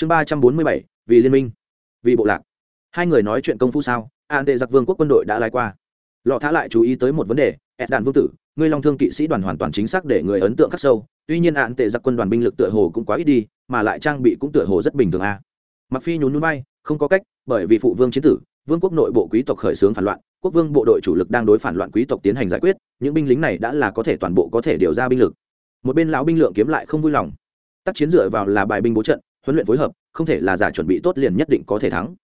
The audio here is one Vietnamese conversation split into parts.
chương ba trăm bốn mươi bảy, vì liên minh, vì bộ lạc. Hai người nói chuyện công phu sao? An tệ giặc vương quốc quân đội đã lái qua. Lọ thả lại chú ý tới một vấn đề ed đàn vương tử, ngươi long thương kỵ sĩ đoàn hoàn toàn chính xác để người ấn tượng khắc sâu, tuy nhiên an tệ giặc quân đoàn binh lực tựa hồ cũng quá ít đi, mà lại trang bị cũng tựa hồ rất bình thường a. Mặc phi nhún núi bay không có cách, bởi vì phụ vương chiến tử, vương quốc nội bộ quý tộc khởi xướng phản loạn, quốc vương bộ đội chủ lực đang đối phản loạn quý tộc tiến hành giải quyết, những binh lính này đã là có thể toàn bộ có thể điều ra binh lực. Một bên lão binh lượng kiếm lại không vui lòng. Tác chiến dựa vào là bài binh bố trận huấn luyện phối hợp, không thể là giả chuẩn bị tốt liền nhất định có thể thắng.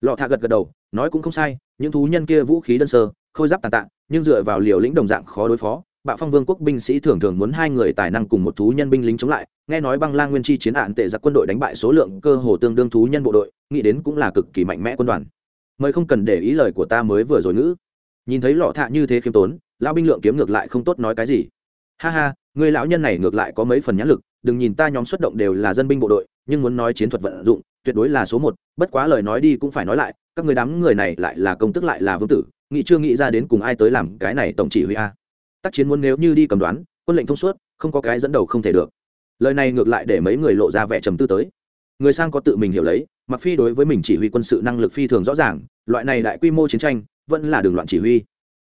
Lọ thạ gật gật đầu, nói cũng không sai, những thú nhân kia vũ khí đơn sơ, khôi giáp tàn tạ, nhưng dựa vào liều lĩnh đồng dạng khó đối phó. Bạo phong vương quốc binh sĩ thường thường muốn hai người tài năng cùng một thú nhân binh lính chống lại, nghe nói băng lang nguyên chi chiến hạn tệ giặc quân đội đánh bại số lượng cơ hồ tương đương thú nhân bộ đội, nghĩ đến cũng là cực kỳ mạnh mẽ quân đoàn. Mời không cần để ý lời của ta mới vừa rồi ngữ. Nhìn thấy lọ thạ như thế khiêm tốn, lão binh lượng kiếm ngược lại không tốt nói cái gì. Ha ha, người lão nhân này ngược lại có mấy phần nhãn lực, đừng nhìn ta nhóm xuất động đều là dân binh bộ đội nhưng muốn nói chiến thuật vận dụng, tuyệt đối là số một, bất quá lời nói đi cũng phải nói lại, các người đám người này lại là công tức lại là vương tử nghị chưa nghĩ ra đến cùng ai tới làm cái này tổng chỉ huy a. Tác chiến muốn nếu như đi cầm đoán, quân lệnh thông suốt, không có cái dẫn đầu không thể được. Lời này ngược lại để mấy người lộ ra vẻ trầm tư tới. Người sang có tự mình hiểu lấy mặc phi đối với mình chỉ huy quân sự năng lực phi thường rõ ràng, loại này đại quy mô chiến tranh, vẫn là đường loạn chỉ huy.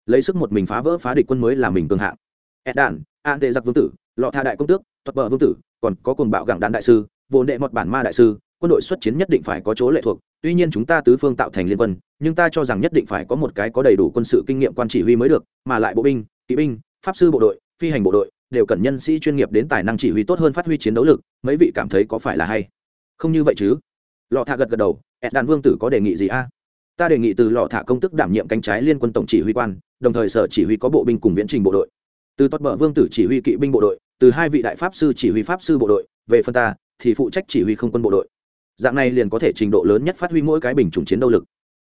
Lấy sức một mình phá vỡ phá địch quân mới là mình cường hạng. Ed đạn an tệ giặc vương tử, lọ tha đại công tước, thuật bờ vương tử, còn có cuồng bạo gẳng đạn đại sư vốn đệ một bản ma đại sư, quân đội xuất chiến nhất định phải có chỗ lệ thuộc, tuy nhiên chúng ta tứ phương tạo thành liên quân, nhưng ta cho rằng nhất định phải có một cái có đầy đủ quân sự kinh nghiệm quan chỉ huy mới được, mà lại bộ binh, kỵ binh, pháp sư bộ đội, phi hành bộ đội, đều cần nhân sĩ chuyên nghiệp đến tài năng chỉ huy tốt hơn phát huy chiến đấu lực, mấy vị cảm thấy có phải là hay? Không như vậy chứ. Lọ thạ gật gật đầu ed đàn vương tử có đề nghị gì a? Ta đề nghị từ lọ thạ công tức đảm nhiệm cánh trái liên quân tổng chỉ huy quan, đồng thời sở chỉ huy có bộ binh cùng viễn trình bộ đội. Từ tốt bờ vương tử chỉ huy kỵ binh bộ đội, từ hai vị đại pháp sư chỉ huy pháp sư bộ đội, về phần ta thì phụ trách chỉ huy không quân bộ đội. Dạng này liền có thể trình độ lớn nhất phát huy mỗi cái bình chủng chiến đấu lực.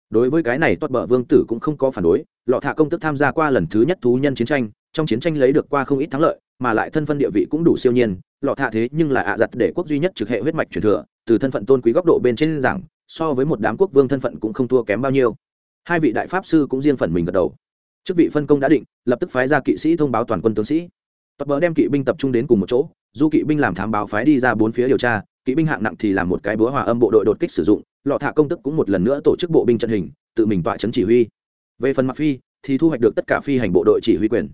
Đối với cái này toát bờ vương tử cũng không có phản đối, lọ thạ công tức tham gia qua lần thứ nhất thú nhân chiến tranh, trong chiến tranh lấy được qua không ít thắng lợi, mà lại thân phân địa vị cũng đủ siêu nhiên, lọ thạ thế nhưng là ạ giặt để quốc duy nhất trực hệ huyết mạch truyền thừa, từ thân phận tôn quý góc độ bên trên giảng, so với một đám quốc vương thân phận cũng không thua kém bao nhiêu. Hai vị đại pháp sư cũng riêng phần mình gật đầu. Chức vị phân công đã định, lập tức phái ra kỵ sĩ thông báo toàn quân tướng sĩ. Tập bờ đem kỵ binh tập trung đến cùng một chỗ du kỵ binh làm thám báo phái đi ra bốn phía điều tra, kỵ binh hạng nặng thì làm một cái búa hòa âm bộ đội đột kích sử dụng, lọ thạ công tức cũng một lần nữa tổ chức bộ binh trận hình, tự mình tọa chấn chỉ huy. Về phần mặc phi, thì thu hoạch được tất cả phi hành bộ đội chỉ huy quyền.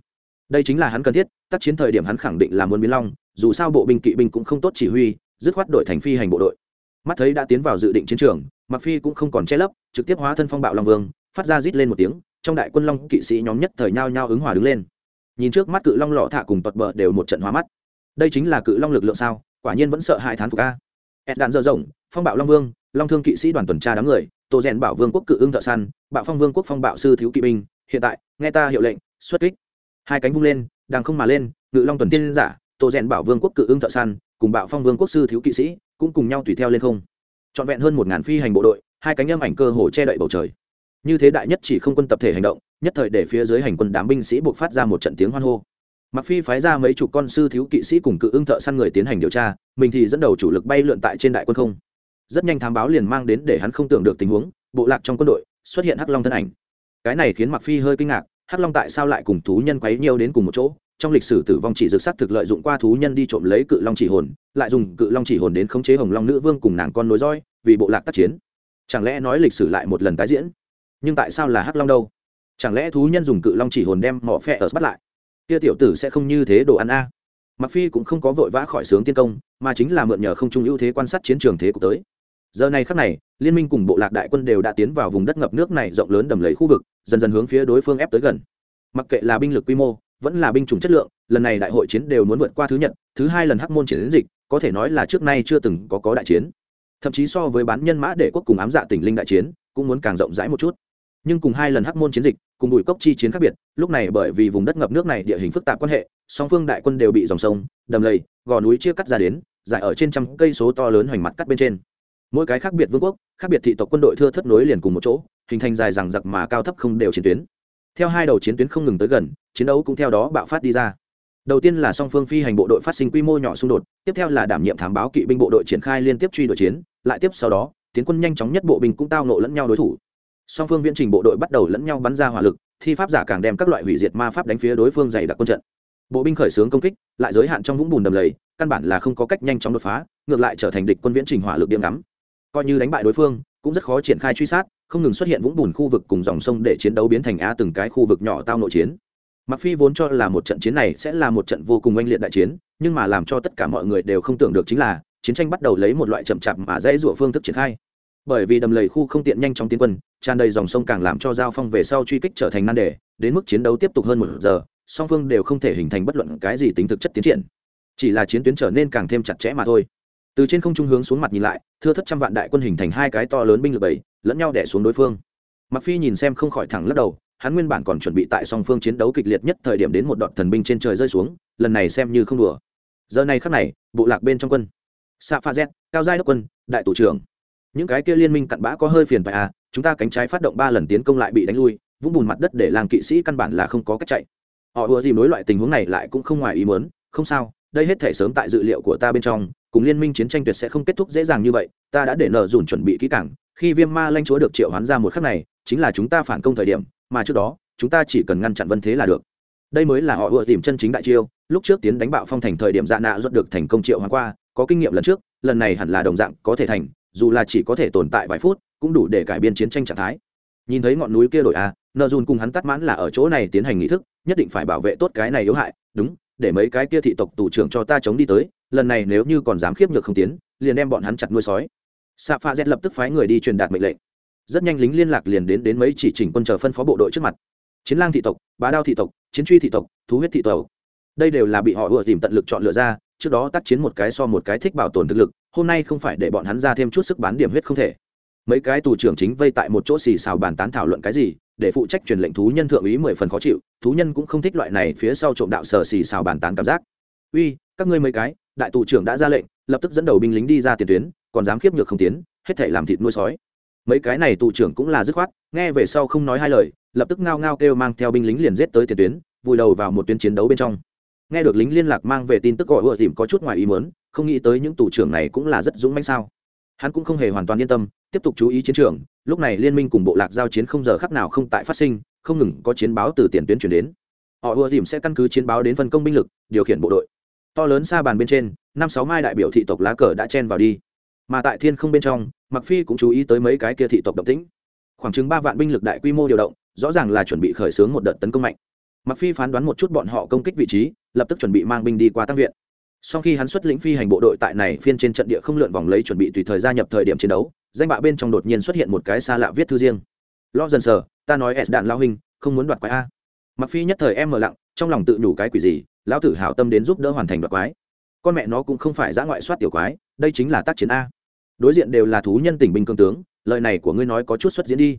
Đây chính là hắn cần thiết, tác chiến thời điểm hắn khẳng định là muốn biến long, dù sao bộ binh kỵ binh cũng không tốt chỉ huy, dứt khoát đội thành phi hành bộ đội. Mắt thấy đã tiến vào dự định chiến trường mặc phi cũng không còn che lấp, trực tiếp hóa thân phong bạo long vương, phát ra rít lên một tiếng, trong đại quân long kỵ sĩ nhóm nhất thời nhao nhao ứng hòa đứng lên. Nhìn trước mắt cự long lọ thạ cùng tọt bờ đều một trận hóa mắt đây chính là cự long lực lượng sao? Quả nhiên vẫn sợ hãi thán phục a. Ed đạn dở rộng phong bạo long vương, long thương kỵ sĩ đoàn tuần tra đám người tô rèn bảo vương quốc cự ưng thợ săn, bạo phong vương quốc phong bạo sư thiếu kỵ binh, hiện tại, nghe ta hiệu lệnh, xuất kích. Hai cánh vung lên đang không mà lên, ngự long tuần tiên giả tô rèn bảo vương quốc cự ưng thợ săn, cùng bạo phong vương quốc sư thiếu kỵ sĩ, cũng cùng nhau tùy theo lên không. Trọn vẹn hơn một ngàn phi hành bộ đội, hai cánh âm ảnh cơ hồ che đậy bầu trời. Như thế đại nhất chỉ không quân tập thể hành động, nhất thời để phía dưới hành quân đám binh sĩ buộc phát ra một trận tiếng hoan hô mặc phi phái ra mấy chục con sư thiếu kỵ sĩ cùng cự ưng thợ săn người tiến hành điều tra, mình thì dẫn đầu chủ lực bay lượn tại trên đại quân không. Rất nhanh thám báo liền mang đến để hắn không tưởng được tình huống, bộ lạc trong quân đội xuất hiện hắc long thân ảnh. Cái này khiến mặc phi hơi kinh ngạc, hắc long tại sao lại cùng thú nhân quấy nhiều đến cùng một chỗ? Trong lịch sử tử vong chỉ dược sắc thực lợi dụng qua thú nhân đi trộm lấy cự long chỉ hồn, lại dùng cự long chỉ hồn đến khống chế hồng long nữ vương cùng nàng con nối roi, vì bộ lạc tác chiến. Chẳng lẽ nói lịch sử lại một lần tái diễn? Nhưng tại sao là hắc long đâu? Chẳng lẽ thú nhân dùng cự long chỉ hồn đem mỏ phe ở bắt lại? Kia tiểu tử sẽ không như thế đồ ăn a. Mặc phi cũng không có vội vã khỏi sướng tiên công, mà chính là mượn nhờ không trung ưu thế quan sát chiến trường thế cục tới. Giờ này khắc này, liên minh cùng bộ lạc đại quân đều đã tiến vào vùng đất ngập nước này rộng lớn đầm lầy khu vực, dần dần hướng phía đối phương ép tới gần. Mặc kệ là binh lực quy mô, vẫn là binh chủng chất lượng, lần này đại hội chiến đều muốn vượt qua thứ nhất thứ hai lần hắc môn chiến dịch, có thể nói là trước nay chưa từng có có đại chiến. Thậm chí so với bán nhân mã để quốc cùng ám dạ tỉnh linh đại chiến, cũng muốn càng rộng rãi một chút nhưng cùng hai lần hắc môn chiến dịch, cùng bùi cốc chi chiến khác biệt, lúc này bởi vì vùng đất ngập nước này địa hình phức tạp quan hệ, song phương đại quân đều bị dòng sông, đầm lầy, gò núi chia cắt ra đến dài ở trên trăm cây số to lớn hoành mặt cắt bên trên. Mỗi cái khác biệt vương quốc, khác biệt thị tộc quân đội thưa thất nối liền cùng một chỗ, hình thành dài rằng giặc mà cao thấp không đều chiến tuyến. Theo hai đầu chiến tuyến không ngừng tới gần, chiến đấu cũng theo đó bạo phát đi ra. Đầu tiên là song phương phi hành bộ đội phát sinh quy mô nhỏ xung đột, tiếp theo là đảm nhiệm thám báo kỵ binh bộ đội triển khai liên tiếp truy đuổi chiến, lại tiếp sau đó, tiến quân nhanh chóng nhất bộ binh cũng tao nộ lẫn nhau đối thủ song phương viễn trình bộ đội bắt đầu lẫn nhau bắn ra hỏa lực, thi pháp giả càng đem các loại hủy diệt ma pháp đánh phía đối phương dày đặc quân trận. Bộ binh khởi xướng công kích, lại giới hạn trong vũng bùn đầm lầy, căn bản là không có cách nhanh chóng đột phá, ngược lại trở thành địch quân viễn trình hỏa lực điểm ngắm. Coi như đánh bại đối phương, cũng rất khó triển khai truy sát, không ngừng xuất hiện vũng bùn khu vực cùng dòng sông để chiến đấu biến thành á từng cái khu vực nhỏ tao nội chiến. Mặc phi vốn cho là một trận chiến này sẽ là một trận vô cùng oanh liệt đại chiến, nhưng mà làm cho tất cả mọi người đều không tưởng được chính là, chiến tranh bắt đầu lấy một loại chậm chạp mà dễ dụa phương thức triển khai bởi vì đầm lầy khu không tiện nhanh chóng tiến quân, tràn đầy dòng sông càng làm cho giao phong về sau truy kích trở thành nan đề, đến mức chiến đấu tiếp tục hơn một giờ, song phương đều không thể hình thành bất luận cái gì tính thực chất tiến triển. Chỉ là chiến tuyến trở nên càng thêm chặt chẽ mà thôi. Từ trên không trung hướng xuống mặt nhìn lại, thưa thất trăm vạn đại quân hình thành hai cái to lớn binh lực bảy, lẫn nhau đẻ xuống đối phương. Mặc phi nhìn xem không khỏi thẳng lắc đầu, hắn nguyên bản còn chuẩn bị tại song phương chiến đấu kịch liệt nhất thời điểm đến một đoạn thần binh trên trời rơi xuống, lần này xem như không đùa. Giờ này khắc này, bộ lạc bên trong quân. Xạ pha z, cao giai đốc quân, đại thủ trưởng những cái kia liên minh cặn bã có hơi phiền phải à chúng ta cánh trái phát động ba lần tiến công lại bị đánh lui, vũng bùn mặt đất để làm kỵ sĩ căn bản là không có cách chạy. Họ ùa dìm đối loại tình huống này lại cũng không ngoài ý muốn, không sao, đây hết thể sớm tại dự liệu của ta bên trong, cùng liên minh chiến tranh tuyệt sẽ không kết thúc dễ dàng như vậy, ta đã để nợ dùn chuẩn bị kỹ cảng khi viêm ma lanh chúa được triệu hoán ra một khắc này, chính là chúng ta phản công thời điểm, mà trước đó, chúng ta chỉ cần ngăn chặn vân thế là được. Đây mới là họ ùa dìm chân chính đại chiêu, lúc trước tiến đánh bạo phong thành thời điểm dạ nạ rút được thành công triệu hoán qua, có kinh nghiệm lần trước, lần này hẳn là đồng dạng có thể thành dù là chỉ có thể tồn tại vài phút, cũng đủ để cải biên chiến tranh trạng thái. Nhìn thấy ngọn núi kia đổi a nợ dùn cùng hắn tắt mãn là ở chỗ này tiến hành nghi thức, nhất định phải bảo vệ tốt cái này yếu hại. Đúng, để mấy cái kia thị tộc tù trưởng cho ta chống đi tới, lần này nếu như còn dám khiếp nhược không tiến, liền đem bọn hắn chặt nuôi sói. Xạ pha z lập tức phái người đi truyền đạt mệnh lệnh. Rất nhanh lính liên lạc liền đến đến mấy chỉ chỉnh quân chờ phân phó bộ đội trước mặt. Chiến lang thị tộc, bá đao thị tộc, chiến truy thị tộc, thú huyết thị tộc. Đây đều là bị họ ùa tìm tận lực chọn lựa ra, trước đó tác chiến một cái so một cái thích bảo tồn thực lực hôm nay không phải để bọn hắn ra thêm chút sức bán điểm huyết không thể. Mấy cái tù trưởng chính vây tại một chỗ xì xào bàn tán thảo luận cái gì, để phụ trách truyền lệnh thú nhân thượng úy mười phần khó chịu, thú nhân cũng không thích loại này phía sau trộm đạo sở xì xào bàn tán cảm giác. Uy, các ngươi mấy cái, đại tù trưởng đã ra lệnh, lập tức dẫn đầu binh lính đi ra tiền tuyến, còn dám khiếp nhược không tiến, hết thể làm thịt nuôi sói. Mấy cái này tù trưởng cũng là dứt khoát, nghe về sau không nói hai lời, lập tức ngao ngao kêu mang theo binh lính liền giết tới tiền tuyến, vùi đầu vào một tuyến chiến đấu bên trong nghe được lính liên lạc mang về tin tức gọi ùa dìm có chút ngoài ý mớn không nghĩ tới những tù trưởng này cũng là rất dũng mãnh sao. Hắn cũng không hề hoàn toàn yên tâm, tiếp tục chú ý chiến trường, lúc này liên minh cùng bộ lạc giao chiến không giờ khắc nào không tại phát sinh, không ngừng có chiến báo từ tiền tuyến chuyển đến. Họ ùa dìm sẽ căn cứ chiến báo đến phân công binh lực, điều khiển bộ đội. To lớn xa bàn bên trên, năm sáu mai đại biểu thị tộc lá cờ đã chen vào đi. Mà tại thiên không bên trong mặc phi cũng chú ý tới mấy cái kia thị tộc động tĩnh. Khoảng chừng ba vạn binh lực đại quy mô điều động, rõ ràng là chuẩn bị khởi xướng một đợt tấn công mạnh mặc phi phán đoán một chút bọn họ công kích vị trí, lập tức chuẩn bị mang binh đi qua tăng viện. Sau khi hắn xuất lĩnh phi hành bộ đội tại này phiên trên trận địa không lượn vòng lấy chuẩn bị tùy thời gia nhập thời điểm chiến đấu, danh bạ bên trong đột nhiên xuất hiện một cái xa lạ viết thư riêng. Lo dần sờ, ta nói s đạn lao hình không muốn đoạt quái a. Mặc phi nhất thời em mở lặng, trong lòng tự nhủ cái quỷ gì, lão tử hảo tâm đến giúp đỡ hoàn thành đoạt quái. Con mẹ nó cũng không phải giã ngoại soát tiểu quái, đây chính là tác chiến a. Đối diện đều là thú nhân tỉnh binh cương tướng, lời này của ngươi nói có chút xuất diễn đi.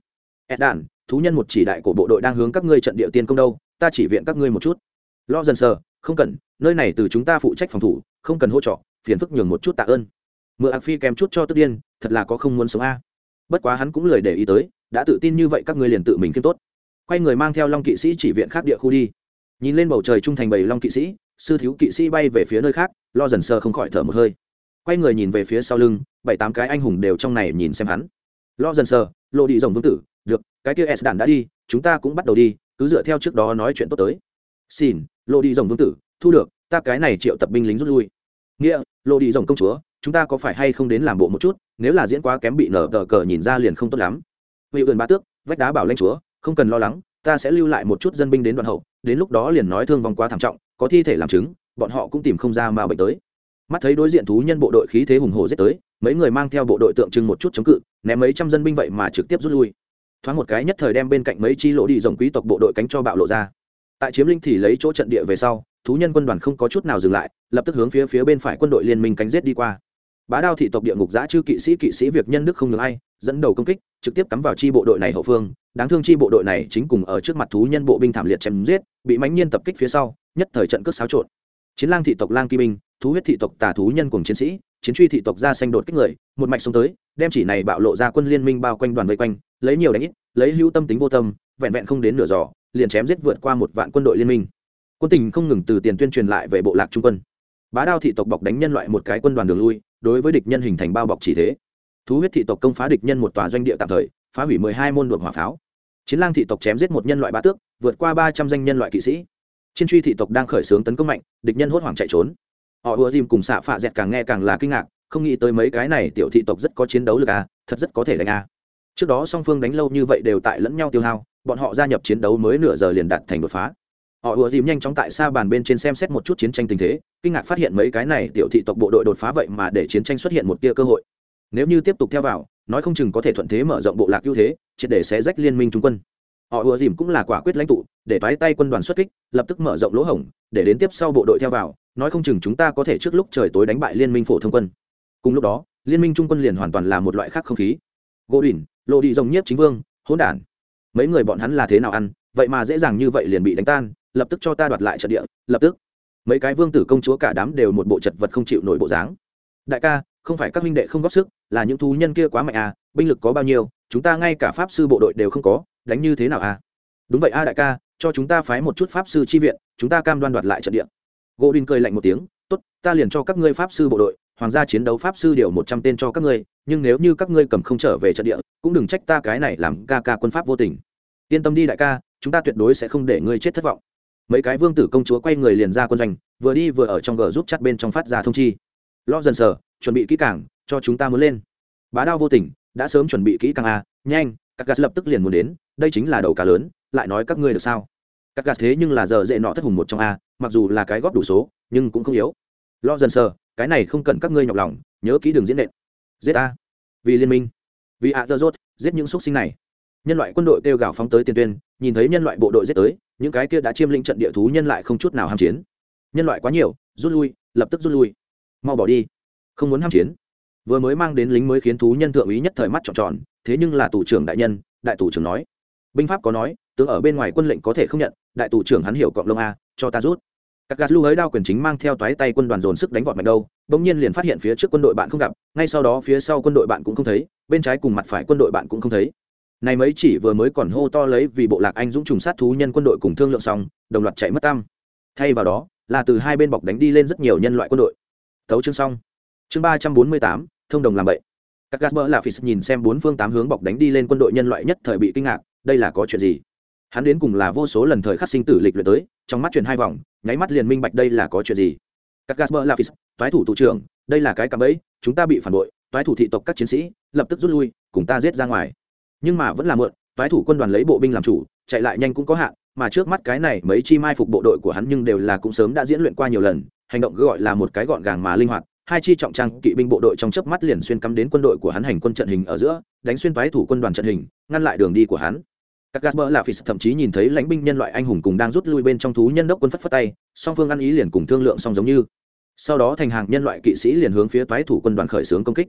S đạn, thú nhân một chỉ đại của bộ đội đang hướng các ngươi trận địa tiên công đâu ta chỉ viện các ngươi một chút. Lo dần sờ, không cần, nơi này từ chúng ta phụ trách phòng thủ, không cần hỗ trợ, phiền phức nhường một chút tạ ơn. Mượn ạc phi kèm chút cho tức điên, thật là có không muốn sống a. Bất quá hắn cũng lời để ý tới, đã tự tin như vậy các ngươi liền tự mình kiêm tốt quay người mang theo long kỵ sĩ chỉ viện khác địa khu đi. Nhìn lên bầu trời trung thành bầy long kỵ sĩ, sư thiếu kỵ sĩ bay về phía nơi khác, lo dần sơ không khỏi thở một hơi. Quay người nhìn về phía sau lưng, bảy tám cái anh hùng đều trong này nhìn xem hắn. Lo dần sơ lộ đi rồng vương tử, được, cái kia s đạn đã đi, chúng ta cũng bắt đầu đi cứ dựa theo trước đó nói chuyện tốt tới. Xin lộ đi rồng vương tử, thu được, ta cái này triệu tập binh lính rút lui. Nghĩa lộ đi rồng công chúa, chúng ta có phải hay không đến làm bộ một chút, nếu là diễn quá kém bị nở tờ cờ nhìn ra liền không tốt lắm. Vị ườn ba tước, vách đá bảo lanh chúa, không cần lo lắng, ta sẽ lưu lại một chút dân binh đến đoạn hậu, đến lúc đó liền nói thương vong quá thảm trọng, có thi thể làm chứng, bọn họ cũng tìm không ra mà bệnh tới. Mắt thấy đối diện thú nhân bộ đội khí thế hùng hồ giết tới, mấy người mang theo bộ đội tượng trưng một chút chống cự, ném mấy trăm dân binh vậy mà trực tiếp rút lui thoáng một cái nhất thời đem bên cạnh mấy chi lỗ đi dòng quý tộc bộ đội cánh cho bạo lộ ra. Tại chiếm linh thì lấy chỗ trận địa về sau, thú nhân quân đoàn không có chút nào dừng lại, lập tức hướng phía phía bên phải quân đội liên minh cánh giết đi qua. Bá đao thị tộc địa ngục giã chư kỵ sĩ kỵ sĩ việc nhân đức không ngừng ai, dẫn đầu công kích, trực tiếp cắm vào chi bộ đội này hậu phương. Đáng thương chi bộ đội này chính cùng ở trước mặt thú nhân bộ binh thảm liệt chém giết, bị mãnh nhiên tập kích phía sau, nhất thời trận cướp xáo trộn. Chiến lang thị tộc lang kỵ binh thú huyết thị tộc tà thú nhân cùng chiến sĩ, chiến truy thị tộc ra xanh đột kích người, một mạch xuống tới, đem chỉ này bạo lộ ra quân liên minh bao quanh đoàn vây quanh lấy nhiều đánh ít, lấy hữu tâm tính vô tâm, vẹn vẹn không đến nửa giò, liền chém giết vượt qua một vạn quân đội liên minh. Quân tình không ngừng từ tiền tuyên truyền lại về bộ lạc trung quân. Bá đao thị tộc bọc đánh nhân loại một cái quân đoàn đường lui, đối với địch nhân hình thành bao bọc chỉ thế. Thú huyết thị tộc công phá địch nhân một tòa doanh địa tạm thời, phá hủy mười hai môn đột hỏa pháo. Chiến lang thị tộc chém giết một nhân loại bá tước, vượt qua ba trăm danh nhân loại kỵ sĩ. Chiến truy thị tộc đang khởi xướng tấn công mạnh, địch nhân hốt hoảng chạy trốn. Họ ùa dìm cùng xạ phạ dẹt càng nghe càng là kinh ngạc, không nghĩ tới mấy cái này tiểu thị tộc rất có chiến đấu lực à thật rất có thể đánh à trước đó song phương đánh lâu như vậy đều tại lẫn nhau tiêu hao, bọn họ gia nhập chiến đấu mới nửa giờ liền đạt thành đột phá. Họ ùa dìm nhanh chóng tại xa bàn bên trên xem xét một chút chiến tranh tình thế, kinh ngạc phát hiện mấy cái này tiểu thị tộc bộ đội đột phá vậy mà để chiến tranh xuất hiện một tia cơ hội. Nếu như tiếp tục theo vào, nói không chừng có thể thuận thế mở rộng bộ lạc ưu thế, triệt để sẽ rách liên minh trung quân. Họ ùa dìm cũng là quả quyết lãnh tụ, để toái tay quân đoàn xuất kích, lập tức mở rộng lỗ hổng, để đến tiếp sau bộ đội theo vào, nói không chừng chúng ta có thể trước lúc trời tối đánh bại liên minh phổ thông quân. Cùng lúc đó, liên minh trung quân liền hoàn toàn là một loại khác không khí. Gỗ đỉnh lộ đi rồng nhiếp chính vương, hỗn đản. Mấy người bọn hắn là thế nào ăn, vậy mà dễ dàng như vậy liền bị đánh tan, lập tức cho ta đoạt lại trận địa, lập tức. Mấy cái vương tử công chúa cả đám đều một bộ chật vật không chịu nổi bộ dáng. Đại ca, không phải các minh đệ không góp sức, là những thú nhân kia quá mạnh à binh lực có bao nhiêu, chúng ta ngay cả pháp sư bộ đội đều không có, đánh như thế nào à? Đúng vậy a đại ca, cho chúng ta phái một chút pháp sư chi viện, chúng ta cam đoan đoạt lại trận địa. Gỗ đinh cười lạnh một tiếng, tốt, ta liền cho các ngươi pháp sư bộ đội hoàng gia chiến đấu pháp sư điều một trăm tên cho các ngươi, nhưng nếu như các ngươi cầm không trở về trận địa, cũng đừng trách ta cái này làm ca ca quân pháp vô tình. Yên tâm đi đại ca, chúng ta tuyệt đối sẽ không để ngươi chết thất vọng. Mấy cái vương tử công chúa quay người liền ra quân doanh, vừa đi vừa ở trong gờ giúp chặt bên trong phát ra thông chi. Lo dần sờ, chuẩn bị kỹ càng, cho chúng ta muốn lên. Bá đao vô tình, đã sớm chuẩn bị kỹ càng à nhanh, các gạt lập tức liền muốn đến, đây chính là đầu cá lớn, lại nói các ngươi được sao? Các gạt thế nhưng là giờ dễ nọ thất hùng một trong a, mặc dù là cái góp đủ số, nhưng cũng không yếu. Lo dần sờ cái này không cần các ngươi nhọc lòng, nhớ kỹ đường diễn nện. Giết a vì liên minh. Vì ạ dơ dốt giết những xúc sinh này. Nhân loại quân đội kêu gào phóng tới tiền tuyên, nhìn thấy nhân loại bộ đội giết tới, những cái kia đã chiêm lĩnh trận địa thú nhân lại không chút nào ham chiến. Nhân loại quá nhiều, rút lui, lập tức rút lui. Mau bỏ đi. Không muốn ham chiến. Vừa mới mang đến lính mới khiến thú nhân thượng úy nhất thời mắt tròn tròn, thế nhưng là tù trưởng đại nhân, đại tù trưởng nói. Binh pháp có nói, tướng ở bên ngoài quân lệnh có thể không nhận, đại tù trưởng hắn hiểu cộng lông a, cho ta rút các gas lưu hới đao quyền chính mang theo toái tay quân đoàn dồn sức đánh vọt mạnh đâu bỗng nhiên liền phát hiện phía trước quân đội bạn không gặp, ngay sau đó phía sau quân đội bạn cũng không thấy, bên trái cùng mặt phải quân đội bạn cũng không thấy. Này mấy chỉ vừa mới còn hô to lấy vì bộ lạc anh dũng trùng sát thú nhân quân đội cùng thương lượng xong, đồng loạt chạy mất tam thay vào đó, là từ hai bên bọc đánh đi lên rất nhiều nhân loại quân đội. Thấu chương xong. Chương ba trăm bốn mươi tám, thông đồng làm vậy. Các gasper là phi nhìn xem bốn phương tám hướng bọc đánh đi lên quân đội nhân loại nhất thời bị kinh ngạc, đây là có chuyện gì? Hắn đến cùng là vô số lần thời khắc sinh tử lịch luyện tới, trong mắt chuyển hai vòng nháy mắt liền minh bạch đây là có chuyện gì. Các gasper là toái thủ thủ trưởng, đây là cái cạm bẫy, chúng ta bị phản bội, toái thủ thị tộc các chiến sĩ, lập tức rút lui, cùng ta giết ra ngoài. Nhưng mà vẫn là mượn toái thủ quân đoàn lấy bộ binh làm chủ, chạy lại nhanh cũng có hạn, mà trước mắt cái này mấy chi mai phục bộ đội của hắn nhưng đều là cũng sớm đã diễn luyện qua nhiều lần, hành động gọi là một cái gọn gàng mà linh hoạt, hai chi trọng trang kỵ binh bộ đội trong chớp mắt liền xuyên cắm đến quân đội của hắn hành quân trận hình ở giữa, đánh xuyên toái thủ quân đoàn trận hình, ngăn lại đường đi của hắn các gasper là phi thậm chí nhìn thấy lãnh binh nhân loại anh hùng cùng đang rút lui bên trong thú nhân đốc quân phất phất tay, song phương ăn ý liền cùng thương lượng song giống như. Sau đó thành hàng nhân loại kỵ sĩ liền hướng phía toái thủ quân đoàn khởi xướng công kích.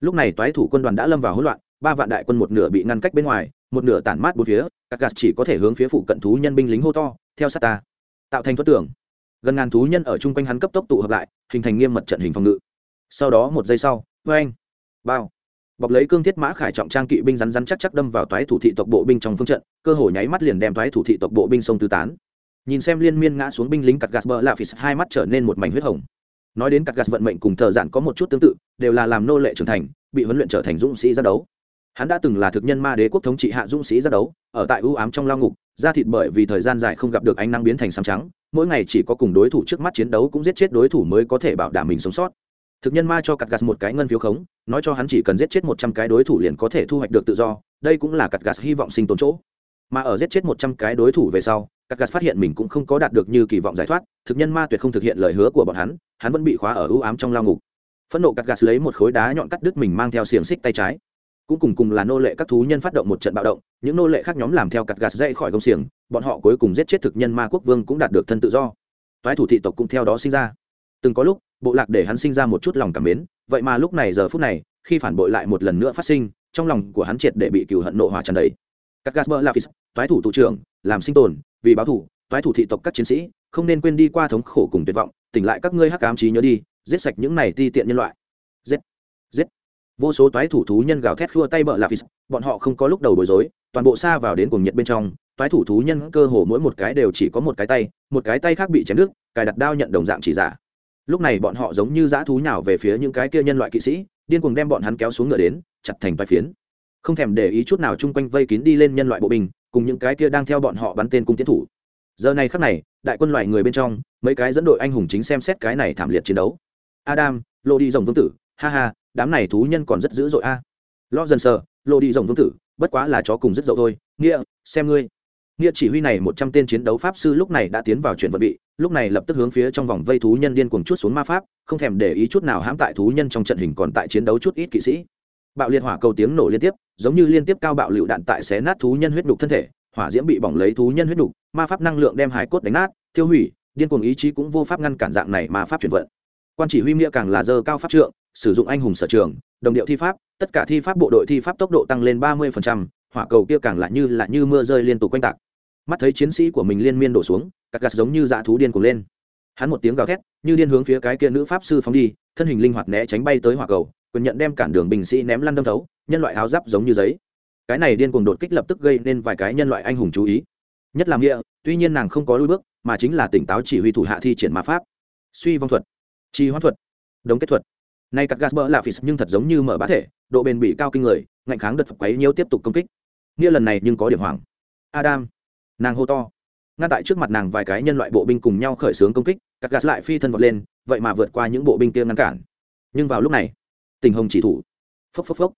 Lúc này toái thủ quân đoàn đã lâm vào hỗn loạn, ba vạn đại quân một nửa bị ngăn cách bên ngoài, một nửa tản mát bốn phía, các gạt chỉ có thể hướng phía phụ cận thú nhân binh lính hô to, theo sát ta. Tạo thành thoát tưởng. Gần ngàn thú nhân ở chung quanh hắn cấp tốc tụ hợp lại, hình thành nghiêm mật trận hình phòng ngự. Sau đó một giây sau vê anh bao bọc lấy cương thiết mã khải trọng trang kỵ binh rắn rắn chắc chắc đâm vào toái thủ thị tộc bộ binh trong phương trận, cơ hội nháy mắt liền đem toái thủ thị tộc bộ binh sông tứ tán. Nhìn xem liên miên ngã xuống binh lính cắt gạt bờ lạ phì hai mắt trở nên một mảnh huyết hồng. Nói đến cắt gạt vận mệnh cùng thợ giản có một chút tương tự, đều là làm nô lệ trưởng thành, bị huấn luyện trở thành dũng sĩ ra đấu. Hắn đã từng là thực nhân ma đế quốc thống trị hạ dũng sĩ ra đấu, ở tại ưu ám trong lao ngục, da thịt bởi vì thời gian dài không gặp được ánh nắng biến thành xám trắng, mỗi ngày chỉ có cùng đối thủ trước mắt chiến đấu cũng giết chết đối thủ mới có thể bảo đảm mình sống sót thực nhân ma cho cắt gạt một cái ngân phiếu khống, nói cho hắn chỉ cần giết chết một trăm cái đối thủ liền có thể thu hoạch được tự do, đây cũng là cắt gạt hy vọng sinh tồn chỗ. Mà ở giết chết một trăm cái đối thủ về sau cắt gạt phát hiện mình cũng không có đạt được như kỳ vọng giải thoát, thực nhân ma tuyệt không thực hiện lời hứa của bọn hắn hắn vẫn bị khóa ở ưu ám trong lao ngục. Phẫn nộ cắt gạt lấy một khối đá nhọn cắt đứt mình mang theo xiềng xích tay trái. Cũng cùng cùng là nô lệ các thú nhân phát động một trận bạo động, những nô lệ khác nhóm làm theo cắt gạt dậy khỏi công xiềng, bọn họ cuối cùng giết chết thực nhân ma quốc vương cũng đạt được thân tự do. Toái thủ thị tộc cũng theo đó sinh ra từng có lúc, bộ lạc để hắn sinh ra một chút lòng cảm mến, vậy mà lúc này giờ phút này, khi phản bội lại một lần nữa phát sinh, trong lòng của hắn triệt để bị cừu hận nộ hỏa tràn đầy. Các gasper là toái thủ thủ trưởng, làm sinh tồn, vì báo thủ, toái thủ thị tộc các chiến sĩ, không nên quên đi qua thống khổ cùng tuyệt vọng, tỉnh lại các ngươi hắc ám trí nhớ đi, giết sạch những này ti tiện nhân loại. Giết giết. Vô số toái thủ thú nhân gào thét khua tay bợ là phi bọn họ không có lúc đầu bối rối, toàn bộ xa vào đến cuồng nhiệt bên trong, toái thủ thú nhân cơ hồ mỗi một cái đều chỉ có một cái tay, một cái tay khác bị chém đứt, cài đặt đao nhận đồng dạng chỉ giả lúc này bọn họ giống như dã thú nhào về phía những cái kia nhân loại kỵ sĩ, điên cuồng đem bọn hắn kéo xuống ngựa đến, chặt thành vai phiến. Không thèm để ý chút nào chung quanh vây kín đi lên nhân loại bộ binh, cùng những cái kia đang theo bọn họ bắn tên cung tiến thủ. Giờ này khắc này, đại quân loại người bên trong, mấy cái dẫn đội anh hùng chính xem xét cái này thảm liệt chiến đấu. Adam, lô đi rồng vương tử, ha ha, đám này thú nhân còn rất dữ dội a. Lo dần sờ, lô đi rồng vương tử, bất quá là chó cùng rất dậu thôi, nghĩa, xem ngươi nghĩa chỉ huy này một trăm tên chiến đấu pháp sư lúc này đã tiến vào chuyển vận bị lúc này lập tức hướng phía trong vòng vây thú nhân điên cuồng chút xuống ma pháp, không thèm để ý chút nào hãm tại thú nhân trong trận hình còn tại chiến đấu chút ít kỵ sĩ. Bạo liệt hỏa cầu tiếng nổ liên tiếp, giống như liên tiếp cao bạo lựu đạn tại xé nát thú nhân huyết đục thân thể, hỏa diễm bị bỏng lấy thú nhân huyết đục ma pháp năng lượng đem hải cốt đánh nát tiêu hủy, điên cuồng ý chí cũng vô pháp ngăn cản dạng này mà pháp chuyển vận. Quan chỉ huy nghĩa càng là dơ cao pháp trượng, sử dụng anh hùng sở trường, đồng điệu thi pháp, tất cả thi pháp bộ đội thi pháp tốc độ tăng lên ba mươi hỏa cầu kia càng là như là như mưa rơi liên tục quanh tạc mắt thấy chiến sĩ của mình liên miên đổ xuống, cắt gạt giống như dã thú điên cuồng lên. Hắn một tiếng gào thét, như điên hướng phía cái kia nữ pháp sư phóng đi, thân hình linh hoạt né tránh bay tới hỏa cầu, quyền nhận đem cản đường bình sĩ ném lăn đâm thấu, nhân loại áo giáp giống như giấy. Cái này điên cuồng đột kích lập tức gây nên vài cái nhân loại anh hùng chú ý. Nhất là nghĩa, tuy nhiên nàng không có lui bước, mà chính là tỉnh táo chỉ huy thủ hạ thi triển ma pháp. Suy vong thuật, trì hoãn thuật, đống kết thuật. Nay cắt gas bỡ là phì nhưng thật giống như mở bá thể, độ bền bị cao kinh người, ngạnh kháng đợt quấy nhiêu tiếp tục công kích. Nghĩa lần này nhưng có điểm hoảng. Adam nàng hô to. Ngăn tại trước mặt nàng vài cái nhân loại bộ binh cùng nhau khởi xướng công kích, cắt gạt lại phi thân vọt lên, vậy mà vượt qua những bộ binh kia ngăn cản. Nhưng vào lúc này, tình hồng chỉ thủ. Phốc phốc phốc.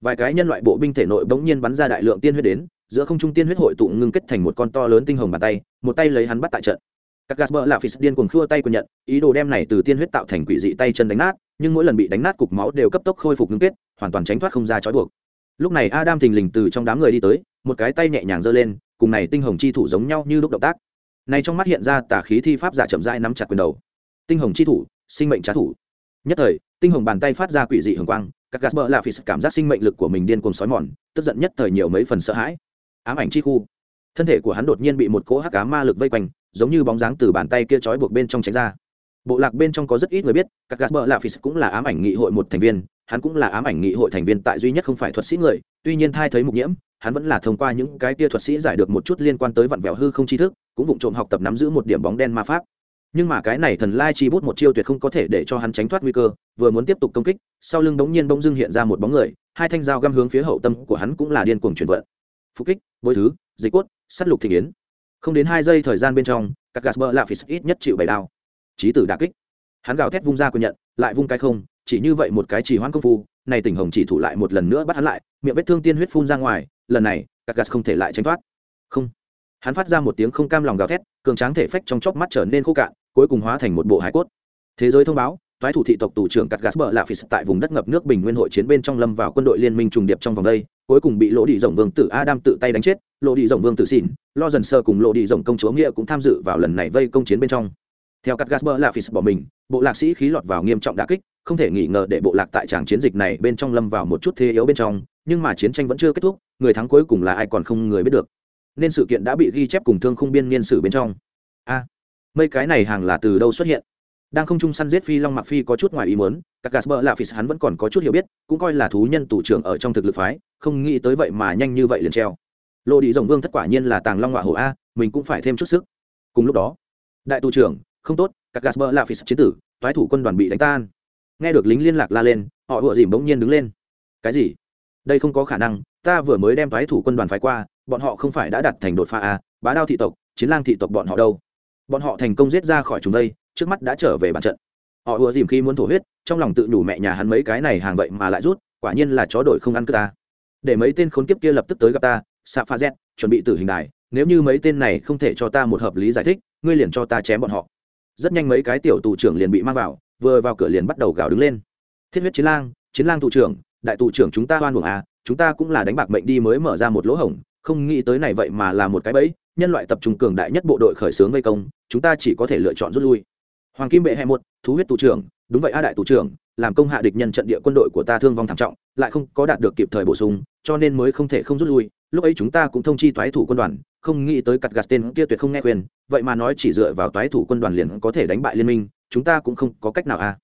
Vài cái nhân loại bộ binh thể nội bỗng nhiên bắn ra đại lượng tiên huyết đến, giữa không trung tiên huyết hội tụ ngưng kết thành một con to lớn tinh hồng bàn tay, một tay lấy hắn bắt tại trận. Các gas bỡ là phi điên cuồng khua tay quyền nhận ý đồ đem này từ tiên huyết tạo thành quỷ dị tay chân đánh nát, nhưng mỗi lần bị đánh nát cục máu đều cấp tốc khôi phục ngưng kết, hoàn toàn tránh thoát không ra trói buộc. Lúc này adam thình lình từ trong đám người đi tới, một cái tay nhẹ nhàng giơ lên cùng này tinh hồng chi thủ giống nhau như lúc động tác. Này trong mắt hiện ra tà khí thi pháp giả chậm rãi nắm chặt quyền đầu. Tinh hồng chi thủ, sinh mệnh trả thủ. Nhất thời, tinh hồng bàn tay phát ra quỷ dị hồng quang các gas bơ là phì cảm giác sinh mệnh lực của mình điên cuồng sói mòn, tức giận nhất thời nhiều mấy phần sợ hãi. Ám ảnh chi khu. Thân thể của hắn đột nhiên bị một cỗ hắc cá ma lực vây quanh, giống như bóng dáng từ bàn tay kia trói buộc bên trong tránh ra. Bộ lạc bên trong có rất ít người biết các gas bơ là phì cũng là ám ảnh nghị hội một thành viên, hắn cũng là ám ảnh nghị hội thành viên tại duy nhất không phải thuật sĩ người, tuy nhiên thai thấy mục nhiễm hắn vẫn là thông qua những cái tia thuật sĩ giải được một chút liên quan tới vặn vẹo hư không tri thức, cũng vụng trộm học tập nắm giữ một điểm bóng đen ma pháp. Nhưng mà cái này thần lai chi bút một chiêu tuyệt không có thể để cho hắn tránh thoát nguy cơ, vừa muốn tiếp tục công kích, sau lưng bỗng nhiên bỗng dưng hiện ra một bóng người, hai thanh dao găm hướng phía hậu tâm của hắn cũng là điên cuồng chuyển vận. Phục kích, bối thứ, dịch quất s á t lục thị yến. Không đến hai giây thời gian bên trong, các gasper lạ phí ít nhất chịu bảy đao. Trí tử đà kích. Hắn gào thét vung ra quyền nhận, lại vung cái không, chỉ như vậy một cái chỉ hoãn công phu, này tỉnh hồng chỉ thủ lại một lần nữa bắt hắn lại miệng vết thương tiên huyết phun ra ngoài, lần này các gas không thể lại tránh thoát. Không. Hắn phát ra một tiếng không cam lòng gào thét, cường tráng thể phách trong chóc mắt trở nên khô cạn, cuối cùng hóa thành một bộ hải cốt. Thế giới thông báo thoái thủ thị tộc tù trưởng cắt gas bờ lạ phì tại vùng đất ngập nước bình nguyên hội chiến bên trong lâm vào quân đội liên minh trùng điệp trong vòng đây, cuối cùng bị lỗ đi rồng vương tử adam tự tay đánh chết, lỗ đi rồng vương tử xỉn lo dần sơ cùng lỗ đi rồng công chúa nghĩa cũng tham dự vào lần này vây công chiến bên trong. Theo cắt gas bờ lạ phì bỏ mình, bộ lạc sĩ khí lọt vào nghiêm trọng đà kích, không thể nghi ngờ để bộ lạc tại tràng chiến dịch này bên trong lâm vào một chút thế yếu bên trong nhưng mà chiến tranh vẫn chưa kết thúc, người thắng cuối cùng là ai còn không người biết được. Nên sự kiện đã bị ghi chép cùng thương khung biên niên sử bên trong. A, mấy cái này hàng là từ đâu xuất hiện? Đang không trung săn giết phi long mặc phi có chút ngoài ý muốn, các gasper là phi hắn vẫn còn có chút hiểu biết, cũng coi là thú nhân tủ trưởng ở trong thực lực phái, không nghĩ tới vậy mà nhanh như vậy liền treo. Lộ đi rồng vương thất quả nhiên là tàng long họa hổ a, mình cũng phải thêm chút sức. Cùng lúc đó, đại tù trưởng, không tốt, các gasper là phi chiến tử, toái thủ quân đoàn bị đánh tan. Nghe được lính liên lạc la lên, họ ùa dìm bỗng nhiên đứng lên. Cái gì? Đây không có khả năng, ta vừa mới đem phái thủ quân đoàn phái qua, bọn họ không phải đã đặt thành đột phá à? bá đao thị tộc, chiến lang thị tộc bọn họ đâu? Bọn họ thành công giết ra khỏi chúng đây, trước mắt đã trở về bàn trận. Họ ùa dìm khi muốn thổ huyết, trong lòng tự nhủ mẹ nhà hắn mấy cái này hàng vậy mà lại rút, quả nhiên là chó đổi không ăn cơ ta. Để mấy tên khốn kiếp kia lập tức tới gặp ta xạ pha z, chuẩn bị tử hình đài, nếu như mấy tên này không thể cho ta một hợp lý giải thích, ngươi liền cho ta chém bọn họ. Rất nhanh mấy cái tiểu tù trưởng liền bị mang vào, vừa vào cửa liền bắt đầu gào đứng lên. Thiết huyết chiến lang chiến lang tù trưởng đại tù trưởng chúng ta oan uổng à chúng ta cũng là đánh bạc mệnh đi mới mở ra một lỗ hổng, không nghĩ tới này vậy mà là một cái bẫy, nhân loại tập trung cường đại nhất bộ đội khởi xướng vây công, chúng ta chỉ có thể lựa chọn rút lui. Hoàng kim bệ hai một, thú huyết tù trưởng, đúng vậy a đại tù trưởng, làm công hạ địch nhân trận địa quân đội của ta thương vong thảm trọng, lại không có đạt được kịp thời bổ sung, cho nên mới không thể không rút lui, lúc ấy chúng ta cũng thông chi toái thủ quân đoàn, không nghĩ tới cặt gạt tên kia tuyệt không nghe khuyên, vậy mà nói chỉ dựa vào toái thủ quân đoàn liền có thể đánh bại liên minh, chúng ta cũng không có cách nào a.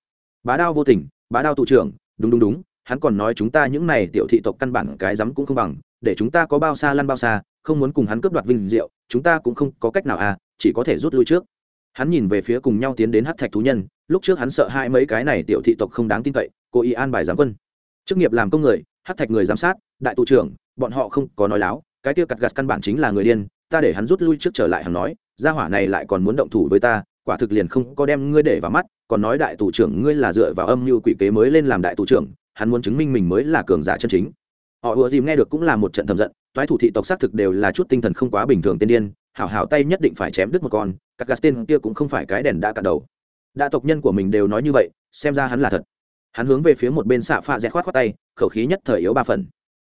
Bá đao vô tình, bá đao tù trưởng, đúng đúng đúng hắn còn nói chúng ta những này tiểu thị tộc căn bản cái rắm cũng không bằng, để chúng ta có bao xa lăn bao xa, không muốn cùng hắn cướp đoạt vinh diệu, chúng ta cũng không có cách nào à chỉ có thể rút lui trước. Hắn nhìn về phía cùng nhau tiến đến hát thạch thú nhân, lúc trước hắn sợ hai mấy cái này tiểu thị tộc không đáng tin cậy, cố ý an bài giám quân. Chức nghiệp làm công người, hát thạch người giám sát, đại tù trưởng, bọn họ không có nói láo, cái kia cặt gạt căn bản chính là người điên, ta để hắn rút lui trước trở lại hắn nói, gia hỏa này lại còn muốn động thủ với ta, quả thực liền không có đem ngươi để vào mắt, còn nói đại tù trưởng ngươi là dựa vào âm mưu quỷ kế mới lên làm đại tù trưởng hắn muốn chứng minh mình mới là cường giả chân chính. Họ ùa dìm nghe được cũng là một trận thầm giận, toái thủ thị tộc xác thực đều là chút tinh thần không quá bình thường tiên điên, hảo hảo tay nhất định phải chém đứt một con, các gạt tên kia cũng không phải cái đèn đã cả đầu. Đa tộc nhân của mình đều nói như vậy, xem ra hắn là thật. Hắn hướng về phía một bên xạ pha rẽ khoát khoát tay, khẩu khí nhất thời yếu ba phần.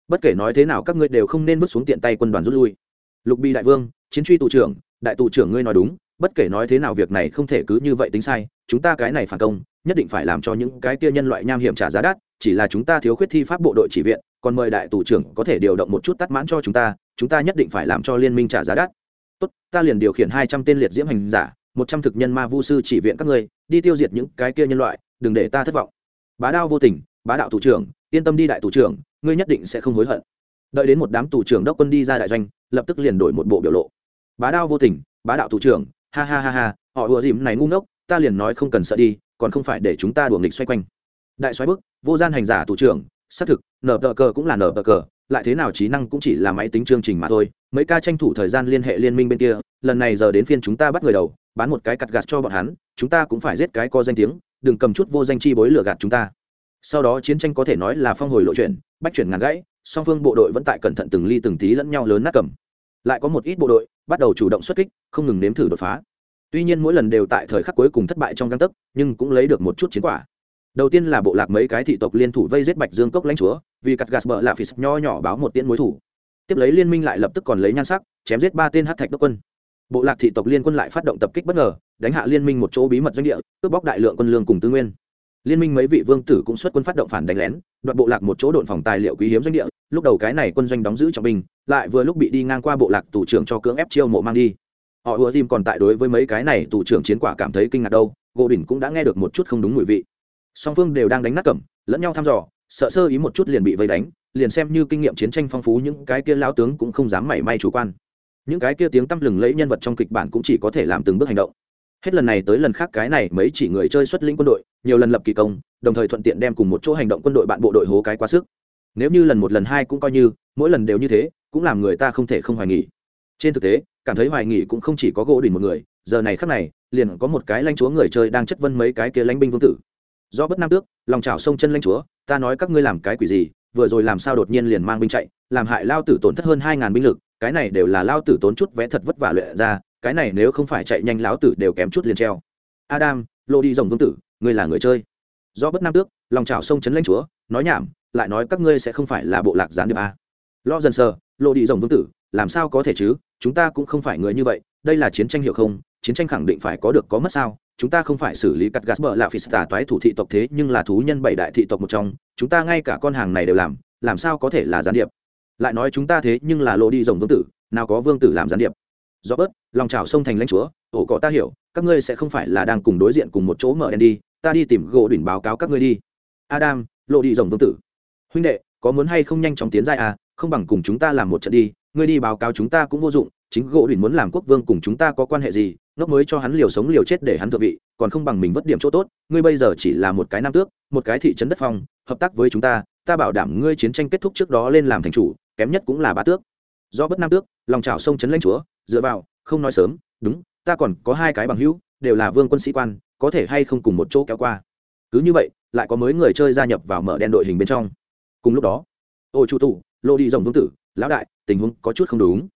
Bất kể nói thế nào các ngươi đều không nên vứt xuống tiện tay quân đoàn rút lui. Lục bi đại vương, chiến truy tù trưởng, đại tù trưởng ngươi nói đúng, bất kể nói thế nào việc này không thể cứ như vậy tính sai, chúng ta cái này phản công nhất định phải làm cho những cái kia nhân loại nham hiểm trả giá đắt, chỉ là chúng ta thiếu khuyết thi pháp bộ đội chỉ viện, còn mời đại tù trưởng có thể điều động một chút tắt mãn cho chúng ta chúng ta nhất định phải làm cho liên minh trả giá đắt. Tốt, ta liền điều khiển hai trăm tên liệt diễm hành giả, một trăm thực nhân ma vu sư chỉ viện các ngươi, đi tiêu diệt những cái kia nhân loại, đừng để ta thất vọng. Bá đao vô tình, bá đạo thủ trưởng, yên tâm đi đại thủ trưởng, ngươi nhất định sẽ không hối hận. Đợi đến một đám thủ trưởng đốc quân đi ra đại doanh, lập tức liền đổi một bộ biểu lộ. Bá đao vô tình, bá đạo thủ trưởng, ha ha ha ha, họ ùa dìm này ngu ngốc, ta liền nói không cần sợ đi còn không phải để chúng ta đuổi nghịch xoay quanh. Đại xoáy bức, vô gian hành giả thủ trưởng, xác thực, nở tờ cờ cũng là nở tờ cờ, lại thế nào trí năng cũng chỉ là máy tính chương trình mà thôi. Mấy ca tranh thủ thời gian liên hệ liên minh bên kia, lần này giờ đến phiên chúng ta bắt người đầu, bán một cái cặt gạt cho bọn hắn, chúng ta cũng phải giết cái co danh tiếng, đừng cầm chút vô danh chi bối lừa gạt chúng ta. Sau đó chiến tranh có thể nói là phong hồi lộ chuyển, bách chuyển ngàn gãy, song phương bộ đội vẫn tại cẩn thận từng ly từng tí lẫn nhau lớn nát cầm. Lại có một ít bộ đội bắt đầu chủ động xuất kích, không ngừng nếm thử đột phá tuy nhiên mỗi lần đều tại thời khắc cuối cùng thất bại trong găng tấc, nhưng cũng lấy được một chút chiến quả. Đầu tiên là bộ lạc mấy cái thị tộc liên thủ vây giết bạch dương cốc lãnh chúa, vì cắt gạt bờ là phì nho nhỏ báo một tiễn mối thủ. Tiếp lấy liên minh lại lập tức còn lấy nhan sắc, chém giết ba tên hát thạch đốc quân. Bộ lạc thị tộc liên quân lại phát động tập kích bất ngờ, đánh hạ liên minh một chỗ bí mật doanh địa, cướp bóc đại lượng quân lương cùng tư nguyên. Liên minh mấy vị vương tử cũng xuất quân phát động phản đánh lén, đoạt bộ lạc một chỗ đồn phòng tài liệu quý hiếm doanh địa, lúc đầu cái này quân doanh đóng giữ trọng binh, lại vừa lúc bị đi ngang qua bộ lạc tù trưởng cho cưỡng ép chiêu mộ mang đi họ ùa dìm còn tại đối với mấy cái này tù trưởng chiến quả cảm thấy kinh ngạc đâu, gỗ đỉnh cũng đã nghe được một chút không đúng mùi vị. Song phương đều đang đánh nát cẩm, lẫn nhau thăm dò, sợ sơ ý một chút liền bị vây đánh, liền xem như kinh nghiệm chiến tranh phong phú những cái kia lao tướng cũng không dám mảy may chủ quan. Những cái kia tiếng tăm lừng lẫy nhân vật trong kịch bản cũng chỉ có thể làm từng bước hành động. Hết lần này tới lần khác cái này mấy chỉ người chơi xuất lĩnh quân đội, nhiều lần lập kỳ công, đồng thời thuận tiện đem cùng một chỗ hành động quân đội bạn bộ đội hố cái quá sức. Nếu như lần một lần hai cũng coi như, mỗi lần đều như thế, cũng làm người ta không thể không hoài nghỉ trên thực tế cảm thấy hoài nghỉ cũng không chỉ có gỗ đình một người, giờ này khác này, liền có một cái lãnh chúa người chơi đang chất vân mấy cái kia lãnh binh vương tử. Do bất nam tước, lòng chảo sông chân lãnh chúa, ta nói các ngươi làm cái quỷ gì, vừa rồi làm sao đột nhiên liền mang binh chạy, làm hại lao tử tổn thất hơn hai ngàn binh lực, cái này đều là lao tử tốn chút vẽ thật vất vả luyện ra, cái này nếu không phải chạy nhanh lão tử đều kém chút liền treo. Adam, lô đi rồng vương tử, ngươi là người chơi. Do bất nam tước, lòng chảo sông chấn lãnh chúa, nói nhảm, lại nói các ngươi sẽ không phải là bộ lạc gián điệp a. Lo dần sờ, lô đi rồng vương tử, làm sao có thể chứ? Chúng ta cũng không phải người như vậy, đây là chiến tranh hiệu không? Chiến tranh khẳng định phải có được có mất sao? Chúng ta không phải xử lý cắt gạt bờ là phi tà toái thủ thị tộc thế nhưng là thú nhân bảy đại thị tộc một trong, chúng ta ngay cả con hàng này đều làm làm sao có thể là gián điệp? Lại nói chúng ta thế nhưng là lộ đi rồng vương tử, nào có vương tử làm gián điệp? Do bớt lòng trào sông thành lãnh chúa, ổ cỏ ta hiểu, các ngươi sẽ không phải là đang cùng đối diện cùng một chỗ mở đen đi, ta đi tìm gỗ đỉnh báo cáo các ngươi đi. Adam lộ đi rồng vương tử. Huynh đệ, có muốn hay không nhanh chóng tiến giai à? Không bằng cùng chúng ta làm một trận đi ngươi đi báo cáo chúng ta cũng vô dụng, chính gỗ đỉnh muốn làm quốc vương cùng chúng ta có quan hệ gì, ngốc mới cho hắn liều sống liều chết để hắn thượng vị, còn không bằng mình vất điểm chỗ tốt, ngươi bây giờ chỉ là một cái nam tước, một cái thị trấn đất phong, hợp tác với chúng ta ta bảo đảm ngươi chiến tranh kết thúc trước đó lên làm thành chủ, kém nhất cũng là bá tước. Do bất nam tước, lòng trào sông trấn lãnh chúa, dựa vào, không nói sớm, đúng, ta còn có hai cái bằng hữu, đều là vương quân sĩ quan, có thể hay không cùng một chỗ kéo qua. Cứ như vậy, lại có mới người chơi gia nhập vào mở đen đội hình bên trong. Cùng lúc đó, ô chủ tụ, lô đi rồng vương tử, lão đại tình huống có chút không đúng.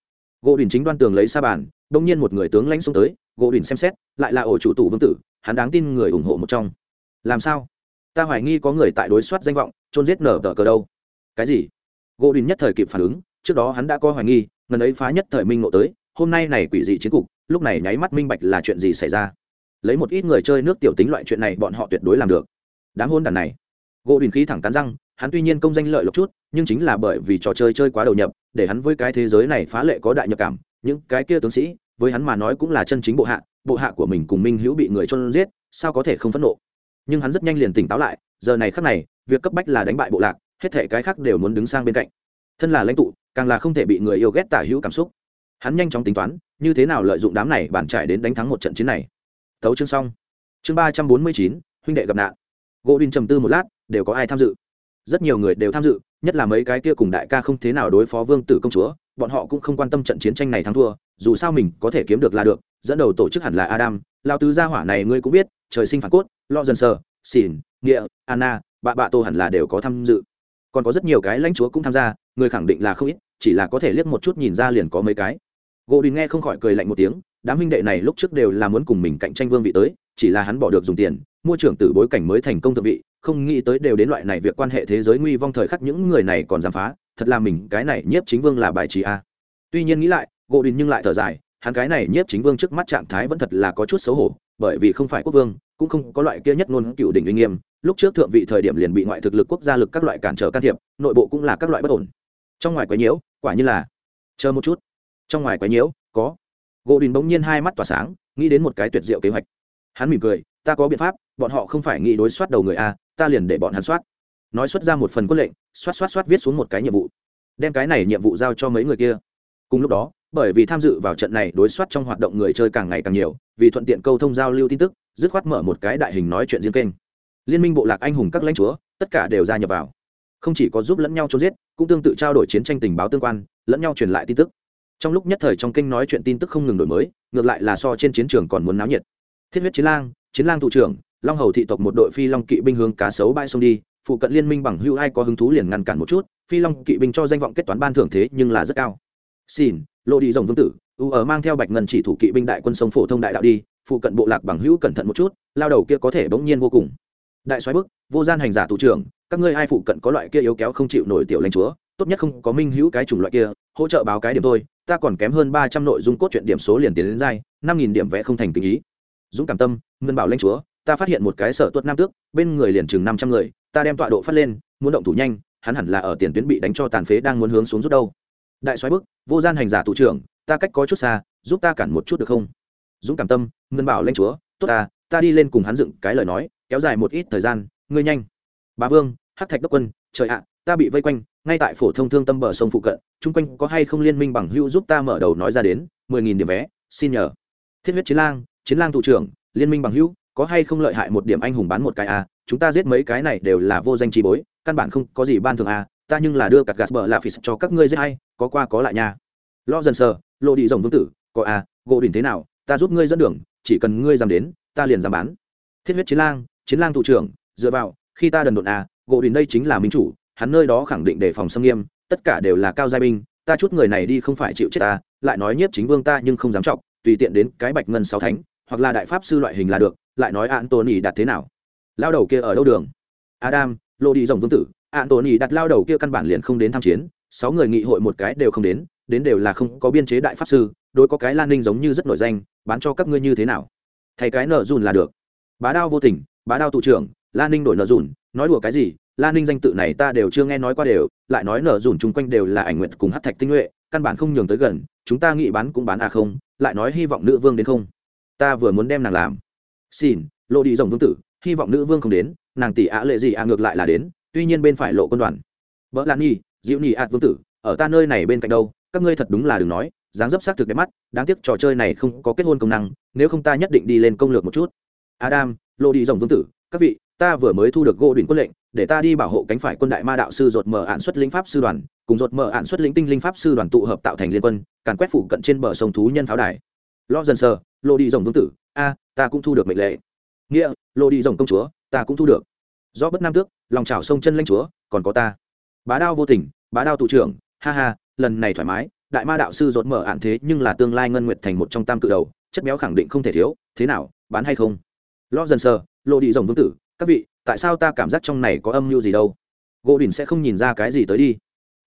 Gỗ đình chính đoan tường lấy xa bàn đông nhiên một người tướng lãnh xông tới, gỗ đình xem xét, lại là ổ chủ tụ vương tử, hắn đáng tin người ủng hộ một trong. Làm sao? Ta hoài nghi có người tại đối soát danh vọng trôn giết nở tờ cờ đâu. Cái gì? Gỗ đình nhất thời kịp phản ứng, trước đó hắn đã có hoài nghi, ngần ấy phá nhất thời minh ngộ tới, hôm nay này quỷ dị chiến cục, lúc này nháy mắt minh bạch là chuyện gì xảy ra. Lấy một ít người chơi nước tiểu tính loại chuyện này bọn họ tuyệt đối làm được. Đám hôn đàn này. Gỗ đình khí thẳng cắn răng hắn tuy nhiên công danh lợi lộc chút, nhưng chính là bởi vì trò chơi chơi quá đầu nhập, để hắn với cái thế giới này phá lệ có đại nhập cảm. Những cái kia tướng sĩ, với hắn mà nói cũng là chân chính bộ hạ bộ hạ của mình cùng minh hữu bị người chôn giết, sao có thể không phẫn nộ? Nhưng hắn rất nhanh liền tỉnh táo lại, giờ này khắc này, việc cấp bách là đánh bại bộ lạc, hết thể cái khác đều muốn đứng sang bên cạnh. Thân là lãnh tụ, càng là không thể bị người yêu ghét tả hữu cảm xúc. Hắn nhanh chóng tính toán, như thế nào lợi dụng đám này bàn trải đến đánh thắng một trận chiến này. Thấu chương xong. Chương ba trăm bốn mươi chín, huynh đệ gặp nạn. Gỗ đinh trầm tư một lát, đều có ai tham dự? Rất nhiều người đều tham dự, nhất là mấy cái kia cùng đại ca không thế nào đối phó vương tử công chúa, bọn họ cũng không quan tâm trận chiến tranh này thắng thua, dù sao mình có thể kiếm được là được, dẫn đầu tổ chức hẳn là adam lao tứ gia hỏa này ngươi cũng biết, trời sinh phản cốt lo dần sờ xỉn nghĩa, anna, bạ bạ tô hẳn là đều có tham dự. Còn có rất nhiều cái lãnh chúa cũng tham gia, người khẳng định là không ít, chỉ là có thể liếc một chút nhìn ra liền có mấy cái. Gỗ đình nghe không khỏi cười lạnh một tiếng, đám huynh đệ này lúc trước đều là muốn cùng mình cạnh tranh vương vị tới chỉ là hắn bỏ được dùng tiền, mua trưởng tử bối cảnh mới thành công thượng vị, không nghĩ tới đều đến loại này việc quan hệ thế giới nguy vong thời khắc những người này còn dám phá, thật là mình, cái này nhiếp chính vương là bài trí a. Tuy nhiên nghĩ lại, gỗ đình nhưng lại thở dài, hắn cái này nhiếp chính vương trước mắt trạng thái vẫn thật là có chút xấu hổ, bởi vì không phải quốc vương, cũng không có loại kia nhất ngôn cựu đỉnh uy nghiêm, lúc trước thượng vị thời điểm liền bị ngoại thực lực quốc gia lực các loại cản trở can thiệp, nội bộ cũng là các loại bất ổn. Trong ngoài quấy nhiễu, quả như là, chờ một chút. Trong ngoài quấy nhiễu, có. Gỗ đình bỗng nhiên hai mắt tỏa sáng, nghĩ đến một cái tuyệt diệu kế hoạch hắn mỉm cười, ta có biện pháp, bọn họ không phải nghĩ đối soát đầu người a, ta liền để bọn hắn soát. Nói xuất ra một phần quân lệnh, soát soát soát viết xuống một cái nhiệm vụ. Đem cái này nhiệm vụ giao cho mấy người kia. Cùng lúc đó, bởi vì tham dự vào trận này đối soát trong hoạt động người chơi càng ngày càng nhiều, vì thuận tiện câu thông giao lưu tin tức, dứt khoát mở một cái đại hình nói chuyện riêng kênh. Liên minh bộ lạc anh hùng các lãnh chúa, tất cả đều gia nhập vào. Không chỉ có giúp lẫn nhau trốn giết, cũng tương tự trao đổi chiến tranh tình báo tương quan, lẫn nhau truyền lại tin tức. Trong lúc nhất thời trong kênh nói chuyện tin tức không ngừng đổi mới, ngược lại là so trên chiến trường còn muốn náo nhiệt thiết huyết chiến lang chiến lang thủ trưởng, long hầu thị tộc một đội phi long kỵ binh hướng cá sấu bãi sông đi, phụ cận liên minh bằng hưu ai có hứng thú liền ngăn cản một chút, phi long kỵ binh cho danh vọng kết toán ban thưởng thế nhưng là rất cao. Xin lộ đi rồng vương tử, u ở mang theo bạch ngân chỉ thủ kỵ binh đại quân sông phổ thông đại đạo đi, phụ cận bộ lạc bằng hữu cẩn thận một chút, lao đầu kia có thể bỗng nhiên vô cùng. Đại soái bức, vô gian hành giả thủ trưởng, các ngươi ai phụ cận có loại kia yếu kéo không chịu nổi tiểu lãnh chúa, tốt nhất không có minh hữu cái chủng loại kia, hỗ trợ báo cái điểm thôi, ta còn kém hơn ba trăm nội dung cốt truyện điểm số liền tiến đến dai năm nghìn điểm vẽ không thành tình ý dũng cảm tâm, ngân bảo lãnh chúa, ta phát hiện một cái sở tuất nam tước, bên người liền chừng năm trăm người, ta đem tọa độ phát lên, muốn động thủ nhanh, hắn hẳn là ở tiền tuyến bị đánh cho tàn phế đang muốn hướng xuống rút đâu. Đại soái bức, vô gian hành giả thủ trưởng, ta cách có chút xa, giúp ta cản một chút được không? Dũng cảm tâm, ngân bảo lãnh chúa, tốt ta ta đi lên cùng hắn dựng cái lời nói, kéo dài một ít thời gian, ngươi nhanh. Bá vương, hát thạch đốc quân, trời ạ, ta bị vây quanh, ngay tại phổ thông thương tâm bờ sông phụ cận, chung quanh có hay không liên minh bằng hữu giúp ta mở đầu nói ra đến, mười nghìn điểm vé, xin nhờ. Thiết huyết chiến lang chiến lang thủ trưởng liên minh bằng hữu có hay không lợi hại một điểm anh hùng bán một cái a à? chúng ta giết mấy cái này đều là vô danh trí bối căn bản không có gì ban thường a à? ta nhưng là đưa cặt gạt bờ là phì cho các ngươi giết hay có qua có lại nha lo dần sờ lộ đi rồng vương tử có a à, gỗ đỉnh thế nào ta giúp ngươi dẫn đường chỉ cần ngươi dám đến ta liền dám bán thiết huyết chiến lang chiến lang thủ trưởng dựa vào khi ta đần độn a gỗ đỉnh đây chính là minh chủ hắn nơi đó khẳng định đề phòng xâm nghiêm tất cả đều là cao giai binh ta chút người này đi không phải chịu chết ta lại nói nhiếp chính vương ta nhưng không dám trọng tùy tiện đến cái bạch ngân sáu thánh hoặc là đại pháp sư loại hình là được, lại nói antony đặt thế nào? Lao đầu kia ở đâu đường? Adam, lô đi rồng vương tử antony đặt lao đầu kia căn bản liền không đến tham chiến, sáu người nghị hội một cái đều không đến đến đều là không có biên chế đại pháp sư, đối có cái lan ninh giống như rất nổi danh, bán cho các ngươi như thế nào? Thay cái nợ dùn là được. Bá đao vô tình, bá đao tụ trưởng, lan ninh đổi nợ dùn, nói đùa cái gì? Lan ninh danh tự này ta đều chưa nghe nói qua đều, lại nói nợ dùn chung quanh đều là ảnh nguyện cùng hát thạch tinh nhuệ, căn bản không nhường tới gần, chúng ta nghị bán cũng bán à không, lại nói hy vọng nữ vương đến không? Ta vừa muốn đem nàng làm. Xin lộ đi rồng vương tử, hy vọng nữ vương không đến, nàng tỷ ạ lệ gì ạ ngược lại là đến, tuy nhiên bên phải lộ quân đoàn. Vợ lan nhi, diệu nhi ạt vương tử, ở ta nơi này bên cạnh đâu, các ngươi thật đúng là đừng nói, dáng dấp xác thực đẹp mắt, đáng tiếc trò chơi này không có kết hôn công năng, nếu không ta nhất định đi lên công lược một chút. Adam lộ đi rồng vương tử, các vị, ta vừa mới thu được gỗ đỉnh quân lệnh, để ta đi bảo hộ cánh phải quân đại ma đạo sư ruột mở ạn xuất linh pháp sư đoàn, cùng ruột mở ạn xuất lĩnh tinh linh pháp sư đoàn tụ hợp tạo thành liên quân, càn quét phủ cận trên bờ sông thú nhân pháo đài. Lo dần sờ lộ đi rồng vương tử, a, ta cũng thu được mệnh lệ. Nghĩa lộ đi rồng công chúa, ta cũng thu được. Do bất nam tước, lòng trào sông chân lanh chúa, còn có ta. Bá đao vô tình, bá đao tụ trưởng, ha ha, lần này thoải mái, đại ma đạo sư rột mở ạn thế nhưng là tương lai ngân nguyệt thành một trong tam cự đầu, chất béo khẳng định không thể thiếu, thế nào, bán hay không? Lo dần sờ lộ đi rồng vương tử, các vị, tại sao ta cảm giác trong này có âm mưu gì đâu? Gỗ đình sẽ không nhìn ra cái gì tới đi.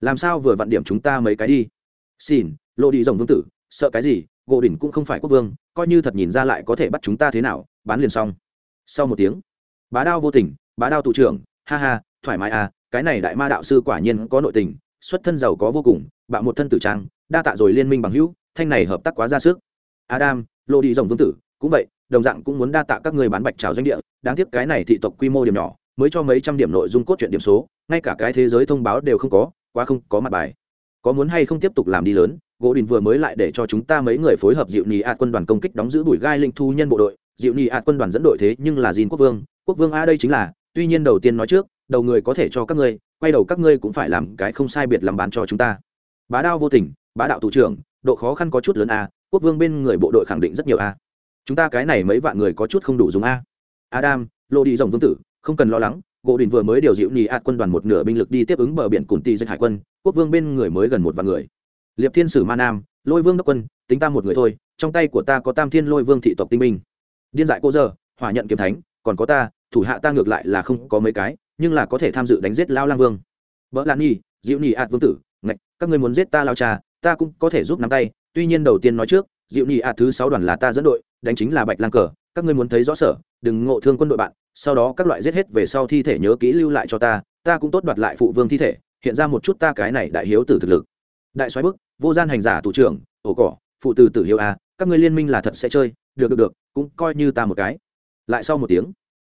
Làm sao vừa vặn điểm chúng ta mấy cái đi? Xin lộ đi rồng vương tử, sợ cái gì? Gỗ đỉnh cũng không phải quốc vương, coi như thật nhìn ra lại có thể bắt chúng ta thế nào, bán liền xong. Sau một tiếng, bá đao vô tình, bá đao tụ trưởng, ha ha, thoải mái à cái này đại ma đạo sư quả nhiên có nội tình, xuất thân giàu có vô cùng bạo một thân tử trang, đa tạ rồi liên minh bằng hữu, thanh này hợp tác quá ra sức. Adam, lô đi rồng vương tử, cũng vậy, đồng dạng cũng muốn đa tạ các người bán bạch trào doanh địa, đáng tiếc cái này thị tộc quy mô điểm nhỏ, mới cho mấy trăm điểm nội dung cốt truyện điểm số, ngay cả cái thế giới thông báo đều không có, quá không có mặt bài có muốn hay không tiếp tục làm đi lớn, gỗ đình vừa mới lại để cho chúng ta mấy người phối hợp dịu nhì ạt quân đoàn công kích đóng giữ bụi gai linh thu nhân bộ đội. Dịu nhì ạt quân đoàn dẫn đội thế nhưng là dìn quốc vương. Quốc vương a đây chính là, tuy nhiên đầu tiên nói trước, đầu người có thể cho các ngươi, quay đầu các ngươi cũng phải làm cái không sai biệt làm bán cho chúng ta. Bá đao vô tình, bá đạo thủ trưởng, độ khó khăn có chút lớn a, quốc vương bên người bộ đội khẳng định rất nhiều a. Chúng ta cái này mấy vạn người có chút không đủ dùng a. Adam lộ đi rồng vương tử, không cần lo lắng, gỗ đình vừa mới điều dịu nhì ạt quân đoàn một nửa binh lực đi tiếp ứng bờ biển cùn ti dân hải quân quốc vương bên người mới gần một vạn người. Liệp thiên sử ma nam, lôi vương đốc quân, tính ta một người thôi, trong tay của ta có tam thiên lôi vương thị tộc tinh minh. Điên dại cô giờ hỏa nhận kiếm thánh, còn có ta, thủ hạ ta ngược lại là không có mấy cái, nhưng là có thể tham dự đánh giết lao lang vương. Vợ lan nhi, Diệu Nhi ạt vương tử, ngạch, các ngươi muốn giết ta lao cha, ta cũng có thể giúp nắm tay, tuy nhiên đầu tiên nói trước, Diệu Nhi ạt thứ sáu đoàn là ta dẫn đội, đánh chính là bạch lang cờ, các ngươi muốn thấy rõ sở, đừng ngộ thương quân đội bạn, sau đó các loại giết hết về sau thi thể nhớ kỹ lưu lại cho ta ta cũng tốt đoạt lại phụ vương thi thể hiện ra một chút ta cái này đại hiếu tử thực lực. Đại soái bức, vô gian hành giả thủ trưởng, ổ cỏ, phụ từ tử hiếu a, các ngươi liên minh là thật sẽ chơi, được được được, cũng coi như ta một cái. Lại sau một tiếng,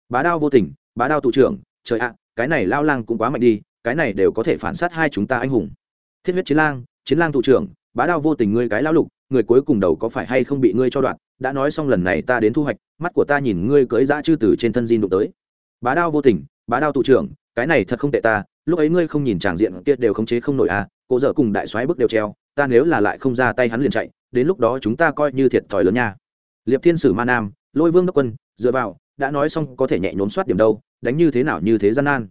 bá đao vô tình, bá đao thủ trưởng, trời ạ, cái này lao lang cũng quá mạnh đi, cái này đều có thể phản sát hai chúng ta anh hùng. Thiết huyết chiến lang chiến lang thủ trưởng, bá đao vô tình ngươi cái lao lục, người cuối cùng đầu có phải hay không bị ngươi cho đoạn, đã nói xong lần này ta đến thu hoạch, mắt của ta nhìn ngươi cưỡi dã chư từ trên thân di đụng tới. Bá đao vô tình, bá đao thủ trưởng, cái này thật không tệ ta lúc ấy ngươi không nhìn tràng diện kia đều khống chế không nổi à cố dở cùng đại soái bước đều treo, ta nếu là lại không ra tay hắn liền chạy, đến lúc đó chúng ta coi như thiệt thòi lớn nha. Liệp thiên sử ma nam, lôi vương đốc quân, dựa vào, đã nói xong có thể nhẹ nhốn soát điểm đâu, đánh như thế nào như thế gian nan.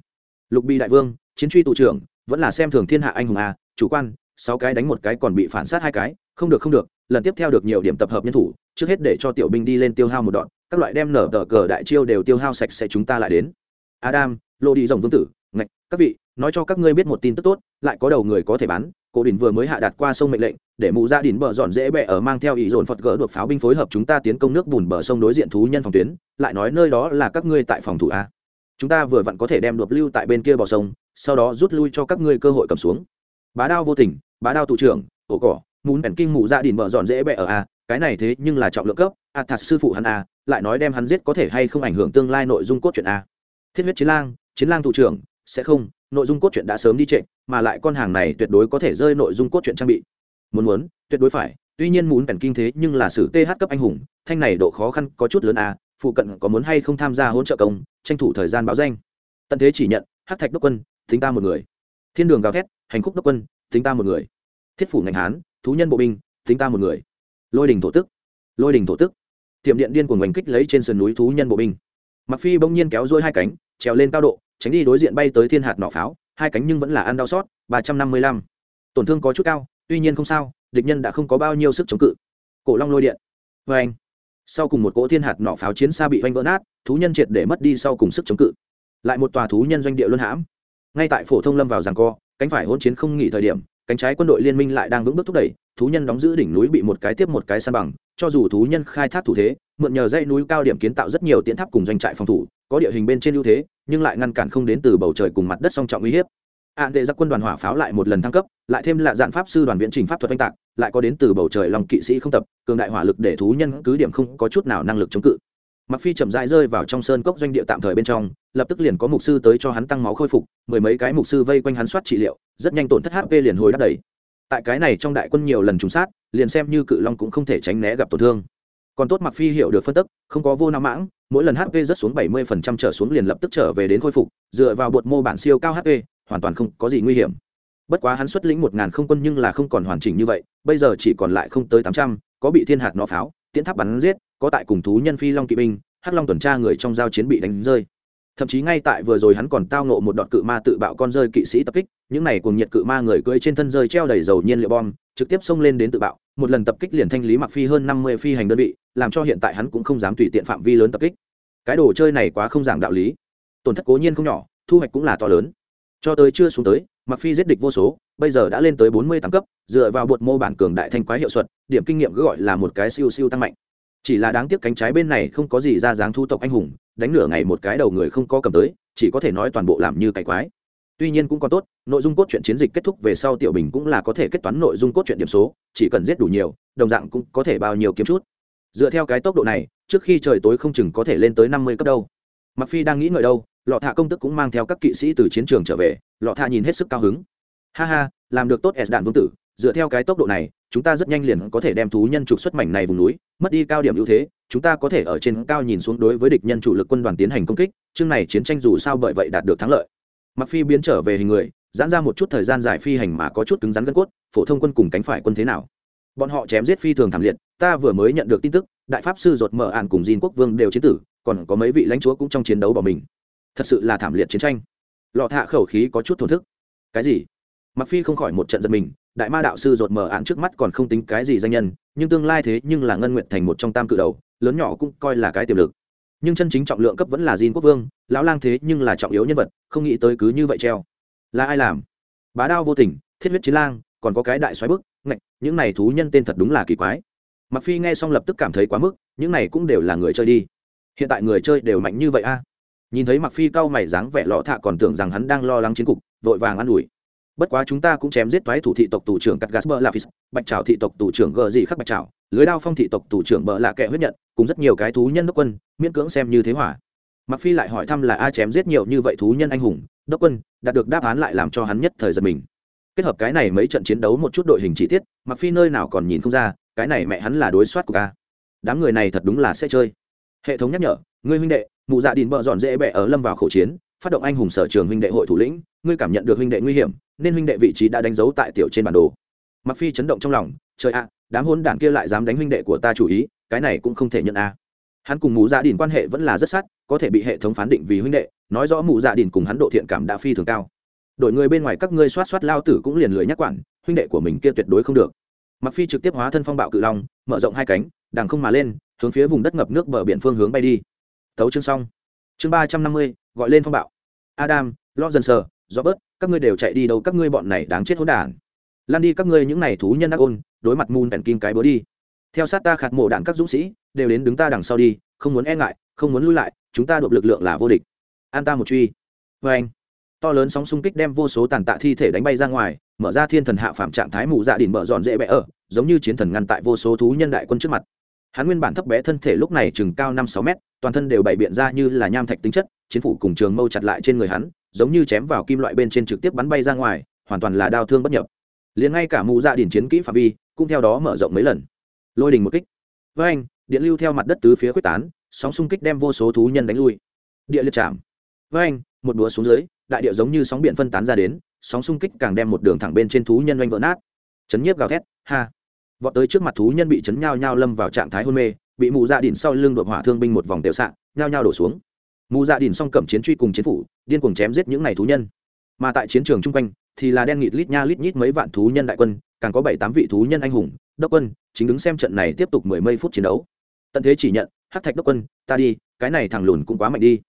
Lục bi đại vương, chiến truy tụ trưởng, vẫn là xem thường thiên hạ anh hùng à chủ quan, sáu cái đánh một cái còn bị phản sát hai cái, không được không được, lần tiếp theo được nhiều điểm tập hợp nhân thủ, trước hết để cho tiểu binh đi lên tiêu hao một đoạn, các loại đem nở tờ cờ đại chiêu đều tiêu hao sạch sẽ chúng ta lại đến. Adam, lô đi rồng vương tử, ngạch, các vị nói cho các ngươi biết một tin tức tốt, lại có đầu người có thể bán, cổ đình vừa mới hạ đặt qua sông mệnh lệnh, để mụ gia đình bờ dọn dễ bẹ ở mang theo ý dồn phật gỡ được pháo binh phối hợp chúng ta tiến công nước bùn bờ sông đối diện thú nhân phòng tuyến, lại nói nơi đó là các ngươi tại phòng thủ a. Chúng ta vừa vặn có thể đem đột lưu tại bên kia bờ sông, sau đó rút lui cho các ngươi cơ hội cầm xuống. Bá đao vô tình, bá đao thủ trưởng, ổ cỏ muốn bèn kinh mụ gia đình bờ dọn dễ bẹ ở a, cái này thế nhưng là trọng lượng cấp, a thật sư phụ hắn a, lại nói đem hắn giết có thể hay không ảnh hưởng tương lai nội dung cốt truyện a. Thiết huyết chiến lang chiến lang thủ trưởng, sẽ không nội dung cốt truyện đã sớm đi trệ, mà lại con hàng này tuyệt đối có thể rơi nội dung cốt truyện trang bị. Muốn muốn, tuyệt đối phải, tuy nhiên muốn bèn kinh thế nhưng là sử th cấp anh hùng, thanh này độ khó khăn có chút lớn à? phụ cận có muốn hay không tham gia hỗ trợ công, tranh thủ thời gian báo danh. Tận thế chỉ nhận, hát thạch đốc quân tính ta một người. Thiên đường gào thét, hành khúc đốc quân tính ta một người. Thiết phủ ngành hán, thú nhân bộ binh tính ta một người. Lôi đình thổ tức, lôi đình thổ tức. Tiệm điện điên của ngành kích lấy trên sườn núi thú nhân bộ binh. Mặc phi bỗng nhiên kéo dôi hai cánh, trèo lên cao độ tránh đi đối diện bay tới thiên hạt nỏ pháo, hai cánh nhưng vẫn là ăn đau xót, ba trăm năm mươi lăm. Tổn thương có chút cao, tuy nhiên không sao, địch nhân đã không có bao nhiêu sức chống cự. Cổ long lôi điện. Vê anh, sau cùng một cỗ thiên hạt nỏ pháo chiến xa bị oanh vỡ nát, thú nhân triệt để mất đi sau cùng sức chống cự. Lại một tòa thú nhân doanh địa luân hãm. Ngay tại phổ thông lâm vào giằng co, cánh phải hỗn chiến không nghỉ thời điểm cánh trái quân đội liên minh lại đang vững bước thúc đẩy, thú nhân đóng giữ đỉnh núi bị một cái tiếp một cái san bằng, cho dù thú nhân khai thác thủ thế, mượn nhờ dãy núi cao điểm kiến tạo rất nhiều tiến tháp cùng doanh trại phòng thủ, có địa hình bên trên ưu thế, nhưng lại ngăn cản không đến từ bầu trời cùng mặt đất song trọng uy hiếp. Ạn tệ giặc quân đoàn hỏa pháo lại một lần thăng cấp, lại thêm là dạn pháp sư đoàn viện trình pháp thuật oanh tạc, lại có đến từ bầu trời lòng kỵ sĩ không tập, cường đại hỏa lực để thú nhân cứ điểm không có chút nào năng lực chống cự. Mặc phi chậm rãi rơi vào trong sơn cốc doanh địa tạm thời bên trong lập tức liền có mục sư tới cho hắn tăng máu khôi phục, mười mấy cái mục sư vây quanh hắn soát trị liệu, rất nhanh tổn thất hp liền hồi đắp đầy. Tại cái này trong đại quân nhiều lần trúng sát, liền xem như cự long cũng không thể tránh né gặp tổn thương. Còn tốt mặc phi hiểu được phân tức, không có vô nam mãng, mỗi lần hp rất xuống 70% trở xuống liền lập tức trở về đến khôi phục, dựa vào bột mô bản siêu cao hp hoàn toàn không có gì nguy hiểm. Bất quá hắn xuất lĩnh một ngàn không quân nhưng là không còn hoàn chỉnh như vậy, bây giờ chỉ còn lại không tới tám trăm, có bị thiên hạt nó pháo, tiễn tháp bắn giết, có tại cùng thú nhân phi long kỵ binh, hắc long tuần tra người trong giao chiến bị đánh rơi thậm chí ngay tại vừa rồi hắn còn tao nộ một đoạn cự ma tự bạo con rơi kỵ sĩ tập kích, những này cùng nhiệt cự ma người cưỡi trên thân rơi treo đầy dầu nhiên liệu bom, trực tiếp xông lên đến tự bạo, một lần tập kích liền thanh lý mặc phi hơn năm mươi phi hành đơn vị, làm cho hiện tại hắn cũng không dám tùy tiện phạm vi lớn tập kích. Cái đồ chơi này quá không giảng đạo lý. Tổn thất cố nhiên không nhỏ, thu hoạch cũng là to lớn. Cho tới chưa xuống tới, mặc phi giết địch vô số, bây giờ đã lên tới bốn mươi tám cấp, dựa vào bột mô bản cường đại thanh quái hiệu suất, điểm kinh nghiệm cứ gọi là một cái siêu siêu tăng mạnh. Chỉ là đáng tiếc cánh trái bên này không có gì ra dáng thu tộc anh hùng đánh nửa ngày một cái đầu người không có cầm tới, chỉ có thể nói toàn bộ làm như cái quái. Tuy nhiên cũng còn tốt, nội dung cốt truyện chiến dịch kết thúc về sau tiểu bình cũng là có thể kết toán nội dung cốt truyện điểm số, chỉ cần giết đủ nhiều, đồng dạng cũng có thể bao nhiêu kiếm chút. Dựa theo cái tốc độ này, trước khi trời tối không chừng có thể lên tới năm mươi cấp đâu. Mặc phi đang nghĩ ngợi đâu, lọ thạ công tức cũng mang theo các kỵ sĩ từ chiến trường trở về, lọ thạ nhìn hết sức cao hứng. Ha ha, làm được tốt s đạn vương tử, dựa theo cái tốc độ này, chúng ta rất nhanh liền có thể đem thú nhân trục xuất mảnh này vùng núi, mất đi cao điểm ưu thế chúng ta có thể ở trên cao nhìn xuống đối với địch nhân chủ lực quân đoàn tiến hành công kích, chương này chiến tranh dù sao bởi vậy đạt được thắng lợi. Mặc phi biến trở về hình người, giãn ra một chút thời gian dài phi hành mà có chút cứng rắn gân cốt, phổ thông quân cùng cánh phải quân thế nào? Bọn họ chém giết phi thường thảm liệt, ta vừa mới nhận được tin tức, đại pháp sư ruột mở ản cùng diên quốc vương đều chiến tử, còn có mấy vị lãnh chúa cũng trong chiến đấu bỏ mình. Thật sự là thảm liệt chiến tranh. Lọ thạ khẩu khí có chút thổn thức. Cái gì? Mặc phi không khỏi một trận giật mình đại ma đạo sư ruột mở ạn trước mắt còn không tính cái gì danh nhân, nhưng tương lai thế nhưng là ngân nguyện thành một trong tam cự đầu, lớn nhỏ cũng coi là cái tiềm lực. Nhưng chân chính trọng lượng cấp vẫn là diên quốc vương, lão lang thế nhưng là trọng yếu nhân vật, không nghĩ tới cứ như vậy treo. Là ai làm? Bá đao vô tình, thiết huyết chiến lang, còn có cái đại xoáy bức, ngạch, những này thú nhân tên thật đúng là kỳ quái. Mặc phi nghe xong lập tức cảm thấy quá mức, những này cũng đều là người chơi đi. Hiện tại người chơi đều mạnh như vậy a. Nhìn thấy mặc phi cau mày dáng vẻ lọ thạ còn tưởng rằng hắn đang lo lắng chiến cục, vội vàng an ủi bất quá chúng ta cũng chém giết toái thủ thị tộc tù trưởng cắt gasper lafis bạch trào thị tộc tù trưởng gờ gì khắc bạch trào lưới đao phong thị tộc tù trưởng bờ lạ kệ huyết nhận, cùng rất nhiều cái thú nhân đốc quân, miễn cưỡng xem như thế hỏa mặc phi lại hỏi thăm là a chém giết nhiều như vậy thú nhân anh hùng, đốc quân, đạt được đáp án lại làm cho hắn nhất thời giật mình. Kết hợp cái này mấy trận chiến đấu một chút đội hình chi tiết mặc phi nơi nào còn nhìn không ra, cái này mẹ hắn là đối soát của ca đám người này thật đúng là sẽ chơi. Hệ thống nhắc nhở, ngươi huynh đệ, mụ dạ đình bợ dọn dễ bẹ ở lâm vào khẩu chiến phát động anh hùng sở trường huynh đệ hội thủ lĩnh, ngươi cảm nhận được huynh đệ nguy hiểm, nên huynh đệ vị trí đã đánh dấu tại tiểu trên bản đồ. Mặc phi chấn động trong lòng, trời ạ, đám hôn đảng kia lại dám đánh huynh đệ của ta chủ ý, cái này cũng không thể nhận a. Hắn cùng mù gia dạ đình quan hệ vẫn là rất sát, có thể bị hệ thống phán định vì huynh đệ, nói rõ mù gia dạ đình cùng hắn độ thiện cảm đã phi thường cao. Đội người bên ngoài các ngươi soát soát lao tử cũng liền lười nhắc quản, huynh đệ của mình kia tuyệt đối không được. Mặc phi trực tiếp hóa thân phong bạo cự long, mở rộng hai cánh, đằng không mà lên, hướng phía vùng đất ngập nước bờ biển phương hướng bay đi. Tấu chương xong chương ba trăm năm mươi, gọi lên phong bạo. Adam lo dần sờ do bớt các ngươi đều chạy đi đâu, các ngươi bọn này đáng chết hỗn đản. Lan đi các ngươi những này thú nhân đắc ôn, đối mặt mùn bèn kim cái bớ đi. Theo sát ta khạt mộ đạn các dũng sĩ, đều đến đứng ta đằng sau đi, không muốn e ngại, không muốn lui lại, chúng ta đột lực lượng là vô địch. An ta một truy. Vê anh, to lớn sóng xung kích đem vô số tàn tạ thi thể đánh bay ra ngoài, mở ra thiên thần hạ phạm trạng thái mù dạ đỉnh mở dọn dễ bẽ ở, giống như chiến thần ngăn tại vô số thú nhân đại quân trước mặt. Hắn nguyên bản thấp bé thân thể lúc này chừng cao năm sáu mét toàn thân đều bày biện ra như là nham thạch tính chất, chiến phủ cùng trường mâu chặt lại trên người hắn, giống như chém vào kim loại bên trên trực tiếp bắn bay ra ngoài, hoàn toàn là đau thương bất nhập. Liền ngay cả mụ dạ đỉnh chiến kỹ phạm vi, cũng theo đó mở rộng mấy lần. Lôi đình một kích. Với anh, điện lưu theo mặt đất tứ phía quyết tán, sóng xung kích đem vô số thú nhân đánh lui. Địa liệt chạm. Với anh, một đũa xuống dưới, đại địa giống như sóng biển phân tán ra đến, sóng xung kích càng đem một đường thẳng bên trên thú nhân oanh vỡ nát. Chấn nhiếp gào thét. Ha. Vọt tới trước mặt thú nhân bị chấn nhao nhao lâm vào trạng thái hôn mê bị mù dạ đỉnh sau lưng đột hỏa thương binh một vòng tiểu sạn nhao nhao đổ xuống. Mù dạ đỉnh xong cầm chiến truy cùng chiến phủ, điên cuồng chém giết những ngày thú nhân. Mà tại chiến trường chung quanh, thì là đen nghịt lít nha lít nhít mấy vạn thú nhân đại quân, càng có bảy tám vị thú nhân anh hùng, đốc quân, chính đứng xem trận này tiếp tục mười mấy phút chiến đấu. Tận thế chỉ nhận, hắc thạch đốc quân, ta đi, cái này thằng lùn cũng quá mạnh đi.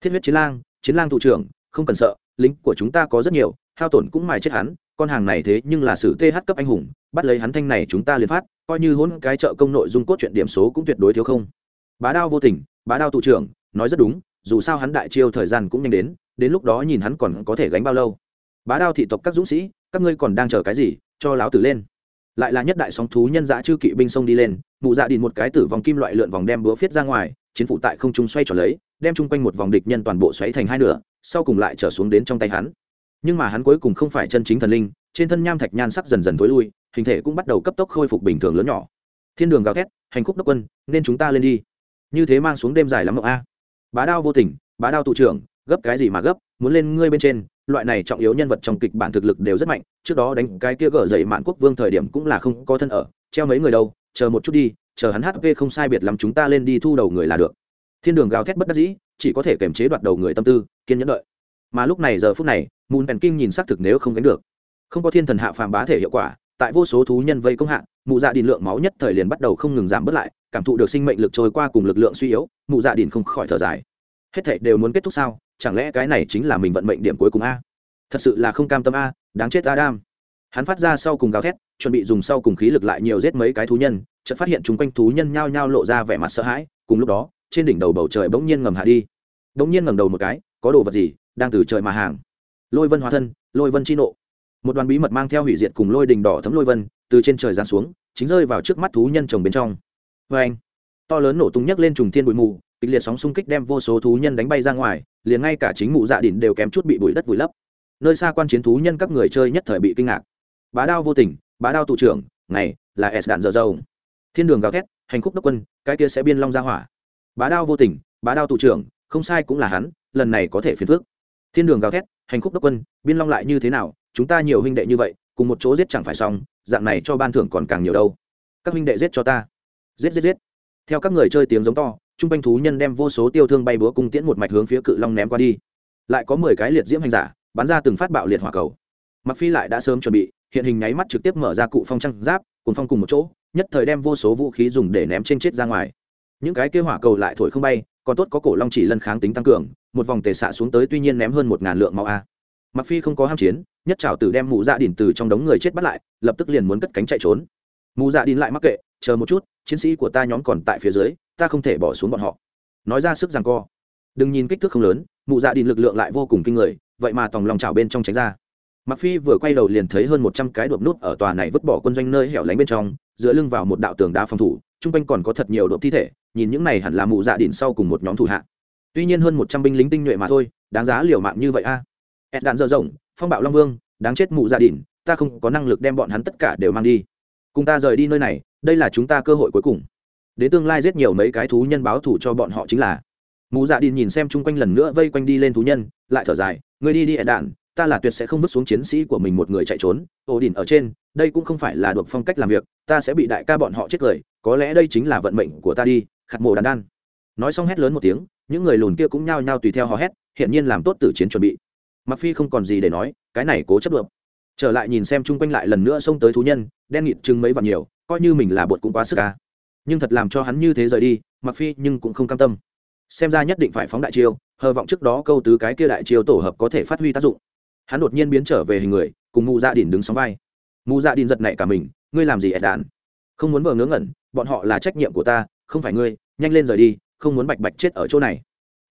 Thiết huyết chiến lang chiến lang thủ trưởng, không cần sợ, lính của chúng ta có rất nhiều, hao tổn cũng mài chết hắn, con hàng này thế nhưng là sử th cấp anh hùng, bắt lấy hắn thanh này chúng ta liền phát coi như hỗn cái trợ công nội dung cốt truyện điểm số cũng tuyệt đối thiếu không. Bá đao vô tình, bá đao thủ trưởng, nói rất đúng, dù sao hắn đại chiêu thời gian cũng nhanh đến đến lúc đó nhìn hắn còn có thể gánh bao lâu. Bá đao thị tộc các dũng sĩ, các ngươi còn đang chờ cái gì, cho láo tử lên. Lại là nhất đại sóng thú nhân dã chư kỵ binh sông đi lên, mụ dạ đình một cái tử vòng kim loại lượn vòng đem búa phiết ra ngoài, chiến phụ tại không trung xoay trở lấy, đem chung quanh một vòng địch nhân toàn bộ xoáy thành hai nửa, sau cùng lại trở xuống đến trong tay hắn. Nhưng mà hắn cuối cùng không phải chân chính thần linh, trên thân nham thạch nhan sắc dần dần tối lui hình thể cũng bắt đầu cấp tốc khôi phục bình thường lớn nhỏ. Thiên đường gào thét, hành khúc đốc quân, nên chúng ta lên đi. Như thế mang xuống đêm dài lắm mộng a. Bá đao vô tình, bá đao tụ trưởng, gấp cái gì mà gấp, muốn lên ngươi bên trên, loại này trọng yếu nhân vật trong kịch bản thực lực đều rất mạnh, trước đó đánh cái kia gở dậy mạn quốc vương thời điểm cũng là không có thân ở, treo mấy người đâu, chờ một chút đi, chờ hắn hp không sai biệt lắm chúng ta lên đi thu đầu người là được. Thiên đường gào thét bất đắc dĩ, chỉ có thể kiềm chế đoạt đầu người tâm tư, kiên nhẫn đợi. Mà lúc này giờ phút này mùn bèn kinh nhìn xác thực nếu không gánh được, không có thiên thần hạ phàm bá thể hiệu quả tại vô số thú nhân vây công hạ, mụ dạ đỉnh lượng máu nhất thời liền bắt đầu không ngừng giảm bớt lại, cảm thụ được sinh mệnh lực trôi qua cùng lực lượng suy yếu, mụ dạ đỉnh không khỏi thở dài. Hết thảy đều muốn kết thúc sao? Chẳng lẽ cái này chính là mình vận mệnh điểm cuối cùng a? Thật sự là không cam tâm a, đáng chết adam. Hắn phát ra sau cùng gào thét, chuẩn bị dùng sau cùng khí lực lại nhiều giết mấy cái thú nhân, chợt phát hiện chúng quanh thú nhân nhao nhao lộ ra vẻ mặt sợ hãi, cùng lúc đó, trên đỉnh đầu bầu trời bỗng nhiên ngầm hạ đi. Bỗng nhiên ngầm đầu một cái, có đồ vật gì đang từ trời mà hàng? Lôi vân hóa thân, lôi vân chi nộ một đoàn bí mật mang theo hủy diệt cùng lôi đình đỏ thấm lôi vân, từ trên trời giáng xuống, chính rơi vào trước mắt thú nhân trồng bên trong. Vê anh, to lớn nổ tung nhấc lên trùng thiên bụi mù, kịch liệt sóng xung kích đem vô số thú nhân đánh bay ra ngoài, liền ngay cả chính mụ dạ đỉnh đều kém chút bị bụi đất vùi lấp. Nơi xa quan chiến thú nhân các người chơi nhất thời bị kinh ngạc. Bá đao vô tình, bá đao tụ trưởng, này, là s đạn dở dầu. Thiên đường gào thét, hành khúc đốc quân, cái kia sẽ biên long ra hỏa. Bá đao vô tình, bá đao tụ trưởng, không sai cũng là hắn, lần này có thể phiền phước thiên đường gào thét, hành khúc đốc quân, biên long lại như thế nào, chúng ta nhiều huynh đệ như vậy, cùng một chỗ giết chẳng phải xong, dạng này cho ban thưởng còn càng nhiều đâu. Các huynh đệ giết cho ta. Giết giết giết. Theo các người chơi tiếng giống to, trung quanh thú nhân đem vô số tiêu thương bay búa cung tiễn một mạch hướng phía cự long ném qua đi. Lại có mười cái liệt diễm hành giả, bắn ra từng phát bạo liệt hỏa cầu. Mặc phi lại đã sớm chuẩn bị, hiện hình nháy mắt trực tiếp mở ra cụ phong trăng giáp cùng phong cùng một chỗ, nhất thời đem vô số vũ khí dùng để ném trên chết ra ngoài. Những cái kia hỏa cầu lại thổi không bay còn tốt có cổ long chỉ lân kháng tính tăng cường, một vòng tề xạ xuống tới tuy nhiên ném hơn một ngàn lượng máu a. Mặc phi không có ham chiến, nhất trào tử đem mụ dạ đỉnh từ trong đống người chết bắt lại, lập tức liền muốn cất cánh chạy trốn. Mụ dạ đỉnh lại mắc kệ, chờ một chút, chiến sĩ của ta nhóm còn tại phía dưới, ta không thể bỏ xuống bọn họ. Nói ra sức rằng co. Đừng nhìn kích thước không lớn mụ dạ đỉnh lực lượng lại vô cùng kinh người, vậy mà tòng lòng trào bên trong tránh ra. Mặc phi vừa quay đầu liền thấy hơn một trăm cái đột nút ở tòa này vứt bỏ quân doanh nơi hẻo lánh bên trong, dựa lưng vào một đạo tường đá phòng thủ chung quanh còn có thật nhiều đột thi thể, nhìn những này hẳn là mụ dạ đỉnh sau cùng một nhóm thủ hạ. Tuy nhiên hơn một trăm binh lính tinh nhuệ mà thôi, đáng giá liều mạng như vậy a. Ed đạn dơ rộng, phong bạo long vương, đáng chết mụ dạ đỉnh ta không có năng lực đem bọn hắn tất cả đều mang đi. Cùng ta rời đi nơi này, đây là chúng ta cơ hội cuối cùng. Đến tương lai giết nhiều mấy cái thú nhân báo thủ cho bọn họ chính là. Mụ dạ đỉnh nhìn xem chung quanh lần nữa vây quanh đi lên thú nhân, lại thở dài người đi đi ed đạn, ta là tuyệt sẽ không vứt xuống chiến sĩ của mình một người chạy trốn. Ổ đỉnh ở trên, đây cũng không phải là đột phong cách làm việc, ta sẽ bị đại ca bọn họ chết cười có lẽ đây chính là vận mệnh của ta đi, khát mộ đàn đan. Nói xong hét lớn một tiếng, những người lùn kia cũng nhao nhao tùy theo hò hét, hiện nhiên làm tốt tử chiến chuẩn bị. Mặc phi không còn gì để nói, cái này cố chấp được. Trở lại nhìn xem chung quanh lại lần nữa xông tới thú nhân, đen nghịt chừng mấy vạn nhiều, coi như mình là bột cũng quá sức ca nhưng thật làm cho hắn như thế rời đi mặc phi nhưng cũng không cam tâm. Xem ra nhất định phải phóng đại chiêu, hờ vọng trước đó câu tứ cái kia đại chiêu tổ hợp có thể phát huy tác dụng. Hắn đột nhiên biến trở về hình người, cùng mụ dạ gia đình đứng sóng vai. Mụ dạ gia đình giật nảy cả mình, ngươi làm gì ẹt đạn? Không muốn vờ ngớ ngẩn bọn họ là trách nhiệm của ta không phải ngươi nhanh lên rời đi không muốn bạch bạch chết ở chỗ này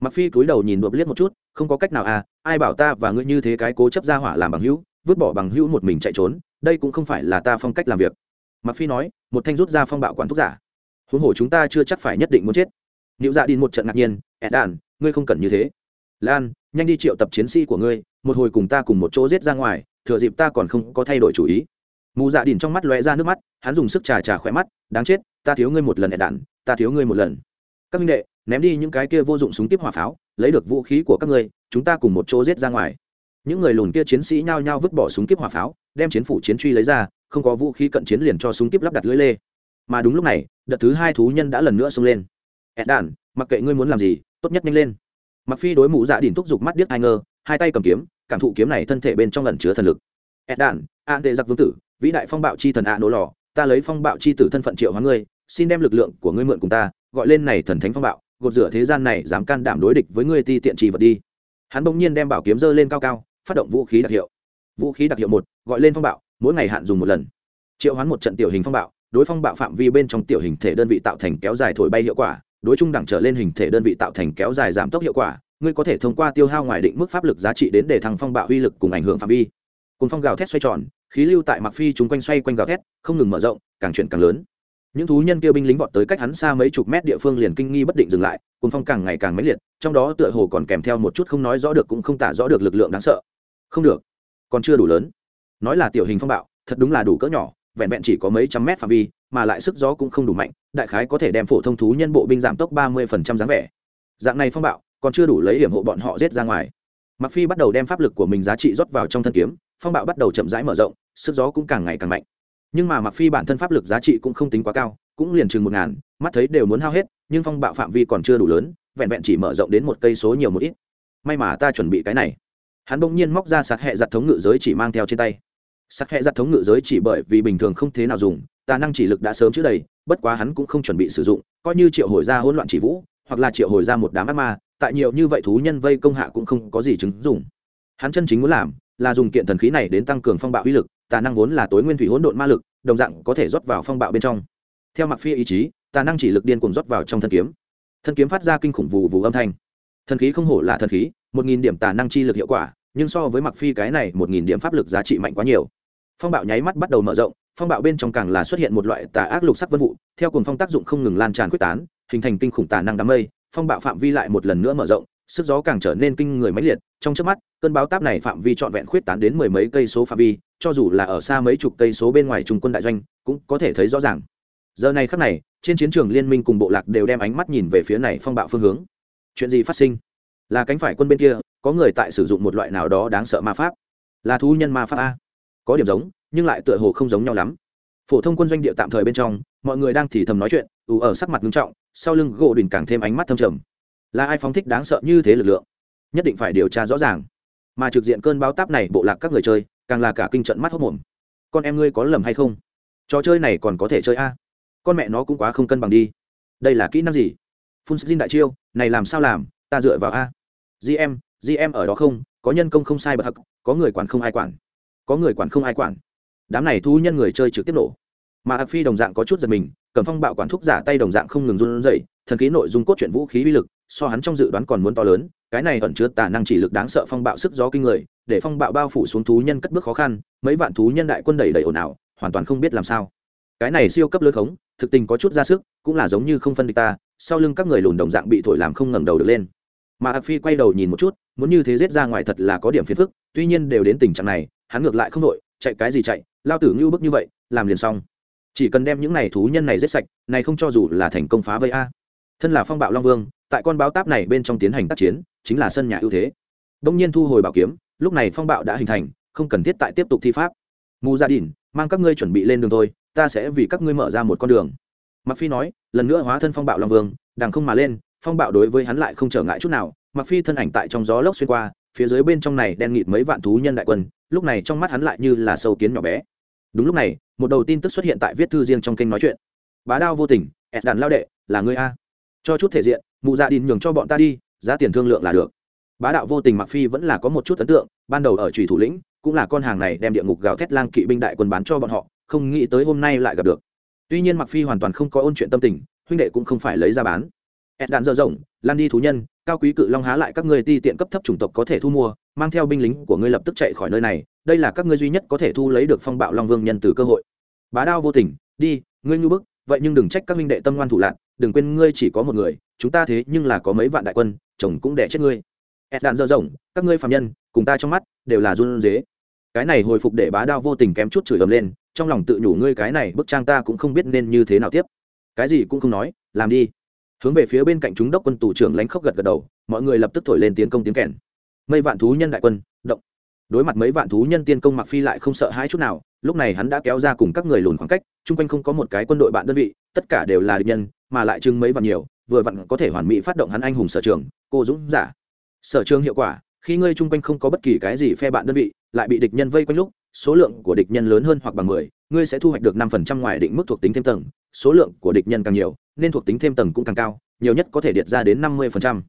mặc phi cúi đầu nhìn đột liếc một chút không có cách nào à ai bảo ta và ngươi như thế cái cố chấp ra hỏa làm bằng hữu vứt bỏ bằng hữu một mình chạy trốn đây cũng không phải là ta phong cách làm việc mặc phi nói một thanh rút ra phong bạo quản thúc giả huống hồ chúng ta chưa chắc phải nhất định muốn chết liệu Dạ đi một trận ngạc nhiên, "Ed Đàn, ngươi không cần như thế. Lan, nhanh đi triệu tập chiến sĩ của ngươi, một hồi cùng ta cùng một chỗ giết ra ngoài, thừa dịp ta còn không có thay đổi chủ ý." Mù Dạ Điền trong mắt lóe ra nước mắt, hắn dùng sức trà trà khỏe mắt, "Đáng chết, ta thiếu ngươi một lần Ed ta thiếu ngươi một lần." Các minh đệ, ném đi những cái kia vô dụng súng tiếp hỏa pháo, lấy được vũ khí của các ngươi, chúng ta cùng một chỗ giết ra ngoài. Những người lùn kia chiến sĩ nhao nhao vứt bỏ súng kiếp hỏa pháo, đem chiến phủ chiến truy lấy ra, không có vũ khí cận chiến liền cho súng kiếp lắp đặt lưỡi lê. Mà đúng lúc này, đợt thứ hai thú nhân đã lần nữa xông lên ed đàn mặc kệ ngươi muốn làm gì tốt nhất nhanh lên mặc phi đối mụ dạ đỉnh thúc giục mắt điếc ai ngơ hai tay cầm kiếm cảm thụ kiếm này thân thể bên trong lần chứa thần lực ed đàn an tệ giặc vương tử vĩ đại phong bạo chi thần ạ nổ lò, ta lấy phong bạo chi tử thân phận triệu hóa ngươi, xin đem lực lượng của ngươi mượn cùng ta, gọi lên này thần thánh phong bạo, gột rửa thế gian này dám can đảm đối địch với ngươi ti tiện trì vật đi. Hắn bỗng nhiên đem bảo kiếm dơ lên cao cao, phát động vũ khí đặc hiệu. Vũ khí đặc hiệu một, gọi lên phong bạo, mỗi ngày hạn dùng một lần. Triệu hoán một trận tiểu hình phong bạo, đối phong bạo phạm vi bên trong tiểu hình thể đơn vị tạo thành kéo dài thổi bay hiệu quả, đối trung đẳng trở lên hình thể đơn vị tạo thành kéo dài giảm tốc hiệu quả, ngươi có thể thông qua tiêu hao ngoài định mức pháp lực giá trị đến để thăng phong bạo uy lực cùng ảnh hưởng phạm vi. Cùng phong gào thét xoay tròn khí lưu tại mặc phi chúng quanh xoay quanh gào thét, không ngừng mở rộng, càng chuyển càng lớn. Những thú nhân kia binh lính vọt tới cách hắn xa mấy chục mét địa phương liền kinh nghi bất định dừng lại cùng phong càng ngày càng mãnh liệt, trong đó tựa hồ còn kèm theo một chút không nói rõ được cũng không tả rõ được lực lượng đáng sợ. Không được, còn chưa đủ lớn. Nói là tiểu hình phong bạo, thật đúng là đủ cỡ nhỏ, vẹn vẹn chỉ có mấy trăm mét phạm vi, mà lại sức gió cũng không đủ mạnh, đại khái có thể đem phổ thông thú nhân bộ binh giảm tốc ba mươi phần trăm dáng vẻ. Dạng này phong bạo, còn chưa đủ lấy hiểm hộ bọn họ giết ra ngoài. Mặc phi bắt đầu đem pháp lực của mình giá trị rót vào trong thân kiếm phong bạo bắt đầu chậm rãi mở rộng, sức gió cũng càng ngày càng mạnh. Nhưng mà mặc phi bản thân pháp lực giá trị cũng không tính quá cao, cũng liền chừng một ngàn, mắt thấy đều muốn hao hết, nhưng phong bạo phạm vi còn chưa đủ lớn, vẹn vẹn chỉ mở rộng đến một cây số nhiều một ít. May mà ta chuẩn bị cái này. Hắn bỗng nhiên móc ra sạt hệ giặt thống ngự giới chỉ mang theo trên tay. Sạt hệ giặt thống ngự giới chỉ bởi vì bình thường không thế nào dùng ta năng chỉ lực đã sớm trước đầy, bất quá hắn cũng không chuẩn bị sử dụng, coi như triệu hồi ra hỗn loạn chỉ vũ, hoặc là triệu hồi ra một đám ác ma, tại nhiều như vậy thú nhân vây công hạ cũng không có gì chứng dùng hắn chân chính muốn làm là dùng kiện thần khí này đến tăng cường phong bạo uy lực, tà năng vốn là tối nguyên thủy hỗn độn ma lực, đồng dạng có thể rót vào phong bạo bên trong. Theo mặc phi ý chí, tà năng chỉ lực điên cuồng rót vào trong thân kiếm. Thân kiếm phát ra kinh khủng vù vù âm thanh. Thần khí không hổ là thần khí, một nghìn điểm tà năng chi lực hiệu quả, nhưng so với mặc phi cái này một nghìn điểm pháp lực giá trị mạnh quá nhiều. Phong bạo nháy mắt bắt đầu mở rộng, phong bạo bên trong càng là xuất hiện một loại tà ác lục sắc vân vụ, theo cùng phong tác dụng không ngừng lan tràn quyết tán, hình thành kinh khủng tà năng đám mây, phong bạo phạm vi lại một lần nữa mở rộng sức gió càng trở nên kinh người mãnh liệt, trong trước mắt, cơn báo táp này phạm vi trọn vẹn khuyết tán đến mười mấy cây số phạm vi, cho dù là ở xa mấy chục cây số bên ngoài trung quân đại doanh, cũng có thể thấy rõ ràng. Giờ này khắc này, trên chiến trường liên minh cùng bộ lạc đều đem ánh mắt nhìn về phía này phong bạo phương hướng. Chuyện gì phát sinh? Là cánh phải quân bên kia, có người tại sử dụng một loại nào đó đáng sợ ma pháp? Là thú nhân ma pháp a. Có điểm giống, nhưng lại tựa hồ không giống nhau lắm. Phổ thông quân doanh địa tạm thời bên trong, mọi người đang thì thầm nói chuyện, ù ở sắc mặt nghiêm trọng, sau lưng gỗ đình càng thêm ánh mắt thâm trầm là ai phóng thích đáng sợ như thế lực lượng? Nhất định phải điều tra rõ ràng. Mà trực diện cơn báo táp này bộ lạc các người chơi, càng là cả kinh trận mắt hốc mồm. Con em ngươi có lầm hay không? Trò chơi này còn có thể chơi a? Con mẹ nó cũng quá không cân bằng đi. Đây là kỹ năng gì? Phun xin đại chiêu, này làm sao làm? Ta dựa vào a. Gm gm ở đó không? Có nhân công không sai bậc hặc có người quản không ai quản? Có người quản không ai quản? Đám này thu nhân người chơi trực tiếp nổ. Mà hạc phi đồng dạng có chút giật mình, cầm phong bạo quản thúc giả tay đồng dạng không ngừng run rẩy, thần ký nội dung cốt truyện vũ khí uy lực so hắn trong dự đoán còn muốn to lớn, cái này ẩn chứa tà năng chỉ lực đáng sợ phong bạo sức gió kinh người, để phong bạo bao phủ xuống thú nhân cất bước khó khăn, mấy vạn thú nhân đại quân đẩy đẩy ồn ào, hoàn toàn không biết làm sao. Cái này siêu cấp lớn khống, thực tình có chút ra sức, cũng là giống như không phân địch ta, sau lưng các người lùn đồng dạng bị thổi làm không ngẩng đầu được lên. Mà ạc phi quay đầu nhìn một chút, muốn như thế giết ra ngoài thật là có điểm phiền phức, tuy nhiên đều đến tình trạng này, hắn ngược lại không đội, chạy cái gì chạy, lao tử ngưu bức như vậy, làm liền xong. Chỉ cần đem những này thú nhân này giết sạch, này không cho dù là thành công phá vây a. Thân là phong bạo long vương tại con báo táp này bên trong tiến hành tác chiến, chính là sân nhà ưu thế. Đông nhiên thu hồi bảo kiếm, lúc này phong bạo đã hình thành, không cần thiết tại tiếp tục thi pháp. Mù dạ gia đình mang các ngươi chuẩn bị lên đường thôi, ta sẽ vì các ngươi mở ra một con đường. Mặc phi nói, lần nữa hóa thân phong bạo long vương, đằng không mà lên, phong bạo đối với hắn lại không trở ngại chút nào. Mặc phi thân ảnh tại trong gió lốc xuyên qua, phía dưới bên trong này đen nghịt mấy vạn thú nhân đại quân, lúc này trong mắt hắn lại như là sâu kiến nhỏ bé. Đúng lúc này, một đầu tin tức xuất hiện tại viết thư riêng trong kênh nói chuyện. Bá đao vô tình ẹt đàn lao đệ, là ngươi a. Cho chút thể diện mụ dạ đình nhường cho bọn ta đi, giá tiền thương lượng là được. Bá đạo vô tình mặc phi vẫn là có một chút ấn tượng, ban đầu ở trùy thủ lĩnh, cũng là con hàng này đem địa ngục gào thét lang kỵ binh đại quân bán cho bọn họ, không nghĩ tới hôm nay lại gặp được. Tuy nhiên mặc phi hoàn toàn không có ôn chuyện tâm tình, huynh đệ cũng không phải lấy ra bán. Ed đạn dơ rộng, lan đi thú nhân, cao quý cự long há lại các ngươi ti tiện cấp thấp chủng tộc có thể thu mua, mang theo binh lính của ngươi lập tức chạy khỏi nơi này, đây là các ngươi duy nhất có thể thu lấy được phong bạo long vương nhân từ cơ hội. Bá đao vô tình, đi, ngươi ngư bức vậy nhưng đừng trách các minh đệ tâm ngoan thủ lạc, đừng quên ngươi chỉ có một người, chúng ta thế nhưng là có mấy vạn đại quân, chồng cũng đẻ chết ngươi. Ed đạn dơ rộng, các ngươi phạm nhân, cùng ta trong mắt, đều là run dế cái này hồi phục để bá đao vô tình kém chút chửi ầm lên, trong lòng tự nhủ ngươi cái này bức trang ta cũng không biết nên như thế nào tiếp. Cái gì cũng không nói, làm đi. Hướng về phía bên cạnh chúng đốc quân tù trưởng lánh khóc gật gật đầu, mọi người lập tức thổi lên tiến công tiếng kèn. Mây vạn thú nhân đại quân, động. Đối mặt mấy vạn thú nhân tiên công mặc phi lại không sợ hãi chút nào lúc này hắn đã kéo ra cùng các người lùn khoảng cách, chung quanh không có một cái quân đội bạn đơn vị, tất cả đều là địch nhân, mà lại chừng mấy vạn nhiều, vừa vặn có thể hoàn mỹ phát động hắn anh hùng sở trường, cô dũng, giả. Sở trường hiệu quả, khi ngươi chung quanh không có bất kỳ cái gì phe bạn đơn vị, lại bị địch nhân vây quanh lúc, số lượng của địch nhân lớn hơn hoặc bằng mười, ngươi sẽ thu hoạch được năm phần trăm ngoài định mức thuộc tính thêm tầng, số lượng của địch nhân càng nhiều, nên thuộc tính thêm tầng cũng càng cao, nhiều nhất có thể điện ra đến năm mươi phần trăm.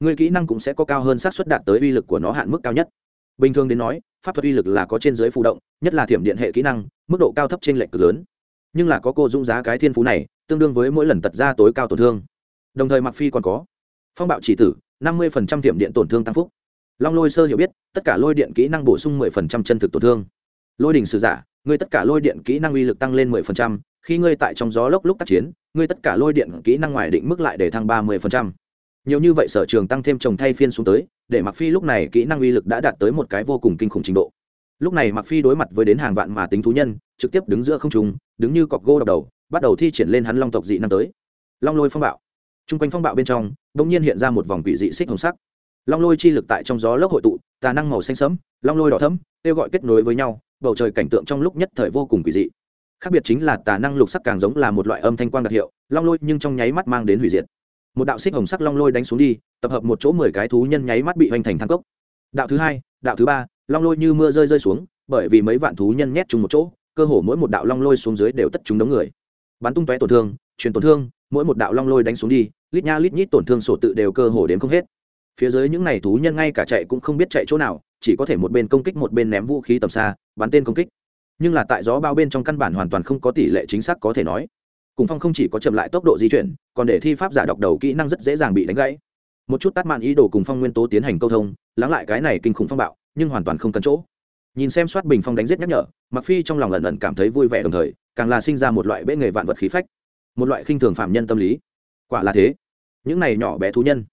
Ngươi kỹ năng cũng sẽ có cao hơn xác suất đạt tới uy lực của nó hạn mức cao nhất bình thường đến nói, pháp thuật uy lực là có trên dưới phụ động, nhất là thiểm điện hệ kỹ năng, mức độ cao thấp trên lệch cực lớn. Nhưng là có cô dung giá cái thiên phú này, tương đương với mỗi lần tật ra tối cao tổn thương. Đồng thời mặc phi còn có phong bạo chỉ tử, năm mươi phần trăm thiểm điện tổn thương tăng phúc. Long lôi sơ hiểu biết, tất cả lôi điện kỹ năng bổ sung mười phần trăm chân thực tổn thương. Lôi đình sử giả, ngươi tất cả lôi điện kỹ năng uy lực tăng lên mười phần trăm, khi ngươi tại trong gió lốc lúc tác chiến, ngươi tất cả lôi điện kỹ năng ngoài định mức lại để thăng ba mươi phần trăm nhiều như vậy sở trường tăng thêm trồng thay phiên xuống tới, để mặc phi lúc này kỹ năng uy lực đã đạt tới một cái vô cùng kinh khủng trình độ. Lúc này mặc phi đối mặt với đến hàng vạn mà tính thú nhân, trực tiếp đứng giữa không trung, đứng như cọc gỗ đập đầu, bắt đầu thi triển lên hắn long tộc dị năng tới. Long lôi phong bạo. Trung quanh phong bạo bên trong, đột nhiên hiện ra một vòng quỷ dị xích hồng sắc. Long lôi chi lực tại trong gió lốc hội tụ, tà năng màu xanh sẫm, long lôi đỏ thẫm, kêu gọi kết nối với nhau, bầu trời cảnh tượng trong lúc nhất thời vô cùng quỷ dị. Khác biệt chính là tà năng lục sắc càng giống là một loại âm thanh quang đặc hiệu, long lôi nhưng trong nháy mắt mang đến hủy diệt một đạo xích hồng sắc long lôi đánh xuống đi, tập hợp một chỗ mười cái thú nhân nháy mắt bị hoành thành thang cốc. Đạo thứ hai, đạo thứ ba, long lôi như mưa rơi rơi xuống, bởi vì mấy vạn thú nhân nhét chung một chỗ, cơ hồ mỗi một đạo long lôi xuống dưới đều tất chúng đống người. Bắn tung tóe tổn thương, truyền tổn thương, mỗi một đạo long lôi đánh xuống đi, lít nha lít nhít tổn thương sổ tự đều cơ hồ đến không hết. Phía dưới những này thú nhân ngay cả chạy cũng không biết chạy chỗ nào, chỉ có thể một bên công kích một bên ném vũ khí tầm xa, bắn tên công kích. Nhưng là tại gió bao bên trong căn bản hoàn toàn không có tỷ lệ chính xác có thể nói cùng phong không chỉ có chậm lại tốc độ di chuyển, còn để thi pháp giả đọc đầu kỹ năng rất dễ dàng bị đánh gãy. Một chút tắt mạn ý đồ cùng phong nguyên tố tiến hành câu thông, lắng lại cái này kinh khủng phong bạo, nhưng hoàn toàn không cần chỗ. Nhìn xem soát bình phong đánh giết nhắc nhở mặc phi trong lòng lần lần cảm thấy vui vẻ đồng thời, càng là sinh ra một loại bệ nghề vạn vật khí phách, một loại khinh thường phạm nhân tâm lý. Quả là thế. Những này nhỏ bé thú nhân,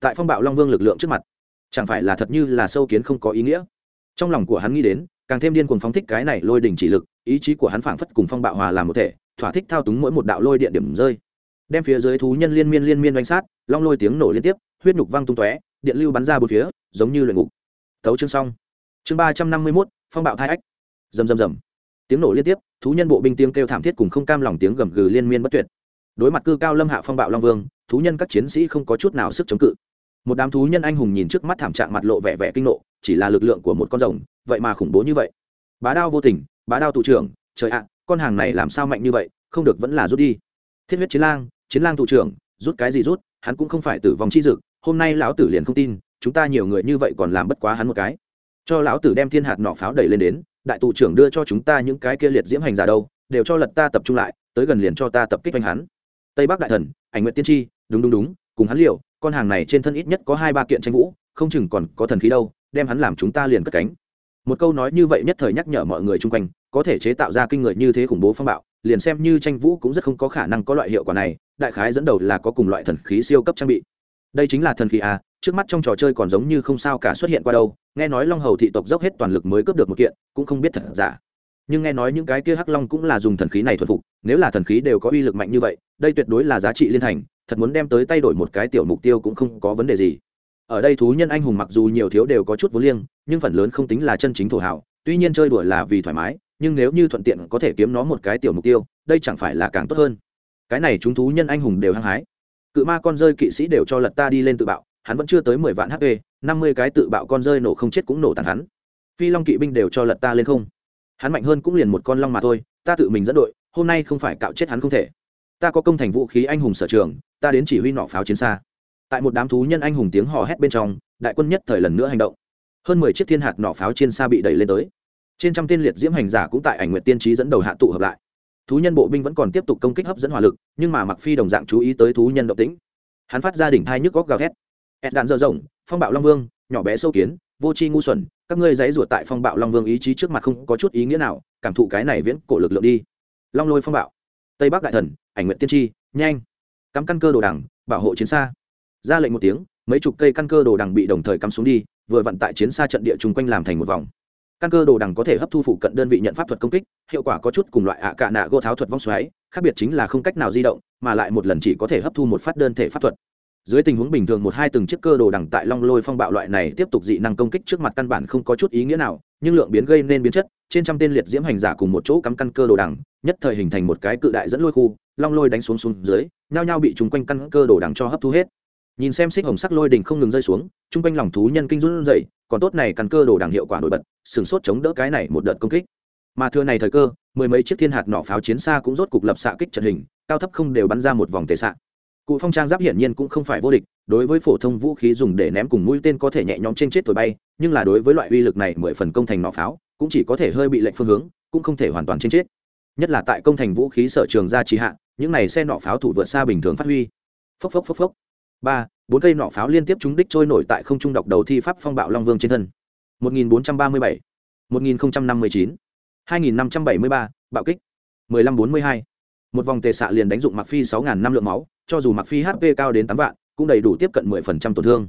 tại phong bạo long vương lực lượng trước mặt, chẳng phải là thật như là sâu kiến không có ý nghĩa. Trong lòng của hắn nghĩ đến càng thêm điên cuồng phóng thích cái này lôi đỉnh chỉ lực, ý chí của hắn phảng phất cùng phong bạo hòa làm một thể, thỏa thích thao túng mỗi một đạo lôi điện điểm rơi. Đem phía dưới thú nhân liên miên liên miên đánh sát, long lôi tiếng nổ liên tiếp, huyết nhục văng tung tóe, điện lưu bắn ra bốn phía, giống như luyện ngục. Thấu chương xong. Chương ba trăm năm mươi mốt, phong bạo thai ách. Rầm rầm rầm. Tiếng nổ liên tiếp, thú nhân bộ binh tiếng kêu thảm thiết cùng không cam lòng tiếng gầm gừ liên miên bất tuyệt. Đối mặt cư cao lâm hạ phong bạo long vương, thú nhân các chiến sĩ không có chút nào sức chống cự một đám thú nhân anh hùng nhìn trước mắt thảm trạng mặt lộ vẻ vẻ kinh nộ, chỉ là lực lượng của một con rồng, vậy mà khủng bố như vậy. Bá đao vô tình, bá đao tụ trưởng, trời ạ, con hàng này làm sao mạnh như vậy, không được vẫn là rút đi. Thiết huyết chiến lang chiến lang tụ trưởng, rút cái gì rút, hắn cũng không phải tử vong chi dực, hôm nay lão tử liền không tin, chúng ta nhiều người như vậy còn làm bất quá hắn một cái. Cho lão tử đem thiên hạt nọ pháo đẩy lên đến, đại tụ trưởng đưa cho chúng ta những cái kia liệt diễm hành giả đâu, đều cho lật ta tập trung lại, tới gần liền cho ta tập kích oanh hắn. Tây bắc đại thần, ảnh nguyện tiên tri, đúng đúng đúng, cùng hắn liệu con hàng này trên thân ít nhất có hai ba kiện tranh vũ, không chừng còn có thần khí đâu, đem hắn làm chúng ta liền cất cánh. Một câu nói như vậy nhất thời nhắc nhở mọi người chung quanh, có thể chế tạo ra kinh người như thế khủng bố phong bạo, liền xem như tranh vũ cũng rất không có khả năng có loại hiệu quả này, đại khái dẫn đầu là có cùng loại thần khí siêu cấp trang bị. Đây chính là thần khí à trước mắt trong trò chơi còn giống như không sao cả xuất hiện qua đâu, nghe nói long hầu thị tộc dốc hết toàn lực mới cướp được một kiện, cũng không biết thật giả. Nhưng nghe nói những cái kia hắc long cũng là dùng thần khí này thuần phục, nếu là thần khí đều có uy lực mạnh như vậy, đây tuyệt đối là giá trị liên thành thật muốn đem tới tay đổi một cái tiểu mục tiêu cũng không có vấn đề gì. Ở đây thú nhân anh hùng mặc dù nhiều thiếu đều có chút vô liêng, nhưng phần lớn không tính là chân chính thổ hảo, tuy nhiên chơi đùa là vì thoải mái, nhưng nếu như thuận tiện có thể kiếm nó một cái tiểu mục tiêu, đây chẳng phải là càng tốt hơn. Cái này chúng thú nhân anh hùng đều hăng hái. Cự ma con rơi kỵ sĩ đều cho lật ta đi lên tự bạo, hắn vẫn chưa tới mười vạn hp năm mươi cái tự bạo con rơi nổ không chết cũng nổ tàn hắn. Phi long kỵ binh đều cho lật ta lên không. Hắn mạnh hơn cũng liền một con long mà thôi, ta tự mình dẫn đội, hôm nay không phải cạo chết hắn không thể. Ta có công thành vũ khí anh hùng sở trường ta đến chỉ huy nọ pháo chiến xa. Tại một đám thú nhân anh hùng tiếng hò hét bên trong, đại quân nhất thời lần nữa hành động. Hơn mười chiếc thiên hạt nọ pháo trên xa bị đẩy lên tới. Trên trăm tên liệt diễm hành giả cũng tại ảnh nguyện tiên trí dẫn đầu hạ tụ hợp lại. Thú nhân bộ binh vẫn còn tiếp tục công kích hấp dẫn hỏa lực, nhưng mà mặc phi đồng dạng chú ý tới thú nhân động tĩnh. Hắn phát ra đỉnh thai nhức góc gào thét. Ed đạn dơ rộng, phong bạo long vương, nhỏ bé sâu kiến, vô tri ngu xuẩn, các ngươi dãy ruột tại phong bạo long vương ý chí trước mặt không có chút ý nghĩa nào, cảm thụ cái này viễn cổ lực lượng đi. Long lôi phong bạo. Tây bắc đại thần, ảnh nguyện tiên tri, nhanh cắm căn cơ đồ đằng, bảo hộ chiến xa. Ra lệnh một tiếng, mấy chục cây căn cơ đồ đằng bị đồng thời cắm xuống đi, vừa vận tại chiến xa trận địa chung quanh làm thành một vòng. Căn cơ đồ đằng có thể hấp thu phụ cận đơn vị nhận pháp thuật công kích, hiệu quả có chút cùng loại ạ cạ nạ gô tháo thuật vong xoáy, khác biệt chính là không cách nào di động, mà lại một lần chỉ có thể hấp thu một phát đơn thể pháp thuật. Dưới tình huống bình thường một hai từng chiếc cơ đồ đằng tại long lôi phong bạo loại này tiếp tục dị năng công kích trước mặt căn bản không có chút ý nghĩa nào, nhưng lượng biến gây nên biến chất, trên trăm tên liệt diễm hành giả cùng một chỗ cắm căn cơ đồ đằng nhất thời hình thành một cái cự đại dẫn lôi khu, long lôi đánh xuống xuống dưới, nhao nhao bị chúng quanh căn cơ đồ đằng cho hấp thu hết. Nhìn xem xích hồng sắc lôi đình không ngừng rơi xuống, chung quanh lòng thú nhân kinh run dậy còn tốt này căn cơ đồ đằng hiệu quả nổi bật, sừng sốt chống đỡ cái này một đợt công kích. Mà thưa này thời cơ, mười mấy chiếc thiên hạt nỏ pháo chiến xa cũng rốt cục lập xạ kích trận hình, cao thấp không đều bắn ra một vòng tệ xạ. Cụ phong trang giáp hiển nhiên cũng không phải vô địch, đối với phổ thông vũ khí dùng để ném cùng mũi tên có thể nhẹ nhõm trên chết thổi bay, nhưng là đối với loại uy lực này mười phần công thành nỏ pháo, cũng chỉ có thể hơi bị lệnh phương hướng, cũng không thể hoàn toàn trên chết nhất là tại công thành vũ khí sở trường gia trì hạ những này xe nỏ pháo thủ vượt xa bình thường phát huy. Phốc phốc phốc phốc. Ba bốn cây nỏ pháo liên tiếp trúng đích trôi nổi tại không trung độc đầu thi pháp phong bạo long vương trên thân. 1437, 1059, 2573, bạo kích. 1542. một vòng tề xạ liền đánh dụng mặc phi 6.000 năm lượng máu cho dù mặc phi hp cao đến tám vạn cũng đầy đủ tiếp cận 10% tổn thương.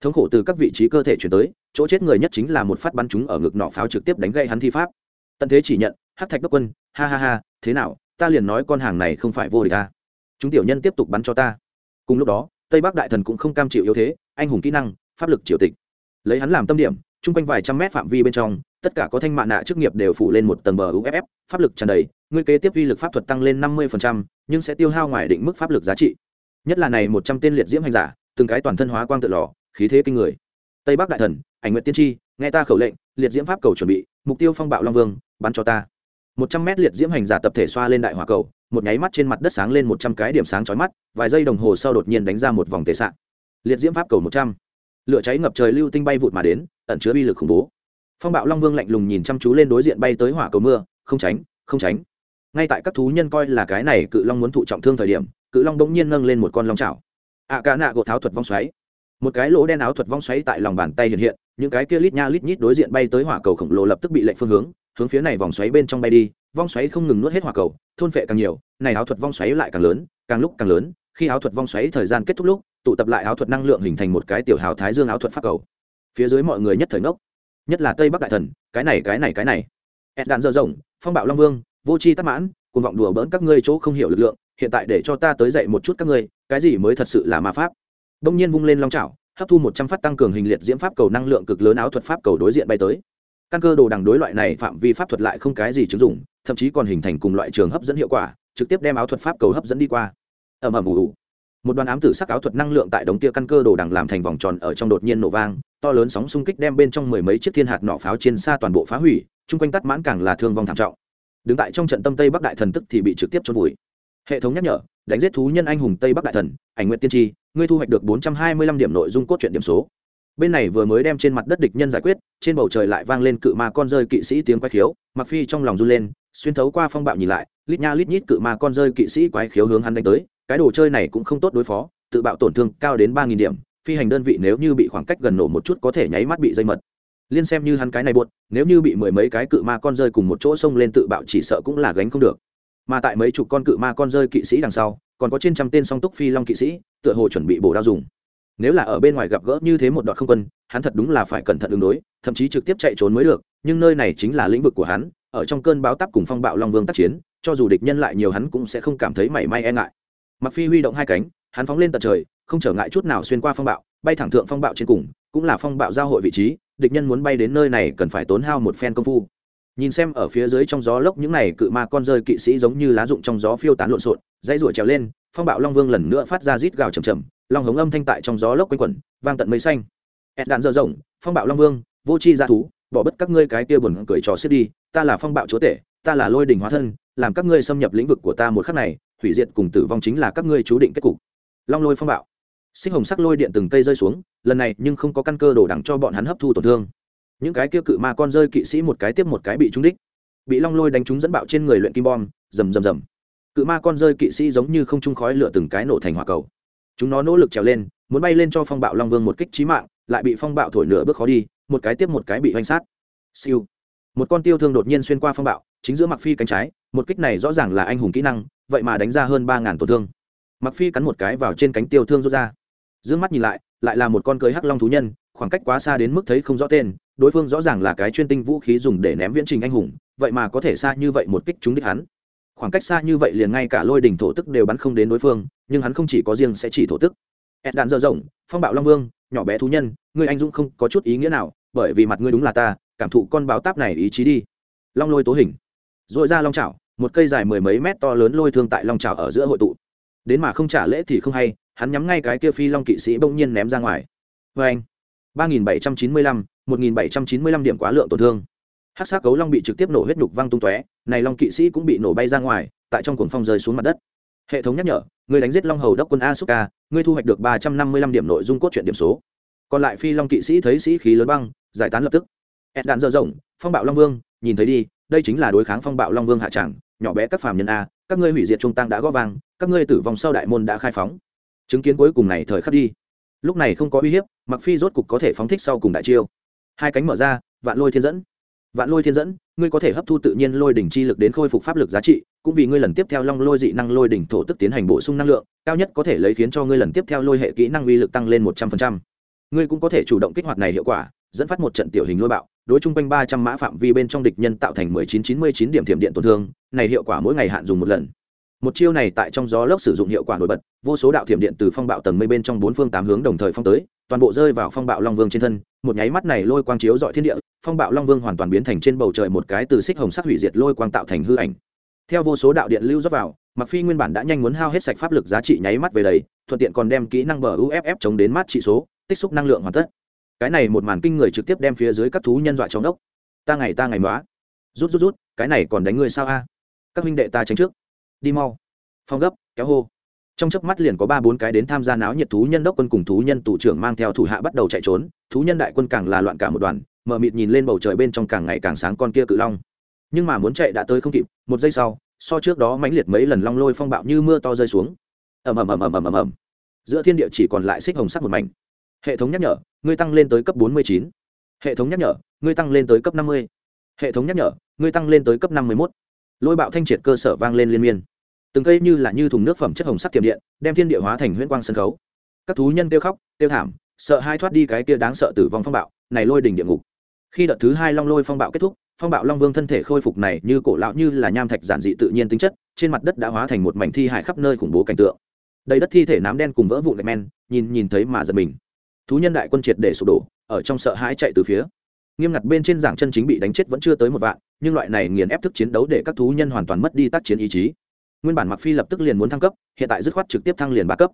Thống khổ từ các vị trí cơ thể chuyển tới chỗ chết người nhất chính là một phát bắn trúng ở ngực nỏ pháo trực tiếp đánh gây hắn thi pháp. Tận thế chỉ nhận hát thạch đốc quân ha ha ha, thế nào, ta liền nói con hàng này không phải vô địch ta chúng tiểu nhân tiếp tục bắn cho ta. Cùng lúc đó, tây bắc đại thần cũng không cam chịu yếu thế, anh hùng kỹ năng, pháp lực triều tịch. Lấy hắn làm tâm điểm, chung quanh vài trăm mét phạm vi bên trong, tất cả có thanh mạ nạ chức nghiệp đều phủ lên một tầng bờ uff pháp lực tràn đầy, ngươi kế tiếp uy lực pháp thuật tăng lên năm mươi nhưng sẽ tiêu hao ngoài định mức pháp lực giá trị. Nhất là này một trăm tên liệt diễm hành giả, từng cái toàn thân hóa quang tự lò, khí thế kinh người. Tây bắc đại thần, ảnh nguyện tiên tri, nghe ta khẩu lệnh, liệt diễm pháp cầu chuẩn bị, mục tiêu phong bạo long vương, bắn cho ta một trăm mét liệt diễm hành giả tập thể xoa lên đại hỏa cầu một nháy mắt trên mặt đất sáng lên một trăm cái điểm sáng chói mắt vài giây đồng hồ sau đột nhiên đánh ra một vòng tệ sạn liệt diễm pháp cầu một trăm. Lửa cháy ngập trời lưu tinh bay vụt mà đến ẩn chứa bi lực khủng bố. Phong bạo long vương lạnh lùng nhìn chăm chú lên đối diện bay tới hỏa cầu mưa không tránh không tránh. Ngay tại các thú nhân coi là cái này cự long muốn thụ trọng thương thời điểm cự long bỗng nhiên nâng lên một con long chảo. Ạ à, nạ gỗ tháo thuật vong xoáy. Một cái lỗ đen áo thuật vong xoáy tại lòng bàn tay hiện hiện những cái kia lít nha lít nhít đối diện bay tới hỏa cầu khổng lồ lập tức bị lệnh phương hướng hướng phía này vòng xoáy bên trong bay đi vong xoáy không ngừng nuốt hết hỏa cầu, thôn phệ càng nhiều, này áo thuật vong xoáy lại càng lớn, càng lúc càng lớn, khi áo thuật vong xoáy thời gian kết thúc lúc, tụ tập lại áo thuật năng lượng hình thành một cái tiểu hào thái dương áo thuật pháp cầu phía dưới mọi người nhất thời ngốc, nhất là tây bắc đại thần, cái này cái này cái này ed đạn dơ rộng, phong bạo long vương, vô c h i tắc mãn cùng vọng đùa bỡn các ngươi chỗ không hiểu lực lượng, hiện tại để cho ta tới dạy một chút các ngươi, cái gì mới thật sự là ma pháp đông nhiên vung lên long chảo hấp thu một trăm phát tăng cường hình liệt diễm pháp cầu năng lượng cực lớn áo thuật pháp cầu đối diện bay tới. Căn cơ đồ đằng đối loại này phạm vi pháp thuật lại không cái gì chứng dụng, thậm chí còn hình thành cùng loại trường hấp dẫn hiệu quả, trực tiếp đem áo thuật pháp cầu hấp dẫn đi qua. Ầm ầm ủ ủ một đoàn ám tử sắc áo thuật năng lượng tại đống kia căn cơ đồ đằng làm thành vòng tròn ở trong đột nhiên nổ vang, to lớn sóng xung kích đem bên trong mười mấy chiếc thiên hạt nỏ pháo trên xa toàn bộ phá hủy, chung quanh tắt mãn càng là thương vong thảm trọng. Đứng tại trong trận tâm tây bắc đại thần tức thì bị trực tiếp trôn vùi. Hệ thống nhắc nhở, đánh giết thú nhân anh hùng tây bắc đại thần, ảnh nguyện tiên tri ngươi thu hoạch được bốn trăm hai mươi lăm điểm nội dung cốt truyện điểm số. Bên này vừa mới đem trên mặt đất địch nhân giải quyết, trên bầu trời lại vang lên cự ma con rơi kỵ sĩ tiếng quái khiếu mặc phi trong lòng run lên, xuyên thấu qua phong bạo nhìn lại, lít nha lít nhít cự ma con rơi kỵ sĩ quái khiếu hướng hắn đánh tới, cái đồ chơi này cũng không tốt đối phó, tự bạo tổn thương cao đến ba nghìn điểm, phi hành đơn vị nếu như bị khoảng cách gần nổ một chút có thể nháy mắt bị dây mật. Liên xem như hắn cái này buột nếu như bị mười mấy cái cự ma con rơi cùng một chỗ xông lên tự bạo chỉ sợ cũng là gánh không được. Mà tại mấy chục con cự ma con rơi kỵ sĩ đằng sau còn có trên trăm tên song túc phi long kỵ sĩ, tựa hồ chuẩn bị bổ đao dùng. Nếu là ở bên ngoài gặp gỡ như thế một đoạn không quân, hắn thật đúng là phải cẩn thận ứng đối, thậm chí trực tiếp chạy trốn mới được, nhưng nơi này chính là lĩnh vực của hắn, ở trong cơn báo tắp cùng phong bạo long vương tác chiến, cho dù địch nhân lại nhiều hắn cũng sẽ không cảm thấy mảy may e ngại. Mặc phi huy động hai cánh, hắn phóng lên tận trời, không trở ngại chút nào xuyên qua phong bạo, bay thẳng thượng phong bạo trên cùng, cũng là phong bạo giao hội vị trí, địch nhân muốn bay đến nơi này cần phải tốn hao một phen công phu nhìn xem ở phía dưới trong gió lốc những này cự ma con rơi kỵ sĩ giống như lá rụng trong gió phiêu tán lộn xộn, dãy ruổi trèo lên, phong bạo long vương lần nữa phát ra rít gào chầm chầm long hống âm thanh tại trong gió lốc quanh quẩn, vang tận mây xanh. Ed đạn dơ rộng, phong bạo long vương, vô c h i ra thú, bỏ bất các ngươi cái kia buồn cười trò xếp đi, ta là phong bạo chúa tể, ta là lôi đình hóa thân, làm các ngươi xâm nhập lĩnh vực của ta một khắc này, hủy diệt cùng tử vong chính là các ngươi chú định kết cục. Long lôi phong bạo. Sinh hồng sắc lôi điện từng cây rơi xuống, lần này nhưng không có căn cơ đổ đẳng cho bọn hắn hấp thu tổn thương những cái kia cự ma con rơi kỵ sĩ một cái tiếp một cái bị trúng đích. Bị long lôi đánh trúng dẫn bạo trên người luyện kim bom, rầm rầm rầm. Cự ma con rơi kỵ sĩ giống như không trung khói lửa từng cái nổ thành hỏa cầu. Chúng nó nỗ lực trèo lên, muốn bay lên cho phong bạo long vương một kích trí mạng, lại bị phong bạo thổi nửa bước khó đi, một cái tiếp một cái bị hoành sát. Siêu. Một con tiêu thương đột nhiên xuyên qua phong bạo, chính giữa mặc phi cánh trái, một kích này rõ ràng là anh hùng kỹ năng, vậy mà đánh ra hơn ba ngàn tổn thương. Mặc phi cắn một cái vào trên cánh tiêu thương rút ra. D mắt nhìn lại lại là một con cưới hắc long thú nhân, khoảng cách quá xa đến mức thấy không rõ tên đối phương rõ ràng là cái chuyên tinh vũ khí dùng để ném viễn trình anh hùng, vậy mà có thể xa như vậy một kích trúng đích hắn. Khoảng cách xa như vậy liền ngay cả lôi đỉnh thổ tức đều bắn không đến đối phương, nhưng hắn không chỉ có riêng sẽ chỉ thổ tức. Ed đạn dở rộng, phong bạo long vương, nhỏ bé thú nhân, ngươi anh dũng không có chút ý nghĩa nào, bởi vì mặt ngươi đúng là ta, cảm thụ con báo táp này ý chí đi. Long lôi tố hình. Dội ra long trào một cây dài mười mấy mét to lớn lôi thương tại long trào ở giữa hội tụ. Đến mà không trả lễ thì không hay, hắn nhắm ngay cái kia phi long kỵ sĩ bỗng nhiên ném ra ngoài. Vê anh ba nghìn bảy trăm chín mươi lăm, một nghìn bảy trăm chín mươi lăm điểm quá lượng tổn thương. Hắc sát cấu long bị trực tiếp nổ huyết nục văng tung tóe, này long kỵ sĩ cũng bị nổ bay ra ngoài, tại trong cuồng phong rơi xuống mặt đất. Hệ thống nhắc nhở, người đánh giết long hầu đốc quân asuka ngươi thu hoạch được ba trăm năm mươi lăm điểm nội dung cốt truyện điểm số. Còn lại phi long kỵ sĩ thấy sĩ khí lớn băng, giải tán lập tức. Ed đạn dơ rộng, phong bạo long vương, nhìn thấy đi, đây chính là đối kháng phong bạo long vương hạ tràng nhỏ bé các phàm nhân a, các ngươi hủy diệt trung tăng đã góp vang, các ngươi tử vong sau đại môn đã khai phóng. Chứng kiến cuối cùng này thời khắc đi lúc này không có uy hiếp mặc phi rốt cục có thể phóng thích sau cùng đại chiêu. Hai cánh mở ra, vạn lôi thiên dẫn. Vạn lôi thiên dẫn, ngươi có thể hấp thu tự nhiên lôi đỉnh chi lực đến khôi phục pháp lực giá trị, cũng vì ngươi lần tiếp theo long lôi dị năng lôi đỉnh thổ tức tiến hành bổ sung năng lượng, cao nhất có thể lấy khiến cho ngươi lần tiếp theo lôi hệ kỹ năng uy lực tăng lên một trăm phần trăm. Ngươi cũng có thể chủ động kích hoạt này hiệu quả, dẫn phát một trận tiểu hình lôi bạo, đối chung quanh ba trăm mã phạm vi bên trong địch nhân tạo thành mười chín chín mươi chín điểm thiểm điện tổn thương, này hiệu quả mỗi ngày hạn dùng một lần một chiêu này tại trong gió lốc sử dụng hiệu quả nổi bật, vô số đạo thiểm điện từ phong bạo tầng mây bên trong bốn phương tám hướng đồng thời phong tới, toàn bộ rơi vào phong bạo long vương trên thân. Một nháy mắt này lôi quang chiếu dọi thiên địa, phong bạo long vương hoàn toàn biến thành trên bầu trời một cái từ xích hồng sắc hủy diệt lôi quang tạo thành hư ảnh. Theo vô số đạo điện lưu rót vào mặc phi nguyên bản đã nhanh muốn hao hết sạch pháp lực giá trị nháy mắt về đầy, thuận tiện còn đem kỹ năng bờ uff chống đến mát trị số, tích xúc năng lượng hoàn tất. Cái này một màn kinh người trực tiếp đem phía dưới các thú nhân dọa trong đốc ta ngày ta ngày móa rút rút rút, cái này còn đánh người sao a? Các huynh đệ ta tránh trước đi mau. Phong gấp, kéo hô. Trong chớp mắt liền có ba bốn cái đến tham gia náo nhiệt thú nhân đốc quân cùng thú nhân tù trưởng mang theo thủ hạ bắt đầu chạy trốn. Thú nhân đại quân càng là loạn cả một đoàn mờ mịt nhìn lên bầu trời bên trong càng ngày càng sáng con kia cự long. Nhưng mà muốn chạy đã tới không kịp, một giây sau, so trước đó mãnh liệt mấy lần long lôi phong bạo như mưa to rơi xuống. Ầm ầm ầm ầm ầm ầm ầm. Giữa thiên địa chỉ còn lại xích hồng sắc một mảnh. Hệ thống nhắc nhở, ngươi tăng lên tới cấp 49. hệ thống nhắc nhở, ngươi tăng lên tới cấp 50. hệ thống nhắc nhở, ngươi tăng lên tới cấp 51. lôi bạo thanh triệt cơ sở vang lên liên miên từng cây như là như thùng nước phẩm chất hồng sắc tiềm điện, đem thiên địa hóa thành huyễn quang sân khấu. Các thú nhân kêu khóc, kêu thảm, sợ hai thoát đi cái kia đáng sợ tử vong phong bạo, này lôi đỉnh địa ngục. Khi đợt thứ hai long lôi phong bạo kết thúc, phong bạo long vương thân thể khôi phục này như cổ lão như là nham thạch giản dị tự nhiên tính chất, trên mặt đất đã hóa thành một mảnh thi hại khắp nơi khủng bố cảnh tượng. Đầy đất thi thể nám đen cùng vỡ vụn gạch men, nhìn nhìn thấy mà giật mình. Thú nhân đại quân triệt để sụp đổ, ở trong sợ hãi chạy từ phía. Nghiêm ngặt bên trên giảng chân chính bị đánh chết vẫn chưa tới một vạn, nhưng loại này nghiền ép thức chiến đấu để các thú nhân hoàn toàn mất đi tác chiến ý chí nguyên bản mặc phi lập tức liền muốn thăng cấp, hiện tại dứt khoát trực tiếp thăng liền ba cấp.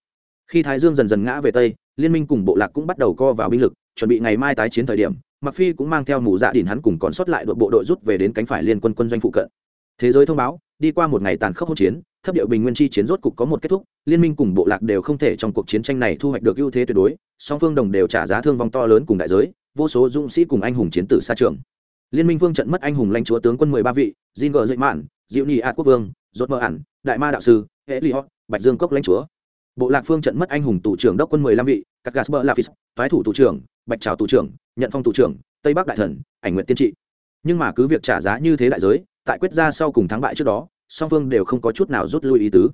Khi thái dương dần dần ngã về tây, liên minh cùng bộ lạc cũng bắt đầu co vào binh lực, chuẩn bị ngày mai tái chiến thời điểm mặc phi cũng mang theo mù dạ đỉnh hắn cùng còn sót lại đội bộ đội rút về đến cánh phải liên quân quân doanh phụ cận. Thế giới thông báo, đi qua một ngày tàn khốc hỗn chiến, thấp điệu bình nguyên chi chiến rốt cục có một kết thúc, liên minh cùng bộ lạc đều không thể trong cuộc chiến tranh này thu hoạch được ưu thế tuyệt đối, song phương đồng đều trả giá thương vong to lớn cùng đại giới, vô số dũng sĩ cùng anh hùng chiến tử xa trường. Liên minh vương trận mất anh hùng lãnh chúa tướng quân mười ba vị, jin gờ dậy mạn, diệu nhị ạt quốc vương rốt mơ ản, đại ma đạo sư, hệ li hot bạch dương cốc lãnh chúa. Bộ lạc phương trận mất anh hùng tù trưởng đốc quân mười lăm vị các gasper lafis thái thủ tù trưởng, bạch trào tù trưởng, nhận phong tù trưởng, tây bắc đại thần, ảnh nguyện tiên trị. Nhưng mà cứ việc trả giá như thế đại giới, tại quyết ra sau cùng thắng bại trước đó, song phương đều không có chút nào rút lui ý tứ.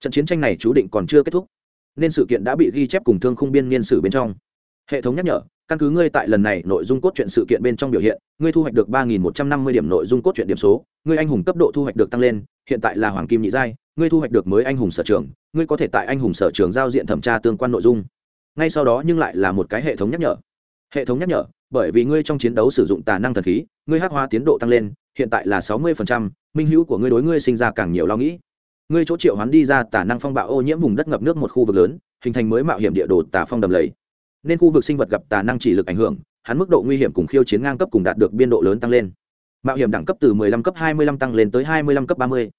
Trận chiến tranh này chú định còn chưa kết thúc, nên sự kiện đã bị ghi chép cùng thương khung biên niên sử bên trong hệ thống nhắc nhở, căn cứ ngươi tại lần này nội dung cốt truyện sự kiện bên trong biểu hiện, ngươi thu hoạch được ba nghìn một trăm năm mươi điểm nội dung cốt truyện điểm số, ngươi anh hùng cấp độ thu hoạch được tăng lên, hiện tại là hoàng kim nhị giai, ngươi thu hoạch được mới anh hùng sở trường, ngươi có thể tại anh hùng sở trường giao diện thẩm tra tương quan nội dung. Ngay sau đó nhưng lại là một cái hệ thống nhắc nhở. Hệ thống nhắc nhở, bởi vì ngươi trong chiến đấu sử dụng tà năng thần khí, ngươi hát hóa tiến độ tăng lên, hiện tại là sáu mươi minh hữu của ngươi đối ngươi sinh ra càng nhiều lo nghĩ. Ngươi chỗ triệu hoán đi ra tà năng phong bạo ô nhiễm vùng đất ngập nước một khu vực lớn, hình thành mới mạo hiểm địa đồ tà phong đầm lầy nên khu vực sinh vật gặp tà năng chỉ lực ảnh hưởng, hắn mức độ nguy hiểm cùng khiêu chiến ngang cấp cùng đạt được biên độ lớn tăng lên. Mạo hiểm đẳng cấp từ 15 cấp 25 tăng lên tới 25 cấp 30.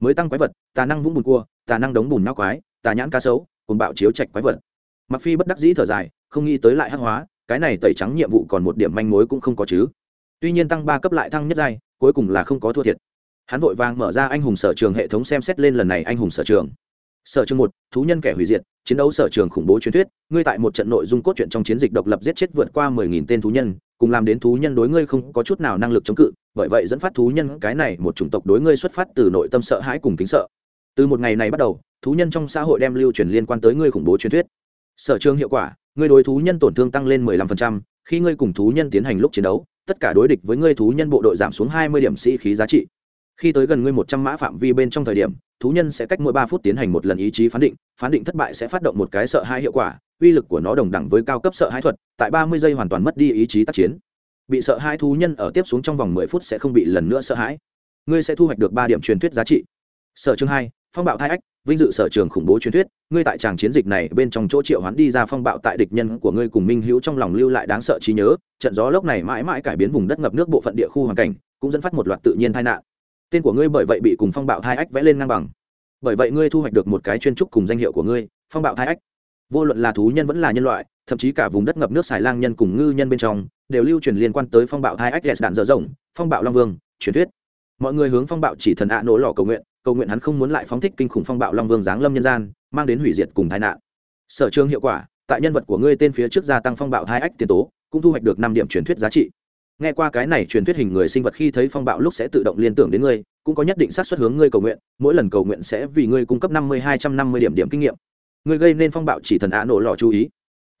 mới tăng quái vật, tà năng vũng bùn cua, tà năng đống bùn nao quái, tà nhãn cá sấu cùng bạo chiếu trạch quái vật. Mặc phi bất đắc dĩ thở dài, không nghĩ tới lại hắc hóa, cái này tẩy trắng nhiệm vụ còn một điểm manh mối cũng không có chứ. Tuy nhiên tăng ba cấp lại thăng nhất giai, cuối cùng là không có thua thiệt. Hắn vội vàng mở ra anh hùng sở trường hệ thống xem xét lên lần này anh hùng sở trường sở trường một, thú nhân kẻ hủy diệt, chiến đấu sở trường khủng bố truyền thuyết, ngươi tại một trận nội dung cốt truyện trong chiến dịch độc lập giết chết vượt qua mười nghìn tên thú nhân, cùng làm đến thú nhân đối ngươi không có chút nào năng lực chống cự, bởi vậy dẫn phát thú nhân cái này một chủng tộc đối ngươi xuất phát từ nội tâm sợ hãi cùng kính sợ. Từ một ngày này bắt đầu, thú nhân trong xã hội đem lưu truyền liên quan tới ngươi khủng bố truyền thuyết. Sở trường hiệu quả, ngươi đối thú nhân tổn thương tăng lên mười lăm phần trăm, khi ngươi cùng thú nhân tiến hành lúc chiến đấu, tất cả đối địch với ngươi thú nhân bộ đội giảm xuống hai mươi điểm sĩ khí giá trị khi tới gần ngươi một trăm mã phạm vi bên trong thời điểm, thú nhân sẽ cách mỗi ba phút tiến hành một lần ý chí phán định phán định thất bại sẽ phát động một cái sợ hai hiệu quả, uy lực của nó đồng đẳng với cao cấp sợ hai thuật, tại ba mươi giây hoàn toàn mất đi ý chí tác chiến. Bị sợ hai thú nhân ở tiếp xuống trong vòng mười phút sẽ không bị lần nữa sợ hãi. Ngươi sẽ thu hoạch được ba điểm truyền thuyết giá trị. Sở chương hai, phong bạo thai ách, vinh dự sở trường khủng bố truyền thuyết, ngươi tại tràng chiến dịch này bên trong chỗ triệu hoán đi ra phong bạo tại địch nhân của ngươi cùng minh hữu trong lòng lưu lại đáng sợ trí nhớ, trận gió lốc này mãi mãi cải biến vùng đất ngập nước bộ phận địa khu hoàn cảnh, cũng dẫn phát một loạt tự nhiên tai nạn tên của ngươi bởi vậy bị cùng phong bạo thai ách vẽ lên ngang bằng. Bởi vậy ngươi thu hoạch được một cái chuyên trúc cùng danh hiệu của ngươi, phong bạo thai ách. Vô luận là thú nhân vẫn là nhân loại, thậm chí cả vùng đất ngập nước xài lang nhân cùng ngư nhân bên trong, đều lưu truyền liên quan tới phong bạo thai ách ghét đạn dở rộng phong bạo long vương, truyền thuyết. Mọi người hướng phong bạo chỉ thần ạ nổ lò cầu nguyện cầu nguyện hắn không muốn lại phóng thích kinh khủng phong bạo long vương giáng lâm nhân gian, mang đến hủy diệt cùng tai nạn. Sở trường hiệu quả, tại nhân vật của ngươi tên phía trước gia tăng phong bạo hai ách tiền tố, cũng thu hoạch được năm điểm truyền thuyết giá trị nghe qua cái này truyền thuyết hình người sinh vật khi thấy phong bạo lúc sẽ tự động liên tưởng đến ngươi, cũng có nhất định xác suất hướng ngươi cầu nguyện, mỗi lần cầu nguyện sẽ vì ngươi cung cấp năm mươi, hai trăm năm mươi điểm điểm kinh nghiệm. Ngươi gây nên phong bạo chỉ thần ạ nổ lò chú ý.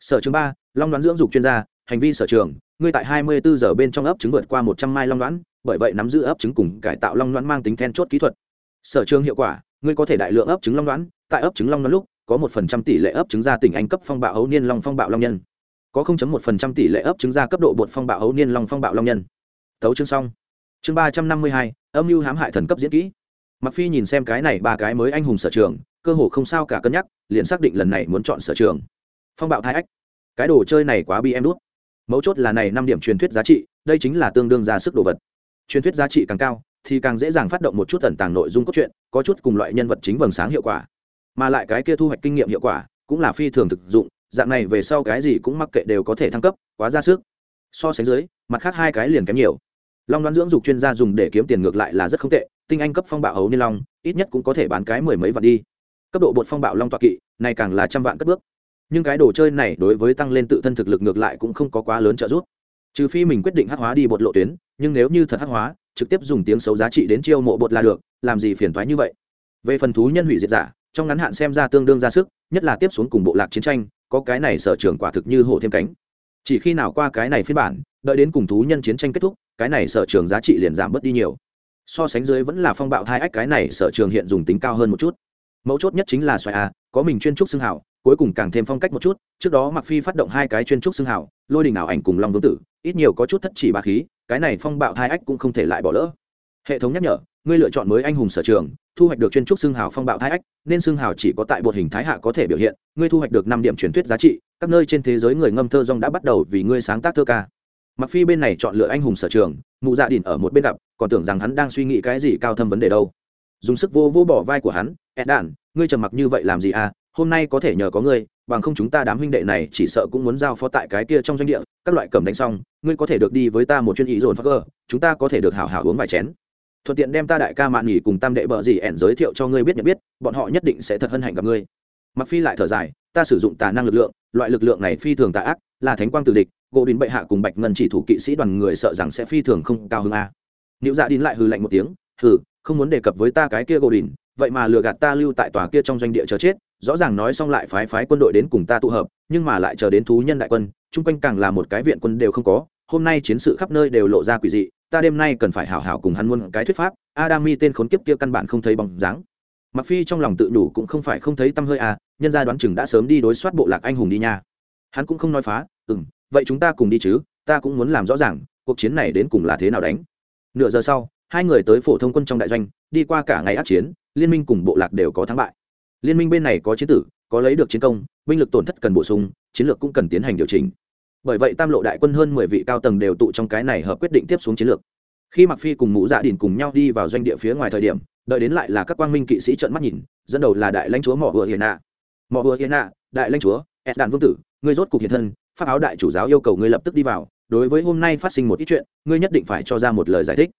Sở trường ba, long đoán dưỡng dục chuyên gia, hành vi sở trường, ngươi tại hai mươi bốn giờ bên trong ấp trứng vượt qua một trăm mai long đoán, bởi vậy nắm giữ ấp trứng cùng cải tạo long đoán mang tính then chốt kỹ thuật. Sở trường hiệu quả, ngươi có thể đại lượng ấp trứng long đoán, tại ấp trứng long đoán lúc, có một phần trăm tỷ lệ ấp trứng ra tỉnh anh cấp phong bạo hấu niên long phong bạo long nhân có 0.1% tỷ lệ ấp trứng ra cấp độ bột phong bạo hấu niên long phong bạo long nhân. Tấu chương xong. Chương ba trăm năm mươi hai, âm mưu hãm hại thần cấp diễn kỹ. Mặc phi nhìn xem cái này ba cái mới anh hùng sở trường, cơ hồ không sao cả cân nhắc, liền xác định lần này muốn chọn sở trường. Phong bạo thai ách. Cái đồ chơi này quá bi em đút. Mấu chốt là này năm điểm truyền thuyết giá trị, đây chính là tương đương ra sức đồ vật. Truyền thuyết giá trị càng cao, thì càng dễ dàng phát động một chút ẩn tàng nội dung cốt truyện, có chút cùng loại nhân vật chính vầng sáng hiệu quả. Mà lại cái kia thu hoạch kinh nghiệm hiệu quả, cũng là phi thường thực dụng dạng này về sau cái gì cũng mắc kệ đều có thể thăng cấp, quá ra sức. So sánh dưới, mặt khác hai cái liền kém nhiều. Long đoán dưỡng dục chuyên gia dùng để kiếm tiền ngược lại là rất không tệ, tinh anh cấp phong bạo hấu niên long, ít nhất cũng có thể bán cái mười mấy vạn đi. Cấp độ bột phong bạo long tọa kỵ, này càng là trăm vạn cất bước. Nhưng cái đồ chơi này đối với tăng lên tự thân thực lực ngược lại cũng không có quá lớn trợ giúp. Trừ phi mình quyết định hắc hóa đi bột lộ tuyến, nhưng nếu như thật hắc hóa, trực tiếp dùng tiếng xấu giá trị đến chiêu mộ bột là được, làm gì phiền thoái như vậy? Về phần thú nhân hủy diệt giả, trong ngắn hạn xem ra tương đương ra sức, nhất là tiếp xuống cùng bộ lạc chiến tranh có cái này sở trường quả thực như hổ thêm cánh. Chỉ khi nào qua cái này phiên bản, đợi đến cùng thú nhân chiến tranh kết thúc, cái này sở trường giá trị liền giảm bớt đi nhiều. So sánh dưới vẫn là phong bạo hai ách cái này sở trường hiện dùng tính cao hơn một chút. Mấu chốt nhất chính là xoài a, có mình chuyên trúc xưng hảo cuối cùng càng thêm phong cách một chút, trước đó mặc phi phát động hai cái chuyên trúc xưng hảo lôi đình ảo ảnh cùng long vương tử, ít nhiều có chút thất chỉ ba khí, cái này phong bạo hai ách cũng không thể lại bỏ lỡ hệ thống nhắc nhở, ngươi lựa chọn mới anh hùng sở trường, thu hoạch được chuyên trúc xương hào phong bạo thái ách, nên xương hào chỉ có tại bột hình thái hạ có thể biểu hiện, ngươi thu hoạch được năm điểm truyền thuyết giá trị, các nơi trên thế giới người ngâm thơ rong đã bắt đầu vì ngươi sáng tác thơ ca. Mặc phi bên này chọn lựa anh hùng sở trường, mụ dạ đỉnh ở một bên gặp, còn tưởng rằng hắn đang suy nghĩ cái gì cao thâm vấn đề đâu. Dùng sức vô vô bỏ vai của hắn ed đản ngươi trầm mặc như vậy làm gì à? Hôm nay có thể nhờ có ngươi, bằng không chúng ta đám huynh đệ này chỉ sợ cũng muốn giao phó tại cái kia trong doanh địa, các loại cầm đánh xong, ngươi có thể được đi với ta một chuyên ý dồn phơ chúng ta có thể được hảo hảo uống vài chén thuận tiện đem ta đại ca mạn nghỉ cùng tam đệ bợ gì ẻn giới thiệu cho ngươi biết nhận biết, bọn họ nhất định sẽ thật hân hạnh gặp ngươi. Mặc phi lại thở dài, ta sử dụng tà năng lực lượng, loại lực lượng này phi thường tà ác, là thánh quang tử địch, gỗ đình bệ hạ cùng bạch ngân chỉ thủ kỵ sĩ đoàn người sợ rằng sẽ phi thường không cao hơn a. Nữ dạ đình lại hừ lạnh một tiếng, hừ, không muốn đề cập với ta cái kia gỗ đình vậy mà lừa gạt ta lưu tại tòa kia trong doanh địa chờ chết, rõ ràng nói xong lại phái phái quân đội đến cùng ta tụ hợp, nhưng mà lại chờ đến thú nhân đại quân, chung quanh càng là một cái viện quân đều không có, hôm nay chiến sự khắp nơi đều lộ ra quỷ dị ta đêm nay cần phải hảo hảo cùng hắn muôn cái thuyết pháp adami tên khốn kiếp kia căn bản không thấy bóng dáng. Mặc phi trong lòng tự đủ cũng không phải không thấy tâm hơi à nhân gia đoán chừng đã sớm đi đối soát bộ lạc anh hùng đi nha. Hắn cũng không nói phá, ừm, vậy chúng ta cùng đi chứ, ta cũng muốn làm rõ ràng, cuộc chiến này đến cùng là thế nào đánh. Nửa giờ sau, hai người tới phổ thông quân trong đại doanh, đi qua cả ngày át chiến, liên minh cùng bộ lạc đều có thắng bại. Liên minh bên này có chiến tử, có lấy được chiến công, binh lực tổn thất cần bổ sung, chiến lược cũng cần tiến hành điều chỉnh bởi vậy tam lộ đại quân hơn mười vị cao tầng đều tụ trong cái này hợp quyết định tiếp xuống chiến lược. Khi mặc phi cùng mũ dạ đình cùng nhau đi vào doanh địa phía ngoài thời điểm, đợi đến lại là các quang minh kỵ sĩ trợn mắt nhìn, dẫn đầu là đại lãnh chúa mỏ vừa hiền nạ. Mỏ vừa hiền nạ, đại lãnh chúa ed đàn vương tử, ngươi rốt cục hiện thân, pháp áo đại chủ giáo yêu cầu ngươi lập tức đi vào, đối với hôm nay phát sinh một ít chuyện, ngươi nhất định phải cho ra một lời giải thích.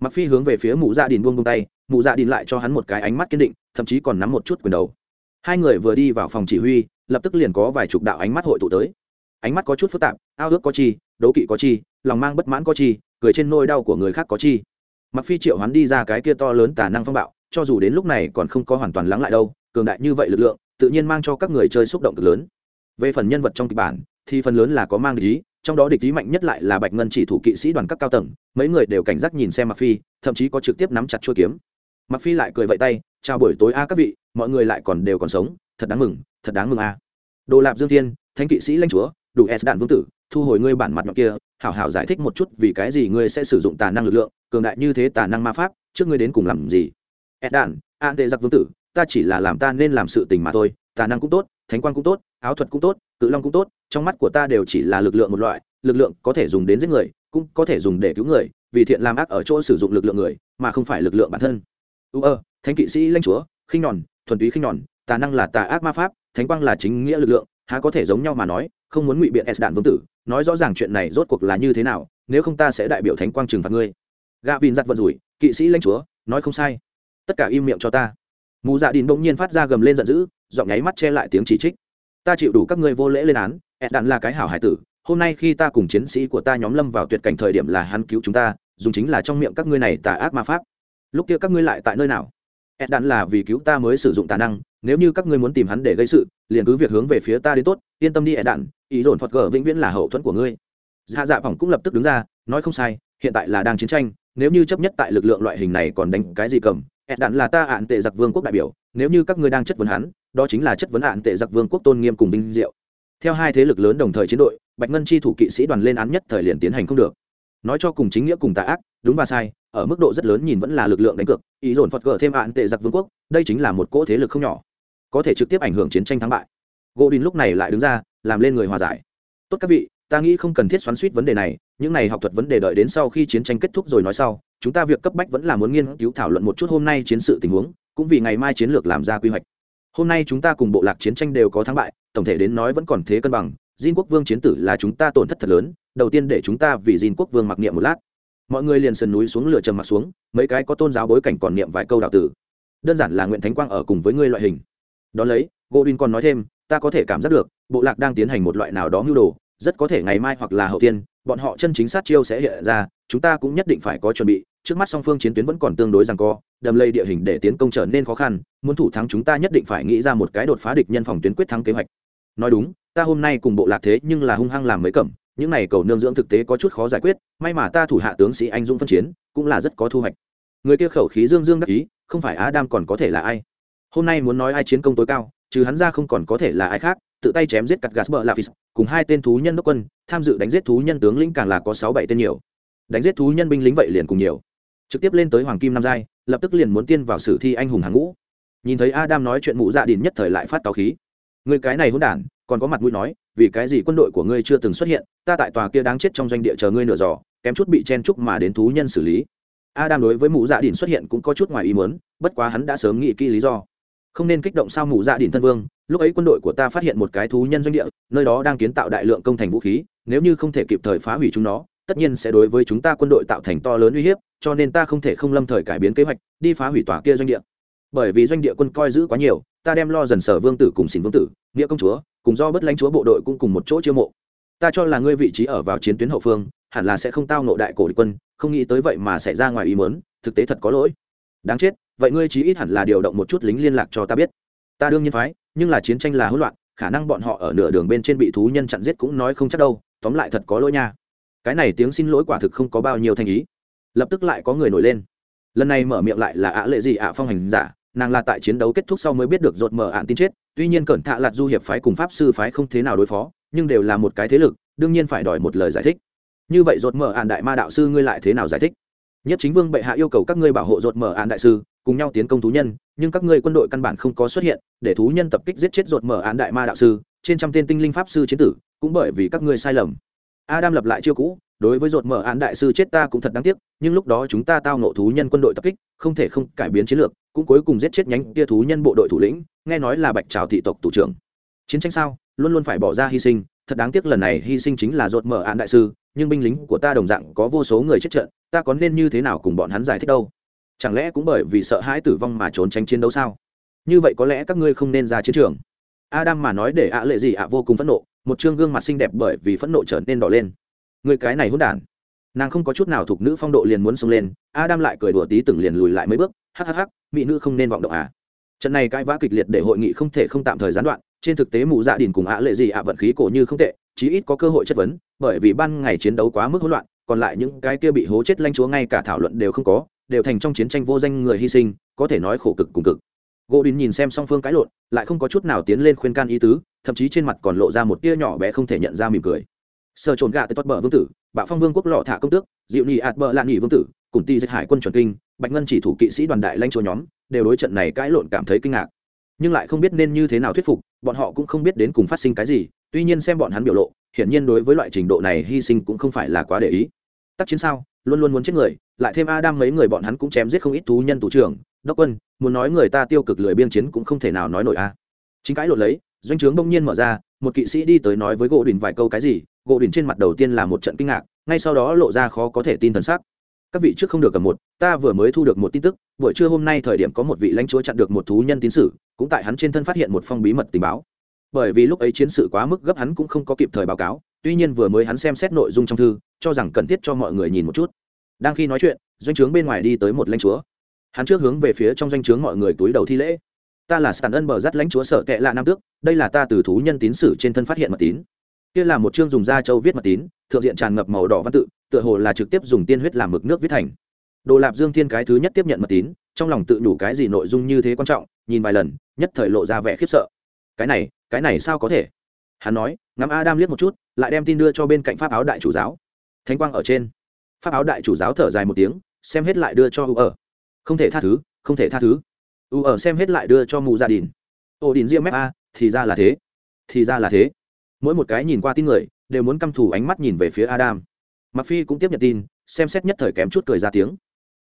Mặc phi hướng về phía mụ dạ đình buông buông tay, mụ dạ đình lại cho hắn một cái ánh mắt kiên định, thậm chí còn nắm một chút quyền đầu. Hai người vừa đi vào phòng chỉ huy, lập tức liền có vài chục đạo ánh mắt hội tụ tới ánh mắt có chút phức tạp, ao ước có chi, đố kỵ có chi, lòng mang bất mãn có chi, cười trên nôi đau của người khác có chi. Mặc phi triệu hắn đi ra cái kia to lớn tà năng phong bạo, cho dù đến lúc này còn không có hoàn toàn lắng lại đâu, cường đại như vậy lực lượng, tự nhiên mang cho các người chơi xúc động cực lớn. Về phần nhân vật trong kịch bản, thì phần lớn là có mang địch ý, trong đó địch ý mạnh nhất lại là bạch ngân chỉ thủ kỵ sĩ đoàn các cao tầng, mấy người đều cảnh giác nhìn xem mặc phi, thậm chí có trực tiếp nắm chặt chuôi kiếm. Mặc phi lại cười vẫy tay, chào buổi tối a các vị, mọi người lại còn đều còn sống, thật đáng mừng, thật đáng mừng a. Đồ lạp dương thiên, thánh kỵ sĩ lãnh chúa đủ s đạn vương tử, thu hồi ngươi bản mặt mặt kia, hảo hảo giải thích một chút vì cái gì ngươi sẽ sử dụng tà năng lực lượng, cường đại như thế tà năng ma pháp, trước ngươi đến cùng làm gì? S đạn an tệ giặc vương tử, ta chỉ là làm ta nên làm sự tình mà thôi, tà năng cũng tốt, thánh quan cũng tốt, áo thuật cũng tốt, cự long cũng tốt, trong mắt của ta đều chỉ là lực lượng một loại, lực lượng có thể dùng đến giết người, cũng có thể dùng để cứu người, vì thiện làm ác ở chỗ sử dụng lực lượng người, mà không phải lực lượng bản thân. U ơ, thánh kỵ sĩ lãnh chúa, khinh nhòn thuần túy khinh nhòn tà năng là tà ác ma pháp, thánh quang là chính nghĩa lực lượng há có thể giống nhau mà nói, không muốn ngụy biện s đạn vương tử, nói rõ ràng chuyện này rốt cuộc là như thế nào, nếu không ta sẽ đại biểu thánh quang trừng phạt ngươi. Gạ vin giặt vận rủi, kỵ sĩ lãnh chúa, nói không sai. Tất cả im miệng cho ta. Mù dạ đình bỗng nhiên phát ra gầm lên giận dữ, giọng nháy mắt che lại tiếng chỉ trích. Ta chịu đủ các ngươi vô lễ lên án ed đạn là cái hảo hải tử, hôm nay khi ta cùng chiến sĩ của ta nhóm lâm vào tuyệt cảnh thời điểm là hắn cứu chúng ta, dùng chính là trong miệng các ngươi này tà ác ma pháp. Lúc kia các ngươi lại tại nơi nào? Ed đạn là vì cứu ta mới sử dụng tà năng nếu như các ngươi muốn tìm hắn để gây sự, liền cứ việc hướng về phía ta đến tốt, yên tâm đi ẹ đạn, ý dồn phật gờ vĩnh viễn là hậu thuẫn của ngươi. Dạ dạ phỏng cũng lập tức đứng ra, nói không sai, hiện tại là đang chiến tranh, nếu như chấp nhất tại lực lượng loại hình này còn đánh cái gì cầm ẹ đạn là ta ạn tệ giặc vương quốc đại biểu, nếu như các ngươi đang chất vấn hắn, đó chính là chất vấn ạn tệ giặc vương quốc tôn nghiêm cùng vinh diệu. Theo hai thế lực lớn đồng thời chiến đội, bạch ngân chi thủ kỵ sĩ đoàn lên án nhất thời liền tiến hành không được. Nói cho cùng chính nghĩa cùng tà ác, đúng và sai, ở mức độ rất lớn nhìn vẫn là lực lượng đánh cược, ý dồn phật gờ thêm ạn tệ giặc vương quốc, đây chính là một cỗ thế lực không nhỏ có thể trực tiếp ảnh hưởng chiến tranh thắng bại. Gỗ đình lúc này lại đứng ra, làm lên người hòa giải. Tốt các vị, ta nghĩ không cần thiết xoắn suýt vấn đề này, những này học thuật vấn đề đợi đến sau khi chiến tranh kết thúc rồi nói sau, chúng ta việc cấp bách vẫn là muốn nghiên cứu thảo luận một chút hôm nay chiến sự tình huống, cũng vì ngày mai chiến lược làm ra quy hoạch. Hôm nay chúng ta cùng bộ lạc chiến tranh đều có thắng bại, tổng thể đến nói vẫn còn thế cân bằng diên quốc vương chiến tử là chúng ta tổn thất thật lớn, đầu tiên để chúng ta vì diên quốc vương mặc niệm một lát. Mọi người liền sườn núi xuống lửa trầm mặc xuống, mấy cái có tôn giáo bối cảnh còn niệm vài câu đạo tử. Đơn giản là nguyện thánh quang ở cùng với ngươi loại hình đó lấy godin còn nói thêm, ta có thể cảm giác được, bộ lạc đang tiến hành một loại nào đó mưu đồ, rất có thể ngày mai hoặc là hậu tiên, bọn họ chân chính sát chiêu sẽ hiện ra, chúng ta cũng nhất định phải có chuẩn bị, trước mắt song phương chiến tuyến vẫn còn tương đối rằng co, đầm lây địa hình để tiến công trở nên khó khăn, muốn thủ thắng chúng ta nhất định phải nghĩ ra một cái đột phá địch nhân phòng tuyến quyết thắng kế hoạch. Nói đúng, ta hôm nay cùng bộ lạc thế nhưng là hung hăng làm mấy cẩm, những này cầu nương dưỡng thực tế có chút khó giải quyết, may mà ta thủ hạ tướng sĩ anh dũng phân chiến, cũng là rất có thu hoạch. Người kia khẩu khí dương dương đắc ý, không phải á đam còn có thể là ai? Hôm nay muốn nói ai chiến công tối cao, trừ hắn ra không còn có thể là ai khác, tự tay chém giết cắt gas bờ lafis cùng hai tên thú nhân đốc quân, tham dự đánh giết thú nhân tướng lĩnh càng là có sáu bảy tên nhiều. Đánh giết thú nhân binh lính vậy liền cùng nhiều. Trực tiếp lên tới hoàng kim năm giai, lập tức liền muốn tiên vào sử thi anh hùng hàng ngũ. Nhìn thấy adam nói chuyện mụ dạ đình nhất thời lại phát cáo khí. Người cái này hôn đản, còn có mặt mũi nói, vì cái gì quân đội của ngươi chưa từng xuất hiện, ta tại tòa kia đáng chết trong doanh địa chờ ngươi nửa giò, kém chút bị chen chúc mà đến thú nhân xử lý. Adam đối với mụ dạ đình xuất hiện cũng có chút ngoài ý muốn, bất quá hắn đã sớm nghĩ kỹ lý do không nên kích động sao mù dạ đỉnh thân vương, lúc ấy quân đội của ta phát hiện một cái thú nhân doanh địa, nơi đó đang kiến tạo đại lượng công thành vũ khí, nếu như không thể kịp thời phá hủy chúng nó, tất nhiên sẽ đối với chúng ta quân đội tạo thành to lớn uy hiếp, cho nên ta không thể không lâm thời cải biến kế hoạch, đi phá hủy tòa kia doanh địa. Bởi vì doanh địa quân coi giữ quá nhiều, ta đem lo dần sở vương tử cùng xin vương tử, nghĩa công chúa, cùng do bất lãnh chúa bộ đội cũng cùng một chỗ chiêu mộ. Ta cho là ngươi vị trí ở vào chiến tuyến hậu phương, hẳn là sẽ không tao nộ đại cổ địch quân, không nghĩ tới vậy mà xảy ra ngoài ý muốn, thực tế thật có lỗi. Đáng chết vậy ngươi chí ít hẳn là điều động một chút lính liên lạc cho ta biết. Ta đương nhiên phái, nhưng là chiến tranh là hỗn loạn, khả năng bọn họ ở nửa đường bên trên bị thú nhân chặn giết cũng nói không chắc đâu, tóm lại thật có lỗi nha. Cái này tiếng xin lỗi quả thực không có bao nhiêu thành ý. Lập tức lại có người nổi lên. Lần này mở miệng lại là ạ lệ gì ạ phong hành giả, nàng là tại chiến đấu kết thúc sau mới biết được rột mở ạn tin chết, tuy nhiên cẩn thạ lạt du hiệp phái cùng pháp sư phái không thế nào đối phó, nhưng đều là một cái thế lực, đương nhiên phải đòi một lời giải thích. Như vậy rột mở ạn đại ma đạo sư ngươi lại thế nào giải thích? Nhất chính vương bệ hạ yêu cầu các ngươi bảo hộ ruột mở án đại sư, cùng nhau tiến công thú nhân, nhưng các ngươi quân đội căn bản không có xuất hiện, để thú nhân tập kích giết chết ruột mở án đại ma đạo sư, trên trăm tên tinh linh pháp sư chiến tử, cũng bởi vì các ngươi sai lầm. Adam lập lại chiêu cũ, đối với ruột mở án đại sư chết ta cũng thật đáng tiếc, nhưng lúc đó chúng ta tao nộ thú nhân quân đội tập kích, không thể không cải biến chiến lược, cũng cuối cùng giết chết nhánh kia thú nhân bộ đội thủ lĩnh, nghe nói là bạch trào thị tộc thủ trưởng. Chiến tranh sao? Luôn luôn phải bỏ ra hy sinh thật đáng tiếc lần này hy sinh chính là rột mở án đại sư, nhưng binh lính của ta đồng dạng có vô số người chết trận, ta có nên như thế nào cùng bọn hắn giải thích đâu? Chẳng lẽ cũng bởi vì sợ hãi tử vong mà trốn tránh chiến đấu sao? Như vậy có lẽ các ngươi không nên ra chiến trường. Adam mà nói để ạ lệ gì ạ vô cùng phẫn nộ, một chương gương mặt xinh đẹp bởi vì phẫn nộ trở nên đỏ lên. Người cái này hôn đản. Nàng không có chút nào thuộc nữ phong độ liền muốn xông lên, adam lại cười đùa tí từng liền lùi lại mấy bước, hắc hắc hắc, mỹ nữ không nên vọng động à. Trận này cãi vã kịch liệt để hội nghị không thể không tạm thời gián đoạn trên thực tế mụ dạ đình cùng ạ lệ gì ạ vận khí cổ như không tệ, chí ít có cơ hội chất vấn, bởi vì ban ngày chiến đấu quá mức hỗn loạn, còn lại những cái kia bị hố chết lanh chúa ngay cả thảo luận đều không có, đều thành trong chiến tranh vô danh người hy sinh, có thể nói khổ cực cùng cực. Gỗ đình nhìn xem song phương cãi lộn, lại không có chút nào tiến lên khuyên can ý tứ, thậm chí trên mặt còn lộ ra một tia nhỏ bé không thể nhận ra mỉm cười. Sơ trồn gà tới tuất bờ vương tử bạo phong vương quốc lọ thả công tước dịu nhị ạt bờ lạn nhị vương tử, cùng ti dịch hải quân chuẩn kinh, bạch ngân chỉ thủ kỵ sĩ đoàn đại lanh chúa nhóm, đều đối trận này cãi lộn cảm thấy kinh ngạc nhưng lại không biết nên như thế nào thuyết phục, bọn họ cũng không biết đến cùng phát sinh cái gì, tuy nhiên xem bọn hắn biểu lộ, hiển nhiên đối với loại trình độ này hy sinh cũng không phải là quá để ý. Tác chiến sao, luôn luôn muốn chết người, lại thêm adam mấy người bọn hắn cũng chém giết không ít thú nhân thủ trưởng. Đốc quân, muốn nói người ta tiêu cực lười biên chiến cũng không thể nào nói nổi a. Chính cãi lộn lấy, doanh trướng bỗng nhiên mở ra, một kỵ sĩ đi tới nói với gỗ đình vài câu cái gì, gỗ đình trên mặt đầu tiên là một trận kinh ngạc, ngay sau đó lộ ra khó có thể tin thần sắc. Các vị trước không được cầm một, ta vừa mới thu được một tin tức buổi trưa hôm nay thời điểm có một vị lãnh chúa chặn được một thú nhân tín sử, cũng tại hắn trên thân phát hiện một phong bí mật tình báo. Bởi vì lúc ấy chiến sự quá mức gấp hắn cũng không có kịp thời báo cáo, tuy nhiên vừa mới hắn xem xét nội dung trong thư, cho rằng cần thiết cho mọi người nhìn một chút. Đang khi nói chuyện, doanh trướng bên ngoài đi tới một lãnh chúa. Hắn trước hướng về phía trong doanh trướng mọi người túi đầu thi lễ. Ta là sàn ân bờ rát lãnh chúa sợ tệ lạ nam tước, đây là ta từ thú nhân tín sử trên thân phát hiện mật tín. Kia là một chương dùng da châu viết mật tín, thượng diện tràn ngập màu đỏ văn tự, tựa hồ là trực tiếp dùng tiên huyết làm mực nước viết thành đồ lạp dương thiên cái thứ nhất tiếp nhận mật tín, trong lòng tự đủ cái gì nội dung như thế quan trọng, nhìn vài lần, nhất thời lộ ra vẻ khiếp sợ. Cái này cái này sao có thể? Hắn nói, ngắm adam liếc một chút, lại đem tin đưa cho bên cạnh pháp áo đại chủ giáo. Thánh quang ở trên. Pháp áo đại chủ giáo thở dài một tiếng, xem hết lại đưa cho u ở. Không thể tha thứ, không thể tha thứ. U ở xem hết lại đưa cho mù dạ gia đình ô đình diêm mép a, thì ra là thế. Thì ra là thế. Mỗi một cái nhìn qua tin người, đều muốn căm thù ánh mắt nhìn về phía adam. Mặc phi cũng tiếp nhận tin, xem xét nhất thời kém chút cười ra tiếng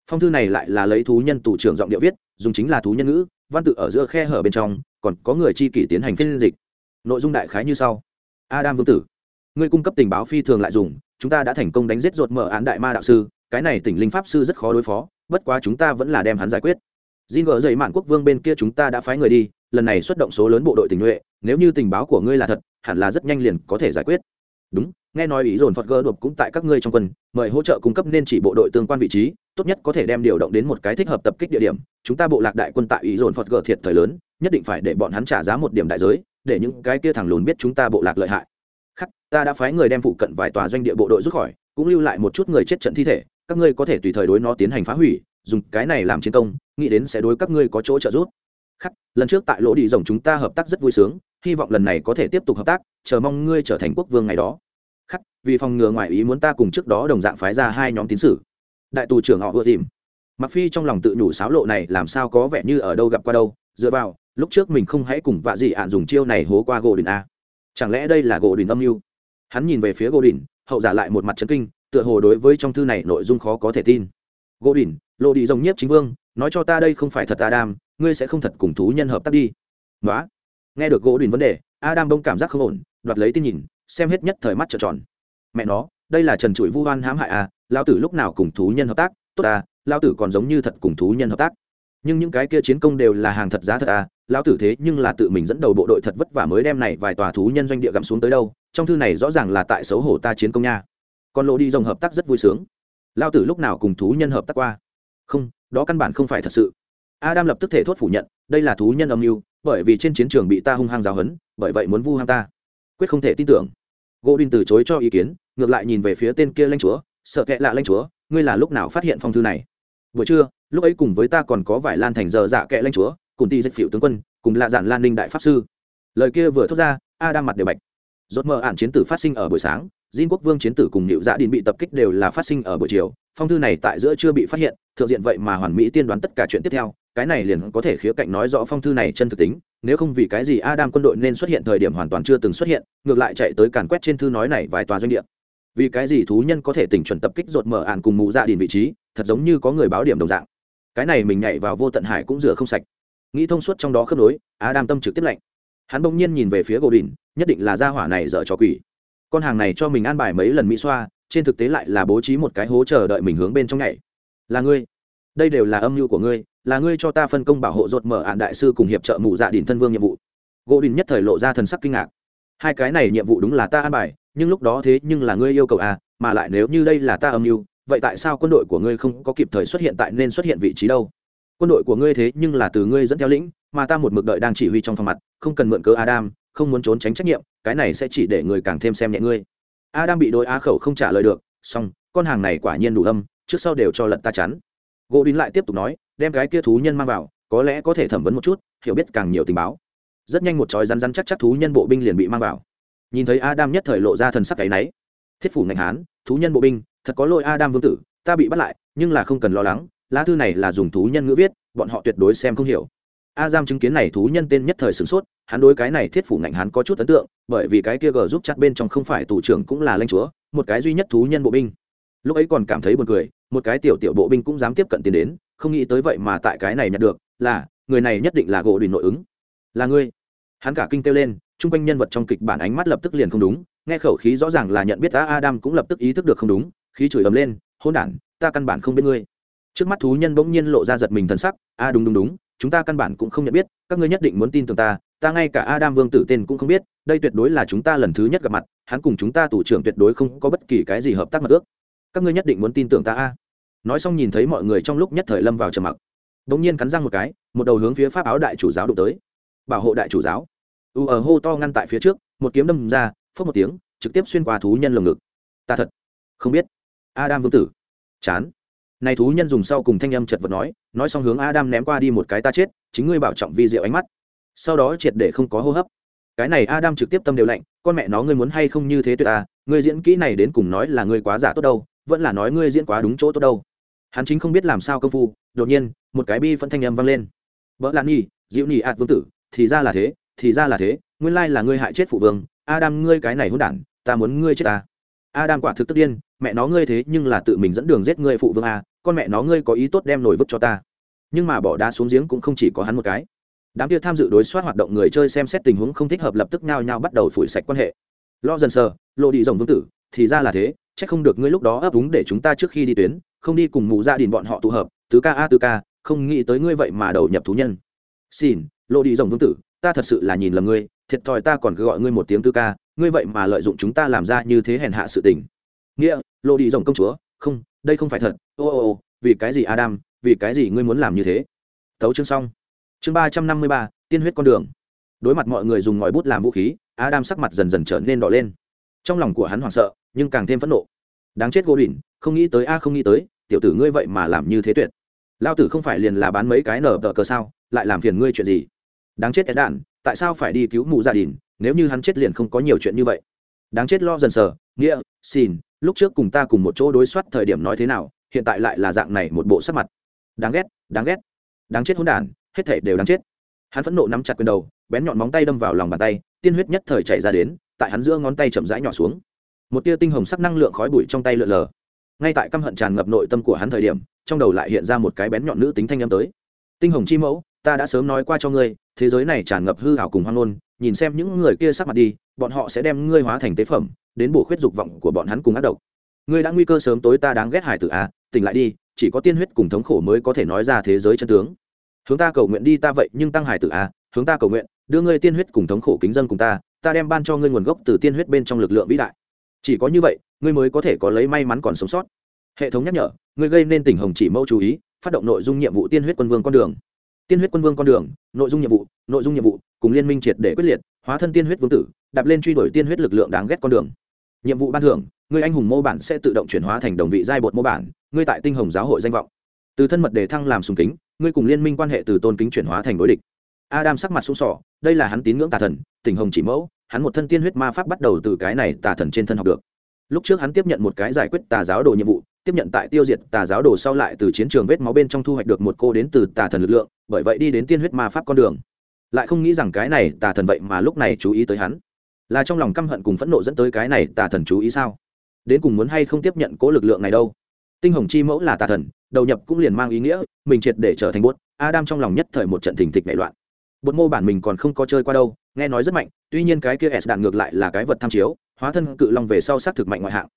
phong thư này lại là lấy thú nhân tù trưởng giọng điệu viết, dùng chính là thú nhân ngữ, văn tự ở giữa khe hở bên trong, còn có người chi kỷ tiến hành phiên dịch. Nội dung đại khái như sau. Adam vương tử, ngươi cung cấp tình báo phi thường lại dùng, chúng ta đã thành công đánh giết ruột mở án đại ma đạo sư, cái này tỉnh linh pháp sư rất khó đối phó, bất quá chúng ta vẫn là đem hắn giải quyết. Jin gỡ dậy mạn quốc vương bên kia chúng ta đã phái người đi, lần này xuất động số lớn bộ đội tình nhuệ, nếu như tình báo của ngươi là thật, hẳn là rất nhanh liền có thể giải quyết đúng, nghe nói ý dồn phật gơ đột cũng tại các ngươi trong quân, mời hỗ trợ cung cấp nên chỉ bộ đội tương quan vị trí, tốt nhất có thể đem điều động đến một cái thích hợp tập kích địa điểm. Chúng ta bộ lạc đại quân tại ý dồn phật gơ thiệt thời lớn, nhất định phải để bọn hắn trả giá một điểm đại giới, để những cái kia thằng lùn biết chúng ta bộ lạc lợi hại. Khắc, ta đã phái người đem phụ cận vài tòa doanh địa bộ đội rút khỏi, cũng lưu lại một chút người chết trận thi thể, các ngươi có thể tùy thời đối nó tiến hành phá hủy, dùng cái này làm chiến công, nghĩ đến sẽ đối các ngươi có chỗ trợ giúp. Khắc, lần trước tại lỗ đi rồng chúng ta hợp tác rất vui sướng hy vọng lần này có thể tiếp tục hợp tác, chờ mong ngươi trở thành quốc vương ngày đó. Khắc, vì phòng ngừa ngoại ý muốn ta cùng trước đó đồng dạng phái ra hai nhóm tín sử. Đại tù trưởng họ ưa tìm. Mặc phi trong lòng tự nhủ sáo lộ này làm sao có vẻ như ở đâu gặp qua đâu, dựa vào, lúc trước mình không hãy cùng vạ dị ạn dùng chiêu này hố qua gỗ đình a. Chẳng lẽ đây là gỗ đình âm mưu? Hắn nhìn về phía gỗ đình hậu giả lại một mặt trấn kinh, tựa hồ đối với trong thư này nội dung khó có thể tin. Gỗ đình lộ đi rồng nhiếp chính vương, nói cho ta đây không phải thật adam, ngươi sẽ không thật cùng thú nhân hợp tác đi. Nói nghe được gỗ đùn vấn đề, adam bông cảm giác không ổn, đoạt lấy tin nhìn, xem hết nhất thời mắt trợn tròn. Mẹ nó, đây là trần trụi vu oan hãm hại à lao tử lúc nào cùng thú nhân hợp tác, tốt à lao tử còn giống như thật cùng thú nhân hợp tác. Nhưng những cái kia chiến công đều là hàng thật giá thật à lao tử thế nhưng là tự mình dẫn đầu bộ đội thật vất vả mới đem này vài tòa thú nhân doanh địa gặm xuống tới đâu, trong thư này rõ ràng là tại xấu hổ ta chiến công nha. Còn lộ đi rồng hợp tác rất vui sướng. Lao tử lúc nào cùng thú nhân hợp tác qua? Không, đó căn bản không phải thật sự adam lập tức thể thốt phủ nhận đây là thú nhân âm mưu bởi vì trên chiến trường bị ta hung hăng giáo hấn bởi vậy muốn vu hăng ta. Quyết không thể tin tưởng. Gỗ đinh từ chối cho ý kiến ngược lại nhìn về phía tên kia lanh chúa sợ kệ lạ lanh chúa ngươi là lúc nào phát hiện phong thư này? Vừa trưa lúc ấy cùng với ta còn có vài lan thành giờ dạ kệ lanh chúa cùng ti dịch phiệu tướng quân cùng lạ giản lan ninh đại pháp sư. Lời kia vừa thốt ra a đang mặt đều bạch. Rốt mờ ản chiến tử phát sinh ở buổi sáng Jin quốc vương chiến tử cùng Nữu Dạ Điền bị tập kích đều là phát sinh ở buổi chiều, phong thư này tại giữa chưa bị phát hiện, thượng diện vậy mà hoàn mỹ tiên đoán tất cả chuyện tiếp theo, cái này liền có thể khía cạnh nói rõ phong thư này chân thực tính, nếu không vì cái gì Adam quân đội nên xuất hiện thời điểm hoàn toàn chưa từng xuất hiện, ngược lại chạy tới càn quét trên thư nói này vài tòa doanh địa. Vì cái gì thú nhân có thể tỉnh chuẩn tập kích rột mở ản cùng mụ dạ đình vị trí, thật giống như có người báo điểm đồng dạng. Cái này mình nhảy vào vô tận hải cũng rửa không sạch. Nghĩ thông suốt trong đó khớp nối, Adam tâm trực tiếp lạnh. Hắn bỗng nhiên nhìn về phía Gỗ đình nhất định là gia hỏa này dở trò quỷ con hàng này cho mình an bài mấy lần mỹ xoa trên thực tế lại là bố trí một cái hố chờ đợi mình hướng bên trong nhảy. Là ngươi. Đây đều là âm mưu của ngươi, là ngươi cho ta phân công bảo hộ rột mở ạn đại sư cùng hiệp trợ mụ dạ đỉnh thân vương nhiệm vụ. Gỗ đình nhất thời lộ ra thần sắc kinh ngạc. Hai cái này nhiệm vụ đúng là ta an bài, nhưng lúc đó thế nhưng là ngươi yêu cầu à mà lại nếu như đây là ta âm mưu, vậy tại sao quân đội của ngươi không có kịp thời xuất hiện tại nên xuất hiện vị trí đâu? Quân đội của ngươi thế nhưng là từ ngươi dẫn theo lĩnh, mà ta một mực đợi đang chỉ huy trong phòng mặt, không cần mượn cớ adam, không muốn trốn tránh trách nhiệm, cái này sẽ chỉ để người càng thêm xem nhẹ ngươi a đang bị đối á khẩu không trả lời được xong, con hàng này quả nhiên đủ âm trước sau đều cho lật ta chắn. Gỗ đín lại tiếp tục nói đem cái kia thú nhân mang vào có lẽ có thể thẩm vấn một chút hiểu biết càng nhiều tình báo. Rất nhanh một tròi rắn rắn chắc chắc thú nhân bộ binh liền bị mang vào. Nhìn thấy adam nhất thời lộ ra thần sắc cái náy thiết phủ ngành hán thú nhân bộ binh thật có lỗi adam vương tử ta bị bắt lại nhưng là không cần lo lắng lá thư này là dùng thú nhân ngữ viết bọn họ tuyệt đối xem không hiểu a giam chứng kiến này thú nhân tên nhất thời sửng sốt, hắn đối cái này thiết phủ ngạnh hắn có chút ấn tượng, bởi vì cái kia g giúp chặt bên trong không phải tù trưởng cũng là lãnh chúa, một cái duy nhất thú nhân bộ binh. Lúc ấy còn cảm thấy buồn cười, một cái tiểu tiểu bộ binh cũng dám tiếp cận tiến đến, không nghĩ tới vậy mà tại cái này nhận được, là, người này nhất định là gỗ đùi nội ứng. Là ngươi. Hắn cả kinh kêu lên, chung quanh nhân vật trong kịch bản ánh mắt lập tức liền không đúng, nghe khẩu khí rõ ràng là nhận biết ta adam cũng lập tức ý thức được không đúng, khí chửi ầm lên hôn đản, ta căn bản không biết ngươi. Trước mắt thú nhân bỗng nhiên lộ ra giật mình thần sắc, a, đúng đúng đúng chúng ta căn bản cũng không nhận biết, các ngươi nhất định muốn tin tưởng ta ta ngay cả adam vương tử tên cũng không biết, đây tuyệt đối là chúng ta lần thứ nhất gặp mặt, hắn cùng chúng ta tủ trưởng tuyệt đối không có bất kỳ cái gì hợp tác mật ước. Các ngươi nhất định muốn tin tưởng ta a. Nói xong nhìn thấy mọi người trong lúc nhất thời lâm vào trầm mặc. Đ ỗ n g nhiên cắn răng một cái, một đầu hướng phía pháp áo đại chủ giáo đụng tới. Bảo hộ đại chủ giáo. U ở hô to ngăn tại phía trước, một kiếm đâm ra phớt một tiếng, trực tiếp xuyên qua thú nhân lồng ngực. Ta thật không biết. Adam vương tử. Chán này thú nhân dùng sau cùng thanh âm chật vật nói nói xong hướng adam ném qua đi một cái ta chết, chính ngươi bảo trọng vi diệu ánh mắt. Sau đó triệt để không có hô hấp. Cái này adam trực tiếp tâm đều lạnh, con mẹ nó ngươi muốn hay không như thế tuyệt à ngươi diễn kỹ này đến cùng nói là ngươi quá giả tốt đâu, vẫn là nói ngươi diễn quá đúng chỗ tốt đâu. Hắn chính không biết làm sao công phu, đột nhiên, một cái bi phân thanh âm vang lên. Vợ lan nhi diệu nhị ạt vương tử, thì ra là thế, thì ra là thế, nguyên lai là ngươi hại chết phụ vương, adam ngươi cái này hôn đản, ta muốn ngươi chết ta. Adam quả thực tức điên, mẹ nó ngươi thế nhưng là tự mình dẫn đường giết ngươi phụ vương à con mẹ nó ngươi có ý tốt đem nổi vứt cho ta. Nhưng mà bỏ đá xuống giếng cũng không chỉ có hắn một cái. Đám kia tham dự đối soát hoạt động người chơi xem xét tình huống không thích hợp lập tức nhao nhao bắt đầu phủi sạch quan hệ. Lo dần sờ, lộ đi rồng vương tử, thì ra là thế, chắc không được ngươi lúc đó ấp úng để chúng ta trước khi đi tuyến, không đi cùng mụ gia đình bọn họ tụ hợp, tứ ca a tứ ca, không nghĩ tới ngươi vậy mà đầu nhập thú nhân. Xin, lộ đi rồng vương tử, ta thật sự là nhìn lầm ngươi, thiệt thòi ta còn cứ gọi ngươi một tiếng tứ ca, ngươi vậy mà lợi dụng chúng ta làm ra như thế hèn hạ sự tình. Nghĩa, lộ đi rồng công chúa không, đây không phải thật. Ô ô ô, vì cái gì adam, vì cái gì ngươi muốn làm như thế? Tấu chương xong. Chương ba trăm năm mươi ba, tiên huyết con đường. Đối mặt mọi người dùng ngòi bút làm vũ khí, adam sắc mặt dần dần trở nên đỏ lên. Trong lòng của hắn hoảng sợ, nhưng càng thêm phẫn nộ. Đáng chết gỗ đỉnh không nghĩ tới a, không nghĩ tới, tiểu tử ngươi vậy mà làm như thế tuyệt. Lao tử không phải liền là bán mấy cái nở tờ cờ sao, lại làm phiền ngươi chuyện gì? Đáng chết ed đạn tại sao phải đi cứu mụ gia đình, nếu như hắn chết liền không có nhiều chuyện như vậy? Đáng chết lo dần sờ, nghĩa, xin lúc trước cùng ta cùng một chỗ đối soát thời điểm nói thế nào, hiện tại lại là dạng này một bộ sắc mặt. Đáng ghét đáng ghét. Đáng chết hỗn đản, hết thể đều đáng chết. Hắn phẫn nộ nắm chặt quyền đầu, bén nhọn móng tay đâm vào lòng bàn tay, tiên huyết nhất thời chảy ra đến, tại hắn giữa ngón tay chậm rãi nhỏ xuống. Một tia tinh hồng sắc năng lượng khói bụi trong tay lượn lờ. Ngay tại căm hận tràn ngập nội tâm của hắn thời điểm, trong đầu lại hiện ra một cái bén nhọn nữ tính thanh âm tới. Tinh hồng chi mẫu ta đã sớm nói qua cho ngươi, thế giới này tràn ngập hư hảo cùng hoang ngôn, nhìn xem những người kia sắc mặt đi, bọn họ sẽ đem ngươi hóa thành tế phẩm, đến bổ khuyết dục vọng của bọn hắn cùng ác độc. Ngươi đã nguy cơ sớm tối ta đáng ghét hải tử a, tỉnh lại đi, chỉ có tiên huyết cùng thống khổ mới có thể nói ra thế giới chân tướng. Hướng ta cầu nguyện đi ta vậy, nhưng tăng hải tử a, hướng ta cầu nguyện, đưa ngươi tiên huyết cùng thống khổ kính dân cùng ta ta đem ban cho ngươi nguồn gốc từ tiên huyết bên trong lực lượng vĩ đại. Chỉ có như vậy, ngươi mới có thể có lấy may mắn còn sống sót. Hệ thống nhắc nhở, ngươi gây nên tỉnh hồng chỉ mẫu chú ý, phát động nội dung nhiệm vụ tiên huyết quân vương con đường tiên huyết quân vương con đường, nội dung nhiệm vụ, nội dung nhiệm vụ, cùng liên minh triệt để quyết liệt, hóa thân tiên huyết vương tử, đạp lên truy đuổi tiên huyết lực lượng đáng ghét con đường. Nhiệm vụ ban thưởng ngươi anh hùng mô bản sẽ tự động chuyển hóa thành đồng vị giai bột mô bản ngươi tại tinh hồng giáo hội danh vọng. Từ thân mật đề thăng làm sùng kính ngươi cùng liên minh quan hệ từ tôn kính chuyển hóa thành đối địch. Adam sắc mặt sung sỏ đây là hắn tín ngưỡng tà thần, tình hồng chỉ mẫu, hắn một thân tiên huyết ma pháp bắt đầu từ cái này tà thần trên thân học được. Lúc trước hắn tiếp nhận một cái giải quyết tà giáo đồ nhiệm vụ tiếp nhận tại tiêu diệt tà giáo đồ sau lại từ chiến trường vết máu bên trong thu hoạch được một cô đến từ tà thần lực lượng, bởi vậy đi đến tiên huyết ma pháp con đường. Lại không nghĩ rằng cái này tà thần vậy mà lúc này chú ý tới hắn. Là trong lòng căm hận cùng phẫn nộ dẫn tới cái này tà thần chú ý sao? Đến cùng muốn hay không tiếp nhận cố lực lượng này đâu? Tinh hồng chi mẫu là tà thần, đầu nhập cũng liền mang ý nghĩa, mình triệt để trở thành bốt, adam trong lòng nhất thời một trận thình thịch nảy loạn. Bột mô bản mình còn không có chơi qua đâu, nghe nói rất mạnh, tuy nhiên cái kia s đạn ngược lại là cái vật tham chiếu, hóa thân cự long về sau xác thực mạnh ngoại hạng.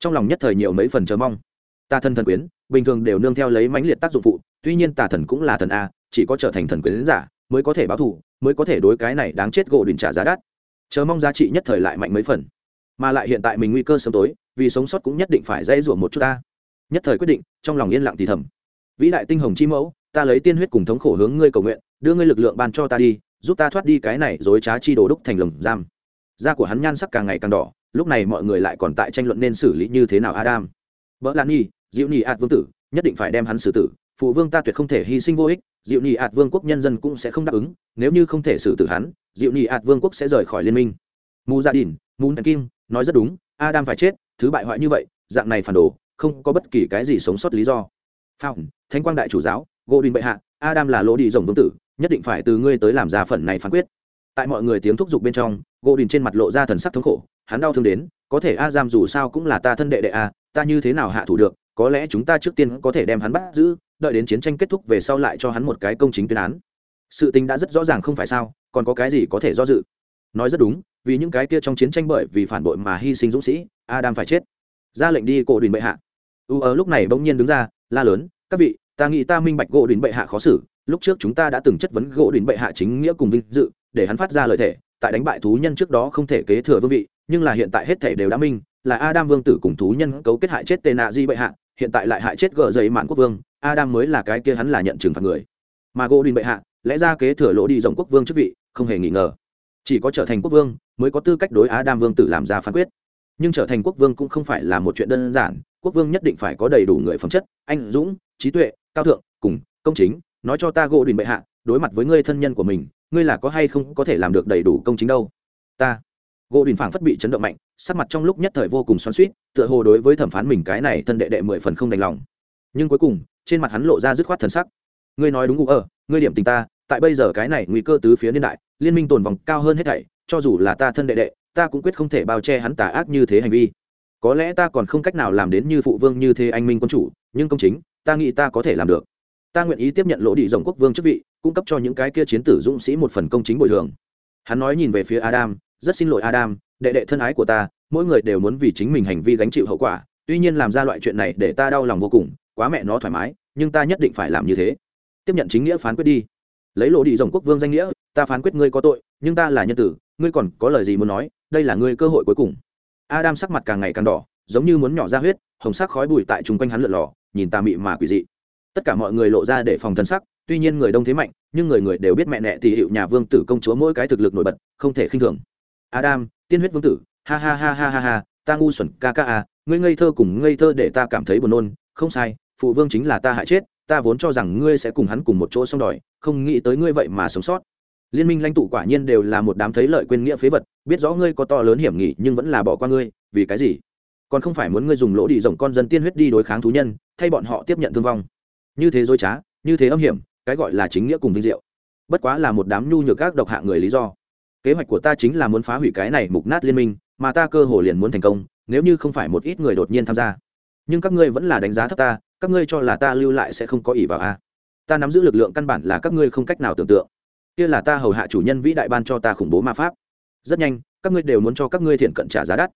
Trong lòng nhất thời nhiều mấy phần chờ mong tà thần thần quyến, bình thường đều nương theo lấy mãnh liệt tác dụng phụ, tuy nhiên tà thần cũng là thần a, chỉ có trở thành thần quyến giả mới có thể báo thù, mới có thể đối cái này đáng chết gỗ đỉnh trả giá đắt. Chờ mong giá trị nhất thời lại mạnh mấy phần. Mà lại hiện tại mình nguy cơ sớm tối, vì sống sót cũng nhất định phải dây rủa một chút ta. Nhất thời quyết định, trong lòng yên lặng thì thầm. Vĩ đại tinh hồng chi mẫu, ta lấy tiên huyết cùng thống khổ hướng ngươi cầu nguyện, đưa ngươi lực lượng ban cho ta đi, giúp ta thoát đi cái này dối trá chi đồ đúc thành lồng giam. Da của hắn nhan sắc càng ngày càng đỏ, lúc này mọi người lại còn tại tranh luận nên xử lý như thế nào adam. Vợ lan nhi diệu nhị ạt vương tử nhất định phải đem hắn xử tử phụ vương ta tuyệt không thể hy sinh vô ích diệu nhị ạt vương quốc nhân dân cũng sẽ không đáp ứng nếu như không thể xử tử hắn diệu nhị ạt vương quốc sẽ rời khỏi liên minh. Mù dạ gia đình mù kim nói rất đúng adam phải chết thứ bại hoại như vậy dạng này phản đồ không có bất kỳ cái gì sống sót lý do. Phong, thánh quang đại chủ giáo gỗ đình bệ hạ adam là lỗ đi rồng vương tử nhất định phải từ ngươi tới làm ra phần này phán quyết. Tại mọi người tiếng thúc giục bên trong gỗ đình trên mặt lộ ra thần sắc thống khổ hắn đau thương đến có thể a giam dù sao cũng là ta thân đệ đệ a ta như thế nào hạ thủ được có lẽ chúng ta trước tiên có thể đem hắn bắt giữ, đợi đến chiến tranh kết thúc về sau lại cho hắn một cái công chính tuyên án. Sự tình đã rất rõ ràng không phải sao, còn có cái gì có thể do dự? Nói rất đúng, vì những cái kia trong chiến tranh bởi vì phản bội mà hy sinh dũng sĩ, adam phải chết. Ra lệnh đi, cổ đình bệ hạ. U ở lúc này bỗng nhiên đứng ra, la lớn, các vị, ta nghĩ ta minh bạch gỗ đình bệ hạ khó xử. Lúc trước chúng ta đã từng chất vấn gỗ đình bệ hạ chính nghĩa cùng vinh dự, để hắn phát ra lời thể tại đánh bại thú nhân trước đó không thể kế thừa vương vị, nhưng là hiện tại hết thể đều đã minh, là adam vương tử cùng thú nhân cấu kết hại chết tệ nạ di bệ hạ hiện tại lại hại chết gờ dậy mạn quốc vương, adam mới là cái kia hắn là nhận trừng phạt người. Mà gỗ đình bệ hạ, lẽ ra kế thừa lỗ đi dòng quốc vương chức vị, không hề nghi ngờ. Chỉ có trở thành quốc vương, mới có tư cách đối adam vương tử làm ra phán quyết. Nhưng trở thành quốc vương cũng không phải là một chuyện đơn giản, quốc vương nhất định phải có đầy đủ người phẩm chất, anh dũng, trí tuệ, cao thượng, cùng công chính. Nói cho ta gỗ đình bệ hạ, đối mặt với ngươi thân nhân của mình, ngươi là có hay không có thể làm được đầy đủ công chính đâu? Ta gỗ đình phảng phất bị chấn động mạnh, sắc mặt trong lúc nhất thời vô cùng xoắn suýt tựa hồ đối với thẩm phán mình cái này thân đệ đệ mười phần không đành lòng. Nhưng cuối cùng, trên mặt hắn lộ ra dứt khoát thần sắc. Ngươi nói đúng, ngụ ở ngươi điểm tình ta, tại bây giờ cái này nguy cơ tứ phía niên đại, liên minh tồn vòng cao hơn hết thảy, cho dù là ta thân đệ đệ, ta cũng quyết không thể bao che hắn tà ác như thế hành vi. Có lẽ ta còn không cách nào làm đến như phụ vương như thế anh minh quân chủ, nhưng công chính, ta nghĩ ta có thể làm được. Ta nguyện ý tiếp nhận lỗ đi rồng quốc vương chức vị, cung cấp cho những cái kia chiến tử dũng sĩ một phần công chính bồi thường. Hắn nói nhìn về phía adam rất xin lỗi adam, đệ đệ thân ái của ta, mỗi người đều muốn vì chính mình hành vi gánh chịu hậu quả, tuy nhiên làm ra loại chuyện này để ta đau lòng vô cùng, quá mẹ nó thoải mái, nhưng ta nhất định phải làm như thế. Tiếp nhận chính nghĩa phán quyết đi. Lấy lộ đi rồng quốc vương danh nghĩa, ta phán quyết ngươi có tội, nhưng ta là nhân tử, ngươi còn có lời gì muốn nói, đây là ngươi cơ hội cuối cùng. Adam sắc mặt càng ngày càng đỏ, giống như muốn nhỏ ra huyết, hồng sắc khói bụi tại chung quanh hắn lượn lò nhìn ta mị mà quỷ dị. Tất cả mọi người lộ ra để phòng thân sắc, tuy nhiên người đông thế mạnh, nhưng người người đều biết mẹ nẹ thì hiệu nhà vương tử công chúa mỗi cái thực lực nổi bật, không thể khinh thường adam, tiên huyết vương tử, ha ha ha ha ha ha, ta ngu xuẩn, ca ca à ngươi ngây thơ cùng ngây thơ để ta cảm thấy buồn nôn. Không sai, phụ vương chính là ta hại chết, ta vốn cho rằng ngươi sẽ cùng hắn cùng một chỗ xong đòi, không nghĩ tới ngươi vậy mà sống sót. Liên minh lãnh tụ quả nhiên đều là một đám thấy lợi quên nghĩa phế vật, biết rõ ngươi có to lớn hiểm nghị nhưng vẫn là bỏ qua ngươi, vì cái gì? Còn không phải muốn ngươi dùng lỗ đi rồng con dân tiên huyết đi đối kháng thú nhân, thay bọn họ tiếp nhận thương vong. Như thế dối trá, như thế âm hiểm, cái gọi là chính nghĩa cùng vinh diệu. Bất quá là một đám nhu nhược các độc hạ người lý do kế hoạch của ta chính là muốn phá hủy cái này mục nát liên minh, mà ta cơ hồ liền muốn thành công, nếu như không phải một ít người đột nhiên tham gia. Nhưng các ngươi vẫn là đánh giá thấp ta, các ngươi cho là ta lưu lại sẽ không có ỷ vào a. Ta nắm giữ lực lượng căn bản là các ngươi không cách nào tưởng tượng. Kia là ta hầu hạ chủ nhân vĩ đại ban cho ta khủng bố ma pháp. Rất nhanh, các ngươi đều muốn cho các ngươi thiện cận trả giá đắt.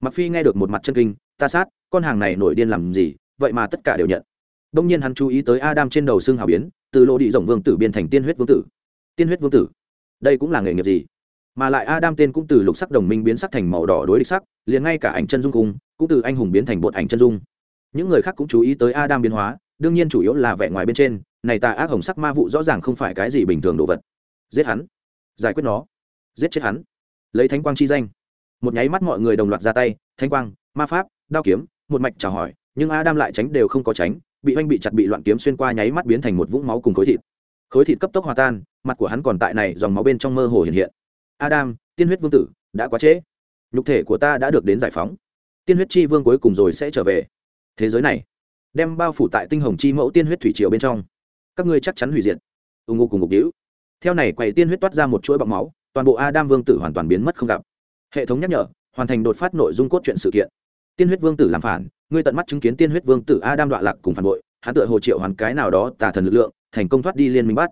Mặc phi nghe được một mặt chân kinh, ta sát, con hàng này nổi điên làm gì, vậy mà tất cả đều nhận. Đông nhiên hắn chú ý tới adam trên đầu xương hào biến, từ lộ đi rộng vương tử biên thành tiên huyết vương tử. Tiên huyết vương tử, đây cũng là nghề nghiệp gì? Mà lại adam tên cũng từ lục sắc đồng minh biến sắc thành màu đỏ đối địch sắc, liền ngay cả ảnh chân dung cung cũng từ anh hùng biến thành bột ảnh chân dung. Những người khác cũng chú ý tới adam biến hóa, đương nhiên chủ yếu là vẻ ngoài bên trên, này tà ác hồng sắc ma vụ rõ ràng không phải cái gì bình thường đồ vật. Giết hắn. Giải quyết nó. Giết chết hắn. Lấy thánh quang chi danh. Một nháy mắt mọi người đồng loạt ra tay, thánh quang, ma pháp, đao kiếm, một mạch chào hỏi, nhưng adam lại tránh đều không có tránh, bị oanh bị chặt bị loạn kiếm xuyên qua nháy mắt biến thành một vũng máu cùng khối thịt. Khối thịt cấp tốc hòa tan, mặt của hắn còn tại này, dòng máu bên trong mơ hồ hiện hiện adam, tiên huyết vương tử, đã quá trễ. Nhục thể của ta đã được đến giải phóng. Tiên huyết chi vương cuối cùng rồi sẽ trở về. Thế giới này, đem bao phủ tại tinh hồng chi mẫu tiên huyết thủy triều bên trong. Các ngươi chắc chắn hủy diệt. Ưng ngô cùng ngục đĩu theo này quầy tiên huyết toát ra một chuỗi bọc máu, toàn bộ adam vương tử hoàn toàn biến mất không gặp. Hệ thống nhắc nhở, hoàn thành đột phát nội dung cốt truyện sự kiện. Tiên huyết vương tử làm phản, ngươi tận mắt chứng kiến tiên huyết vương tử adam đoạn lạc cùng phản bội, hắn tự hồ triệu hoàn cái nào đó tà thần lực lượng, thành công thoát đi liên minh bắt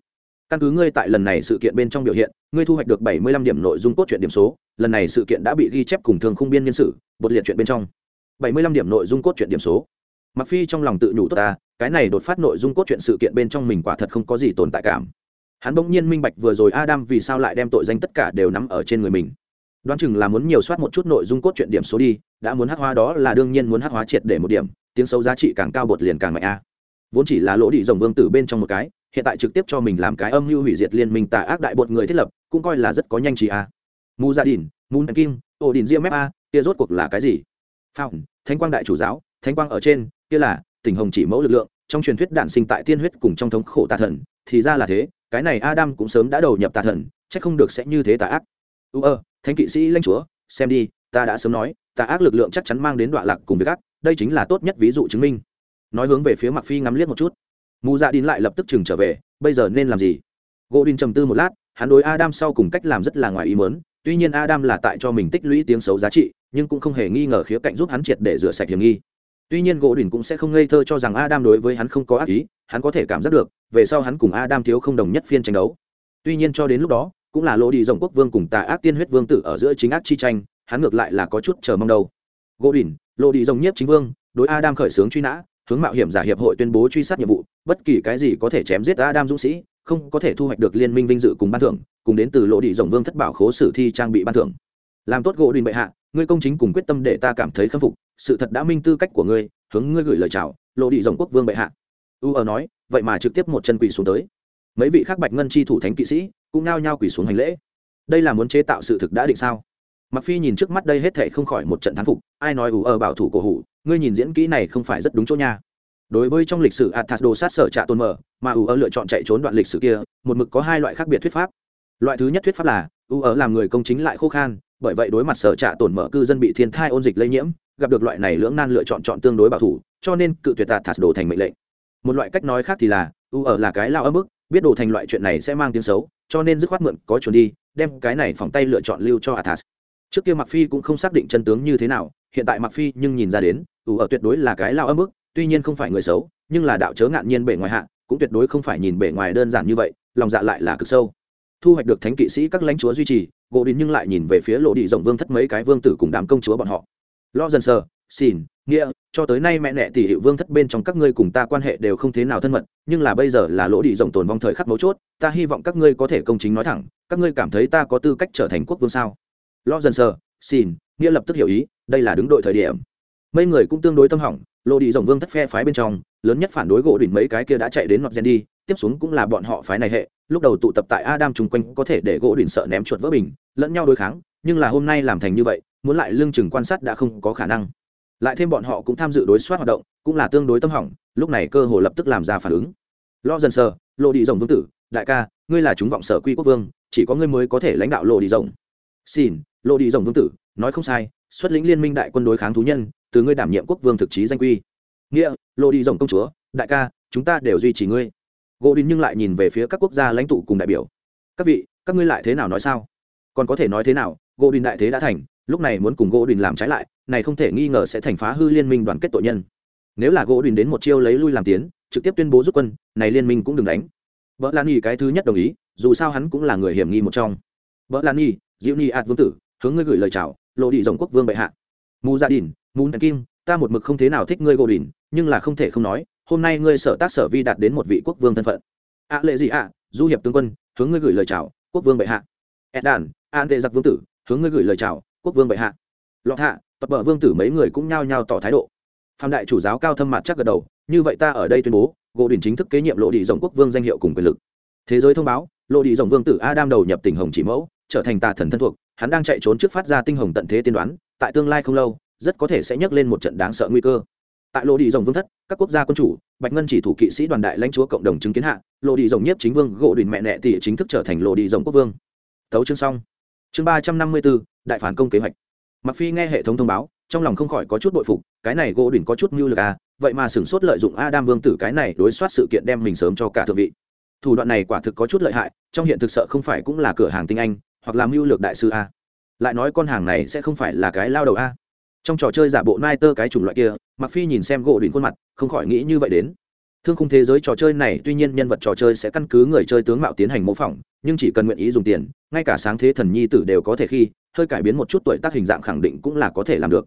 căn cứ ngươi tại lần này sự kiện bên trong biểu hiện, ngươi thu hoạch được bảy mươi lăm điểm nội dung cốt truyện điểm số, lần này sự kiện đã bị ghi chép cùng thường khung biên nhân sự bột liệt chuyện bên trong. bảy mươi lăm điểm nội dung cốt truyện điểm số. Mặc phi trong lòng tự nhủ tốt ta, cái này đột phát nội dung cốt truyện sự kiện bên trong mình quả thật không có gì tồn tại cảm. Hắn bỗng nhiên minh bạch vừa rồi adam vì sao lại đem tội danh tất cả đều nắm ở trên người mình. Đoán chừng là muốn nhiều soát một chút nội dung cốt truyện điểm số đi, đã muốn hát hóa đó là đương nhiên muốn hát hóa triệt để một điểm, tiếng xấu giá trị càng cao bột liền càng mạnh a. Vốn chỉ là lỗ đi rồng vương tử bên trong một cái hiện tại trực tiếp cho mình làm cái âm mưu hủy diệt liên minh tà ác đại bột người thiết lập, cũng coi là rất có nhanh trí a. Mu gia dạ đình mu kim ổ đình diêm a, kia rốt cuộc là cái gì? Phong thánh quang đại chủ giáo, thánh quang ở trên, kia là tình hồng chỉ mẫu lực lượng, trong truyền thuyết đạn sinh tại tiên huyết cùng trong thống khổ tà thần, thì ra là thế, cái này adam cũng sớm đã đầu nhập tà thần, chắc không được sẽ như thế tà ác. U ơ, thánh kỵ sĩ lãnh chúa, xem đi, ta đã sớm nói, tà ác lực lượng chắc chắn mang đến đoạn lạc cùng với ác, đây chính là tốt nhất ví dụ chứng minh. Nói hướng về phía mặc phi ngắm liếc một chút mù dạ đin lại lập tức chừng trở về, bây giờ nên làm gì? Gỗ đin trầm tư một lát, hắn đối adam sau cùng cách làm rất là ngoài ý mớn tuy nhiên adam là tại cho mình tích lũy tiếng xấu giá trị, nhưng cũng không hề nghi ngờ khía cạnh giúp hắn triệt để rửa sạch hiểm nghi. Tuy nhiên gỗ đỉnh cũng sẽ không ngây thơ cho rằng adam đối với hắn không có ác ý, hắn có thể cảm giác được, về sau hắn cùng adam thiếu không đồng nhất phiên tranh đấu. Tuy nhiên cho đến lúc đó, cũng là lỗ đi rồng quốc vương cùng tà ác tiên huyết vương tử ở giữa chính ác chi tranh, hắn ngược lại là có chút chờ mong đâu. Gỗ đỉnh lỗ đi rồng nhiếp chính vương, đối adam khởi xướng truy nã hướng mạo hiểm giả hiệp hội tuyên bố truy sát nhiệm vụ, bất kỳ cái gì có thể chém giết adam dũng sĩ, không có thể thu hoạch được liên minh vinh dự cùng ban thưởng, cùng đến từ lỗ đi rồng vương thất bảo khố sử thi trang bị ban thưởng. Làm tốt gỗ đình bệ hạ, ngươi công chính cùng quyết tâm để ta cảm thấy khâm phục, sự thật đã minh tư cách của ngươi, hướng ngươi gửi lời chào, lộ đi rồng quốc vương bệ hạ. U ở nói, vậy mà trực tiếp một chân quỳ xuống tới. Mấy vị khác bạch ngân chi thủ thánh kỵ sĩ cũng nao nhao quỳ xuống hành lễ. Đây là muốn chế tạo sự thực đã định sao? Mặc phi nhìn trước mắt đây hết thể không khỏi một trận thán phục, ai nói ủ ở bảo thủ cổ hủ? Ngươi nhìn diễn kỹ này không phải rất đúng chỗ nha. Đối với trong lịch sử athas đồ sát sở trạ tôn mở mà ủ ở lựa chọn chạy trốn đoạn lịch sử kia, một mực có hai loại khác biệt thuyết pháp. Loại thứ nhất thuyết pháp là ủ ở làm người công chính lại khô khan, bởi vậy đối mặt sở trạ tổn mở cư dân bị thiên thai ôn dịch lây nhiễm, gặp được loại này lưỡng nan lựa chọn chọn tương đối bảo thủ, cho nên cự tuyệt tạt thạt đồ thành mệnh lệnh. Một loại cách nói khác thì là, u ở là cái lao ấm ức biết đồ thành loại chuyện này sẽ mang tiếng xấu, cho nên dứt khoát mượn, có chuẩn đi, đem cái này phòng tay lựa chọn lưu cho athas trước kia mặc phi cũng không xác định chân tướng như thế nào, hiện tại mặc phi nhưng nhìn ra đến, ủ ở tuyệt đối là cái lao âm ức, tuy nhiên không phải người xấu, nhưng là đạo chớ ngạn nhiên bể ngoài hạ, cũng tuyệt đối không phải nhìn bể ngoài đơn giản như vậy, lòng dạ lại là cực sâu. Thu hoạch được thánh kỵ sĩ các lãnh chúa duy trì, gỗ đến nhưng lại nhìn về phía lộ đi rộng vương thất mấy cái vương tử cùng đám công chúa bọn họ. Lo dần sờ xin nghĩa, cho tới nay mẹ nẹ tỷ hiệu vương thất bên trong các ngươi cùng ta quan hệ đều không thế nào thân mật, nhưng là bây giờ là lỗ đi rộng tồn vong thời khắc mấu chốt, ta hy vọng các ngươi có thể công chính nói thẳng, các ngươi cảm thấy ta có tư cách trở thành quốc vương sao? Lo dần sờ, xin, nghĩa lập tức hiểu ý, đây là đứng đội thời điểm. Mấy người cũng tương đối tâm hỏng lộ đi Dòng vương thất phe phái bên trong, lớn nhất phản đối gỗ đỉnh mấy cái kia đã chạy đến nọt gen đi, tiếp xuống cũng là bọn họ phái này hệ, lúc đầu tụ tập tại adam chung quanh có thể để gỗ đỉnh sợ ném chuột vỡ bình, lẫn nhau đối kháng, nhưng là hôm nay làm thành như vậy, muốn lại lương chừng quan sát đã không có khả năng. Lại thêm bọn họ cũng tham dự đối soát hoạt động, cũng là tương đối tâm hỏng, lúc này cơ hồ lập tức làm ra phản ứng. Lo dần sờ lộ đi rồng vương tử, đại ca, ngươi là chúng vọng sở quy quốc vương, chỉ có ngươi mới có thể lãnh đạo lộ đi rồng. Xin lộ đi rồng vương tử, nói không sai, xuất lĩnh liên minh đại quân đối kháng thú nhân, từ ngươi đảm nhiệm quốc vương thực chí danh quy. Nghĩa lộ đi rồng công chúa, đại ca, chúng ta đều duy trì ngươi. Gỗ đình nhưng lại nhìn về phía các quốc gia lãnh tụ cùng đại biểu. Các vị, các ngươi lại thế nào nói sao? Còn có thể nói thế nào, gỗ đình đại thế đã thành, lúc này muốn cùng gỗ đình làm trái lại, này không thể nghi ngờ sẽ thành phá hư liên minh đoàn kết tội nhân. Nếu là gỗ đình đến một chiêu lấy lui làm tiến, trực tiếp tuyên bố rút quân, này liên minh cũng đừng đánh. Vợ lan nhi cái thứ nhất đồng ý, dù sao hắn cũng là người hiểm nghi một trong. Vợ lan nhi, diệu ni ạt vương tử hướng ngươi gửi lời chào lộ đi dòng quốc vương bệ hạ. Mù dạ gia đình mù đàn kim, ta một mực không thế nào thích ngươi gỗ đình nhưng là không thể không nói, hôm nay ngươi sở tác sở vi đạt đến một vị quốc vương thân phận. Ạ lệ gì ạ, du hiệp tướng quân, hướng ngươi gửi lời chào, quốc vương bệ hạ. Ed đàn, an tệ giặc vương tử, hướng ngươi gửi lời chào, quốc vương bệ hạ. Lọt hạ tập bờ vương tử mấy người cũng nhao nhao tỏ thái độ. Phạm đại chủ giáo cao thâm mặt chắc gật đầu, như vậy ta ở đây tuyên bố gỗ đình chính thức kế nhiệm lộ đi dòng quốc vương danh hiệu cùng quyền lực. Thế giới thông báo lộ đi dòng vương tử adam đầu nhập tỉnh hồng chỉ mẫu, trở thành tà thần thân thuộc hắn đang chạy trốn trước phát ra tinh hồng tận thế tiên đoán, tại tương lai không lâu, rất có thể sẽ nhấc lên một trận đáng sợ nguy cơ. Tại lộ đi dòng vương thất, các quốc gia quân chủ, bạch ngân chỉ thủ kỵ sĩ đoàn đại lãnh chúa cộng đồng chứng kiến hạ lộ đi dòng nhiếp chính vương gỗ đình mẹ nẹ tỷ chính thức trở thành lộ đi dòng quốc vương. Tấu chương xong. Chương ba trăm năm mươi bốn đại phản công kế hoạch. Mặc phi nghe hệ thống thông báo, trong lòng không khỏi có chút bội phục, cái này gỗ đình có chút mưu lực à vậy mà sửng sốt lợi dụng adam vương tử cái này đối soát sự kiện đem mình sớm cho cả thượng vị. Thủ đoạn này quả thực có chút lợi hại, trong hiện thực sợ không phải cũng là cửa hàng tinh anh hoặc là mưu lược đại sư a. Lại nói con hàng này sẽ không phải là cái lao đầu a. Trong trò chơi giả bộ nai tơ cái chủng loại kia mặc phi nhìn xem gỗ đỉnh khuôn mặt, không khỏi nghĩ như vậy đến. Thương khung thế giới trò chơi này, tuy nhiên nhân vật trò chơi sẽ căn cứ người chơi tướng mạo tiến hành mô phỏng, nhưng chỉ cần nguyện ý dùng tiền, ngay cả sáng thế thần nhi tử đều có thể khi, hơi cải biến một chút tuổi tác hình dạng khẳng định cũng là có thể làm được.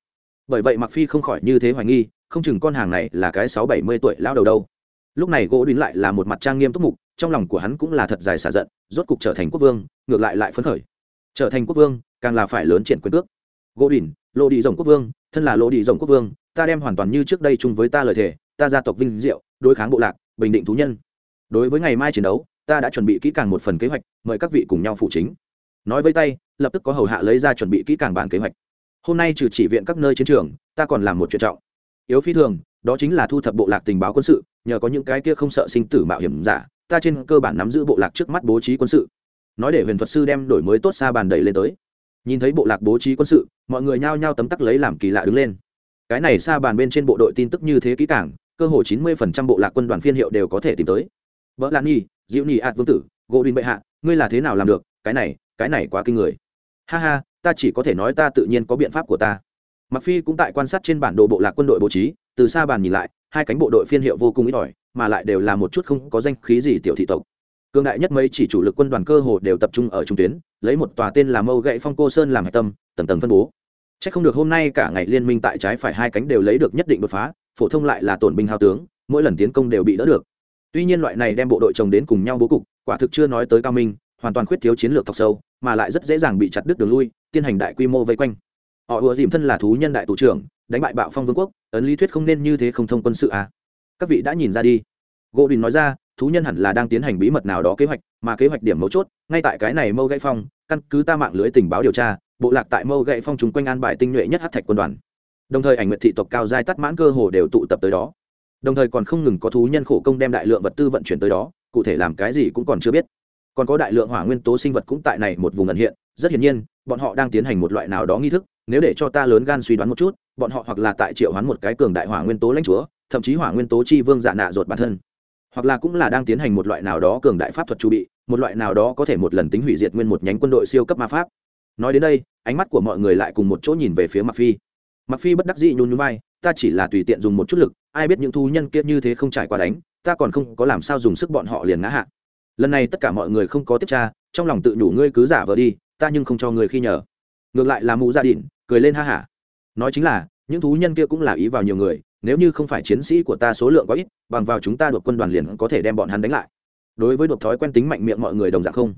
Bởi vậy mặc phi không khỏi như thế hoài nghi, không chừng con hàng này là cái sáu bảy mươi tuổi lao đầu đâu. Lúc này gỗ đính lại là một mặt trang nghiêm túc mục trong lòng của hắn cũng là thật dài xả giận, rốt cục trở thành quốc vương, ngược lại lại phấn khởi. Trở thành quốc vương, càng là phải lớn triển quyền cước. Gỗ đỉnh lộ đi rồng quốc vương, thân là lộ đi rồng quốc vương, ta đem hoàn toàn như trước đây chung với ta lời thề, ta gia tộc vinh diệu, đối kháng bộ lạc, bình định thú nhân. Đối với ngày mai chiến đấu, ta đã chuẩn bị kỹ càng một phần kế hoạch, mời các vị cùng nhau phụ chính. Nói với tay, lập tức có hầu hạ lấy ra chuẩn bị kỹ càng bản kế hoạch. Hôm nay trừ chỉ viện các nơi chiến trường, ta còn làm một chuyện trọng. Yếu phi thường, đó chính là thu thập bộ lạc tình báo quân sự, nhờ có những cái kia không sợ sinh tử mạo hiểm giả ta trên cơ bản nắm giữ bộ lạc trước mắt bố trí quân sự. Nói để huyền thuật sư đem đổi mới tốt xa bàn đẩy lên tới. Nhìn thấy bộ lạc bố trí quân sự, mọi người nhao nhao tấm tắc lấy làm kỳ lạ đứng lên. Cái này xa bàn bên trên bộ đội tin tức như thế kỹ cảng cơ hồ chín mươi phần trăm bộ lạc quân đoàn phiên hiệu đều có thể tìm tới. Vợ lan nhi, diệu nhi ạt vương tử, gỗ đinh bệ hạ, ngươi là thế nào làm được? Cái này cái này quá kinh người. Ha ha, ta chỉ có thể nói ta tự nhiên có biện pháp của ta. Mặc phi cũng tại quan sát trên bản đồ bộ lạc quân đội bố trí, từ xa bàn nhìn lại, hai cánh bộ đội phiên hiệu vô cùng ít ỏi mà lại đều là một chút không có danh khí gì tiểu thị tộc. Cương đại nhất mấy chỉ chủ lực quân đoàn cơ hồ đều tập trung ở trung tuyến, lấy một tòa tên là mâu gậy phong cô sơn làm hạch tâm, tầng tầng phân bố. Chắc không được hôm nay cả ngày liên minh tại trái phải hai cánh đều lấy được nhất định đột phá, phổ thông lại là tổn binh hao tướng, mỗi lần tiến công đều bị đỡ được. Tuy nhiên loại này đem bộ đội chồng đến cùng nhau bố cục, quả thực chưa nói tới cao minh, hoàn toàn khuyết thiếu chiến lược thọc sâu, mà lại rất dễ dàng bị chặt đứt đường lui, tiến hành đại quy mô vây quanh. Họ ùa dìm thân là thú nhân đại tù trưởng, đánh bại bạo phong vương quốc, ấn lý thuyết không nên như thế không thông quân sự à các vị đã nhìn ra đi. Gỗ đình nói ra, thú nhân hẳn là đang tiến hành bí mật nào đó kế hoạch, mà kế hoạch điểm mấu chốt, ngay tại cái này mâu gãy phong, căn cứ ta mạng lưới tình báo điều tra, bộ lạc tại mâu gãy phong chúng quanh an bài tinh nhuệ nhất hát thạch quân đoàn. Đồng thời ảnh nguyện thị tộc cao giai tắt mãn cơ hồ đều tụ tập tới đó. Đồng thời còn không ngừng có thú nhân khổ công đem đại lượng vật tư vận chuyển tới đó, cụ thể làm cái gì cũng còn chưa biết. Còn có đại lượng hỏa nguyên tố sinh vật cũng tại này một vùng ẩn hiện, rất hiển nhiên, bọn họ đang tiến hành một loại nào đó nghi thức, nếu để cho ta lớn gan suy đoán một chút, bọn họ hoặc là tại triệu hoán một cái cường đại hỏa nguyên tố lãnh chúa thậm chí hỏa nguyên tố chi vương dạ nạ ruột bản thân. Hoặc là cũng là đang tiến hành một loại nào đó cường đại pháp thuật chu bị, một loại nào đó có thể một lần tính hủy diệt nguyên một nhánh quân đội siêu cấp ma pháp. Nói đến đây, ánh mắt của mọi người lại cùng một chỗ nhìn về phía mặc phi. Mặc phi bất đắc dĩ nhún nhún vai, ta chỉ là tùy tiện dùng một chút lực, ai biết những thú nhân kia như thế không trải qua đánh, ta còn không có làm sao dùng sức bọn họ liền ngã hạ. Lần này tất cả mọi người không có tiếp tra, trong lòng tự nhủ, ngươi cứ giả vờ đi, ta nhưng không cho người khi nhờ. Ngược lại là mụ dạ gia đình cười lên ha hả. Nói chính là, những thú nhân kia cũng là ý vào nhiều người nếu như không phải chiến sĩ của ta số lượng quá ít, bằng vào chúng ta đột quân đoàn liền có thể đem bọn hắn đánh lại. Đối với đột thói quen tính mạnh miệng mọi người đồng dạng không?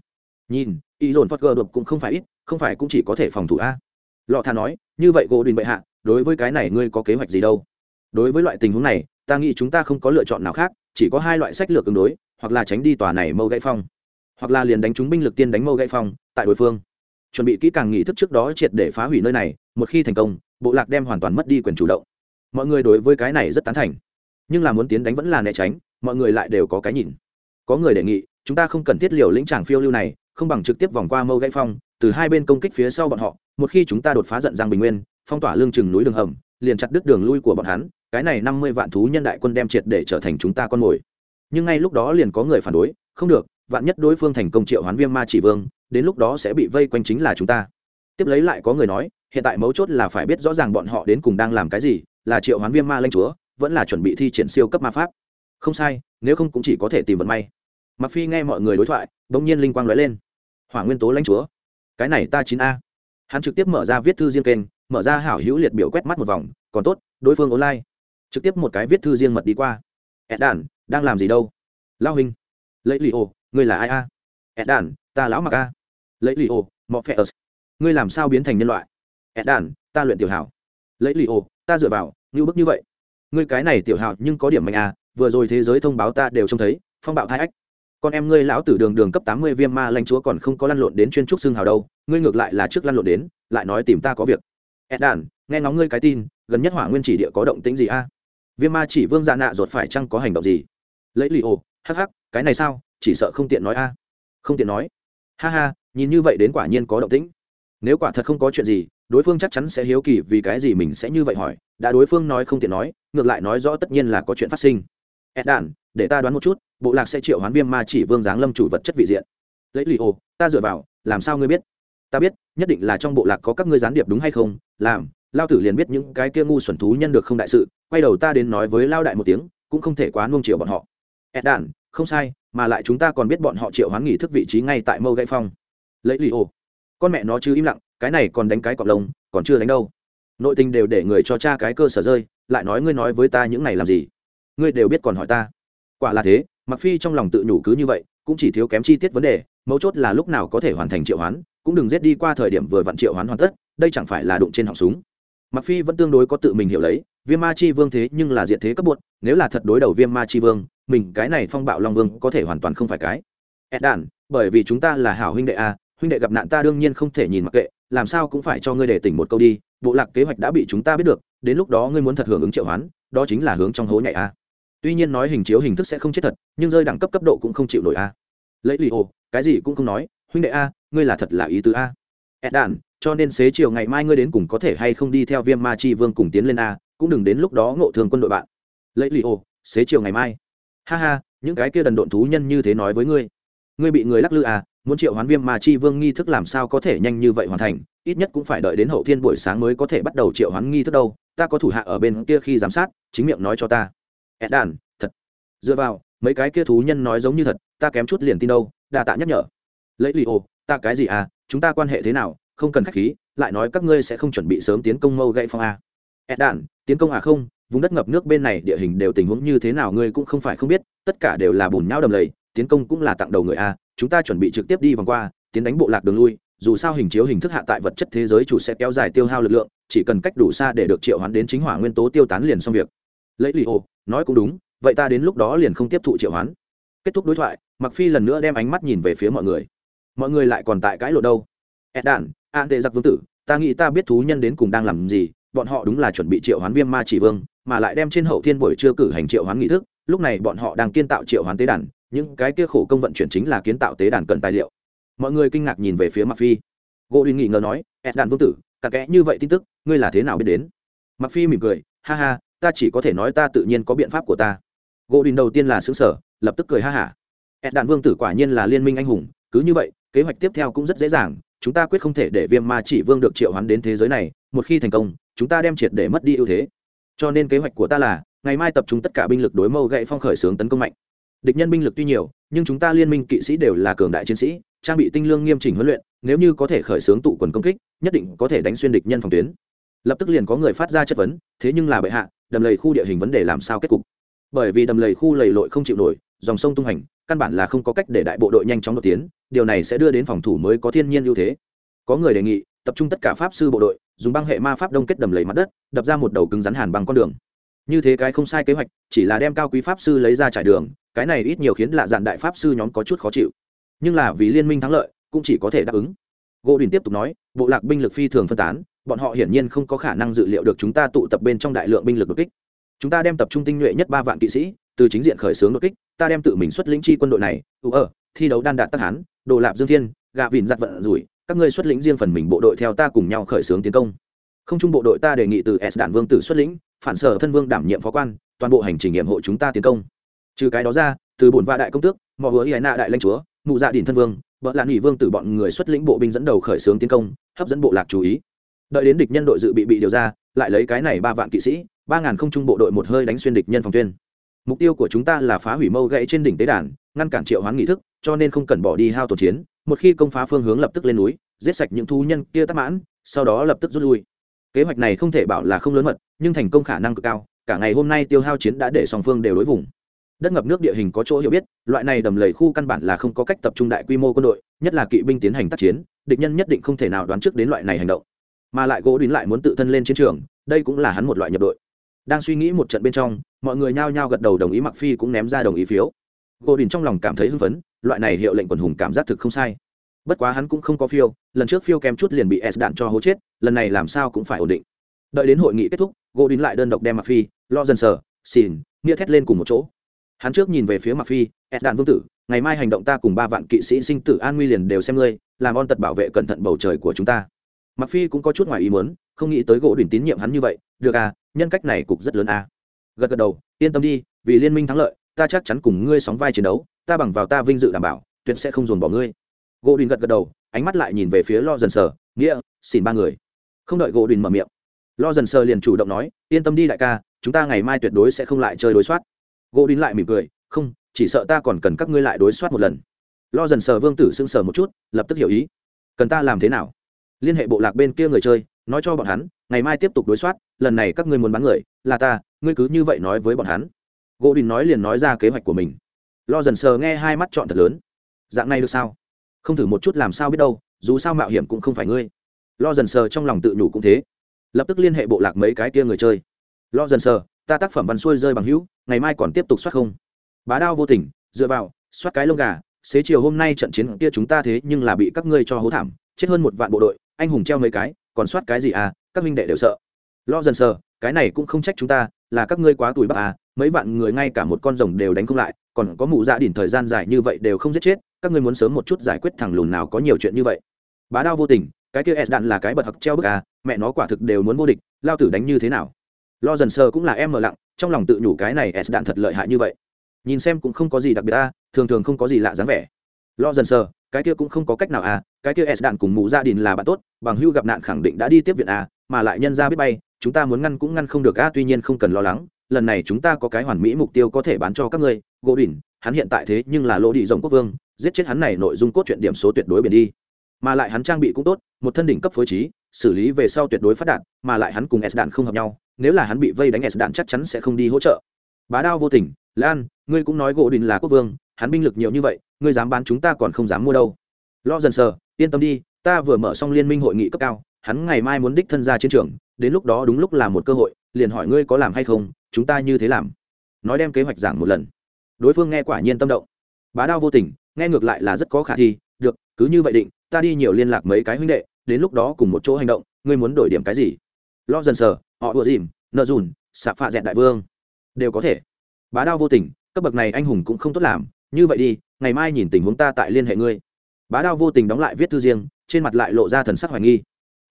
Nhìn, ý dồn phật gờ đột cũng không phải ít, không phải cũng chỉ có thể phòng thủ a. Lọ thà nói, như vậy gỗ đình bệ hạ, đối với cái này ngươi có kế hoạch gì đâu? Đối với loại tình huống này, ta nghĩ chúng ta không có lựa chọn nào khác, chỉ có hai loại sách lược ứng đối, hoặc là tránh đi tòa này mâu gãy phong, hoặc là liền đánh chúng binh lực tiên đánh mâu gãy phong, tại đối phương. Chuẩn bị kỹ càng nghị thức trước đó triệt để phá hủy nơi này, một khi thành công, bộ lạc đem hoàn toàn mất đi quyền chủ động mọi người đối với cái này rất tán thành. Nhưng là muốn tiến đánh vẫn là né tránh, mọi người lại đều có cái nhìn. Có người đề nghị, chúng ta không cần thiết liều lĩnh tràng phiêu lưu này, không bằng trực tiếp vòng qua mâu gãy phong, từ hai bên công kích phía sau bọn họ, một khi chúng ta đột phá giận giang bình nguyên, phong tỏa lương chừng núi đường hầm, liền chặt đứt đường lui của bọn hắn, cái này năm mươi vạn thú nhân đại quân đem triệt để trở thành chúng ta con mồi. Nhưng ngay lúc đó liền có người phản đối, không được, vạn nhất đối phương thành công triệu hoán viêm ma chỉ vương, đến lúc đó sẽ bị vây quanh chính là chúng ta. Tiếp lấy lại có người nói, hiện tại mấu chốt là phải biết rõ ràng bọn họ đến cùng đang làm cái gì là triệu hoán viêm ma lanh chúa, vẫn là chuẩn bị thi triển siêu cấp ma pháp. Không sai, nếu không cũng chỉ có thể tìm vận may. Mặc phi nghe mọi người đối thoại, bỗng nhiên linh quang lóe lên. Hỏa nguyên tố lãnh chúa, cái này ta chín a. Hắn trực tiếp mở ra viết thư riêng kênh, mở ra hảo hữu liệt biểu quét mắt một vòng, còn tốt, đối phương online. Trực tiếp một cái viết thư riêng mật đi qua. Ed đang làm gì đâu? Lao hình lấy lì ô ngươi là ai a? Ed ta lão mặc a. Lấy lì ô mọ phe ớt. Ngươi làm sao biến thành nhân loại? Ed ta luyện tiểu hảo. Lấy lì ô ta dựa vào như bức như vậy. Ngươi cái này tiểu hào nhưng có điểm mạnh à? vừa rồi thế giới thông báo ta đều trông thấy, phong bạo thai ách. Con em ngươi lão tử đường đường cấp tám mươi viêm ma lanh chúa còn không có lăn lộn đến chuyên trúc xương hào đâu, ngươi ngược lại là trước lăn lộn đến, lại nói tìm ta có việc. Ed đàn nghe ngóng ngươi cái tin, gần nhất hỏa nguyên chỉ địa có động tĩnh gì a? Viêm ma chỉ vương dạ nạ ruột phải chăng có hành động gì? Lấy lì ồ, hắc hắc, cái này sao, chỉ sợ không tiện nói a. Không tiện nói. Ha ha, nhìn như vậy đến quả nhiên có động tĩnh. Nếu quả thật không có chuyện gì đối phương chắc chắn sẽ hiếu kỳ vì cái gì mình sẽ như vậy hỏi, đã đối phương nói không tiện nói, ngược lại nói rõ tất nhiên là có chuyện phát sinh. Ed đản để ta đoán một chút, bộ lạc sẽ triệu hoán viêm ma chỉ vương giáng lâm chủ vật chất vị diện. Lấy lì ồ ta dựa vào, làm sao ngươi biết? Ta biết, nhất định là trong bộ lạc có các ngươi gián điệp đúng hay không? Làm, lao tử liền biết những cái kia ngu xuẩn thú nhân được không đại sự, quay đầu ta đến nói với lao đại một tiếng, cũng không thể quá nung chiều bọn họ. Ed đản không sai, mà lại chúng ta còn biết bọn họ triệu hoán nghỉ thức vị trí ngay tại mâu gãy phong. Lấy lì ồ con mẹ nó chứ im lặng cái này còn đánh cái cọp lông, còn chưa đánh đâu. Nội tình đều để người cho cha cái cơ sở rơi, lại nói ngươi nói với ta những này làm gì? Ngươi đều biết còn hỏi ta. Quả là thế mặc phi trong lòng tự nhủ cứ như vậy, cũng chỉ thiếu kém chi tiết vấn đề, mấu chốt là lúc nào có thể hoàn thành triệu hoán, cũng đừng giết đi qua thời điểm vừa vặn triệu hoán hoàn tất, đây chẳng phải là đụng trên họng súng. Mặc phi vẫn tương đối có tự mình hiểu lấy, viêm ma chi vương thế nhưng là diện thế cấp bột, nếu là thật đối đầu viêm ma chi vương, mình cái này phong bạo long vương có thể hoàn toàn không phải cái. Ed đàn, bởi vì chúng ta là hảo huynh đệ a huynh đệ gặp nạn ta đương nhiên không thể nhìn mặc kệ, làm sao cũng phải cho ngươi để tỉnh một câu đi, bộ lạc kế hoạch đã bị chúng ta biết được, đến lúc đó ngươi muốn thật hưởng ứng triệu hoán, đó chính là hướng trong hố nhảy a. Tuy nhiên nói hình chiếu hình thức sẽ không chết thật, nhưng rơi đẳng cấp cấp độ cũng không chịu nổi a. Lấy lì ồ, cái gì cũng không nói, huynh đệ a, ngươi là thật là ý tứ a. Ed đàn, cho nên xế chiều ngày mai ngươi đến cùng có thể hay không đi theo viêm ma chi vương cùng tiến lên a, cũng đừng đến lúc đó ngộ thường quân đội bạn. Lấy lì ồ, xế chiều ngày mai. Ha ha, những cái kia đần độn thú nhân như thế nói với ngươi. Ngươi bị người lắc lư à muốn triệu hoán viêm ma chi vương nghi thức làm sao có thể nhanh như vậy hoàn thành, ít nhất cũng phải đợi đến hậu thiên buổi sáng mới có thể bắt đầu triệu hoán nghi thức đâu. Ta có thủ hạ ở bên kia khi giám sát, chính miệng nói cho ta. Ed đàn thật. Dựa vào, mấy cái kia thú nhân nói giống như thật, ta kém chút liền tin đâu đà tạ nhắc nhở. Lấy lì ồ, ta cái gì à chúng ta quan hệ thế nào, không cần khách khí, lại nói các ngươi sẽ không chuẩn bị sớm tiến công mâu gậy phong à. ed đàn tiến công à không, vùng đất ngập nước bên này địa hình đều tình huống như thế nào ngươi cũng không phải không biết, tất cả đều là bùn nhau đầm lầy, tiến công cũng là tặng đầu người a chúng ta chuẩn bị trực tiếp đi vòng qua, tiến đánh bộ lạc đường lui, dù sao hình chiếu hình thức hạ tại vật chất thế giới chủ sẽ kéo dài tiêu hao lực lượng, chỉ cần cách đủ xa để được triệu hoán đến chính hỏa nguyên tố tiêu tán liền xong việc. Lấy lì ô nói cũng đúng, vậy ta đến lúc đó liền không tiếp thụ triệu hoán. Kết thúc đối thoại mặc phi lần nữa đem ánh mắt nhìn về phía mọi người. Mọi người lại còn tại cãi lộ đâu? Ed đản an tệ giặc vương tử, ta nghĩ ta biết thú nhân đến cùng đang làm gì, bọn họ đúng là chuẩn bị triệu hoán viêm ma chỉ vương, mà lại đem trên hậu thiên buổi chưa cử hành triệu hoán nghị thức, lúc này bọn họ đang kiên tạo triệu hoán tế đàn những cái kia khổ công vận chuyển chính là kiến tạo tế đàn cần tài liệu. Mọi người kinh ngạc nhìn về phía mặc phi. Gỗ đình nghi ngờ nói ed đàn vương tử, cả kẽ như vậy tin tức, ngươi là thế nào biết đến? Mặc phi mỉm cười, ha ha, ta chỉ có thể nói ta tự nhiên có biện pháp của ta. Gỗ đình đầu tiên là xứng sở lập tức cười ha hả. Ed đàn vương tử quả nhiên là liên minh anh hùng, cứ như vậy, kế hoạch tiếp theo cũng rất dễ dàng, chúng ta quyết không thể để viêm ma chỉ vương được triệu hoán đến thế giới này, một khi thành công, chúng ta đem triệt để mất đi ưu thế. Cho nên kế hoạch của ta là, ngày mai tập trung tất cả binh lực đối mâu gậy phong khởi sướng tấn công mạnh địch nhân binh lực tuy nhiều, nhưng chúng ta liên minh kỵ sĩ đều là cường đại chiến sĩ, trang bị tinh lương nghiêm chỉnh huấn luyện, nếu như có thể khởi xướng tụ quần công kích, nhất định có thể đánh xuyên địch nhân phòng tuyến. Lập tức liền có người phát ra chất vấn, thế nhưng là bệ hạ, đầm lầy khu địa hình vấn đề làm sao kết cục? Bởi vì đầm lầy khu lầy lội không chịu nổi, dòng sông tung hành, căn bản là không có cách để đại bộ đội nhanh chóng đột tiến, điều này sẽ đưa đến phòng thủ mới có thiên nhiên ưu thế. Có người đề nghị, tập trung tất cả pháp sư bộ đội, dùng băng hệ ma pháp đông kết đầm lầy mặt đất, đập ra một đầu cứng rắn hàn bằng con đường như thế cái không sai kế hoạch, chỉ là đem cao quý pháp sư lấy ra trải đường, cái này ít nhiều khiến lạ dạn đại pháp sư nhóm có chút khó chịu. Nhưng là vì liên minh thắng lợi, cũng chỉ có thể đáp ứng. Gỗ đình tiếp tục nói, bộ lạc binh lực phi thường phân tán, bọn họ hiển nhiên không có khả năng dự liệu được chúng ta tụ tập bên trong đại lượng binh lực đột kích. Chúng ta đem tập trung tinh nhuệ nhất ba vạn kỵ sĩ, từ chính diện khởi xướng đột kích, ta đem tự mình xuất lĩnh chi quân đội này, ưu ở, thi đấu đan đạt tắc hán, đồ lạp dương thiên, gạ vịn giặt vận rủi, các ngươi xuất lĩnh riêng phần mình bộ đội theo ta cùng nhau khởi xướng tiến công. Không chung bộ đội ta đề nghị từ s đạn vương tử xuất lĩnh phản sở thân vương đảm nhiệm phó quan, toàn bộ hành trình nghiệm hộ chúng ta tiến công. Trừ cái đó ra, từ bổn vạ đại công tước mọi hứa hiền nạ đại lãnh chúa, mụ dạ đình thân vương vợ lạn ủy vương từ bọn người xuất lĩnh bộ binh dẫn đầu khởi xướng tiến công, hấp dẫn bộ lạc chú ý. Đợi đến địch nhân đội dự bị bị điều ra, lại lấy cái này ba vạn kỵ sĩ, ba ngàn không trung bộ đội một hơi đánh xuyên địch nhân phòng tuyên. Mục tiêu của chúng ta là phá hủy mâu gãy trên đỉnh tế đàn, ngăn cản triệu hoán nghị thức, cho nên không cần bỏ đi hao tổn chiến. Một khi công phá phương hướng lập tức lên núi, giết sạch những thú nhân kia tắc mãn, sau đó lập tức rút lui kế hoạch này không thể bảo là không lớn mật, nhưng thành công khả năng cực cao, cả ngày hôm nay tiêu hao chiến đã để song phương đều đối vùng. Đất ngập nước địa hình có chỗ hiểu biết, loại này đầm lầy khu căn bản là không có cách tập trung đại quy mô quân đội, nhất là kỵ binh tiến hành tác chiến, địch nhân nhất định không thể nào đoán trước đến loại này hành động. Mà lại gỗ đín lại muốn tự thân lên chiến trường, đây cũng là hắn một loại nhập đội. Đang suy nghĩ một trận bên trong, mọi người nhao nhao gật đầu đồng ý mặc phi cũng ném ra đồng ý phiếu. Gỗ đín trong lòng cảm thấy hưng phấn, loại này hiệu lệnh quần hùng cảm giác thực không sai bất quá hắn cũng không có phiêu, lần trước phiêu kém chút liền bị s đạn cho hố chết, lần này làm sao cũng phải ổn định. Đợi đến hội nghị kết thúc gỗ đín lại đơn độc đem mặc phi lo dần sờ xìn nghĩa thét lên cùng một chỗ. Hắn trước nhìn về phía mặc phi, s đạn vương tử, ngày mai hành động ta cùng ba vạn kỵ sĩ sinh tử an nguy liền đều xem ngươi, làm on tật bảo vệ cẩn thận bầu trời của chúng ta. Mặc phi cũng có chút ngoài ý muốn, không nghĩ tới gỗ đỉnh tín nhiệm hắn như vậy, được à nhân cách này cục rất lớn à. Gật gật đầu, yên tâm đi, vì liên minh thắng lợi, ta chắc chắn cùng ngươi sóng vai chiến đấu, ta bằng vào ta vinh dự đảm bảo, tuyệt sẽ không dồn bỏ ngươi gỗ đình gật gật đầu, ánh mắt lại nhìn về phía lo dần sờ, nghĩa, xin ba người. Không đợi gỗ đình mở miệng, lo dần sờ liền chủ động nói, yên tâm đi đại ca, chúng ta ngày mai tuyệt đối sẽ không lại chơi đối soát. Gỗ đình lại mỉm cười, không, chỉ sợ ta còn cần các ngươi lại đối soát một lần. Lo dần sờ vương tử sưng sờ một chút, lập tức hiểu ý, cần ta làm thế nào? Liên hệ bộ lạc bên kia người chơi, nói cho bọn hắn, ngày mai tiếp tục đối soát, lần này các ngươi muốn bắn người, là ta, ngươi cứ như vậy nói với bọn hắn. Gỗ đình nói liền nói ra kế hoạch của mình. Lo dần sờ nghe hai mắt chọn thật lớn. Dạng này được sao? Không thử một chút làm sao biết đâu, dù sao mạo hiểm cũng không phải ngươi. Lo dần sờ trong lòng tự nhủ cũng thế. Lập tức liên hệ bộ lạc mấy cái kia người chơi. Lo dần sờ, ta tác phẩm văn xuôi rơi bằng hữu, ngày mai còn tiếp tục soát không? Bá đao vô tình, dựa vào, soát cái lông gà, xế chiều hôm nay trận chiến kia chúng ta thế nhưng là bị các ngươi cho hố thảm, chết hơn một vạn bộ đội, anh hùng treo mấy cái, còn soát cái gì à các minh đệ đều sợ. Lo dần sờ, cái này cũng không trách chúng ta, là các ngươi quá tuổi bạc à mấy vạn người ngay cả một con rồng đều đánh không lại, còn có mụ dạ đỉnh thời gian dài như vậy đều không giết chết các ngươi muốn sớm một chút giải quyết thằng lùn nào có nhiều chuyện như vậy. Bá đao vô tình, cái kia s đạn là cái bật hặc treo bức à mẹ nó quả thực đều muốn vô địch, lao tử đánh như thế nào? Lo dần sờ cũng là em mờ lặng, trong lòng tự nhủ cái này s đạn thật lợi hại như vậy. Nhìn xem cũng không có gì đặc biệt ta thường thường không có gì lạ dáng vẻ. Lo dần sờ, cái kia cũng không có cách nào à cái kia s đạn cùng mụ gia đình là bạn tốt, bằng hưu gặp nạn khẳng định đã đi tiếp viện à mà lại nhân ra biết bay, chúng ta muốn ngăn cũng ngăn không được à tuy nhiên không cần lo lắng, lần này chúng ta có cái hoàn mỹ mục tiêu có thể bán cho các ngươi, gỗ đỉnh hắn hiện tại thế nhưng là lỗ đi rồng quốc vương, giết chết hắn này nội dung cốt truyện điểm số tuyệt đối biển đi. Mà lại hắn trang bị cũng tốt, một thân đỉnh cấp phối trí, xử lý về sau tuyệt đối phát đạn, mà lại hắn cùng s đạn không hợp nhau, nếu là hắn bị vây đánh s đạn chắc chắn sẽ không đi hỗ trợ. Bá đao vô tình, lan, ngươi cũng nói gỗ đình là quốc vương, hắn binh lực nhiều như vậy, ngươi dám bán chúng ta còn không dám mua đâu. Lo dần sờ, yên tâm đi, ta vừa mở xong liên minh hội nghị cấp cao, hắn ngày mai muốn đích thân ra chiến trường, đến lúc đó đúng lúc là một cơ hội, liền hỏi ngươi có làm hay không, chúng ta như thế làm. Nói đem kế hoạch giảng một lần đối phương nghe quả nhiên tâm động. Bá đao vô tình, nghe ngược lại là rất có khả thi, được, cứ như vậy định, ta đi nhiều liên lạc mấy cái huynh đệ, đến lúc đó cùng một chỗ hành động, ngươi muốn đổi điểm cái gì? Lo dần sờ, họ đùa dìm, nợ dùn xạ phạ dẹn đại vương. Đều có thể. Bá đao vô tình, cấp bậc này anh hùng cũng không tốt làm, như vậy đi, ngày mai nhìn tình huống ta tại liên hệ ngươi. Bá đao vô tình đóng lại viết thư riêng, trên mặt lại lộ ra thần sắc hoài nghi.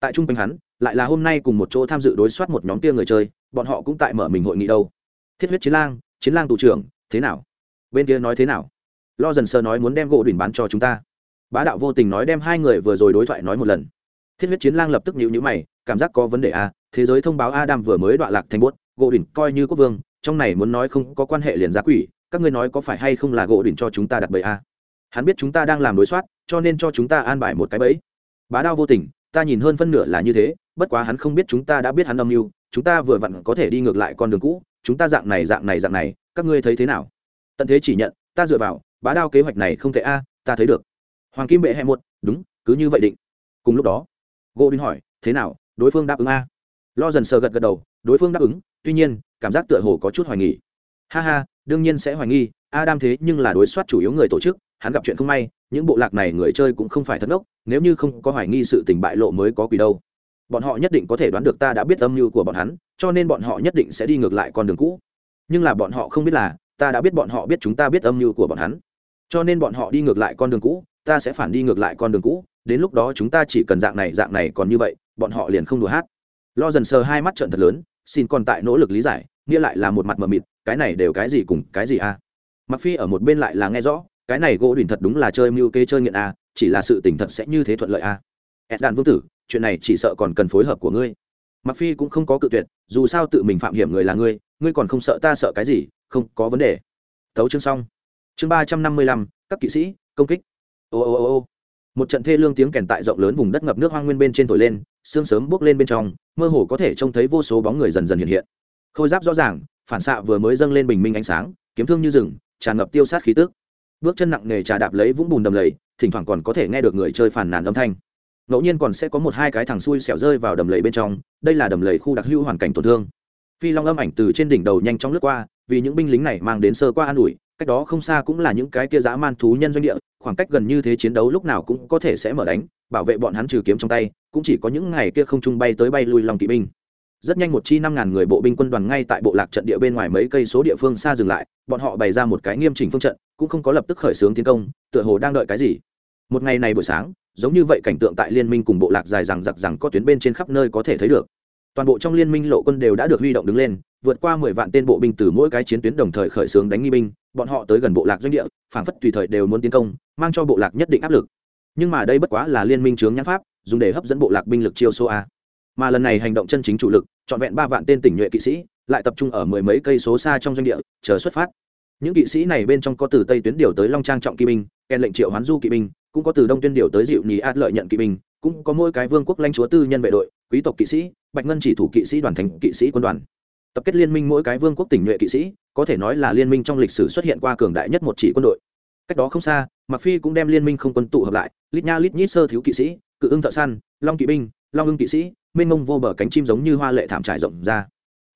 Tại trung quanh hắn, lại là hôm nay cùng một chỗ tham dự đối soát một nhóm kia người chơi, bọn họ cũng tại mở mình hội nghị đâu. Thiết huyết chiến lang chiến lang tù trưởng, thế nào? Bên kia nói thế nào? Lo dần sơ nói muốn đem gỗ đỉnh bán cho chúng ta. Bá đạo vô tình nói đem hai người vừa rồi đối thoại nói một lần. Thiết huyết chiến lang lập tức nhịu nhữ mày, cảm giác có vấn đề à thế giới thông báo adam vừa mới đoạn lạc thành bốt gỗ đỉnh coi như quốc vương, trong này muốn nói không có quan hệ liền giá quỷ, các ngươi nói có phải hay không là gỗ đỉnh cho chúng ta đặt bẫy à? hắn biết chúng ta đang làm đối soát, cho nên cho chúng ta an bài một cái bẫy. Bá đạo vô tình, ta nhìn hơn phân nửa là như thế, bất quá hắn không biết chúng ta đã biết hắn âm mưu, chúng ta vừa vặn có thể đi ngược lại con đường cũ, chúng ta dạng này dạng này dạng này, các ngươi thấy thế nào? Tận thế chỉ nhận, ta dựa vào, bá đao kế hoạch này không thể a, ta thấy được. Hoàng kim bệ hẹ một, đúng, cứ như vậy định. Cùng lúc đó gỗ đinh hỏi, thế nào, đối phương đáp ứng a? Lo dần sờ gật gật đầu, đối phương đáp ứng, tuy nhiên, cảm giác tựa hồ có chút hoài nghi. Ha ha, đương nhiên sẽ hoài nghi, adam thế nhưng là đối soát chủ yếu người tổ chức, hắn gặp chuyện không may, những bộ lạc này người chơi cũng không phải thất ngốc, nếu như không có hoài nghi sự tình bại lộ mới có quỷ đâu. Bọn họ nhất định có thể đoán được ta đã biết âm mưu của bọn hắn, cho nên bọn họ nhất định sẽ đi ngược lại con đường cũ. Nhưng là bọn họ không biết là ta đã biết bọn họ biết chúng ta biết âm mưu của bọn hắn. Cho nên bọn họ đi ngược lại con đường cũ, ta sẽ phản đi ngược lại con đường cũ. Đến lúc đó chúng ta chỉ cần dạng này dạng này còn như vậy, bọn họ liền không đùa hát. Lo dần sờ hai mắt trận thật lớn, xin còn tại nỗ lực lý giải, nghĩa lại là một mặt mờ mịt, cái này đều cái gì cùng cái gì à? a mặc phi ở một bên lại là nghe rõ, cái này gỗ đỉnh thật đúng là chơi mưu kê chơi nghiện a chỉ là sự tình thật sẽ như thế thuận lợi à? a ed đàn vương tử, chuyện này chỉ sợ còn cần phối hợp của ngươi. Mặc phi cũng không có cự tuyệt, dù sao tự mình phạm hiểm người là ngươi ngươi còn không sợ ta sợ cái gì không có vấn đề. Thấu chương xong. Chương ba trăm năm mươi lăm, các kỵ sĩ, công kích. Ô ô ô ô. Một trận thê lương tiếng kèn tại rộng lớn vùng đất ngập nước hoang nguyên bên trên thổi lên, sương sớm bước lên bên trong, mơ hồ có thể trông thấy vô số bóng người dần dần hiện hiện. Khôi giáp rõ ràng, phản xạ vừa mới dâng lên bình minh ánh sáng, kiếm thương như rừng, tràn ngập tiêu sát khí tức. Bước chân nặng nề trà đạp lấy vũng bùn đầm lầy, thỉnh thoảng còn có thể nghe được người chơi phản nàn âm thanh. Ngẫu nhiên còn sẽ có một hai cái thằng xui xẻo rơi vào đầm lầy bên trong, đây là đầm lầy khu đặc hữu hoàn cảnh tổn thương. Phi long âm ảnh từ trên đỉnh đầu nhanh chóng lướt qua vì những binh lính này mang đến sơ qua an ủi, cách đó không xa cũng là những cái kia dã man thú nhân doanh địa, khoảng cách gần như thế chiến đấu lúc nào cũng có thể sẽ mở đánh, bảo vệ bọn hắn trừ kiếm trong tay, cũng chỉ có những ngày kia không trung bay tới bay lui lòng kỵ binh. Rất nhanh một chi năm ngàn người bộ binh quân đoàn ngay tại bộ lạc trận địa bên ngoài mấy cây số địa phương xa dừng lại, bọn họ bày ra một cái nghiêm chỉnh phương trận, cũng không có lập tức khởi xướng tiến công, tựa hồ đang đợi cái gì. Một ngày này buổi sáng, giống như vậy cảnh tượng tại liên minh cùng bộ lạc dài rằng giặc rằng có tuyến bên trên khắp nơi có thể thấy được toàn bộ trong liên minh lộ quân đều đã được huy động đứng lên, vượt qua mười vạn tên bộ binh từ mỗi cái chiến tuyến đồng thời khởi xướng đánh nghi binh, bọn họ tới gần bộ lạc doanh địa, phảng phất tùy thời đều muốn tiến công, mang cho bộ lạc nhất định áp lực. Nhưng mà đây bất quá là liên minh chướng nhãn pháp, dùng để hấp dẫn bộ lạc binh lực chiêu số a. Mà lần này hành động chân chính chủ lực, trọn vẹn ba vạn tên tỉnh nhuệ kỵ sĩ, lại tập trung ở mười mấy cây số xa trong doanh địa, chờ xuất phát. Những kỵ sĩ này bên trong có từ tây tuyến điều tới long trang trọng kỵ binh, kèn lệnh triệu hoán du kỵ binh, cũng có từ đông tuyên điều tới dịu nhì át lợi nhận kỵ binh, cũng có mỗi cái vương quốc lãnh chúa tư nhân vệ đội quý tộc kỵ sĩ, bạch ngân chỉ thủ kỵ sĩ đoàn thành kỵ sĩ quân đoàn. Tập kết liên minh mỗi cái vương quốc tỉnh nhuệ kỵ sĩ, có thể nói là liên minh trong lịch sử xuất hiện qua cường đại nhất một chỉ quân đội. Cách đó không xa mặc phi cũng đem liên minh không quân tụ hợp lại, lít nha lít nhít sơ thiếu kỵ sĩ, cự ưng thợ săn, long kỵ binh, long ưng kỵ sĩ, mênh mông vô bờ cánh chim giống như hoa lệ thảm trải rộng ra.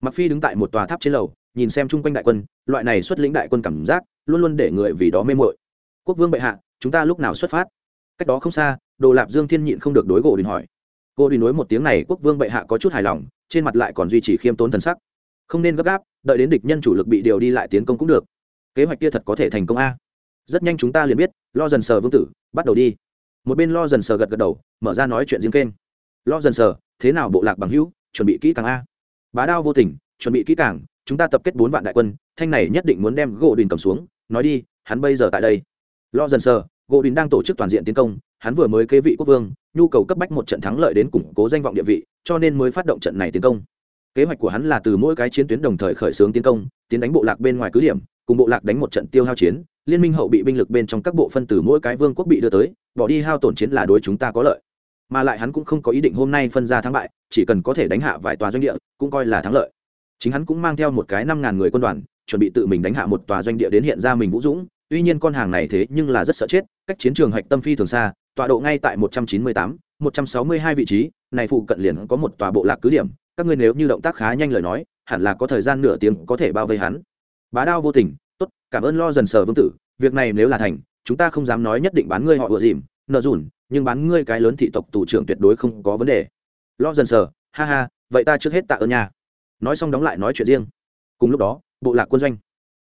Mặc phi đứng tại một tòa tháp trên lầu, nhìn xem chung quanh đại quân, loại này xuất lĩnh đại quân cảm giác, luôn luôn để người vì đó mê mội quốc vương bệ hạ, chúng ta lúc nào xuất phát? Cách đó không xa, đồ lạp dương thiên nhịn không được đối gỗ đình hỏi cô đi nối một tiếng này, quốc vương bệ hạ có chút hài lòng, trên mặt lại còn duy trì khiêm tốn thần sắc. Không nên gấp gáp, đợi đến địch nhân chủ lực bị điều đi lại tiến công cũng được. Kế hoạch kia thật có thể thành công a. Rất nhanh chúng ta liền biết, lo dần sờ vương tử, bắt đầu đi. Một bên lo dần sờ gật gật đầu, mở ra nói chuyện riêng kênh. Lo dần sờ thế nào bộ lạc bằng hữu, chuẩn bị kỹ càng a? Bá đao vô tình, chuẩn bị kỹ càng, chúng ta tập kết bốn vạn đại quân, thanh này nhất định muốn đem gỗ đình cầm xuống. Nói đi, hắn bây giờ tại đây. Lo dần sờ gỗ đình đang tổ chức toàn diện tiến công, hắn vừa mới kế vị quốc vương, nhu cầu cấp bách một trận thắng lợi đến củng cố danh vọng địa vị, cho nên mới phát động trận này tiến công. Kế hoạch của hắn là từ mỗi cái chiến tuyến đồng thời khởi xướng tiến công, tiến đánh bộ lạc bên ngoài cứ điểm, cùng bộ lạc đánh một trận tiêu hao chiến, liên minh hậu bị binh lực bên trong các bộ phân từ mỗi cái vương quốc bị đưa tới, bỏ đi hao tổn chiến là đối chúng ta có lợi. Mà lại hắn cũng không có ý định hôm nay phân ra thắng bại, chỉ cần có thể đánh hạ vài tòa doanh địa, cũng coi là thắng lợi. Chính hắn cũng mang theo một cái năm ngàn người quân đoàn, chuẩn bị tự mình đánh hạ một tòa doanh địa đến hiện ra mình vũ dũng tuy nhiên con hàng này thế nhưng là rất sợ chết, cách chiến trường hạch tâm phi thường xa, tọa độ ngay tại một trăm chín mươi tám, một trăm sáu mươi hai vị trí, này phụ cận liền có một tòa bộ lạc cứ điểm, các ngươi nếu như động tác khá nhanh lời nói, hẳn là có thời gian nửa tiếng có thể bao vây hắn. Bá đao vô tình, tốt, cảm ơn lo dần sờ vương tử, việc này nếu là thành, chúng ta không dám nói nhất định bán ngươi họ ùa dìm, nợ dùn, nhưng bán ngươi cái lớn thị tộc tù trưởng tuyệt đối không có vấn đề. Lo dần sờ, ha ha, vậy ta trước hết tạ ơn nhà nói xong đóng lại nói chuyện riêng. Cùng lúc đó, bộ lạc quân doanh.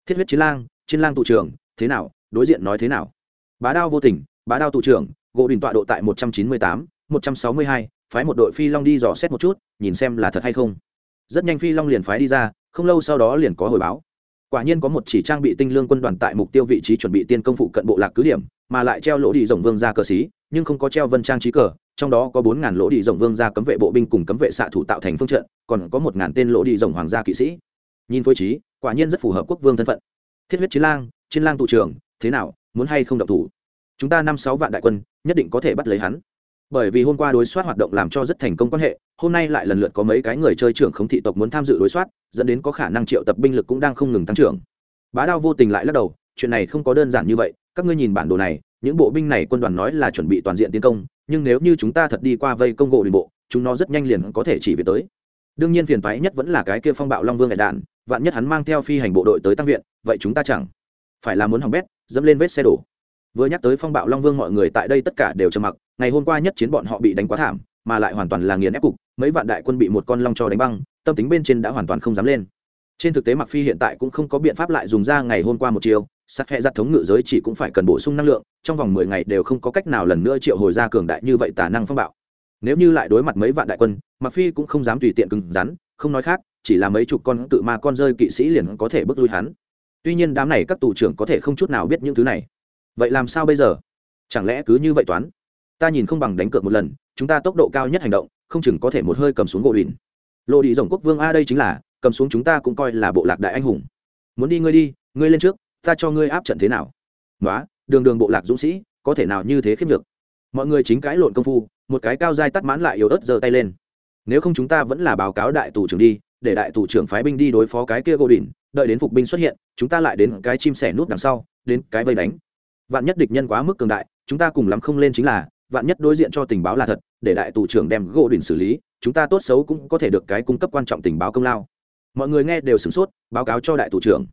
Thiết huyết chiến lang chiến lang tù trưởng thế nào, đối diện nói thế nào? Bá đao vô tình, bá đao tụ trưởng, gỗ đình tọa độ tại một trăm chín mươi tám, một trăm sáu mươi hai, phái một đội phi long đi dò xét một chút, nhìn xem là thật hay không. Rất nhanh phi long liền phái đi ra, không lâu sau đó liền có hồi báo. Quả nhiên có một chỉ trang bị tinh lương quân đoàn tại mục tiêu vị trí chuẩn bị tiên công phụ cận bộ lạc cứ điểm, mà lại treo lỗ đi rồng vương ra cờ xí, nhưng không có treo vân trang trí cờ, trong đó có bốn ngàn lỗ đi rồng vương ra cấm vệ bộ binh cùng cấm vệ xạ thủ tạo thành phương trận, còn có một ngàn tên lỗ đi rồng hoàng gia kỵ sĩ. Nhìn phối trí, quả nhiên rất phù hợp quốc vương thân phận. Thiết huyết chiến lang trên lang tụ trưởng, thế nào, muốn hay không động thủ? Chúng ta năm sáu vạn đại quân, nhất định có thể bắt lấy hắn. Bởi vì hôm qua đối soát hoạt động làm cho rất thành công quan hệ, hôm nay lại lần lượt có mấy cái người chơi trưởng không thị tộc muốn tham dự đối soát, dẫn đến có khả năng triệu tập binh lực cũng đang không ngừng tăng trưởng. Bá đao vô tình lại lắc đầu, chuyện này không có đơn giản như vậy, các ngươi nhìn bản đồ này, những bộ binh này quân đoàn nói là chuẩn bị toàn diện tiến công, nhưng nếu như chúng ta thật đi qua vây công gỗ đền bộ, chúng nó rất nhanh liền có thể chỉ về tới. Đương nhiên phiền toái nhất vẫn là cái kia phong bạo long vương đại đạn vạn nhất hắn mang theo phi hành bộ đội tới tăng viện, vậy chúng ta chẳng phải là muốn hỏng bét, dẫm lên vết xe đổ. Vừa nhắc tới phong bạo long vương mọi người tại đây tất cả đều trầm mặc, ngày hôm qua nhất chiến bọn họ bị đánh quá thảm, mà lại hoàn toàn là nghiền ép cục, mấy vạn đại quân bị một con long cho đánh băng, tâm tính bên trên đã hoàn toàn không dám lên. Trên thực tế mặc phi hiện tại cũng không có biện pháp lại dùng ra ngày hôm qua một chiều sắc hệ giặt thống ngự giới chỉ cũng phải cần bổ sung năng lượng, trong vòng mười ngày đều không có cách nào lần nữa triệu hồi ra cường đại như vậy tả năng phong bạo. Nếu như lại đối mặt mấy vạn đại quân mặc phi cũng không dám tùy tiện cứng rắn, không nói khác, chỉ là mấy chục con tự ma con rơi kỵ sĩ liền có thể bước lui hắn tuy nhiên đám này các tù trưởng có thể không chút nào biết những thứ này. Vậy làm sao bây giờ? Chẳng lẽ cứ như vậy toán? Ta nhìn không bằng đánh cược một lần, chúng ta tốc độ cao nhất hành động, không chừng có thể một hơi cầm xuống gỗ đùn lộ đi rồng quốc vương a đây chính là, cầm xuống chúng ta cũng coi là bộ lạc đại anh hùng. Muốn đi ngươi đi, ngươi lên trước, ta cho ngươi áp trận thế nào? Nói đường đường bộ lạc dũng sĩ, có thể nào như thế khiếp nhược? Mọi người chính cãi lộn công phu, một cái cao dai tắt mãn lại yếu ớt giơ tay lên. Nếu không chúng ta vẫn là báo cáo đại tù trưởng đi, để đại tù trưởng phái binh đi đối phó cái kia gỗ đỉnh đợi đến phục binh xuất hiện, chúng ta lại đến cái chim sẻ nút đằng sau, đến cái vây đánh. Vạn nhất địch nhân quá mức cường đại, chúng ta cùng lắm không lên chính là, vạn nhất đối diện cho tình báo là thật, để đại tù trưởng đem gỗ đỉnh xử lý, chúng ta tốt xấu cũng có thể được cái cung cấp quan trọng tình báo công lao. Mọi người nghe đều sửng sốt, báo cáo cho đại tù trưởng.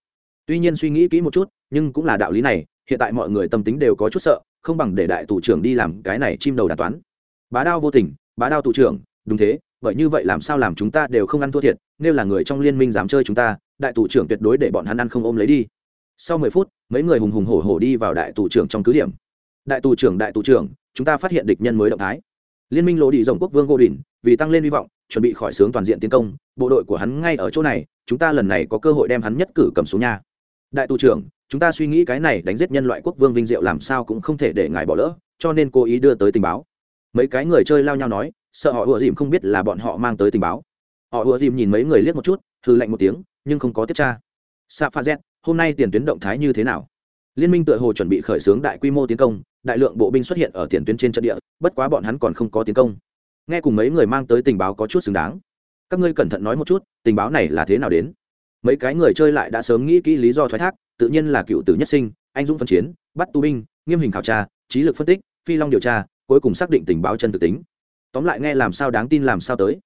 Tuy nhiên suy nghĩ kỹ một chút, nhưng cũng là đạo lý này, hiện tại mọi người tâm tính đều có chút sợ, không bằng để đại tù trưởng đi làm cái này chim đầu đàn toán. Bá đao vô tình, bá đao tù trưởng, đúng thế, bởi như vậy làm sao làm chúng ta đều không ăn thua thiệt, nếu là người trong liên minh dám chơi chúng ta đại tù trưởng tuyệt đối để bọn hắn ăn không ôm lấy đi. Sau mười phút, mấy người hùng hùng hổ hổ đi vào đại tù trưởng trong cứ điểm. Đại tù trưởng, đại tù trưởng, chúng ta phát hiện địch nhân mới động thái. Liên minh lộ đi rộng quốc vương gô đình, vì tăng lên hy vọng, chuẩn bị khỏi sướng toàn diện tiến công, bộ đội của hắn ngay ở chỗ này, chúng ta lần này có cơ hội đem hắn nhất cử cầm xuống nhà đại tù trưởng, chúng ta suy nghĩ cái này đánh giết nhân loại quốc vương vinh diệu làm sao cũng không thể để ngài bỏ lỡ, cho nên cố ý đưa tới tình báo. Mấy cái người chơi lao nhau nói, sợ họ ùa dìm không biết là bọn họ mang tới tình báo. Họ ùa dìm nhìn mấy người liếc một chút hư lạnh một tiếng nhưng không có tiếp tra. Sa pha z hôm nay tiền tuyến động thái như thế nào? Liên minh tựa hồ chuẩn bị khởi xướng đại quy mô tiến công, đại lượng bộ binh xuất hiện ở tiền tuyến trên trận địa, bất quá bọn hắn còn không có tiến công. Nghe cùng mấy người mang tới tình báo có chút xứng đáng. Các ngươi cẩn thận nói một chút, tình báo này là thế nào đến? Mấy cái người chơi lại đã sớm nghĩ kỹ lý do thoái thác, tự nhiên là cựu tử nhất sinh, anh dũng phân chiến, bắt tù binh, nghiêm hình khảo tra, trí lực phân tích, phi long điều tra, cuối cùng xác định tình báo chân thực tính. Tóm lại nghe làm sao đáng tin làm sao tới.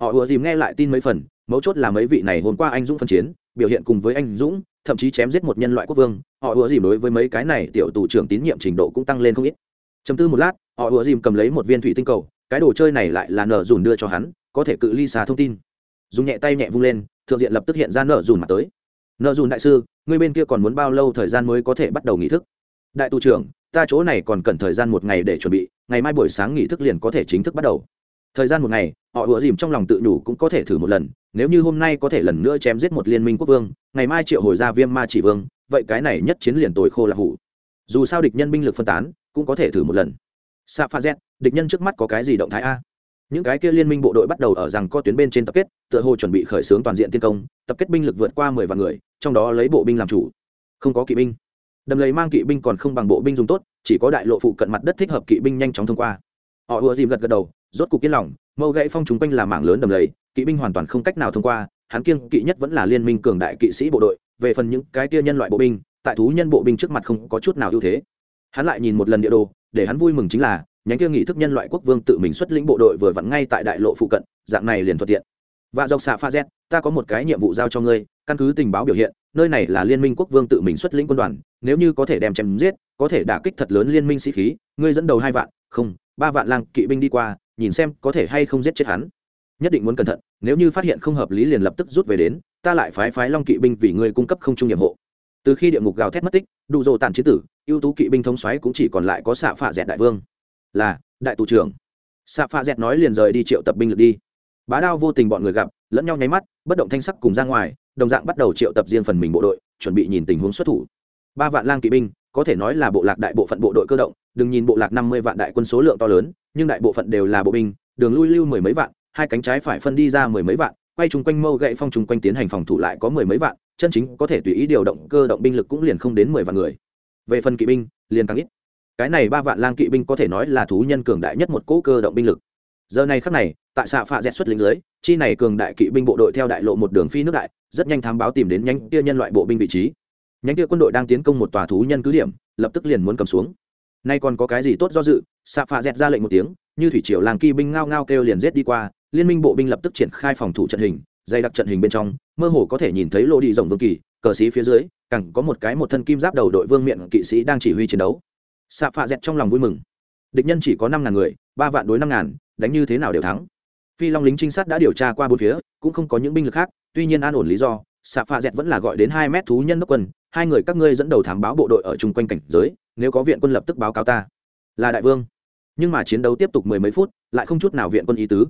Họ ùa dìm nghe lại tin mấy phần mấu chốt là mấy vị này hôm qua anh dũng phân chiến, biểu hiện cùng với anh dũng, thậm chí chém giết một nhân loại quốc vương, họ ùa dìm đối với mấy cái này tiểu tù trưởng tín nhiệm trình độ cũng tăng lên không ít. Chấm tư một lát, họ ùa dìm cầm lấy một viên thủy tinh cầu, cái đồ chơi này lại là nở dùn đưa cho hắn, có thể cự ly xà thông tin. Dùng nhẹ tay nhẹ vung lên, thượng diện lập tức hiện ra nở dùn mặt tới. Nợ dùn đại sư, người bên kia còn muốn bao lâu thời gian mới có thể bắt đầu nghỉ thức? Đại tù trưởng, ta chỗ này còn cần thời gian một ngày để chuẩn bị, ngày mai buổi sáng nghỉ thức liền có thể chính thức bắt đầu. Thời gian một ngày, họ ủa dìm trong lòng tự nhủ cũng có thể thử một lần nếu như hôm nay có thể lần nữa chém giết một liên minh quốc vương, ngày mai triệu hồi ra viêm ma chỉ vương, vậy cái này nhất chiến liền tồi khô là hủ. Dù sao địch nhân binh lực phân tán, cũng có thể thử một lần. Sa pha z địch nhân trước mắt có cái gì động thái a? Những cái kia liên minh bộ đội bắt đầu ở rằng co tuyến bên trên tập kết, tựa hồ chuẩn bị khởi xướng toàn diện tiên công, tập kết binh lực vượt qua mười vạn người, trong đó lấy bộ binh làm chủ. Không có kỵ binh. Đầm lầy mang kỵ binh còn không bằng bộ binh dùng tốt, chỉ có đại lộ phụ cận mặt đất thích hợp kỵ binh nhanh chóng thông qua. Họ ùa dìm gật gật đầu, rốt cục yên lòng mâu gãy phong chúng quanh là mảng lớn đầm lầy, kỵ binh hoàn toàn không cách nào thông qua, hắn kiêng kỵ nhất vẫn là liên minh cường đại kỵ sĩ bộ đội, về phần những cái tia nhân loại bộ binh, tại thú nhân bộ binh trước mặt không có chút nào ưu thế. Hắn lại nhìn một lần địa đồ, để hắn vui mừng chính là, nhánh kia nghị thức nhân loại quốc vương tự mình xuất lĩnh bộ đội vừa vặn ngay tại đại lộ phụ cận, dạng này liền thuận tiện. Và dọc xạ pha z ta có một cái nhiệm vụ giao cho ngươi, căn cứ tình báo biểu hiện, nơi này là liên minh quốc vương tự mình xuất lĩnh quân đoàn, nếu như có thể đem chém giết, có thể đả kích thật lớn liên minh sĩ khí, ngươi dẫn đầu hai vạn, không ba vạn lang kỵ binh đi qua, nhìn xem có thể hay không giết chết hắn. Nhất định muốn cẩn thận, nếu như phát hiện không hợp lý liền lập tức rút về đến, ta lại phái phái long kỵ binh vì người cung cấp không trung nhiệm hộ. Từ khi địa ngục gào thét mất tích, đủ dồ tàn chế tử, ưu tú kỵ binh thống xoáy cũng chỉ còn lại có xạ phạ dẹt đại vương. Là, đại tù trưởng. Xạ phạ dẹt nói liền rời đi triệu tập binh lực đi. Bá đao vô tình bọn người gặp, lẫn nhau nháy mắt, bất động thanh sắc cùng ra ngoài, đồng dạng bắt đầu triệu tập riêng phần mình bộ đội, chuẩn bị nhìn tình huống xuất thủ. Ba vạn lang kỵ binh có thể nói là bộ lạc đại bộ phận bộ đội cơ động, đừng nhìn bộ lạc năm mươi vạn đại quân số lượng to lớn, nhưng đại bộ phận đều là bộ binh, đường lui lưu mười mấy vạn, hai cánh trái phải phân đi ra mười mấy vạn, quay chung quanh mâu gậy phong chung quanh tiến hành phòng thủ lại có mười mấy vạn, chân chính có thể tùy ý điều động cơ động binh lực cũng liền không đến mười vạn người. Về phần kỵ binh, liền càng ít. Cái này ba vạn lang kỵ binh có thể nói là thú nhân cường đại nhất một cỗ cơ động binh lực. Giờ này khắc này, tại xạ phạ dẹt xuất lính dưới, chi này cường đại kỵ binh bộ đội theo đại lộ một đường phi nước đại, rất nhanh thám báo tìm đến nhanh kia nhân loại bộ binh vị trí nhánh kia quân đội đang tiến công một tòa thú nhân cứ điểm, lập tức liền muốn cầm xuống. Nay còn có cái gì tốt do dự xạ phạ dẹt ra lệnh một tiếng, như thủy triều làng kỵ binh ngao ngao kêu liền rết đi qua, liên minh bộ binh lập tức triển khai phòng thủ trận hình, dày đặc trận hình bên trong, mơ hồ có thể nhìn thấy lô đi rồng vương kỳ, cờ sĩ phía dưới cẳng có một cái một thân kim giáp đầu đội vương miệng kỵ sĩ đang chỉ huy chiến đấu. Xạ phạ dẹt trong lòng vui mừng. Địch nhân chỉ có năm ngàn người, ba vạn đối năm ngàn, đánh như thế nào đều thắng. Phi long lính trinh sát đã điều tra qua bốn phía, cũng không có những binh lực khác, tuy nhiên an ổn lý do xạ pha dẹt vẫn là gọi đến hai mét thú nhân đốc quân, hai người các ngươi dẫn đầu thám báo bộ đội ở chung quanh cảnh giới, nếu có viện quân lập tức báo cáo ta. Là đại vương. Nhưng mà chiến đấu tiếp tục mười mấy phút, lại không chút nào viện quân ý tứ.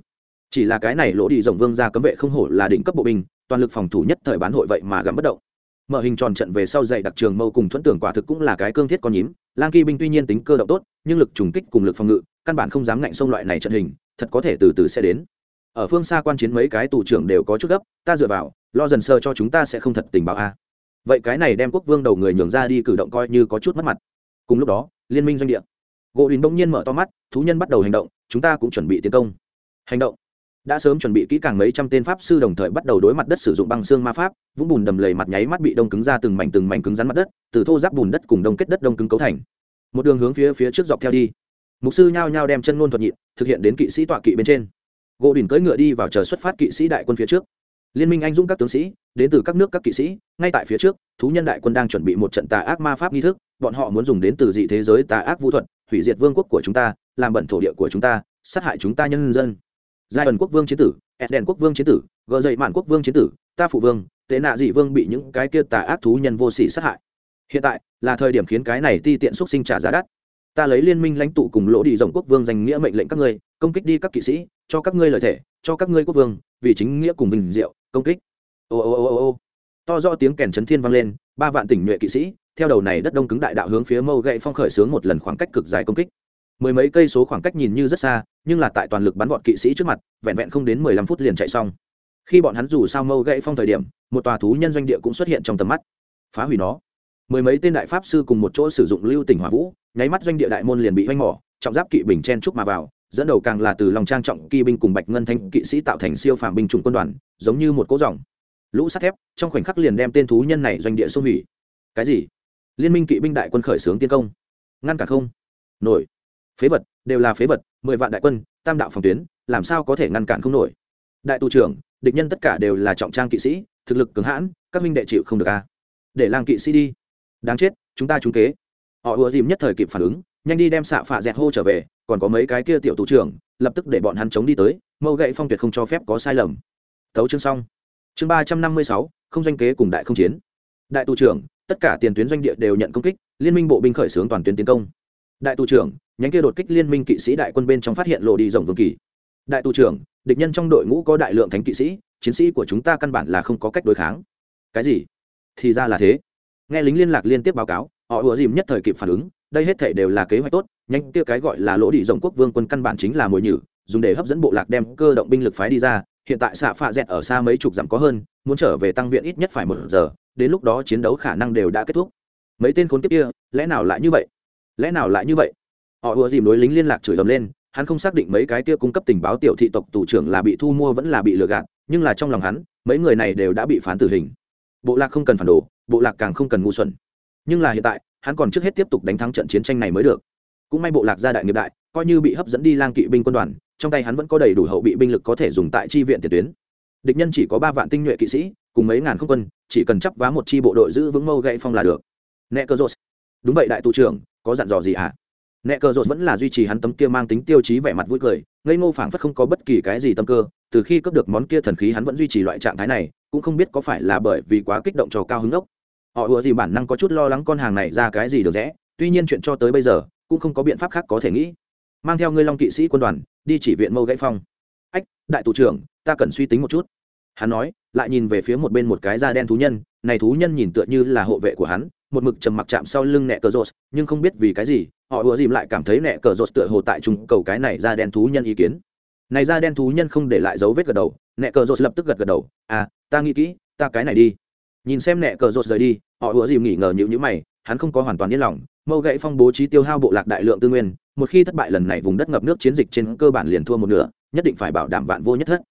Chỉ là cái này lỗ đi rồng vương ra cấm vệ không hổ là đỉnh cấp bộ binh, toàn lực phòng thủ nhất thời bán hội vậy mà gắm bất động. Mở hình tròn trận về sau dạy đặc trường mâu cùng thuẫn tưởng quả thực cũng là cái cương thiết con nhím. Lang kỳ binh tuy nhiên tính cơ động tốt, nhưng lực trùng kích cùng lực phòng ngự, căn bản không dám ngạnh sông loại này trận hình, thật có thể từ từ sẽ đến. Ở phương xa quan chiến mấy cái tù trưởng đều có chút gấp, ta dựa vào lo dần sơ cho chúng ta sẽ không thật tình báo a. Vậy cái này đem quốc vương đầu người nhường ra đi cử động coi như có chút mất mặt. Cùng lúc đó, liên minh doanh địa. Gỗ đình bỗng nhiên mở to mắt, thú nhân bắt đầu hành động, chúng ta cũng chuẩn bị tiến công. Hành động. Đã sớm chuẩn bị kỹ càng mấy trăm tên pháp sư đồng thời bắt đầu đối mặt đất sử dụng băng xương ma pháp, vũng bùn đầm lầy mặt nháy mắt bị đông cứng ra từng mảnh từng mảnh cứng rắn mặt đất, từ thô giáp bùn đất cùng đông kết đất đông cứng cấu thành. Một đường hướng phía phía trước dọc theo đi. Mục sư nhao nhao đem chân ngôn thuật nhịn, thực hiện đến kỵ sĩ tọa kỵ bên trên. Gỗ đỉnh cưỡi ngựa đi vào chờ xuất phát kỵ sĩ đại quân phía trước liên minh anh dũng các tướng sĩ, đến từ các nước các kỵ sĩ, ngay tại phía trước, thú nhân đại quân đang chuẩn bị một trận tà ác ma pháp nghi thức, bọn họ muốn dùng đến từ dị thế giới tà ác vũ thuật, hủy diệt vương quốc của chúng ta, làm bẩn thổ địa của chúng ta, sát hại chúng ta nhân dân. Giai ẩn quốc vương chiến tử edden quốc vương chiến tử, gờ dậy mạn quốc vương chiến tử, ta phụ vương, tệ nạ dị vương bị những cái kia tà ác thú nhân vô sỉ sát hại. Hiện tại, là thời điểm khiến cái này ti tiện xúc sinh trả giá đắt. Ta lấy liên minh lãnh tụ cùng lỗ đi rồng quốc vương danh nghĩa mệnh lệnh các ngươi, công kích đi các kỵ sĩ, cho các ngươi lời thể cho các ngươi quốc vương, vì chính nghĩa cùng bình diệu công kích. Ô ô ô ô ô. To do tiếng kèn chấn thiên vang lên, ba vạn tỉnh nhuệ kỵ sĩ, theo đầu này đất đông cứng đại đạo hướng phía mâu gậy phong khởi sướng một lần khoảng cách cực dài công kích. Mười mấy cây số khoảng cách nhìn như rất xa, nhưng là tại toàn lực bắn vọt kỵ sĩ trước mặt, vẹn vẹn không đến mười lăm phút liền chạy xong. Khi bọn hắn dù sao mâu gậy phong thời điểm, một tòa thú nhân doanh địa cũng xuất hiện trong tầm mắt. Phá hủy nó. Mười mấy tên đại pháp sư cùng một chỗ sử dụng lưu tỉnh hỏa vũ, nháy mắt doanh địa đại môn liền bị oanh mỏ, trọng giáp kỵ bình chen trúc mà vào, dẫn đầu càng là từ lòng trang trọng kỵ binh cùng bạch ngân thanh kỵ sĩ tạo thành siêu phàm binh chủng quân đoàn giống như một cỗ dòng. Lũ sắt thép, trong khoảnh khắc liền đem tên thú nhân này doanh địa xung hủy. Cái gì? Liên minh kỵ binh đại quân khởi xướng tiến công. Ngăn cả không? Nổi. Phế vật, đều là phế vật, mười vạn đại quân, tam đạo phòng tuyến, làm sao có thể ngăn cản không nổi? Đại tù trưởng, địch nhân tất cả đều là trọng trang kỵ sĩ, thực lực cứng hãn, các minh đệ chịu không được a. À. để lang kỵ sĩ đi. Đáng chết, chúng ta trúng kế. Họ ùa dìm nhất thời kịp phản ứng, nhanh đi đem xạ phạ dẹt hô trở về, còn có mấy cái kia tiểu tù trưởng, lập tức để bọn hắn chống đi tới, mâu gậy phong tuyệt không cho phép có sai lầm tấu chương xong. Chương ba trăm năm mươi sáu, không doanh kế cùng đại không chiến. Đại tù trưởng, tất cả tiền tuyến doanh địa đều nhận công kích, liên minh bộ binh khởi xướng toàn tuyến tiến công. Đại tù trưởng, nhánh kia đột kích liên minh kỵ sĩ đại quân bên trong phát hiện lộ đi rồng vương kỳ. Đại tù trưởng, địch nhân trong đội ngũ có đại lượng thánh kỵ sĩ, chiến sĩ của chúng ta căn bản là không có cách đối kháng. Cái gì? Thì ra là thế. Nghe lính liên lạc liên tiếp báo cáo, họ ùa dìm nhất thời kịp phản ứng, đây hết thể đều là kế hoạch tốt nhanh kia cái gọi là lỗ đi rồng quốc vương quân căn bản chính là mồi nhử, dùng để hấp dẫn bộ lạc đem cơ động binh lực phái đi ra hiện tại xạ phạ dẹt ở xa mấy chục dặm có hơn, muốn trở về tăng viện ít nhất phải một giờ, đến lúc đó chiến đấu khả năng đều đã kết thúc. Mấy tên khốn kiếp kia, lẽ nào lại như vậy? Lẽ nào lại như vậy? Họ ùa dìm đối lính liên lạc chửi ầm lên, hắn không xác định mấy cái kia cung cấp tình báo tiểu thị tộc tù trưởng là bị thu mua vẫn là bị lừa gạt, nhưng là trong lòng hắn, mấy người này đều đã bị phán tử hình. Bộ lạc không cần phản đồ, bộ lạc càng không cần ngu xuẩn. Nhưng là hiện tại, hắn còn trước hết tiếp tục đánh thắng trận chiến tranh này mới được. Cũng may bộ lạc gia đại nghiệp đại coi như bị hấp dẫn đi lang kỵ binh quân đoàn, trong tay hắn vẫn có đầy đủ hậu bị binh lực có thể dùng tại tri viện tiền tuyến. Địch nhân chỉ có ba vạn tinh nhuệ kỵ sĩ, cùng mấy ngàn không quân, chỉ cần chấp vá một chi bộ đội giữ vững mâu gậy phong là được. Nẹ cơ rột đúng vậy đại tù trưởng, có dặn dò gì hả? À? nẹ cơ rột vẫn là duy trì hắn tấm kia mang tính tiêu chí vẻ mặt vui cười, ngây ngô phảng phất không có bất kỳ cái gì tâm cơ, từ khi cướp được món kia thần khí hắn vẫn duy trì loại trạng thái này, cũng không biết có phải là bởi vì quá kích động cho cao hứng ốc. Họ ùa gì bản năng có chút lo lắng con hàng này ra cái gì được rẽ, tuy nhiên chuyện cho tới bây giờ, cũng không có biện pháp khác có thể nghĩ mang theo ngươi long kỵ sĩ quân đoàn, đi chỉ viện mâu gãy phong. Ách, đại tù trưởng, ta cần suy tính một chút. Hắn nói, lại nhìn về phía một bên một cái da đen thú nhân, này thú nhân nhìn tựa như là hộ vệ của hắn, một mực trầm mặc chạm sau lưng nẹ cờ rột, nhưng không biết vì cái gì, họ ùa dìm lại cảm thấy nẹ cờ rột tựa hồ tại trung cầu cái này da đen thú nhân ý kiến. Này da đen thú nhân không để lại dấu vết gật đầu, nẹ cờ rột lập tức gật gật đầu à ta nghĩ kỹ, ta cái này đi. Nhìn xem nẹ cờ rột rời đi, họ ùa dìm nghỉ ngờ nhịu nhữ mày hắn không có hoàn toàn yên lòng mâu gãy phong bố trí tiêu hao bộ lạc đại lượng tư nguyên, một khi thất bại lần này vùng đất ngập nước chiến dịch trên cơ bản liền thua một nửa, nhất định phải bảo đảm vạn vô nhất thất.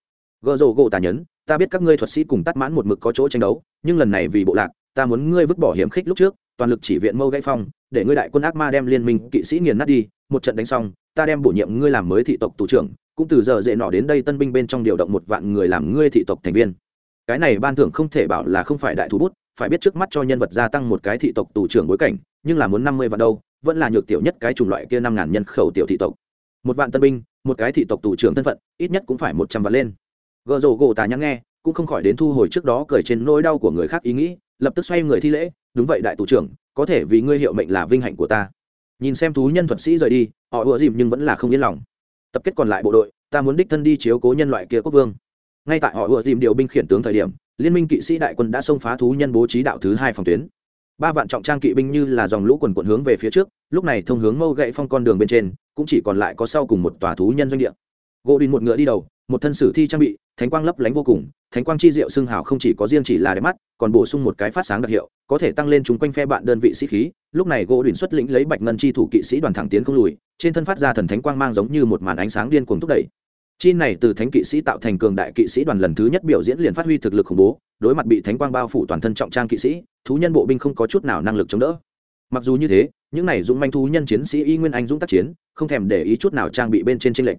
Gợ rồ gỗ tà nhấn, ta biết các ngươi thuật sĩ cùng tắt mãn một mực có chỗ tranh đấu, nhưng lần này vì bộ lạc, ta muốn ngươi vứt bỏ hiểm khích lúc trước, toàn lực chỉ viện mâu gãy phong, để ngươi đại quân ác ma đem liên minh kỵ sĩ nghiền nát đi, một trận đánh xong, ta đem bổ nhiệm ngươi làm mới thị tộc tù trưởng, cũng từ giờ dễ nọ đến đây tân binh bên trong điều động một vạn người làm ngươi thị tộc thành viên. Cái này ban thưởng không thể bảo là không phải đại thú bút phải biết trước mắt cho nhân vật gia tăng một cái thị tộc tù trưởng bối cảnh, nhưng là muốn năm mươi vạn đâu, vẫn là nhược tiểu nhất cái chủng loại kia năm ngàn nhân khẩu tiểu thị tộc. Một vạn tân binh, một cái thị tộc tù trưởng thân phận, ít nhất cũng phải một trăm vạn lên. Gợ rổ gỗ tà nhắng nghe, cũng không khỏi đến thu hồi trước đó cười trên nỗi đau của người khác ý nghĩ, lập tức xoay người thi lễ, đúng vậy, đại tù trưởng, có thể vì ngươi hiệu mệnh là vinh hạnh của ta. Nhìn xem thú nhân thuật sĩ rời đi, họ ùa dìm nhưng vẫn là không yên lòng. Tập kết còn lại bộ đội, ta muốn đích thân đi chiếu cố nhân loại kia quốc vương. Ngay tại họ ùa dìm điều binh khiển tướng thời điểm liên minh kỵ sĩ đại quân đã xông phá thú nhân bố trí đạo thứ hai phòng tuyến. Ba vạn trọng trang kỵ binh như là dòng lũ quần quận hướng về phía trước, lúc này thông hướng mâu gậy phong con đường bên trên, cũng chỉ còn lại có sau cùng một tòa thú nhân doanh địa. Gỗ đình một ngựa đi đầu, một thân sử thi trang bị, thánh quang lấp lánh vô cùng, thánh quang chi diệu xưng hào không chỉ có riêng chỉ là đẹp mắt, còn bổ sung một cái phát sáng đặc hiệu, có thể tăng lên chúng quanh phe bạn đơn vị sĩ khí. Lúc này gỗ đình xuất lĩnh lấy bạch ngân chi thủ kỵ sĩ đoàn thẳng tiến không lùi, trên thân phát ra thần thánh quang mang giống như một màn ánh sáng điên cuồng thúc đẩy chi này từ thánh kỵ sĩ tạo thành cường đại kỵ sĩ đoàn lần thứ nhất biểu diễn liền phát huy thực lực khủng bố, đối mặt bị thánh quang bao phủ toàn thân trọng trang kỵ sĩ, thú nhân bộ binh không có chút nào năng lực chống đỡ. Mặc dù như thế, những này dũng manh thú nhân chiến sĩ y nguyên anh dũng tác chiến, không thèm để ý chút nào trang bị bên trên tranh lệch.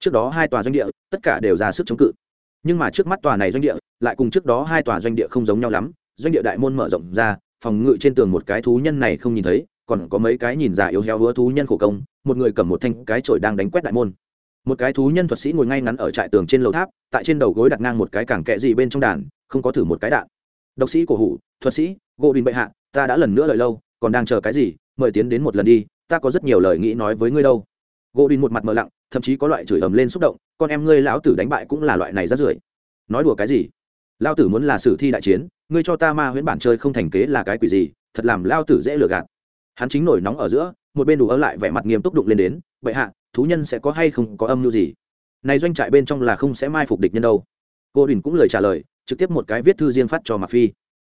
Trước đó hai tòa doanh địa, tất cả đều ra sức chống cự. Nhưng mà trước mắt tòa này doanh địa, lại cùng trước đó hai tòa doanh địa không giống nhau lắm. Doanh địa đại môn mở rộng ra, phòng ngự trên tường một cái thú nhân này không nhìn thấy, còn có mấy cái nhìn già yếu heo hứa thú nhân khổ công, một người cầm một thanh cái chổi đang đánh quét đại môn một cái thú nhân thuật sĩ ngồi ngay ngắn ở trại tường trên lầu tháp, tại trên đầu gối đặt ngang một cái cảng kẹ gì bên trong đàn, không có thử một cái đạn. Độc sĩ cổ hủ, thuật sĩ, gỗ đình bệ hạ, ta đã lần nữa lời lâu, còn đang chờ cái gì, mời tiến đến một lần đi, ta có rất nhiều lời nghĩ nói với ngươi đâu. Gỗ đình một mặt mờ lặng, thậm chí có loại chửi ầm lên xúc động, con em ngươi lão tử đánh bại cũng là loại này rất rưởi. Nói đùa cái gì? Lao tử muốn là sử thi đại chiến, ngươi cho ta ma huyễn bản chơi không thành kế là cái quỷ gì, thật làm lao tử dễ lừa gạt. Hắn chính nổi nóng ở giữa, một bên đủ ở lại vẻ mặt nghiêm túc đụng lên đến vậy hạ thú nhân sẽ có hay không có âm mưu gì? Này doanh trại bên trong là không sẽ mai phục địch nhân đâu. Gô đình cũng lời trả lời, trực tiếp một cái viết thư riêng phát cho mặc phi.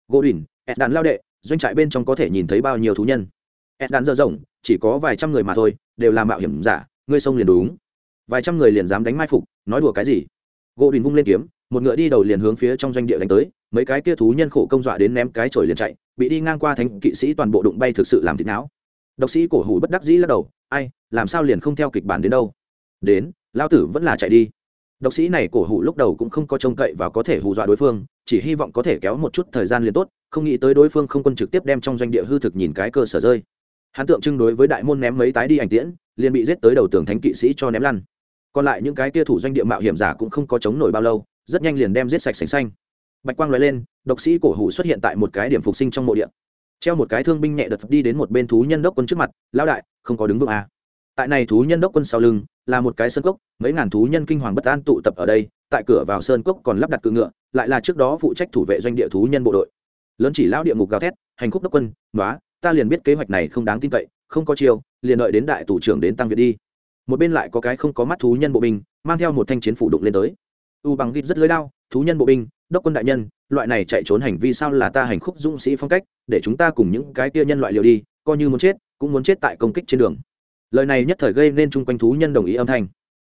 Gô đình ed đàn lao đệ, doanh trại bên trong có thể nhìn thấy bao nhiêu thú nhân? Ed đàn dơ rộng, chỉ có vài trăm người mà thôi, đều là mạo hiểm giả, ngươi sông liền đúng. Vài trăm người liền dám đánh mai phục, nói đùa cái gì? Gỗ đình vung lên kiếm, một ngựa đi đầu liền hướng phía trong doanh địa đánh tới, mấy cái kia thú nhân khổ công dọa đến ném cái chổi liền chạy, bị đi ngang qua thánh kỵ sĩ toàn bộ đụng bay thực sự làm thịt não. Độc sĩ cổ hủ bất đắc dĩ lắc đầu ai, làm sao liền không theo kịch bản đến đâu? Đến lao tử vẫn là chạy đi. Độc sĩ này cổ hủ lúc đầu cũng không có trông cậy và có thể hù dọa đối phương, chỉ hy vọng có thể kéo một chút thời gian liền tốt, không nghĩ tới đối phương không quân trực tiếp đem trong doanh địa hư thực nhìn cái cơ sở rơi. Hắn tượng trưng đối với đại môn ném mấy tái đi ảnh tiễn, liền bị giết tới đầu tường thánh kỵ sĩ cho ném lăn. Còn lại những cái kia thủ doanh địa mạo hiểm giả cũng không có chống nổi bao lâu, rất nhanh liền đem giết sạch sành xanh. Bạch quang loại lên, độc sĩ cổ hủ xuất hiện tại một cái điểm phục sinh trong mộ địa treo một cái thương binh nhẹ đợt đi đến một bên thú nhân đốc quân trước mặt lao đại, không có đứng vững à. tại này thú nhân đốc quân sau lưng, là một cái sơn cốc, mấy ngàn thú nhân kinh hoàng bất an tụ tập ở đây, tại cửa vào sơn cốc còn lắp đặt cự ngựa, lại là trước đó phụ trách thủ vệ doanh địa thú nhân bộ đội. Lớn chỉ lao địa ngục gào thét, hành khúc đốc quân nói ta liền biết kế hoạch này không đáng tin cậy, không có chiều liền đợi đến đại tủ trưởng đến tăng viện đi. Một bên lại có cái không có mắt thú nhân bộ binh, mang theo một thanh chiến phủ đụng lên tới. U bằng ghít rất lưới đao thú nhân bộ binh, đốc quân đại nhân, loại này chạy trốn hành vi sao là ta hành khúc dũng sĩ phong cách, để chúng ta cùng những cái tia nhân loại liều đi, coi như muốn chết, cũng muốn chết tại công kích trên đường. Lời này nhất thời gây nên chung quanh thú nhân đồng ý âm thanh.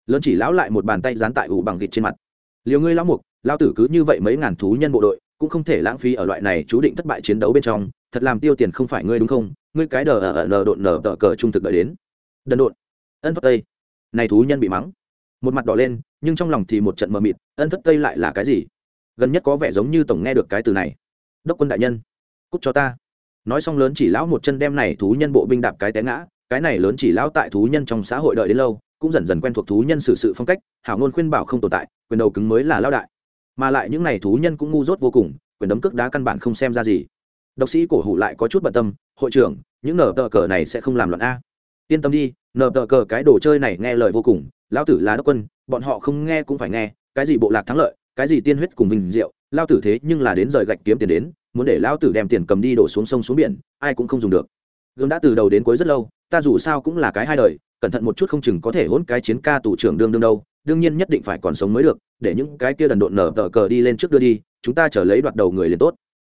Lớn chỉ lão lại một bàn tay dán tại ủ bằng gịt trên mặt. Liều ngươi lão mục lao tử cứ như vậy mấy ngàn thú nhân bộ đội, cũng không thể lãng phí ở loại này chú định thất bại chiến đấu bên trong, thật làm tiêu tiền không phải ngươi đúng không? Ngươi cái đờ ở nờ độn nở tờ cờ trung thực đợi đến. Đần độn. Ân phật tây. Này thú nhân bị mắng. Một mặt đỏ lên nhưng trong lòng thì một trận mờ mịt, ân thất tây lại là cái gì? Gần nhất có vẻ giống như tổng nghe được cái từ này. Đốc quân đại nhân cúc cho ta. Nói xong lớn chỉ lão một chân đem này thú nhân bộ binh đạp cái té ngã, cái này lớn chỉ lão tại thú nhân trong xã hội đợi đến lâu, cũng dần dần quen thuộc thú nhân xử sự phong cách, hảo ngôn khuyên bảo không tồn tại, quyền đầu cứng mới là lao đại. Mà lại những này thú nhân cũng ngu dốt vô cùng, quyền đấm cước đá căn bản không xem ra gì. Độc sĩ cổ hủ lại có chút bận tâm, hội trưởng, những nở tờ cờ này sẽ không làm loạn a yên tâm đi, nờ tờ cờ cái đồ chơi này nghe lời vô cùng, lão tử là đốc quân, bọn họ không nghe cũng phải nghe, cái gì bộ lạc thắng lợi, cái gì tiên huyết cùng vinh diệu lao tử thế nhưng là đến rời gạch kiếm tiền đến, muốn để lao tử đem tiền cầm đi đổ xuống sông xuống biển, ai cũng không dùng được. Gương đã từ đầu đến cuối rất lâu, ta dù sao cũng là cái hai đời, cẩn thận một chút không chừng có thể hỗn cái chiến ca tù trưởng đương đương đâu, đương nhiên nhất định phải còn sống mới được, để những cái kia đần độn nở tờ cờ đi lên trước đưa đi, chúng ta trở lấy đoạt đầu người liền tốt.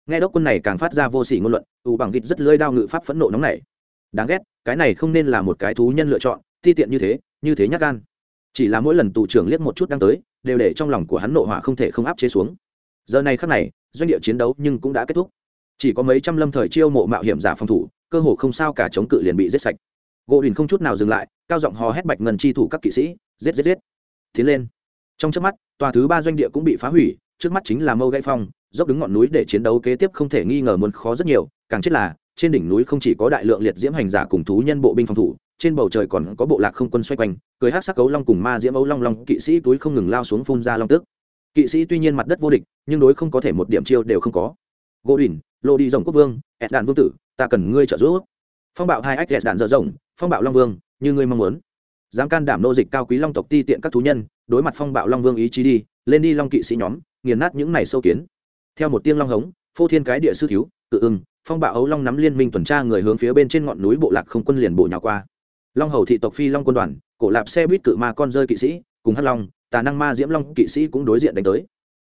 Nghe đốc quân này càng phát ra vô sỉ ngôn luận U bằng gịt rất lơi đao ngự pháp phẫn nộ nóng này đáng ghét, cái này không nên là một cái thú nhân lựa chọn, ti tiện như thế như thế nhắc gan. Chỉ là mỗi lần tù trưởng liếc một chút đang tới, đều để trong lòng của hắn nộ hỏa không thể không áp chế xuống. Giờ này khắc này, doanh địa chiến đấu nhưng cũng đã kết thúc. Chỉ có mấy trăm lâm thời chiêu mộ mạo hiểm giả phòng thủ, cơ hồ không sao cả chống cự liền bị giết sạch. Gỗ đình không chút nào dừng lại, cao giọng hò hét bạch ngân chi thủ các kỵ sĩ, giết giết giết! Tiến lên. Trong trước mắt, tòa thứ ba doanh địa cũng bị phá hủy, trước mắt chính là mâu gãy phong, dốc đứng ngọn núi để chiến đấu kế tiếp không thể nghi ngờ muốn khó rất nhiều, càng chết là trên đỉnh núi không chỉ có đại lượng liệt diễm hành giả cùng thú nhân bộ binh phòng thủ, trên bầu trời còn có bộ lạc không quân xoay quanh cười hát sắc cấu long cùng ma diễm ấu long long, kỵ sĩ túi không ngừng lao xuống phun ra long tức kỵ sĩ tuy nhiên mặt đất vô địch, nhưng đối không có thể một điểm chiêu đều không có. Gỗ đỉnh lộ đi rồng quốc vương ed đạn vương tử, ta cần ngươi trợ giúp. Phong bạo hai ách ed đạn dở rồng, phong bạo long vương, như ngươi mong muốn. Dám can đảm nô dịch cao quý long tộc ti tiện các thú nhân, đối mặt phong bạo long vương ý chí đi, lên đi long kỵ sĩ nhóm, nghiền nát những này sâu kiến. Theo một tiếng long hống, phô thiên cái địa sư thiếu cự ưng phong bạo ấu long nắm liên minh tuần tra người hướng phía bên trên ngọn núi bộ lạc không quân liền bộ nhào qua. Long hầu thị tộc phi long quân đoàn, cổ lạp xe buýt cự ma con rơi kỵ sĩ, cùng hắc long, tà năng ma diễm long kỵ sĩ cũng đối diện đánh tới.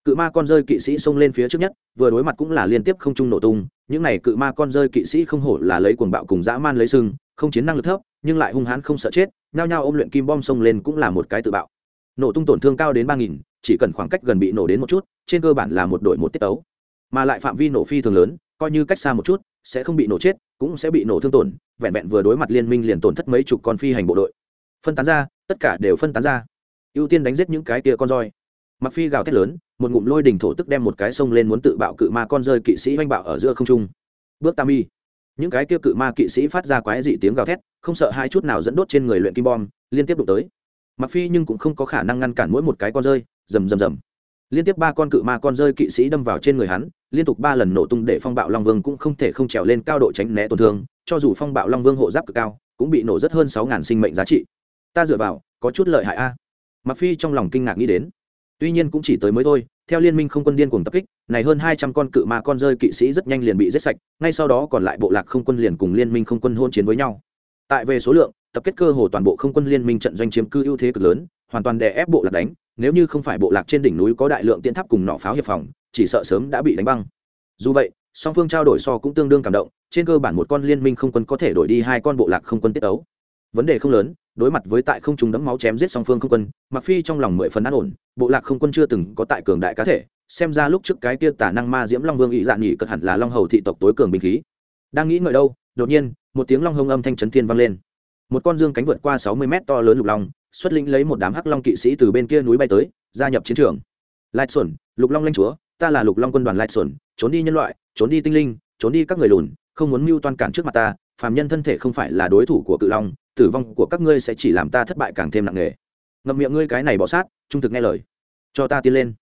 Cự ma con rơi kỵ sĩ xông lên phía trước nhất, vừa đối mặt cũng là liên tiếp không trung nổ tung, những này cự ma con rơi kỵ sĩ không hổ là lấy cuồng bạo cùng dã man lấy sưng không chiến năng lực thấp, nhưng lại hung hãn không sợ chết, nhao nhao ôm luyện kim bom xông lên cũng là một cái tự bạo. Nổ tung tổn thương cao đến ba nghìn, chỉ cần khoảng cách gần bị nổ đến một chút, trên cơ bản là một đội một tiết tấu. Mà lại phạm vi nổ phi thường lớn coi như cách xa một chút, sẽ không bị nổ chết, cũng sẽ bị nổ thương tổn, vẹn vẹn vừa đối mặt liên minh liền tổn thất mấy chục con phi hành bộ đội. Phân tán ra, tất cả đều phân tán ra. Ưu tiên đánh giết những cái kia con roi. Mặc phi gào thét lớn, một ngụm lôi đỉnh thổ tức đem một cái sông lên muốn tự bạo cự ma con rơi kỵ sĩ oanh bạo ở giữa không trung. Bước tam y những cái kia cự ma kỵ sĩ phát ra quái dị tiếng gào thét, không sợ hai chút nào dẫn đốt trên người luyện kim bom, liên tiếp đụng tới. Mặc phi nhưng cũng không có khả năng ngăn cản mỗi một cái con rơi, rầm rầm rầm liên tiếp ba con cự ma con rơi kỵ sĩ đâm vào trên người hắn, liên tục ba lần nổ tung để phong bạo long vương cũng không thể không trèo lên cao độ tránh né tổn thương, cho dù phong bạo long vương hộ giáp cực cao, cũng bị nổ rất hơn sáu ngàn sinh mệnh giá trị. Ta dựa vào, có chút lợi hại a. Mặc phi trong lòng kinh ngạc nghĩ đến. Tuy nhiên cũng chỉ tới mới thôi, theo liên minh không quân điên cùng tập kích, này hơn hai trăm con cự ma con rơi kỵ sĩ rất nhanh liền bị giết sạch, ngay sau đó còn lại bộ lạc không quân liền cùng liên minh không quân hôn chiến với nhau. Tại về số lượng, tập kết cơ hồ toàn bộ không quân liên minh trận doanh chiếm cư ưu thế cực lớn, hoàn toàn đè ép bộ lạc đánh nếu như không phải bộ lạc trên đỉnh núi có đại lượng tiễn tháp cùng nỏ pháo hiệp phòng, chỉ sợ sớm đã bị đánh băng. Dù vậy, song phương trao đổi so cũng tương đương cảm động, trên cơ bản một con liên minh không quân có thể đổi đi hai con bộ lạc không quân tiết ấu vấn đề không lớn, đối mặt với tại không trùng đấm máu chém giết song phương không quân mặc phi trong lòng mười phần an ổn, bộ lạc không quân chưa từng có tại cường đại cá thể, xem ra lúc trước cái kia tả năng ma diễm long vương ý dạ nghỉ cật hẳn là long hầu thị tộc tối cường binh khí. Đang nghĩ ngợi đâu, đột nhiên, một tiếng long hông âm thanh chấn thiên vang lên. Một con dương cánh vượt qua sáu mươi mét to lớn lục long xuất lĩnh lấy một đám hắc long kỵ sĩ từ bên kia núi bay tới, gia nhập chiến trường. Lai xuẩn, lục long lanh chúa, ta là lục long quân đoàn lai xuẩn, trốn đi nhân loại, trốn đi tinh linh, trốn đi các người lùn, không muốn mưu toan cản trước mặt ta, phàm nhân thân thể không phải là đối thủ của cự long, tử vong của các ngươi sẽ chỉ làm ta thất bại càng thêm nặng nề. Ngậm miệng ngươi cái này bỏ sát, trung thực nghe lời. Cho ta tiến lên.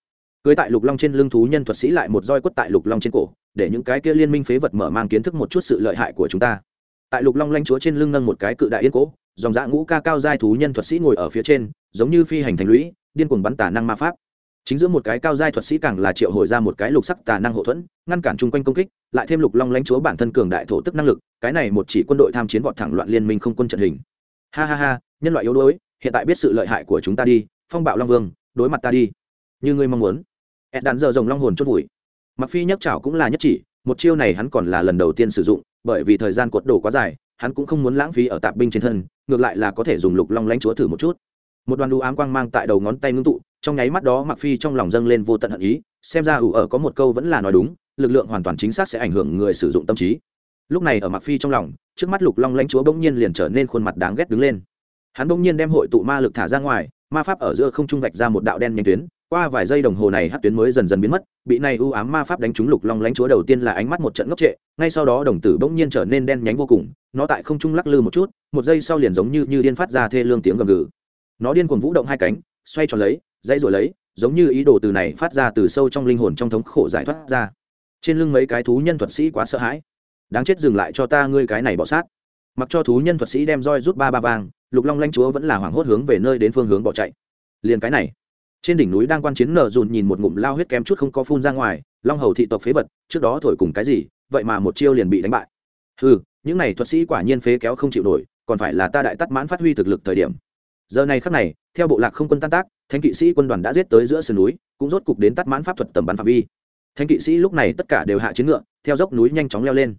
Cưới tại lục long trên lưng thú nhân thuật sĩ lại một roi quất tại lục long trên cổ, để những cái kia liên minh phế vật mở mang kiến thức một chút sự lợi hại của chúng ta. Tại lục long lanh chúa trên lưng nâng một cái cự đại yên cỗ dòng dã ngũ ca cao giai thú nhân thuật sĩ ngồi ở phía trên, giống như phi hành thành lũy, điên cuồng bắn tà năng ma pháp. Chính giữa một cái cao giai thuật sĩ càng là triệu hồi ra một cái lục sắc tà năng hậu thuẫn, ngăn cản chung quanh công kích, lại thêm lục long lãnh chúa bản thân cường đại thổ tức năng lực, cái này một chỉ quân đội tham chiến vọt thẳng loạn liên minh không quân trận hình. Ha ha ha, nhân loại yếu đuối, hiện tại biết sự lợi hại của chúng ta đi, phong bạo long vương, đối mặt ta đi. Như ngươi mong muốn. Ed đạn giờ rồng long hồn chốt vùi. Mặc phi nhắc chảo cũng là nhất chỉ, một chiêu này hắn còn là lần đầu tiên sử dụng, bởi vì thời gian cuột đổ quá dài hắn cũng không muốn lãng phí ở tạp binh trên thân, ngược lại là có thể dùng lục long lãnh chúa thử một chút. Một đoàn đu ám quang mang tại đầu ngón tay ngưng tụ, trong nháy mắt đó mặc phi trong lòng dâng lên vô tận hận ý, xem ra ủ ở có một câu vẫn là nói đúng, lực lượng hoàn toàn chính xác sẽ ảnh hưởng người sử dụng tâm trí. Lúc này ở mặc phi trong lòng, trước mắt lục long lãnh chúa bỗng nhiên liền trở nên khuôn mặt đáng ghét đứng lên. Hắn bỗng nhiên đem hội tụ ma lực thả ra ngoài ma pháp ở giữa không trung vạch ra một đạo đen nhanh tuyến, qua vài giây đồng hồ này hát tuyến mới dần dần biến mất, bị này ưu ám ma pháp đánh trúng lục long lãnh chúa đầu tiên là ánh mắt một trận ngốc trệ, ngay sau đó đồng tử bỗng nhiên trở nên đen nhánh vô cùng, nó tại không trung lắc lư một chút, một giây sau liền giống như như điên phát ra thê lương tiếng gầm gừ. Nó điên cuồng vũ động hai cánh, xoay tròn lấy, dãy rồi lấy, giống như ý đồ từ này phát ra từ sâu trong linh hồn trong thống khổ giải thoát ra. Trên lưng mấy cái thú nhân thuật sĩ quá sợ hãi. Đáng chết dừng lại cho ta, ngươi cái này bỏ sát. Mặc cho thú nhân thuật sĩ đem roi rút ba ba vàng lục long lanh chúa vẫn là hoảng hốt hướng về nơi đến phương hướng bỏ chạy. Liền cái này, trên đỉnh núi đang quan chiến nở dùn nhìn một ngụm lao huyết kém chút không có phun ra ngoài, long hầu thị tộc phế vật, trước đó thổi cùng cái gì, vậy mà một chiêu liền bị đánh bại. Ừ những này thuật sĩ quả nhiên phế kéo không chịu nổi, còn phải là ta đại tắt mãn phát huy thực lực thời điểm. Giờ này khắc này, theo bộ lạc không quân tan tác, thánh kỵ sĩ quân đoàn đã giết tới giữa sườn núi, cũng rốt cục đến tắt mãn pháp thuật tầm bắn phạm vi. Thánh kỵ sĩ lúc này tất cả đều hạ chiến ngựa, theo dốc núi nhanh chóng leo lên.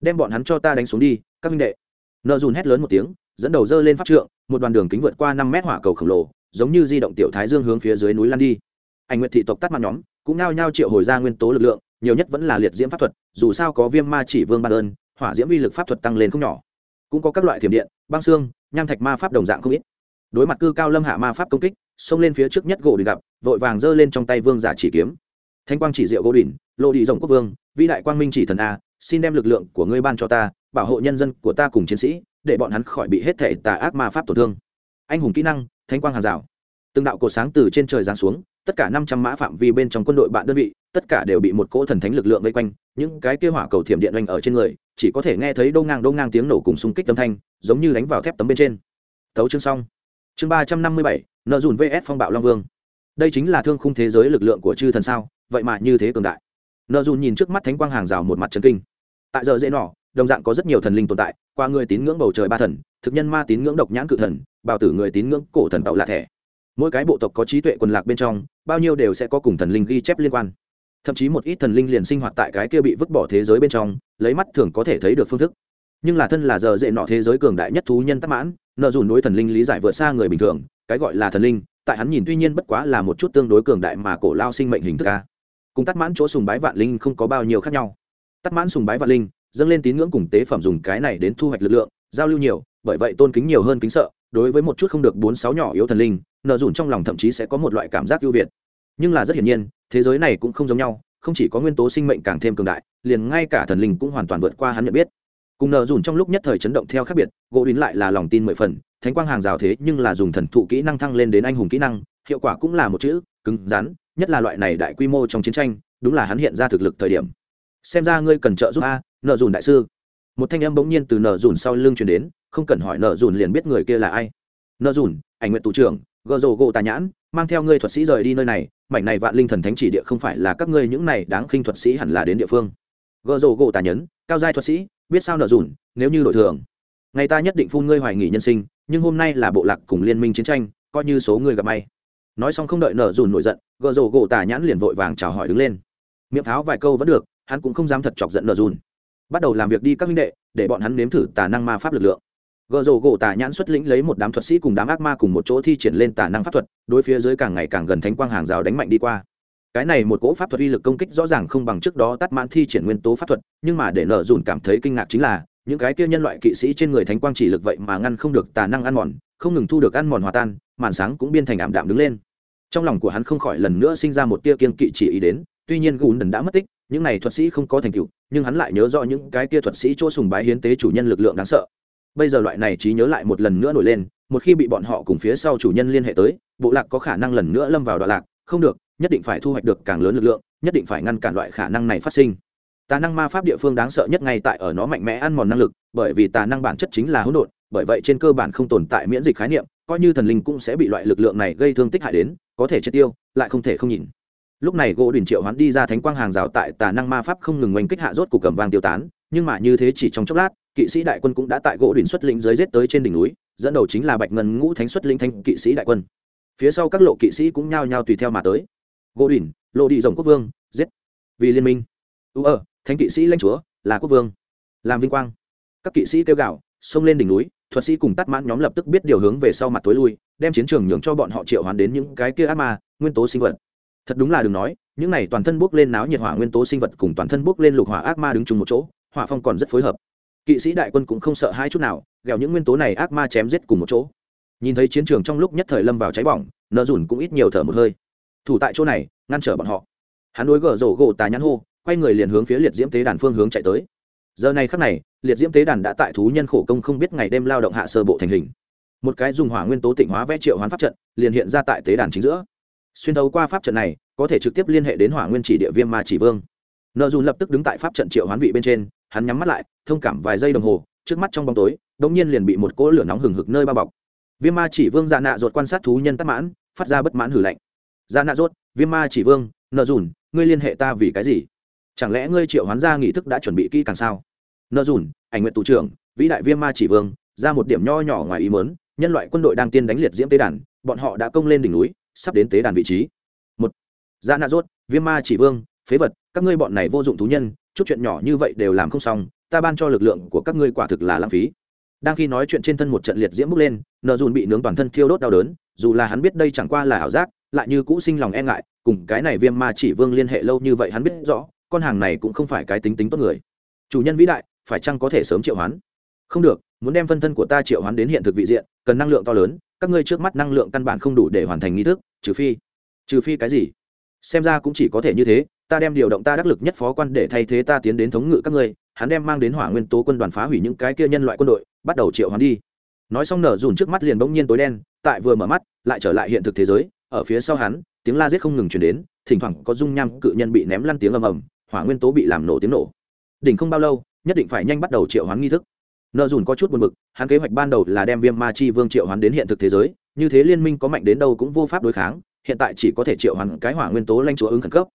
Đem bọn hắn cho ta đánh xuống đi, các minh đệ. Nợ dùn hét lớn một tiếng dẫn đầu dơ lên pháp trượng, một đoàn đường kính vượt qua năm mét hỏa cầu khổng lồ, giống như di động tiểu thái dương hướng phía dưới núi lan đi. Anh nguyện thị tộc tắt mặt nhóm, cũng nao nhao triệu hồi ra nguyên tố lực lượng, nhiều nhất vẫn là liệt diễm pháp thuật, dù sao có viêm ma chỉ vương ban ơn hỏa diễm uy lực pháp thuật tăng lên không nhỏ. Cũng có các loại thiểm điện, băng xương, nham thạch ma pháp đồng dạng không ít. Đối mặt cư cao lâm hạ ma pháp công kích, xông lên phía trước nhất gỗ đình gặp, vội vàng giơ lên trong tay vương giả chỉ kiếm. Thanh quang chỉ diệu gỗ đỉnh lộ đi rồng quốc vương, vĩ đại quang minh chỉ thần a, xin đem lực lượng của ngươi ban cho ta, bảo hộ nhân dân của ta cùng chiến sĩ để bọn hắn khỏi bị hết thể tà ác ma pháp tổn thương. Anh hùng kỹ năng thanh quang hàng rào. Từng đạo cột sáng từ trên trời giáng xuống, tất cả năm trăm mã phạm vi bên trong quân đội bạn đơn vị, tất cả đều bị một cỗ thần thánh lực lượng vây quanh. Những cái kia hỏa cầu thiểm điện oanh ở trên người, chỉ có thể nghe thấy đô ngang đô ngang tiếng nổ cùng xung kích âm thanh, giống như đánh vào thép tấm bên trên. Thấu chương xong. Chương ba trăm năm mươi bảy, nợ dùn vs phong bạo long vương. Đây chính là thương khung thế giới lực lượng của chư thần sao? Vậy mà như thế cường đại. Nợ dùn nhìn trước mắt thánh quang hàng rào một mặt trần kinh. Tại giờ dễ nọ đồng dạng có rất nhiều thần linh tồn tại, qua người tín ngưỡng bầu trời ba thần, thực nhân ma tín ngưỡng độc nhãn cự thần, bào tử người tín ngưỡng cổ thần tạo lạ thẻ. Mỗi cái bộ tộc có trí tuệ quần lạc bên trong, bao nhiêu đều sẽ có cùng thần linh ghi chép liên quan. Thậm chí một ít thần linh liền sinh hoạt tại cái kia bị vứt bỏ thế giới bên trong, lấy mắt thường có thể thấy được phương thức. Nhưng là thân là giờ dễ nọ thế giới cường đại nhất thú nhân tắc mãn, nợ dùn đối thần linh lý giải vượt xa người bình thường, cái gọi là thần linh, tại hắn nhìn tuy nhiên bất quá là một chút tương đối cường đại mà cổ lao sinh mệnh hình thức ca cùng tắc mãn chỗ sùng bái vạn linh không có bao nhiêu khác nhau. Tắc mãn sùng bái vạn linh dâng lên tín ngưỡng cùng tế phẩm dùng cái này đến thu hoạch lực lượng, giao lưu nhiều, bởi vậy tôn kính nhiều hơn kính sợ, đối với một chút không được bốn sáu nhỏ yếu thần linh, nợ dùn trong lòng thậm chí sẽ có một loại cảm giác ưu việt. Nhưng là rất hiển nhiên, thế giới này cũng không giống nhau, không chỉ có nguyên tố sinh mệnh càng thêm cường đại, liền ngay cả thần linh cũng hoàn toàn vượt qua hắn nhận biết. Cùng nợ dùn trong lúc nhất thời chấn động theo khác biệt, gỗ đín lại là lòng tin mười phần, thánh quang hàng rào thế nhưng là dùng thần thụ kỹ năng thăng lên đến anh hùng kỹ năng, hiệu quả cũng là một chữ, cứng rắn, nhất là loại này đại quy mô trong chiến tranh, đúng là hắn hiện ra thực lực thời điểm. Xem ra ngươi cần trợ giúp a nợ dùn đại sư. Một thanh âm bỗng nhiên từ nợ dùn sau lưng truyền đến, không cần hỏi nợ dùn liền biết người kia là ai. Nợ dùn, ảnh nguyện tù trưởng gợ rồ gỗ tà nhãn, mang theo ngươi thuật sĩ rời đi nơi này, mảnh này vạn linh thần thánh chỉ địa không phải là các ngươi những này đáng khinh thuật sĩ hẳn là đến địa phương. Gợ rồ gỗ tà nhấn cao giai thuật sĩ, biết sao nợ dùn, nếu như đội thường. Ngày ta nhất định phun ngươi hoài nghỉ nhân sinh, nhưng hôm nay là bộ lạc cùng liên minh chiến tranh, coi như số người gặp may. Nói xong không đợi nợ dùn nổi giận gợ rồ gỗ tà nhãn liền vội vàng chào hỏi đứng lên. Miệng pháo vài câu vẫn được, hắn cũng không dám thật chọc giận nợ dùn bắt đầu làm việc đi các minh đệ, để bọn hắn nếm thử tà năng ma pháp lực lượng. Gợ rổ gỗ tà nhãn xuất lĩnh lấy một đám thuật sĩ cùng đám ác ma cùng một chỗ thi triển lên tà năng pháp thuật, đối phía dưới càng ngày càng gần thánh quang hàng rào đánh mạnh đi qua. Cái này một cỗ pháp thuật uy lực công kích rõ ràng không bằng trước đó tắt mãn thi triển nguyên tố pháp thuật, nhưng mà để nợ dùn cảm thấy kinh ngạc chính là, những cái kia nhân loại kỵ sĩ trên người thánh quang chỉ lực vậy mà ngăn không được tà năng ăn mòn, không ngừng thu được ăn mòn hòa tan, màn sáng cũng biên thành ảm đạm đứng lên. Trong lòng của hắn không khỏi lần nữa sinh ra một tia kiên kỵ chỉ ý đến, tuy nhiên gùn đần đã mất tích những này thuật sĩ không có thành tựu, nhưng hắn lại nhớ rõ những cái kia thuật sĩ chỗ sùng bái hiến tế chủ nhân lực lượng đáng sợ. Bây giờ loại này trí nhớ lại một lần nữa nổi lên, một khi bị bọn họ cùng phía sau chủ nhân liên hệ tới, bộ lạc có khả năng lần nữa lâm vào đoạn lạc. Không được, nhất định phải thu hoạch được càng lớn lực lượng, nhất định phải ngăn cản loại khả năng này phát sinh. Tà năng ma pháp địa phương đáng sợ nhất ngay tại ở nó mạnh mẽ ăn mòn năng lực, bởi vì tà năng bản chất chính là hỗn độn, bởi vậy trên cơ bản không tồn tại miễn dịch khái niệm, coi như thần linh cũng sẽ bị loại lực lượng này gây thương tích hại đến, có thể triệt tiêu, lại không thể không nhìn lúc này gỗ đình triệu hoán đi ra thánh quang hàng rào tại tà năng ma pháp không ngừng oanh kích hạ rốt cục cầm vang tiêu tán, nhưng mà như thế chỉ trong chốc lát, kỵ sĩ đại quân cũng đã tại gỗ đình xuất lĩnh giới giết tới trên đỉnh núi, dẫn đầu chính là bạch ngân ngũ thánh xuất lĩnh thanh kỵ sĩ đại quân. Phía sau các lộ kỵ sĩ cũng nhao nhao tùy theo mà tới. Gỗ đình, lộ đi rồng quốc vương, giết. Vì liên minh. Ưu ờ thánh kỵ sĩ lãnh chúa, là quốc vương. Làm vinh quang. Các kỵ sĩ kêu gạo xông lên đỉnh núi, thuật sĩ cùng tắt mãn nhóm lập tức biết điều hướng về sau mặt tối lui, đem chiến trường nhường cho bọn họ triệu hoán đến những cái kia ác ma, nguyên tố sinh vật thật đúng là đừng nói, những này toàn thân bốc lên náo nhiệt hỏa nguyên tố sinh vật cùng toàn thân bốc lên lục hỏa ác ma đứng chung một chỗ, hỏa phong còn rất phối hợp. Kỵ sĩ đại quân cũng không sợ hai chút nào ghẹo những nguyên tố này ác ma chém giết cùng một chỗ. Nhìn thấy chiến trường trong lúc nhất thời lâm vào cháy bỏng, nợ dùn cũng ít nhiều thở một hơi. Thủ tại chỗ này, ngăn trở bọn họ. Hắn đối gở rổ gỗ tà nhãn hô, quay người liền hướng phía liệt diễm tế đàn phương hướng chạy tới. Giờ này khắc này, liệt diễm tế đàn đã tại thú nhân khổ công không biết ngày đêm lao động hạ sơ bộ thành hình. Một cái dùng hỏa nguyên tố tịnh hóa vẽ triệu hoán pháp trận, liền hiện ra tại tế đàn chính giữa xuyên thấu qua pháp trận này, có thể trực tiếp liên hệ đến hỏa nguyên chỉ địa viêm ma chỉ vương. Nợ dùn lập tức đứng tại pháp trận triệu hoán vị bên trên, hắn nhắm mắt lại, thông cảm vài giây đồng hồ, trước mắt trong bóng tối đ ỗ n g nhiên liền bị một cỗ lửa nóng hừng hực nơi bao bọc. Viêm ma chỉ vương dạ nạ ruột quan sát thú nhân tắc mãn, phát ra bất mãn hử lạnh. Dạ nạ ruột viêm ma chỉ vương, nợ dùn, ngươi liên hệ ta vì cái gì? Chẳng lẽ ngươi triệu hoán ra nghị thức đã chuẩn bị kỹ càng sao? Nợ dùn, ảnh nguyện tù trưởng, vĩ đại viêm ma chỉ vương, ra một điểm nho nhỏ ngoài ý mớn nhân loại quân đội đang tiên đánh liệt diễm tế đàn, bọn họ đã công lên đỉnh núi sắp đến tế đàn vị trí. Một da nạ rốt, viêm ma chỉ vương, phế vật, các ngươi bọn này vô dụng thú nhân, chút chuyện nhỏ như vậy đều làm không xong, ta ban cho lực lượng của các ngươi quả thực là lãng phí. Đang khi nói chuyện trên thân một trận liệt diễm bước lên, nợ dùn bị nướng toàn thân thiêu đốt đau đớn, dù là hắn biết đây chẳng qua là ảo giác, lại như cũ sinh lòng e ngại, cùng cái này viêm ma chỉ vương liên hệ lâu như vậy hắn biết rõ, con hàng này cũng không phải cái tính tính tốt người. Chủ nhân vĩ đại, phải chăng có thể sớm triệu hoán? Không được, muốn đem phân thân của ta triệu hoán đến hiện thực vị diện, cần năng lượng to lớn các ngươi trước mắt năng lượng căn bản không đủ để hoàn thành nghi thức, trừ phi trừ phi cái gì? Xem ra cũng chỉ có thể như thế, ta đem điều động ta đắc lực nhất phó quan để thay thế ta tiến đến thống ngự các ngươi, hắn đem mang đến hỏa nguyên tố quân đoàn phá hủy những cái kia nhân loại quân đội, bắt đầu triệu hoán đi. Nói xong nở dùn trước mắt liền bỗng nhiên tối đen, tại vừa mở mắt, lại trở lại hiện thực thế giới, ở phía sau hắn, tiếng la giết không ngừng chuyển đến, thỉnh thoảng có dung nham cự nhân bị ném lăn tiếng ầm ầm, hỏa nguyên tố bị làm nổ tiếng nổ. Đỉnh không bao lâu, nhất định phải nhanh bắt đầu triệu hoán nghi thức nợ dùn có chút buồn bực, hắn kế hoạch ban đầu là đem viêm ma chi vương triệu hoán đến hiện thực thế giới, như thế liên minh có mạnh đến đâu cũng vô pháp đối kháng, hiện tại chỉ có thể triệu hoán cái hỏa nguyên tố lanh chúa ứng khẩn cấp.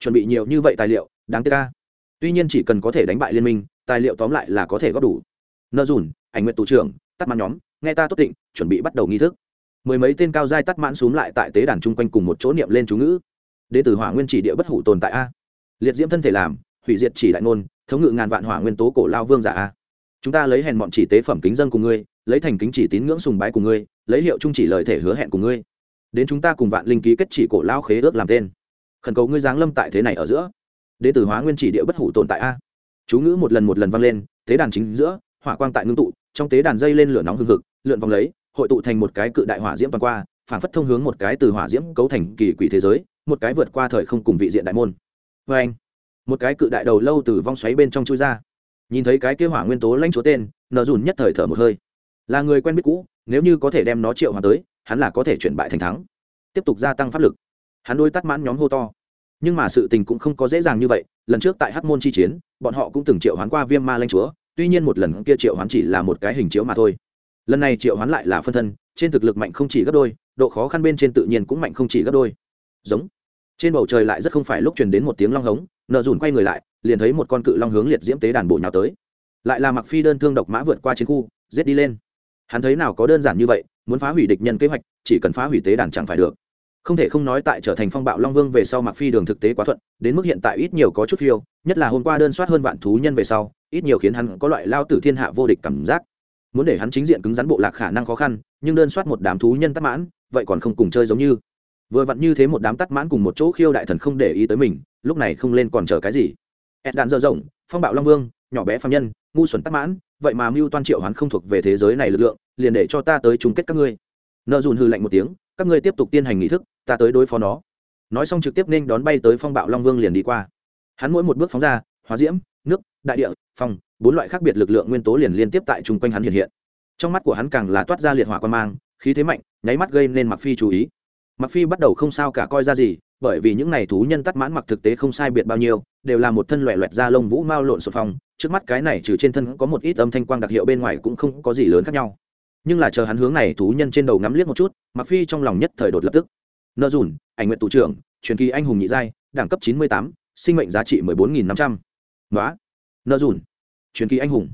Chuẩn bị nhiều như vậy tài liệu, đáng tiếc ca tuy nhiên chỉ cần có thể đánh bại liên minh, tài liệu tóm lại là có thể góp đủ. Nợ dùn, ảnh nguyện tù trưởng, tắt mãn nhóm, nghe ta tốt tịnh, chuẩn bị bắt đầu nghi thức. Mười mấy tên cao giai tắt mãn xúm lại tại tế đàn chung quanh cùng một chỗ niệm lên chú ngữ. Đến từ hỏa nguyên chỉ địa bất hủ tồn tại a. Liệt diễm thân thể làm, hủy diệt chỉ đại ngôn, thống ngự ngàn vạn hỏa nguyên tố cổ lao vương giả a chúng ta lấy hèn bọn chỉ tế phẩm kính dân cùng ngươi, lấy thành kính chỉ tín ngưỡng sùng bái cùng ngươi, lấy hiệu trung chỉ lời thể hứa hẹn cùng ngươi. Đến chúng ta cùng vạn linh ký kết chỉ cổ lao khế ước làm tên. Khẩn cầu ngươi giáng lâm tại thế này ở giữa. Đến từ hóa nguyên chỉ địa bất hủ tồn tại a. Chú ngữ một lần một lần vang lên tế đàn chính giữa, hỏa quang tại ngưng tụ, trong tế đàn dây lên lửa nóng hừng hực, lượn vòng lấy, hội tụ thành một cái cự đại hỏa diễm toàn qua phản phất thông hướng một cái từ hỏa diễm cấu thành kỳ quỷ thế giới, một cái vượt qua thời không cùng vị diện đại môn. Vê anh một cái cự đại đầu lâu từ vong xoáy bên trong chui ra nhìn thấy cái kia hỏa nguyên tố lãnh chúa tên, nợ dùn nhất thời thở một hơi. Là người quen biết cũ, nếu như có thể đem nó triệu hòa tới, hắn là có thể chuyển bại thành thắng. Tiếp tục gia tăng pháp lực. Hắn đôi tắt mãn nhóm hô to. Nhưng mà sự tình cũng không có dễ dàng như vậy, lần trước tại hắc môn chi chiến, bọn họ cũng từng triệu hoán qua viêm ma lanh chúa, tuy nhiên một lần kia triệu hoán chỉ là một cái hình chiếu mà thôi. Lần này triệu hoán lại là phân thân, trên thực lực mạnh không chỉ gấp đôi, độ khó khăn bên trên tự nhiên cũng mạnh không chỉ gấp đôi. Giống. Trên bầu trời lại rất không phải lúc truyền đến một tiếng long hống, nợ dùn quay người lại liền thấy một con cự long hướng liệt diễm tế đàn bộ nhào tới. Lại là mặc phi đơn thương độc mã vượt qua chiến khu, giết đi lên. Hắn thấy nào có đơn giản như vậy, muốn phá hủy địch nhân kế hoạch, chỉ cần phá hủy tế đàn chẳng phải được. Không thể không nói tại trở thành phong bạo long vương về sau mặc phi đường thực tế quá thuận, đến mức hiện tại ít nhiều có chút phiêu, nhất là hôm qua đơn soát hơn vạn thú nhân về sau, ít nhiều khiến hắn có loại lao tử thiên hạ vô địch cảm giác. Muốn để hắn chính diện cứng rắn bộ lạc khả năng khó khăn, nhưng đơn soát một đám thú nhân tắt mãn, vậy còn không cùng chơi giống như. Vừa vặn như thế một đám tắt mãn cùng một chỗ khiêu đại thần không để ý tới mình, lúc này không lên còn chờ cái gì ed đạn dơ rộng, phong bạo long vương, nhỏ bé phạm nhân, ngu xuẩn tắt mãn, vậy mà mưu toan triệu hoán không thuộc về thế giới này lực lượng, liền để cho ta tới chung kết các ngươi. Nợ dùn hư lạnh một tiếng, các ngươi tiếp tục tiên hành nghị thức, ta tới đối phó nó. Nói xong trực tiếp nên đón bay tới phong bạo long vương liền đi qua. Hắn mỗi một bước phóng ra, hóa diễm, nước, đại địa, phong, bốn loại khác biệt lực lượng nguyên tố liền liên tiếp tại chung quanh hắn hiện hiện. Trong mắt của hắn càng là toát ra liệt hỏa quan mang, khí thế mạnh, nháy mắt gây nên mặc phi chú ý mặc phi bắt đầu không sao cả coi ra gì, bởi vì những này thú nhân tắt mãn mặc thực tế không sai biệt bao nhiêu, đều là một thân loẹ loẹt da lông vũ mao lộn sột phong, trước mắt cái này trừ trên thân có một ít âm thanh quang đặc hiệu bên ngoài cũng không có gì lớn khác nhau. Nhưng là chờ hắn hướng này thú nhân trên đầu ngắm liếc một chút mặc phi trong lòng nhất thời đột lập tức. Nợ dùn, ảnh nguyện tù trưởng, truyền kỳ anh hùng nhị giai, đẳng cấp chín mươi tám, sinh mệnh giá trị mười bốn nghìn năm trăm. Nợ dùn, truyền kỳ anh hùng.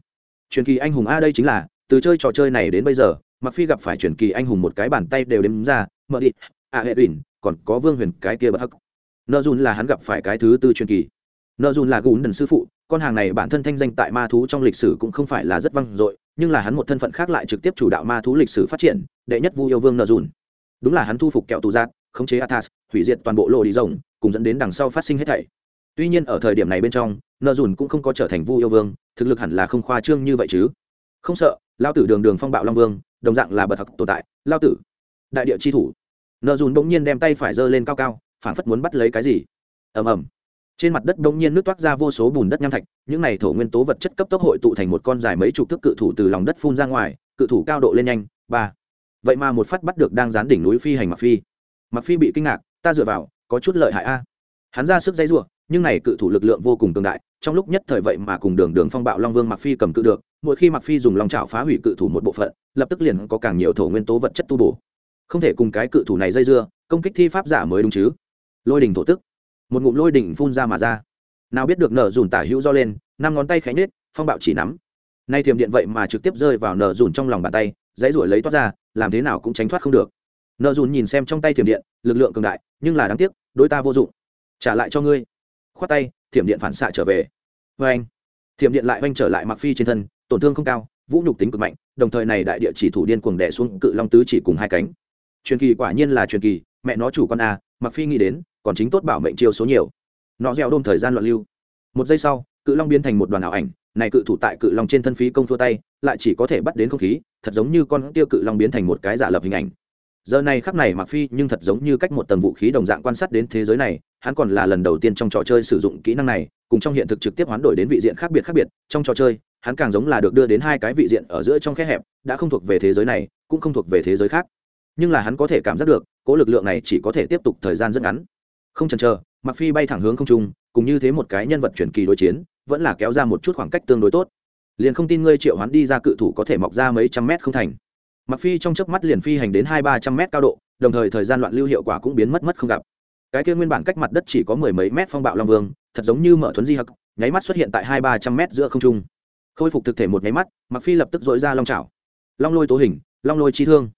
Truyền kỳ anh hùng a đây chính là, từ chơi trò chơi này đến bây giờ mặc phi gặp phải truyền kỳ anh hùng một cái bàn tay đều đếm ra, mở đi a hệ ủy còn có vương huyền, cái kia bất hắc. Nợ dùn là hắn gặp phải cái thứ tư truyền kỳ. Nợ dùn là gùn đần sư phụ, con hàng này bản thân thanh danh tại ma thú trong lịch sử cũng không phải là rất vang dội, nhưng là hắn một thân phận khác lại trực tiếp chủ đạo ma thú lịch sử phát triển, đệ nhất vu yêu vương nợ dùn. Đúng là hắn thu phục kẹo tù giác khống chế athas hủy diệt toàn bộ lộ đi rồng, cùng dẫn đến đằng sau phát sinh hết thảy. Tuy nhiên ở thời điểm này bên trong, nợ dùn cũng không có trở thành vu yêu vương, thực lực hẳn là không khoa trương như vậy chứ. Không sợ lao tử đường đường phong bạo long vương, đồng dạng là bậc học tồn tại lao tử. Đại địa chi thủ nợ dùn bỗng nhiên đem tay phải giơ lên cao cao, phảng phất muốn bắt lấy cái gì. Ầm ầm. Trên mặt đất bỗng nhiên nước toát ra vô số bùn đất nham thạch, những này thổ nguyên tố vật chất cấp tốc hội tụ thành một con dài mấy chục thước cự thủ từ lòng đất phun ra ngoài, cự thủ cao độ lên nhanh, ba. Vậy mà một phát bắt được đang dán đỉnh núi phi hành mặc phi. Mặc phi bị kinh ngạc, ta dựa vào, có chút lợi hại a. Hắn ra sức dây giụa, nhưng này cự thủ lực lượng vô cùng cường đại, trong lúc nhất thời vậy mà cùng đường đường phong bạo long vương mặc phi cầm cự được, mỗi khi mặc phi dùng lòng chảo phá hủy cự thủ một bộ phận, lập tức liền có càng nhiều thổ nguyên tố vật chất tu bổ không thể cùng cái cự thủ này dây dưa công kích thi pháp giả mới đúng chứ. Lôi đình thổ tức. Một ngụm lôi đỉnh phun ra mà ra. Nào biết được nở dùn tả hữu do lên năm ngón tay khẽ nết, phong bạo chỉ nắm. Nay thiềm điện vậy mà trực tiếp rơi vào nở dùn trong lòng bàn tay dãy ruổi lấy toát ra làm thế nào cũng tránh thoát không được. Nợ dùn nhìn xem trong tay thiểm điện lực lượng cường đại nhưng là đáng tiếc đối ta vô dụng. Trả lại cho ngươi. Khoát tay thiểm điện phản xạ trở về. Vê anh thiểm điện lại oanh trở lại mặc phi trên thân tổn thương không cao vũ nhục tính cực mạnh đồng thời này đại địa chỉ thủ điên cuồng đẻ xuống cự long tứ chỉ cùng hai cánh truyền kỳ quả nhiên là truyền kỳ, mẹ nó chủ con a mặc phi nghĩ đến, còn chính tốt bảo mệnh chiêu số nhiều. Nó gieo đôm thời gian loạn lưu. Một giây sau, cự long biến thành một đoàn ảo ảnh, này cự thủ tại cự long trên thân phí công thua tay, lại chỉ có thể bắt đến không khí, thật giống như con tiêu cự long biến thành một cái giả lập hình ảnh. Giờ này khắc này mặc phi nhưng thật giống như cách một tầng vũ khí đồng dạng quan sát đến thế giới này, hắn còn là lần đầu tiên trong trò chơi sử dụng kỹ năng này, cùng trong hiện thực trực tiếp hoán đổi đến vị diện khác biệt khác biệt, trong trò chơi, hắn càng giống là được đưa đến hai cái vị diện ở giữa trong khe hẹp, đã không thuộc về thế giới này, cũng không thuộc về thế giới khác nhưng là hắn có thể cảm giác được cỗ lực lượng này chỉ có thể tiếp tục thời gian rất ngắn. Không chần chờ mặc phi bay thẳng hướng không trung cùng như thế một cái nhân vật chuyển kỳ đối chiến vẫn là kéo ra một chút khoảng cách tương đối tốt. Liền không tin ngươi triệu hoán đi ra cự thủ có thể mọc ra mấy trăm mét không thành. Mặc phi trong chớp mắt liền phi hành đến hai ba trăm mét cao độ đồng thời thời gian loạn lưu hiệu quả cũng biến mất mất không gặp. Cái kia nguyên bản cách mặt đất chỉ có mười mấy mét phong bạo long vương thật giống như mở thuấn di hực, nháy mắt xuất hiện tại hai ba trăm mét giữa không trung. Khôi phục thực thể một nháy mắt mặc phi lập tức dội ra long chảo, long lôi tố hình long lôi chi thương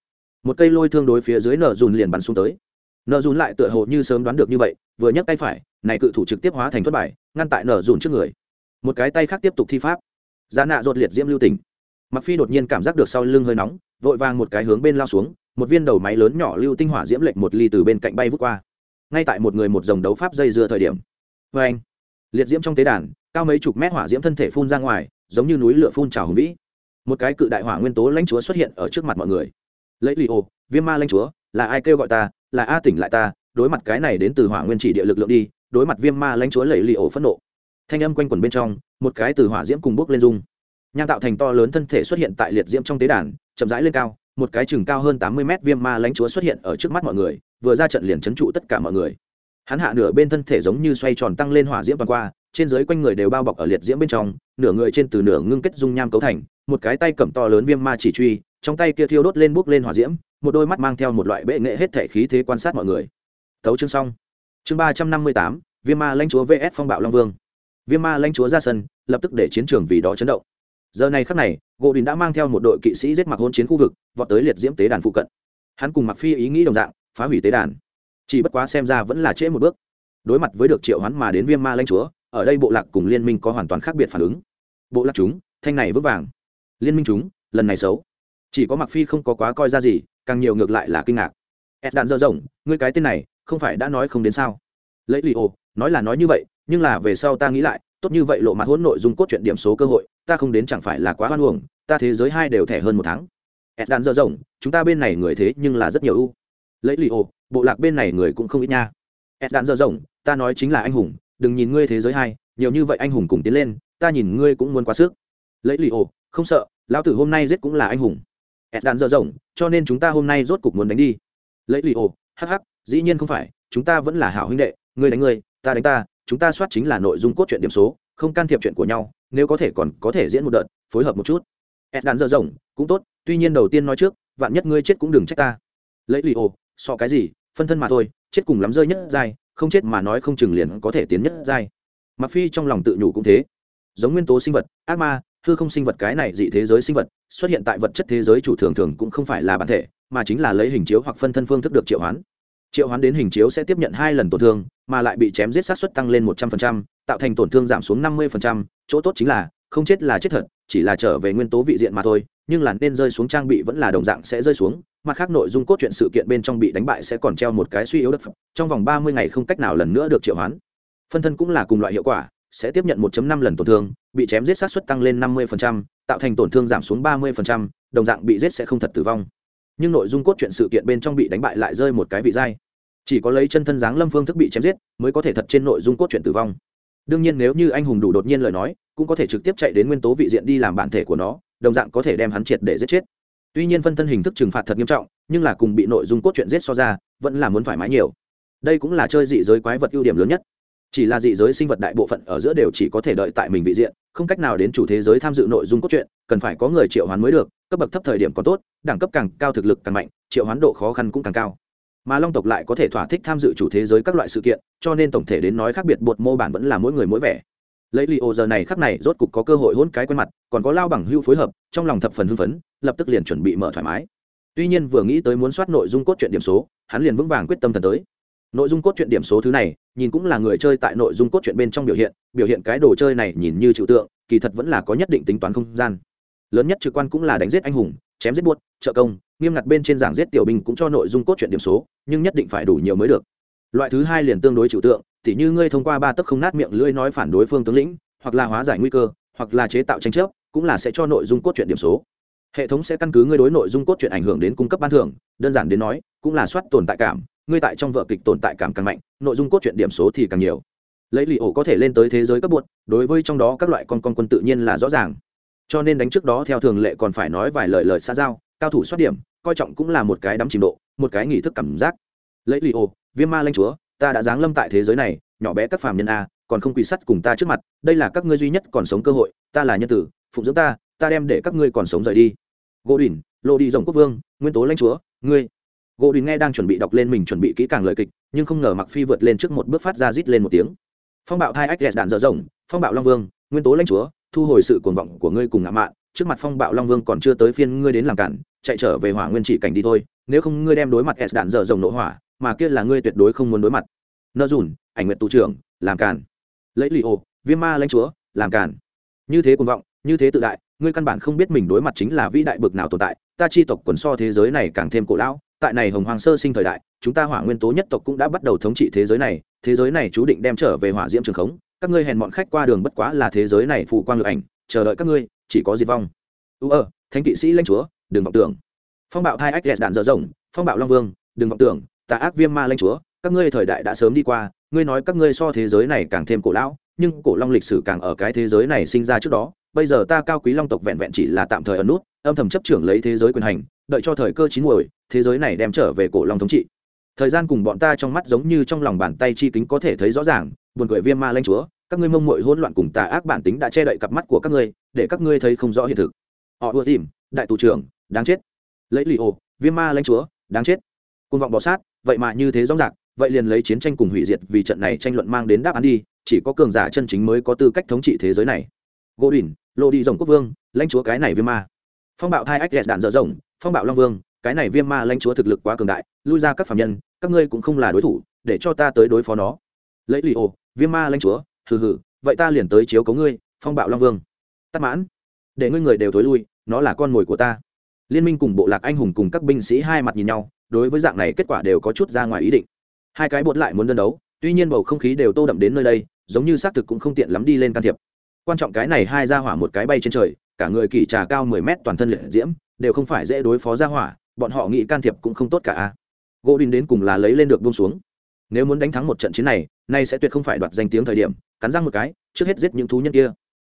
một cây lôi thương đối phía dưới nở dùn liền bắn xuống tới. Nở dùn lại tựa hồ như sớm đoán được như vậy, vừa nhấc tay phải, này cự thủ trực tiếp hóa thành thất bại ngăn tại nở dùn trước người. Một cái tay khác tiếp tục thi pháp. Giá nạ rột liệt diễm lưu tỉnh mặc phi đột nhiên cảm giác được sau lưng hơi nóng, vội vàng một cái hướng bên lao xuống, một viên đầu máy lớn nhỏ lưu tinh hỏa diễm lệch một ly từ bên cạnh bay vút qua. Ngay tại một người một dòng đấu pháp dây dưa thời điểm. Vê anh, liệt diễm trong tế đàn, cao mấy chục mét hỏa diễm thân thể phun ra ngoài, giống như núi lửa phun trào hùng vĩ. Một cái cự đại hỏa nguyên tố lãnh chúa xuất hiện ở trước mặt mọi người lấy lì ô, viêm ma lãnh chúa, là ai kêu gọi ta, là a tỉnh lại ta, đối mặt cái này đến từ hỏa nguyên chỉ địa lực lượng đi, đối mặt viêm ma lãnh chúa lấy lì ô phẫn nộ. Thanh âm quanh quẩn bên trong, một cái từ hỏa diễm cùng bước lên dung nham tạo thành to lớn thân thể xuất hiện tại liệt diễm trong tế đàn, chậm rãi lên cao, một cái chừng cao hơn tám mươi mét viêm ma lãnh chúa xuất hiện ở trước mắt mọi người, vừa ra trận liền trấn trụ tất cả mọi người. Hắn hạ nửa bên thân thể giống như xoay tròn tăng lên hỏa diễm toàn qua, trên dưới quanh người đều bao bọc ở liệt diễm bên trong, nửa người trên từ nửa ngưng kết dung nham cấu thành, một cái tay cầm to lớn viêm ma chỉ truy trong tay kia thiêu đốt lên bốc lên hỏa diễm, một đôi mắt mang theo một loại bệ nghệ hết thể khí thế quan sát mọi người. Thấu chương xong. Chương ba trăm năm mươi tám, viêm ma lãnh chúa vs. Phong bạo long vương. Viêm ma lãnh chúa ra sân, lập tức để chiến trường vì đó chấn động. Giờ này khắc này gỗ đình đã mang theo một đội kỵ sĩ giết mặc hôn chiến khu vực, vọt tới liệt diễm tế đàn phụ cận. Hắn cùng mặc phi ý nghĩ đồng dạng, phá hủy tế đàn. Chỉ bất quá xem ra vẫn là trễ một bước. Đối mặt với được triệu hắn mà đến viêm ma lãnh chúa, ở đây bộ lạc cùng liên minh có hoàn toàn khác biệt phản ứng. Bộ lạc chúng, thanh này vững vàng. Liên minh chúng, lần này xấu chỉ có mặc phi không có quá coi ra gì, càng nhiều ngược lại là kinh ngạc. Ed đạn dơ rộng, ngươi cái tên này, không phải đã nói không đến sao? Lấy lì ồ, nói là nói như vậy, nhưng là về sau ta nghĩ lại, tốt như vậy lộ mặt hỗn nội dung cốt truyện điểm số cơ hội, ta không đến chẳng phải là quá hoan uổng, ta thế giới hai đều thẻ hơn một tháng. Ed đạn dơ rộng, chúng ta bên này người thế nhưng là rất nhiều ưu. Lấy lì ồ, bộ lạc bên này người cũng không ít nha. Ed đạn dơ rộng, ta nói chính là anh hùng, đừng nhìn ngươi thế giới hai, nhiều như vậy anh hùng cùng tiến lên, ta nhìn ngươi cũng muốn quá sức. Lấy lì ồ, không sợ, lão tử hôm nay giết cũng là anh hùng ed đạn dở rộng, cho nên chúng ta hôm nay rốt cục muốn đánh đi. Lấy lì ồ, hắc hắc, dĩ nhiên không phải, chúng ta vẫn là hảo huynh đệ, ngươi đánh ngươi, ta đánh ta, chúng ta soát chính là nội dung cốt truyện điểm số, không can thiệp chuyện của nhau, nếu có thể còn có thể diễn một đợt, phối hợp một chút. Ed đạn dở rộng, cũng tốt, tuy nhiên đầu tiên nói trước, vạn nhất ngươi chết cũng đừng trách ta. Lấy lì ồ, so cái gì, phân thân mà thôi, chết cùng lắm rơi nhất dai không chết mà nói không chừng liền có thể tiến nhất dai mặc phi trong lòng tự nhủ cũng thế. Giống nguyên tố sinh vật, ác ma hư không sinh vật cái này dị thế giới sinh vật, xuất hiện tại vật chất thế giới chủ thường thường cũng không phải là bản thể, mà chính là lấy hình chiếu hoặc phân thân phương thức được triệu hoán. Triệu hoán đến hình chiếu sẽ tiếp nhận hai lần tổn thương, mà lại bị chém giết sát xuất tăng lên một trăm phần trăm, tạo thành tổn thương giảm xuống năm mươi phần trăm. Chỗ tốt chính là, không chết là chết thật, chỉ là trở về nguyên tố vị diện mà thôi, nhưng là nên rơi xuống trang bị vẫn là đồng dạng sẽ rơi xuống, mặt khác nội dung cốt truyện sự kiện bên trong bị đánh bại sẽ còn treo một cái suy yếu đất phẩm trong vòng ba mươi ngày không cách nào lần nữa được triệu hoán. Phân thân cũng là cùng loại hiệu quả sẽ tiếp nhận 1.5 lần tổn thương bị chém giết sát suất tăng lên 50%, tạo thành tổn thương giảm xuống 30%, đồng dạng bị giết sẽ không thật tử vong. Nhưng nội dung cốt truyện sự kiện bên trong bị đánh bại lại rơi một cái vị giai. chỉ có lấy chân thân dáng lâm phương thức bị chém giết mới có thể thật trên nội dung cốt truyện tử vong. Đương nhiên nếu như anh hùng đủ đột nhiên lời nói cũng có thể trực tiếp chạy đến nguyên tố vị diện đi làm bản thể của nó đồng dạng có thể đem hắn triệt để giết chết. Tuy nhiên phân thân hình thức trừng phạt thật nghiêm trọng nhưng là cùng bị nội dung cốt truyện giết so ra vẫn là muốn thoải mái nhiều. Đây cũng là chơi dị giới quái vật ưu điểm lớn nhất chỉ là dị giới sinh vật đại bộ phận ở giữa đều chỉ có thể đợi tại mình vị diện, không cách nào đến chủ thế giới tham dự nội dung cốt truyện, cần phải có người triệu hoán mới được, cấp bậc thấp thời điểm còn tốt, đẳng cấp càng cao thực lực càng mạnh, triệu hoán độ khó khăn cũng càng cao. Mà long tộc lại có thể thỏa thích tham dự chủ thế giới các loại sự kiện, cho nên tổng thể đến nói khác biệt bột mô bản vẫn là mỗi người mỗi vẻ. Lấy li ô giờ này khắc này rốt cục có cơ hội hôn cái quen mặt, còn có lao bằng hưu phối hợp, trong lòng thập phần hưng phấn, lập tức liền chuẩn bị mở thoải mái. Tuy nhiên vừa nghĩ tới muốn soát nội dung cốt truyện điểm số, hắn liền vững vàng quyết tâm thần tới nội dung cốt truyện điểm số thứ này, nhìn cũng là người chơi tại nội dung cốt truyện bên trong biểu hiện biểu hiện cái đồ chơi này nhìn như trừu tượng, kỳ thật vẫn là có nhất định tính toán không gian. Lớn nhất trực quan cũng là đánh giết anh hùng, chém giết buốt, trợ công, nghiêm ngặt bên trên giảng giết tiểu binh cũng cho nội dung cốt truyện điểm số, nhưng nhất định phải đủ nhiều mới được. Loại thứ hai liền tương đối trừu tượng, tỉ như ngươi thông qua ba tấc không nát miệng lưỡi nói phản đối phương tướng lĩnh, hoặc là hóa giải nguy cơ, hoặc là chế tạo tranh chấp, cũng là sẽ cho nội dung cốt truyện điểm số. Hệ thống sẽ căn cứ ngươi đối nội dung cốt truyện ảnh hưởng đến cung cấp ban thưởng, đơn giản đến nói, cũng là soát tồn tại cảm ngươi tại trong vở kịch tồn tại cảm càng mạnh, nội dung cốt truyện điểm số thì càng nhiều. Lấy lì ổ có thể lên tới thế giới cấp bột, đối với trong đó các loại con con quân tự nhiên là rõ ràng. Cho nên đánh trước đó theo thường lệ còn phải nói vài lời lời xa giao, cao thủ soát điểm, coi trọng cũng là một cái đắm trình độ, một cái nghị thức cảm giác. Lấy lì ổ, viêm ma lanh chúa, ta đã giáng lâm tại thế giới này, nhỏ bé các phàm nhân a, còn không quỳ sắt cùng ta trước mặt, đây là các ngươi duy nhất còn sống cơ hội, ta là nhân tử, phụng dưỡng ta ta đem để các ngươi còn sống rời đi. Gỗ đỉnh lộ đi rồng quốc vương, nguyên tố lãnh chúa, ngươi gỗ đình nghe đang chuẩn bị đọc lên mình chuẩn bị kỹ càng lời kịch, nhưng không ngờ mặc phi vượt lên trước một bước phát ra rít lên một tiếng. Phong bạo thai ách ghẹt đạn dở rộng, phong bạo long vương, nguyên tố lãnh chúa, thu hồi sự cuồng vọng của ngươi cùng ngã mạn, trước mặt phong bạo long vương còn chưa tới phiên ngươi đến làm cản, chạy trở về hỏa nguyên chỉ cảnh đi thôi, nếu không ngươi đem đối mặt s đạn dở rộng nổ hỏa, mà kia là ngươi tuyệt đối không muốn đối mặt. Nợ dùn, ảnh nguyện tù trưởng, làm cản. Lấy lì ô viêm ma lãnh chúa, làm cản. Như thế cuồng vọng, như thế tự đại, ngươi căn bản không biết mình đối mặt chính là vĩ đại bực nào tồn tại, ta chi tộc quần so thế giới này càng thêm cổ lão tại này hồng hoàng sơ sinh thời đại, chúng ta hỏa nguyên tố nhất tộc cũng đã bắt đầu thống trị thế giới này, thế giới này chú định đem trở về hỏa diễm trường khống, các ngươi hèn bọn khách qua đường bất quá là thế giới này phụ quang lực ảnh, chờ đợi các ngươi, chỉ có diệt vong. Ưu ơ, thánh kỵ sĩ lãnh chúa, đừng vọng tưởng. Phong bạo thai ách đạn dở rộng, phong bạo long vương, đừng vọng tưởng, tà ác viêm ma lãnh chúa, các ngươi thời đại đã sớm đi qua, ngươi nói các ngươi so thế giới này càng thêm cổ lão, nhưng cổ long lịch sử càng ở cái thế giới này sinh ra trước đó, bây giờ ta cao quý long tộc vẹn vẹn chỉ là tạm thời ở nút âm thầm chấp trưởng lấy thế giới quyền hành, đợi cho thời cơ chín muồi, thế giới này đem trở về cổ long thống trị. Thời gian cùng bọn ta trong mắt giống như trong lòng bàn tay chi kính có thể thấy rõ ràng, buồn cười viêm ma lanh chúa, các ngươi mông mội hỗn loạn cùng tà ác bản tính đã che đậy cặp mắt của các ngươi, để các ngươi thấy không rõ hiện thực. Họ ưa tìm, đại tù trưởng, đáng chết. Lấy lì ồ, viêm ma lanh chúa, đáng chết. Côn vọng bọ sát, vậy mà như thế rõ ràng, vậy liền lấy chiến tranh cùng hủy diệt vì trận này tranh luận mang đến đáp án đi, chỉ có cường giả chân chính mới có tư cách thống trị thế giới này. Gỗ đỉnh lộ đi rồng quốc vương, lãnh chúa cái này viêm ma phong bạo thai ách ghẹt đạn dở rộng, phong bạo long vương cái này viêm ma lãnh chúa thực lực quá cường đại lui ra các phạm nhân các ngươi cũng không là đối thủ để cho ta tới đối phó nó. Lấy lì ồ viêm ma lãnh chúa hừ hừ vậy ta liền tới chiếu cấu ngươi phong bạo long vương. Tắt mãn để ngươi người đều thối lui nó là con mồi của ta. Liên minh cùng bộ lạc anh hùng cùng các binh sĩ hai mặt nhìn nhau đối với dạng này kết quả đều có chút ra ngoài ý định. Hai cái bột lại muốn đơn đấu tuy nhiên bầu không khí đều tô đậm đến nơi đây giống như xác thực cũng không tiện lắm đi lên can thiệp. Quan trọng cái này hai ra hỏa một cái bay trên trời cả người kỳ trà cao mười mét toàn thân liệt diễm, đều không phải dễ đối phó ra hỏa, bọn họ nghĩ can thiệp cũng không tốt cả a. Gỗ đình đến cùng là lấy lên được buông xuống. Nếu muốn đánh thắng một trận chiến này, nay sẽ tuyệt không phải đoạt danh tiếng thời điểm, cắn răng một cái, trước hết giết những thú nhân kia.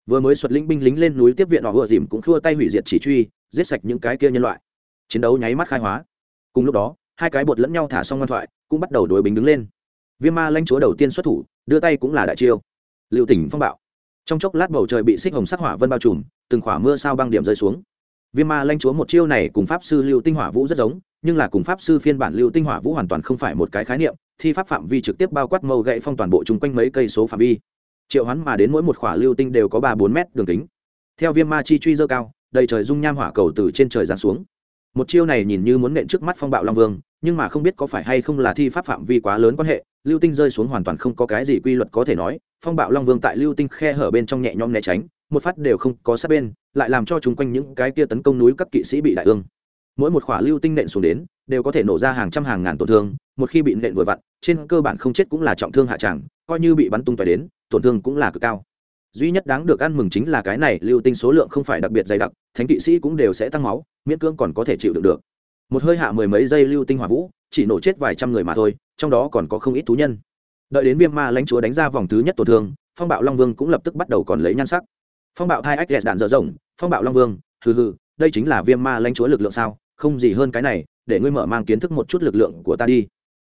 Vừa mới xuất lĩnh binh lính lên núi tiếp viện họ vừa dìm cũng khua tay hủy diệt chỉ truy, giết sạch những cái kia nhân loại. Chiến đấu nháy mắt khai hóa. Cùng lúc đó, hai cái bột lẫn nhau thả xong ngoan thoại, cũng bắt đầu đối binh đứng lên. Viêm ma lãnh chúa đầu tiên xuất thủ, đưa tay cũng là đại chiêu. Liệu tỉnh phong bạo trong chốc lát bầu trời bị xích hồng sắc hỏa vân bao trùm, từng khỏa mưa sao băng điểm rơi xuống. Viêm ma lanh chúa một chiêu này cùng pháp sư lưu tinh hỏa vũ rất giống, nhưng là cùng pháp sư phiên bản lưu tinh hỏa vũ hoàn toàn không phải một cái khái niệm, thi pháp phạm vi trực tiếp bao quát mâu gậy phong toàn bộ chung quanh mấy cây số phạm vi. Triệu hoán mà đến mỗi một khỏa lưu tinh đều có ba bốn mét đường kính. Theo viêm ma chi truy dơ cao, đầy trời dung nham hỏa cầu từ trên trời giáng xuống. Một chiêu này nhìn như muốn nện trước mắt phong bạo long vương, nhưng mà không biết có phải hay không là thi pháp phạm vi quá lớn quan hệ lưu tinh rơi xuống hoàn toàn không có cái gì quy luật có thể nói, phong bạo long vương tại lưu tinh khe hở bên trong nhẹ nhõm né tránh, một phát đều không có sát bên, lại làm cho chúng quanh những cái kia tấn công núi các kỵ sĩ bị đại ương. Mỗi một khỏa lưu tinh nện xuống đến, đều có thể nổ ra hàng trăm hàng ngàn tổn thương, một khi bị nện vừa vặn, trên cơ bản không chết cũng là trọng thương hạ tràng, coi như bị bắn tung tòi đến, tổn thương cũng là cực cao. Duy nhất đáng được ăn mừng chính là cái này lưu tinh số lượng không phải đặc biệt dày đặc, thánh kỵ sĩ cũng đều sẽ tăng máu, miễn cưỡng còn có thể chịu được được một hơi hạ mười mấy giây lưu tinh hỏa vũ, chỉ nổ chết vài trăm người mà thôi, trong đó còn có không ít thú nhân. Đợi đến viêm ma lãnh chúa đánh ra vòng thứ nhất tổn thương, phong bạo long vương cũng lập tức bắt đầu còn lấy nhan sắc. Phong bạo hai ách lẹt đạn dở rộng phong bạo long vương, hừ hừ, đây chính là viêm ma lãnh chúa lực lượng sao? Không gì hơn cái này, để ngươi mở mang kiến thức một chút lực lượng của ta đi.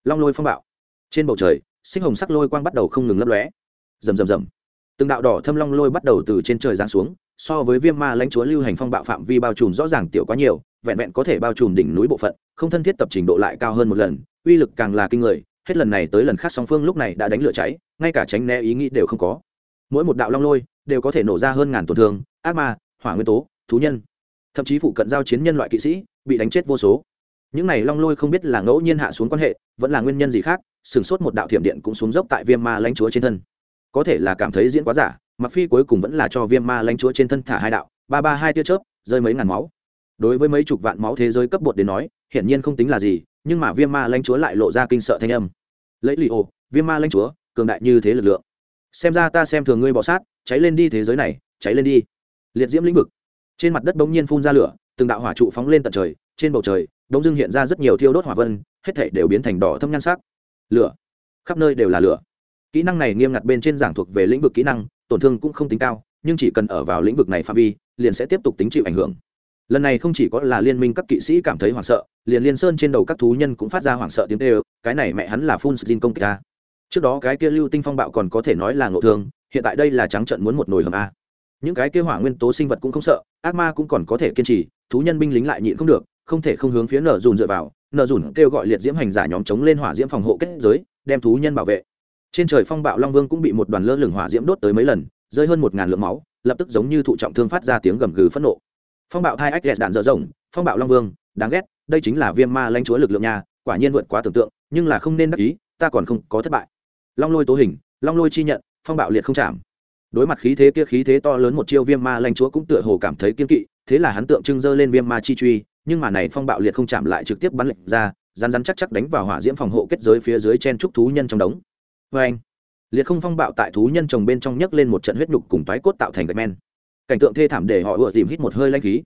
Long lôi phong bạo. Trên bầu trời sinh hồng sắc lôi quang bắt đầu không ngừng lấp lóe. Rầm rầm rầm. Từng đạo đỏ thâm long lôi bắt đầu từ trên trời giáng xuống so với viêm ma lãnh chúa lưu hành phong bạo phạm vi bao trùm rõ ràng tiểu quá nhiều, vẹn vẹn có thể bao trùm đỉnh núi bộ phận, không thân thiết tập trình độ lại cao hơn một lần, uy lực càng là kinh người, hết lần này tới lần khác song phương lúc này đã đánh lửa cháy, ngay cả tránh né ý nghĩ đều không có. Mỗi một đạo long lôi đều có thể nổ ra hơn ngàn tổn thương, ác ma, hỏa nguyên tố, thú nhân. Thậm chí phụ cận giao chiến nhân loại kỵ sĩ bị đánh chết vô số. Những này long lôi không biết là ngẫu nhiên hạ xuống quan hệ, vẫn là nguyên nhân gì khác, sừng sốt một đạo thiểm điện cũng xuống dốc tại viêm ma lãnh chúa trên thân. Có thể là cảm thấy diễn quá giả mặc phi cuối cùng vẫn là cho viêm ma lãnh chúa trên thân thả hai đạo, ba ba hai tia chớp, rơi mấy ngàn máu. Đối với mấy chục vạn máu thế giới cấp bột đến nói, hiển nhiên không tính là gì, nhưng mà viêm ma lãnh chúa lại lộ ra kinh sợ thanh âm. Lấy lì ồ, viêm ma lãnh chúa, cường đại như thế lực lượng. Xem ra ta xem thường ngươi bỏ sát, cháy lên đi thế giới này, cháy lên đi. Liệt diễm lĩnh vực. Trên mặt đất bỗng nhiên phun ra lửa, từng đạo hỏa trụ phóng lên tận trời, trên bầu trời, bỗng dưng hiện ra rất nhiều thiêu đốt hỏa vân, hết thể đều biến thành đỏ thâm nhan sắc. Lửa. Khắp nơi đều là lửa. Kỹ năng này nghiêm ngặt bên trên giảng thuộc về lĩnh vực kỹ năng tổn thương cũng không tính cao, nhưng chỉ cần ở vào lĩnh vực này phạm vi, liền sẽ tiếp tục tính chịu ảnh hưởng. Lần này không chỉ có là liên minh các kỵ sĩ cảm thấy hoảng sợ, liền liên sơn trên đầu các thú nhân cũng phát ra hoảng sợ tiếng tê ơ cái này mẹ hắn là phun xin công kích ta trước đó cái kia lưu tinh phong bạo còn có thể nói là ngộ thương, hiện tại đây là trắng trận muốn một nồi hầm a. Những cái kia hỏa nguyên tố sinh vật cũng không sợ, ác ma cũng còn có thể kiên trì, thú nhân binh lính lại nhịn không được, không thể không hướng phía nở dùn dựa vào, nở dùn kêu gọi liệt diễm hành giả nhóm chống lên hỏa diễm phòng hộ kết giới, đem thú nhân bảo vệ trên trời phong bạo long vương cũng bị một đoàn lơ lửng hỏa diễm đốt tới mấy lần, rơi hơn một ngàn lượng máu, lập tức giống như thụ trọng thương phát ra tiếng gầm gừ phẫn nộ. Phong bạo thai ách ghét đạn dở rộng, phong bạo long vương, đáng ghét, đây chính là viêm ma lãnh chúa lực lượng nhà quả nhiên vượt quá tưởng tượng, nhưng là không nên đắc ý, ta còn không có thất bại. Long lôi tố hình, long lôi chi nhận, phong bạo liệt không chạm. Đối mặt khí thế kia khí thế to lớn một chiêu viêm ma lãnh chúa cũng tựa hồ cảm thấy kiên kỵ, thế là hắn tượng trưng dơ lên viêm ma chi truy, nhưng mà này phong bạo liệt không chạm lại trực tiếp bắn lệnh ra, rắn rắn chắc chắc đánh vào hỏa diễm phòng hộ kết giới phía dưới chen trúc thú nhân trong đống vê anh, liệt không phong bạo tại thú nhân trồng bên trong nhấc lên một trận huyết nhục cùng toái cốt tạo thành gạch men. Cảnh tượng thê thảm để họ ựa dìm hít một hơi lanh khí.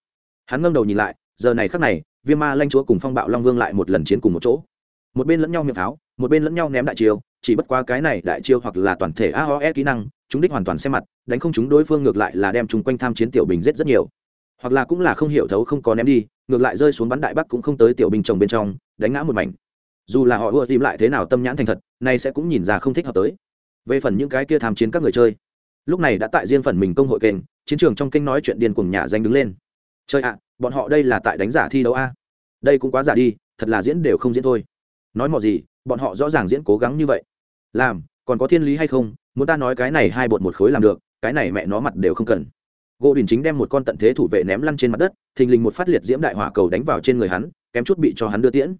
Hắn ngâm đầu nhìn lại, giờ này khắc này, viêm ma lanh chúa cùng phong bạo long vương lại một lần chiến cùng một chỗ. Một bên lẫn nhau miệng pháo một bên lẫn nhau ném đại chiêu, chỉ bất qua cái này đại chiêu hoặc là toàn thể aoe kỹ năng, chúng đích hoàn toàn xem mặt, đánh không chúng đối phương ngược lại là đem chúng quanh tham chiến tiểu bình giết rất nhiều. Hoặc là cũng là không hiểu thấu không có ném đi, ngược lại rơi xuống bắn đại bắc cũng không tới tiểu bình chồng bên trong, đánh ngã một mảnh. Dù là họ ưa tìm lại thế nào tâm nhãn thành thật nay sẽ cũng nhìn ra không thích hợp tới. Về phần những cái kia tham chiến các người chơi, lúc này đã tại riêng phần mình công hội kênh, chiến trường trong kênh nói chuyện điên cuồng nhà danh đứng lên. Chơi ạ, bọn họ đây là tại đánh giả thi đấu a? Đây cũng quá giả đi, thật là diễn đều không diễn thôi. Nói mò gì, bọn họ rõ ràng diễn cố gắng như vậy. Làm, còn có thiên lý hay không, muốn ta nói cái này hai bột một khối làm được, cái này mẹ nó mặt đều không cần. Gỗ đình chính đem một con tận thế thủ vệ ném lăn trên mặt đất, thình lình một phát liệt diễm đại hỏa cầu đánh vào trên người hắn, kém chút bị cho hắn đưa tiễn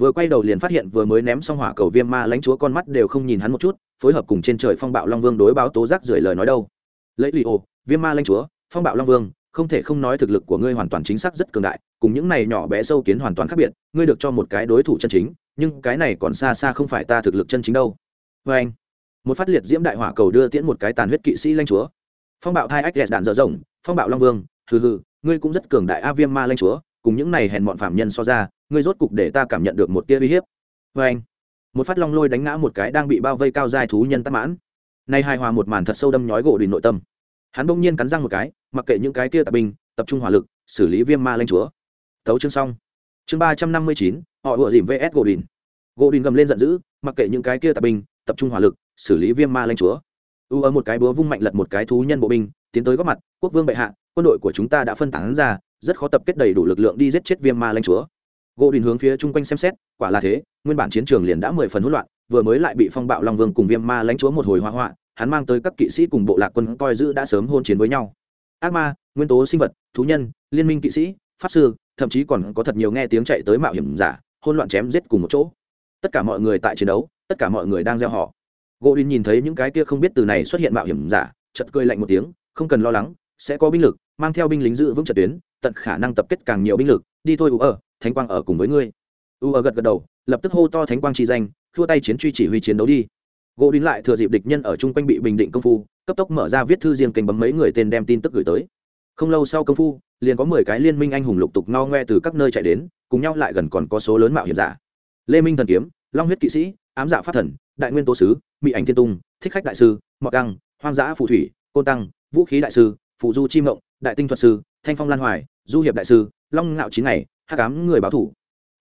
vừa quay đầu liền phát hiện vừa mới ném xong hỏa cầu viêm ma lãnh chúa con mắt đều không nhìn hắn một chút, phối hợp cùng trên trời phong bạo long vương đối báo tố giác rưởi lời nói đâu. Lấy lì ô viêm ma lãnh chúa, phong bạo long vương, không thể không nói thực lực của ngươi hoàn toàn chính xác rất cường đại, cùng những này nhỏ bé sâu kiến hoàn toàn khác biệt, ngươi được cho một cái đối thủ chân chính, nhưng cái này còn xa xa không phải ta thực lực chân chính đâu. Vê anh, một phát liệt diễm đại hỏa cầu đưa tiễn một cái tàn huyết kỵ sĩ lãnh chúa. Phong bạo thai ách ghẹt đạn dở rộng, phong bạo long vương, hừ hừ, ngươi cũng rất cường đại a viêm ma lãnh chúa, cùng những này hèn bọn phạm nhân so ra ngươi rốt cục để ta cảm nhận được một tia uy hiếp. Vê anh, một phát long lôi đánh ngã một cái đang bị bao vây cao dài thú nhân tắc mãn. Nay hài hòa một màn thật sâu đâm nhói gỗ đình nội tâm. Hắn bỗng nhiên cắn răng một cái, mặc kệ những cái kia tạp binh, tập trung hỏa lực, xử lý viêm ma lanh chúa. Thấu chương xong. Chương ba trăm năm mươi chín, họ ủa dìm vs gỗ đình gỗ đình gầm lên giận dữ, mặc kệ những cái kia tạp binh, tập trung hỏa lực, xử lý viêm ma lanh chúa. U ở một cái búa vung mạnh lật một cái thú nhân bộ binh, tiến tới góp mặt, quốc vương bệ hạ, quân đội của chúng ta đã phân tán ra, rất khó tập kết đầy đủ lực lượng đi giết chết viêm ma lanh chúa gỗ đình hướng phía chung quanh xem xét, quả là thế, nguyên bản chiến trường liền đã mười phần hỗn loạn, vừa mới lại bị phong bạo long vương cùng viêm ma lãnh chúa một hồi hoa hoạ hắn mang tới các kỵ sĩ cùng bộ lạc quân coi giữ đã sớm hôn chiến với nhau. Ác ma, nguyên tố sinh vật, thú nhân, liên minh kỵ sĩ, pháp sư, thậm chí còn có thật nhiều nghe tiếng chạy tới mạo hiểm giả hôn loạn chém giết cùng một chỗ. Tất cả mọi người tại chiến đấu, tất cả mọi người đang gieo họ. Gỗ đình nhìn thấy những cái kia không biết từ này xuất hiện mạo hiểm giả chật cười lạnh một tiếng, không cần lo lắng, sẽ có binh lực, mang theo binh lính giữ vững trận tuyến tận khả năng tập kết càng nhiều binh lực, đi thôi u ở thánh quang ở cùng với ngươi. U ở gật gật đầu, lập tức hô to thánh quang chi danh, thua tay chiến truy chỉ huy chiến đấu đi. Gỗ đình lại thừa dịp địch nhân ở chung quanh bị bình định công phu, cấp tốc mở ra viết thư riêng kênh bấm mấy người tên đem tin tức gửi tới. Không lâu sau công phu, liền có mười cái liên minh anh hùng lục tục no ngoe từ các nơi chạy đến, cùng nhau lại gần còn có số lớn mạo hiểm giả. Lê minh thần kiếm, long huyết kỵ sĩ, ám dạ pháp thần, đại nguyên tố sứ mỹ ảnh thiên tung, thích khách đại sư mọc găng, hoang dã phù thủy, côn tăng, vũ khí đại sư phụ du chi mộng, đại tinh thuật sư, thanh phong lan hoài du hiệp đại sư, long ngạo chín ngày, hắc ám người báo thủ.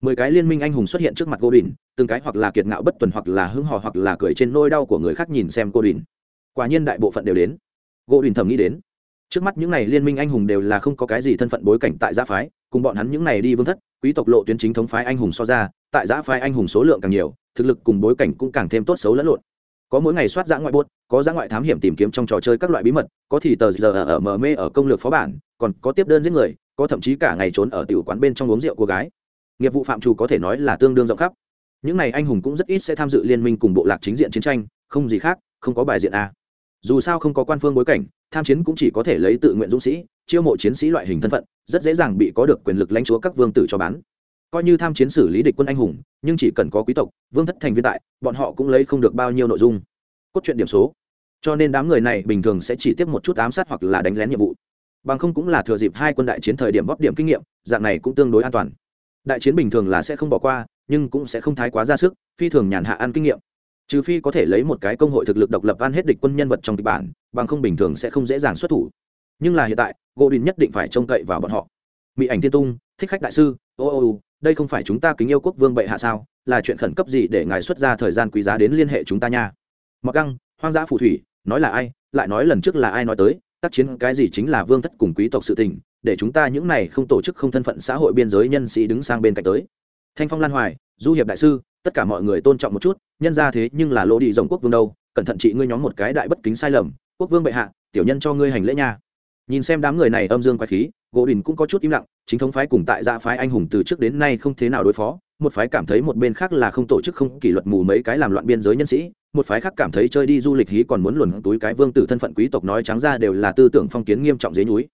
Mười cái liên minh anh hùng xuất hiện trước mặt cô đình từng cái hoặc là kiệt ngạo bất tuần hoặc là hưng hò hoặc là cười trên nôi đau của người khác nhìn xem cô đình quả nhiên đại bộ phận đều đến. Gỗ đình thầm nghĩ đến. Trước mắt những n à y liên minh anh hùng đều là không có cái gì thân phận bối cảnh tại giã phái, cùng bọn hắn những n à y đi vương thất, quý tộc lộ tuyến chính thống phái anh hùng so ra, tại giã phái anh hùng số lượng càng nhiều, thực lực cùng bối cảnh cũng càng thêm tốt xấu lẫn lộn có mỗi ngày soát giã ngoại bốt, có giã ngoại thám hiểm tìm kiếm trong trò chơi các loại bí mật, có thì tờ giờ ở mờ mê ở công lược phó bản, còn có tiếp đơn giết người, có thậm chí cả ngày trốn ở tiểu quán bên trong uống rượu cô gái. Nghiệp vụ phạm trù có thể nói là tương đương rộng khắp. Những này anh hùng cũng rất ít sẽ tham dự liên minh cùng bộ lạc chính diện chiến tranh, không gì khác, không có bài diện a. Dù sao không có quan phương bối cảnh, tham chiến cũng chỉ có thể lấy tự nguyện dũng sĩ, chiêu mộ chiến sĩ loại hình thân phận, rất dễ dàng bị có được quyền lực lãnh chúa các vương tử cho bán coi như tham chiến xử lý địch quân anh hùng, nhưng chỉ cần có quý tộc, vương thất thành viên tại, bọn họ cũng lấy không được bao nhiêu nội dung. Cốt truyện điểm số. Cho nên đám người này bình thường sẽ chỉ tiếp một chút ám sát hoặc là đánh lén nhiệm vụ. Bằng không cũng là thừa dịp hai quân đại chiến thời điểm góp điểm kinh nghiệm, dạng này cũng tương đối an toàn. Đại chiến bình thường là sẽ không bỏ qua, nhưng cũng sẽ không thái quá ra sức, phi thường nhàn hạ ăn kinh nghiệm. Trừ phi có thể lấy một cái công hội thực lực độc lập ăn hết địch quân nhân vật trong kịch bản, bằng không bình thường sẽ không dễ dàng xuất thủ. Nhưng là hiện tại gỗ đình nhất định phải trông cậy vào bọn họ. Mỹ ảnh thiên tung thích khách đại sư, ô ô ô, đây không phải chúng ta kính yêu quốc vương bệ hạ sao? Là chuyện khẩn cấp gì để ngài xuất ra thời gian quý giá đến liên hệ chúng ta nha? Mặc găng, hoang dã phù thủy, nói là ai, lại nói lần trước là ai nói tới, tác chiến cái gì chính là vương thất cùng quý tộc sự tình, để chúng ta những này không tổ chức không thân phận xã hội biên giới nhân sĩ đứng sang bên cạnh tới. Thanh phong lan hoài, du hiệp đại sư, tất cả mọi người tôn trọng một chút, nhân ra thế nhưng là lỗ đi rồng quốc vương đâu, cẩn thận chị ngươi nhóm một cái đại bất kính sai lầm, quốc vương bệ hạ, tiểu nhân cho ngươi hành lễ nha. Nhìn xem đám người này âm dương quái khí, gỗ đình cũng có chút im lặng chính thống phái cùng tại gia phái anh hùng từ trước đến nay không thế nào đối phó, một phái cảm thấy một bên khác là không tổ chức không kỷ luật mù mấy cái làm loạn biên giới nhân sĩ, một phái khác cảm thấy chơi đi du lịch hí còn muốn luồn túi cái vương tử thân phận quý tộc nói trắng ra đều là tư tưởng phong kiến nghiêm trọng dưới núi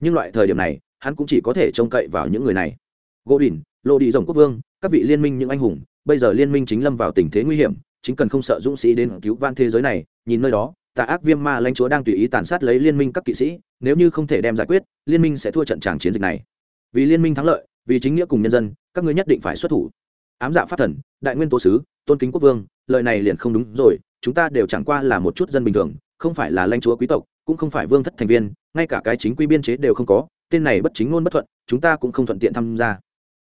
nhưng loại thời điểm này, hắn cũng chỉ có thể trông cậy vào những người này. Gỗ đỉnh lộ đi rồng quốc vương, các vị liên minh những anh hùng, bây giờ liên minh chính lâm vào tình thế nguy hiểm, chính cần không sợ dũng sĩ đến cứu van thế giới này, nhìn nơi đó, tà ác viêm ma lãnh chúa đang tùy ý tàn sát lấy liên minh các kỵ sĩ, nếu như không thể đem giải quyết, liên minh sẽ thua trận tràng chiến dịch này vì liên minh thắng lợi, vì chính nghĩa cùng nhân dân, các ngươi nhất định phải xuất thủ. Ám dạ pháp thần, đại nguyên tố sứ, tôn kính quốc vương, lời này liền không đúng rồi, chúng ta đều chẳng qua là một chút dân bình thường, không phải là lãnh chúa quý tộc, cũng không phải vương thất thành viên, ngay cả cái chính quy biên chế đều không có, tên này bất chính ngôn bất thuận, chúng ta cũng không thuận tiện tham gia.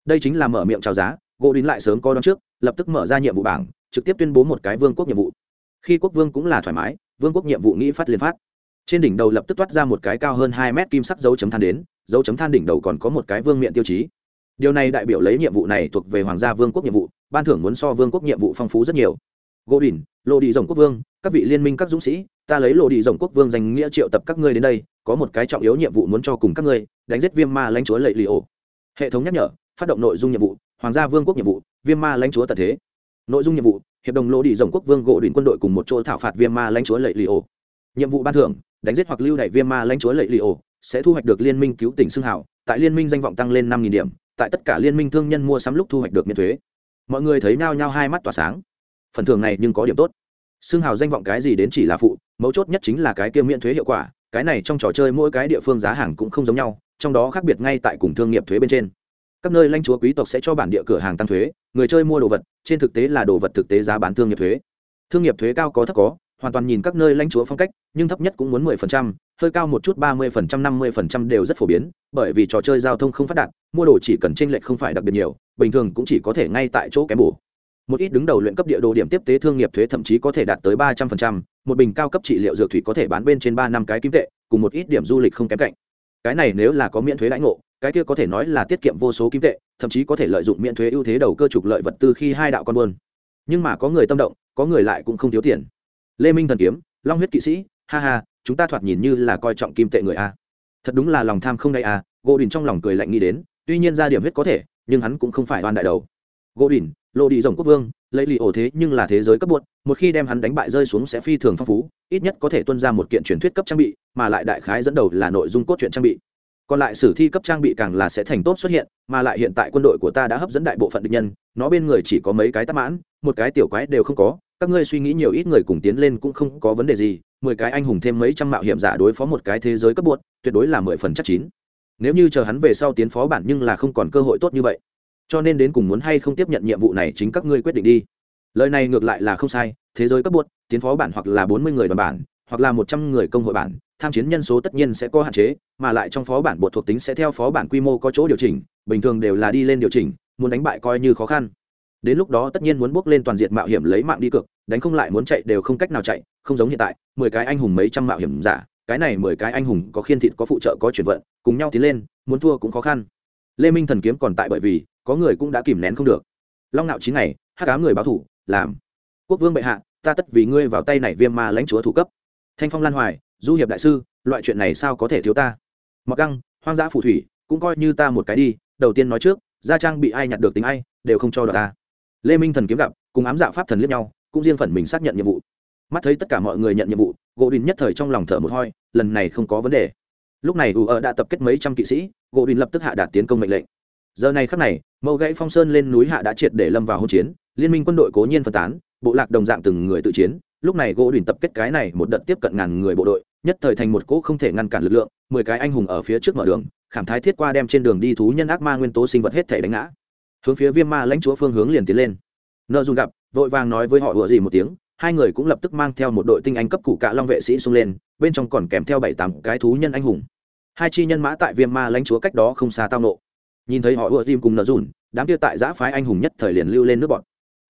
Đây chính là mở miệng chào giá, gỗ đín lại sớm coi đón trước, lập tức mở ra nhiệm vụ bảng, trực tiếp tuyên bố một cái vương quốc nhiệm vụ. Khi quốc vương cũng là thoải mái, vương quốc nhiệm vụ nghĩ phát liên phát. Trên đỉnh đầu lập tức toát ra một cái cao hơn hai mét kim sắc dấu chấm than đến dấu chấm than đỉnh đầu còn có một cái vương miện tiêu chí. Điều này đại biểu lấy nhiệm vụ này thuộc về hoàng gia vương quốc nhiệm vụ, ban thưởng muốn so vương quốc nhiệm vụ phong phú rất nhiều. Gỗ đỉnh lộ đi rồng quốc vương, các vị liên minh các dũng sĩ, ta lấy lộ đi rồng quốc vương danh nghĩa triệu tập các ngươi đến đây, có một cái trọng yếu nhiệm vụ muốn cho cùng các ngươi, đánh giết viêm ma lãnh chúa lệ lì ổ. Hệ thống nhắc nhở, phát động nội dung nhiệm vụ, hoàng gia vương quốc nhiệm vụ, viêm ma lãnh chúa tật thế. Nội dung nhiệm vụ, hiệp đồng lộ đi rồng quốc vương gỗ đỉnh quân đội cùng một chỗ thảo phạt viêm ma lãnh chúa lệ lì ổ. Nhiệm vụ ban thưởng, đánh giết hoặc lưu đày viêm ma lãnh chúa lệ lì ổ sẽ thu hoạch được liên minh cứu tỉnh xưng hảo, tại liên minh danh vọng tăng lên năm điểm, tại tất cả liên minh thương nhân mua sắm lúc thu hoạch được miễn thuế. Mọi người thấy nao nhao hai mắt tỏa sáng. Phần thưởng này nhưng có điểm tốt. Xưng hào danh vọng cái gì đến chỉ là phụ, mấu chốt nhất chính là cái kia miễn thuế hiệu quả, cái này trong trò chơi mỗi cái địa phương giá hàng cũng không giống nhau, trong đó khác biệt ngay tại cùng thương nghiệp thuế bên trên. Các nơi lãnh chúa quý tộc sẽ cho bản địa cửa hàng tăng thuế, người chơi mua đồ vật, trên thực tế là đồ vật thực tế giá bán thương nghiệp thuế. Thương nghiệp thuế cao có thấp có hoàn toàn nhìn các nơi lãnh chúa phong cách, nhưng thấp nhất cũng muốn mười phần trăm, hơi cao một chút ba mươi phần trăm, năm mươi phần trăm đều rất phổ biến, bởi vì trò chơi giao thông không phát đạt, mua đồ chỉ cần tranh lệch không phải đặc biệt nhiều, bình thường cũng chỉ có thể ngay tại chỗ kém bổ một ít đứng đầu luyện cấp địa đồ điểm tiếp tế thương nghiệp thuế thậm chí có thể đạt tới ba trăm phần trăm, một bình cao cấp trị liệu dược thủy có thể bán bên trên ba năm cái kim tệ, cùng một ít điểm du lịch không kém cạnh. Cái này nếu là có miễn thuế lãnh ngộ, cái kia có thể nói là tiết kiệm vô số kim tệ, thậm chí có thể lợi dụng miễn thuế ưu thế đầu cơ trục lợi vật tư khi hai đạo con buôn. Nhưng mà có người tâm động, có người lại cũng không thiếu tiền lê minh thần kiếm, long huyết kỵ sĩ, ha ha, chúng ta thoạt nhìn như là coi trọng kim tệ người a. Thật đúng là lòng tham không đầy a gỗ đình trong lòng cười lạnh nghĩ đến, tuy nhiên ra điểm huyết có thể, nhưng hắn cũng không phải oan đại đầu. Gỗ đình lộ đi rồng quốc vương, lấy lì ổ thế nhưng là thế giới cấp bột một khi đem hắn đánh bại rơi xuống sẽ phi thường phong phú, ít nhất có thể tuân ra một kiện truyền thuyết cấp trang bị, mà lại đại khái dẫn đầu là nội dung cốt truyện trang bị. Còn lại sử thi cấp trang bị càng là sẽ thành tốt xuất hiện, mà lại hiện tại quân đội của ta đã hấp dẫn đại bộ phận địch nhân, nó bên người chỉ có mấy cái tắc mãn, một cái tiểu quái đều không có các ngươi suy nghĩ nhiều ít người cùng tiến lên cũng không có vấn đề gì, mười cái anh hùng thêm mấy trăm mạo hiểm giả đối phó một cái thế giới cấp bột tuyệt đối là mười phần chắc chín. Nếu như chờ hắn về sau tiến phó bản nhưng là không còn cơ hội tốt như vậy. Cho nên đến cùng muốn hay không tiếp nhận nhiệm vụ này chính các ngươi quyết định đi. Lời này ngược lại là không sai, thế giới cấp bột tiến phó bản hoặc là bốn mươi người đoàn bản, hoặc là một trăm người công hội bản, tham chiến nhân số tất nhiên sẽ có hạn chế, mà lại trong phó bản bột thuộc tính sẽ theo phó bản quy mô có chỗ điều chỉnh, bình thường đều là đi lên điều chỉnh, muốn đánh bại coi như khó khăn đến lúc đó tất nhiên muốn bước lên toàn diện mạo hiểm lấy mạng đi cược, đánh không lại muốn chạy đều không cách nào chạy, không giống hiện tại, mười cái anh hùng mấy trăm mạo hiểm giả, cái này mười cái anh hùng có khiên thịt, có phụ trợ, có chuyển vận, cùng nhau tiến lên, muốn thua cũng khó khăn. Lê minh thần kiếm còn tại bởi vì, có người cũng đã kìm nén không được. Long nạo chín ngày hát cá người báo thủ, làm. Quốc vương bệ hạ, ta tất vì ngươi vào tay này viêm ma lãnh chúa thủ cấp. Thanh phong lan hoài, du hiệp đại sư, loại chuyện này sao có thể thiếu ta? Mặc găng, hoang dã phù thủy, cũng coi như ta một cái đi, đầu tiên nói trước, gia trang bị ai nhặt được tính ai, đều không cho đợt ta lê minh thần kiếm gặp, cùng ám dạ pháp thần liếc nhau, cũng riêng phần mình xác nhận nhiệm vụ. Mắt thấy tất cả mọi người nhận nhiệm vụ, gỗ đình nhất thời trong lòng thở một hoi, lần này không có vấn đề. Lúc này ủ ở đã tập kết mấy trăm kỵ sĩ, gỗ đình lập tức hạ đạt tiến công mệnh lệnh. Giờ này khắc này, mẫu gãy phong sơn lên núi hạ đã triệt để lâm vào hỗn chiến, liên minh quân đội cố nhiên phân tán, bộ lạc đồng dạng từng người tự chiến. Lúc này gỗ đình tập kết cái này một đợt tiếp cận ngàn người bộ đội, nhất thời thành một cỗ không thể ngăn cản lực lượng, mười cái anh hùng ở phía trước mở đường, khảm thái thiết qua đem trên đường đi thú nhân ác ma nguyên tố sinh vật hết thể đánh ngã hướng phía viêm ma lãnh chúa phương hướng liền tiến lên. Nợ dùng gặp, vội vàng nói với họ ủa gì một tiếng, hai người cũng lập tức mang theo một đội tinh anh cấp cụ cạ long vệ sĩ xung lên, bên trong còn kèm theo bảy tám cái thú nhân anh hùng. Hai chi nhân mã tại viêm ma lãnh chúa cách đó không xa tao nộ. Nhìn thấy họ ủa dìm cùng nợ dùn đám kia tại giã phái anh hùng nhất thời liền lưu lên nước bọn.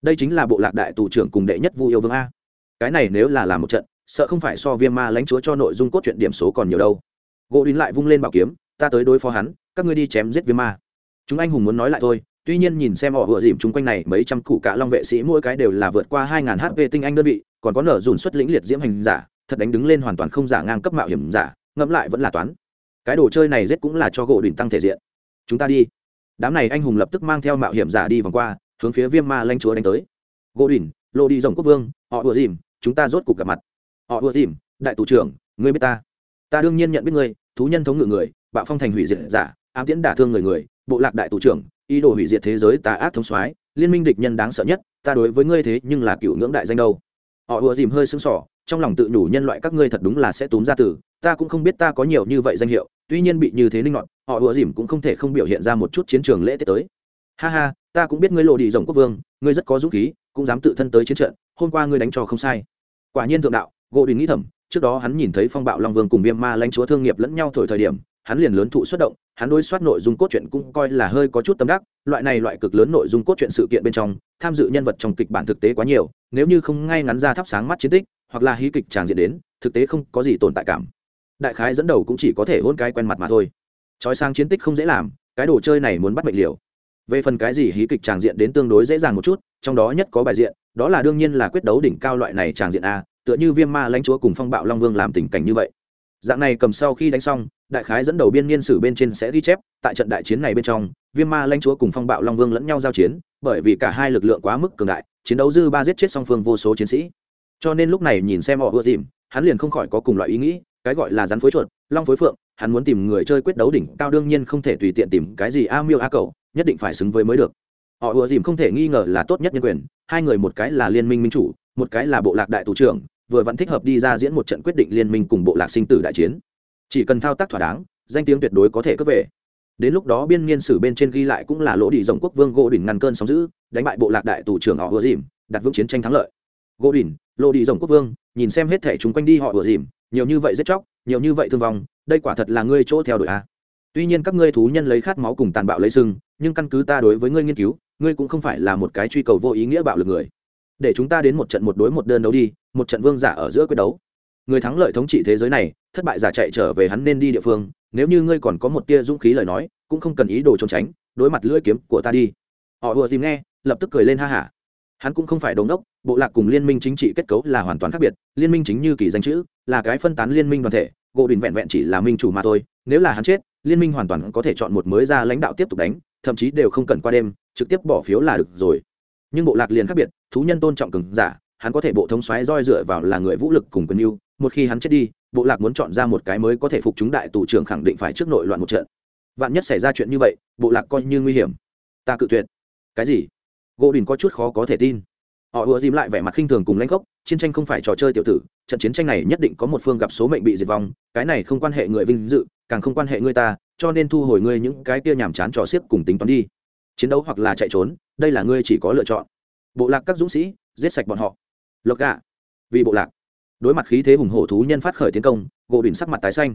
Đây chính là bộ lạc đại tù trưởng cùng đệ nhất vu yêu vương a. Cái này nếu là làm một trận, sợ không phải so viêm ma lãnh chúa cho nội dung cốt truyện điểm số còn nhiều đâu. Gỗ đín lại vung lên bảo kiếm, ta tới đối phó hắn, các ngươi đi chém giết viêm ma. Chúng anh hùng muốn nói lại thôi tuy nhiên nhìn xem họ vừa dìm chung quanh này, mấy trăm củ cả long vệ sĩ mỗi cái đều là vượt qua hai ngàn hp tinh anh đơn vị, còn có nở dùn xuất lĩnh liệt diễm hành giả, thật đánh đứng lên hoàn toàn không giả ngang cấp mạo hiểm giả, ngẫm lại vẫn là toán. Cái đồ chơi này giết cũng là cho gỗ đỉnh tăng thể diện. Chúng ta đi. Đám này anh hùng lập tức mang theo mạo hiểm giả đi vòng qua, hướng phía viêm ma lanh chúa đánh tới. Gỗ đỉnh lộ đi rồng quốc vương, họ vừa dìm, chúng ta rốt cuộc gặp mặt. Họ vừa dìm, đại tù trưởng, ngươi biết ta? Ta đương nhiên nhận biết ngươi, thú nhân thống ngự người, bạo phong thành hủy diệt giả, ám tiễn đả thương người người, bộ lạc đại tù trưởng ý đồ hủy diệt thế giới tà ác thống soái liên minh địch nhân đáng sợ nhất ta đối với ngươi thế nhưng là cựu ngưỡng đại danh đâu. Họ ùa dìm hơi sưng sỏ trong lòng tự nhủ nhân loại các ngươi thật đúng là sẽ túm ra từ ta cũng không biết ta có nhiều như vậy danh hiệu tuy nhiên bị như thế ninh ngọn, họ ùa dìm cũng không thể không biểu hiện ra một chút chiến trường lễ tết tới. Ha ha ta cũng biết ngươi lộ đi rồng quốc vương ngươi rất có dũng khí cũng dám tự thân tới chiến trận hôm qua ngươi đánh trò không sai. Quả nhiên thượng đạo gỗ đình nghĩ thầm trước đó hắn nhìn thấy phong bạo long vương cùng viêm ma lãnh chúa thương nghiệp lẫn nhau thổi thời điểm hắn liền lớn thụ xuất động, hắn đối soát nội dung cốt truyện cũng coi là hơi có chút tâm đắc, loại này loại cực lớn nội dung cốt truyện sự kiện bên trong, tham dự nhân vật trong kịch bản thực tế quá nhiều, nếu như không ngay ngắn ra thắp sáng mắt chiến tích, hoặc là hí kịch tràng diện đến, thực tế không có gì tồn tại cảm. Đại khái dẫn đầu cũng chỉ có thể hôn cái quen mặt mà thôi. Trói sang chiến tích không dễ làm, cái đồ chơi này muốn bắt mệnh liều về phần cái gì hí kịch tràng diện đến tương đối dễ dàng một chút, trong đó nhất có bài diện, đó là đương nhiên là quyết đấu đỉnh cao loại này tràng diện a, tựa như viêm ma lãnh chúa cùng phong bạo long vương làm tình cảnh như vậy. Dạng này cầm sau khi đánh xong đại khái dẫn đầu biên niên sử bên trên sẽ ghi chép, tại trận đại chiến này bên trong, viêm ma lãnh chúa cùng phong bạo long vương lẫn nhau giao chiến, bởi vì cả hai lực lượng quá mức cường đại, chiến đấu dư ba giết chết song phương vô số chiến sĩ. Cho nên lúc này nhìn xem họ ưa tìm, hắn liền không khỏi có cùng loại ý nghĩ, cái gọi là rắn phối chuột, long phối phượng, hắn muốn tìm người chơi quyết đấu đỉnh cao đương nhiên không thể tùy tiện tìm cái gì a miêu a cầu nhất định phải xứng với mới được. Họ ưa tìm không thể nghi ngờ là tốt nhất nhân quyền, hai người một cái là liên minh minh chủ, một cái là bộ lạc đại tù trưởng, vừa vẫn thích hợp đi ra diễn một trận quyết định liên minh cùng bộ lạc sinh tử đại chiến chỉ cần thao tác thỏa đáng, danh tiếng tuyệt đối có thể cướp về. Đến lúc đó biên niên sử bên trên ghi lại cũng là lỗ đi rồng quốc vương gỗ đỉnh ngăn cơn sóng giữ đánh bại bộ lạc đại tù trưởng họ vừa dìm, đặt vững chiến tranh thắng lợi. Gỗ đỉnh, lỗ đi rồng quốc vương, nhìn xem hết thẻ chúng quanh đi họ vừa dìm, nhiều như vậy giết chóc, nhiều như vậy thương vong, đây quả thật là ngươi chỗ theo đuổi a. Tuy nhiên các ngươi thú nhân lấy khát máu cùng tàn bạo lấy sưng nhưng căn cứ ta đối với ngươi nghiên cứu, ngươi cũng không phải là một cái truy cầu vô ý nghĩa bạo lực người. Để chúng ta đến một trận một đối một đơn đấu đi, một trận vương giả ở giữa quyết đấu. Người thắng lợi thống trị thế giới này thất bại giả chạy trở về hắn nên đi địa phương, nếu như ngươi còn có một tia dũng khí lời nói, cũng không cần ý đồ trốn tránh, đối mặt lưỡi kiếm của ta đi. Họ vừa tìm nghe, lập tức cười lên ha hả. Hắn cũng không phải đống đốc, bộ lạc cùng liên minh chính trị kết cấu là hoàn toàn khác biệt, liên minh chính như kỳ danh chữ, là cái phân tán liên minh đoàn thể, gỗ đình vẹn vẹn chỉ là minh chủ mà thôi, nếu là hắn chết, liên minh hoàn toàn có thể chọn một mới ra lãnh đạo tiếp tục đánh, thậm chí đều không cần qua đêm, trực tiếp bỏ phiếu là được rồi. Nhưng bộ lạc liền khác biệt, thú nhân tôn trọng cường giả, hắn có thể bộ thống xoáy roi dựa vào là người vũ lực cùng quân yêu một khi hắn chết đi, bộ lạc muốn chọn ra một cái mới có thể phục chúng đại tù trưởng khẳng định phải trước nội loạn một trận. Vạn nhất xảy ra chuyện như vậy, bộ lạc coi như nguy hiểm. Ta cự tuyệt. Cái gì? Gỗ đình có chút khó có thể tin. Họ ùa dìm lại vẻ mặt khinh thường cùng lãnh gốc, chiến tranh không phải trò chơi tiểu tử, trận chiến tranh này nhất định có một phương gặp số mệnh bị diệt vong, cái này không quan hệ người vinh dự, càng không quan hệ ngươi ta, cho nên thu hồi ngươi những cái kia nhàm chán trò xiếc cùng tính toán đi. Chiến đấu hoặc là chạy trốn, đây là ngươi chỉ có lựa chọn. Bộ lạc các dũng sĩ, giết sạch bọn họ. Lộc gạ vì bộ lạc đối mặt khí thế hùng hổ thú nhân phát khởi tiến công, gỗ đỉnh sắc mặt tái xanh.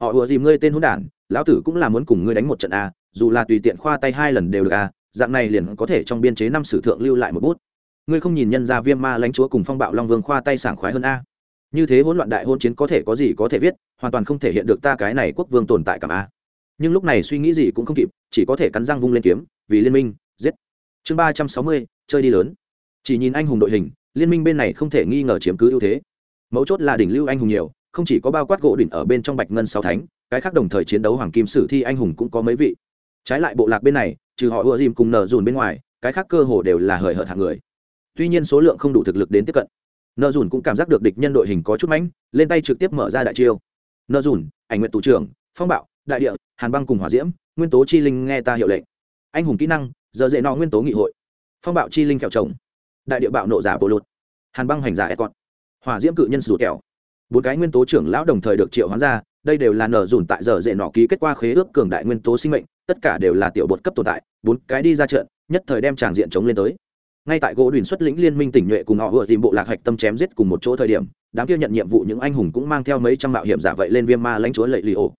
Họ ùa dìm ngươi tên hôn đản, lão tử cũng là muốn cùng ngươi đánh một trận a dù là tùy tiện khoa tay hai lần đều được a dạng này liền có thể trong biên chế năm sử thượng lưu lại một bút. Ngươi không nhìn nhân ra viêm ma lãnh chúa cùng phong bạo long vương khoa tay sảng khoái hơn a như thế hỗn loạn đại hôn chiến có thể có gì có thể viết, hoàn toàn không thể hiện được ta cái này quốc vương tồn tại cảm a nhưng lúc này suy nghĩ gì cũng không kịp, chỉ có thể cắn răng vung lên kiếm, vì liên minh, giết. Chương ba trăm sáu mươi, chơi đi lớn. Chỉ nhìn anh hùng đội hình, liên minh bên này không thể nghi ngờ chiếm cứ ưu thế mấu chốt là đỉnh lưu anh hùng nhiều không chỉ có bao quát gỗ đỉnh ở bên trong bạch ngân sáu thánh cái khác đồng thời chiến đấu hoàng kim sử thi anh hùng cũng có mấy vị. Trái lại bộ lạc bên này trừ họ ưa dìm cùng nở dùn bên ngoài cái khác cơ hồ đều là hời hợt hạng người. Tuy nhiên số lượng không đủ thực lực đến tiếp cận nợ dùn cũng cảm giác được địch nhân đội hình có chút mánh, lên tay trực tiếp mở ra đại chiêu. Nợ dùn ảnh nguyện tù trưởng phong bạo đại địa hàn băng cùng hỏa diễm nguyên tố chi linh nghe ta hiệu lệnh. Anh hùng kỹ năng giờ dễ nọ nguyên tố nghị hội. Phong bạo chi linh phèo chồng. Đại địa bạo nộ giả bộ lụt. Hàn băng hành giả e con hỏa diễm cự nhân sụt kẹo. Bốn cái nguyên tố trưởng lão đồng thời được triệu hoán ra, đây đều là nở dùn tại giờ dễ nọ ký kết quả khế ước cường đại nguyên tố sinh mệnh, tất cả đều là tiểu bột cấp tồn tại, bốn cái đi ra trận, nhất thời đem tràng diện chống lên tới. Ngay tại gỗ đùn xuất lĩnh liên minh tỉnh nhuệ cùng họ vừa tìm bộ lạc hạch tâm chém giết cùng một chỗ thời điểm, đám kia nhận nhiệm vụ những anh hùng cũng mang theo mấy trăm mạo hiểm giả vậy lên viêm ma lãnh chúa lệ lì ổ.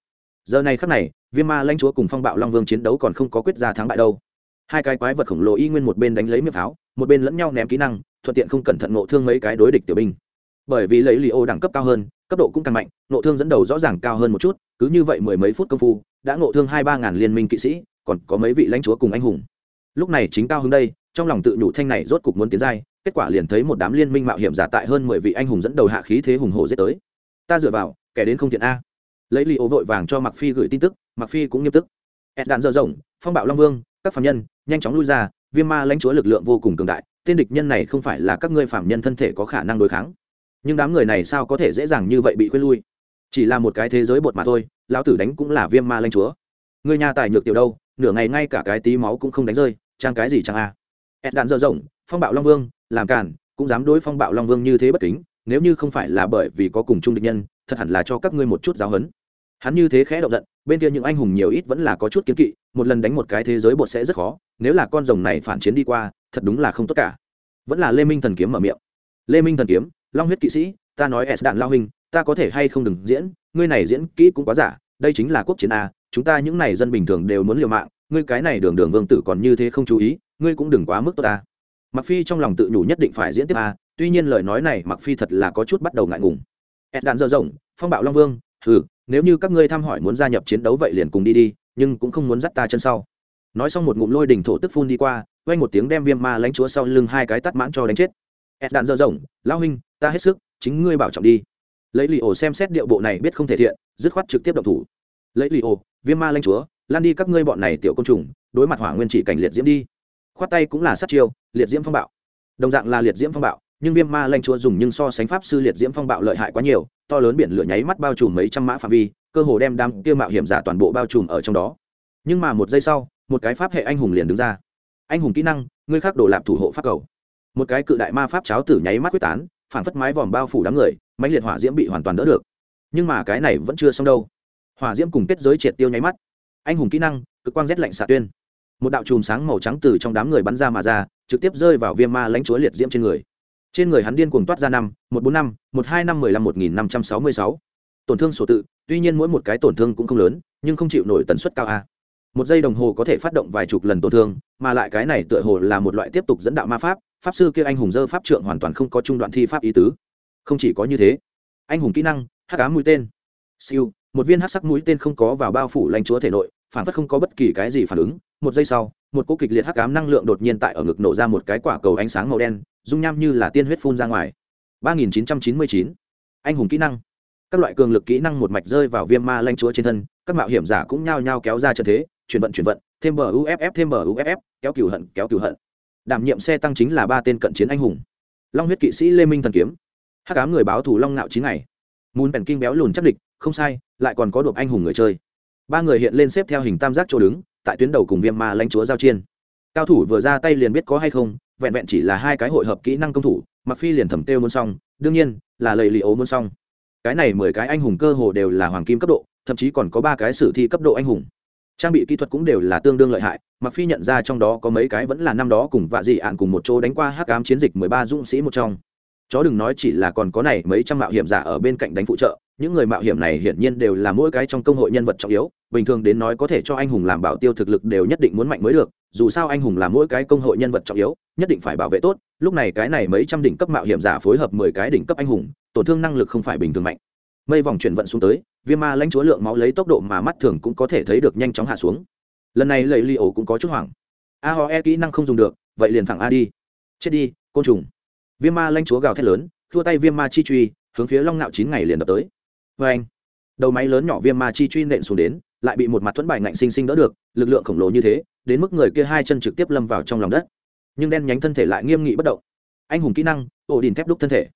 Giờ này khắc này, viêm ma lãnh chúa cùng phong bạo long vương chiến đấu còn không có quyết ra thắng bại đâu. Hai cái quái vật khổng lồ y nguyên một bên đánh lấy miệng pháo, một bên lẫn nhau ném kỹ năng, thuận tiện không cẩn thận ngộ thương mấy cái đối địch tiểu binh bởi vì lấy lì ô đẳng cấp cao hơn, cấp độ cũng càng mạnh nộ thương dẫn đầu rõ ràng cao hơn một chút, cứ như vậy mười mấy phút công phu, đã nộ thương hai ba ngàn liên minh kỵ sĩ, còn có mấy vị lãnh chúa cùng anh hùng. Lúc này chính cao hơn đây, trong lòng tự nhủ thanh này rốt cục muốn tiến giai, kết quả liền thấy một đám liên minh mạo hiểm giả tại hơn mười vị anh hùng dẫn đầu hạ khí thế hùng hồ giết tới. Ta dựa vào, kẻ đến không thiện a. Lấy li ô vội vàng cho mặc phi gửi tin tức mặc phi cũng nghiêm tức ed đạn dơ rộng, phong bạo long vương, các phạm nhân, nhanh chóng lui ra, viêm ma lãnh chúa lực lượng vô cùng cường đại, tên địch nhân này không phải là các ngươi phạm nhân thân thể có khả năng đối kháng nhưng đám người này sao có thể dễ dàng như vậy bị khuyên lui? Chỉ là một cái thế giới bột mà thôi, lão tử đánh cũng là viêm ma lanh chúa. Người nhà tài nhược tiểu đâu, nửa ngày ngay cả cái tí máu cũng không đánh rơi, trang cái gì chẳng a? Ed đạn dơ rộng, phong bạo long vương, làm càn cũng dám đối phong bạo long vương như thế bất kính, nếu như không phải là bởi vì có cùng chung địch nhân, thật hẳn là cho các ngươi một chút giáo hấn. Hắn như thế khẽ động giận, bên kia những anh hùng nhiều ít vẫn là có chút kiến kỵ, một lần đánh một cái thế giới bột sẽ rất khó, nếu là con rồng này phản chiến đi qua, thật đúng là không tốt cả. Vẫn là lê minh thần kiếm mở miệng. Lê minh thần kiếm long huyết kỵ sĩ, ta nói s đạn lao hình ta có thể hay không đừng diễn, ngươi này diễn kỹ cũng quá giả, đây chính là quốc chiến a, chúng ta những này dân bình thường đều muốn liều mạng, ngươi cái này đường đường vương tử còn như thế không chú ý, ngươi cũng đừng quá mức tốt ta. Mặc phi trong lòng tự nhủ nhất định phải diễn tiếp a, tuy nhiên lời nói này mặc phi thật là có chút bắt đầu ngại ngùng. Ed đạn dơ rộng, phong bạo long vương ừ nếu như các ngươi thăm hỏi muốn gia nhập chiến đấu vậy liền cùng đi đi, nhưng cũng không muốn dắt ta chân sau. Nói xong một ngụm lôi đỉnh thổ tức phun đi qua, quay một tiếng đem viêm ma lãnh chúa sau lưng hai cái tắt mãn cho đánh chết ed đạn dơ rồng lao huynh, ta hết sức, chính ngươi bảo trọng đi. Lấy lì ổ xem xét điệu bộ này biết không thể thiện, dứt khoát trực tiếp động thủ. Lấy lì ổ, viêm ma lanh chúa, lan đi các ngươi bọn này tiểu côn trùng, đối mặt hỏa nguyên chỉ cảnh liệt diễm đi. Khoát tay cũng là sát chiêu, liệt diễm phong bạo. Đồng dạng là liệt diễm phong bạo, nhưng viêm ma lanh chúa dùng nhưng so sánh pháp sư liệt diễm phong bạo lợi hại quá nhiều, to lớn biển lửa nháy mắt bao trùm mấy trăm mã phạm vi, cơ hồ đem đám kia mạo hiểm giả toàn bộ bao trùm ở trong đó. Nhưng mà một giây sau, một cái pháp hệ anh hùng liền đứng ra. Anh hùng kỹ năng, ngươi khác đổ lạp thủ hộ pháp cầu một cái cự đại ma pháp cháo tử nháy mắt quyết tán phản phất mái vòm bao phủ đám người mạnh liệt hỏa diễm bị hoàn toàn đỡ được. Nhưng mà cái này vẫn chưa xong đâu. Hỏa diễm cùng kết giới triệt tiêu nháy mắt. Anh hùng kỹ năng, cực quang rét lạnh xạ tuyên. Một đạo chùm sáng màu trắng từ trong đám người bắn ra mà ra, trực tiếp rơi vào viêm ma lãnh chúa liệt diễm trên người. Trên người hắn điên cuồng toát ra năm, một bốn năm, một hai năm mười lăm một nghìn năm trăm sáu mươi sáu. Tổn thương sổ tự, tuy nhiên mỗi một cái tổn thương cũng không lớn, nhưng không chịu nổi tần suất cao a một giây đồng hồ có thể phát động vài chục lần tổn thương, mà lại cái này tựa hồ là một loại tiếp tục dẫn đạo ma pháp pháp sư kia anh hùng dơ pháp trượng hoàn toàn không có trung đoạn thi pháp ý tứ. Không chỉ có như thế, anh hùng kỹ năng, hắc á mũi tên. Siêu, một viên hắc sắc mũi tên không có vào bao phủ lãnh chúa thể nội, phản phất không có bất kỳ cái gì phản ứng. Một giây sau, một cỗ kịch liệt hắc ám năng lượng đột nhiên tại ở ngực nổ ra một cái quả cầu ánh sáng màu đen, dung nham như là tiên huyết phun ra ngoài. 3999. anh hùng kỹ năng. Các loại cường lực kỹ năng một mạch rơi vào viêm ma lãnh chúa trên thân, các mạo hiểm giả cũng nhao nhao kéo ra trận thế chuyển vận chuyển vận, thêm bờ uff thêm bờ uff kéo cửu hận, kéo cửu hận. Đảm nhiệm xe tăng chính là ba tên cận chiến anh hùng. Long huyết kỵ sĩ lê minh thần kiếm. Hắc ám người báo thủ long nạo chín ngày. Mùn bèn kinh béo lùn chắc địch, không sai, lại còn có đột anh hùng người chơi. Ba người hiện lên xếp theo hình tam giác chỗ đứng, tại tuyến đầu cùng viêm ma lãnh chúa giao chiên. Cao thủ vừa ra tay liền biết có hay không, vẹn vẹn chỉ là hai cái hội hợp kỹ năng công thủ mặc phi liền thẩm têu muốn xong, đương nhiên, là lầy lì ố muốn xong. Cái này mười cái anh hùng cơ hồ đều là hoàng kim cấp độ, thậm chí còn có ba cái sử thi cấp độ anh hùng trang bị kỹ thuật cũng đều là tương đương lợi hại mặc phi nhận ra trong đó có mấy cái vẫn là năm đó cùng vạ dị ạn cùng một chỗ đánh qua hắc ám chiến dịch mười ba dũng sĩ một trong. Chó đừng nói chỉ là còn có này mấy trăm mạo hiểm giả ở bên cạnh đánh phụ trợ, những người mạo hiểm này hiển nhiên đều là mỗi cái trong công hội nhân vật trọng yếu, bình thường đến nói có thể cho anh hùng làm bảo tiêu thực lực đều nhất định muốn mạnh mới được, dù sao anh hùng là mỗi cái công hội nhân vật trọng yếu, nhất định phải bảo vệ tốt, lúc này cái này mấy trăm đỉnh cấp mạo hiểm giả phối hợp mười cái đỉnh cấp anh hùng, tổn thương năng lực không phải bình thường mạnh mây vòng chuyển vận xuống tới, viêm ma lãnh chúa lượng máu lấy tốc độ mà mắt thường cũng có thể thấy được nhanh chóng hạ xuống. Lần này lầy li ổ cũng có chút hoảng. A ho e kỹ năng không dùng được, vậy liền thẳng a đi. Chết đi, côn trùng. Viêm ma lãnh chúa gào thét lớn thua tay viêm ma chi truy, hướng phía long nạo chín ngày liền đập tới. Vê anh đầu máy lớn nhỏ viêm ma chi truy nện xuống đến, lại bị một mặt thuẫn bài ngạnh sinh sinh đỡ được, lực lượng khổng lồ như thế, đến mức người kia hai chân trực tiếp lâm vào trong lòng đất. Nhưng đen nhánh thân thể lại nghiêm nghị bất động. Anh hùng kỹ năng, ổ đình thép đúc thân thể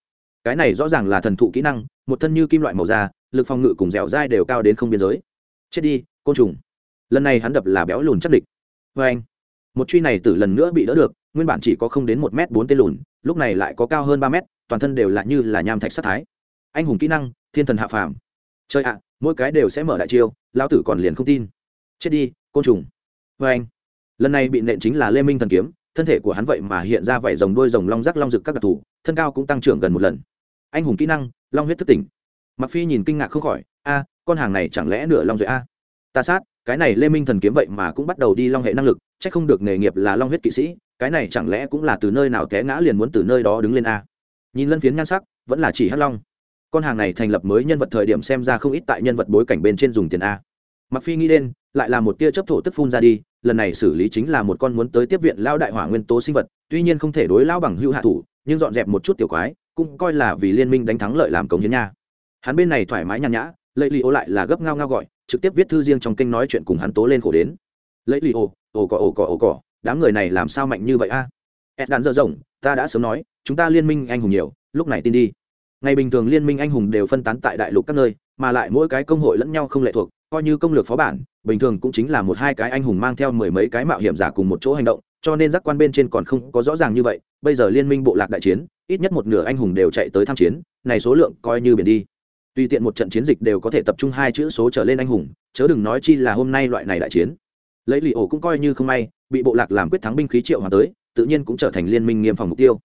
cái này rõ ràng là thần thụ kỹ năng, một thân như kim loại màu da, lực phòng ngự cùng dẻo dai đều cao đến không biên giới. Chết đi, côn trùng. Lần này hắn đập là béo lùn chắc địch. Vê anh, một truy này từ lần nữa bị đỡ được, nguyên bản chỉ có không đến một m bốn tên lùn, lúc này lại có cao hơn ba m toàn thân đều lại như là nham thạch sát thái. Anh hùng kỹ năng, thiên thần hạ phàm. Chơi ạ, mỗi cái đều sẽ mở đại chiêu lao tử còn liền không tin. Chết đi, côn trùng. Vê anh, lần này bị nện chính là lê minh thần kiếm, thân thể của hắn vậy mà hiện ra vảy rồng đôi rồng long rắc long rực các đặc thù, thân cao cũng tăng trưởng gần một lần anh hùng kỹ năng, long huyết thức tỉnh. Mặc phi nhìn kinh ngạc không khỏi, a, con hàng này chẳng lẽ nửa long rồi a? Ta sát, cái này lê minh thần kiếm vậy mà cũng bắt đầu đi long hệ năng lực c h ắ c không được nghề nghiệp là long huyết kỵ sĩ, cái này chẳng lẽ cũng là từ nơi nào té ngã liền muốn từ nơi đó đứng lên a? Nhìn lân phiến nhan sắc, vẫn là chỉ hắc long. Con hàng này thành lập mới nhân vật thời điểm xem ra không ít tại nhân vật bối cảnh bên trên dùng tiền a. Mặc phi nghĩ đến, lại là một tia chấp thổ tức phun ra đi, lần này xử lý chính là một con muốn tới tiếp viện lao đại hỏa nguyên tố sinh vật, tuy nhiên không thể đối lao bằng hữu hạ thủ, nhưng dọn dẹp một chút tiểu quái cũng coi là vì liên minh đánh thắng lợi làm cống hiến nha. Hắn bên này thoải mái nhàn nhã lấy li ô lại là gấp ngao ngao gọi, trực tiếp viết thư riêng trong kênh nói chuyện cùng hắn tố lên khổ đến. Lấy li ô, ồ cỏ ồ cỏ ồ cỏ, đám người này làm sao mạnh như vậy a? À? ed đàn dở rộng, ta đã sớm nói, chúng ta liên minh anh hùng nhiều, lúc này tin đi. Ngày bình thường liên minh anh hùng đều phân tán tại đại lục các nơi, mà lại mỗi cái công hội lẫn nhau không lệ thuộc, coi như công lược phó bản, bình thường cũng chính là một hai cái anh hùng mang theo mười mấy cái mạo hiểm giả cùng một chỗ hành động cho nên giác quan bên trên còn không có rõ ràng như vậy, bây giờ liên minh bộ lạc đại chiến, ít nhất một nửa anh hùng đều chạy tới tham chiến, này số lượng coi như biển đi. Tùy tiện một trận chiến dịch đều có thể tập trung hai chữ số trở lên anh hùng, chớ đừng nói chi là hôm nay loại này đại chiến. Lấy lì ổ cũng coi như không may, bị bộ lạc làm quyết thắng binh khí triệu hòa tới, tự nhiên cũng trở thành liên minh nghiêm phòng mục tiêu.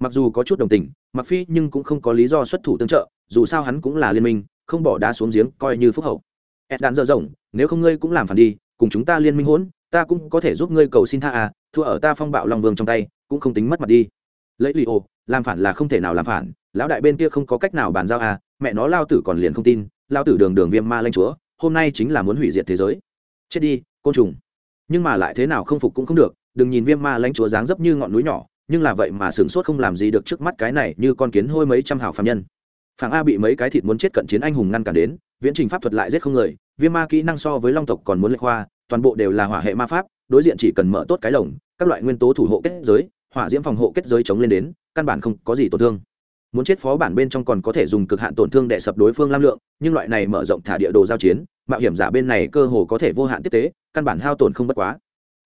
Mặc dù có chút đồng tình mặc phi nhưng cũng không có lý do xuất thủ tương trợ, dù sao hắn cũng là liên minh, không bỏ đá xuống giếng coi như phúc hậu. Ed đạn dở rộng, nếu không ngươi cũng làm phản đi cùng chúng ta liên minh hỗn ta cũng có thể giúp ngươi cầu xin tha à thua ở ta phong bạo long vương trong tay cũng không tính mất mặt đi. Lấy lì ô, làm phản là không thể nào làm phản lão đại bên kia không có cách nào bàn giao à mẹ nó lao tử còn liền không tin lao tử đường đường viêm ma lanh chúa hôm nay chính là muốn hủy diệt thế giới. Chết đi côn trùng. Nhưng mà lại thế nào không phục cũng không được đừng nhìn viêm ma lãnh chúa dáng dấp như ngọn núi nhỏ nhưng là vậy mà sửng sốt không làm gì được trước mắt cái này như con kiến hôi mấy trăm hào phạm nhân. Phảng a bị mấy cái thịt muốn chết cận chiến anh hùng ngăn cản đến viễn trình pháp thuật lại giết không người viêm ma kỹ năng so với long tộc còn muốn lệch khoa, toàn bộ đều là hỏa hệ ma pháp, đối diện chỉ cần mở tốt cái lồng, các loại nguyên tố thủ hộ kết giới, hỏa diễm phòng hộ kết giới chống lên đến, căn bản không có gì tổn thương. Muốn chết phó bản bên trong còn có thể dùng cực hạn tổn thương để sập đối phương lam lượng, nhưng loại này mở rộng thả địa đồ giao chiến, mạo hiểm giả bên này cơ hồ có thể vô hạn tiếp tế, căn bản hao tổn không bất quá.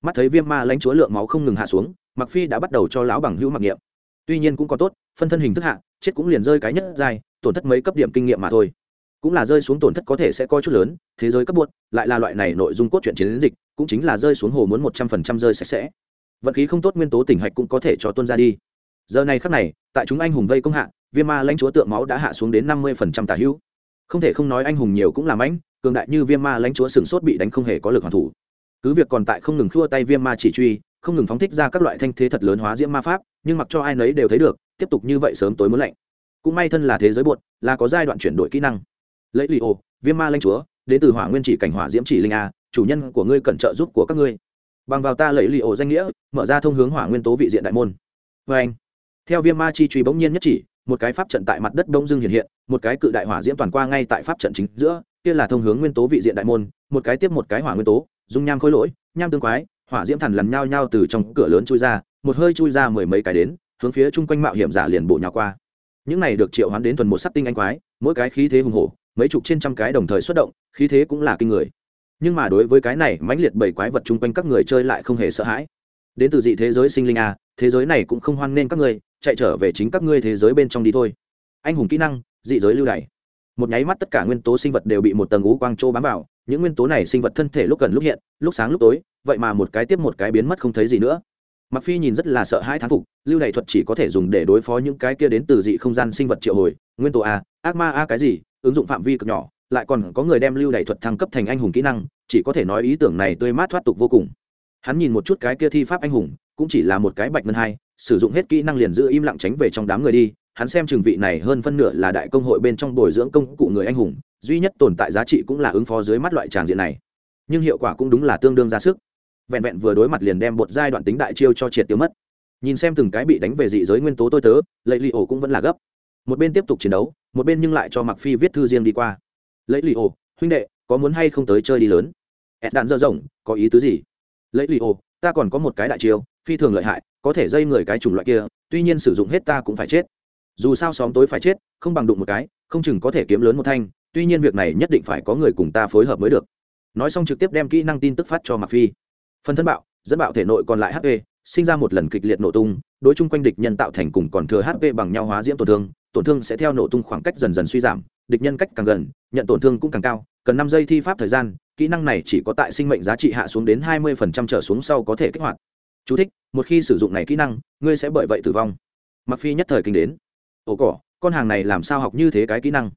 Mắt thấy viêm ma lãnh chúa lượng máu không ngừng hạ xuống mặc phi đã bắt đầu cho lão bằng hữu mặc nghiệm tuy nhiên cũng có tốt, phân thân hình thức hạ, chết cũng liền rơi cái nhất dài tổn thất mấy cấp điểm kinh nghiệm mà thôi cũng là rơi xuống tổn thất có thể sẽ coi chút lớn, thế giới cấp buốt, lại là loại này nội dung cốt truyện chiến dịch, cũng chính là rơi xuống hồ muốn một trăm phần trăm rơi sạch sẽ. Vận khí không tốt nguyên tố tỉnh hạch cũng có thể cho tuân ra đi. Giờ này khắc này, tại chúng anh hùng vây công hạ, viêm ma lãnh chúa tượng máu đã hạ xuống đến năm mươi phần trăm tả hữu. Không thể không nói anh hùng nhiều cũng làm ánh cường đại như viêm ma lãnh chúa sừng sốt bị đánh không hề có lực hoàn thủ. Cứ việc còn tại không ngừng khua tay viêm ma chỉ truy, không ngừng phóng thích ra các loại thanh thế thật lớn hóa diễm ma pháp, nhưng mặc cho ai nấy đều thấy được, tiếp tục như vậy sớm tối muốn lạnh. Cũng may thân là thế giới buột, là có giai đoạn chuyển đổi kỹ năng lấy lì ô, viêm ma lanh chúa, đến từ hỏa nguyên chỉ cảnh hỏa diễm chỉ linh a, chủ nhân của ngươi cần trợ giúp của các ngươi. Bằng vào ta lấy lì ô danh nghĩa, mở ra thông hướng hỏa nguyên tố vị diện đại môn. Vê anh, theo viêm ma chi truy bỗng nhiên nhất chỉ, một cái pháp trận tại mặt đất đông dương hiện hiện, một cái cự đại hỏa diễm toàn qua ngay tại pháp trận chính giữa, kia là thông hướng nguyên tố vị diện đại môn, một cái tiếp một cái hỏa nguyên tố, dung nham khối lỗi, nham tương quái, hỏa diễm thần lằn nhao nhao từ trong cửa lớn chui ra, một hơi chui ra mười mấy cái đến, hướng phía chung quanh mạo hiểm giả liền bộ nhào qua. Những này được triệu hoán đến thuần một sắc tinh anh quái, mỗi cái khí thế hùng hổ mấy chục trên trăm cái đồng thời xuất động, khí thế cũng là kinh người. Nhưng mà đối với cái này mãnh liệt bảy quái vật chung quanh các người chơi lại không hề sợ hãi. Đến từ dị thế giới sinh linh a, thế giới này cũng không hoan nên các ngươi chạy trở về chính các ngươi thế giới bên trong đi thôi. Anh hùng kỹ năng, dị giới lưu đày. Một nháy mắt tất cả nguyên tố sinh vật đều bị một tầng ú quang trô bám vào, những nguyên tố này sinh vật thân thể lúc gần lúc hiện, lúc sáng lúc tối, vậy mà một cái tiếp một cái biến mất không thấy gì nữa. Mặc phi nhìn rất là sợ hãi thán phục, lưu này thuật chỉ có thể dùng để đối phó những cái kia đến từ dị không gian sinh vật triệu hồi, nguyên tố a, ác ma a cái gì ứng dụng phạm vi cực nhỏ, lại còn có người đem lưu đày thuật thăng cấp thành anh hùng kỹ năng, chỉ có thể nói ý tưởng này tươi mát thoát tục vô cùng. Hắn nhìn một chút cái kia thi pháp anh hùng, cũng chỉ là một cái bạch ngân hai, sử dụng hết kỹ năng liền giữ im lặng tránh về trong đám người đi. Hắn xem trường vị này hơn phân nửa là đại công hội bên trong bồi dưỡng công cụ người anh hùng, duy nhất tồn tại giá trị cũng là ứng phó dưới mắt loại tràng diện này. Nhưng hiệu quả cũng đúng là tương đương ra sức. Vẹn vẹn vừa đối mặt liền đem một giai đoạn tính đại chiêu cho triệt tiêu mất. Nhìn xem từng cái bị đánh về dị giới nguyên tố tôi tớ, lệ li ổ cũng vẫn là gấp. Một bên tiếp tục chiến đấu một bên nhưng lại cho mặc phi viết thư riêng đi qua. Lấy lì ồ, huynh đệ có muốn hay không tới chơi đi lớn? Ed đạn dơ rộng có ý tứ gì? Lấy lì ồ, ta còn có một cái đại chiêu phi thường lợi hại có thể dây người cái chủng loại kia tuy nhiên sử dụng hết ta cũng phải chết. Dù sao xóm tối phải chết không bằng đụng một cái không chừng có thể kiếm lớn một thanh tuy nhiên việc này nhất định phải có người cùng ta phối hợp mới được. Nói xong trực tiếp đem kỹ năng tin tức phát cho mặc phi. Phần thân bạo dẫn bạo thể nội còn lại hp sinh ra một lần kịch liệt nổ tung đối chung quanh địch nhân tạo thành cùng còn thừa hp bằng nhau hóa diễm tổn thương tổn thương sẽ theo nổ tung khoảng cách dần dần suy giảm địch nhân cách càng gần nhận tổn thương cũng càng cao cần năm giây thi pháp thời gian kỹ năng này chỉ có tại sinh mệnh giá trị hạ xuống đến hai mươi trở xuống sau có thể kích hoạt. Chú thích, một khi sử dụng này kỹ năng ngươi sẽ bởi vậy tử vong. Mặc phi nhất thời kinh đến. Ồ cỏ con hàng này làm sao học như thế cái kỹ năng?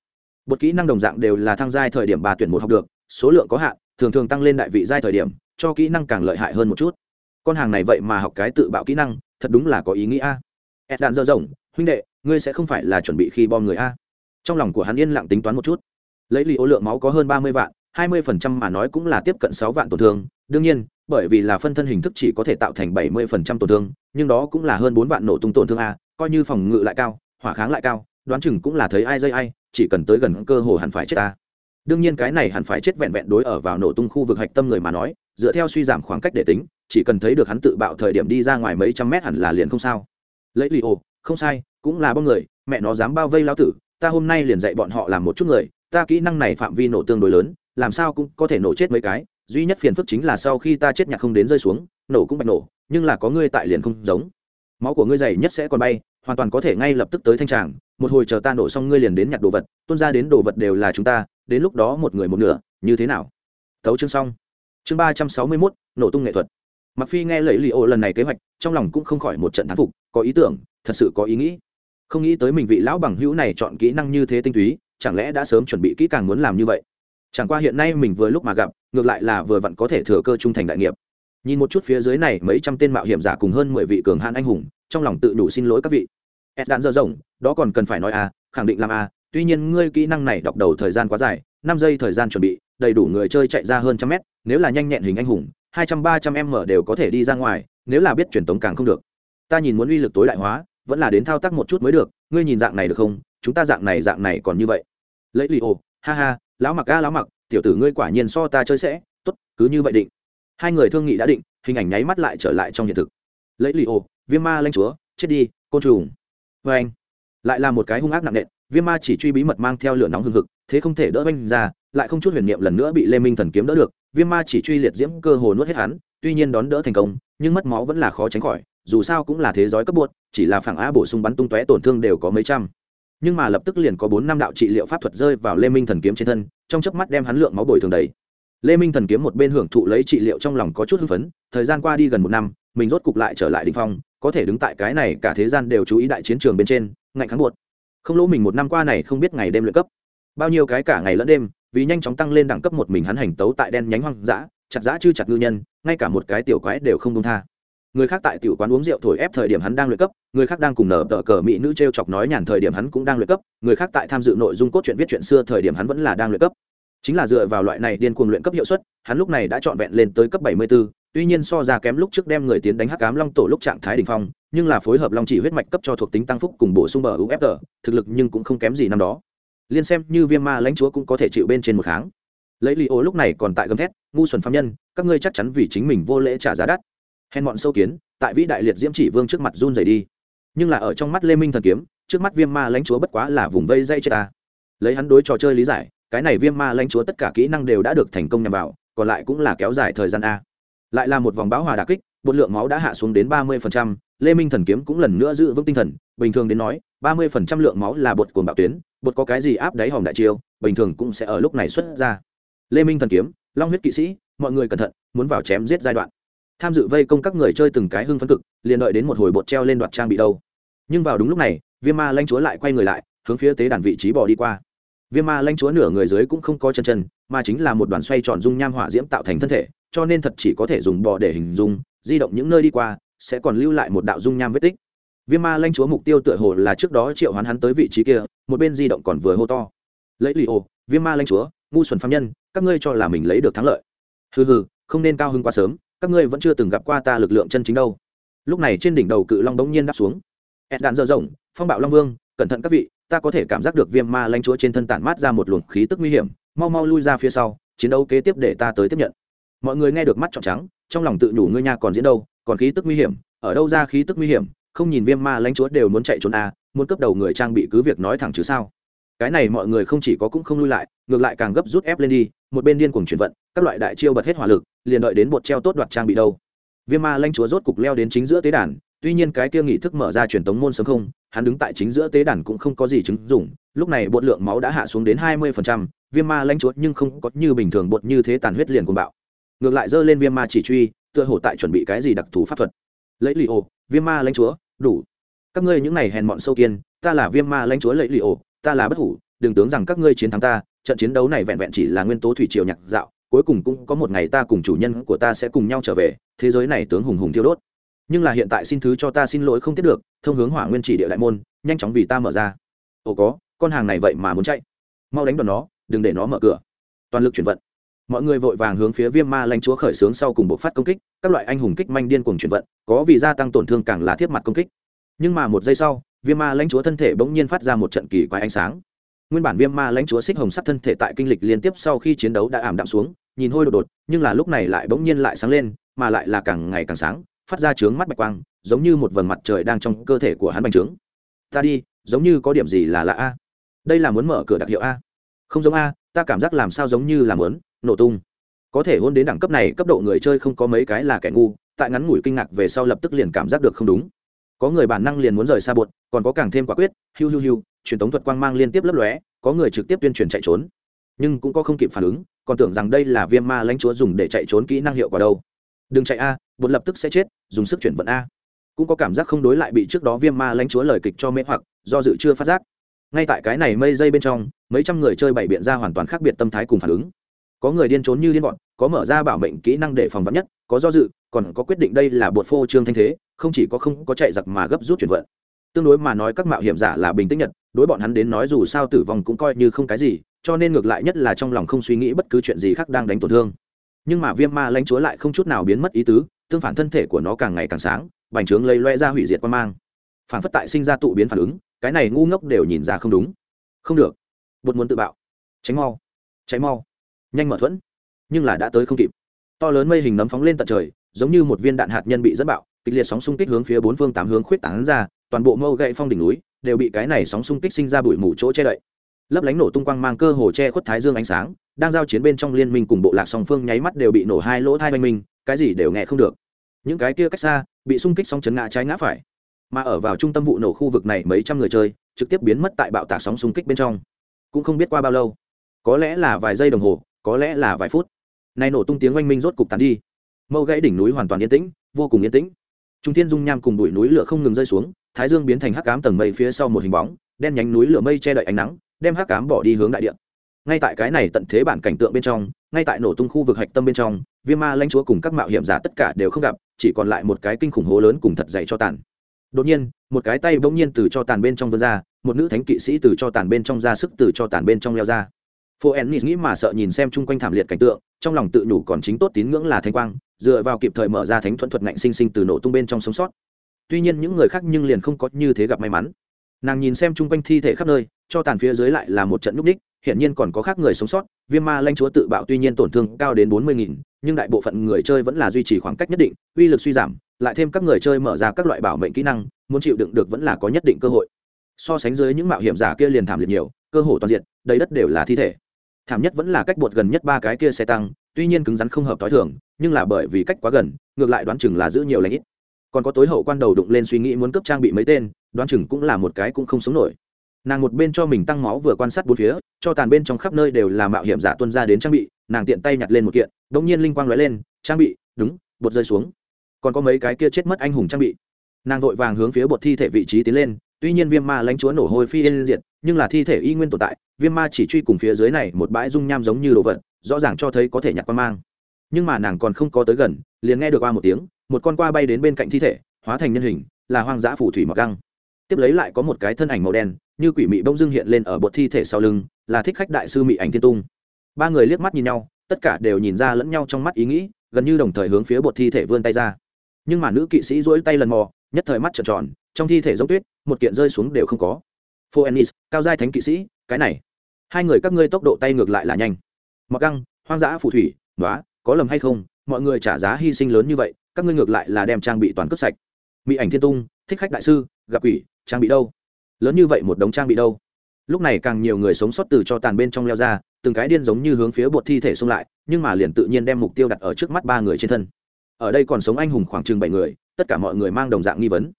Một kỹ năng đồng dạng đều là thăng giai thời điểm bà tuyển một học được số lượng có hạn thường thường tăng lên đại vị giai thời điểm cho kỹ năng càng lợi hại hơn một chút. Con hàng này vậy mà học cái tự bạo kỹ năng thật đúng là có ý nghĩa a. Ed đạn dơ rộng huynh đệ ngươi sẽ không phải là chuẩn bị khi bom người a. Trong lòng của hắn yên lặng tính toán một chút. Lấy lì ô lượng máu có hơn ba mươi vạn, hai mươi phần trăm mà nói cũng là tiếp cận sáu vạn tổn thương. Đương nhiên, bởi vì là phân thân hình thức chỉ có thể tạo thành bảy mươi phần trăm tổn thương, nhưng đó cũng là hơn bốn vạn nổ tung tổn thương a, coi như phòng ngự lại cao, hỏa kháng lại cao, đoán chừng cũng là thấy ai dây ai, chỉ cần tới gần cơ hồ hẳn phải chết ta. Đương nhiên cái này hẳn phải chết vẹn vẹn đối ở vào nổ tung khu vực hạch tâm người mà nói, dựa theo suy giảm khoảng cách để tính, chỉ cần thấy được hắn tự bạo thời điểm đi ra ngoài mấy trăm mét hẳn là liền không sao. Lấy lì ô không sai, cũng là bom người, mẹ nó dám bao vây lao tử, ta hôm nay liền dạy bọn họ làm một chút người, ta kỹ năng này phạm vi nổ tương đối lớn, làm sao cũng có thể nổ chết mấy cái, duy nhất phiền phức chính là sau khi ta chết nhạc không đến rơi xuống, nổ cũng bạch nổ, nhưng là có ngươi tại liền không giống. Máu của ngươi dày nhất sẽ còn bay, hoàn toàn có thể ngay lập tức tới thanh tràng, một hồi chờ ta nổ xong ngươi liền đến nhặt đồ vật, tuôn ra đến đồ vật đều là chúng ta, đến lúc đó một người một nửa, như thế nào? Tấu chương xong. Chương ba trăm sáu mươi mốt, nổ tung nghệ thuật. Mặc phi nghe lẫy lì ô lần này kế hoạch, trong lòng cũng không khỏi một trận thán phục, có ý tưởng thật sự có ý nghĩ. Không nghĩ tới mình vị lão bằng hữu này chọn kỹ năng như thế tinh túy, chẳng lẽ đã sớm chuẩn bị kỹ càng muốn làm như vậy? Chẳng qua hiện nay mình vừa lúc mà gặp, ngược lại là vừa vặn có thể thừa cơ trung thành đại nghiệp. Nhìn một chút phía dưới này, mấy trăm tên mạo hiểm giả cùng hơn mười vị cường hãn anh hùng, trong lòng tự đủ xin lỗi các vị. Ed đạn dơ rộng, đó còn cần phải nói à khẳng định làm à tuy nhiên ngươi kỹ năng này đọc đầu thời gian quá dài, năm giây thời gian chuẩn bị, đầy đủ người chơi chạy ra hơn trăm mét, nếu là nhanh nhẹn hình anh hùng, hai trăm ba trăm m đều có thể đi ra ngoài, nếu là biết truyền tống càng không được ta nhìn muốn uy lực tối đại hóa, vẫn là đến thao tác một chút mới được, ngươi nhìn dạng này được không? Chúng ta dạng này dạng này còn như vậy. Lấy lì ồ, ha ha, lão mặc a lão mặc, tiểu tử ngươi quả nhiên so ta chơi sẽ, tốt, cứ như vậy định. Hai người thương nghị đã định, hình ảnh nháy mắt lại trở lại trong hiện thực. Lấy lì ồ, viêm ma lanh chúa, chết đi, côn trùng. Vê anh, lại là một cái hung ác nặng nện, viêm ma chỉ truy bí mật mang theo lửa nóng hừng hực, thế không thể đỡ oanh ra, lại không chút huyền niệm lần nữa bị lê minh thần kiếm đỡ được, viêm ma chỉ truy liệt diễm cơ hồ nuốt hết hắn, tuy nhiên đón đỡ thành công, nhưng mất máu vẫn là khó tránh khỏi dù sao cũng là thế giới cấp bột, chỉ là phản á bổ sung bắn tung tóe tổn thương đều có mấy trăm. Nhưng mà lập tức liền có bốn năm đạo trị liệu pháp thuật rơi vào lê minh thần kiếm trên thân, trong chớp mắt đem hắn lượng máu bồi thường đầy. Lê minh thần kiếm một bên hưởng thụ lấy trị liệu trong lòng có chút hưng phấn, thời gian qua đi gần một năm, mình rốt cục lại trở lại đình phong, có thể đứng tại cái này cả thế gian đều chú ý đại chiến trường bên trên, ngạnh kháng buột không lỗ mình một năm qua này không biết ngày đêm luyện cấp. Bao nhiêu cái cả ngày lẫn đêm, vì nhanh chóng tăng lên đẳng cấp một mình hắn hành tấu tại đen nhánh hoang dã, chặt dã chư chặt ngư nhân, ngay cả một cái tiểu quái đều không công tha người khác tại tiểu quán uống rượu thổi ép thời điểm hắn đang luyện cấp người khác đang cùng nở tờ cờ mỹ nữ t r e o chọc nói nhàn thời điểm hắn cũng đang luyện cấp người khác tại tham dự nội dung cốt truyện viết chuyện xưa thời điểm hắn vẫn là đang luyện cấp. Chính là dựa vào loại này điên cuồng luyện cấp hiệu suất hắn lúc này đã trọn vẹn lên tới cấp bảy mươi 74, tuy nhiên so ra kém lúc trước đem người tiến đánh hắc cám long tổ lúc trạng thái đ ỉ n h phong nhưng là phối hợp long chỉ huyết mạch cấp cho thuộc tính tăng phúc cùng bổ sung bờ ufr thực lực nhưng cũng không kém gì năm đó. Liên xem như viêm ma lãnh chúa cũng có thể chịu bên trên một tháng lấy li ô lúc này còn tại gầm thét ngu xuẩn phạm nhân các ngươi chắc chắn vì chính mình vô lễ trả giá đắt hèn bọn sâu kiến, tại vĩ đại liệt diễm chỉ vương trước mặt run rẩy đi. Nhưng là ở trong mắt lê minh thần kiếm, trước mắt viêm ma lãnh chúa bất quá là vùng vây dây chết ta. Lấy hắn đối trò chơi lý giải, cái này viêm ma lãnh chúa tất cả kỹ năng đều đã được thành công nhằm vào, còn lại cũng là kéo dài thời gian a. Lại là một vòng báo hòa đà kích, bột lượng máu đã hạ xuống đến ba mươi lê minh thần kiếm cũng lần nữa giữ vững tinh thần, bình thường đến nói, ba mươi lượng máu là bột cuồng bạo tuyến, bột có cái gì áp đáy hòm đại chiêu, bình thường cũng sẽ ở lúc này xuất ra. Lê minh thần kiếm, long huyết kỵ sĩ, mọi người cẩn thận, muốn vào chém giết giai đoạn tham dự vây công các người chơi từng cái hưng phấn cực, liền đợi đến một hồi bột treo lên đoạt trang bị đâu. Nhưng vào đúng lúc này, viêm ma lanh chúa lại quay người lại, hướng phía tế đàn vị trí bỏ đi qua. Viêm ma lanh chúa nửa người dưới cũng không có chân chân, mà chính là một đoàn xoay tròn dung nham hỏa diễm tạo thành thân thể, cho nên thật chỉ có thể dùng bò để hình dung, di động những nơi đi qua, sẽ còn lưu lại một đạo dung nham vết tích. Viêm ma lanh chúa mục tiêu tựa hồ là trước đó triệu hoán hắn tới vị trí kia, một bên di động còn vừa hô to. Lấy lì ồ, viêm ma lanh chúa, ngu xuẩn phạm nhân, các ngươi cho là mình lấy được thắng lợi. Hừ hừ, không nên cao hơn quá sớm các ngươi vẫn chưa từng gặp qua ta lực lượng chân chính đâu. Lúc này trên đỉnh đầu cự long bỗng nhiên đáp xuống. Ed đạn dơ rộng phong bạo long vương cẩn thận các vị ta có thể cảm giác được viêm ma lanh chúa trên thân tản mát ra một luồng khí tức nguy hiểm mau mau lui ra phía sau chiến đấu kế tiếp để ta tới tiếp nhận. Mọi người nghe được mắt trọn trắng trong lòng tự nhủ ngươi nha còn diễn đâu còn khí tức nguy hiểm ở đâu ra khí tức nguy hiểm không nhìn viêm ma lãnh chúa đều muốn chạy trốn à, muốn cấp đầu người trang bị cứ việc nói thẳng chứ sao. Cái này mọi người không chỉ có cũng không lui lại ngược lại càng gấp rút ép lên đi một bên điên cuồng chuyển vận các loại đại chiêu bật hết hỏa lực liền đợi đến bột treo tốt đoạt trang bị đâu. Viêm ma lanh chúa rốt cục leo đến chính giữa tế đàn tuy nhiên cái kia nghị thức mở ra truyền tống môn sớm không hắn đứng tại chính giữa tế đàn cũng không có gì chứng dụng lúc này bột lượng máu đã hạ xuống đến hai mươi phần trăm, viêm ma lanh chúa nhưng không có như bình thường bột như thế tàn huyết liền cuồng bạo. Ngược lại giơ lên viêm ma chỉ truy tựa hồ tại chuẩn bị cái gì đặc thù pháp thuật. Lấy lì ổ viêm ma lanh chúa đủ. Các ngươi những này hèn mọn sâu kiên ta là viêm ma lanh chúa lấy lì ổ ta là bất hủ đừng tưởng rằng các ngươi chiến thắng ta, trận chiến đấu này vẹn vẹn chỉ là nguyên tố thủy triều nhạc dạo, cuối cùng cũng có một ngày ta cùng chủ nhân của ta sẽ cùng nhau trở về, thế giới này tướng hùng hùng thiêu đốt. Nhưng là hiện tại xin thứ cho ta xin lỗi không tiếp được, thông hướng hỏa nguyên chỉ địa đại môn, nhanh chóng vì ta mở ra. Ồ có, con hàng này vậy mà muốn chạy. Mau đánh đòn nó, đừng để nó mở cửa. Toàn lực chuyển vận. Mọi người vội vàng hướng phía viêm ma lãnh chúa khởi xướng sau cùng bộ phát công kích, các loại anh hùng kích manh điên cuồng chuyển vận, có vì gia tăng tổn thương càng là thiết mặt công kích. Nhưng mà một giây sau, viêm ma lãnh chúa thân thể bỗng nhiên phát ra một trận kỳ quái ánh sáng nguyên bản viêm ma lãnh chúa xích hồng sắc thân thể tại kinh lịch liên tiếp sau khi chiến đấu đã ảm đạm xuống, nhìn hôi đột đột, nhưng là lúc này lại bỗng nhiên lại sáng lên, mà lại là càng ngày càng sáng, phát ra trướng mắt bạch quang, giống như một vầng mặt trời đang trong cơ thể của hắn bành trướng. Ta đi, giống như có điểm gì là lạ a. Đây là muốn mở cửa đặc hiệu a. Không giống a, ta cảm giác làm sao giống như là muốn, nổ tung. Có thể hôn đến đẳng cấp này, cấp độ người chơi không có mấy cái là kẻ ngu, tại ngắn ngủi kinh ngạc về sau lập tức liền cảm giác được không đúng. Có người bản năng liền muốn rời xa bột còn có càng thêm quả quyết, hiu hiu hiu truyền tống thuật quang mang liên tiếp lấp lóe, có người trực tiếp tuyên truyền chạy trốn. Nhưng cũng có không kịp phản ứng, còn tưởng rằng đây là viêm ma lãnh chúa dùng để chạy trốn kỹ năng hiệu quả đâu. Đừng chạy a, bột lập tức sẽ chết, dùng sức chuyển vận a. Cũng có cảm giác không đối lại bị trước đó viêm ma lãnh chúa lời kịch cho mê hoặc, do dự chưa phát giác. Ngay tại cái này mây dây bên trong, mấy trăm người chơi bảy biện ra hoàn toàn khác biệt tâm thái cùng phản ứng. Có người điên trốn như điên vọt, có mở ra bảo mệnh kỹ năng để phòng vắn nhất, có do dự, còn có quyết định đây là bột phô trương thanh thế, không chỉ có không có chạy giặc mà gấp rút chuyển vận. Tương đối mà nói các mạo hiểm giả là bình tĩnh nhật đối bọn hắn đến nói dù sao tử vong cũng coi như không cái gì, cho nên ngược lại nhất là trong lòng không suy nghĩ bất cứ chuyện gì khác đang đánh tổn thương. Nhưng mà viêm ma lãnh chúa lại không chút nào biến mất ý tứ, tương phản thân thể của nó càng ngày càng sáng, bành trướng lây loe ra hủy diệt quan mang. Phản phất tại sinh ra tụ biến phản ứng, cái này ngu ngốc đều nhìn ra không đúng. Không được. Bột muốn tự bạo. Tránh mau. Cháy mau. Nhanh mở thuẫn. Nhưng là đã tới không kịp. To lớn mây hình nấm phóng lên tận trời, giống như một viên đạn hạt nhân bị dẫn bạo, kịch liệt sóng xung kích hướng phía bốn phương tám hướng khuyết tán ra, toàn bộ mâu gậy phong đỉnh núi đều bị cái này sóng xung kích sinh ra bụi mù chỗ che đậy. Lấp lánh nổ tung quang mang cơ hồ che khuất thái dương ánh sáng, đang giao chiến bên trong liên minh cùng bộ lạc song phương nháy mắt đều bị nổ hai lỗ thai oanh minh cái gì đều nghe không được. Những cái kia cách xa, bị xung kích sóng chấn ngã trái ngã phải. Mà ở vào trung tâm vụ nổ khu vực này mấy trăm người chơi, trực tiếp biến mất tại bạo tạc sóng xung kích bên trong. Cũng không biết qua bao lâu. Có lẽ là vài giây đồng hồ, có lẽ là vài phút. Nay nổ tung tiếng oanh minh rốt cục tàn đi. Mâu gãy đỉnh núi hoàn toàn yên tĩnh, vô cùng yên tĩnh. Trung thiên dung nham cùng bụi núi lửa không ngừng rơi xuống thái dương biến thành hắc cám tầng mây phía sau một hình bóng, đen nhánh núi lửa mây che đậy ánh nắng, đem hắc cám bỏ đi hướng đại địa. Ngay tại cái này tận thế bản cảnh tượng bên trong, ngay tại nổ tung khu vực hạch tâm bên trong, viêm ma lanh chúa cùng các mạo hiểm giả tất cả đều không gặp, chỉ còn lại một cái kinh khủng hố lớn cùng thật dày cho tàn. Đột nhiên, một cái tay bỗng nhiên từ cho tàn bên trong vươn ra, một nữ thánh kỵ sĩ từ cho tàn bên trong ra sức từ cho tàn bên trong leo ra. Phố ennis nghĩ mà sợ nhìn xem chung quanh thảm liệt cảnh tượng, trong lòng tự nhủ còn chính tốt tín ngưỡng là thánh quang, dựa vào kịp thời mở ra thánh thuẫn thuật ngạnh sinh sinh từ nổ tung bên trong sống sót tuy nhiên những người khác nhưng liền không có như thế gặp may mắn. Nàng nhìn xem chung quanh thi thể khắp nơi, cho tàn phía dưới lại là một trận núp ních hiện nhiên còn có khác người sống sót, viêm ma lanh chúa tự bạo tuy nhiên tổn thương cao đến bốn mươi nghìn, nhưng đại bộ phận người chơi vẫn là duy trì khoảng cách nhất định, uy lực suy giảm, lại thêm các người chơi mở ra các loại bảo mệnh kỹ năng, muốn chịu đựng được vẫn là có nhất định cơ hội. So sánh dưới những mạo hiểm giả kia liền thảm liệt nhiều, cơ hội toàn diện, đầy đất đều là thi thể. Thảm nhất vẫn là cách bột gần nhất ba cái kia xe tăng, tuy nhiên cứng rắn không hợp t h o i thường, nhưng là bởi vì cách quá gần, ngược lại đoán chừng là giữ nhiều lãnh ít còn có tối hậu quan đầu đụng lên suy nghĩ muốn cấp trang bị mấy tên, đoán chừng cũng là một cái cũng không sống nổi. Nàng một bên cho mình tăng máu vừa quan sát bốn phía, cho tàn bên trong khắp nơi đều là mạo hiểm giả tuân ra đến trang bị, nàng tiện tay nhặt lên một kiện đ ỗ n g nhiên linh quang l ó e lên, trang bị, đúng, bột rơi xuống. Còn có mấy cái kia chết mất anh hùng trang bị. Nàng vội vàng hướng phía bột thi thể vị trí tiến lên, tuy nhiên viêm ma lãnh chúa nổ hôi phi yên diệt, nhưng là thi thể y nguyên tồn tại, viêm ma chỉ truy cùng phía dưới này một bãi dung nham giống như đồ vật, rõ ràng cho thấy có thể nhặt qua mang. Nhưng mà nàng còn không có tới gần, liền nghe được qua một tiếng một con qua bay đến bên cạnh thi thể, hóa thành nhân hình, là hoang dã phù thủy mặc găng. Tiếp lấy lại có một cái thân ảnh màu đen, như quỷ mị bông dưng hiện lên ở bột thi thể sau lưng, là thích khách đại sư mị ảnh thiên tung. Ba người liếc mắt nhìn nhau, tất cả đều nhìn ra lẫn nhau trong mắt ý nghĩ, gần như đồng thời hướng phía bột thi thể vươn tay ra. Nhưng mà nữ kỵ sĩ duỗi tay lần mò, nhất thời mắt trợn tròn, trong thi thể giống tuyết, một kiện rơi xuống đều không có. Phô ennis cao giai thánh kỵ sĩ, cái này. Hai người các ngươi tốc độ tay ngược lại là nhanh. Mặc găng, hoang dã phù thủy nói có lầm hay không? Mọi người trả giá hy sinh lớn như vậy, các ngươi ngược lại là đem trang bị toàn cướp sạch. Mỹ ảnh thiên tung, thích khách đại sư, gặp quỷ, trang bị đâu? Lớn như vậy một đống trang bị đâu? Lúc này càng nhiều người sống sót từ cho tàn bên trong leo ra, từng cái điên giống như hướng phía bột thi thể xông lại, nhưng mà liền tự nhiên đem mục tiêu đặt ở trước mắt ba người trên thân. Ở đây còn sống anh hùng khoảng chừng bảy người, tất cả mọi người mang đồng dạng nghi vấn.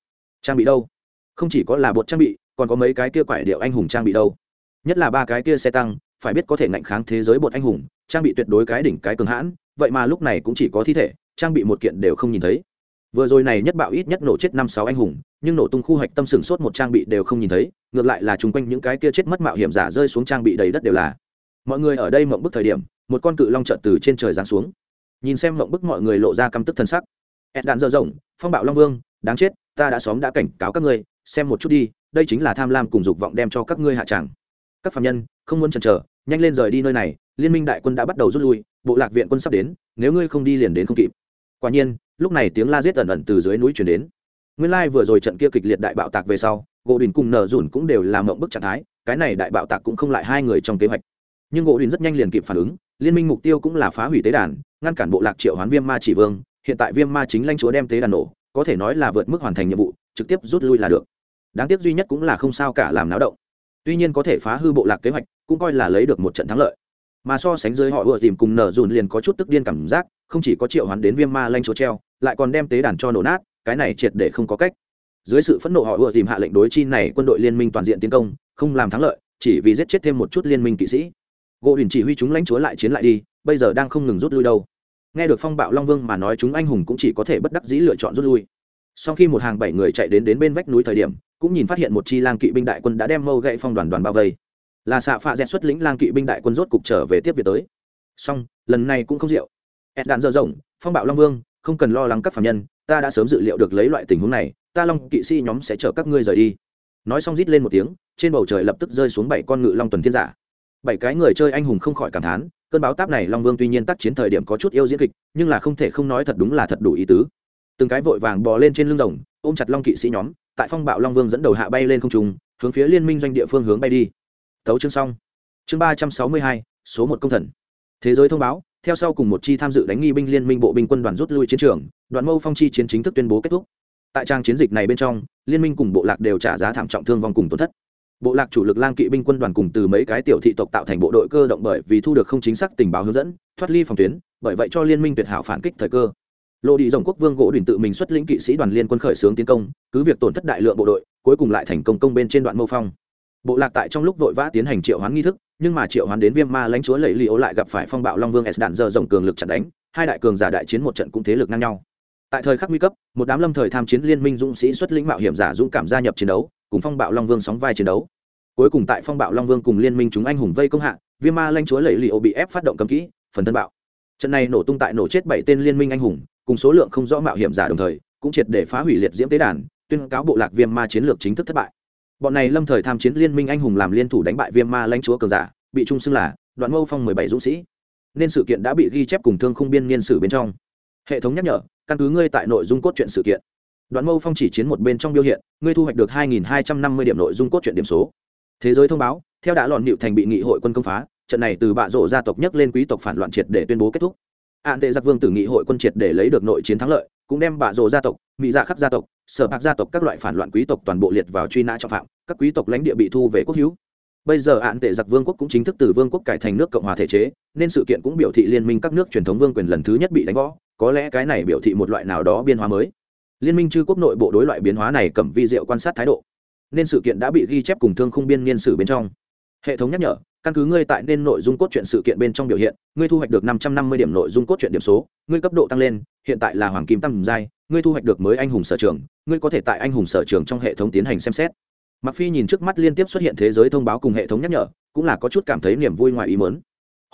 Trang bị đâu? Không chỉ có là bột trang bị, còn có mấy cái kia quải điệu anh hùng trang bị đâu? Nhất là ba cái kia xe tăng, phải biết có thể ngạnh kháng thế giới bột anh hùng, trang bị tuyệt đối cái đỉnh cái cường hãn vậy mà lúc này cũng chỉ có thi thể, trang bị một kiện đều không nhìn thấy. Vừa rồi này nhất bạo ít nhất nổ chết năm sáu anh hùng, nhưng nổ tung khu hoạch tâm sừng sốt một trang bị đều không nhìn thấy, ngược lại là chung quanh những cái kia chết mất mạo hiểm giả rơi xuống trang bị đầy đất đều là. Mọi người ở đây mộng bức thời điểm, một con cự long trợn từ trên trời giáng xuống. Nhìn xem mộng bức mọi người lộ ra căm tức thân sắc. Ed đạn dơ rộng, phong bạo long vương, đáng chết, ta đã xóm đã cảnh cáo các ngươi, xem một chút đi, đây chính là tham lam cùng dục vọng đem cho các ngươi hạ tràng. Các phạm nhân, không muốn chần chờ, nhanh lên rời đi nơi này, liên minh đại quân đã bắt đầu rút lui bộ lạc viện quân sắp đến, nếu ngươi không đi liền đến không kịp. Quả nhiên, lúc này tiếng la giết ẩn ẩn từ dưới núi chuyển đến. Nguyên lai、like、vừa vừa rồi trận kia kịch liệt đại bạo tạc về sau, gỗ đình cùng nở dùn cũng đều làm mộng bức trạng thái, cái này đại bạo tạc cũng không lại hai người trong kế hoạch. Nhưng gỗ đình rất nhanh liền kịp phản ứng, liên minh mục tiêu cũng là phá hủy tế đàn, ngăn cản bộ lạc triệu hoán viêm ma chỉ vương, hiện tại viêm ma chính lãnh chúa đem tế đàn nổ, có thể nói là vượt mức hoàn thành nhiệm vụ, trực tiếp rút lui là được. Đáng tiếc duy nhất cũng là không sao cả làm náo động. Tuy nhiên có thể phá hư bộ lạc kế hoạch, cũng coi là lấy được một trận thắng lợi mà so sánh dưới họ vừa tìm cùng nở dùn liền có chút tức điên cảm giác, không chỉ có triệu hoán đến viêm ma lanh chỗ treo, lại còn đem tế đàn cho nổ nát, cái này triệt để không có cách. Dưới sự phẫn nộ họ vừa tìm hạ lệnh đối chi này, quân đội liên minh toàn diện tiến công, không làm thắng lợi, chỉ vì giết chết thêm một chút liên minh kỵ sĩ. Gỗ đình chỉ huy chúng lãnh chúa lại chiến lại đi, bây giờ đang không ngừng rút lui đâu. Nghe được phong bạo long vương mà nói chúng anh hùng cũng chỉ có thể bất đắc dĩ lựa chọn rút lui. Sau khi một hàng bảy người chạy đến đến bên vách núi thời điểm, cũng nhìn phát hiện một chi lang kỵ binh đại quân đã đem mâu gậy phong đoàn đoàn bao vây là xạ phạ dẹt xuất lĩnh lang kỵ binh đại quân rốt cục trở về tiếp việt tới. Song lần này cũng không rượu. Ed đạn dở rộng, phong bạo long vương, không cần lo lắng các phạm nhân, ta đã sớm dự liệu được lấy loại tình huống này, ta long kỵ sĩ nhóm sẽ chở các ngươi rời đi. Nói xong rít lên một tiếng, trên bầu trời lập tức rơi xuống bảy con ngự long tuần thiên giả. Bảy cái người chơi anh hùng không khỏi cảm thán, cơn báo táp này long vương tuy nhiên tác chiến thời điểm có chút yêu diễn kịch, nhưng là không thể không nói thật đúng là thật đủ ý tứ. Từng cái vội vàng bò lên trên lưng rồng, ôm chặt long kỵ sĩ nhóm, tại phong bạo long vương dẫn đầu hạ bay lên không trung, hướng phía liên minh doanh địa phương hướng bay đi tấu chương xong. Chương ba trăm sáu mươi hai, số một công thần. Thế giới thông báo, theo sau cùng một chi tham dự đánh nghi binh liên minh bộ binh quân đoàn rút lui chiến trường đoàn mâu phong chi chiến chính thức tuyên bố kết thúc. Tại trang chiến dịch này bên trong, liên minh cùng bộ lạc đều trả giá thảm trọng thương vong cùng tổn thất. Bộ lạc chủ lực lang kỵ binh quân đoàn cùng từ mấy cái tiểu thị tộc tạo thành bộ đội cơ động bởi vì thu được không chính xác tình báo hướng dẫn, thoát ly phòng tuyến, bởi vậy cho liên minh tuyệt hảo phản kích thời cơ. Lộ đi dòng quốc vương gỗ đỉnh tự mình xuất lĩnh kỵ sĩ đoàn liên quân khởi xướng tiến công, cứ việc tổn thất đại lượng bộ đội, cuối cùng lại thành công công bên trên đoạn mâu phong bộ lạc tại trong lúc vội vã tiến hành triệu hoán nghi thức, nhưng mà triệu hoán đến viêm ma lãnh chúa lẫy li ô lại gặp phải phong bạo long vương s đạn dơ rồng cường lực chặn đánh, hai đại cường giả đại chiến một trận cũng thế lực ngang nhau. Tại thời khắc nguy cấp, một đám lâm thời tham chiến liên minh dũng sĩ xuất lĩnh mạo hiểm giả dũng cảm gia nhập chiến đấu, cùng phong bạo long vương sóng vai chiến đấu. Cuối cùng tại phong bạo long vương cùng liên minh chúng anh hùng vây công hạ, viêm ma lãnh chúa lẫy li ô bị ép phát động cầm kỹ, phần thân bạo. Trận này nổ tung tại nổ chết bảy tên liên minh anh hùng, cùng số lượng không rõ mạo hiểm giả đồng thời, cũng triệt để phá hủy liệt diễm tế đàn, tuyên cáo bộ lạc viêm ma chiến lược chính thức thất bại bọn này lâm thời tham chiến liên minh anh hùng làm liên thủ đánh bại viêm ma lãnh chúa cường giả, bị trung xưng là đoạn mâu phong mười bảy dũng sĩ. Nên sự kiện đã bị ghi chép cùng thương khung biên niên sử bên trong. Hệ thống nhắc nhở, căn cứ ngươi tại nội dung cốt truyện sự kiện. Đoạn mâu phong chỉ chiến một bên trong biểu hiện, ngươi thu hoạch được hai nghìn hai trăm năm mươi điểm nội dung cốt truyện điểm số. Thế giới thông báo, theo đã lọn nịu thành bị nghị hội quân công phá, trận này từ bạ rộ gia tộc nhấc lên quý tộc phản loạn triệt để tuyên bố kết thúc. Ạn tệ giặc vương tử nghị hội quân triệt để lấy được nội chiến thắng lợi cũng đem bạ rồ gia tộc mỹ dạ khắc gia tộc, sở bạc gia tộc các loại phản loạn quý tộc toàn bộ liệt vào truy nã trọng phạm, các quý tộc lãnh địa bị thu về quốc hữu. Bây giờ ạn tệ giặc vương quốc cũng chính thức từ vương quốc cải thành nước cộng hòa thể chế, nên sự kiện cũng biểu thị liên minh các nước truyền thống vương quyền lần thứ nhất bị đánh võ có lẽ cái này biểu thị một loại nào đó biên hóa mới. Liên minh chư quốc nội bộ đối loại biến hóa này cầm vi diệu quan sát thái độ, nên sự kiện đã bị ghi chép cùng thương khung biên niên sử bên trong hệ thống nhắc nhở, căn cứ ngươi tại nên nội dung cốt truyện sự kiện bên trong biểu hiện, ngươi thu hoạch được năm trăm năm mươi điểm nội dung cốt truyện điểm số, ngươi cấp độ tăng lên, hiện tại là hoàng kim tăng giai, ngươi thu hoạch được mới anh hùng sở trường, ngươi có thể tại anh hùng sở trường trong hệ thống tiến hành xem xét. Mặc phi nhìn trước mắt liên tiếp xuất hiện thế giới thông báo cùng hệ thống nhắc nhở, cũng là có chút cảm thấy niềm vui ngoài ý mớn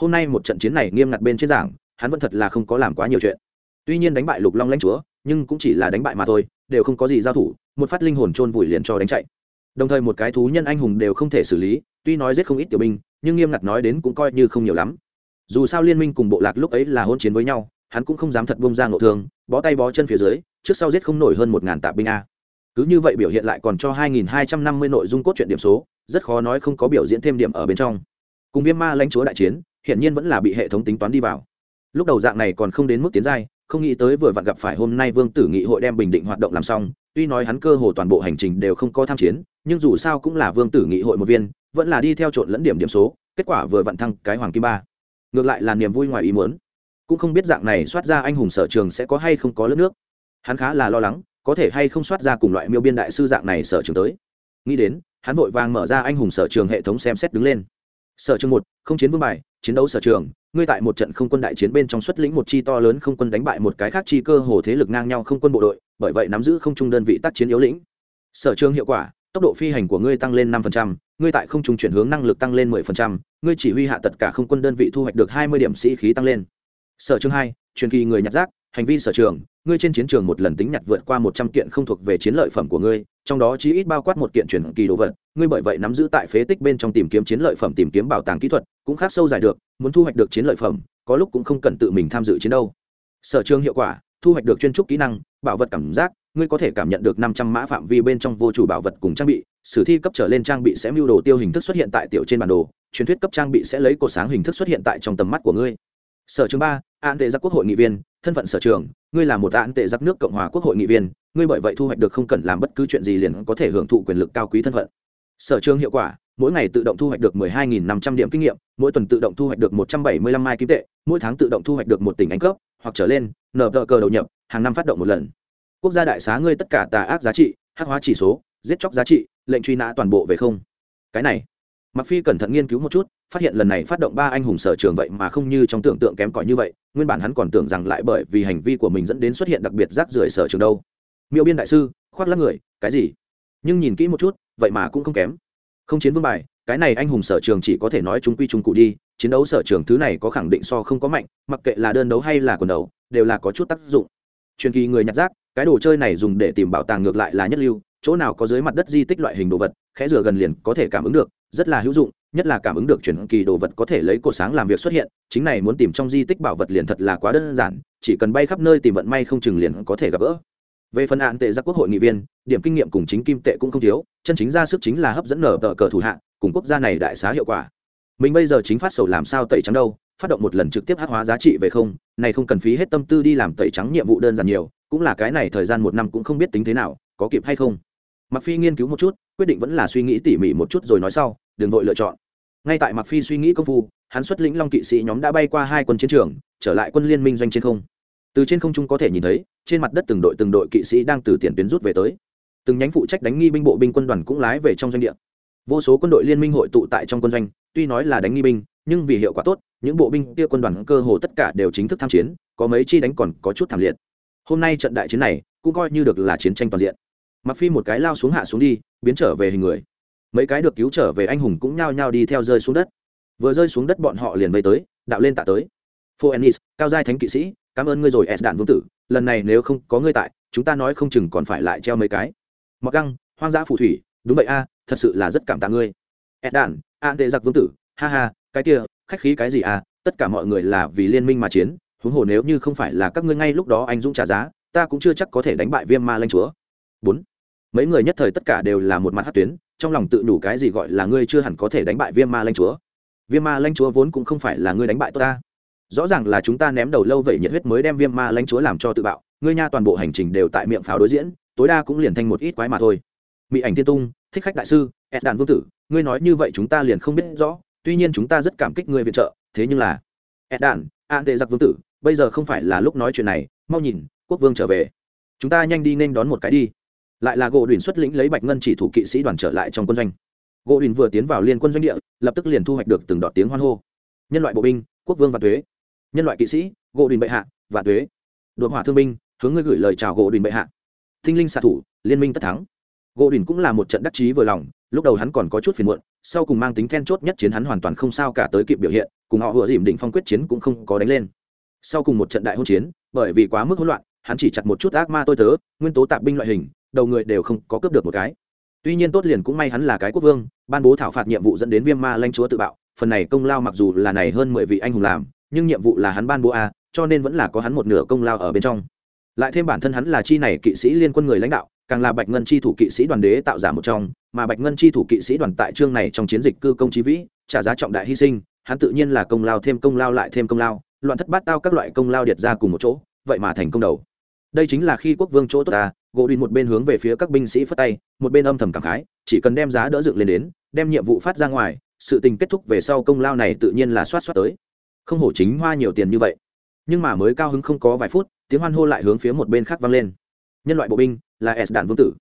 hôm nay một trận chiến này nghiêm ngặt bên trên giảng, hắn vẫn thật là không có làm quá nhiều chuyện. Tuy nhiên đánh bại lục long lãnh chúa, nhưng cũng chỉ là đánh bại mà thôi, đều không có gì giao thủ, một phát linh hồn chôn vùi liền cho đánh chạy. Đồng thời một cái thú nhân anh hùng đều không thể xử lý tuy nói giết không ít tiểu binh, nhưng nghiêm ngặt nói đến cũng coi như không nhiều lắm. Dù sao liên minh cùng bộ lạc lúc ấy là hôn chiến với nhau, hắn cũng không dám thật bông ra ngộ thương, bó tay bó chân phía dưới, trước sau giết không nổi hơn một ngàn tạ binh a. Cứ như vậy biểu hiện lại còn cho 2.250 nội dung cốt truyện điểm số, rất khó nói không có biểu diễn thêm điểm ở bên trong. Cùng viêm ma lãnh chúa đại chiến hiện nhiên vẫn là bị hệ thống tính toán đi vào. Lúc đầu dạng này còn không đến mức tiến giai, không nghĩ tới vừa vặn gặp phải hôm nay vương tử nghị hội đem bình định hoạt động làm xong, tuy nói hắn cơ hồ toàn bộ hành trình đều không có tham chiến, nhưng dù sao cũng là vương tử nghị hội một viên vẫn là đi theo trộn lẫn điểm điểm số, kết quả vừa vặn thăng cái hoàng kim ba. Ngược lại là niềm vui ngoài ý muốn. Cũng không biết dạng này soát ra anh hùng sở trường sẽ có hay không có lớp nước. Hắn khá là lo lắng, có thể hay không soát ra cùng loại miêu biên đại sư dạng này sở trường tới. Nghĩ đến, hắn vội vàng mở ra anh hùng sở trường hệ thống xem xét đứng lên. Sở trường một, không chiến vương bài, chiến đấu sở trường, ngươi tại một trận không quân đại chiến bên trong xuất lĩnh một chi to lớn không quân đánh bại một cái khác chi cơ hồ thế lực ngang nhau không quân bộ đội, bởi vậy nắm giữ không trung đơn vị tác chiến yếu lĩnh. Sở trường hiệu quả tốc độ phi hành của ngươi tăng lên 5%, ngươi tại không trung chuyển hướng năng lực tăng lên 10%, ngươi chỉ huy hạ tất cả không quân đơn vị thu hoạch được 20 điểm sĩ khí tăng lên. Sở trường 2, truyền kỳ người nhặt rác, hành vi sở trường, ngươi trên chiến trường một lần tính nhặt vượt qua 100 kiện không thuộc về chiến lợi phẩm của ngươi, trong đó chí ít bao quát một kiện truyền kỳ đồ vật, ngươi bởi vậy nắm giữ tại phế tích bên trong tìm kiếm chiến lợi phẩm tìm kiếm bảo tàng kỹ thuật, cũng khác sâu dài được, muốn thu hoạch được chiến lợi phẩm, có lúc cũng không cần tự mình tham dự chiến đâu sở trường hiệu quả thu hoạch được chuyên trúc kỹ năng bảo vật cảm giác ngươi có thể cảm nhận được năm trăm mã phạm vi bên trong vô chủ bảo vật cùng trang bị, sử thi cấp trở lên trang bị sẽ mưu đồ tiêu hình thức xuất hiện tại tiểu trên bản đồ, truyền thuyết cấp trang bị sẽ lấy cột sáng hình thức xuất hiện tại trong tầm mắt của ngươi. Sở trường ba, an tệ giặc quốc hội nghị viên, thân phận sở trường, ngươi là một an tệ giặc nước cộng hòa quốc hội nghị viên, ngươi bởi vậy thu hoạch được không cần làm bất cứ chuyện gì liền có thể hưởng thụ quyền lực cao quý thân phận. Sở trường hiệu quả, mỗi ngày tự động thu hoạch được 12.500 điểm kinh nghiệm, mỗi tuần tự động thu hoạch được 175 mai kim tệ, mỗi tháng tự động thu hoạch được một tỉnh anh cấp, hoặc trở lên nở cờ đầu nhập, hàng năm phát động một lần quốc gia đại xá ngươi tất cả tà ác giá trị, hắc hóa chỉ số, giết chóc giá trị, lệnh truy nã toàn bộ về không. Cái này mặc phi cẩn thận nghiên cứu một chút, phát hiện lần này phát động ba anh hùng sở trường vậy mà không như trong tưởng tượng kém cỏi như vậy, nguyên bản hắn còn tưởng rằng lại bởi vì hành vi của mình dẫn đến xuất hiện đặc biệt rác rưởi sở trường đâu. Miêu biên đại sư, khoác lắc người, cái gì? Nhưng nhìn kỹ một chút, vậy mà cũng không kém. Không chiến vương bài, cái này anh hùng sở trường chỉ có thể nói chúng quy trung cụ đi, chiến đấu sở trường thứ này có khẳng định so không có mạnh, mặc kệ là đơn đấu hay là quần đấu, đều là có chút tác dụng. Truyền kỳ người nhặt rác cái đồ chơi này dùng để tìm bảo tàng ngược lại là nhất lưu, chỗ nào có dưới mặt đất di tích loại hình đồ vật, khẽ rửa gần liền có thể cảm ứng được, rất là hữu dụng, nhất là cảm ứng được chuyển kỳ đồ vật có thể lấy cột sáng làm việc xuất hiện, chính này muốn tìm trong di tích bảo vật liền thật là quá đơn giản, chỉ cần bay khắp nơi tìm vận may không chừng liền có thể gặp gỡ. Về phần hạn tệ giác quốc hội nghị viên, điểm kinh nghiệm cùng chính kim tệ cũng không thiếu, chân chính ra sức chính là hấp dẫn nở tờ cờ thủ hạ, cùng quốc gia này đại xá hiệu quả. Mình bây giờ chính phát sầu làm sao tẩy trắng đâu, phát động một lần trực tiếp hát hóa giá trị về không, này không cần phí hết tâm tư đi làm tẩy trắng nhiệm vụ đơn giản nhiều cũng là cái này thời gian một năm cũng không biết tính thế nào, có kịp hay không. Mặc phi nghiên cứu một chút, quyết định vẫn là suy nghĩ tỉ mỉ một chút rồi nói sau, đừng vội lựa chọn. Ngay tại mặc phi suy nghĩ công phu, hắn xuất lĩnh long kỵ sĩ nhóm đã bay qua hai quân chiến trường, trở lại quân liên minh doanh trên không. Từ trên không trung có thể nhìn thấy, trên mặt đất từng đội từng đội kỵ sĩ đang từ tiền tuyến rút về tới. Từng nhánh phụ trách đánh nghi binh bộ binh quân đoàn cũng lái về trong doanh địa. Vô số quân đội liên minh hội tụ tại trong quân doanh, tuy nói là đánh nghi binh, nhưng vì hiệu quả tốt, những bộ binh kia quân đoàn cơ hồ tất cả đều chính thức tham chiến, có mấy chi đánh còn có chút thảm liệt hôm nay trận đại chiến này cũng coi như được là chiến tranh toàn diện. Mặc phi một cái lao xuống hạ xuống đi, biến trở về hình người. Mấy cái được cứu trở về anh hùng cũng nhao nhao đi theo rơi xuống đất. Vừa rơi xuống đất bọn họ liền vây tới, đạo lên tạ tới. Phoenix cao giai thánh kỵ sĩ, cảm ơn ngươi rồi, s đạn vương tử, lần này nếu không có ngươi tại, chúng ta nói không chừng còn phải lại treo mấy cái. Mặc găng, hoang dã phù thủy, đúng vậy a, thật sự là rất cảm tạ ngươi. S đạn an tệ giặc vương tử, ha ha, cái kia, khách khí cái gì à tất cả mọi người là vì liên minh mà chiến huống hồ nếu như không phải là các ngươi ngay lúc đó anh dũng trả giá, ta cũng chưa chắc có thể đánh bại viêm ma lanh chúa. Bốn. Mấy người nhất thời tất cả đều là một mặt hát tuyến, trong lòng tự đủ cái gì gọi là ngươi chưa hẳn có thể đánh bại viêm ma lanh chúa. Viêm ma lanh chúa vốn cũng không phải là ngươi đánh bại tôi ta. Rõ ràng là chúng ta ném đầu lâu vậy nhiệt huyết mới đem viêm ma lanh chúa làm cho tự bạo, ngươi nha toàn bộ hành trình đều tại miệng pháo đối diễn, tối đa cũng liền thành một ít quái mà thôi. Mỹ ảnh thiên tung, thích khách đại sư, ed đàn vương tử, ngươi nói như vậy chúng ta liền không biết rõ, tuy nhiên chúng ta rất cảm kích ngươi viện trợ, thế nhưng là, ed đàn an tệ giặc vương tử bây giờ không phải là lúc nói chuyện này, mau nhìn, quốc vương trở về. Chúng ta nhanh đi nên đón một cái đi. Lại là gỗ đùn xuất lĩnh lấy bạch ngân chỉ thủ kỵ sĩ đoàn trở lại trong quân doanh. Gỗ đùn vừa tiến vào liên quân doanh địa, lập tức liền thu hoạch được từng đọt tiếng hoan hô. Nhân loại bộ binh, quốc vương và thuế nhân loại kỵ sĩ, gỗ đùn bệ hạ và thuế đội hỏa thương binh, hướng ngươi gửi lời chào gỗ đùn bệ hạ. Thinh linh xạ thủ, liên minh tất thắng. Gỗ đùn cũng là một trận đắc chí vừa lòng, lúc đầu hắn còn có chút phiền muộn, sau cùng mang tính then chốt nhất chiến hắn hoàn toàn không sao cả tới kịp biểu hiện, cùng họ vừa dìm đỉnh phong quyết chiến cũng không có đánh lên sau cùng một trận đại hôn chiến, bởi vì quá mức hỗn loạn, hắn chỉ chặt một chút ác ma tôi tớ, nguyên tố tạp binh loại hình, đầu người đều không có cướp được một cái. Tuy nhiên tốt liền cũng may hắn là cái quốc vương, ban bố thảo phạt nhiệm vụ dẫn đến viêm ma lanh chúa tự bạo, phần này công lao mặc dù là này hơn mười vị anh hùng làm, nhưng nhiệm vụ là hắn ban bố a, cho nên vẫn là có hắn một nửa công lao ở bên trong. Lại thêm bản thân hắn là chi này kỵ sĩ liên quân người lãnh đạo, càng là bạch ngân chi thủ kỵ sĩ đoàn đế tạo giả một trong, mà bạch ngân chi thủ kỵ sĩ đoàn tại trương này trong chiến dịch cư công trí vĩ, trả giá trọng đại hy sinh, hắn tự nhiên là công lao thêm công lao lại thêm công lao loạn thất bát tao các loại công lao điệt ra cùng một chỗ, vậy mà thành công đầu. Đây chính là khi quốc vương chỗ tốt ta, gỗ đùn một bên hướng về phía các binh sĩ phất tay, một bên âm thầm cảm khái, chỉ cần đem giá đỡ dựng lên đến, đem nhiệm vụ phát ra ngoài, sự tình kết thúc về sau công lao này tự nhiên là soát soát tới. Không hổ chính hoa nhiều tiền như vậy. Nhưng mà mới cao hứng không có vài phút, tiếng hoan hô lại hướng phía một bên khác vang lên. Nhân loại bộ binh, là s đạn vương tử.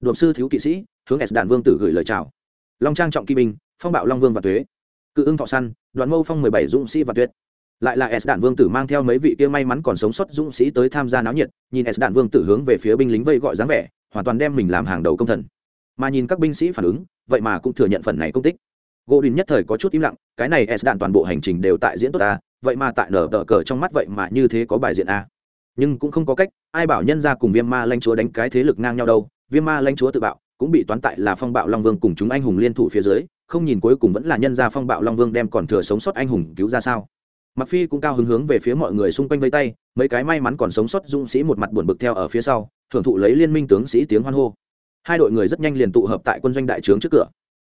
Đột sư thiếu kỵ sĩ, hướng s đạn vương tử gửi lời chào. Long trang trọng kỵ binh, phong bạo long vương và thuế cự ưng thọ săn đoàn mâu phong mười bảy dũng sĩ và tuyết lại là s đạn vương tử mang theo mấy vị kia may mắn còn sống sót dũng sĩ tới tham gia náo nhiệt, nhìn s đạn vương tử hướng về phía binh lính vây gọi dáng vẻ, hoàn toàn đem mình làm hàng đầu công thần. Mà nhìn các binh sĩ phản ứng, vậy mà cũng thừa nhận phần này công tích. Gỗ đình nhất thời có chút im lặng, cái này s đạn toàn bộ hành trình đều tại diễn tốt ta, vậy mà tại nở tờ cờ trong mắt vậy mà như thế có bài diện a. Nhưng cũng không có cách, ai bảo nhân ra cùng viêm ma lanh chúa đánh cái thế lực ngang nhau đâu, viêm ma lanh chúa tự bạo, cũng bị toán tại là phong bạo long vương cùng chúng anh hùng liên thủ phía dưới, không nhìn cuối cùng vẫn là nhân ra phong bạo long vương đem còn thừa sống sót anh hùng cứu ra sao mặc phi cũng cao hứng hướng về phía mọi người xung quanh vây tay, mấy cái may mắn còn sống sót dũng sĩ một mặt buồn bực theo ở phía sau, thưởng thụ lấy liên minh tướng sĩ tiếng hoan hô. Hai đội người rất nhanh liền tụ hợp tại quân doanh đại trướng trước cửa.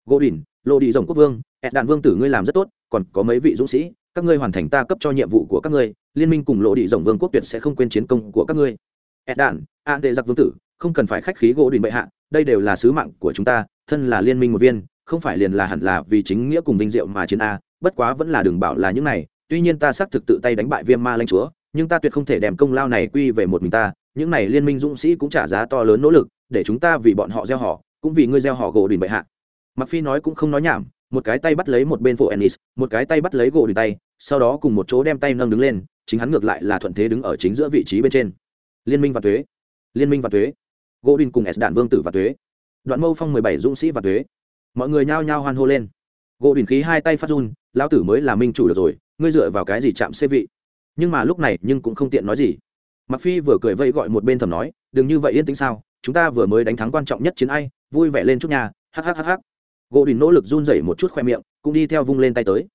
Gỗ đỉnh lộ đi rồng quốc vương ẹt đạn vương tử ngươi làm rất tốt, còn có mấy vị dũng sĩ, các ngươi hoàn thành ta cấp cho nhiệm vụ của các ngươi, liên minh cùng lộ đi rồng vương quốc tuyệt sẽ không quên chiến công của các ngươi. Ẹt đạn an tệ giặc vương tử, không cần phải khách khí gỗ đỉnh bệ hạ, đây đều là sứ mạng của chúng ta, thân là liên minh một viên, không phải liền là hẳn là vì chính nghĩa cùng vinh diệu mà chiến a, bất quá vẫn là đừng bảo là những này tuy nhiên ta xác thực tự tay đánh bại viêm ma lãnh chúa, nhưng ta tuyệt không thể đem công lao này quy về một mình ta. Những này liên minh dũng sĩ cũng trả giá to lớn nỗ lực, để chúng ta vì bọn họ gieo họ, cũng vì ngươi gieo họ gỗ đình bệ hạ. Mặc phi nói cũng không nói nhảm, một cái tay bắt lấy một bên phụ ennis, một cái tay bắt lấy gỗ đình tay, sau đó cùng một chỗ đem tay nâng đứng lên, chính hắn ngược lại là thuận thế đứng ở chính giữa vị trí bên trên. Liên minh và thuế, liên minh và thuế, gỗ đình cùng s đạn vương tử và thuế. Đoạn mâu phong mười bảy dũng sĩ và thuế. Mọi người nhao nhao hoan hô lên gỗ đình khí hai tay phát run, lão tử mới là minh chủ được rồi, ngươi dựa vào cái gì chạm xê vị? Nhưng mà lúc này nhưng cũng không tiện nói gì. Mặc phi vừa cười vây gọi một bên thầm nói, đừng như vậy yên tĩnh sao, chúng ta vừa mới đánh thắng quan trọng nhất chiến ai, vui vẻ lên chút nhà hhhh gỗ đình nỗ lực run rẩy một chút khoe miệng, cũng đi theo vung lên tay tới.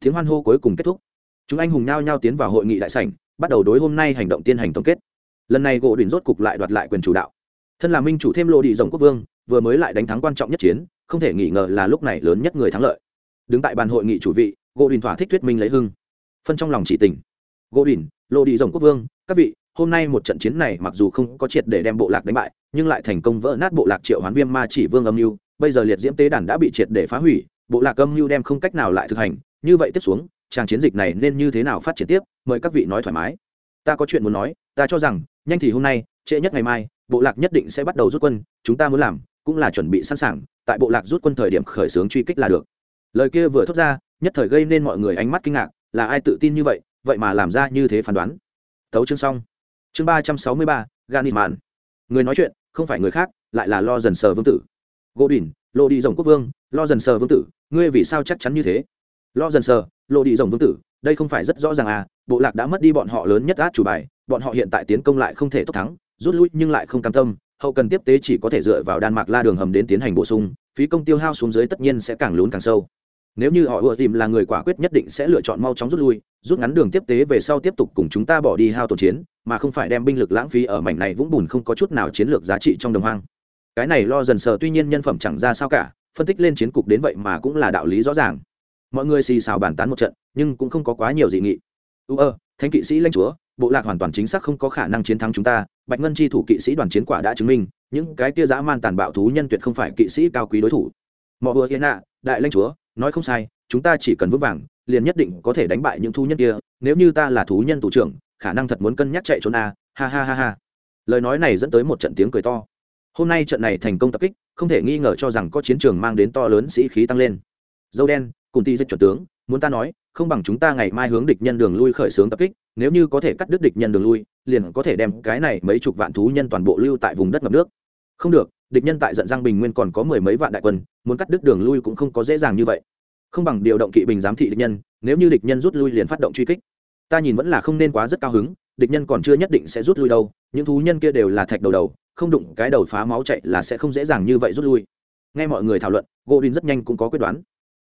Tiếng hoan hô cuối cùng kết thúc. Chúng anh hùng nhao nhao tiến vào hội nghị đại sảnh, bắt đầu đối hôm nay hành động tiên hành tổng kết. Lần này gỗ đình rốt cục lại đoạt lại quyền chủ đạo. Thân là minh chủ thêm lộ đi rồng quốc vương, vừa mới lại đánh thắng quan trọng nhất chiến, không thể nghi ngờ là lúc này lớn nhất người thắng lợi đứng tại bàn hội nghị chủ vị, gỗ đình thỏa thích thuyết minh lấy hưng. Phân trong lòng chỉ tình gỗ đình lộ đi rồng quốc vương, các vị, hôm nay một trận chiến này mặc dù không có triệt để đem bộ lạc đánh bại, nhưng lại thành công vỡ nát bộ lạc triệu hoán viêm ma chỉ vương âm mưu. Bây giờ liệt diễm tế đàn đã bị triệt để phá hủy, bộ lạc âm mưu đem không cách nào lại thực hành. Như vậy tiếp xuống, tràng chiến dịch này nên như thế nào phát triển tiếp? Mời các vị nói thoải mái. Ta có chuyện muốn nói, ta cho rằng, nhanh thì hôm nay, trễ nhất ngày mai, bộ lạc nhất định sẽ bắt đầu rút quân, chúng ta muốn làm cũng là chuẩn bị sẵn sàng, tại bộ lạc rút quân thời điểm khởi xướng truy kích là được lời kia vừa thốt ra, nhất thời gây nên mọi người ánh mắt kinh ngạc, là ai tự tin như vậy vậy mà làm ra như thế phán đoán. Tấu chương xong. Chương ba trăm sáu mươi ba ganit màn người nói chuyện, không phải người khác, lại là lo dần sờ vương tử. Gỗ đỉnh lộ đi rồng quốc vương, lo dần sờ vương tử, ngươi vì sao chắc chắn như thế? Lo dần sờ lộ đi rồng vương tử, đây không phải rất rõ ràng à bộ lạc đã mất đi bọn họ lớn nhất át chủ bài, bọn họ hiện tại tiến công lại không thể tốt thắng, rút lui nhưng lại không cam tâm, hậu cần tiếp tế chỉ có thể dựa vào đan mạc la đường hầm đến tiến hành bổ sung, phí công tiêu hao xuống dưới tất nhiên sẽ càng lún càng sâu nếu như họ ùa tìm là người quả quyết nhất định sẽ lựa chọn mau chóng rút lui, rút ngắn đường tiếp tế về sau tiếp tục cùng chúng ta bỏ đi hao tổn chiến, mà không phải đem binh lực lãng phí ở mảnh này vũng bùn không có chút nào chiến lược giá trị trong đồng hoang. Cái này lo dần sờ, tuy nhiên nhân phẩm chẳng ra sao cả, phân tích lên chiến cục đến vậy mà cũng là đạo lý rõ ràng. Mọi người xì xào bàn tán một trận, nhưng cũng không có quá nhiều dị nghị. Ưu ơ, thánh kỵ sĩ lãnh chúa, bộ lạc hoàn toàn chính xác không có khả năng chiến thắng chúng ta, bạch ngân chi thủ kỵ sĩ đoàn chiến quả đã chứng minh, những cái kia dã man tàn bạo thú nhân tuyệt không phải kỵ sĩ cao quý đối thủ. Mọi vừa hiện nạ, đại lãnh chúa nói không sai, chúng ta chỉ cần vững vàng, liền nhất định có thể đánh bại những thú nhân kia, nếu như ta là thú nhân thủ trưởng, khả năng thật muốn cân nhắc chạy trốn a à. ha ha ha ha. Lời nói này dẫn tới một trận tiếng cười to. Hôm nay trận này thành công tập kích, không thể nghi ngờ cho rằng có chiến trường mang đến to lớn sĩ khí tăng lên. Dâu đen, cùng ti dịch chuẩn tướng, muốn ta nói, không bằng chúng ta ngày mai hướng địch nhân đường lui khởi xướng tập kích, nếu như có thể cắt đứt địch nhân đường lui, liền có thể đem cái này mấy chục vạn thú nhân toàn bộ lưu tại vùng đất ngập nước. Không được địch nhân tại giận giang bình nguyên còn có mười mấy vạn đại quân, muốn cắt đứt đường lui cũng không có dễ dàng như vậy. Không bằng điều động kỵ bình giám thị địch nhân, nếu như địch nhân rút lui liền phát động truy kích. Ta nhìn vẫn là không nên quá rất cao hứng, địch nhân còn chưa nhất định sẽ rút lui đâu, những thú nhân kia đều là thạch đầu đầu, không đụng cái đầu phá máu chạy là sẽ không dễ dàng như vậy rút lui. Nghe mọi người thảo luận gỗ đinh rất nhanh cũng có quyết đoán.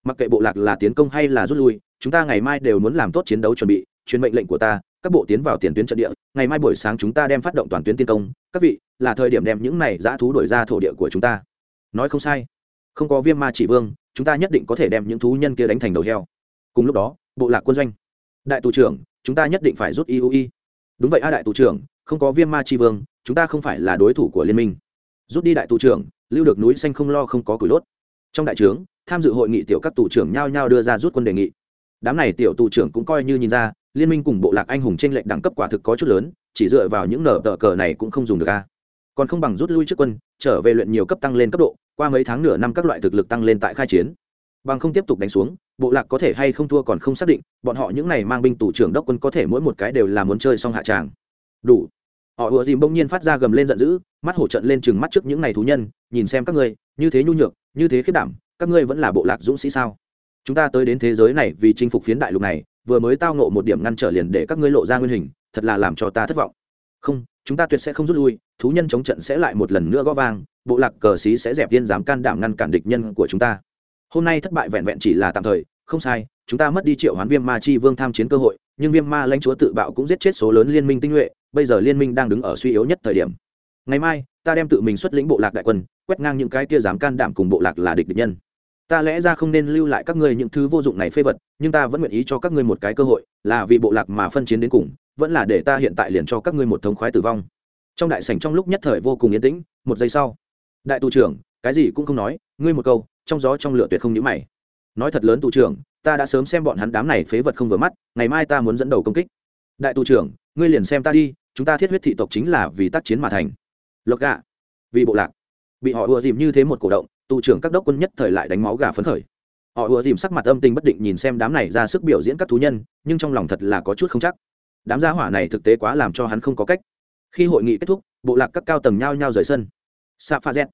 Mặc kệ bộ lạc là tiến công hay là rút lui, chúng ta ngày mai đều muốn làm tốt chiến đấu chuẩn bị, truyền mệnh lệnh của ta các bộ tiến vào tiền tuyến trận địa, ngày mai buổi sáng chúng ta đem phát động toàn tuyến tiên công. Các vị, là thời điểm đem những này dã thú đổi ra thổ địa của chúng ta. Nói không sai. Không có viêm ma chỉ vương, chúng ta nhất định có thể đem những thú nhân kia đánh thành đầu heo. Cùng lúc đó, bộ lạc quân doanh. Đại tù trưởng, chúng ta nhất định phải rút iui. Đúng vậy a đại tù trưởng, không có viêm ma chi vương, chúng ta không phải là đối thủ của liên minh. Rút đi đại tù trưởng, lưu được núi xanh không lo không có cửi đốt. Trong đại trướng, tham dự hội nghị tiểu các tù trưởng nhao nhao đưa ra rút quân đề nghị. Đám này tiểu tù trưởng cũng coi như nhìn ra liên minh cùng bộ lạc anh hùng t r ê n lệch đẳng cấp quả thực có chút lớn, chỉ dựa vào những nở tờ cờ này cũng không dùng được a. Còn không bằng rút lui trước quân, trở về luyện nhiều cấp tăng lên cấp độ, qua mấy tháng nửa năm các loại thực lực tăng lên tại khai chiến. Bằng không tiếp tục đánh xuống, bộ lạc có thể hay không thua còn không xác định, bọn họ những n à y mang binh tủ trưởng đốc quân có thể mỗi một cái đều là muốn chơi xong hạ tràng. Đủ. Họ ùa dìm bỗng nhiên phát ra gầm lên giận dữ, mắt hổ trận lên chừng mắt trước những n à y thú nhân, nhìn xem các ngươi, như thế nhu nhược, như thế khiết đảm, các ngươi vẫn là bộ lạc dũng sĩ sao? Chúng ta tới đến thế giới này vì chinh phục phiến đại lục này vừa mới tao nộ một điểm ngăn trở liền để các ngươi lộ ra nguyên hình, thật là làm cho ta thất vọng. Không, chúng ta tuyệt sẽ không rút lui, thú nhân chống trận sẽ lại một lần nữa gõ vang, bộ lạc cờ xí sẽ dẹp viên dám can đảm ngăn cản địch nhân của chúng ta. Hôm nay thất bại vẹn vẹn chỉ là tạm thời, không sai, chúng ta mất đi triệu hoán viêm ma chi vương tham chiến cơ hội, nhưng viêm ma lãnh chúa tự bạo cũng giết chết số lớn liên minh tinh nhuệ, bây giờ liên minh đang đứng ở suy yếu nhất thời điểm. Ngày mai, ta đem tự mình xuất lĩnh bộ lạc đại quân, quét ngang những cái kia dám can đảm cùng bộ lạc là địch địch nhân ta lẽ ra không nên lưu lại các ngươi những thứ vô dụng này phê vật, nhưng ta vẫn nguyện ý cho các ngươi một cái cơ hội, là vì bộ lạc mà phân chiến đến cùng, vẫn là để ta hiện tại liền cho các ngươi một thống khoái tử vong. Trong đại sảnh trong lúc nhất thời vô cùng yên tĩnh, một giây sau, đại tù trưởng, cái gì cũng không nói, ngươi một câu, trong gió trong lửa tuyệt không nhíu mày. Nói thật lớn tù trưởng, ta đã sớm xem bọn hắn đám này phế vật không vừa mắt, ngày mai ta muốn dẫn đầu công kích. Đại tù trưởng, ngươi liền xem ta đi, chúng ta thiết huyết thị tộc chính là vì tác chiến mà thành. Lộc gạ vì bộ lạc. Bị họ ùa dìm như thế một cổ động tù trưởng các đốc quân nhất thời lại đánh máu gà phấn khởi. Họ ùa dìm sắc mặt âm tình bất định nhìn xem đám này ra sức biểu diễn các thú nhân, nhưng trong lòng thật là có chút không chắc. Đám gia hỏa này thực tế quá làm cho hắn không có cách. Khi hội nghị kết thúc, bộ lạc các cao tầng nhao nhao rời sân. Sa pha z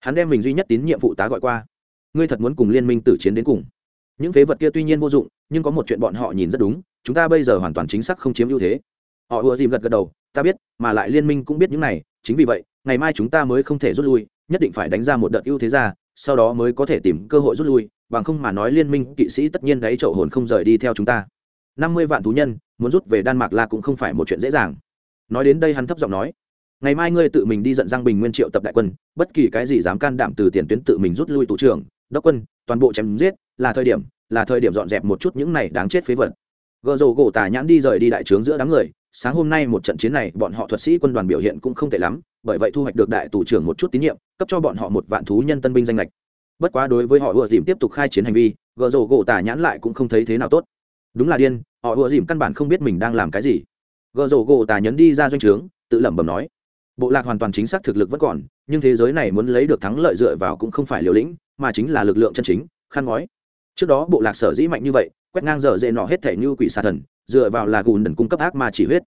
hắn đem mình duy nhất tín nhiệm phụ tá gọi qua. Ngươi thật muốn cùng liên minh tử chiến đến cùng. Những phế vật kia tuy nhiên vô dụng, nhưng có một chuyện bọn họ nhìn rất đúng, chúng ta bây giờ hoàn toàn chính xác không chiếm ưu thế. Họ ùa dìm gật gật đầu, ta biết, mà lại liên minh cũng biết những này, chính vì vậy, ngày mai chúng ta mới không thể rút lui nhất định phải đánh ra một đợt ưu thế ra, sau đó mới có thể tìm cơ hội rút lui, bằng không mà nói liên minh kỵ sĩ tất nhiên đáy chậu hồn không rời đi theo chúng ta. Năm mươi vạn thú nhân, muốn rút về đan mạc la cũng không phải một chuyện dễ dàng. Nói đến đây hắn thấp giọng nói, ngày mai ngươi tự mình đi dẫn giang bình nguyên triệu tập đại quân, bất kỳ cái gì dám can đảm từ tiền tuyến tự mình rút lui tù trưởng, đốc quân, toàn bộ chém giết, là thời điểm, là thời điểm dọn dẹp một chút những này đáng chết phế vật gợ rồ gỗ tà nhãn đi rời đi đại trướng giữa đám người, sáng hôm nay một trận chiến này, bọn họ thuật sĩ quân đoàn biểu hiện cũng không tệ lắm, bởi vậy thu hoạch được đại tù trưởng một chút tín nhiệm, cấp cho bọn họ một vạn thú nhân tân binh danh lệch bất quá đối với họ ùa dìm tiếp tục khai chiến hành vi gợ rồ gỗ tà nhãn lại cũng không thấy thế nào tốt. Đúng là điên, họ ùa dìm căn bản không biết mình đang làm cái gì. Gợ rồ gỗ tà nhấn đi ra doanh trướng, tự lẩm bẩm nói, bộ lạc hoàn toàn chính xác thực lực vẫn còn, nhưng thế giới này muốn lấy được thắng lợi dựa vào cũng không phải liều lĩnh, mà chính là lực lượng chân chính, khăn ngói. Trước đó bộ lạc sở dĩ mạnh như vậy quét ngang dở dễ nọ hết thể như quỷ xà thần, dựa vào là gùn đần cung cấp ác ma chỉ huyết.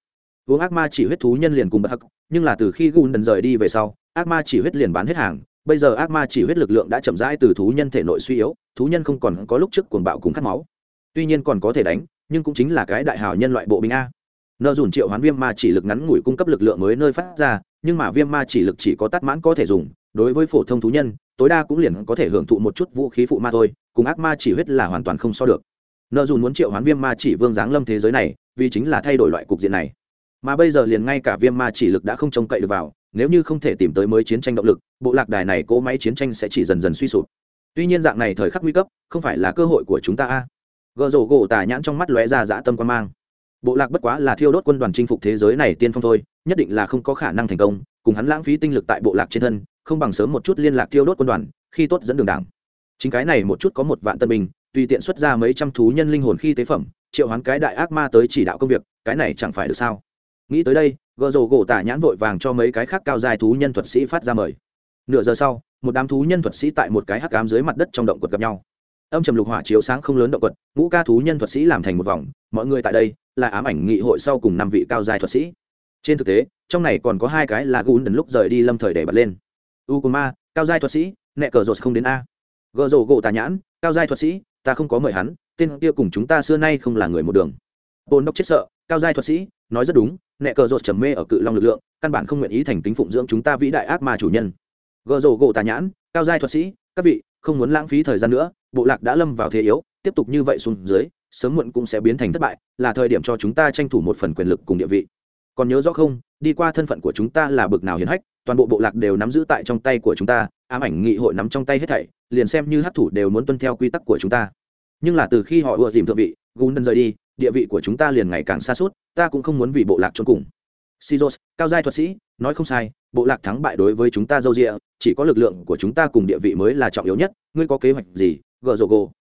Uống ác ma chỉ huyết thú nhân liền cùng bất hắc, nhưng là từ khi gùn đần rời đi về sau, ác ma chỉ huyết liền bán hết hàng. Bây giờ ác ma chỉ huyết lực lượng đã chậm rãi từ thú nhân thể nội suy yếu, thú nhân không còn có lúc trước cuồng bạo cùng cắt máu. Tuy nhiên còn có thể đánh, nhưng cũng chính là cái đại hào nhân loại bộ binh a. Nợ dùn triệu hoán viêm ma chỉ lực ngắn ngủi cung cấp lực lượng mới nơi phát ra, nhưng mà viêm ma chỉ lực chỉ có tắt mãn có thể dùng, đối với phổ thông thú nhân, tối đa cũng liền có thể hưởng thụ một chút vũ khí phụ ma thôi, cùng ác ma chỉ huyết là hoàn toàn không so được nợ dù muốn triệu hoán viêm ma chỉ vương giáng lâm thế giới này, vì chính là thay đổi loại cục diện này. Mà bây giờ liền ngay cả viêm ma chỉ lực đã không trông cậy được vào, nếu như không thể tìm tới mới chiến tranh động lực, bộ lạc đài này cỗ máy chiến tranh sẽ chỉ dần dần suy sụp. Tuy nhiên dạng này thời khắc nguy cấp, không phải là cơ hội của chúng ta a. Gợ rổ gỗ tà nhãn trong mắt lóe ra dã tâm quan mang. Bộ lạc bất quá là thiêu đốt quân đoàn chinh phục thế giới này tiên phong thôi, nhất định là không có khả năng thành công, cùng hắn lãng phí tinh lực tại bộ lạc trên thân, không bằng sớm một chút liên lạc thiêu đốt quân đoàn, khi tốt dẫn đường đảng. Chính cái này một chút có một vạn tân binh tùy tiện xuất ra mấy trăm thú nhân linh hồn khi tế phẩm, triệu hoán cái đại ác ma tới chỉ đạo công việc, cái này chẳng phải được sao? Nghĩ tới đây gợ rổ gỗ tả nhãn vội vàng cho mấy cái khác cao dài thú nhân thuật sĩ phát ra mời. Nửa giờ sau, một đám thú nhân thuật sĩ tại một cái hắc ám dưới mặt đất trong động quật gặp nhau. Âm trầm lục hỏa chiếu sáng không lớn động quật, ngũ ca thú nhân thuật sĩ làm thành một vòng, mọi người tại đây, là ám ảnh nghị hội sau cùng năm vị cao dài thuật sĩ. Trên thực tế, trong này còn có hai cái là gún đần lúc rời đi lâm thời để bật lên. U cồn ma cao giai thuật sĩ, nẹ cờ rột không đến a. Gợ rổ gỗ tà nhãn, cao giai thuật sĩ ta không có mời hắn, tên kia cùng chúng ta xưa nay không là người một đường. Bồn đốc chết sợ, cao giai thuật sĩ, nói rất đúng, nẹ cờ rột trầm mê ở cự long lực lượng, căn bản không nguyện ý thành tính phụng dưỡng chúng ta vĩ đại ác ma chủ nhân. Gợ rổ gỗ tà nhãn, cao giai thuật sĩ, các vị, không muốn lãng phí thời gian nữa, bộ lạc đã lâm vào thế yếu, tiếp tục như vậy xuống dưới, sớm muộn cũng sẽ biến thành thất bại, là thời điểm cho chúng ta tranh thủ một phần quyền lực cùng địa vị. Còn nhớ rõ không, đi qua thân phận của chúng ta là bực nào hiền hách toàn bộ bộ lạc đều nắm giữ tại trong tay của chúng ta ám ảnh nghị hội nắm trong tay hết thảy liền xem như hát thủ đều muốn tuân theo quy tắc của chúng ta nhưng là từ khi họ ùa dìm thượng vị gùn đần rời đi địa vị của chúng ta liền ngày càng xa suốt ta cũng không muốn vì bộ lạc trốn cùng Sizos, cao giai thuật sĩ, nói không sai, bộ lạc thắng bại đối với chúng ta dâu dịa, chỉ có lực lượng của chúng ta cùng địa vị mới là trọng yếu nhất, ngươi có kế hoạch gì? Gờ rồ gỗ.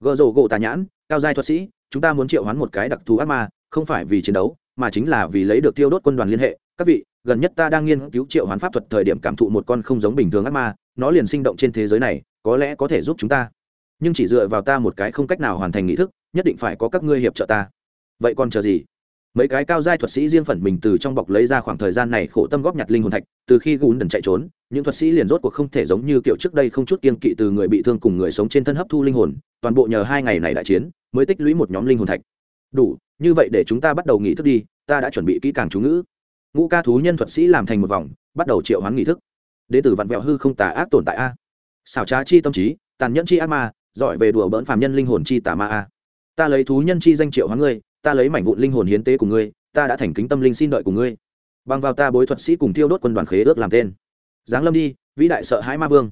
Gờ gỗ tà nhãn, cao giai thuật sĩ, chúng ta muốn triệu hoán một cái đặc thù ác ma, không phải vì chiến đấu, mà chính là vì lấy được tiêu đốt quân đoàn liên hệ. Các vị, gần nhất ta đang nghiên cứu triệu hoán pháp thuật thời điểm cảm thụ một con không giống bình thường ác ma, nó liền sinh động trên thế giới này, có lẽ có thể giúp chúng ta. Nhưng chỉ dựa vào ta một cái không cách nào hoàn thành nghị thức, nhất định phải có các ngươi hiệp trợ ta. Vậy còn chờ gì? mấy cái cao giai thuật sĩ riêng phần mình từ trong bọc lấy ra khoảng thời gian này khổ tâm góp nhặt linh hồn thạch từ khi gùn đần chạy trốn những thuật sĩ liền rốt cuộc không thể giống như kiểu trước đây không chút kiên kỵ từ người bị thương cùng người sống trên thân hấp thu linh hồn toàn bộ nhờ hai ngày này đại chiến mới tích lũy một nhóm linh hồn thạch đủ như vậy để chúng ta bắt đầu nghỉ thức đi ta đã chuẩn bị kỹ càng chú ngữ ngũ ca thú nhân thuật sĩ làm thành một vòng, bắt đầu triệu hoán nghi thức. Đế tử vặn vẹo hư không tà ác tồn tại a. Xảo trá chi tâm trí, tàn nhẫn chi ác ma, giỏi về đùa bỡn phàm nhân linh hồn chi tà ma a. Ta lấy thú nhân chi danh triệu hóa ngươi, ta lấy mảnh vụn linh hồn hiến tế của ngươi, ta đã thành kính tâm linh xin đợi của ngươi. Bằng vào ta bối thuật sĩ cùng thiêu đốt quân đoàn khế ước làm tên. Giáng lâm đi, vĩ đại sợ hãi ma vương.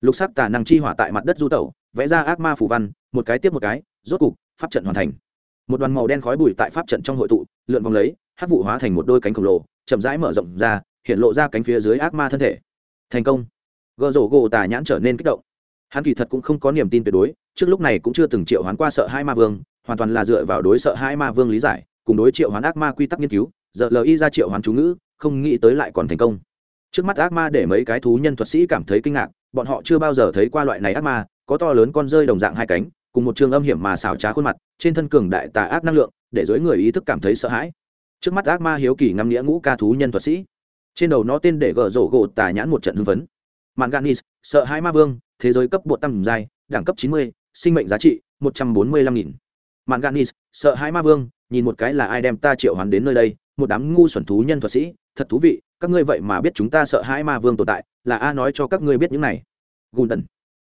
Lục sắc tà năng chi hỏa tại mặt đất du tẩu, vẽ ra ác ma phủ văn, một cái tiếp một cái, rốt cục, pháp trận hoàn thành. Một đoàn màu đen khói bụi tại pháp trận trong hội tụ, lượn vòng lấy hát vụ hóa thành một đôi cánh khổng lồ chậm rãi mở rộng ra, hiện lộ ra cánh phía dưới ác ma thân thể. Thành công. Gợ rổ gỗ tà nhãn trở nên kích động. Hắn kỳ thật cũng không có niềm tin tuyệt đối, trước lúc này cũng chưa từng triệu hoán qua sợ hai ma vương, hoàn toàn là dựa vào đối sợ hai ma vương lý giải, cùng đối triệu hoán ác ma quy tắc nghiên cứu, giờ lời y ra triệu hoán chú ngữ, không nghĩ tới lại còn thành công. Trước mắt ác ma để mấy cái thú nhân thuật sĩ cảm thấy kinh ngạc, bọn họ chưa bao giờ thấy qua loại này ác ma, có to lớn con rơi đồng dạng hai cánh, cùng một trường âm hiểm mà xảo trá khuôn mặt, trên thân cường đại tà ác năng lượng, để dối người ý thức cảm thấy sợ hãi trước mắt ác ma hiếu kỳ ngắm nghĩa ngũ ca thú nhân thuật sĩ. Trên đầu nó tên để gỡ rổ gỗ tà nhãn một trận hưng phấn. Mạn ganis sợ hai ma vương, thế giới cấp bột tăng dài, đẳng cấp chín mươi, sinh mệnh giá trị một trăm bốn mươi lăm nghìn. Mạn ganis sợ hai ma vương, nhìn một cái là ai đem ta triệu hoán đến nơi đây, một đám ngu xuẩn thú nhân thuật sĩ, thật thú vị, các ngươi vậy mà biết chúng ta sợ hai ma vương tồn tại, là a nói cho các ngươi biết những này. Gùn đần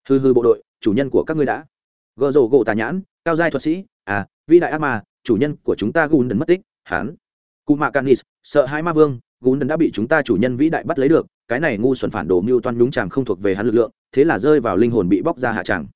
hư hư bộ đội, chủ nhân của các ngươi đã. Gợ rổ gỗ tà nhãn, cao giai thuật sĩ à vĩ đại ác ma, chủ nhân của chúng ta gùn đần mất tích hán cụ mạ canis sợ hai ma vương gùn đần đã bị chúng ta chủ nhân vĩ đại bắt lấy được, cái này ngu xuẩn phản đồ mưu toan nhúng chàng không thuộc về hắn lực lượng, thế là rơi vào linh hồn bị bóc ra hạ tràng.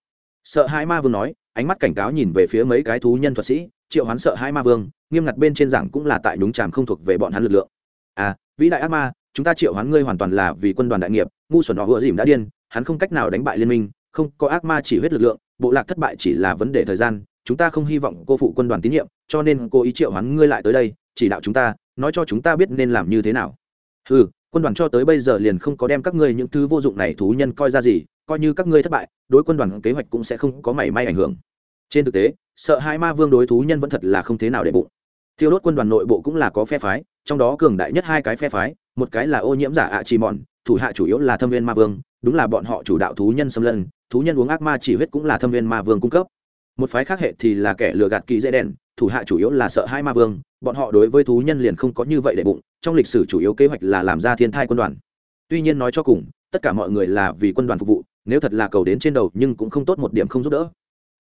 Sợ hai ma vương nói, ánh mắt cảnh cáo nhìn về phía mấy cái thú nhân thuật sĩ, triệu hoán sợ hai ma vương, nghiêm ngặt bên trên giảng cũng là tại nhúng chàng không thuộc về bọn hắn lực lượng. À vĩ đại ác ma, chúng ta triệu hoán ngươi hoàn toàn là vì quân đoàn đại nghiệp, ngu xuẩn họ vừa dìm đã điên, hắn không cách nào đánh bại liên minh, không có ác ma chỉ huyết lực lượng, bộ lạc thất bại chỉ là vấn đề thời gian, chúng ta không hy vọng cô phụ quân đoàn tín nhiệm, cho nên cô ý triệu hoán ngươi lại tới đây chỉ đạo chúng ta, nói cho chúng ta biết nên làm như thế nào. Ừ quân đoàn cho tới bây giờ liền không có đem các ngươi những thứ vô dụng này thú nhân coi ra gì, coi như các ngươi thất bại, đối quân đoàn kế hoạch cũng sẽ không có mảy may ảnh hưởng. Trên thực tế, sợ hai ma vương đối thú nhân vẫn thật là không thế nào để bụng. Thiêu đốt quân đoàn nội bộ cũng là có phe phái, trong đó cường đại nhất hai cái phe phái, một cái là ô nhiễm giả ạ à trì mòn thủ hạ chủ yếu là thâm viên ma vương, đúng là bọn họ chủ đạo thú nhân xâm lân thú nhân uống ác ma chỉ huyết cũng là thâm viên ma vương cung cấp. Một phái khác hệ thì là kẻ lừa gạt kỳ dễ đèn thủ hạ chủ yếu là sợ hai ma vương, bọn họ đối với thú nhân liền không có như vậy để bụng, trong lịch sử chủ yếu kế hoạch là làm ra thiên thai quân đoàn. Tuy nhiên nói cho cùng, tất cả mọi người là vì quân đoàn phục vụ, nếu thật là cầu đến trên đầu nhưng cũng không tốt một điểm không giúp đỡ.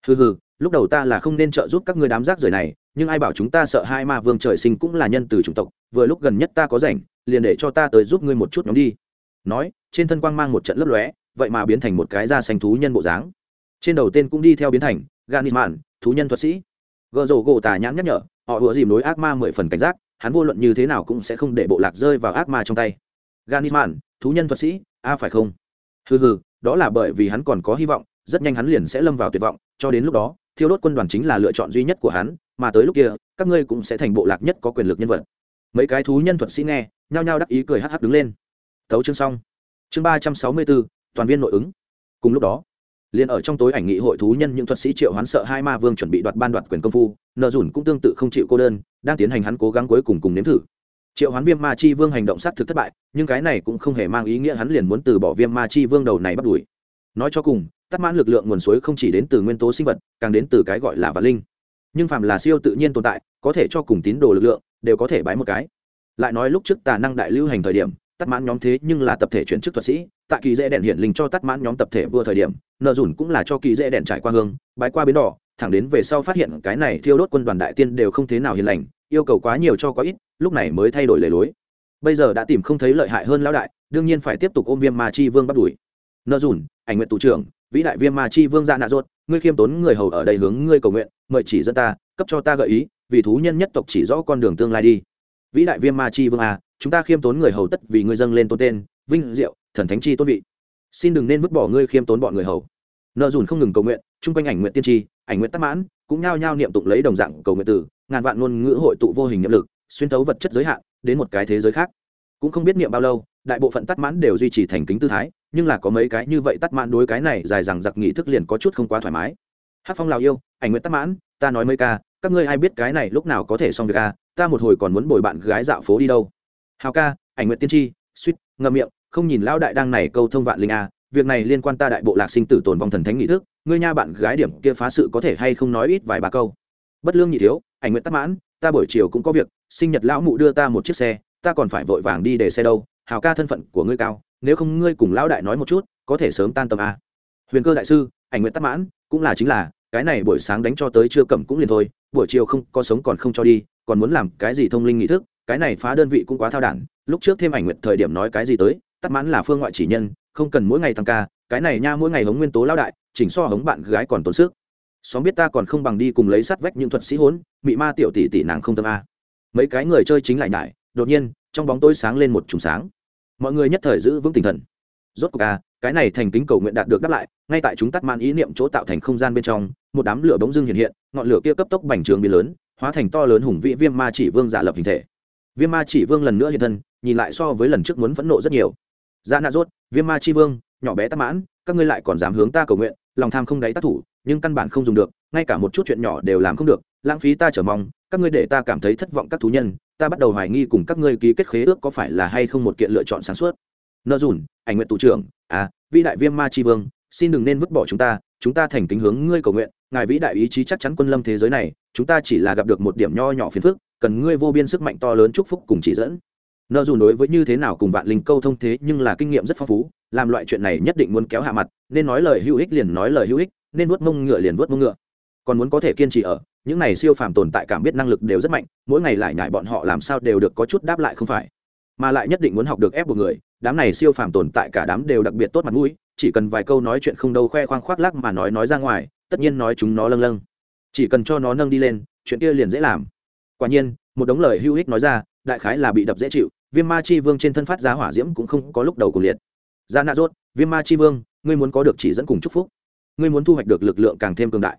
Hừ hừ, lúc đầu ta là không nên trợ giúp các ngươi đám rác rưởi này, nhưng ai bảo chúng ta sợ hai ma vương trời sinh cũng là nhân từ chủng tộc, vừa lúc gần nhất ta có rảnh, liền để cho ta tới giúp ngươi một chút nhóm đi. Nói, trên thân quang mang một trận lấp lóe, vậy mà biến thành một cái da xanh thú nhân bộ dáng. Trên đầu tên cũng đi theo biến thành ganit thú nhân thuật sĩ gợ rổ gỗ tà nhãn nhắc nhở họ ủa dìm đối ác ma mười phần cảnh giác hắn vô luận như thế nào cũng sẽ không để bộ lạc rơi vào ác ma trong tay. Ganisman, thú nhân thuật sĩ a phải không? Hừ hừ đó là bởi vì hắn còn có hy vọng rất nhanh hắn liền sẽ lâm vào tuyệt vọng cho đến lúc đó thiêu đốt quân đoàn chính là lựa chọn duy nhất của hắn mà tới lúc kia các ngươi cũng sẽ thành bộ lạc nhất có quyền lực nhân vật. Mấy cái thú nhân thuật sĩ nghe nhao nhao đắc ý cười hắc hắc đứng lên. Thấu chương xong. Chương ba trăm sáu mươi bốn toàn viên nội ứng. Cùng lúc đó liền ở trong tối ảnh nghị hội thú nhân những thuật sĩ triệu hoán sợ hai ma vương chuẩn bị đoạt ban đoạt quyền công phu, nợ dùn cũng tương tự không chịu cô đơn, đang tiến hành hắn cố gắng cuối cùng cùng nếm thử. Triệu hoán viêm ma chi vương hành động sát thực thất bại, nhưng cái này cũng không hề mang ý nghĩa hắn liền muốn từ bỏ viêm ma chi vương đầu này bắt đuổi. Nói cho cùng tắt mãn lực lượng nguồn suối không chỉ đến từ nguyên tố sinh vật, càng đến từ cái gọi là vật linh. Nhưng phàm là siêu tự nhiên tồn tại, có thể cho cùng tín đồ lực lượng, đều có thể bái một cái. Lại nói lúc trước tà năng đại lưu hành thời điểm tắt mãn nhóm thế nhưng là tập thể chuyển chức thuật sĩ tại kỳ dễ đèn hiển linh cho tắt mãn nhóm tập thể vừa thời điểm nợ dùn cũng là cho kỳ dễ đèn trải qua hương bái qua bến đỏ thẳng đến về sau phát hiện cái này thiêu đốt quân đoàn đại tiên đều không thế nào hiền lành yêu cầu quá nhiều cho quá ít lúc này mới thay đổi lề lối. Bây giờ đã tìm không thấy lợi hại hơn lão đại đương nhiên phải tiếp tục ôm viêm ma chi vương bắt đuổi. Nợ dùn ảnh nguyện tù trưởng vĩ đại viêm ma chi vương ra nạ ruột, ngươi khiêm tốn người hầu ở đây hướng ngươi cầu nguyện mời chỉ dẫn ta cấp cho ta gợi ý vì thú nhân nhất tộc chỉ rõ con đường tương lai đi. Vĩ đại viêm ma chi vương à chúng ta khiêm tốn người hầu tất vì ngươi dâng lên tôn tên vinh diệu thần thánh chi tôn vị. Xin đừng nên vứt bỏ ngươi khiêm tốn bọn người hầu. Nợ dùn không ngừng cầu nguyện, chung quanh ảnh nguyện tiên tri, ảnh nguyện tắc mãn, cũng nhao nhao niệm tụng lấy đồng dạng cầu nguyện từ, ngàn vạn ngôn ngữ hội tụ vô hình nhiệm lực, xuyên thấu vật chất giới hạn, đến một cái thế giới khác. Cũng không biết niệm bao lâu, đại bộ phận tắt mãn đều duy trì thành kính tư thái, nhưng là có mấy cái như vậy tắt mãn đối cái này dài rằng giặc nghị thức liền có chút không quá thoải mái. Hát phong lào yêu, ảnh nguyện tắt mãn, ta nói mấy ca, các ngươi ai biết cái này lúc nào có thể xong việc a ta một hồi còn muốn bồi bạn gái dạo phố đi đâu. Hào ca, ảnh nguyện tiên tri, suýt, ngậm miệng không nhìn lão đại đang này câu thông vạn linh a, việc này liên quan ta đại bộ lạc sinh tử tồn vong thần thánh nghị thức, ngươi nha bạn gái điểm kia phá sự có thể hay không nói ít vài ba câu. Bất lương nhị thiếu, ảnh nguyện tắt mãn, ta buổi chiều cũng có việc, sinh nhật lão mụ đưa ta một chiếc xe, ta còn phải vội vàng đi để xe đâu, hào ca thân phận của ngươi cao, nếu không ngươi cùng lão đại nói một chút, có thể sớm tan tầm a. Huyền cơ đại sư, ảnh nguyện tắc mãn, cũng là chính là, cái này buổi sáng đánh cho tới chưa cầm cũng liền thôi, buổi chiều không có sống còn không cho đi, còn muốn làm cái gì thông linh nghị thức, cái này phá đơn vị cũng quá thao đản, lúc trước thêm ảnh nguyện thời điểm nói cái gì tới tắt mãn là phương ngoại chỉ nhân, không cần mỗi ngày tăng ca, cái này nha mỗi ngày hống nguyên tố lao đại, chỉnh so hống bạn gái còn tốn sức. Xóm biết ta còn không bằng đi cùng lấy sắt vách những thuật sĩ hốn, mị ma tiểu tỷ tỷ nàng không tâm a. Mấy cái người chơi chính lại nhải, đột nhiên, trong bóng tôi sáng lên một trùng sáng. Mọi người nhất thời giữ vững tinh thần. Rốt cuộc a, cái này thành kính cầu nguyện đạt được đáp lại, ngay tại chúng tắt man ý niệm chỗ tạo thành không gian bên trong, một đám lửa bỗng dưng hiện hiện, ngọn lửa kia cấp tốc bành trường biến lớn, hóa thành to lớn hùng vĩ viêm ma chỉ vương giả lập hình thể. Viêm ma chỉ vương lần nữa hiện thân, nhìn lại so với lần trước muốn phẫn nộ rất nhiều dạ nạ rốt, viêm ma chi vương, nhỏ bé tắc mãn, các ngươi lại còn dám hướng ta cầu nguyện, lòng tham không đáy tác thủ, nhưng căn bản không dùng được, ngay cả một chút chuyện nhỏ đều làm không được, lãng phí ta trở mong, các ngươi để ta cảm thấy thất vọng các thú nhân, ta bắt đầu hoài nghi cùng các ngươi ký kết khế ước có phải là hay không một kiện lựa chọn sáng suốt. Nợ dùn, ảnh nguyện tù trưởng à vĩ đại viêm ma chi vương, xin đừng nên vứt bỏ chúng ta chúng ta thành kính hướng ngươi cầu nguyện, ngài vĩ đại ý chí chắc chắn quân lâm thế giới này, chúng ta chỉ là gặp được một điểm nho nhỏ phiền phức, cần ngươi vô biên sức mạnh to lớn chúc phúc cùng chỉ dẫn nợ dù đối với như thế nào cùng vạn linh câu thông thế nhưng là kinh nghiệm rất phong phú, làm loại chuyện này nhất định muốn kéo hạ mặt, nên nói lời hữu ích liền nói lời hữu ích, nên vuốt mông ngựa liền vuốt mông ngựa. Còn muốn có thể kiên trì ở, những này siêu phàm tồn tại cảm biết năng lực đều rất mạnh, mỗi ngày lại nhải bọn họ làm sao đều được có chút đáp lại không phải. Mà lại nhất định muốn học được ép buộc người, đám này siêu phàm tồn tại cả đám đều đặc biệt tốt mặt mũi, chỉ cần vài câu nói chuyện không đâu khoe khoang khoác lác mà nói nói ra ngoài, tất nhiên nói chúng nó lâng lâng. Chỉ cần cho nó nâng đi lên, chuyện kia liền dễ làm. Quả nhiên, một đống lời hữu ích nói ra, đại khái là bị đập dễ chịu viêm ma chi vương trên thân phát ra hỏa diễm cũng không có lúc đầu cùng liệt. Ra nạ rốt, viêm ma chi vương, ngươi muốn có được chỉ dẫn cùng chúc phúc. Ngươi muốn thu hoạch được lực lượng càng thêm cường đại.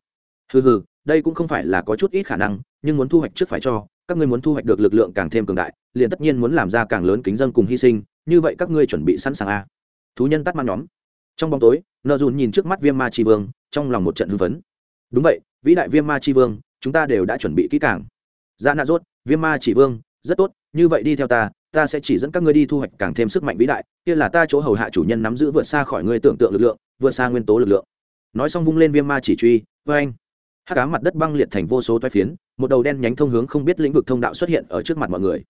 Hừ hừ, đây cũng không phải là có chút ít khả năng, nhưng muốn thu hoạch trước phải cho, các ngươi muốn thu hoạch được lực lượng càng thêm cường đại, liền tất nhiên muốn làm ra càng lớn kính dân cùng hy sinh, như vậy các ngươi chuẩn bị sẵn sàng a à. thú nhân tắt mắt nhóm. Trong bóng tối, nợ dùn nhìn trước mắt viêm ma Chi vương, trong lòng một trận hưng phấn. Đúng vậy, vĩ đại viêm ma Chi vương, chúng ta đều đã chuẩn bị kỹ càng. Ra nạ rốt, viêm ma chỉ vương, rất tốt, như vậy đi theo ta ta sẽ chỉ dẫn các ngươi đi thu hoạch càng thêm sức mạnh vĩ đại, kia là ta chỗ hầu hạ chủ nhân nắm giữ vượt xa khỏi ngươi tưởng tượng lực lượng, vượt xa nguyên tố lực lượng. Nói xong vung lên viêm ma chỉ truy vê anh hát cá mặt đất băng liệt thành vô số toái phiến, một đầu đen nhánh thông hướng không biết lĩnh vực thông đạo xuất hiện ở trước mặt mọi người.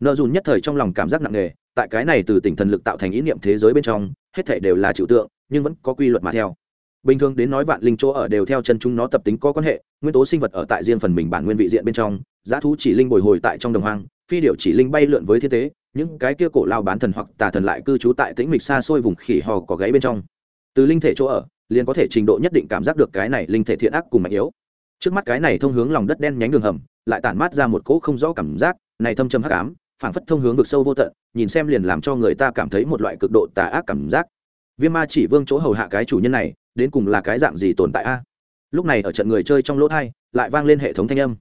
Nợ dùn nhất thời trong lòng cảm giác nặng nề, tại cái này từ tỉnh thần lực tạo thành ý niệm thế giới bên trong, hết thể đều là trừu tượng, nhưng vẫn có quy luật mà theo. Bình thường đến nói vạn linh chỗ ở đều theo chân chúng nó tập tính có quan hệ, nguyên tố sinh vật ở tại riêng phần mình bản nguyên vị diện bên trong, giá thú chỉ linh bồi hồi tại trong đồng hoang phi điệu chỉ linh bay lượn với thiên tế, những cái kia cổ lao bán thần hoặc tà thần lại cư trú tại tĩnh mịch xa xôi vùng khỉ hò có gáy bên trong. Từ linh thể chỗ ở, liền có thể trình độ nhất định cảm giác được cái này linh thể thiện ác cùng mạnh yếu. Trước mắt cái này thông hướng lòng đất đen nhánh đường hầm, lại tản mát ra một cỗ không rõ cảm giác, này thâm trầm hắc ám, phảng phất thông hướng vực sâu vô tận, nhìn xem liền làm cho người ta cảm thấy một loại cực độ tà ác cảm giác. Viêm ma chỉ vương chỗ hầu hạ cái chủ nhân này, đến cùng là cái dạng gì tồn tại a? Lúc này ở trận người chơi trong lỗ thai, lại vang lên hệ thống thanh âm.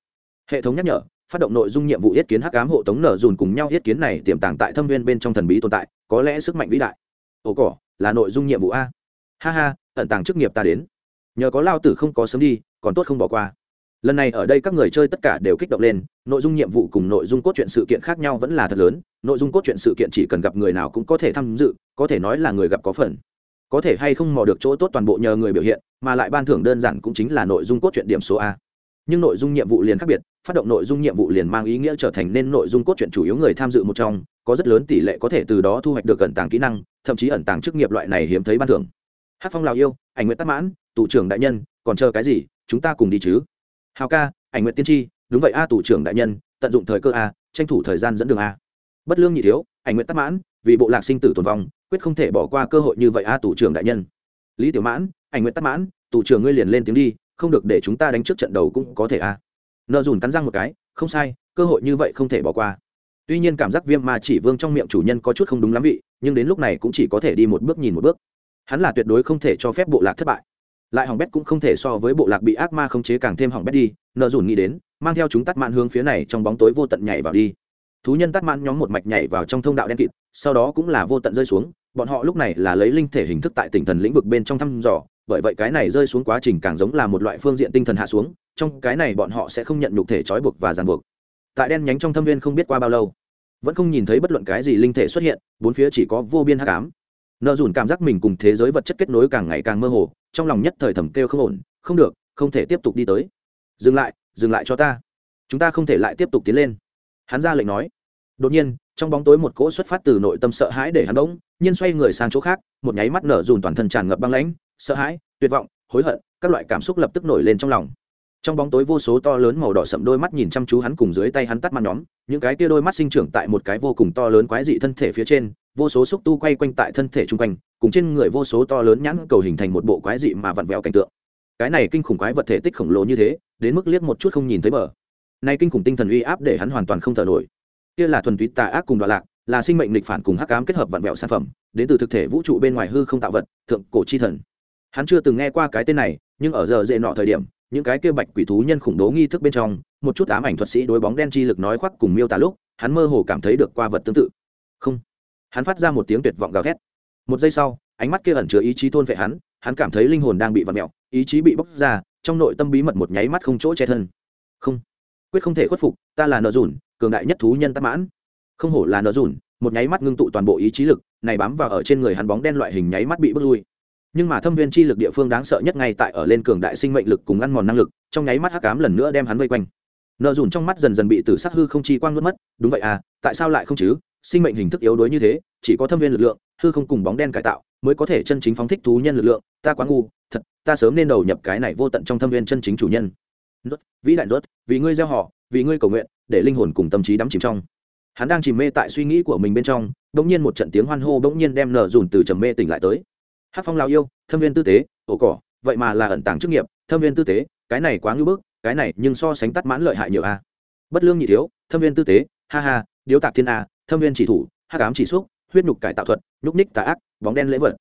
Hệ thống nhắc nhở phát động nội dung nhiệm vụ yết kiến hắc ám hộ tống nở dùn cùng nhau yết kiến này tiềm tàng tại thâm viên bên trong thần bí tồn tại, có lẽ sức mạnh vĩ đại. Ồ cỏ, là nội dung nhiệm vụ a. Ha ha, ẩn tàng chức nghiệp ta đến. Nhờ có lao tử không có sớm đi, còn tốt không bỏ qua. Lần này ở đây các người chơi tất cả đều kích động lên, nội dung nhiệm vụ cùng nội dung cốt truyện sự kiện khác nhau vẫn là thật lớn, nội dung cốt truyện sự kiện chỉ cần gặp người nào cũng có thể tham dự, có thể nói là người gặp có phần. Có thể hay không mò được chỗ tốt toàn bộ nhờ người biểu hiện, mà lại ban thưởng đơn giản cũng chính là nội dung cốt truyện điểm số a. Nhưng nội dung nhiệm vụ liền khác biệt phát động nội dung nhiệm vụ liền mang ý nghĩa trở thành nên nội dung cốt truyện chủ yếu người tham dự một trong, có rất lớn tỷ lệ có thể từ đó thu hoạch được ẩn tàng kỹ năng, thậm chí ẩn tàng chức nghiệp loại này hiếm thấy ban thưởng. Hát phong lào yêu, ảnh nguyện tắc mãn tụ trưởng đại nhân, còn chờ cái gì, chúng ta cùng đi chứ. Hào ca, ảnh nguyện tiên tri, đúng vậy a tụ trưởng đại nhân, tận dụng thời cơ a, tranh thủ thời gian dẫn đường a. Bất lương nhị thiếu, ảnh nguyện tắc mãn, vì bộ lạc sinh tử tồn vong, quyết không thể bỏ qua cơ hội như vậy a tụ trưởng đại nhân. Lý tiểu mãn, ảnh nguyện tắc mãn tụ trưởng ngươi liền lên tiếng đi, không được để chúng ta đánh trước trận đầu cũng có thể a nợ dùn cắn răng một cái, không sai, cơ hội như vậy không thể bỏ qua. Tuy nhiên cảm giác viêm ma chỉ vương trong miệng chủ nhân có chút không đúng lắm vị, nhưng đến lúc này cũng chỉ có thể đi một bước nhìn một bước. Hắn là tuyệt đối không thể cho phép bộ lạc thất bại. Lại hỏng bét cũng không thể so với bộ lạc bị ác ma khống chế càng thêm hỏng bét đi, nợ dùn nghĩ đến, mang theo chúng tắt mạn hướng phía này trong bóng tối vô tận nhảy vào đi. Thú nhân tắt mạn nhóm một mạch nhảy vào trong thông đạo đen kịt, sau đó cũng là vô tận rơi xuống, bọn họ lúc này là lấy linh thể hình thức tại tỉnh thần lĩnh vực bên trong thăm dò, bởi vậy cái này rơi xuống quá trình càng giống là một loại phương diện tinh thần hạ xuống trong cái này bọn họ sẽ không nhận nhục thể trói buộc và ràng buộc. Tại đen nhánh trong thâm viên không biết qua bao lâu, vẫn không nhìn thấy bất luận cái gì linh thể xuất hiện, bốn phía chỉ có vô biên hắc ám. Nợ dùn cảm giác mình cùng thế giới vật chất kết nối càng ngày càng mơ hồ, trong lòng nhất thời thầm kêu không ổn, không được, không thể tiếp tục đi tới. Dừng lại dừng lại cho ta. Chúng ta không thể lại tiếp tục tiến lên. Hắn ra lệnh nói. Đột nhiên, trong bóng tối một cỗ xuất phát từ nội tâm sợ hãi để hắn bỗng nhiên xoay người sang chỗ khác, một nháy mắt nở dùn toàn thân tràn ngập băng lãnh, sợ hãi, tuyệt vọng, hối hận, các loại cảm xúc lập tức nổi lên trong lòng trong bóng tối vô số to lớn màu đỏ sậm đôi mắt nhìn chăm chú hắn cùng dưới tay hắn tắt mặt nhóm, những cái kia đôi mắt sinh trưởng tại một cái vô cùng to lớn quái dị thân thể phía trên, vô số xúc tu quay quanh tại thân thể chung quanh, cùng trên người vô số to lớn nhãn cầu hình thành một bộ quái dị mà vặn vẹo cảnh tượng. Cái này kinh khủng quái vật thể tích khổng lồ như thế, đến mức liếc một chút không nhìn thấy bờ. Nay kinh khủng tinh thần uy áp để hắn hoàn toàn không thở nổi. Kia là thuần túy tà ác cùng đoạn lạc, là sinh mệnh lịch phản cùng hắc ám kết hợp vặn vẹo sản phẩm, đến từ thực thể vũ trụ bên ngoài hư không tạo vật, thượng cổ chi thần. Hắn chưa từng nghe qua cái tên này, nhưng ở giờ dễ nọ thời điểm những cái kia bạch quỷ thú nhân khủng bố nghi thức bên trong, một chút ám ảnh thuật sĩ đối bóng đen chi lực nói khoác cùng miêu tả lúc, hắn mơ hồ cảm thấy được qua vật tương tự. Không. Hắn phát ra một tiếng tuyệt vọng gào thét. Một giây sau, ánh mắt kia ẩn chứa ý chí thôn vệ hắn hắn cảm thấy linh hồn đang bị vặn mẹo ý chí bị bóc ra, trong nội tâm bí mật một nháy mắt không chỗ che thân. Không. Quyết không thể khuất phục, ta là nợ dùn, cường đại nhất thú nhân tắc mãn. Không hổ là nợ dùn, một nháy mắt ngưng tụ toàn bộ ý chí lực, này bám vào ở trên người hắn bóng đen loại hình nháy mắt bị bước lui nhưng mà thâm viên chi lực địa phương đáng sợ nhất ngay tại ở lên cường đại sinh mệnh lực cùng ăn mòn năng lực, trong nháy mắt hắc cám lần nữa đem hắn vây quanh. Nợ dùn trong mắt dần dần bị tử sắc hư không chi quang nuốt mất, đúng vậy à tại sao lại không chứ? Sinh mệnh hình thức yếu đuối như thế, chỉ có thâm viên lực lượng, hư không cùng bóng đen cải tạo mới có thể chân chính phóng thích thú nhân lực lượng. Ta quá ngu, thật, ta sớm nên đầu nhập cái này vô tận trong thâm viên chân chính chủ nhân. Rốt, vĩ đại rốt, vì ngươi gieo họ, vì ngươi cầu nguyện, để linh hồn cùng tâm trí đắm chìm trong. Hắn đang chìm mê tại suy nghĩ của mình bên trong bỗng nhiên một trận tiếng hoan hô bỗng nhiên đem nở dùn từ trầm mê tỉnh lại tới hát phong lao yêu, thâm viên tư tế, ổ cỏ, vậy mà là ẩn tàng chức nghiệp, thâm viên tư tế, cái này quá ngưỡng bức, cái này nhưng so sánh tắt mãn lợi hại nhiều a. Bất lương nhị thiếu, thâm viên tư tế, ha ha, điếu tạc thiên a, thâm viên chỉ thủ hát cám chỉ xúc, huyết nhục cải tạo thuật, nhúc ních tà ác, bóng đen lễ vật.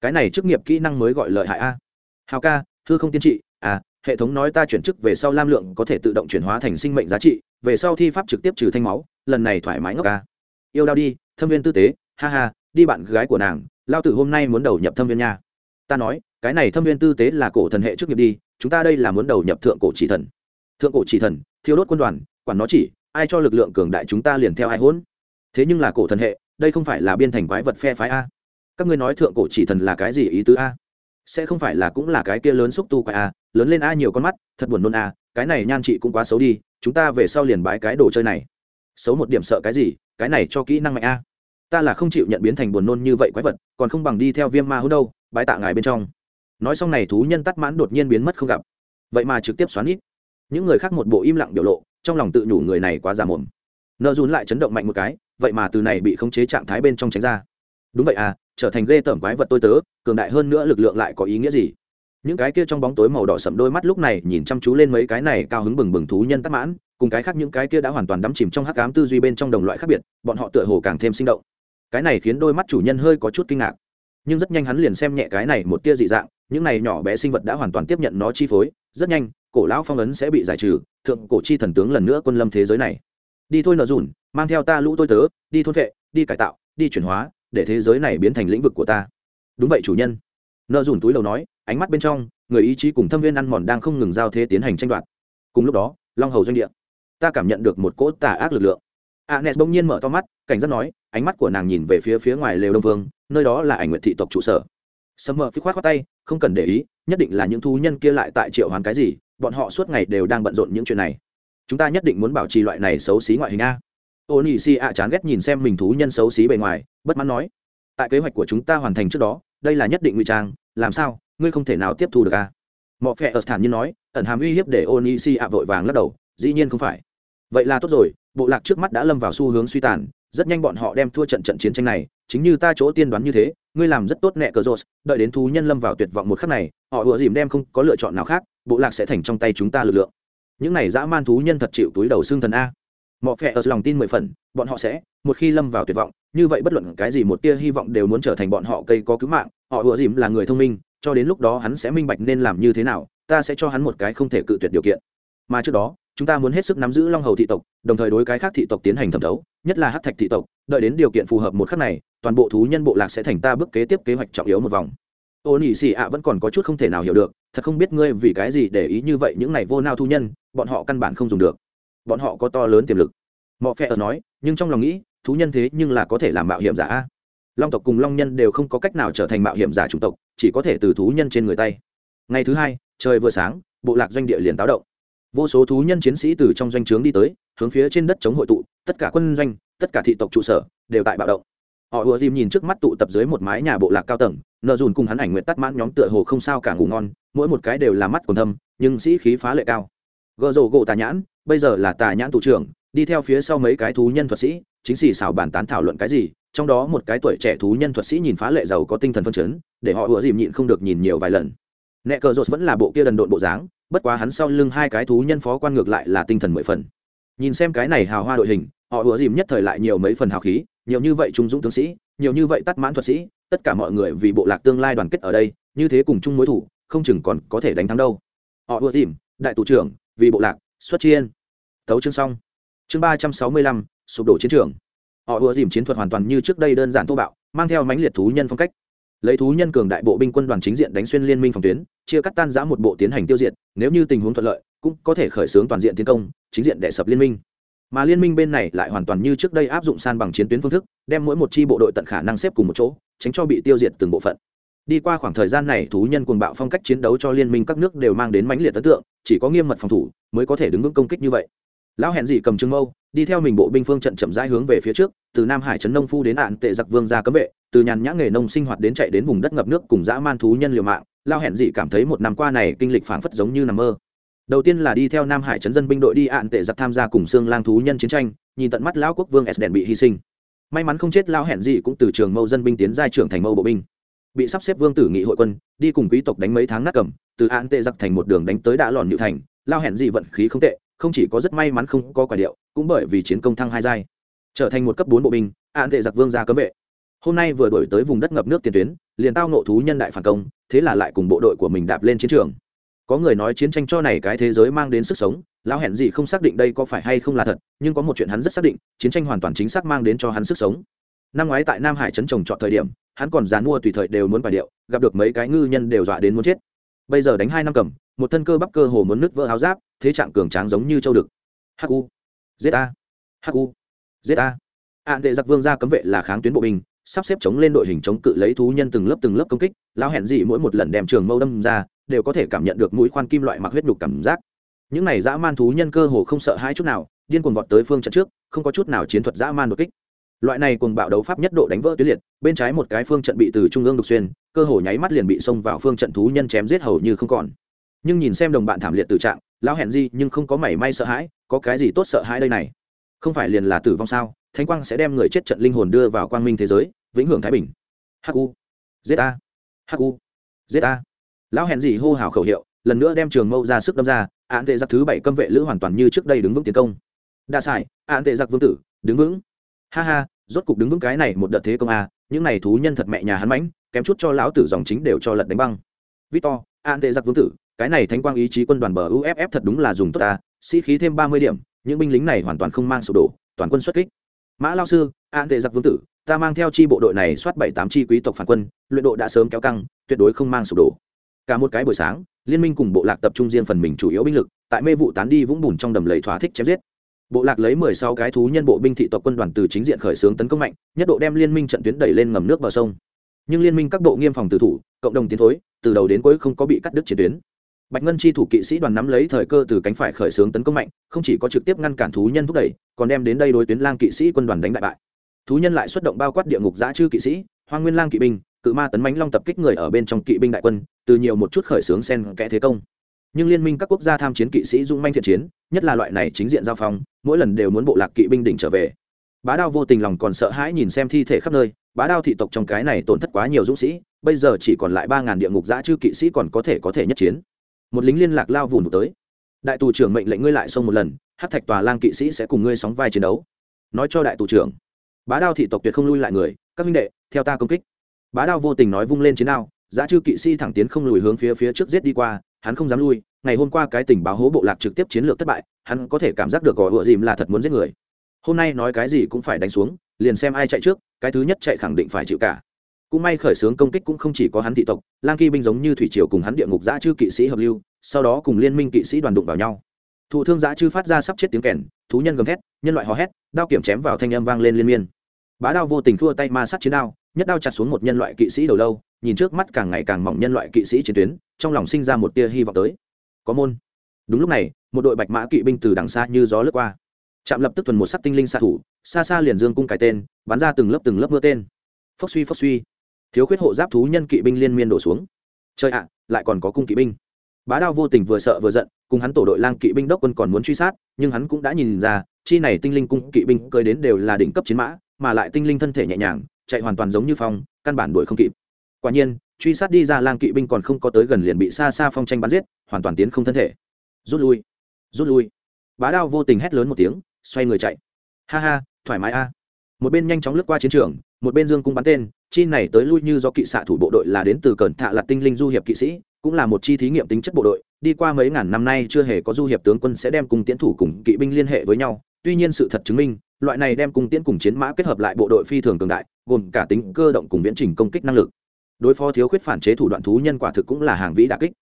Cái này chức nghiệp kỹ năng mới gọi lợi hại a. Hào ca thư không tiên trị à hệ thống nói ta chuyển chức về sau lam lượng có thể tự động chuyển hóa thành sinh mệnh giá trị, về sau thi pháp trực tiếp trừ thanh máu, lần này thoải mái ngốc ca yêu đau đi, thâm viên tư tế, ha ha, đi bạn gái của nàng lao tử hôm nay muốn đầu nhập thâm viên nha. Ta nói, cái này thâm viên tư tế là cổ thần hệ trước nghiệp đi, chúng ta đây là muốn đầu nhập thượng cổ chỉ thần. Thượng cổ chỉ thần, thiêu đốt quân đoàn, quản nó chỉ, ai cho lực lượng cường đại chúng ta liền theo ai hỗn? Thế nhưng là cổ thần hệ, đây không phải là biên thành quái vật phe phái a. Các ngươi nói thượng cổ chỉ thần là cái gì ý tứ a? Sẽ không phải là cũng là cái kia lớn xúc tu quái a, lớn lên a nhiều con mắt, thật buồn nôn a, cái này nhan chị cũng quá xấu đi, chúng ta về sau liền bái cái đồ chơi này. Xấu một điểm sợ cái gì, cái này cho kỹ năng mạnh a ta là không chịu nhận biến thành buồn nôn như vậy quái vật, còn không bằng đi theo viêm ma hữu đâu bãi tạ ngài bên trong. Nói xong này thú nhân tắt mãn đột nhiên biến mất không gặp. Vậy mà trực tiếp xoắn ít những người khác một bộ im lặng biểu lộ, trong lòng tự nhủ người này quá già mồm nợ dùn lại chấn động mạnh một cái, vậy mà từ này bị khống chế trạng thái bên trong tránh ra. Đúng vậy à trở thành ghê tởm quái vật tôi tớ, cường đại hơn nữa lực lượng lại có ý nghĩa gì? Những cái kia trong bóng tối màu đỏ sậm đôi mắt lúc này nhìn chăm chú lên mấy cái này cao hứng bừng bừng thú nhân tắc mãn, cùng cái khác những cái kia đã hoàn toàn đắm chìm trong hắc ám tư duy bên trong đồng loại khác biệt, bọn họ tựa hồ càng thêm sinh động cái này khiến đôi mắt chủ nhân hơi có chút kinh ngạc. Nhưng rất nhanh hắn liền xem nhẹ cái này một tia dị dạng những này nhỏ bé sinh vật đã hoàn toàn tiếp nhận nó chi phối rất nhanh cổ lão phong ấn sẽ bị giải trừ thượng cổ chi thần tướng lần nữa quân lâm thế giới này. Đi thôi nợ dùn mang theo ta lũ tôi tớ đi thôn vệ đi cải tạo đi chuyển hóa để thế giới này biến thành lĩnh vực của ta. Đúng vậy chủ nhân. Nợ dùn túi đầu nói ánh mắt bên trong người ý chí cùng thâm viên ăn mòn đang không ngừng giao thế tiến hành tranh đoạt. Cùng lúc đó long hầu doanh địa. Ta cảm nhận được một cỗ tà ác lực lượng. Anes bỗng nhiên mở to mắt, cảnh giác nói, ánh mắt của nàng nhìn về phía phía ngoài lều Đông Vương, nơi đó là ảnh nguyện thị tộc trụ sở. Summer phi khoát khoát tay, không cần để ý, nhất định là những thú nhân kia lại tại triệu hoán cái gì, bọn họ suốt ngày đều đang bận rộn những chuyện này. Chúng ta nhất định muốn bảo trì loại này xấu xí ngoại hình a. Onishi ạ chán ghét nhìn xem mình thú nhân xấu xí bề ngoài, bất mãn nói, tại kế hoạch của chúng ta hoàn thành trước đó, đây là nhất định ngụy trang, làm sao, ngươi không thể nào tiếp thu được a? Mọ phệ ở thản nhiên nói, ẩn hàm uy hiếp để Onishi ạ vội vàng lắc đầu, dĩ nhiên không phải. Vậy là tốt rồi, bộ lạc trước mắt đã lâm vào xu hướng suy tàn rất nhanh bọn họ đem thua trận trận chiến tranh này, chính như ta chỗ tiên đoán như thế, ngươi làm rất tốt nẹ cờ rột đợi đến thú nhân lâm vào tuyệt vọng một khắc này, họ ùa dìm đem không có lựa chọn nào khác, bộ lạc sẽ thành trong tay chúng ta lực lượng. Những này dã man thú nhân thật chịu túi đầu xương thần a. Mọi phe ở lòng tin mười phần, bọn họ sẽ, một khi lâm vào tuyệt vọng, như vậy bất luận cái gì một tia hy vọng đều muốn trở thành bọn họ cây có cứu mạng, họ ùa dìm là người thông minh, cho đến lúc đó hắn sẽ minh bạch nên làm như thế nào, ta sẽ cho hắn một cái không thể cự tuyệt điều kiện. Mà trước đó chúng ta muốn hết sức nắm giữ long hầu thị tộc, đồng thời đối cái khác thị tộc tiến hành thẩm thấu, nhất là hát thạch thị tộc, đợi đến điều kiện phù hợp một khắc này, toàn bộ thú nhân bộ lạc sẽ thành ta bước kế tiếp kế hoạch trọng yếu một vòng. Ô nỉ xì ạ vẫn còn có chút không thể nào hiểu được, thật không biết ngươi vì cái gì để ý như vậy những này vô nao thu nhân, bọn họ căn bản không dùng được. Bọn họ có to lớn tiềm lực. Mọ phe ở nói, nhưng trong lòng nghĩ, thú nhân thế nhưng là có thể làm mạo hiểm giả long tộc cùng long nhân đều không có cách nào trở thành mạo hiểm giả chủng tộc, chỉ có thể từ thú nhân trên người tay. Ngày thứ hai, trời vừa sáng, bộ lạc doanh địa liền táo động vô số thú nhân chiến sĩ từ trong doanh trướng đi tới, hướng phía trên đất chống hội tụ, tất cả quân doanh, tất cả thị tộc trụ sở, đều tại bạo động. Họ ùa dìm nhìn trước mắt tụ tập dưới một mái nhà bộ lạc cao tầng, nợ dùn cùng hắn ảnh nguyện tắt mãn nhóm tựa hồ không sao cả ngủ ngon, mỗi một cái đều là mắt còn thâm, nhưng sĩ khí phá lệ cao. Gợ rổ gỗ tà nhãn, bây giờ là tà nhãn thủ trưởng, đi theo phía sau mấy cái thú nhân thuật sĩ, chính xì xảo bàn tán thảo luận cái gì, trong đó một cái tuổi trẻ thú nhân thuật sĩ nhìn phá lệ giàu có tinh thần phân chấn, để họ ùa dìm nhịn không được nhìn nhiều vài lần. Nẹ cờ rột vẫn là bộ kia đần độn bộ dáng bất quá hắn sau lưng hai cái thú nhân phó quan ngược lại là tinh thần mười phần. Nhìn xem cái này hào hoa đội hình, họ ủa dìm nhất thời lại nhiều mấy phần hào khí, nhiều như vậy trung dũng tướng sĩ, nhiều như vậy tắt mãn thuật sĩ, tất cả mọi người vì bộ lạc tương lai đoàn kết ở đây, như thế cùng chung mối thủ, không chừng còn có thể đánh thắng đâu. Họ ủa dìm, đại tù trưởng, vì bộ lạc, xuất chiên tấu chương xong. Chương ba trăm sáu mươi lăm, sụp đổ chiến trường. Họ ủa dìm chiến thuật hoàn toàn như trước đây đơn giản thô bạo, mang theo mãnh liệt thú nhân phong cách lấy thú nhân cường đại bộ binh quân đoàn chính diện đánh xuyên liên minh phòng tuyến, chia cắt tan giã một bộ tiến hành tiêu diệt, nếu như tình huống thuận lợi, cũng có thể khởi xướng toàn diện tiến công, chính diện đệ sập liên minh. Mà liên minh bên này lại hoàn toàn như trước đây áp dụng san bằng chiến tuyến phương thức, đem mỗi một chi bộ đội tận khả năng xếp cùng một chỗ, tránh cho bị tiêu diệt từng bộ phận. Đi qua khoảng thời gian này, thú nhân cuồng bạo phong cách chiến đấu cho liên minh các nước đều mang đến mãnh liệt ấn tượng, chỉ có nghiêm mật phòng thủ mới có thể đứng vững công kích như vậy lão hẹn dị cầm trưng mâu, đi theo mình bộ binh phương trận chậm rãi hướng về phía trước, từ nam hải trấn nông phu đến ạn tệ giặc vương ra cấm vệ, từ nhàn nhã nghề nông sinh hoạt đến chạy đến vùng đất ngập nước cùng dã man thú nhân liều mạng. Lao hẹn dị cảm thấy một năm qua này kinh lịch phảng phất giống như nằm mơ. Đầu tiên là đi theo nam hải trấn dân binh đội đi ạn tệ giặc tham gia cùng xương lang thú nhân chiến tranh, nhìn tận mắt lão quốc vương s đèn bị hy sinh. May mắn không chết lao hẹn dị cũng từ trường mâu dân binh tiến giai trưởng thành mâu bộ binh. Bị sắp xếp vương tử nghị hội quân, đi cùng quý tộc đánh mấy tháng nát cầm, từ ạn tệ giặc thành một đường đánh tới đã lòn nhự thành. Lao hẹn dị vận khí không tệ không chỉ có rất may mắn không có quả điệu, cũng bởi vì chiến công thăng hai giai, trở thành một cấp bốn bộ binh ạn tệ giặc vương gia cấm vệ. Hôm nay vừa đổi tới vùng đất ngập nước tiền tuyến, liền tao nộ thú nhân đại phản công, thế là lại cùng bộ đội của mình đạp lên chiến trường. Có người nói chiến tranh cho này cái thế giới mang đến sức sống, lão hẹn gì không xác định đây có phải hay không là thật, nhưng có một chuyện hắn rất xác định, chiến tranh hoàn toàn chính xác mang đến cho hắn sức sống. Năm ngoái tại nam hải trấn trồng trọt thời điểm, hắn còn dán mua tùy thời đều muốn bài điệu, gặp được mấy cái ngư nhân đều dọa đến muốn chết bây giờ đánh hai năm cầm, một thân cơ bắp cơ hồ muốn nứt vỡ áo giáp, thế trạng cường tráng giống như châu đực. Hu zeta hu zeta ạn đệ giặc vương ra cấm vệ là kháng tuyến bộ binh, sắp xếp chống lên đội hình chống cự lấy thú nhân từng lớp từng lớp công kích lao hẹn gì mỗi một lần đem trường mâu đâm ra, đều có thể cảm nhận được mũi khoan kim loại mặc huyết nhục cảm giác. Những này dã man thú nhân cơ hồ không sợ hãi chút nào, điên cuồng vọt tới phương trận trước, không có chút nào chiến thuật dã man đột kích loại này cùng bạo đấu pháp nhất độ đánh vỡ tuyến liệt bên trái một cái phương trận bị từ trung ương đục xuyên cơ hồ nháy mắt liền bị xông vào phương trận thú nhân chém giết hầu như không còn. Nhưng nhìn xem đồng bạn thảm liệt tự trạng lão hẹn gì nhưng không có mảy may sợ hãi có cái gì tốt sợ hãi đây này? Không phải liền là tử vong sao? Thánh quang sẽ đem người chết trận linh hồn đưa vào quang minh thế giới vĩnh hưởng thái bình. Hu zeta hu zeta lão hẹn gì hô hào khẩu hiệu lần nữa đem trường mâu ra sức đâm ra án tệ giặc thứ bảy câm vệ lữ hoàn toàn như trước đây đứng vững tiến công. Đa sải, án tệ giặc vương tử đứng vững. Ha ha rốt cục đứng vững cái này một đợt thế công a, những này thú nhân thật mẹ nhà hắn mãnh, kém chút cho lão tử dòng chính đều cho lật đánh băng. Victor, an tệ giặc vương tử, cái này thánh quang ý chí quân đoàn bờ uff thật đúng là dùng tốt ta, sĩ khí thêm ba mươi điểm, những binh lính này hoàn toàn không mang sụp đổ, toàn quân xuất kích. Mã lao sư, an tệ giặc vương tử, ta mang theo chi bộ đội này soát bảy tám chi quý tộc phản quân, luyện độ đã sớm kéo căng, tuyệt đối không mang sụp đổ. Cả một cái buổi sáng, liên minh cùng bộ lạc tập trung riêng phần mình chủ yếu binh lực, tại mê vụ tán đi vũng bùn trong đầm lầy thỏa thích chém giết bộ lạc lấy mười sáu cái thú nhân bộ binh thị tộc quân đoàn từ chính diện khởi xướng tấn công mạnh, nhất độ đem liên minh trận tuyến đẩy lên ngầm nước bờ sông. Nhưng liên minh các bộ nghiêm phòng tử thủ, cộng đồng tiến thối, từ đầu đến cuối không có bị cắt đứt chiến tuyến. Bạch ngân chi thủ kỵ sĩ đoàn nắm lấy thời cơ từ cánh phải khởi xướng tấn công mạnh, không chỉ có trực tiếp ngăn cản thú nhân thúc đẩy, còn đem đến đây đối tuyến lang kỵ sĩ quân đoàn đánh bại bại. Thú nhân lại xuất động bao quát địa ngục giã chư kỵ sĩ hoa nguyên lang kỵ binh, cự ma tấn mánh long tập kích người ở bên trong kỵ binh đại quân, từ nhiều một chút khởi xướng sen kẽ thế công nhưng liên minh các quốc gia tham chiến kỵ sĩ dung manh thiện chiến, nhất là loại này chính diện giao phong, mỗi lần đều muốn bộ lạc kỵ binh đỉnh trở về. Bá đao vô tình lòng còn sợ hãi nhìn xem thi thể khắp nơi, bá đao thị tộc trong cái này tổn thất quá nhiều dũng sĩ, bây giờ chỉ còn lại ba ngàn địa ngục giã chư kỵ sĩ còn có thể có thể nhất chiến. Một lính liên lạc lao vùn tới. Đại tù trưởng mệnh lệnh ngươi lại xông một lần hát thạch tòa lang kỵ sĩ sẽ cùng ngươi sóng vai chiến đấu. Nói cho đại tù trưởng. Bá đao thị tộc tuyệt không lui lại người, các minh đệ, theo ta công kích. Bá đao vô tình nói vung lên chiến đao giã chư kỵ sĩ thẳng tiến không lùi hướng phía phía trước giết đi qua hắn không dám lui, ngày hôm qua cái tình báo hố bộ lạc trực tiếp chiến lược thất bại, hắn có thể cảm giác được gò ựa dìm là thật muốn giết người. Hôm nay nói cái gì cũng phải đánh xuống, liền xem ai chạy trước, cái thứ nhất chạy khẳng định phải chịu cả. Cũng may khởi xướng công kích cũng không chỉ có hắn thị tộc, lang kỳ binh giống như thủy triều cùng hắn địa ngục giã chư kỵ sĩ hợp lưu, sau đó cùng liên minh kỵ sĩ đoàn đụng vào nhau. Thụ thương giã chư phát ra sắp chết tiếng kèn, thú nhân gầm thét, nhân loại hò hét, đao kiểm chém vào thanh âm vang lên liên miên. Bá đao vô tình thua tay ma sát chiến đao nhất đao chặt xuống một nhân loại kỵ sĩ đầu lâu, nhìn trước mắt càng ngày càng mỏng nhân loại kỵ sĩ chiến tuyến, trong lòng sinh ra một tia hy vọng tới. Có môn. Đúng lúc này, một đội bạch mã kỵ binh từ đằng xa như gió lướt qua. Chạm lập tức thuần một sắc tinh linh xạ thủ, xa xa liền dương cung cải tên, bắn ra từng lớp từng lớp mưa tên. Phốc suy phốc suy. Thiếu khuyết hộ giáp thú nhân kỵ binh liên miên đổ xuống. Chơi ạ, lại còn có cung kỵ binh. Bá đao vô tình vừa sợ vừa giận, cùng hắn tổ đội lang kỵ binh đốc quân còn muốn truy sát, nhưng hắn cũng đã nhìn ra, chi này tinh linh cung kỵ binh cơi đến đều là đỉnh cấp chiến mã, mà lại tinh linh thân thể nhẹ nhàng chạy hoàn toàn giống như phong, căn bản đuổi không kịp. Quả nhiên, truy sát đi ra lang kỵ binh còn không có tới gần liền bị xa xa phong tranh bắn giết, hoàn toàn tiến không thân thể. Rút lui rút lui. Bá đao vô tình hét lớn một tiếng, xoay người chạy. Ha ha, thoải mái a. Một bên nhanh chóng lướt qua chiến trường, một bên dương cung bắn tên, chi này tới lui như do kỵ xạ thủ bộ đội là đến từ cẩn thạ là tinh linh du hiệp kỵ sĩ, cũng là một chi thí nghiệm tính chất bộ đội, đi qua mấy ngàn năm nay chưa hề có du hiệp tướng quân sẽ đem cùng tiến thủ cùng kỵ binh liên hệ với nhau, tuy nhiên sự thật chứng minh, loại này đem cùng tiến cùng chiến mã kết hợp lại bộ đội phi thường cường đại gồm cả tính cơ động cùng viễn trình công kích năng lực. Đối phó thiếu khuyết phản chế thủ đoạn thú nhân quả thực cũng là hàng vĩ đà kích.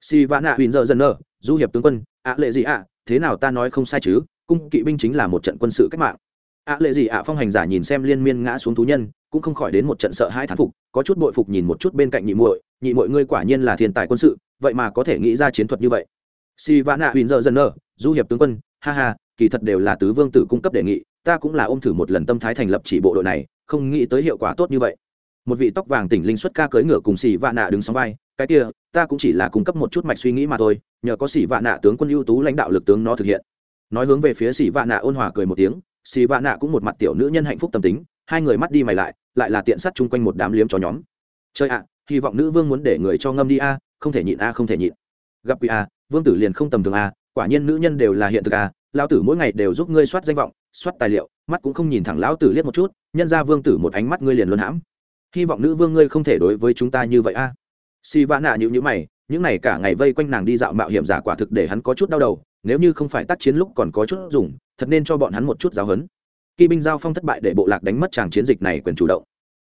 Si Vạn nạ huỳnh dơ dần nơ du hiệp tướng quân, ạ lệ gì ạ? Thế nào ta nói không sai chứ? Cung kỵ binh chính là một trận quân sự cách mạng. Ạ lệ gì ạ? Phong hành giả nhìn xem liên miên ngã xuống thú nhân, cũng không khỏi đến một trận sợ hai thán phục, có chút bội phục nhìn một chút bên cạnh nhị muội nhị muội ngươi quả nhiên là thiên tài quân sự, vậy mà có thể nghĩ ra chiến thuật như vậy. Si Vạn nạ huỳnh dơ dần nơ du hiệp tướng quân, ha ha, kỳ thật đều là tứ vương tử cung cấp đề nghị, ta cũng là ôm thử một lần tâm thái thành lập chỉ bộ đội này không nghĩ tới hiệu quả tốt như vậy. Một vị tóc vàng tỉnh linh xuất ca cưỡi ngựa cùng xỉ vạn nạ đứng sóng vai, cái kia, ta cũng chỉ là cung cấp một chút mạch suy nghĩ mà thôi, nhờ có xỉ vạn nạ tướng quân ưu tú lãnh đạo lực tướng nó thực hiện. Nói hướng về phía xỉ vạn nạ ôn hòa cười một tiếng xỉ vạn nạ cũng một mặt tiểu nữ nhân hạnh phúc tâm tính, hai người mắt đi mày lại lại là tiện sát chung quanh một đám liếm cho nhóm. Chơi ạ, hy vọng nữ vương muốn để người cho ngâm đi a, không thể nhịn a, không thể nhịn. Gặp quỷ a, vương tử liền không tầm thường a, quả nhiên nữ nhân đều là hiện thực a, lão tử mỗi ngày đều giúp ngươi soát danh vọng soát tài liệu, mắt cũng không nhìn thẳng lão tử liếc một chút, nhân ra vương tử một ánh mắt ngươi liền luôn hãm. Hy vọng nữ vương ngươi không thể đối với chúng ta như vậy a. À. si va nạ nhữ nhữ mày, những này cả ngày vây quanh nàng đi dạo mạo hiểm giả quả thực để hắn có chút đau đầu, nếu như không phải tác chiến lúc còn có chút dùng, thật nên cho bọn hắn một chút giáo hấn kỵ binh giao phong thất bại để bộ lạc đánh mất tràng chiến dịch này quyền chủ động.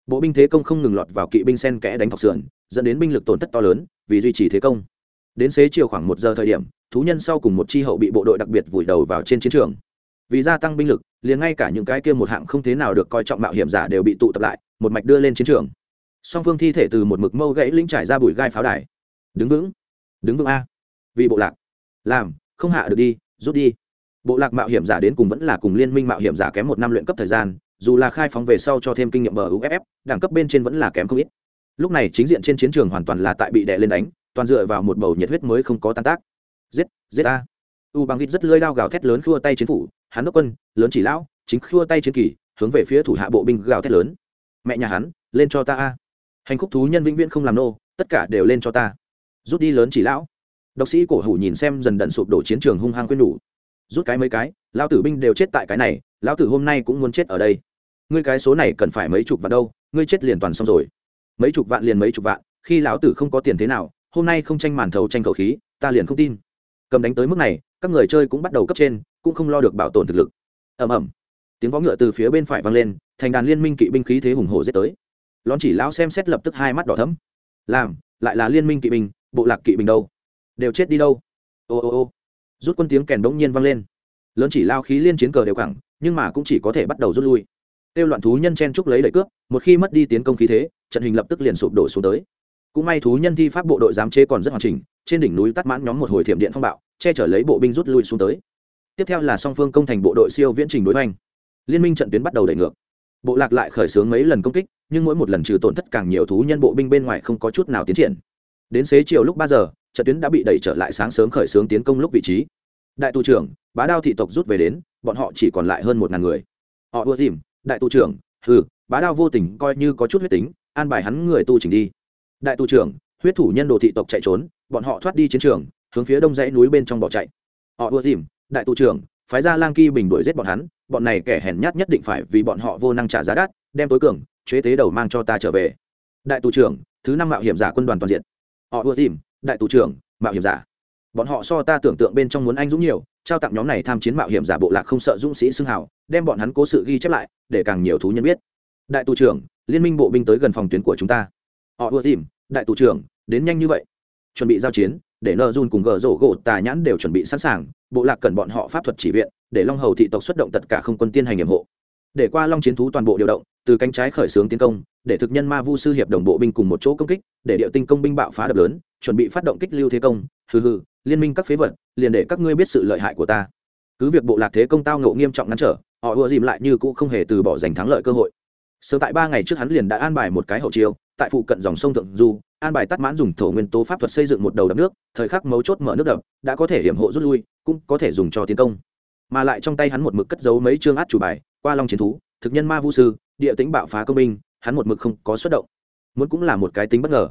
Bộ binh thế công không ngừng lọt vào kỵ binh sen kẽ đánh thọc sườn, dẫn đến binh lực tổn thất to lớn, vì duy trì thế công. Đến xế chiều khoảng một giờ thời điểm, thú nhân sau cùng một chi hậu bị bộ đội đặc biệt vùi đầu vào trên chiến trường vì gia tăng binh lực, liền ngay cả những cái kia một hạng không thế nào được coi trọng mạo hiểm giả đều bị tụ tập lại, một mạch đưa lên chiến trường. Song phương thi thể từ một mực mâu gãy linh trải ra bụi gai pháo đài. Đứng vững. Đứng vững a. Vì bộ lạc. Làm, không hạ được đi, rút đi. Bộ lạc mạo hiểm giả đến cùng vẫn là cùng liên minh mạo hiểm giả kém một năm luyện cấp thời gian, dù là khai phóng về sau cho thêm kinh nghiệm bờ uff đẳng cấp bên trên vẫn là kém không ít. Lúc này chính diện trên chiến trường hoàn toàn là tại bị đè lên đánh, toàn dựa vào một bầu nhiệt huyết mới không có tan tác. Giết giết a. U bằng ghít rất lơi đao gào thét lớn khua tay chiến phủ hắn đốc quân, lớn chỉ lão, chính khua tay chiến kỳ, hướng về phía thủ hạ bộ binh gào thét lớn. Mẹ nhà hắn, lên cho ta a. Hành khúc thú nhân vĩnh viễn không làm nô, tất cả đều lên cho ta. Rút đi lớn chỉ lão. Độc sĩ cổ hủ nhìn xem dần đận sụp đổ chiến trường hung hăng quên đủ rút cái mấy cái lao tử binh đều chết tại cái này, lão tử hôm nay cũng muốn chết ở đây. Ngươi cái số này cần phải mấy chục vạn đâu, ngươi chết liền toàn xong rồi. Mấy chục vạn liền mấy chục vạn, khi lão tử không có tiền thế nào, hôm nay không tranh màn thầu tranh cầu khí, ta liền không tin. Cầm đánh tới mức này các người chơi cũng bắt đầu cấp trên, cũng không lo được bảo tồn thực lực. Ầm ầm. Tiếng vó ngựa từ phía bên phải vang lên, thành đàn liên minh kỵ binh khí thế hùng hổ giết tới. Lón chỉ lão xem xét lập tức hai mắt đỏ thấm làm, lại là liên minh kỵ binh, bộ lạc kỵ binh đâu? Đều chết đi đâu? Ô ô ô. Rút quân tiếng kèn đống nhiên vang lên. Lớn chỉ lao khí liên chiến cờ đều cẳng, nhưng mà cũng chỉ có thể bắt đầu rút lui. Tiêu loạn thú nhân chen trúc lấy đẩy cướp, một khi mất đi tiến công khí thế, trận hình lập tức liền sụp đổ xuống tới. Cũng may thú nhân thi pháp bộ đội giám chế còn rất hoàn chỉnh, trên đỉnh núi tắt mãn nhóm một hồi thiểm điện phong bạo che chở lấy bộ binh rút lui xuống tới. Tiếp theo là song phương công thành bộ đội siêu viễn trình đối hoành. Liên minh trận tuyến bắt đầu đẩy ngược. Bộ lạc lại khởi xướng mấy lần công kích, nhưng mỗi một lần trừ tổn thất càng nhiều thú nhân bộ binh bên ngoài không có chút nào tiến triển. Đến xế chiều lúc ba giờ, trận tuyến đã bị đẩy trở lại sáng sớm khởi xướng tiến công lúc vị trí. Đại tù trưởng, bá đao thị tộc rút về đến, bọn họ chỉ còn lại hơn một ngàn người. Họ ưa dìm, đại tù trưởng, hừ, bá đao vô tình coi như có chút huyết tính, an bài hắn người tu chỉnh đi. Đại tù trưởng, huyết thủ nhân đồ thị tộc chạy trốn, bọn họ thoát đi chiến trường hướng phía đông dãy núi bên trong bỏ chạy. Họ ưa dìm, đại tù trưởng, phái ra lang kỳ bình đuổi giết bọn hắn, bọn này kẻ hèn nhát nhất định phải vì bọn họ vô năng trả giá đắt, đem tối cường, chế tế đầu mang cho ta trở về. Đại tù trưởng, thứ năm mạo hiểm giả quân đoàn toàn diện. Họ ưa tìm đại tù trưởng, mạo hiểm giả. Bọn họ so ta tưởng tượng bên trong muốn anh dũng nhiều, trao tặng nhóm này tham chiến mạo hiểm giả bộ lạc không sợ dũng sĩ xưng hào, đem bọn hắn cố sự ghi chép lại, để càng nhiều thú nhân biết. Đại tù trưởng, liên minh bộ binh tới gần phòng tuyến của chúng ta. Họ ưa tìm đại tù trưởng, đến nhanh như vậy. Chuẩn bị giao chiến để nợ dùn cùng gờ rổ gỗ tà nhãn đều chuẩn bị sẵn sàng, bộ lạc cần bọn họ pháp thuật chỉ viện, để long hầu thị tộc xuất động tất cả không quân tiên hành nhiệm hộ. Để qua long chiến thú toàn bộ điều động, từ cánh trái khởi xướng tiến công, để thực nhân ma vu sư hiệp đồng bộ binh cùng một chỗ công kích, để điệu tinh công binh bạo phá đập lớn, chuẩn bị phát động kích lưu thế công, hừ hừ, liên minh các phế vật, liền để các ngươi biết sự lợi hại của ta. Cứ việc bộ lạc thế công tao ngộ nghiêm trọng ngăn trở, họ ùa dìm lại như cũ không hề từ bỏ giành thắng lợi cơ hội. Sớm tại ba ngày trước hắn liền đã an bài một cái hậu chiêu, tại phụ cận dòng sông thượng du an bài tắt mãn dùng thổ nguyên tố pháp thuật xây dựng một đầu đập nước, thời khắc mấu chốt mở nước đập, đã có thể hiểm hộ rút lui, cũng có thể dùng cho tiến công. Mà lại trong tay hắn một mực cất giấu mấy chương át chủ bài, qua long chiến thú, thực nhân ma vũ sư, địa tính bạo phá công binh, hắn một mực không có xuất động. Muốn cũng là một cái tính bất ngờ.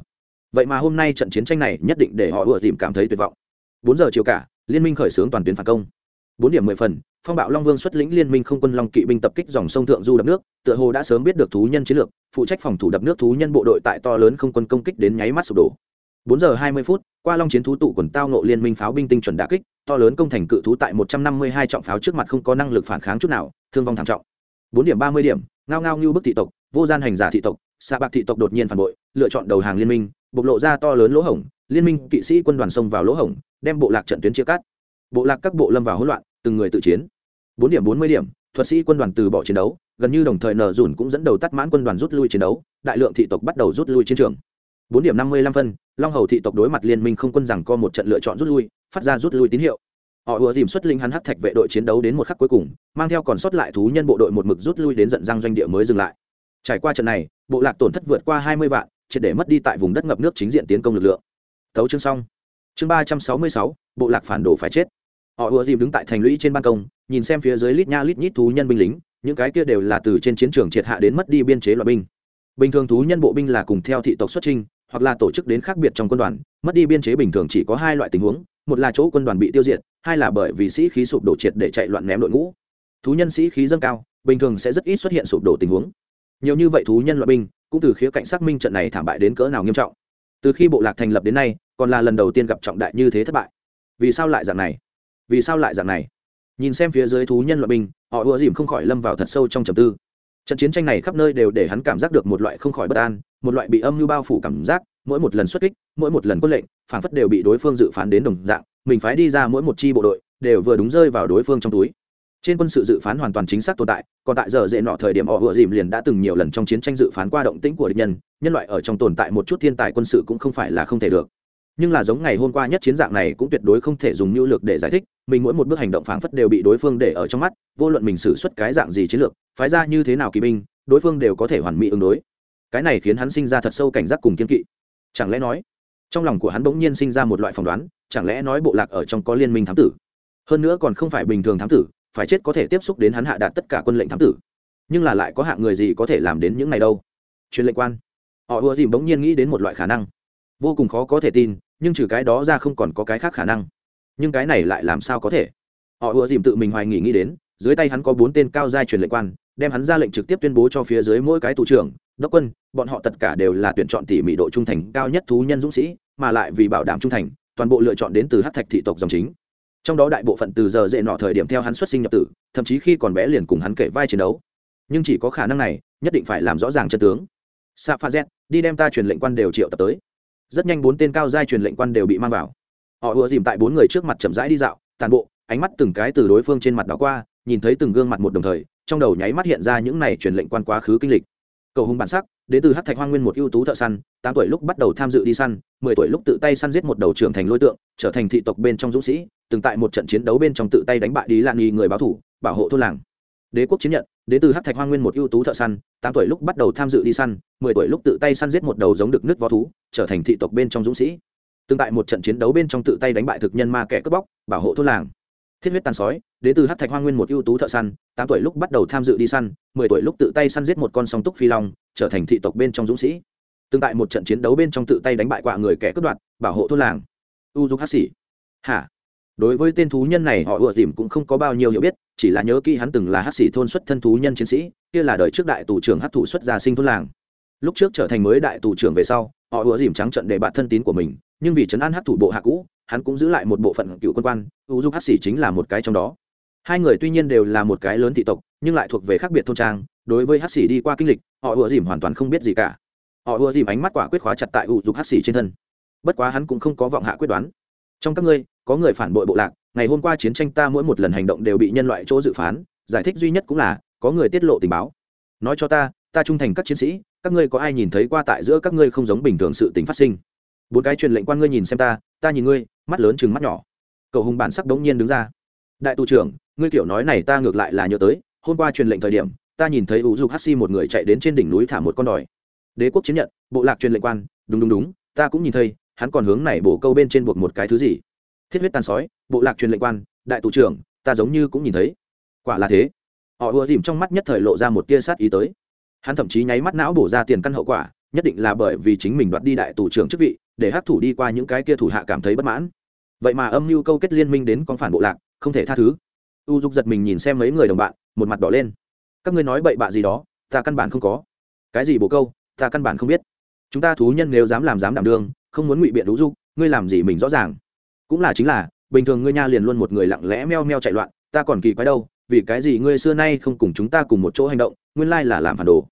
Vậy mà hôm nay trận chiến tranh này nhất định để họ ủa dìm cảm thấy tuyệt vọng. Bốn giờ chiều cả, liên minh khởi xướng toàn tuyến phản công bốn điểm mười phần, phong bạo long vương xuất lĩnh liên minh không quân long kỵ binh tập kích dòng sông thượng du đập nước, tựa hồ đã sớm biết được thú nhân chiến lược, phụ trách phòng thủ đập nước thú nhân bộ đội tại to lớn không quân công kích đến nháy mắt sụp đổ. Bốn giờ hai mươi phút, qua long chiến thú tụ quần tao nộ liên minh pháo binh tinh chuẩn đà kích, to lớn công thành cự thú tại một trăm năm mươi hai trọng pháo trước mặt không có năng lực phản kháng chút nào, thương vong thảm trọng. Bốn điểm ba mươi điểm, ngao ngao như bức thị tộc, vô gian hành giả thị tộc xạ bạc thị tộc đột nhiên phản bội, lựa chọn đầu hàng liên minh, bộc lộ ra to lớn lỗ hổng, liên minh kỵ sĩ quân đoàn xông vào lỗ hổng, đem bộ lạc trận tuyến chia cắt. Bộ lạc các bộ lâm vào hỗn loạn từng người tự chiến. Bốn điểm bốn mươi điểm, thuật sĩ quân đoàn từ bỏ chiến đấu, gần như đồng thời nở dùn cũng dẫn đầu tắt mãn quân đoàn rút lui chiến đấu, đại lượng thị tộc bắt đầu rút lui chiến trường. Bốn điểm năm mươi lăm phân, long hầu thị tộc đối mặt liên minh không quân rằng co một trận lựa chọn rút lui, phát ra rút lui tín hiệu. Họ ùa dìm xuất linh hắn hắc thạch vệ đội chiến đấu đến một khắc cuối cùng, mang theo còn sót lại thú nhân bộ đội một mực rút lui đến giận răng doanh địa mới dừng lại. Trải qua trận này, bộ lạc tổn thất vượt qua hai mươi vạn, triệt để mất đi tại vùng đất ngập nước chính diện tiến công lực lượng. Thấu chương xong. Chương ba trăm sáu mươi sáu, bộ lạc phản đồ phải chết họ ùa dìm đứng tại thành lũy trên ban công, nhìn xem phía dưới lít nha lít nhít thú nhân binh lính, những cái kia đều là từ trên chiến trường triệt hạ đến mất đi biên chế loại binh. Bình thường thú nhân bộ binh là cùng theo thị tộc xuất trinh hoặc là tổ chức đến khác biệt trong quân đoàn, mất đi biên chế bình thường chỉ có hai loại tình huống, một là chỗ quân đoàn bị tiêu diệt, hai là bởi vì sĩ khí sụp đổ triệt để chạy loạn ném đội ngũ. Thú nhân sĩ khí dâng cao, bình thường sẽ rất ít xuất hiện sụp đổ tình huống. Nhiều như vậy thú nhân loại binh, cũng từ khía cạnh xác minh trận này thảm bại đến cỡ nào nghiêm trọng. Từ khi bộ lạc thành lập đến nay, còn là lần đầu tiên gặp trọng đại như thế thất bại. Vì sao lại dạng này? Vì sao lại dạng này? Nhìn xem phía dưới thú nhân loại binh, họ ùa dìm không khỏi lâm vào thật sâu trong trầm tư. Trận chiến tranh này khắp nơi đều để hắn cảm giác được một loại không khỏi bất an, một loại bị âm như bao phủ cảm giác, mỗi một lần xuất kích, mỗi một lần quân lệnh, phản phất đều bị đối phương dự phán đến đồng dạng, mình phái đi ra mỗi một chi bộ đội, đều vừa đúng rơi vào đối phương trong túi. Trên quân sự dự phán hoàn toàn chính xác tồn tại, còn tại giờ dễ nọ thời điểm họ vừa dìm liền đã từng nhiều lần trong chiến tranh dự phán qua động tĩnh của địch nhân nhân loại ở trong tồn tại một chút thiên tài quân sự cũng không phải là không thể được nhưng là giống ngày hôm qua nhất chiến dạng này cũng tuyệt đối không thể dùng nhu lược để giải thích, mình mỗi một bước hành động phảng phất đều bị đối phương để ở trong mắt, vô luận mình xử suất cái dạng gì chiến lược, phái ra như thế nào kỳ binh, đối phương đều có thể hoàn mỹ ứng đối. Cái này khiến hắn sinh ra thật sâu cảnh giác cùng kiên kỵ. Chẳng lẽ nói, trong lòng của hắn bỗng nhiên sinh ra một loại phỏng đoán, chẳng lẽ nói bộ lạc ở trong có liên minh thám tử? Hơn nữa còn không phải bình thường thám tử, phải chết có thể tiếp xúc đến hắn hạ đạt tất cả quân lệnh thám tử. Nhưng là lại có hạng người gì có thể làm đến những này đâu? Truyền lệnh quan. Họ ùa dìm bỗng nhiên nghĩ đến một loại khả năng. Vô cùng khó có thể tin nhưng trừ cái đó ra không còn có cái khác khả năng. Nhưng cái này lại làm sao có thể? Họ ùa dìm tự mình hoài nghỉ nghĩ đến, dưới tay hắn có bốn tên cao giai truyền lệnh quan, đem hắn ra lệnh trực tiếp tuyên bố cho phía dưới mỗi cái tù trưởng, đốc quân, bọn họ tất cả đều là tuyển chọn tỉ mỉ độ trung thành cao nhất thú nhân dũng sĩ, mà lại vì bảo đảm trung thành, toàn bộ lựa chọn đến từ hát thạch thị tộc dòng chính. Trong đó đại bộ phận từ giờ dễ nọ thời điểm theo hắn xuất sinh nhập tử, thậm chí khi còn bé liền cùng hắn kể vai chiến đấu. Nhưng chỉ có khả năng này, nhất định phải làm rõ ràng chân tướng. Sa pha z, đi đem ta truyền lệnh quan đều triệu tập tới rất nhanh bốn tên cao giai truyền lệnh quan đều bị mang vào. Họ ùa dìm tại bốn người trước mặt chậm rãi đi dạo tàn bộ, ánh mắt từng cái từ đối phương trên mặt đó qua, nhìn thấy từng gương mặt một đồng thời, trong đầu nháy mắt hiện ra những này truyền lệnh quan quá khứ kinh lịch. Cầu hùng bản sắc, đến từ hát thạch hoa nguyên một ưu tú thợ săn, tám tuổi lúc bắt đầu tham dự đi săn, mười tuổi lúc tự tay săn giết một đầu trưởng thành lôi tượng, trở thành thị tộc bên trong dũng sĩ, từng tại một trận chiến đấu bên trong tự tay đánh bại đi lan nghi người báo thủ, bảo hộ thôn làng đế quốc chiến nhận, đến từ hát thạch hoa nguyên một ưu tú thợ săn, tám tuổi lúc bắt đầu tham dự đi săn, mười tuổi lúc tự tay săn giết một đầu giống được nước vó thú, trở thành thị tộc bên trong dũng sĩ. Tương tại một trận chiến đấu bên trong tự tay đánh bại thực nhân ma kẻ cướp bóc, bảo hộ thôn làng. Thiết huyết tàn sói, đến từ hát thạch hoa nguyên một ưu tú thợ săn, tám tuổi lúc bắt đầu tham dự đi săn, mười tuổi lúc tự tay săn giết một con song túc phi long, trở thành thị tộc bên trong dũng sĩ. Tương tại một trận chiến đấu bên trong tự tay đánh bại quạ người kẻ cướp đoạt, bảo hộ thôn làng. U dục hát xỉ hả? Đối với tên thú nhân này, họ ùa dìm cũng không có bao nhiêu hiểu biết chỉ là nhớ kỹ hắn từng là hát sĩ thôn xuất thân thú nhân chiến sĩ, kia là đời trước đại tù trưởng hát thủ xuất gia sinh thôn làng. Lúc trước trở thành mới đại tù trưởng về sau, họ ủa dìm trắng trận để bạn thân tín của mình, nhưng vì chấn an hát thủ bộ hạ cũ, hắn cũng giữ lại một bộ phận cựu quân quan u dục hát sĩ chính là một cái trong đó. Hai người tuy nhiên đều là một cái lớn thị tộc, nhưng lại thuộc về khác biệt thôn trang, đối với hát sĩ đi qua kinh lịch, họ ủa dìm hoàn toàn không biết gì cả. Họ ủa dìm ánh mắt quả quyết khóa chặt tại u dục hát sĩ trên thân. Bất quá hắn cũng không có vọng hạ quyết đoán. Trong các ngươi, có người phản bội bộ lạc ngày hôm qua chiến tranh ta mỗi một lần hành động đều bị nhân loại chỗ dự phán, giải thích duy nhất cũng là, có người tiết lộ tình báo. Nói cho ta ta trung thành các chiến sĩ, các ngươi có ai nhìn thấy qua tại giữa các ngươi không giống bình thường sự tình phát sinh? Bốn cái truyền lệnh quan ngươi nhìn xem ta ta nhìn ngươi, mắt lớn chừng mắt nhỏ. Cầu hùng bản sắc đống nhiên đứng ra. Đại tù trưởng, ngươi kiểu nói này ta ngược lại là nhớ tới, hôm qua truyền lệnh thời điểm, ta nhìn thấy ủ dục hát xi một người chạy đến trên đỉnh núi thả một con đòi. Đế quốc chiến nhận, bộ lạc truyền lệnh quan, đúng đúng đúng, ta cũng nhìn thấy, hắn còn hướng này bổ câu bên trên buộc một cái thứ gì thiết huyết tàn sói, bộ lạc truyền lệnh quan, đại tù trưởng, ta giống như cũng nhìn thấy. Quả là thế. Họ ùa dìm trong mắt nhất thời lộ ra một tia sát ý tới. Hắn thậm chí nháy mắt não bổ ra tiền căn hậu quả, nhất định là bởi vì chính mình đoạt đi đại tù trưởng chức vị, để hắc thủ đi qua những cái kia thủ hạ cảm thấy bất mãn. Vậy mà âm mưu câu kết liên minh đến con phản bộ lạc, không thể tha thứ. U dục giật mình nhìn xem mấy người đồng bạn, một mặt đỏ lên. Các ngươi nói bậy bạ gì đó, ta căn bản không có. Cái gì bồ câu, ta căn bản không biết. Chúng ta thú nhân nếu dám làm dám đảm đương, không muốn ngụy biện đũ dục, ngươi làm gì mình rõ ràng cũng là chính là, bình thường ngươi nha liền luôn một người lặng lẽ meo meo chạy loạn, ta còn kỳ quái đâu, vì cái gì ngươi xưa nay không cùng chúng ta cùng một chỗ hành động, nguyên lai là làm phản đồ.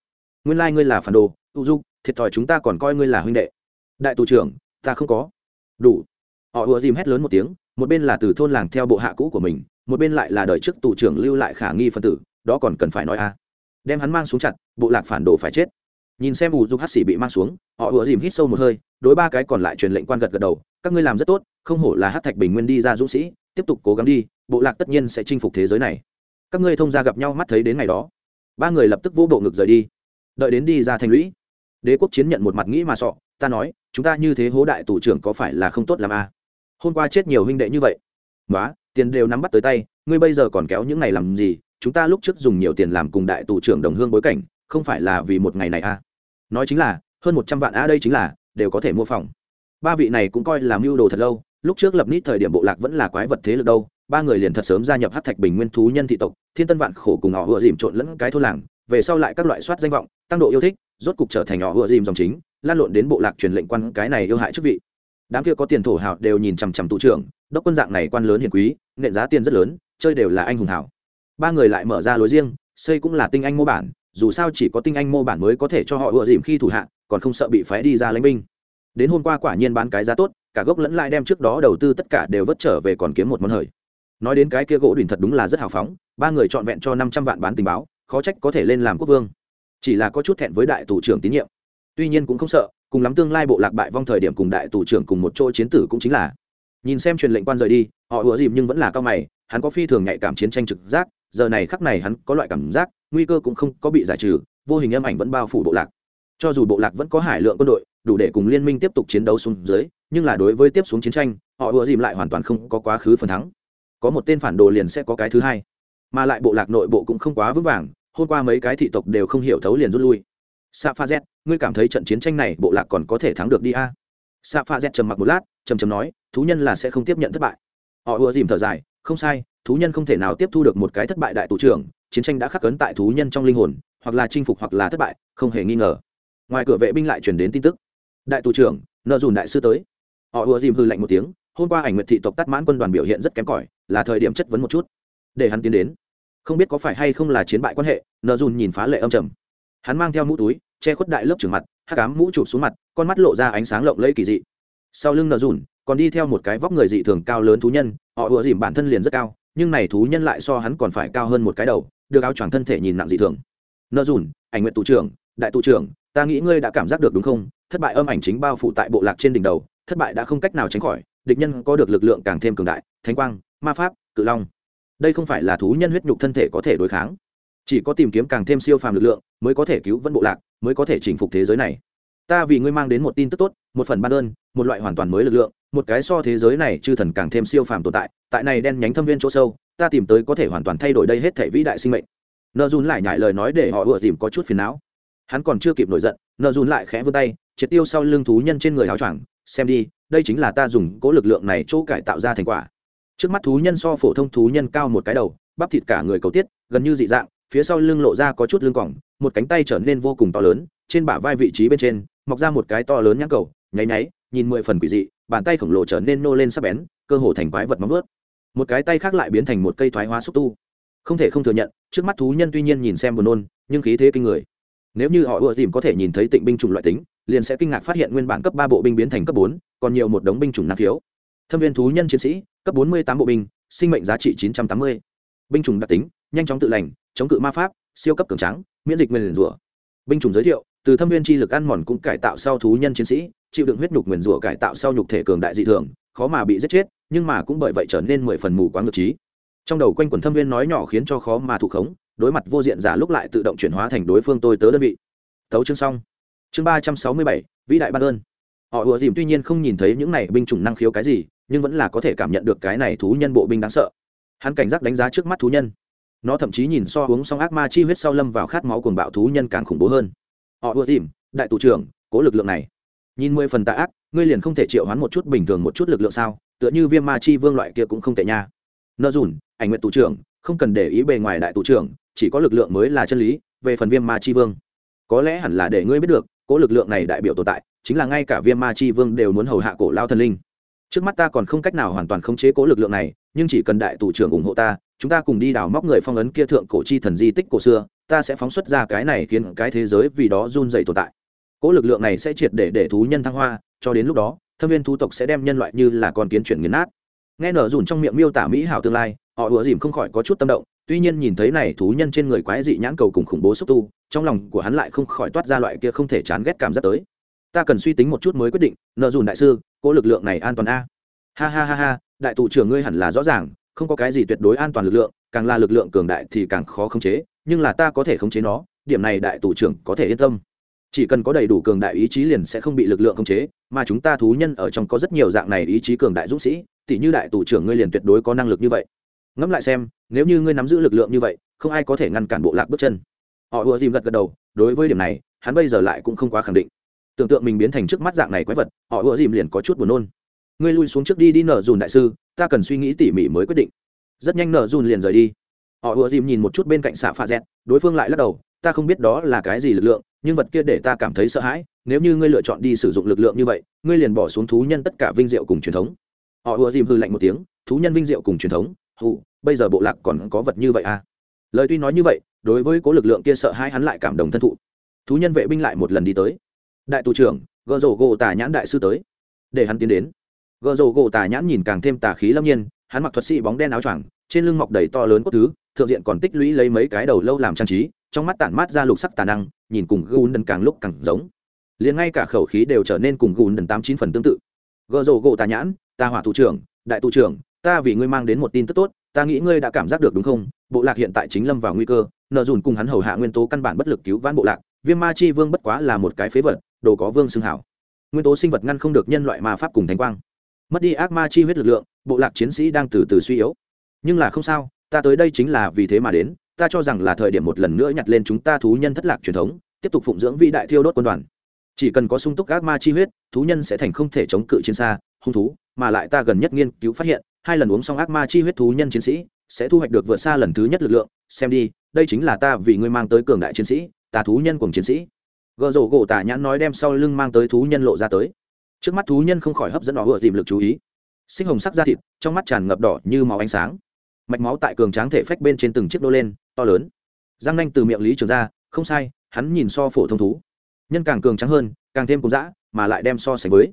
Nguyên lai ngươi là phản đồ u du thiệt thòi chúng ta còn coi ngươi là huynh đệ. Đại tù trưởng, ta không có. Đủ. Họ ùa dìm hét lớn một tiếng, một bên là từ thôn làng theo bộ hạ cũ của mình, một bên lại là đời trước tù trưởng lưu lại khả nghi phân tử, đó còn cần phải nói a đem hắn mang xuống chặt, bộ lạc phản đồ phải chết nhìn xem ủ dục hát xỉ bị mang xuống, họ ùa dìm hít sâu một hơi, đối ba cái còn lại truyền lệnh quan gật gật đầu, các ngươi làm rất tốt, không hổ là hát thạch bình nguyên đi ra dũng sĩ, tiếp tục cố gắng đi, bộ lạc tất nhiên sẽ chinh phục thế giới này. Các ngươi thông ra gặp nhau mắt thấy đến ngày đó. Ba người lập tức vỗ bộ ngực rời đi. Đợi đến đi ra thành lũy. Đế quốc chiến nhận một mặt nghĩ mà sọ, ta nói, chúng ta như thế hố đại tù trưởng có phải là không tốt làm a à? hôm qua chết nhiều huynh đệ như vậy. Quá tiền đều nắm bắt tới tay, ngươi bây giờ còn kéo những ngày làm gì? Chúng ta lúc trước dùng nhiều tiền làm cùng đại tù trưởng đồng hương bối cảnh, không phải là vì một ngày này a à? Nói chính là, hơn một trăm vạn a đây chính là, đều có thể mua phòng. Ba vị này cũng coi là mưu đồ thật lâu, lúc trước lập nít thời điểm bộ lạc vẫn là quái vật thế lực đâu, ba người liền thật sớm gia nhập hát thạch bình nguyên thú nhân thị tộc, thiên tân vạn khổ cùng họ vừa dìm trộn lẫn cái thôn làng, về sau lại các loại soát danh vọng, tăng độ yêu thích, rốt cục trở thành họ vừa dìm dòng chính, lan lộn đến bộ lạc truyền lệnh quan cái này yêu hại chức vị. Đám kia có tiền thổ hào đều nhìn chằm chằm tụ trưởng, đốc quân dạng này quan lớn hiền quý, nện giá tiền rất lớn, chơi đều là anh hùng hảo ba người lại mở ra lối riêng, xây cũng là tinh anh mô bản dù sao chỉ có tinh anh mô bản mới có thể cho họ ựa dìm khi thủ hạ, còn không sợ bị phái đi ra lãnh binh. Đến hôm qua quả nhiên bán cái giá tốt, cả gốc lẫn lại đem trước đó đầu tư tất cả đều vất trở về còn kiếm một món hời. Nói đến cái kia gỗ đỉnh thật đúng là rất hào phóng, ba người trọn vẹn cho năm trăm vạn bán tình báo, khó trách có thể lên làm quốc vương. Chỉ là có chút thẹn với đại tù trưởng tín nhiệm. Tuy nhiên cũng không sợ, cùng lắm tương lai bộ lạc bại vong thời điểm cùng đại tù trưởng cùng một chỗ chiến tử cũng chính là. Nhìn xem truyền lệnh quan rời đi, họ ủa dìm nhưng vẫn là cao mày, hắn có phi thường nhạy cảm chiến tranh trực giác giờ này khắc này hắn có loại cảm giác, nguy cơ cũng không có bị giải trừ, vô hình âm ảnh vẫn bao phủ bộ lạc. Cho dù bộ lạc vẫn có hải lượng quân đội, đủ để cùng liên minh tiếp tục chiến đấu xuống dưới, nhưng là đối với tiếp xuống chiến tranh, họ ùa dìm lại hoàn toàn không có quá khứ phần thắng. Có một tên phản đồ liền sẽ có cái thứ hai. Mà lại bộ lạc nội bộ cũng không quá vững vàng, hôm qua mấy cái thị tộc đều không hiểu thấu liền rút lui. Sa pha z ngươi cảm thấy trận chiến tranh này bộ lạc còn có thể thắng được đi a? Sa pha z trầm mặc một lát, trầm trầm nói, thú nhân là sẽ không tiếp nhận thất bại. Họ ùa dìm thở dài, không sai thú nhân không thể nào tiếp thu được một cái thất bại đại tù trưởng, chiến tranh đã khắc cấn tại thú nhân trong linh hồn, hoặc là chinh phục hoặc là thất bại, không hề nghi ngờ. Ngoài cửa vệ binh lại truyền đến tin tức. Đại tù trưởng, nợ dùn đại sư tới. Họ ùa dìm hư lạnh một tiếng, hôm qua ảnh nguyệt thị tộc tắt mãn quân đoàn biểu hiện rất kém cỏi, là thời điểm chất vấn một chút. Để hắn tiến đến. Không biết có phải hay không là chiến bại quan hệ, nợ dùn nhìn phá lệ âm trầm. Hắn mang theo mũ túi, che khuất đại lớp trừng mặt hát cám mũ chụp xuống mặt, con mắt lộ ra ánh sáng lộng lẫy kỳ dị. Sau lưng nợ dùn, còn đi theo một cái vóc người dị thường cao lớn thú nhân, họ ùa dìm bản thân liền rất cao nhưng này thú nhân lại so hắn còn phải cao hơn một cái đầu, được áo choàng thân thể nhìn nặng dị thường. Nợ dùn, ảnh nguyện tù trưởng, đại tù trưởng, ta nghĩ ngươi đã cảm giác được đúng không? Thất bại âm ảnh chính bao phủ tại bộ lạc trên đỉnh đầu, thất bại đã không cách nào tránh khỏi, địch nhân có được lực lượng càng thêm cường đại, thánh quang, ma pháp, cự long. Đây không phải là thú nhân huyết nhục thân thể có thể đối kháng. Chỉ có tìm kiếm càng thêm siêu phàm lực lượng, mới có thể cứu vân bộ lạc, mới có thể chinh phục thế giới này. Ta vì ngươi mang đến một tin tức tốt, một phần ban ơn, một loại hoàn toàn mới lực lượng một cái so thế giới này chư thần càng thêm siêu phàm tồn tại tại này đen nhánh thâm viên chỗ sâu, ta tìm tới có thể hoàn toàn thay đổi đây hết thể vĩ đại sinh mệnh. Nợ dùn lại nhại lời nói để họ vừa dìm có chút phiền não. Hắn còn chưa kịp nổi giận, nợ dùn lại khẽ vươn tay, triệt tiêu sau lưng thú nhân trên người áo choàng, xem đi, đây chính là ta dùng cố lực lượng này chỗ cải tạo ra thành quả. Trước mắt thú nhân so phổ thông thú nhân cao một cái đầu, bắp thịt cả người cầu tiết, gần như dị dạng, phía sau lưng lộ ra có chút lưng cỏng một cánh tay trở nên vô cùng to lớn, trên bả vai vị trí bên trên, mọc ra một cái to lớn nhãn cầu, nháy nháy, nhìn mười phần quỷ dị bàn tay khổng lồ trở nên nô lên sắp bén, cơ hồ thành quái vật móng vớt một cái tay khác lại biến thành một cây thoái hóa xúc tu. Không thể không thừa nhận, trước mắt thú nhân tuy nhiên nhìn xem buồn nôn, nhưng khí thế kinh người. Nếu như họ ưa tìm có thể nhìn thấy tịnh binh chủng loại tính, liền sẽ kinh ngạc phát hiện nguyên bản cấp ba bộ binh biến thành cấp bốn, còn nhiều một đống binh chủng năng khiếu. Thâm viên thú nhân chiến sĩ, cấp bốn mươi tám bộ binh, sinh mệnh giá trị chín trăm tám mươi. Binh chủng đặc tính, nhanh chóng tự lành, chống cự ma pháp, siêu cấp cường trắng miễn dịch nguyền rủa. Binh chủng giới thiệu từ thâm viên chi lực ăn mòn cũng cải tạo sau thú nhân chiến sĩ, chịu đựng huyết nhục nguyền rủa cải tạo sau nhục thể cường đại dị thường, khó mà bị giết chết, nhưng mà cũng bởi vậy trở nên mười phần mù quáng ngược trí. Trong đầu quanh quần thâm viên nói nhỏ khiến cho khó mà thụ khống, đối mặt vô diện giả lúc lại tự động chuyển hóa thành đối phương tôi tớ đơn vị. Thấu chương xong. Chương ba trăm sáu mươi bảy, vĩ đại ban ơn. Họ ùa dìm tuy nhiên không nhìn thấy những này binh chủng năng khiếu cái gì, nhưng vẫn là có thể cảm nhận được cái này thú nhân bộ binh đáng sợ. Hắn cảnh giác đánh giá trước mắt thú nhân. Nó thậm chí nhìn so uống xong ác ma chi huyết sau lâm vào khát máu cuồng bạo thú nhân càng khủng bố hơn họ ưa tìm, đại tù trưởng, cố lực lượng này. Nhìn mười phần tạ ác, ngươi liền không thể triệu hoán một chút bình thường một chút lực lượng sao? Tựa như viêm ma chi vương loại kia cũng không tệ nha. Nợ dùn, ảnh nguyện tù trưởng, không cần để ý bề ngoài đại tù trưởng, chỉ có lực lượng mới là chân lý, về phần viêm ma chi vương. Có lẽ hẳn là để ngươi biết được, cố lực lượng này đại biểu tồn tại, chính là ngay cả viêm ma chi vương đều muốn hầu hạ cổ lao thần linh. Trước mắt ta còn không cách nào hoàn toàn khống chế cố lực lượng này, nhưng chỉ cần đại tù trưởng ủng hộ ta chúng ta cùng đi đào móc người phong ấn kia thượng cổ chi thần di tích cổ xưa, ta sẽ phóng xuất ra cái này khiến cái thế giới vì đó run dày tồn tại. Cỗ lực lượng này sẽ triệt để để thú nhân thăng hoa, cho đến lúc đó, thâm viên thú tộc sẽ đem nhân loại như là con kiến chuyển nghiền nát. Nghe nở dùn trong miệng miêu tả mỹ hảo tương lai, họ ủa dìm không khỏi có chút tâm động, tuy nhiên nhìn thấy này thú nhân trên người quái dị nhãn cầu cùng khủng bố xúc tu, trong lòng của hắn lại không khỏi toát ra loại kia không thể chán ghét cảm giác tới. Ta cần suy tính một chút mới quyết định nợ dùn đại sư cỗ lực lượng này an toàn a. Ha ha ha ha, đại tụ trưởng ngươi hẳn là rõ ràng không có cái gì tuyệt đối an toàn lực lượng, càng là lực lượng cường đại thì càng khó khống chế, nhưng là ta có thể khống chế nó, điểm này đại tù trưởng có thể yên tâm. Chỉ cần có đầy đủ cường đại ý chí liền sẽ không bị lực lượng khống chế, mà chúng ta thú nhân ở trong có rất nhiều dạng này ý chí cường đại dũng sĩ, tỉ như đại tù trưởng ngươi liền tuyệt đối có năng lực như vậy. Ngẫm lại xem, nếu như ngươi nắm giữ lực lượng như vậy, không ai có thể ngăn cản bộ lạc bước chân. Họ ùa dìm gật gật đầu, đối với điểm này, hắn bây giờ lại cũng không quá khẳng định. Tưởng tượng mình biến thành trước mắt dạng này quái vật, họ ùa dìm liền có chút buồn nôn ngươi lui xuống trước đi đi nở dùn đại sư ta cần suy nghĩ tỉ mỉ mới quyết định. Rất nhanh nở dùn liền rời đi. Họ ùa dìm nhìn một chút bên cạnh xạ pha dẹt, đối phương lại lắc đầu ta không biết đó là cái gì lực lượng nhưng vật kia để ta cảm thấy sợ hãi nếu như ngươi lựa chọn đi sử dụng lực lượng như vậy ngươi liền bỏ xuống thú nhân tất cả vinh diệu cùng truyền thống. Họ ùa dìm hư lạnh một tiếng thú nhân vinh diệu cùng truyền thống hụ bây giờ bộ lạc còn có vật như vậy à? Lời tuy nói như vậy đối với cố lực lượng kia sợ hãi hắn lại cảm động thân thụ. Thú nhân vệ binh lại một lần đi tới. Đại tù trưởng gợ rổ gỗ tà nhãn đại sư tới. Để hắn tiến đến gợ rổ gỗ tà nhãn nhìn càng thêm tà khí lâm nhiên, hắn mặc thuật sĩ bóng đen áo choàng, trên lưng mọc đầy to lớn cốt thứ, thượng diện còn tích lũy lấy mấy cái đầu lâu làm trang trí, trong mắt tản mát ra lục sắc tà năng, nhìn cùng gùn đần càng lúc càng giống. Liền ngay cả khẩu khí đều trở nên cùng gùn đần tám chín phần tương tự. Gợ rổ gỗ tà nhãn, ta hỏa thủ trưởng, đại thủ trưởng, ta vì ngươi mang đến một tin tức tốt, ta nghĩ ngươi đã cảm giác được đúng không? Bộ lạc hiện tại chính lâm vào nguy cơ, nợ dùn cùng hắn hầu hạ nguyên tố căn bản bất lực cứu vãn bộ lạc, viêm ma chi vương bất quá là một cái phế vật, đồ có vương xưng hảo. Nguyên tố sinh vật ngăn không được nhân loại ma pháp cùng thánh quang mất đi ác ma chi huyết lực lượng, bộ lạc chiến sĩ đang từ từ suy yếu. Nhưng là không sao, ta tới đây chính là vì thế mà đến, ta cho rằng là thời điểm một lần nữa nhặt lên chúng ta thú nhân thất lạc truyền thống, tiếp tục phụng dưỡng vĩ đại thiêu đốt quân đoàn. Chỉ cần có sung túc ác ma chi huyết, thú nhân sẽ thành không thể chống cự chiến xa, hung thú, mà lại ta gần nhất nghiên cứu phát hiện, hai lần uống xong ác ma chi huyết thú nhân chiến sĩ, sẽ thu hoạch được vượt xa lần thứ nhất lực lượng. Xem đi, đây chính là ta vì ngươi mang tới cường đại chiến sĩ, ta thú nhân cùng chiến sĩ. Gợ rổ gỗ tả nhãn nói đem sau lưng mang tới thú nhân lộ ra tới trước mắt thú nhân không khỏi hấp dẫn họ vừa tìm lực chú ý. Sinh hồng sắc da thịt, trong mắt tràn ngập đỏ như màu ánh sáng. Mạch máu tại cường tráng thể phách bên trên từng chiếc đô lên, to lớn. Răng nanh từ miệng lý trường ra, không sai, hắn nhìn so phổ thông thú. Nhân càng cường trắng hơn, càng thêm cùng dã, mà lại đem so sánh với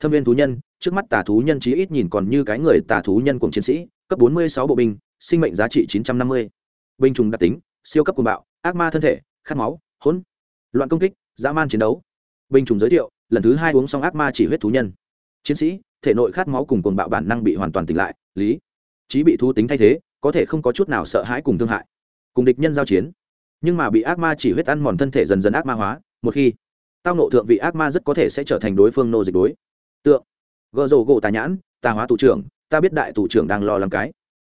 thâm viên thú nhân. Trước mắt tà thú nhân chí ít nhìn còn như cái người tà thú nhân cùng chiến sĩ, cấp 46 bộ binh, sinh mệnh giá trị 950. binh trùng đặc tính, siêu cấp cuồng bạo, ác ma thân thể, khát máu, hỗn loạn công kích, dã man chiến đấu. Binh trùng giới thiệu lần thứ hai uống xong ác ma chỉ huyết thú nhân. Chiến sĩ, thể nội khát máu cùng cuồng bạo bản năng bị hoàn toàn tỉnh lại, lý. Trí bị thú tính thay thế, có thể không có chút nào sợ hãi cùng thương hại. Cùng địch nhân giao chiến. Nhưng mà bị ác ma chỉ huyết ăn mòn thân thể dần dần ác ma hóa, một khi tao nộ thượng vị ác ma rất có thể sẽ trở thành đối phương nô dịch đối. Tượng gợ rổ gỗ tà nhãn, tà hóa tù trưởng, ta biết đại tù trưởng đang lo lắng cái.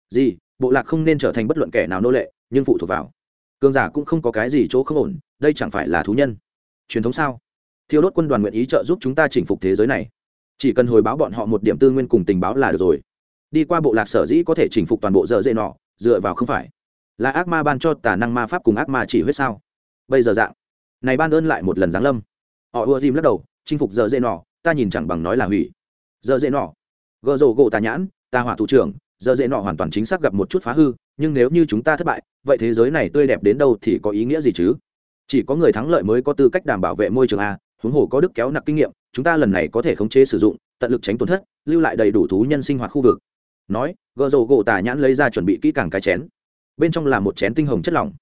Gì, bộ lạc không nên trở thành bất luận kẻ nào nô lệ, nhưng phụ thuộc vào. Cường giả cũng không có cái gì chỗ không ổn, đây chẳng phải là thú nhân. Truyền thống sao? Thiêu đốt quân đoàn nguyện ý trợ giúp chúng ta chinh phục thế giới này. Chỉ cần hồi báo bọn họ một điểm tư nguyên cùng tình báo là được rồi. Đi qua bộ lạc sở dĩ có thể chinh phục toàn bộ dở dễ nọ, dựa vào không phải. Là ác ma ban cho tà năng ma pháp cùng ác ma chỉ huyết sao? Bây giờ dạng, này ban ơn lại một lần giáng lâm. Họ ưa dìm lắc đầu, chinh phục dở dễ nọ, ta nhìn chẳng bằng nói là hủy. Dở dễ nọ. Gợ rổ gỗ tà nhãn, ta hỏa thủ trưởng, dở dễ nọ hoàn toàn chính xác gặp một chút phá hư, nhưng nếu như chúng ta thất bại, vậy thế giới này tươi đẹp đến đâu thì có ý nghĩa gì chứ? Chỉ có người thắng lợi mới có tư cách đảm bảo vệ môi trường a huống hồ có đức kéo nặc kinh nghiệm, chúng ta lần này có thể khống chế sử dụng, tận lực tránh tổn thất, lưu lại đầy đủ thú nhân sinh hoạt khu vực. Nói gợ rổ gỗ tà nhãn lấy ra chuẩn bị kỹ càng cái chén. Bên trong là một chén tinh hồng chất lỏng.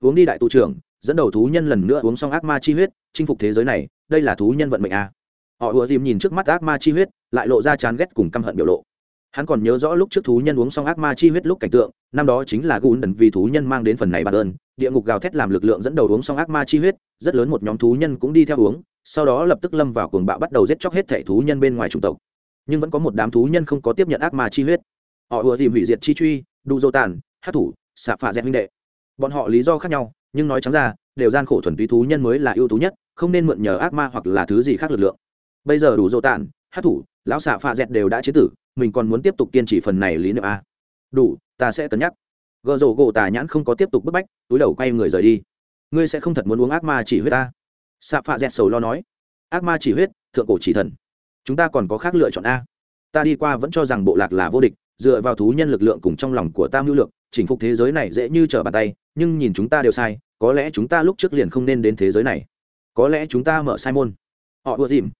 Uống đi đại tụ trưởng, dẫn đầu thú nhân lần nữa uống xong ác ma chi huyết, chinh phục thế giới này, đây là thú nhân vận mệnh a. Họ ùa dìm nhìn trước mắt ác ma chi huyết, lại lộ ra chán ghét cùng căm hận biểu lộ. Hắn còn nhớ rõ lúc trước thú nhân uống xong ác ma chi huyết lúc cảnh tượng, năm đó chính là gùn đần vì thú nhân mang đến phần này bản ơn, địa ngục gào thét làm lực lượng dẫn đầu uống xong ác ma chi huyết, rất lớn một nhóm thú nhân cũng đi theo uống sau đó lập tức lâm vào cuồng bạo bắt đầu giết chóc hết thể thú nhân bên ngoài chủng tộc. Nhưng vẫn có một đám thú nhân không có tiếp nhận ác ma chi huyết. Họ ùa dìm hủy diệt chi truy đu dô tàn, hát thủ, xạ phạ dẹp huynh đệ. Bọn họ lý do khác nhau, nhưng nói trắng ra, đều gian khổ thuần túy thú nhân mới là ưu tú nhất, không nên mượn nhờ ác ma hoặc là thứ gì khác lực lượng. Bây giờ đủ dô tàn, hát thủ, lão xạ phạ dẹt đều đã chế tử, mình còn muốn tiếp tục kiên trì phần này lý niệm a đủ, ta sẽ cân nhắc. Gợ rổ gỗ tà nhãn không có tiếp tục bức bách, túi đầu quay người rời đi. Ngươi sẽ không thật muốn uống ác ma chỉ huyết ta xạ phạ dẹt sầu lo nói, ác ma chỉ huyết, thượng cổ chỉ thần. Chúng ta còn có khác lựa chọn a. Ta đi qua vẫn cho rằng bộ lạc là vô địch, dựa vào thú nhân lực lượng cùng trong lòng của tam hữu lượng chỉnh phục thế giới này dễ như trở bàn tay, nhưng nhìn chúng ta đều sai, có lẽ chúng ta lúc trước liền không nên đến thế giới này. Có lẽ chúng ta mở sai môn. Họ ùa dìm.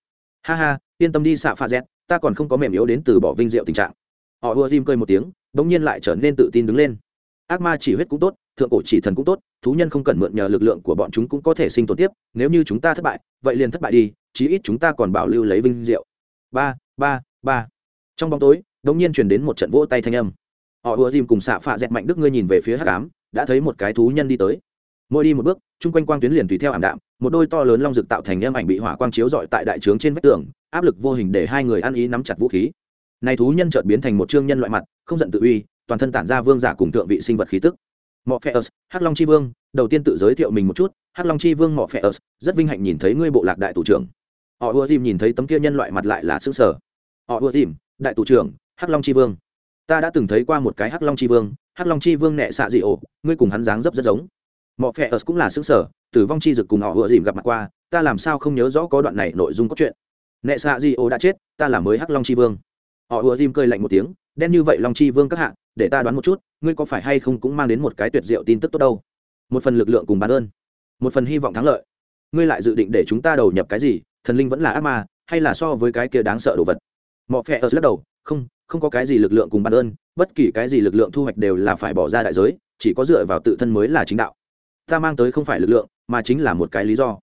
Ha ha, yên tâm đi xạ pha z ta còn không có mềm yếu đến từ bỏ vinh diệu tình trạng. Họ ùa dìm cười một tiếng đ ỗ n g nhiên lại trở nên tự tin đứng lên. Ác ma chỉ huyết cũng tốt thượng cổ chỉ thần cũng tốt, thú nhân không cần mượn nhờ lực lượng của bọn chúng cũng có thể sinh tồn tiếp, nếu như chúng ta thất bại, vậy liền thất bại đi, chí ít chúng ta còn bảo lưu lấy vinh diệu. Ba ba ba. Trong bóng tối đ ỗ n g nhiên chuyển đến một trận vỗ tay thanh âm. Họ ùa dìm cùng xạ phạ dẹt mạnh đức ngươi nhìn về phía hát cám đã thấy một cái thú nhân đi tới. Mỗi đi một bước, chung quanh quang tuyến liền tùy theo ảm đạm, một đôi to lớn long rực tạo thành âm ảnh bị hỏa quang chiếu dọi tại đại trướng trên vách tường, áp lực vô hình để hai người ăn ý nắm chặt vũ khí. Này thú nhân chợt biến thành một trương nhân loại mặt, không giận tự uy, toàn thân tản ra vương giả cùng thượng vị sinh vật khí tức mọ phe ớt, hắc long chi vương, đầu tiên tự giới thiệu mình một chút, hắc long chi vương mọ phe ớt, rất vinh hạnh nhìn thấy ngươi bộ lạc đại thủ trưởng. Họ ùa dìm nhìn thấy tấm kia nhân loại mặt lại là xương sở họ ùa dìm, đại thủ trưởng, hắc long chi vương. Ta đã từng thấy qua một cái hắc long chi vương, hắc long chi vương nệ xạ dị ổ, ngươi cùng hắn dáng dấp rất giống. Mọ phe ớt cũng là xứng sở tử vong chi dực cùng họ vừa dìm gặp mặt qua, ta làm sao không nhớ rõ có đoạn này nội dung cốt truyện. Nệ xạ dị ổ đã chết, ta là mới hắc long chi vương. Họ vừa dìm cười lạnh một tiếng, đen như vậy long chi vương các hạ để ta đoán một chút, ngươi có phải hay không cũng mang đến một cái tuyệt diệu tin tức tốt đâu? Một phần lực lượng cùng bán ơn. Một phần hy vọng thắng lợi. Ngươi lại dự định để chúng ta đầu nhập cái gì? Thần linh vẫn là ác ma, hay là so với cái kia đáng sợ đồ vật? Mọ phe ở lắc đầu, không không có cái gì lực lượng cùng bán ơn, bất kỳ cái gì lực lượng thu hoạch đều là phải bỏ ra đại giới, chỉ có dựa vào tự thân mới là chính đạo. Ta mang tới không phải lực lượng, mà chính là một cái lý do.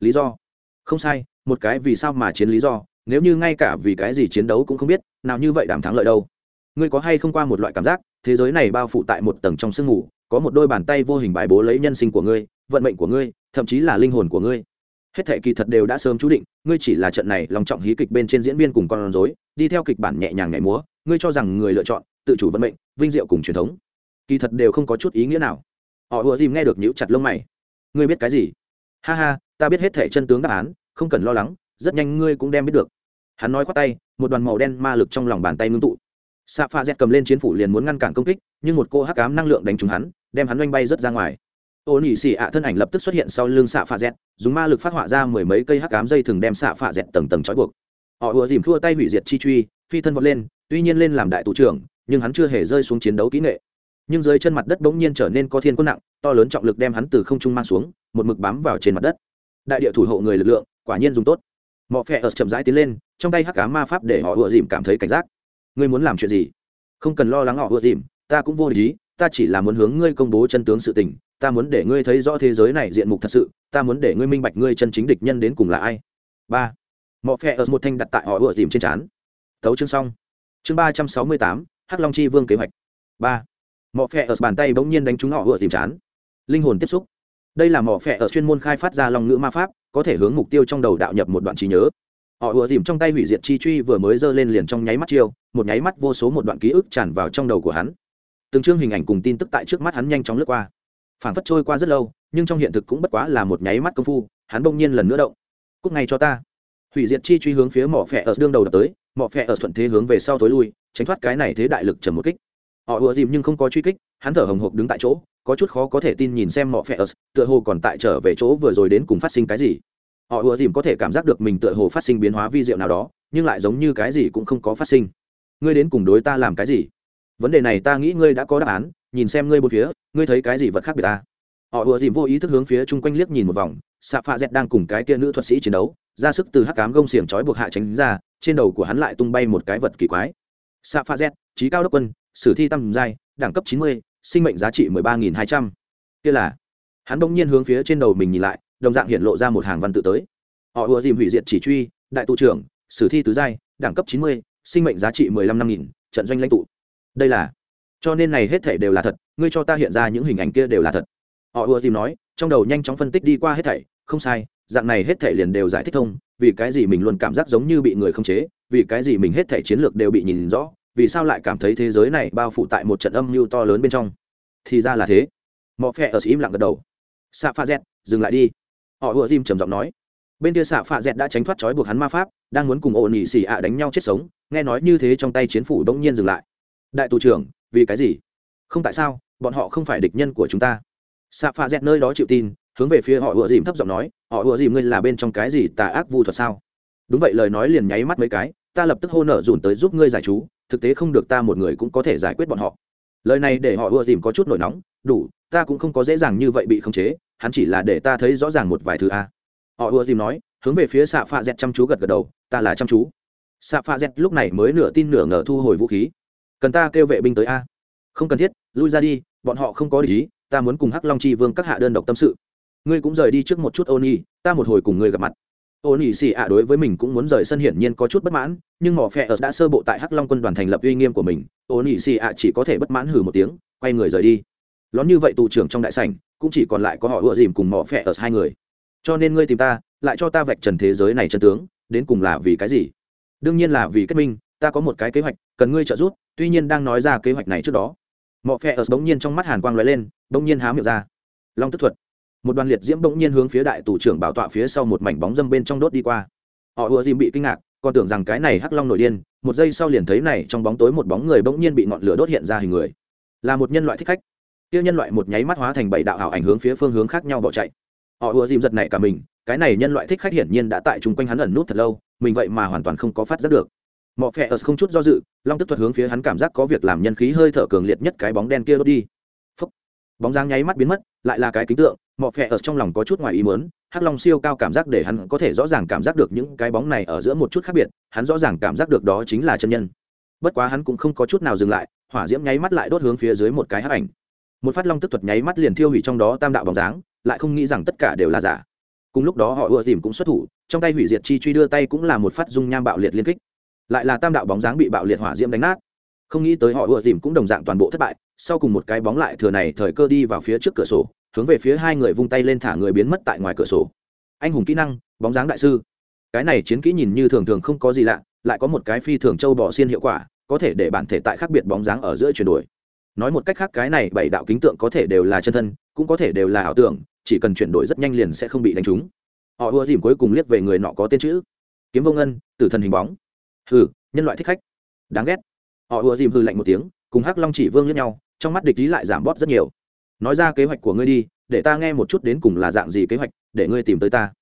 Lý do? Không sai, một cái vì sao mà chiến lý do, nếu như ngay cả vì cái gì chiến đấu cũng không biết, nào như vậy đảm thắng lợi đâu ngươi có hay không qua một loại cảm giác, thế giới này bao phủ tại một tầng trong sương mù, có một đôi bàn tay vô hình bài bố lấy nhân sinh của ngươi, vận mệnh của ngươi, thậm chí là linh hồn của ngươi. Hết thệ kỳ thật đều đã sớm chú định, ngươi chỉ là trận này lòng trọng hí kịch bên trên diễn viên cùng con rối, đi theo kịch bản nhẹ nhàng nhảy múa, ngươi cho rằng người lựa chọn, tự chủ vận mệnh, vinh diệu cùng truyền thống. Kỳ thật đều không có chút ý nghĩa nào. Họ ùa dìm nghe được nhíu chặt lông mày. Ngươi biết cái gì? Ha ha, ta biết hết thệ chân tướng đáp án, không cần lo lắng, rất nhanh ngươi cũng đem biết được. Hắn nói khoát tay, một đoàn màu đen ma lực trong lòng bàn tay ngưng tụ xạ pha z cầm lên chiến phủ liền muốn ngăn cản công kích, nhưng một cô hắc cám năng lượng đánh trúng hắn, đem hắn oanh bay rớt ra ngoài. Ô nhị xì ạ thân ảnh lập tức xuất hiện sau lưng xạ pha z dùng ma lực phát họa ra mười mấy cây hắc cám dây thường đem xạ pha z tầng tầng trói buộc. Họ ùa dìm thua tay hủy diệt chi truy, phi thân vọt lên, tuy nhiên lên làm đại tù trưởng, nhưng hắn chưa hề rơi xuống chiến đấu kỹ nghệ. Nhưng dưới chân mặt đất bỗng nhiên trở nên có thiên quân nặng, to lớn trọng lực đem hắn từ không trung mang xuống, một mực bám vào trên mặt đất. Đại địa thủ hộ người lực lượng, quả nhiên dùng tốt. Mọ phe ở chậm rãi tiến lên, trong tay hắc cá ma pháp để họ ùa dìm cảm thấy cảnh giác ngươi muốn làm chuyện gì? Không cần lo lắng họ ưa dìm, ta cũng vô lý ta chỉ là muốn hướng ngươi công bố chân tướng sự tình, ta muốn để ngươi thấy rõ thế giới này diện mục thật sự, ta muốn để ngươi minh bạch ngươi chân chính địch nhân đến cùng là ai. Ba. Mọi phe ở một thanh đặt tại họ ưa dìm trên trán. Thấu chương xong. Chương ba trăm sáu mươi tám, hắc long chi vương kế hoạch. Ba. Mọi phe ở bàn tay bỗng nhiên đánh trúng họ ưa tìm chán linh hồn tiếp xúc. Đây là mỏ phẹ ở chuyên môn khai phát ra lòng ngữ ma pháp, có thể hướng mục tiêu trong đầu đạo nhập một đoạn trí nhớ họ ùa dìm trong tay hủy diệt chi truy vừa mới giơ lên liền trong nháy mắt chiêu, một nháy mắt vô số một đoạn ký ức tràn vào trong đầu của hắn. Từng chương hình ảnh cùng tin tức tại trước mắt hắn nhanh chóng lướt qua. Phản phất trôi qua rất lâu, nhưng trong hiện thực cũng bất quá là một nháy mắt công phu, hắn bỗng nhiên lần nữa động. Cúc ngay cho ta. Hủy diệt chi truy hướng phía mỏ phẹ ở đương đầu đập tới, mỏ phẹ ở thuận thế hướng về sau tối lui, tránh thoát cái này thế đại lực trầm một kích. Họ ùa dìm nhưng không có truy kích, hắn thở hồng hộc đứng tại chỗ, có chút khó có thể tin nhìn xem mỏ phẹ ở, tựa hồ còn tại trở về chỗ vừa rồi đến cùng phát sinh cái gì họ ùa dìm có thể cảm giác được mình tựa hồ phát sinh biến hóa vi diệu nào đó, nhưng lại giống như cái gì cũng không có phát sinh. Ngươi đến cùng đối ta làm cái gì? Vấn đề này ta nghĩ ngươi đã có đáp án, nhìn xem ngươi một phía, ngươi thấy cái gì vật khác biệt ta? Họ ùa dìm vô ý thức hướng phía chung quanh liếc nhìn một vòng xạ pha z đang cùng cái kia nữ thuật sĩ chiến đấu, ra sức từ hắc cám gông xiềng trói buộc hạ tránh ra, trên đầu của hắn lại tung bay một cái vật kỳ quái. Xạ pha z trí cao đốc quân, sử thi tam giai, đẳng cấp chín mươi, sinh mệnh giá trị mười ba nghìn hai trăm. Kia là, hắn bỗng nhiên hướng phía trên đầu mình nhìn lại đồng dạng hiện lộ ra một hàng văn tự tới. Họ ùa dìm hủy diệt chỉ truy, đại tụ trưởng, sử thi tứ giai, đẳng cấp chín mươi, sinh mệnh giá trị mười lăm năm nghìn, trận doanh lãnh tụ. Đây là, cho nên này hết thể đều là thật, ngươi cho ta hiện ra những hình ảnh kia đều là thật. Họ ùa dìm nói, trong đầu nhanh chóng phân tích đi qua hết thảy, không sai, dạng này hết thảy liền đều giải thích thông, vì cái gì mình luôn cảm giác giống như bị người khống chế, vì cái gì mình hết thảy chiến lược đều bị nhìn rõ, vì sao lại cảm thấy thế giới này bao phủ tại một trận âm mưu to lớn bên trong. Thì ra là thế. Mọ phe ở im lặng gật đầu. Xạ pha z, dừng lại đi họ ùa dìm trầm giọng nói. Bên kia xạ phạ dẹt đã tránh thoát trói buộc hắn ma pháp, đang muốn cùng ổn nhị xì ạ đánh nhau chết sống, nghe nói như thế trong tay chiến phủ bỗng nhiên dừng lại. Đại tù trưởng, vì cái gì? Không tại sao, bọn họ không phải địch nhân của chúng ta. Xạ phạ dẹt nơi đó chịu tin, hướng về phía họ ùa dìm thấp giọng nói, họ ùa dìm ngươi là bên trong cái gì tà ác vu thuật sao? Đúng vậy lời nói liền nháy mắt mấy cái, ta lập tức hô nở dùn tới giúp ngươi giải chú, thực tế không được ta một người cũng có thể giải quyết bọn họ lời này để họ ưa dìm có chút nổi nóng, đủ, ta cũng không có dễ dàng như vậy bị khống chế, hắn chỉ là để ta thấy rõ ràng một vài thứ a. Họ ưa dìm nói, hướng về phía xạ pha dẹt chăm chú gật gật đầu, ta là chăm chú. Xạ pha dẹt lúc này mới nửa tin nửa ngờ thu hồi vũ khí. Cần ta kêu vệ binh tới a? Không cần thiết, lui ra đi, bọn họ không có ý, ta muốn cùng hắc long chi vương các hạ đơn độc tâm sự. Ngươi cũng rời đi trước một chút ô nhi ta một hồi cùng ngươi gặp mặt ô nhi xì ạ đối với mình cũng muốn rời sân hiển nhiên có chút bất mãn, nhưng mỏ phe ở đã sơ bộ tại hắc long quân đoàn thành lập uy nghiêm của mình. Ô nhi xì ạ chỉ có thể bất mãn hừ một tiếng, quay người rời đi. Lón như vậy tù trưởng trong đại sảnh, cũng chỉ còn lại có họ ựa dìm cùng mỏ phe ở hai người. Cho nên ngươi tìm ta, lại cho ta vạch trần thế giới này chân tướng, đến cùng là vì cái gì? Đương nhiên là vì kết minh, ta có một cái kế hoạch, cần ngươi trợ giúp, tuy nhiên đang nói ra kế hoạch này trước đó. Mỏ phe ở bỗng nhiên trong mắt hàn quang lóe lên bỗng nhiên há miệng ra. Long tức thuật một đoàn liệt diễm bỗng nhiên hướng phía đại tù trưởng bảo tọa phía sau một mảnh bóng dâm bên trong đốt đi qua. Họ ùa dìm bị kinh ngạc, còn tưởng rằng cái này hắc long nổi điên, một giây sau liền thấy này trong bóng tối một bóng người bỗng nhiên bị ngọn lửa đốt hiện ra hình người. Là một nhân loại thích khách. Tiêu nhân loại một nháy mắt hóa thành bảy đạo ảo ảnh hướng phía phương hướng khác nhau bỏ chạy. Họ ùa dìm giật này cả mình, cái này nhân loại thích khách hiển nhiên đã tại chung quanh hắn ẩn nút thật lâu, mình vậy mà hoàn toàn không có phát giác được. Mọ phe ớt không chút do dự, long tức thuật hướng phía hắn cảm giác có việc làm nhân khí hơi thở cường liệt nhất cái bóng đen kia đốt đi. Phúc. bóng dáng nháy mắt biến mất lại là cái kính tượng, mọ phẹ ở trong lòng có chút ngoài ý muốn, hắc long siêu cao cảm giác để hắn có thể rõ ràng cảm giác được những cái bóng này ở giữa một chút khác biệt, hắn rõ ràng cảm giác được đó chính là chân nhân. Bất quá hắn cũng không có chút nào dừng lại, hỏa diễm nháy mắt lại đốt hướng phía dưới một cái hắc ảnh. Một phát long tức thuật nháy mắt liền thiêu hủy trong đó tam đạo bóng dáng, lại không nghĩ rằng tất cả đều là giả. Cùng lúc đó họ ưa tìm cũng xuất thủ, trong tay hủy diệt chi truy đưa tay cũng là một phát dung nham bạo liệt liên kích. Lại là tam đạo bóng dáng bị bạo liệt hỏa diễm đánh nát không nghĩ tới họ ùa dìm cũng đồng dạng toàn bộ thất bại, sau cùng một cái bóng lại thừa này thời cơ đi vào phía trước cửa sổ, hướng về phía hai người vung tay lên thả người biến mất tại ngoài cửa sổ. Anh hùng kỹ năng, bóng dáng đại sư. Cái này chiến kỹ nhìn như thường thường không có gì lạ, lại có một cái phi thường châu bỏ xiên hiệu quả, có thể để bản thể tại khác biệt bóng dáng ở giữa chuyển đổi. Nói một cách khác, cái này bảy đạo kính tượng có thể đều là chân thân, cũng có thể đều là ảo tưởng, chỉ cần chuyển đổi rất nhanh liền sẽ không bị đánh trúng. Họ ùa dìm cuối cùng liếc về người nọ có tên chữ. Kiếm vô ngân, tử thần hình bóng. Hừ, nhân loại thích khách. Đáng ghét họ ùa dìm hư lạnh một tiếng, cùng hắc long chỉ vương lẫn nhau, trong mắt địch ý lại giảm bóp rất nhiều. Nói ra kế hoạch của ngươi đi, để ta nghe một chút đến cùng là dạng gì kế hoạch, để ngươi tìm tới ta.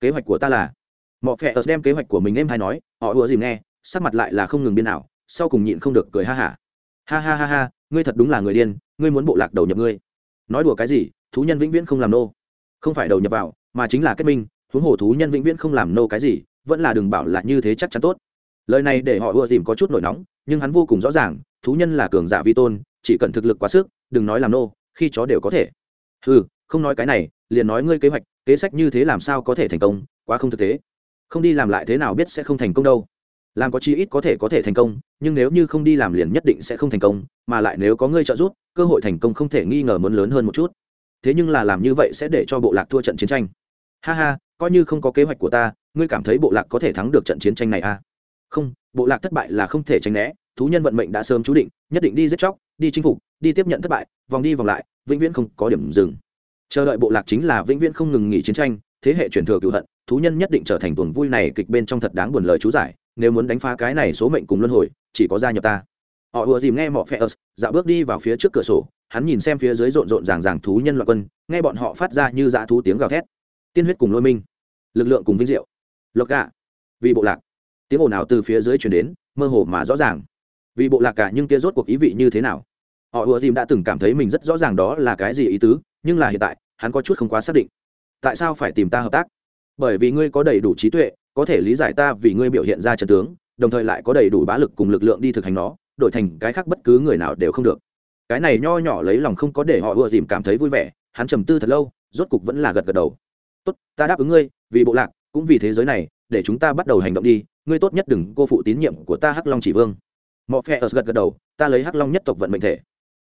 Kế hoạch của ta là mọi phe ớt đem kế hoạch của mình em hay nói, họ ùa dìm nghe, sắc mặt lại là không ngừng biên nào sau cùng nhịn không được cười ha hả. Ha. ha ha ha ha, ngươi thật đúng là người điên, ngươi muốn bộ lạc đầu nhập ngươi. Nói đùa cái gì, thú nhân vĩnh viễn không làm nô. Không phải đầu nhập vào, mà chính là kết minh, huống hồ thú nhân vĩnh viễn không làm nô cái gì, vẫn là đừng bảo là như thế chắc chắn tốt lời này để họ ưa tìm có chút nổi nóng, nhưng hắn vô cùng rõ ràng, thú nhân là cường giả vi tôn, chỉ cần thực lực quá sức, đừng nói làm nô, khi chó đều có thể. Ừ không nói cái này, liền nói ngươi kế hoạch, kế sách như thế làm sao có thể thành công, quá không thực tế. Không đi làm lại thế nào biết sẽ không thành công đâu. Làm có chi ít có thể có thể thành công, nhưng nếu như không đi làm liền nhất định sẽ không thành công, mà lại nếu có ngươi trợ giúp, cơ hội thành công không thể nghi ngờ muốn lớn hơn một chút. Thế nhưng là làm như vậy sẽ để cho bộ lạc thua trận chiến tranh. Ha ha, coi như không có kế hoạch của ta, ngươi cảm thấy bộ lạc có thể thắng được trận chiến tranh này à? Không, bộ lạc thất bại là không thể tránh né, thú nhân vận mệnh đã sớm chú định, nhất định đi giết chóc, đi chinh phục, đi tiếp nhận thất bại, vòng đi vòng lại, vĩnh viễn không có điểm dừng. Chờ đợi bộ lạc chính là vĩnh viễn không ngừng nghỉ chiến tranh, thế hệ truyền thừa cựu hận, thú nhân nhất định trở thành tuần vui này kịch bên trong thật đáng buồn lời chú giải, nếu muốn đánh phá cái này số mệnh cùng luân hồi, chỉ có gia nhập ta. Họ ùa dìm nghe mọ phe ớt dạo bước đi vào phía trước cửa sổ, hắn nhìn xem phía dưới rộn rộn ràng ràng thú nhân loại quân, nghe bọn họ phát ra như dã thú tiếng gào thét. Tiên huyết cùng lôi minh, lực lượng cùng vinh diệu. Lộc gạ vì bộ lạc tiếng ồn nào từ phía dưới chuyển đến, mơ hồ mà rõ ràng. Vì bộ lạc cả nhưng kia rốt cuộc ý vị như thế nào? Họ ùa dìm đã từng cảm thấy mình rất rõ ràng đó là cái gì ý tứ, nhưng là hiện tại, hắn có chút không quá xác định. Tại sao phải tìm ta hợp tác? Bởi vì ngươi có đầy đủ trí tuệ, có thể lý giải ta vì ngươi biểu hiện ra trận tướng, đồng thời lại có đầy đủ bá lực cùng lực lượng đi thực hành nó, đổi thành cái khác bất cứ người nào đều không được. Cái này nho nhỏ lấy lòng không có để họ ùa dìm cảm thấy vui vẻ, hắn trầm tư thật lâu, rốt cục vẫn là gật gật đầu. Tốt, ta đáp ứng ngươi, vì bộ lạc, cũng vì thế giới này để chúng ta bắt đầu hành động đi, ngươi tốt nhất đừng cô phụ tín nhiệm của ta hắc long chỉ vương. Mọ phe ớt gật gật đầu, ta lấy hắc long nhất tộc vận mệnh thể.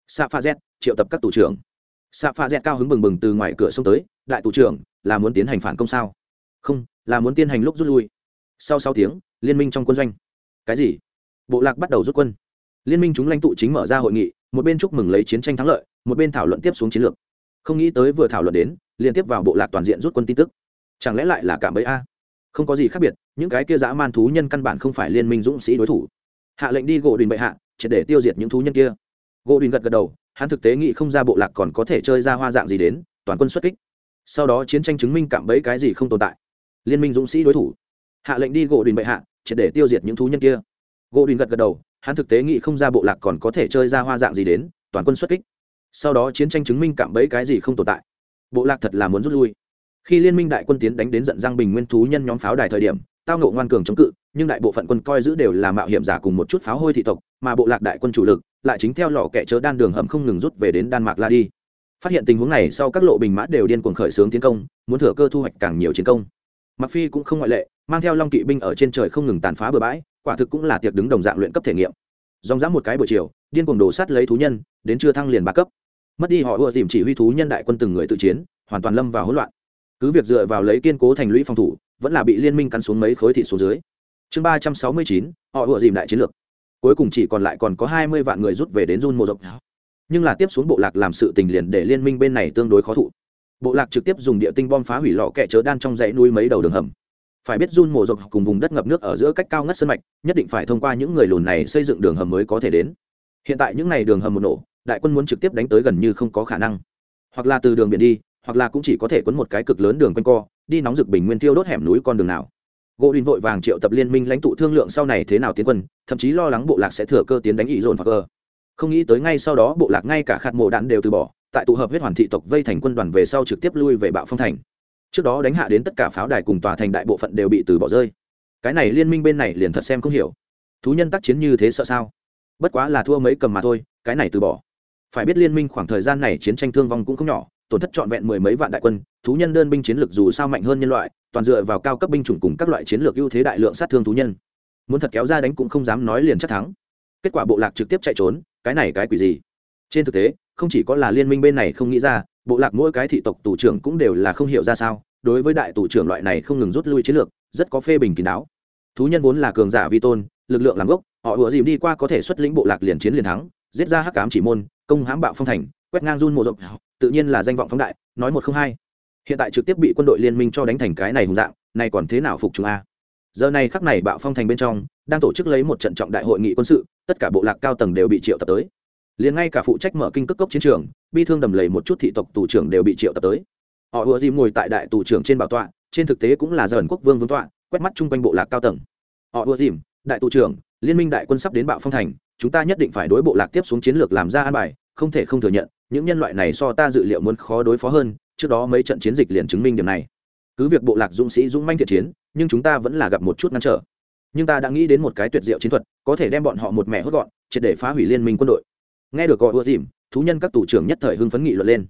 Sa pha z, triệu tập các tù trưởng. Sa pha z cao hứng bừng bừng từ ngoài cửa xông tới, đại tù trưởng, là muốn tiến hành phản công sao? Không, là muốn tiến hành lúc rút lui. Sau sáu tiếng, liên minh trong quân doanh. Cái gì? Bộ lạc bắt đầu rút quân. Liên minh chúng lãnh tụ chính mở ra hội nghị, một bên chúc mừng lấy chiến tranh thắng lợi, một bên thảo luận tiếp xuống chiến lược. Không nghĩ tới vừa thảo luận đến, liên tiếp vào bộ lạc toàn diện rút quân tin tức. Chẳng lẽ lại là cảm bấy a? Không có gì khác biệt, những cái kia dã man thú nhân căn bản không phải liên minh dũng sĩ đối thủ. Hạ lệnh đi gỗ đình bệ hạ, triệt để tiêu diệt những thú nhân kia. Gỗ đình gật gật đầu, hắn thực tế nghĩ không ra bộ lạc còn có thể chơi ra hoa dạng gì đến, toàn quân xuất kích. Sau đó chiến tranh chứng minh cảm bẫy cái gì không tồn tại. Liên minh dũng sĩ đối thủ. Hạ lệnh đi gỗ đình bệ hạ, triệt để tiêu diệt những thú nhân kia. Gỗ đình gật gật đầu, hắn thực tế nghĩ không ra bộ lạc còn có thể chơi ra hoa dạng gì đến, toàn quân xuất kích. Sau đó chiến tranh chứng minh cảm bẫy cái gì không tồn tại. Bộ lạc thật là muốn rút lui khi liên minh đại quân tiến đánh đến giận giang bình nguyên thú nhân nhóm pháo đài thời điểm, tao ngộ ngoan cường chống cự, nhưng đại bộ phận quân coi giữ đều là mạo hiểm giả cùng một chút pháo hôi thị tộc, mà bộ lạc đại quân chủ lực lại chính theo lò kẻ chớ đan đường hầm không ngừng rút về đến đan mạc la đi. Phát hiện tình huống này, sau các lộ bình mã đều điên cuồng khởi xướng tiến công, muốn thừa cơ thu hoạch càng nhiều chiến công. Mặc phi cũng không ngoại lệ, mang theo long kỵ binh ở trên trời không ngừng tàn phá bừa bãi, quả thực cũng là tiệc đứng đồng dạng luyện cấp thể nghiệm. Dòng dã một cái buổi chiều, điên cuồng đổ sát lấy thú nhân, đến chưa thăng liền ba cấp. Mất đi họ ưa tìm chỉ huy thú nhân đại quân từng người tự chiến, hoàn toàn lâm vào hỗn loạn cứ việc dựa vào lấy kiên cố thành lũy phòng thủ, vẫn là bị liên minh cắn xuống mấy khối thịt xuống dưới. Chương ba trăm sáu mươi chín, họ ựa dìm đại chiến lược. Cuối cùng chỉ còn lại còn có hai mươi vạn người rút về đến run mô rộng nhưng là tiếp xuống bộ lạc làm sự tình liền để liên minh bên này tương đối khó thụ. Bộ lạc trực tiếp dùng địa tinh bom phá hủy lò kẹ chớ đan trong dãy nuôi mấy đầu đường hầm. Phải biết run mộ rộng cùng vùng đất ngập nước ở giữa cách cao ngất sân mạch, nhất định phải thông qua những người lùn này xây dựng đường hầm mới có thể đến. Hiện tại những n à y đường hầm một nổ, đại quân muốn trực tiếp đánh tới gần như không có khả năng. Hoặc là từ đường biển đi hoặc là cũng chỉ có thể quấn một cái cực lớn đường quanh co, đi nóng rực bình nguyên tiêu đốt hẻm núi con đường nào. Gỗ đình vội vàng triệu tập liên minh lãnh tụ thương lượng sau này thế nào tiến quân, thậm chí lo lắng bộ lạc sẽ thừa cơ tiến đánh ý dồn hoặc cơ không nghĩ tới ngay sau đó bộ lạc ngay cả khát mộ đạn đều từ bỏ, tại tụ hợp huyết hoàn thị tộc vây thành quân đoàn về sau trực tiếp lui về bạo phong thành. Trước đó đánh hạ đến tất cả pháo đài cùng tòa thành đại bộ phận đều bị từ bỏ rơi. Cái này liên minh bên này liền thật xem không hiểu. Thú nhân tác chiến như thế sợ sao? Bất quá là thua mấy cầm mà thôi, cái này từ bỏ. Phải biết liên minh khoảng thời gian này chiến tranh thương vong cũng không nhỏ tổn thất trọn vẹn mười mấy vạn đại quân, thú nhân đơn binh chiến lược dù sao mạnh hơn nhân loại, toàn dựa vào cao cấp binh chủng cùng các loại chiến lược ưu thế đại lượng sát thương thú nhân. Muốn thật kéo ra đánh cũng không dám nói liền chắc thắng. Kết quả bộ lạc trực tiếp chạy trốn, cái này cái quỷ gì? Trên thực tế, không chỉ có là liên minh bên này không nghĩ ra, bộ lạc mỗi cái thị tộc tù trưởng cũng đều là không hiểu ra sao, đối với đại tù trưởng loại này không ngừng rút lui chiến lược, rất có phê bình kín đáo. Thú nhân vốn là cường giả vi tôn, lực lượng làm gốc, họ ủa dìm đi qua có thể xuất lĩnh bộ lạc liền chiến liền thắng, giết ra hắc cám chỉ môn, công hãm bạo phong thành, quét ngang run mộ rộng tự nhiên là danh vọng phóng đại, nói một không hai. Hiện tại trực tiếp bị quân đội liên minh cho đánh thành cái này hùng dạng, này còn thế nào phục chúng a? Giờ này khắc này bạo phong thành bên trong, đang tổ chức lấy một trận trọng đại hội nghị quân sự, tất cả bộ lạc cao tầng đều bị triệu tập tới. Liền ngay cả phụ trách mở kinh cước cốc chiến trường, bi thương đầm lầy một chút thị tộc tù trưởng đều bị triệu tập tới. Họ ùa dìm ngồi tại đại tù trưởng trên bảo tọa, trên thực tế cũng là dần quốc vương vương tọa, quét mắt chung quanh bộ lạc cao tầng. Họ ùa dìm, đại tù trưởng, liên minh đại quân sắp đến bạo phong thành, chúng ta nhất định phải đối bộ lạc tiếp xuống chiến lược làm ra an bài, không thể không thừa nhận những nhân loại này so ta dự liệu muốn khó đối phó hơn, trước đó mấy trận chiến dịch liền chứng minh điểm này. Cứ việc bộ lạc dũng sĩ dũng manh thiện chiến, nhưng chúng ta vẫn là gặp một chút ngăn trở. Nhưng ta đã nghĩ đến một cái tuyệt diệu chiến thuật, có thể đem bọn họ một mẹ hốt gọn, triệt để phá hủy liên minh quân đội. Nghe được gọi ưa dìm, thú nhân các tù trưởng nhất thời hưng phấn nghị luận lên.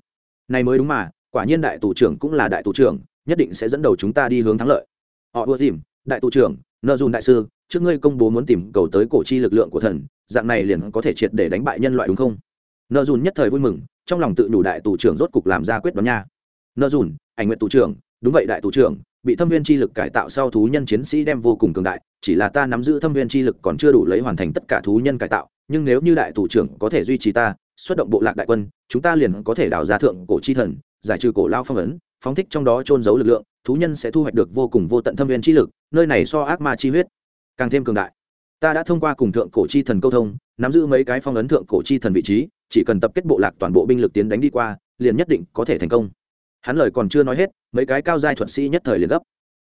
Này mới đúng mà, quả nhiên đại tù trưởng cũng là đại tù trưởng, nhất định sẽ dẫn đầu chúng ta đi hướng thắng lợi. Họ ưa dìm, đại tù trưởng, nợ dùn đại sư, trước ngươi công bố muốn tìm cầu tới cổ chi lực lượng của thần, dạng này liền có thể triệt để đánh bại nhân loại đúng không? Nợ dùn nhất thời vui mừng, trong lòng tự đủ đại tù trưởng rốt cục làm ra quyết đoán nha. Nợ dùn, ảnh nguyện tù trưởng, đúng vậy đại tù trưởng, bị thâm viên chi lực cải tạo sau thú nhân chiến sĩ đem vô cùng cường đại, chỉ là ta nắm giữ thâm viên chi lực còn chưa đủ lấy hoàn thành tất cả thú nhân cải tạo, nhưng nếu như đại tù trưởng có thể duy trì ta, xuất động bộ lạc đại quân, chúng ta liền có thể đào ra thượng cổ chi thần, giải trừ cổ lao phong ấn, phóng thích trong đó trôn giấu lực lượng, thú nhân sẽ thu hoạch được vô cùng vô tận thâm viên chi lực, nơi này so ác ma chi huyết càng thêm cường đại. Ta đã thông qua cùng thượng cổ chi thần câu thông, nắm giữ mấy cái phong ấn thượng cổ chi thần vị trí chỉ cần tập kết bộ lạc toàn bộ binh lực tiến đánh đi qua, liền nhất định có thể thành công. Hắn lời còn chưa nói hết, mấy cái cao giai thuật sĩ nhất thời liền gấp.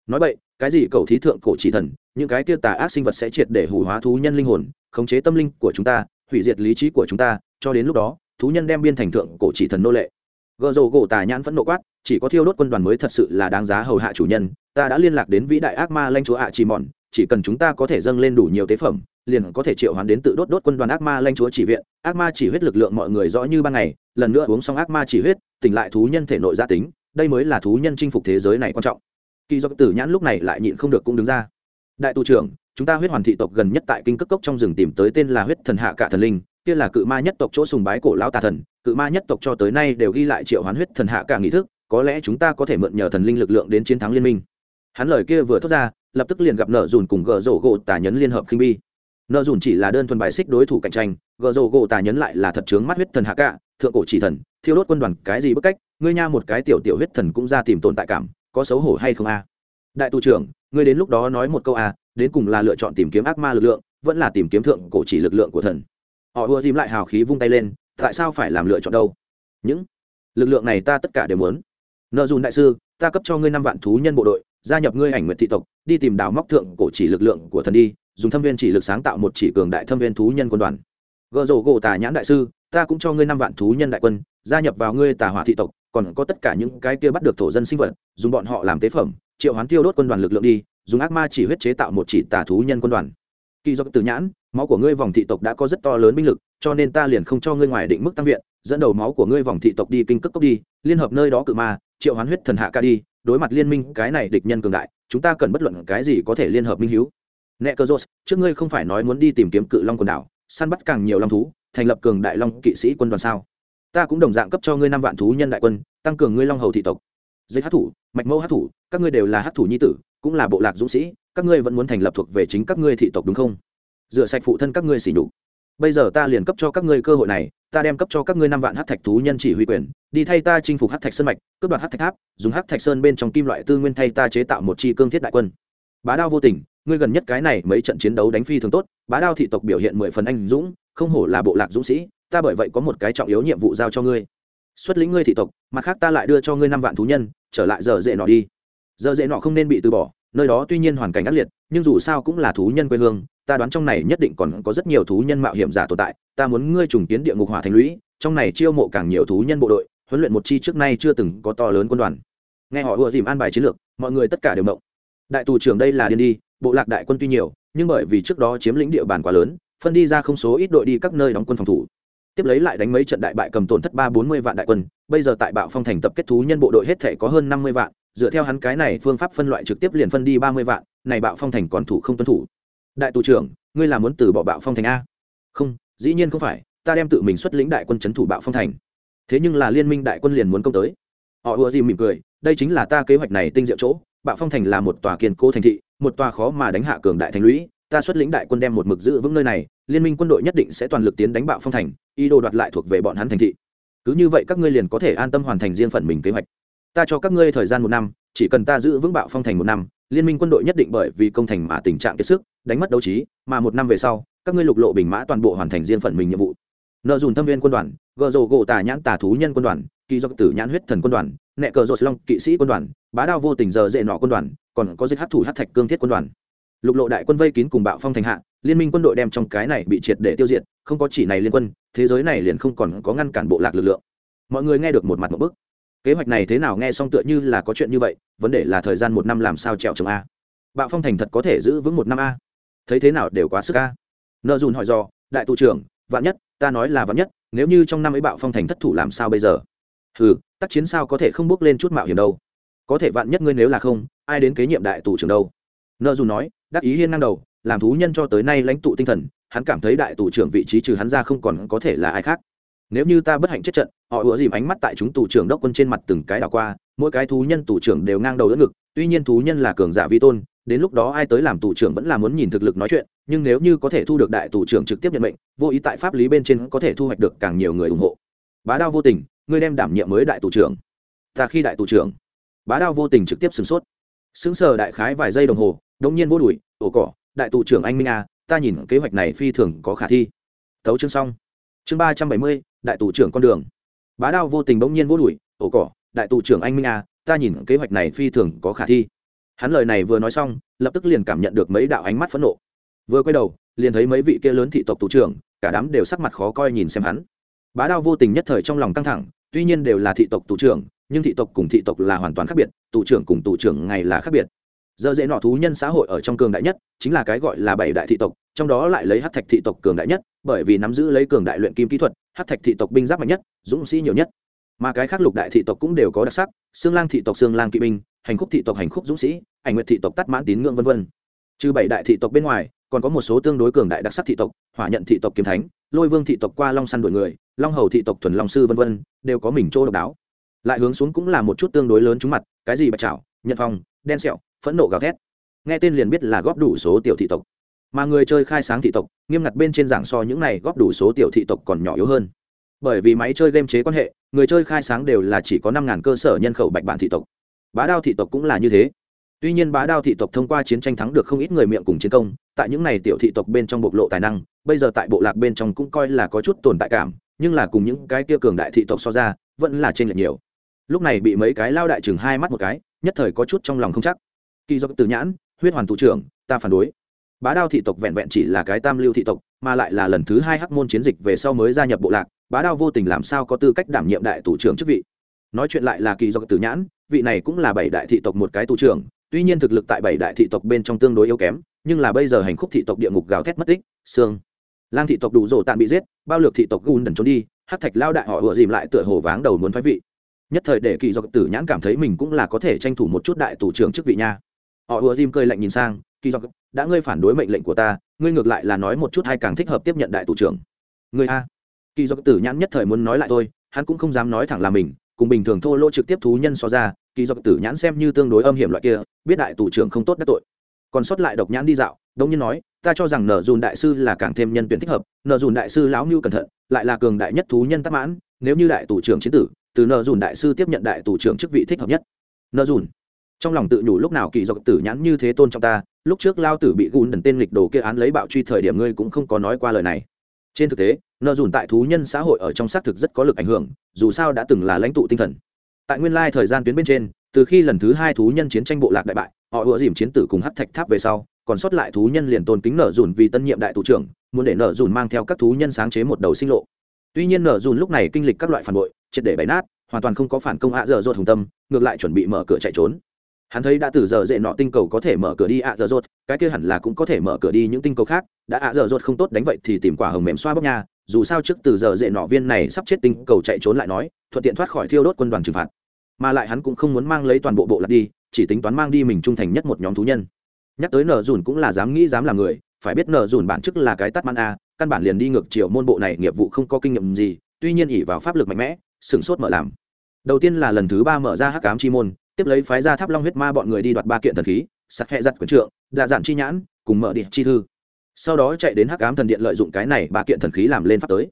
Nói vậy cái gì cầu thí thượng cổ chỉ thần, những cái kia tà ác sinh vật sẽ triệt để hủ hóa thú nhân linh hồn, khống chế tâm linh của chúng ta, hủy diệt lý trí của chúng ta, cho đến lúc đó, thú nhân đem biên thành thượng cổ chỉ thần nô lệ. Gợ rồ gỗ tà nhãn vẫn nộ quát, chỉ có thiêu đốt quân đoàn mới thật sự là đáng giá hầu hạ chủ nhân, ta đã liên lạc đến vĩ đại ác ma lanh chúa ạ chỉ mòn chỉ cần chúng ta có thể dâng lên đủ nhiều tế phẩm, liền có thể triệu hoán đến tự đốt đốt quân đoàn ác ma lanh chúa chỉ viện. Ác ma chỉ huyết lực lượng mọi người rõ như ban ngày, lần nữa uống xong ác ma chỉ huyết, tỉnh lại thú nhân thể nội gia tính, đây mới là thú nhân chinh phục thế giới này quan trọng. Kỳ do tử nhãn lúc này lại nhịn không được cũng đứng ra. Đại tu trưởng, chúng ta huyết hoàn thị tộc gần nhất tại kinh cước cốc trong rừng tìm tới tên là huyết thần hạ cả thần linh, kia là cự ma nhất tộc chỗ sùng bái cổ lão tà thần, cự ma nhất tộc cho tới nay đều ghi lại triệu hoán huyết thần hạ cả nghị thức, có lẽ chúng ta có thể mượn nhờ thần linh lực lượng đến chiến thắng liên minh. Hắn lời kia vừa thốt ra lập tức liền gặp nợ dùn cùng gờ rổ gỗ tà nhấn liên hợp khinh bi. Nợ dùn chỉ là đơn thuần bài xích đối thủ cạnh tranh, gờ rổ gỗ tà nhấn lại là thật chướng mắt huyết thần hạ cạ thượng cổ chỉ thần, thiêu đốt quân đoàn, cái gì bức cách, ngươi nha một cái tiểu tiểu huyết thần cũng ra tìm tồn tại cảm, có xấu hổ hay không a? Đại tu trưởng, ngươi đến lúc đó nói một câu a, đến cùng là lựa chọn tìm kiếm ác ma lực lượng, vẫn là tìm kiếm thượng cổ chỉ lực lượng của thần. Họ ùa dìm lại hào khí vung tay lên, tại sao phải làm lựa chọn đâu? Những lực lượng này ta tất cả đều muốn. Nợ dùn đại sư, ta cấp cho ngươi năm vạn thú nhân bộ đội, gia nhập ngươi ảnh nguyện thị tộc đi tìm đào móc thượng cổ chỉ lực lượng của thần đi, dùng thâm viên chỉ lực sáng tạo một chỉ cường đại thâm viên thú nhân quân đoàn. Gợ rổ gỗ tà nhãn đại sư, ta cũng cho ngươi năm vạn thú nhân đại quân, gia nhập vào ngươi tà hỏa thị tộc, còn có tất cả những cái kia bắt được thổ dân sinh vật, dùng bọn họ làm tế phẩm, triệu hoán tiêu đốt quân đoàn lực lượng đi, dùng ác ma chỉ huyết chế tạo một chỉ tà thú nhân quân đoàn. Kỳ do từ nhãn, máu của ngươi vòng thị tộc đã có rất to lớn binh lực, cho nên ta liền không cho ngươi ngoài định mức tăng viện, dẫn đầu máu của ngươi vòng thị tộc đi kinh cước cốc đi, liên hợp nơi đó cự ma, triệu hoán huyết thần hạ ca đi, đối mặt liên minh, cái này địch nhân cường đại chúng ta cần bất luận cái gì có thể liên hợp minh hiếu. Nẹ cơ dốt trước ngươi không phải nói muốn đi tìm kiếm cự long quần đảo, săn bắt càng nhiều long thú, thành lập cường đại long kỵ sĩ quân đoàn sao? Ta cũng đồng dạng cấp cho ngươi năm vạn thú nhân đại quân, tăng cường ngươi long hầu thị tộc. Dây hát thủ, mạch mẫu hát thủ, các ngươi đều là hát thủ nhi tử, cũng là bộ lạc dũng sĩ, các ngươi vẫn muốn thành lập thuộc về chính các ngươi thị tộc đúng không? Rửa sạch phụ thân các ngươi xỉ nhục bây giờ ta liền cấp cho các ngươi cơ hội này, ta đem cấp cho các ngươi năm vạn hát thạch thú nhân chỉ huy quyền, đi thay ta chinh phục hát thạch sơn mạch, cướp đoạt hát thạch tháp, dùng hát thạch sơn bên trong kim loại tư nguyên thay ta chế tạo một chi cương thiết đại quân. Bá đao vô tình, ngươi gần nhất cái này mấy trận chiến đấu đánh phi thường tốt, bá đao thị tộc biểu hiện mười phần anh dũng, không hổ là bộ lạc dũng sĩ, ta bởi vậy có một cái trọng yếu nhiệm vụ giao cho ngươi. Xuất lĩnh ngươi thị tộc, mặt khác ta lại đưa cho ngươi năm vạn thú nhân, trở lại giờ dễ nọ đi. Giờ dễ nọ không nên bị từ bỏ nơi đó tuy nhiên hoàn cảnh ác liệt, nhưng dù sao cũng là thú nhân quê hương, ta đoán trong này nhất định còn có rất nhiều thú nhân mạo hiểm giả tồn tại, ta muốn ngươi trùng kiến địa ngục hỏa thành lũy, trong này chiêu mộ càng nhiều thú nhân bộ đội, huấn luyện một chi trước nay chưa từng có to lớn quân đoàn. Nghe họ ùa dìm an bài chiến lược, mọi người tất cả đều động đại tù trưởng đây là điên đi, bộ lạc đại quân tuy nhiều, nhưng bởi vì trước đó chiếm lĩnh địa bàn quá lớn, phân đi ra không số ít đội đi các nơi đóng quân phòng thủ. Tiếp lấy lại đánh mấy trận đại bại cầm tổn thất ba bốn mươi vạn đại quân, bây giờ tại bạo phong thành tập kết thú nhân bộ đội hết thể có hơn năm mươi vạn dựa theo hắn cái này phương pháp phân loại trực tiếp liền phân đi ba mươi vạn, này bạo phong thành còn thủ không tuân thủ. Đại tù trưởng, ngươi là muốn từ bỏ bạo phong thành a? Không, dĩ nhiên không phải, ta đem tự mình xuất lĩnh đại quân c h ấ n thủ bạo phong thành. Thế nhưng là liên minh đại quân liền muốn công tới. Họ ùa gì mỉm cười, đây chính là ta kế hoạch này tinh diệu chỗ, bạo phong thành là một tòa kiên cố thành thị, một tòa khó mà đánh hạ cường đại thành lũy, ta xuất lĩnh đại quân đem một mực giữ vững nơi này, liên minh quân đội nhất định sẽ toàn lực tiến đánh bạo phong thành, ý đồ đoạt lại thuộc về bọn hắn thành thị. Cứ như vậy các ngươi liền có thể an tâm hoàn thành riêng phần mình kế hoạch ta cho các ngươi thời gian một năm, chỉ cần ta giữ vững bạo phong thành một năm, liên minh quân đội nhất định bởi vì công thành mà tình trạng kiệt sức, đánh mất đấu trí, mà một năm về sau, các ngươi lục lộ bình mã toàn bộ hoàn thành riêng phận mình nhiệm vụ. Nợ dùn thâm viên quân đoàn gợ rồ gỗ tà nhãn tà thú nhân quân đoàn, kỳ do tử nhãn huyết thần quân đoàn, nẹ cờ rột long kỵ sĩ quân đoàn, bá đao vô tình giờ dễ nọ quân đoàn, còn có giết hát thủ hát thạch cương thiết quân đoàn. Lục lộ đại quân vây kín cùng bạo phong thành hạ, liên minh quân đội đem trong cái này bị triệt để tiêu diệt, không có chỉ này liên quân, thế giới này liền không còn có ngăn cản bộ lạc lực lượng. Mọi người nghe được một mặt một bức kế hoạch này thế nào nghe xong tựa như là có chuyện như vậy, vấn đề là thời gian một năm làm sao trèo trồng a. Bạo phong thành thật có thể giữ vững một năm a. Thấy thế nào đều quá sức a. Nợ dùn hỏi do đại tụ trưởng, vạn nhất, ta nói là vạn nhất, nếu như trong năm ấy bạo phong thành thất thủ làm sao bây giờ? Ừ tác chiến sao có thể không bước lên chút mạo hiểm đâu. Có thể vạn nhất ngươi nếu là không, ai đến kế nhiệm đại tù trưởng đâu? Nợ dùn nói, đắc ý hiên ngang đầu, làm thú nhân cho tới nay lãnh tụ tinh thần, hắn cảm thấy đại tù trưởng vị trí trừ hắn ra không còn có thể là ai khác. Nếu như ta bất hạnh chết trận họ ủa dìm ánh mắt tại chúng tù trưởng đốc quân trên mặt từng cái đảo qua mỗi cái thú nhân tù trưởng đều ngang đầu đỡ ngực tuy nhiên thú nhân là cường giả vi tôn đến lúc đó ai tới làm tù trưởng vẫn là muốn nhìn thực lực nói chuyện nhưng nếu như có thể thu được đại tù trưởng trực tiếp nhận mệnh vô ý tại pháp lý bên trên có thể thu hoạch được càng nhiều người ủng hộ. Bá đao vô tình ngươi đem đảm nhiệm mới đại tù trưởng. Ta khi đại tù trưởng. Bá đao vô tình trực tiếp sửng sốt. Sững sờ đại khái vài giây đồng hồ đống nhiên vô đùi ổ cỏ đại tù trưởng anh minh a à, ta nhìn kế hoạch này phi thường có khả thi. Tấu chương xong. Chương ba trăm bảy mươi đại tù trưởng con đường bá đao vô tình bỗng nhiên vô đùi ổ cỏ đại tù trưởng anh minh a à, ta nhìn kế hoạch này phi thường có khả thi. Hắn lời này vừa nói xong lập tức liền cảm nhận được mấy đạo ánh mắt phẫn nộ. Vừa quay đầu liền thấy mấy vị kia lớn thị tộc tù trưởng cả đám đều sắc mặt khó coi nhìn xem hắn. Bá đao vô tình nhất thời trong lòng căng thẳng tuy nhiên đều là thị tộc tù trưởng nhưng thị tộc cùng thị tộc là hoàn toàn khác biệt tù trưởng cùng tù trưởng ngày là khác biệt. Giờ dễ nọ thú nhân xã hội ở trong cường đại nhất chính là cái gọi là bảy đại thị tộc trong đó lại lấy hát thạch thị tộc cường đại nhất bởi vì nắm giữ lấy cường đại luyện kim kỹ thuật hát thạch thị tộc binh giáp mạnh nhất, dũng sĩ nhiều nhất. Mà cái khác lục đại thị tộc cũng đều có đặc sắc xương lang thị tộc xương lang kỵ binh, hành khúc thị tộc, hành khúc dũng sĩ, ảnh nguyệt thị tộc tắt mãn tín ngưỡng v v trừ bảy đại thị tộc bên ngoài, còn có một số tương đối cường đại đặc sắc thị tộc, hỏa nhận thị tộc kiếm thánh, lôi vương thị tộc qua long săn đuổi người, long hầu thị tộc thuần long sư v v đều có mình chỗ độc đáo. Lại hướng xuống cũng là một chút tương đối lớn trúng mặt, cái gì bạch trảo, nhật phong, đen sẹo, phẫn nộ gào thét. Nghe tên liền biết là góp đủ số tiểu thị tộc mà người chơi khai sáng thị tộc, nghiêm ngặt bên trên giảng so những này góp đủ số tiểu thị tộc còn nhỏ yếu hơn. Bởi vì máy chơi game chế quan hệ, người chơi khai sáng đều là chỉ có năm ngàn cơ sở nhân khẩu bạch bản thị tộc. Bá đao thị tộc cũng là như thế. Tuy nhiên bá đao thị tộc thông qua chiến tranh thắng được không ít người miệng cùng chiến công, tại những này tiểu thị tộc bên trong bộc lộ tài năng, bây giờ tại bộ lạc bên trong cũng coi là có chút tồn tại cảm, nhưng là cùng những cái kia cường đại thị tộc so ra, vẫn là trên lệch nhiều. Lúc này bị mấy cái lao đại chừng hai mắt một cái, nhất thời có chút trong lòng không chắc. Kỳ do từ nhãn, huyết hoàn thủ trưởng, ta phản đối bá đao thị tộc vẹn vẹn chỉ là cái tam lưu thị tộc, mà lại là lần thứ hai hắc môn chiến dịch về sau mới gia nhập bộ lạc, bá đao vô tình làm sao có tư cách đảm nhiệm đại thủ trưởng chức vị. Nói chuyện lại là kỳ do tử nhãn, vị này cũng là bảy đại thị tộc một cái tù trưởng, tuy nhiên thực lực tại bảy đại thị tộc bên trong tương đối yếu kém, nhưng là bây giờ hành khúc thị tộc địa ngục gào thét mất tích, xương. Lang thị tộc đủ rổ tàn bị giết, bao lược thị tộc gun đần trốn đi hát thạch lao đại họ ựa dìm lại tựa hồ váng đầu muốn phái vị. Nhất thời để kỳ do tử nhãn cảm thấy mình cũng là có thể tranh thủ một chút đại tù trưởng chức vị nha. Họ ựa dìm cười lạnh nhìn sang kỳ dọc, đã ngươi phản đối mệnh lệnh của ta, ngươi ngược lại là nói một chút hay càng thích hợp tiếp nhận đại thủ trưởng. Người a. Kỳ dọc tử nhãn nhất thời muốn nói lại thôi, hắn cũng không dám nói thẳng là mình, cùng bình thường thô lỗ trực tiếp thú nhân so ra, kỳ dọc tử nhãn xem như tương đối âm hiểm loại kia, biết đại thủ trưởng không tốt đắc tội. Còn sót lại độc nhãn đi dạo đông nhiên nói, ta cho rằng nở dùn đại sư là càng thêm nhân tuyển thích hợp nở dùn đại sư lão mưu cẩn thận, lại là cường đại nhất thú nhân tắc mãn, nếu như đại tù trưởng chiến tử, từ nở dùn đại sư tiếp nhận đại tù trưởng chức vị thích hợp nhất. Nở dùn. Trong lòng tự nhủ lúc nào kỳ dọc tử nhãn như thế tôn trong ta lúc trước lao tử bị gùn đần tên lịch đồ kia án lấy bạo truy thời điểm ngươi cũng không có nói qua lời này. Trên thực tế, nợ dùn tại thú nhân xã hội ở trong xác thực rất có lực ảnh hưởng, dù sao đã từng là lãnh tụ tinh thần. Tại nguyên lai thời gian tuyến bên trên, từ khi lần thứ hai thú nhân chiến tranh bộ lạc đại bại, họ ủa dìm chiến tử cùng hát thạch tháp về sau, còn sót lại thú nhân liền tôn kính nợ dùn vì tân nhiệm đại thủ trưởng, muốn để nợ dùn mang theo các thú nhân sáng chế một đầu sinh lộ. Tuy nhiên nợ dùn lúc này kinh lịch các loại phản bội, triệt để bày nát, hoàn toàn không có phản công ạ dở dột hùng tâm, ngược lại chuẩn bị mở cửa chạy trốn hắn thấy đã từ giờ dễ nọ tinh cầu có thể mở cửa đi ạ dở dột cái kia hẳn là cũng có thể mở cửa đi những tinh cầu khác. Đã ạ dở dột không tốt đánh vậy thì tìm quả hồng mềm xoa bóc nha. Dù sao trước từ giờ dễ nọ viên này sắp chết tinh cầu chạy trốn lại nói, thuận tiện thoát khỏi thiêu đốt quân đoàn trừng phạt. Mà lại hắn cũng không muốn mang lấy toàn bộ bộ lạc đi, chỉ tính toán mang đi mình trung thành nhất một nhóm thú nhân. Nhắc tới nở dùn cũng là dám nghĩ dám làm người, phải biết nở dùn bản chức là cái tắt man a, căn bản liền đi ngược chiều môn bộ này nghiệp vụ không có kinh nghiệm gì, tuy nhiên ỉ vào pháp lực mạnh mẽ sửng sốt mở làm. Đầu tiên là lần thứ ba mở ra hắc cám chi môn tiếp lấy phái ra tháp long huyết ma bọn người đi đoạt ba kiện thần khí, sặc hẹ giặt quyền trượng đa dạn chi nhãn, cùng mở địa chi thư. Sau đó chạy đến hắc ám thần điện lợi dụng cái này ba kiện thần khí làm lên pháp tới.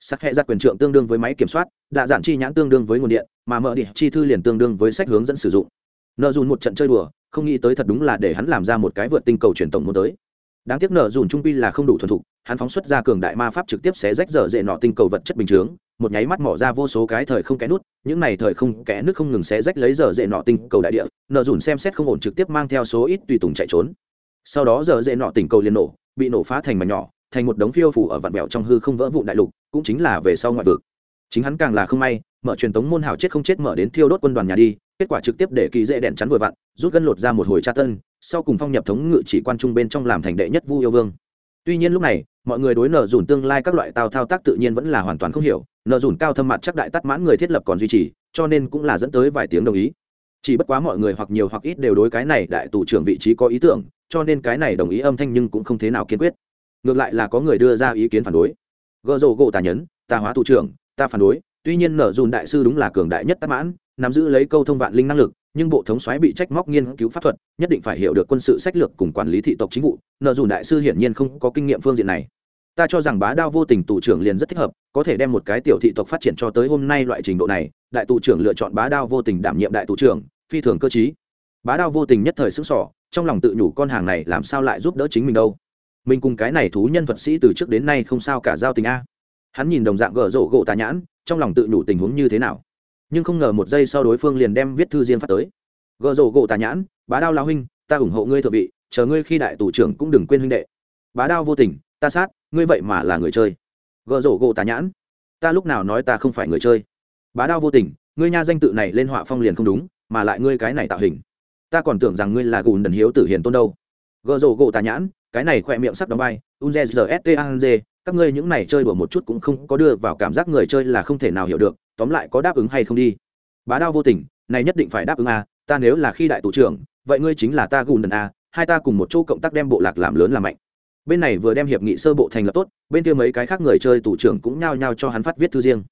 Sắc hẹ giặt quyền trượng tương đương với máy kiểm soát đa dạn chi nhãn tương đương với nguồn điện, mà mở địa chi thư liền tương đương với sách hướng dẫn sử dụng. Nợ dùn một trận chơi đùa, không nghĩ tới thật đúng là để hắn làm ra một cái vượt tinh cầu truyền tổng muốn tới. Đáng tiếc nợ dùn trung pi là không đủ thuần thục, hắn phóng xuất ra cường đại ma pháp trực tiếp xé rách dở dệ nọ tinh cầu vật chất bình chướng một nháy mắt mỏ ra vô số cái thời không kẽ nút, những này thời không kẽ nước không ngừng xé rách lấy giờ dễ nọ tình cầu đại địa, nợ dùn xem xét không ổn trực tiếp mang theo số ít tùy tùng chạy trốn. Sau đó giờ dễ nọ tình cầu liền nổ, bị nổ phá thành mảnh nhỏ, thành một đống phiêu phủ ở vạn bẹo trong hư không vỡ vụn đại lục, cũng chính là về sau ngoại vực. Chính hắn càng là không may, mở truyền tống môn hào chết không chết mở đến thiêu đốt quân đoàn nhà đi, kết quả trực tiếp để kỳ dễ đèn chắn vừa vặn, rút gân lột ra một hồi tra tân, sau cùng phong nhập thống ngự chỉ quan trung bên trong làm thành đệ nhất vu yêu vương. Tuy nhiên lúc này, mọi người đối nợ dùn tương lai các loại tào thao tác tự nhiên vẫn là hoàn toàn không hiểu nợ dùn cao thâm mặt chắc đại tắt mãn người thiết lập còn duy trì, cho nên cũng là dẫn tới vài tiếng đồng ý. Chỉ bất quá mọi người hoặc nhiều hoặc ít đều đối cái này đại tù trưởng vị trí có ý tưởng, cho nên cái này đồng ý âm thanh nhưng cũng không thế nào kiên quyết. Ngược lại là có người đưa ra ý kiến phản đối. Gợ rổ gỗ tà nhấn, tà hóa tù trưởng, ta phản đối, tuy nhiên nở dùn đại sư đúng là cường đại nhất tắc mãn, nắm giữ lấy câu thông vạn linh năng lực, nhưng bộ thống xoáy bị trách móc nghiên cứu pháp thuật, nhất định phải hiểu được quân sự sách lược cùng quản lý thị tộc chính vụ, nợ dùn đại sư hiển nhiên không có kinh nghiệm phương diện này ta cho rằng bá đao vô tình tù trưởng liền rất thích hợp, có thể đem một cái tiểu thị tộc phát triển cho tới hôm nay loại trình độ này, đại tù trưởng lựa chọn bá đao vô tình đảm nhiệm đại tù trưởng, phi thường cơ chí bá đao vô tình nhất thời sững sỏ trong lòng tự nhủ con hàng này làm sao lại giúp đỡ chính mình đâu. Mình cùng cái này thú nhân thuật sĩ từ trước đến nay không sao cả giao tình a. Hắn nhìn đồng dạng gở rổ gỗ tà nhãn, trong lòng tự nhủ tình huống như thế nào. Nhưng không ngờ một giây sau đối phương liền đem viết thư riêng phát tới. Gở rổ gỗ tà nhãn, bá đao lao huynh, ta ủng hộ ngươi thợ vị, chờ ngươi khi đại tù trưởng cũng đừng quên huynh đệ. Bá đao vô tình ta sát, ngươi vậy mà là người chơi. Gợ rổ gỗ tà nhãn. Ta lúc nào nói ta không phải người chơi? Bá đao vô tình, ngươi nha danh tự này lên họa phong liền không đúng, mà lại ngươi cái này tạo hình. Ta còn tưởng rằng ngươi là gùn đần hiếu tử hiền tôn đâu. Gợ rổ gỗ tà nhãn, cái này khỏe miệng sắp đóng vai. Unze st các ngươi những này chơi đùa một chút cũng không có đưa vào cảm giác người chơi là không thể nào hiểu được, tóm lại có đáp ứng hay không đi. Bá đao vô tình, này nhất định phải đáp ứng a, ta nếu là khi đại tù trưởng, vậy ngươi chính là ta gùn đần a, hai ta cùng một chỗ cộng tác đem bộ lạc làm lớn làm mạnh bên này vừa đem hiệp nghị sơ bộ thành lập tốt, bên kia mấy cái khác người chơi tủ trưởng cũng nhao nhao cho hắn phát viết thư riêng.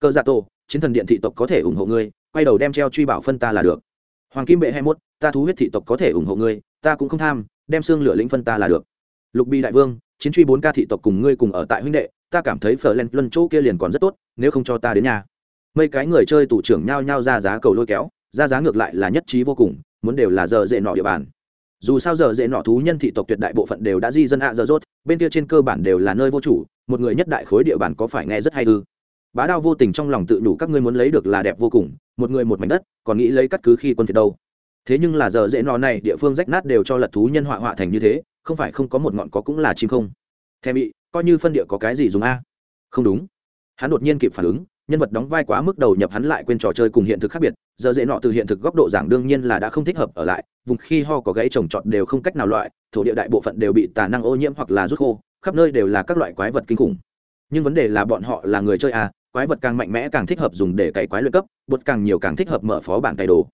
Cờ giả tổ, chiến thần điện thị tộc có thể ủng hộ ngươi, quay đầu đem treo truy bảo phân ta là được. Hoàng kim bệ hai mốt, ta thú huyết thị tộc có thể ủng hộ ngươi, ta cũng không tham, đem xương lửa lĩnh phân ta là được. Lục bi đại vương, chiến truy bốn ca thị tộc cùng ngươi cùng ở tại huynh đệ, ta cảm thấy phở len luân chỗ kia liền còn rất tốt, nếu không cho ta đến nhà. Mấy cái người chơi tủ trưởng nhao nhao ra giá cầu lôi kéo, ra giá ngược lại là nhất trí vô cùng, muốn đều là giờ dễ nọ địa bàn dù sao giờ dễ nọ thú nhân thị tộc tuyệt đại bộ phận đều đã di dân ạ giờ rốt, bên kia trên cơ bản đều là nơi vô chủ, một người nhất đại khối địa bàn có phải nghe rất hay ư? Bá đao vô tình trong lòng tự đủ các ngươi muốn lấy được là đẹp vô cùng, một người một mảnh đất, còn nghĩ lấy cắt cứ khi quân phiệt đâu. Thế nhưng là giờ dễ nọ này, địa phương rách nát đều cho lật thú nhân họa họa thành như thế, không phải không có một ngọn có cũng là chim không? Thè bị coi như phân địa có cái gì dùng a? Không đúng. Hắn đột nhiên kịp phản ứng, nhân vật đóng vai quá mức đầu nhập hắn lại quên trò chơi cùng hiện thực khác biệt, giờ dễ nọ từ hiện thực góc độ giảng đương nhiên là đã không thích hợp ở lại vùng khi ho có gãy trồng trọt đều không cách nào loại, thổ địa đại bộ phận đều bị tà năng ô nhiễm hoặc là rút khô, khắp nơi đều là các loại quái vật kinh khủng. Nhưng vấn đề là bọn họ là người chơi à quái vật càng mạnh mẽ càng thích hợp dùng để cày quái luyện cấp, bột càng nhiều càng thích hợp mở phó bản cày đồ.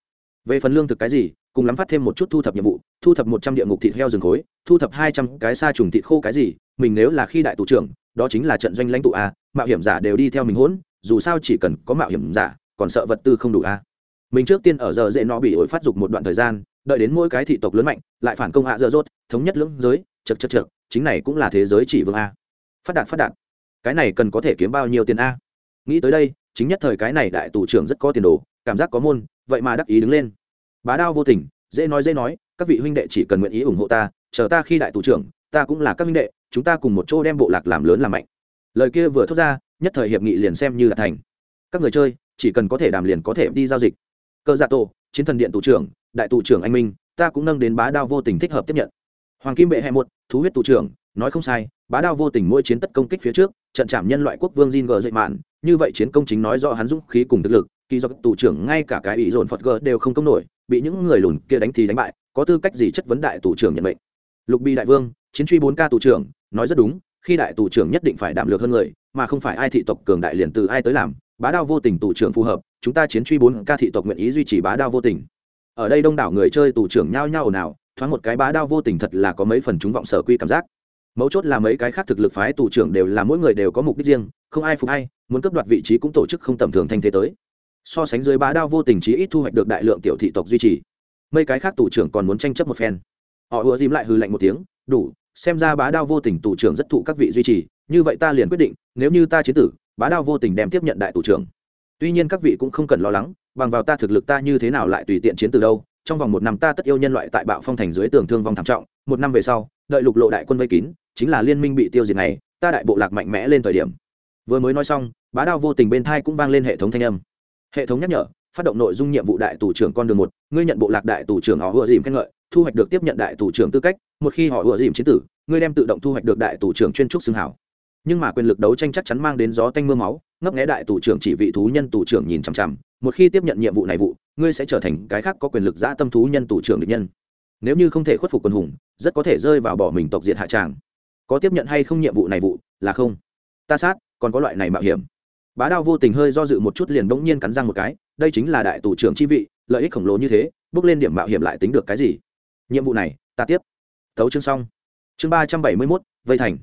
Về phần lương thực cái gì, cùng lắm phát thêm một chút thu thập nhiệm vụ, thu thập một trăm địa ngục thịt heo rừng khối, thu thập hai trăm cái sa trùng thịt khô cái gì, mình nếu là khi đại tù trưởng, đó chính là trận doanh lãnh tụ a mạo hiểm giả đều đi theo mình hỗn, dù sao chỉ cần có mạo hiểm giả, còn sợ vật tư không đủ a mình trước tiên ở giờ dễ nó bị ổi phát dục một đoạn thời gian đợi đến mỗi cái thị tộc lớn mạnh, lại phản công hạ dơ dốt thống nhất lưỡng giới, chật chật chật, chính này cũng là thế giới chỉ vương a. Phát đạt phát đạt. Cái này cần có thể kiếm bao nhiêu tiền a? Nghĩ tới đây, chính nhất thời cái này đại tù trưởng rất có tiền đồ, cảm giác có môn, vậy mà đắc ý đứng lên. Bá đao vô tình, dễ nói dễ nói, các vị huynh đệ chỉ cần nguyện ý ủng hộ ta, chờ ta khi đại tù trưởng, ta cũng là các huynh đệ, chúng ta cùng một chỗ đem bộ lạc làm lớn làm mạnh. Lời kia vừa thốt ra, nhất thời hiệp nghị liền xem như là thành. Các người chơi, chỉ cần có thể đàm liền có thể đi giao dịch. Cơ dạ tổ, chiến thần điện tù trưởng đại tù trưởng anh minh, ta cũng nâng đến bá đao vô tình thích hợp tiếp nhận. Hoàng kim bệ hệ một, thú huyết tù trưởng, nói không sai, bá đao vô tình mỗi chiến tất công kích phía trước, trận chạm nhân loại quốc vương Jin g dậy mạn, như vậy chiến công chính nói rõ hắn dũng khí cùng thực lực, kỳ do tù trưởng ngay cả cái ý dồn phật g đều không công nổi, bị những người lùn kia đánh thì đánh bại, có tư cách gì chất vấn đại tù trưởng nhận mệnh? Lục bi đại vương, chiến truy bốn ca tù trưởng, nói rất đúng, khi đại tù trưởng nhất định phải đảm lược hơn người, mà không phải ai thị tộc cường đại liền từ ai tới làm, bá đao vô tình tù trưởng phù hợp, chúng ta chiến truy bốn ca thị tộc nguyện ý duy trì bá đao vô tình ở đây đông đảo người chơi tù trưởng nhao nhao nào thoáng một cái bá đao vô tình thật là có mấy phần chúng vọng sở quy cảm giác. Mấu chốt là mấy cái khác thực lực phái tù trưởng đều là mỗi người đều có mục đích riêng, không ai phục hay muốn cấp đoạt vị trí cũng tổ chức không tầm thường thanh thế tới. So sánh dưới bá đao vô tình chí ít thu hoạch được đại lượng tiểu thị tộc duy trì. Mấy cái khác tù trưởng còn muốn tranh chấp một phen. Họ ùa dìm lại hư lạnh một tiếng, đủ, xem ra bá đao vô tình tù trưởng rất thụ các vị duy trì, như vậy ta liền quyết định, nếu như ta chiến tử, bá đao vô tình đem tiếp nhận đại tù trưởng. Tuy nhiên các vị cũng không cần lo lắng bằng vào ta thực lực ta như thế nào lại tùy tiện chiến từ đâu? Trong vòng một năm ta tất yêu nhân loại tại bạo phong thành dưới tường thương vong thảm trọng, một năm về sau, đợi lục lộ đại quân vây kín, chính là liên minh bị tiêu diệt này, ta đại bộ lạc mạnh mẽ lên thời điểm. Vừa mới nói xong, bá đao vô tình bên thai cũng vang lên hệ thống thanh âm. Hệ thống nhắc nhở, phát động nội dung nhiệm vụ đại tù trưởng con đường một, ngươi nhận bộ lạc đại tù trưởng họ ùa dìm khen ngợi, thu hoạch được tiếp nhận đại tù trưởng tư cách, một khi họ ùa dìm chiến tử, ngươi đem tự động thu hoạch được đại tù trưởng chuyên trúc xưng hảo. Nhưng mà quyền lực đấu tranh chắc chắn mang đến gió tanh mưa máu, ngấp nghé đại tù trưởng chỉ vị thú nhân tù trưởng nhìn chằm chằm một khi tiếp nhận nhiệm vụ này vụ, ngươi sẽ trở thành cái khác có quyền lực giã tâm thú nhân tù trưởng địch nhân. Nếu như không thể khuất phục quân hùng, rất có thể rơi vào bỏ mình tộc diện hạ tràng. Có tiếp nhận hay không nhiệm vụ này vụ, là không. Ta sát, còn có loại này mạo hiểm. Bá đao vô tình hơi do dự một chút liền bỗng nhiên cắn răng một cái, đây chính là đại tù trưởng chi vị, lợi ích khổng lồ như thế, bước lên điểm mạo hiểm lại tính được cái gì? Nhiệm vụ này, ta tiếp. Tấu chương xong. Chương ba trăm bảy mươi mốt, vây thành.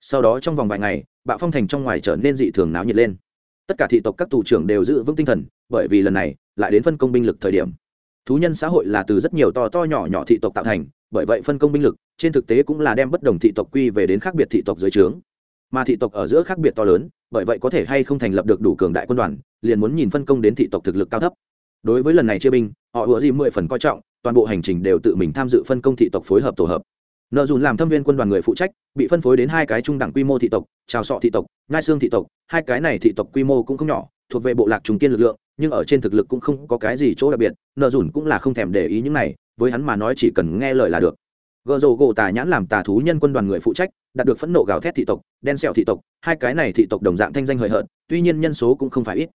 Sau đó trong vòng vài ngày, bạo phong thành trong ngoài trở nên dị thường náo nhiệt lên tất cả thị tộc các tù trưởng đều giữ vững tinh thần, bởi vì lần này lại đến phân công binh lực thời điểm. Thú nhân xã hội là từ rất nhiều to to nhỏ nhỏ thị tộc tạo thành, bởi vậy phân công binh lực trên thực tế cũng là đem bất đồng thị tộc quy về đến khác biệt thị tộc dưới trướng. Mà thị tộc ở giữa khác biệt to lớn, bởi vậy có thể hay không thành lập được đủ cường đại quân đoàn, liền muốn nhìn phân công đến thị tộc thực lực cao thấp. Đối với lần này chia binh, họ ủa gì mười phần coi trọng, toàn bộ hành trình đều tự mình tham dự phân công thị tộc phối hợp tổ hợp nợ dùn làm thâm viên quân đoàn người phụ trách, bị phân phối đến hai cái trung đẳng quy mô thị tộc trào sọ thị tộc, ngai xương thị tộc. Hai cái này thị tộc quy mô cũng không nhỏ, thuộc về bộ lạc trung kiên lực lượng, nhưng ở trên thực lực cũng không có cái gì chỗ đặc biệt, nợ dùn cũng là không thèm để ý những này, với hắn mà nói chỉ cần nghe lời là được. Gợ Dầu gỗ tà nhãn làm tà thú nhân quân đoàn người phụ trách, đạt được phẫn nộ gào thét thị tộc, đen sẹo thị tộc. Hai cái này thị tộc đồng dạng thanh danh hời hợt, tuy nhiên nhân số cũng không phải ít.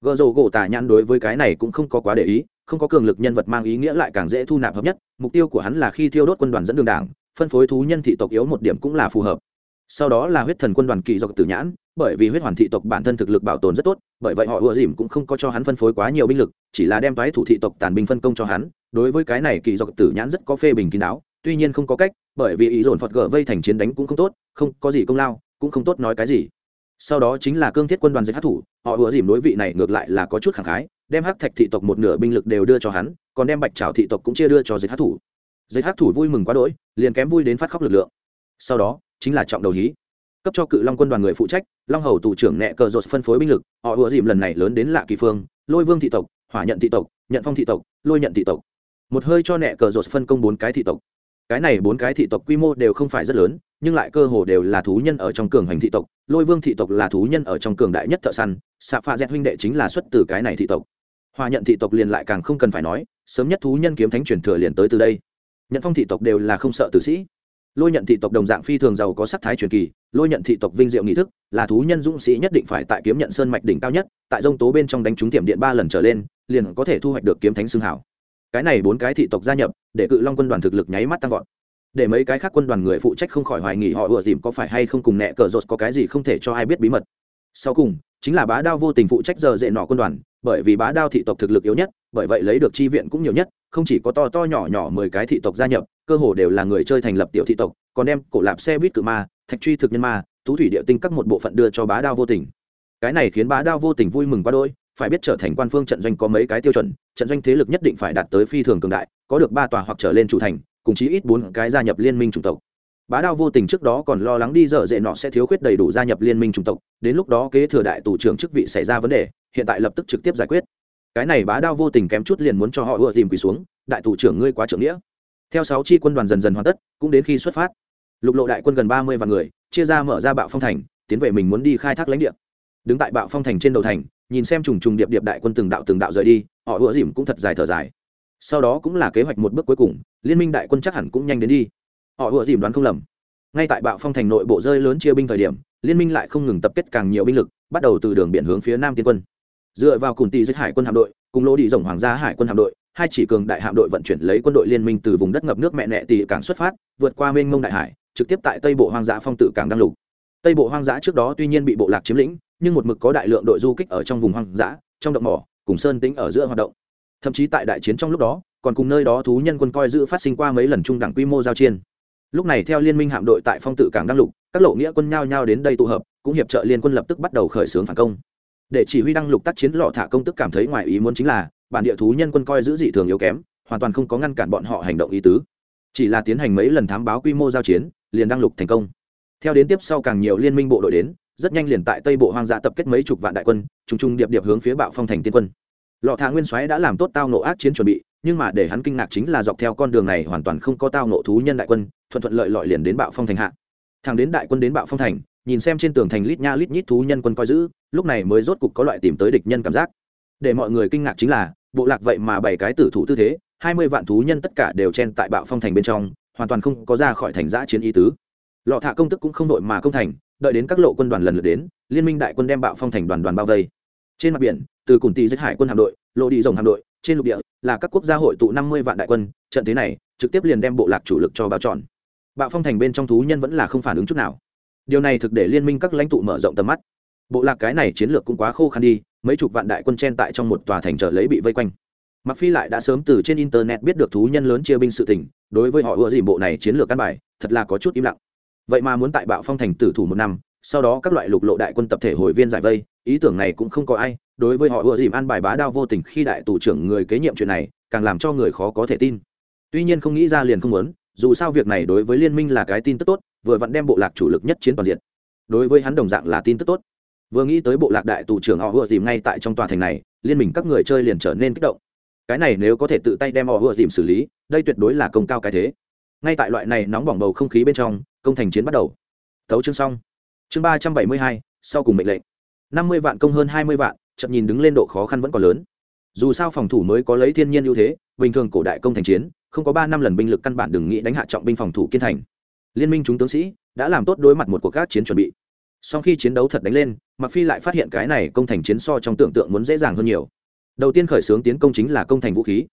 Gợ Dầu gỗ tà nhãn đối với cái này cũng không có quá để ý, không có cường lực nhân vật mang ý nghĩa lại càng dễ thu nạp hợp nhất. Mục tiêu của hắn là khi thiêu đốt quân đoàn dẫn đường đảng phân phối thú nhân thị tộc yếu một điểm cũng là phù hợp. Sau đó là huyết thần quân đoàn kỳ dọc tử nhãn, bởi vì huyết hoàn thị tộc bản thân thực lực bảo tồn rất tốt, bởi vậy họ ùa dìm cũng không có cho hắn phân phối quá nhiều binh lực, chỉ là đem toái thủ thị tộc tàn binh phân công cho hắn. Đối với cái này kỳ dọc tử nhãn rất có phê bình kín đáo, tuy nhiên không có cách, bởi vì ý dồn phật gở vây thành chiến đánh cũng không tốt, không có gì công lao, cũng không tốt nói cái gì. Sau đó chính là cương thiết quân đoàn dịch hát thủ, họ ùa dìm đối vị này ngược lại là có chút khẳng khái, đem hắc thạch thị tộc một nửa binh lực đều đưa cho hắn, còn đem bạch trào thị tộc cũng chia đưa cho dịch hát thủ dây hát thủ vui mừng quá đỗi, liền kém vui đến phát khóc lực lượng. Sau đó, chính là trọng đầu hí. Cấp cho cự long quân đoàn người phụ trách, long hầu tù trưởng nẹ cờ rột phân phối binh lực, họ ùa dìm lần này lớn đến lạ kỳ phương, lôi vương thị tộc, hỏa nhận thị tộc, nhận phong thị tộc, lôi nhận thị tộc. Một hơi cho nẹ cờ rột phân công bốn cái thị tộc. Cái này bốn cái thị tộc quy mô đều không phải rất lớn, nhưng lại cơ hồ đều là thú nhân ở trong cường hành thị tộc. Lôi vương thị tộc là thú nhân ở trong cường đại nhất thợ săn xạ pha dẹt huynh đệ chính là xuất từ cái này thị tộc. Hòa nhận thị tộc liền lại càng không cần phải nói, sớm nhất thú nhân kiếm thánh truyền thừa liền tới từ đây nhận phong thị tộc đều là không sợ tử sĩ. Lôi nhận thị tộc đồng dạng phi thường giàu có sắc thái truyền kỳ, lôi nhận thị tộc vinh diệu nghị thức, là thú nhân dũng sĩ nhất định phải tại kiếm nhận sơn mạch đỉnh cao nhất, tại dông tố bên trong đánh trúng tiệm điện ba lần trở lên, liền có thể thu hoạch được kiếm thánh xương hảo. Cái này bốn cái thị tộc gia nhập, để cự long quân đoàn thực lực nháy mắt tăng vọt. Để mấy cái khác quân đoàn người phụ trách không khỏi hoài nghỉ họ ùa tìm có phải hay không cùng nẹ cờ rột có cái gì không thể cho ai biết bí mật. Sau cùng, chính là bá đao vô tình phụ trách giờ dễ nọ quân đoàn, bởi vì bá đao thị tộc thực lực yếu nhất, bởi vậy lấy được chi viện cũng nhiều nhất không chỉ có to to nhỏ nhỏ mười cái thị tộc gia nhập, cơ hồ đều là người chơi thành lập tiểu thị tộc, còn đem cổ lạp xe buýt cự ma, thạch truy thực nhân ma thú thủy địa tinh các một bộ phận đưa cho bá đao vô tình. Cái này khiến bá đao vô tình vui mừng quá đôi phải biết trở thành quan phương trận doanh có mấy cái tiêu chuẩn, trận doanh thế lực nhất định phải đạt tới phi thường cường đại, có được ba tòa hoặc trở lên chủ thành, cùng chí ít bốn cái gia nhập liên minh chủng tộc. Bá đao vô tình trước đó còn lo lắng đi dở dệ nọ sẽ thiếu khuyết đầy đủ gia nhập liên minh chủng tộc, đến lúc đó kế thừa đại tù trưởng chức vị xảy ra vấn đề, hiện tại lập tức trực tiếp giải quyết cái này bá đao vô tình kém chút liền muốn cho họ ưa tìm quỳ xuống, đại thủ trưởng ngươi quá trưởng nghĩa. Theo sáu chi quân đoàn dần dần hoàn tất, cũng đến khi xuất phát. Lục lộ đại quân gần ba mươi vạn người, chia ra mở ra bạo phong thành, tiến về mình muốn đi khai thác lãnh địa. Đứng tại bạo phong thành trên đầu thành, nhìn xem trùng trùng điệp điệp đại quân từng đạo từng đạo rời đi, họ ưa dìm cũng thật dài thở dài. Sau đó cũng là kế hoạch một bước cuối cùng, liên minh đại quân chắc hẳn cũng nhanh đến đi. Họ ưa dìm đoán không lầm. Ngay tại bạo phong thành nội bộ rơi lớn chia binh thời điểm, liên minh lại không ngừng tập kết càng nhiều binh lực, bắt đầu từ đường biển hướng phía nam tiên quân dựa vào cùng tỷ giết hải quân hạm đội, cùng lỗ đi rồng hoàng gia hải quân hạm đội, hai chỉ cường đại hạm đội vận chuyển lấy quân đội liên minh từ vùng đất ngập nước mẹ nẹ tỷ cảng xuất phát, vượt qua mênh mông đại hải, trực tiếp tại tây bộ hoang dã phong tự cảng đăng lục. Tây bộ hoang dã trước đó tuy nhiên bị bộ lạc chiếm lĩnh, nhưng một mực có đại lượng đội du kích ở trong vùng hoang dã, trong động mỏ, cùng sơn tính ở giữa hoạt động. Thậm chí tại đại chiến trong lúc đó, còn cùng nơi đó thú nhân quân coi giữ phát sinh qua mấy lần trung đẳng quy mô giao chiến. lúc này theo liên minh hạm đội tại phong tự cảng đăng lục, các lộ nghĩa quân nhao nhao đến đây tụ hợp, cũng hiệp trợ liên quân lập tức bắt đầu khởi xướng phản công để chỉ huy đăng lục tác chiến lọ thả công tức cảm thấy ngoài ý muốn chính là, bản địa thú nhân quân coi giữ dị thường yếu kém, hoàn toàn không có ngăn cản bọn họ hành động ý tứ. Chỉ là tiến hành mấy lần thám báo quy mô giao chiến, liền đăng lục thành công. Theo đến tiếp sau càng nhiều liên minh bộ đội đến, rất nhanh liền tại tây bộ hoang dã tập kết mấy chục vạn đại quân, trùng trùng điệp điệp hướng phía bạo phong thành tiên quân. Lọ thả nguyên soái đã làm tốt tao nộ ác chiến chuẩn bị, nhưng mà để hắn kinh ngạc chính là dọc theo con đường này hoàn toàn không có tao nộ thú nhân đại quân, thuận thuận lợi lọi liền đến bạo phong thành hạ. Thằng đến đại quân đến bạo phong thành nhìn xem trên tường thành lít nha lít nhít thú nhân quân coi giữ, lúc này mới rốt cục có loại tìm tới địch nhân cảm giác. Để mọi người kinh ngạc chính là, bộ lạc vậy mà bảy cái tử thủ tư thế, hai mươi vạn thú nhân tất cả đều chen tại bạo phong thành bên trong, hoàn toàn không có ra khỏi thành giã chiến ý tứ. Lọ thạ công tức cũng không đội mà công thành, đợi đến các lộ quân đoàn lần lượt đến, liên minh đại quân đem bạo phong thành đoàn đoàn bao vây. Trên mặt biển, từ cùng tì giết hải quân hạm đội, lộ đi rồng hạm đội, trên lục địa là các quốc gia hội tụ năm mươi vạn đại quân, trận thế này trực tiếp liền đem bộ lạc chủ lực cho bao tròn bạo phong thành bên trong thú nhân vẫn là không phản ứng chút nào điều này thực để liên minh các lãnh tụ mở rộng tầm mắt. Bộ lạc cái này chiến lược cũng quá khô khăn đi, mấy chục vạn đại quân chen tại trong một tòa thành trở lấy bị vây quanh. Mặc phi lại đã sớm từ trên internet biết được thú nhân lớn chia binh sự tình, đối với họ ưa dìm bộ này chiến lược căn bài, thật là có chút im lặng. Vậy mà muốn tại bạo phong thành tử thủ một năm, sau đó các loại lục lộ đại quân tập thể hồi viên giải vây, ý tưởng này cũng không có ai, đối với họ ưa dìm an bài bá đao vô tình khi đại tù trưởng người kế nhiệm chuyện này, càng làm cho người khó có thể tin. Tuy nhiên không nghĩ ra liền không muốn, dù sao việc này đối với liên minh là cái tin tức tốt vừa vặn đem bộ lạc chủ lực nhất chiến toàn diện. Đối với hắn đồng dạng là tin tức tốt. Vừa nghĩ tới bộ lạc đại tù trưởng họ vừa tìm ngay tại trong tòa thành này, liên minh các người chơi liền trở nên kích động. Cái này nếu có thể tự tay đem họ vừa tìm xử lý, đây tuyệt đối là công cao cái thế. Ngay tại loại này nóng bỏng bầu không khí bên trong, công thành chiến bắt đầu. Thấu chương xong. Chương ba trăm bảy mươi hai, sau cùng mệnh lệnh. Năm mươi vạn công hơn hai mươi vạn, chậm nhìn đứng lên độ khó khăn vẫn còn lớn. Dù sao phòng thủ mới có lấy thiên nhiên ưu thế, bình thường cổ đại công thành chiến, không có ba năm lần binh lực căn bản đừng nghĩ đánh hạ trọng binh phòng thủ kiên thành liên minh chúng tướng sĩ đã làm tốt đối mặt một cuộc các chiến chuẩn bị. Sau khi chiến đấu thật đánh lên mặc phi lại phát hiện cái này công thành chiến so trong tưởng tượng muốn dễ dàng hơn nhiều. Đầu tiên khởi xướng tiến công chính là công thành vũ khí.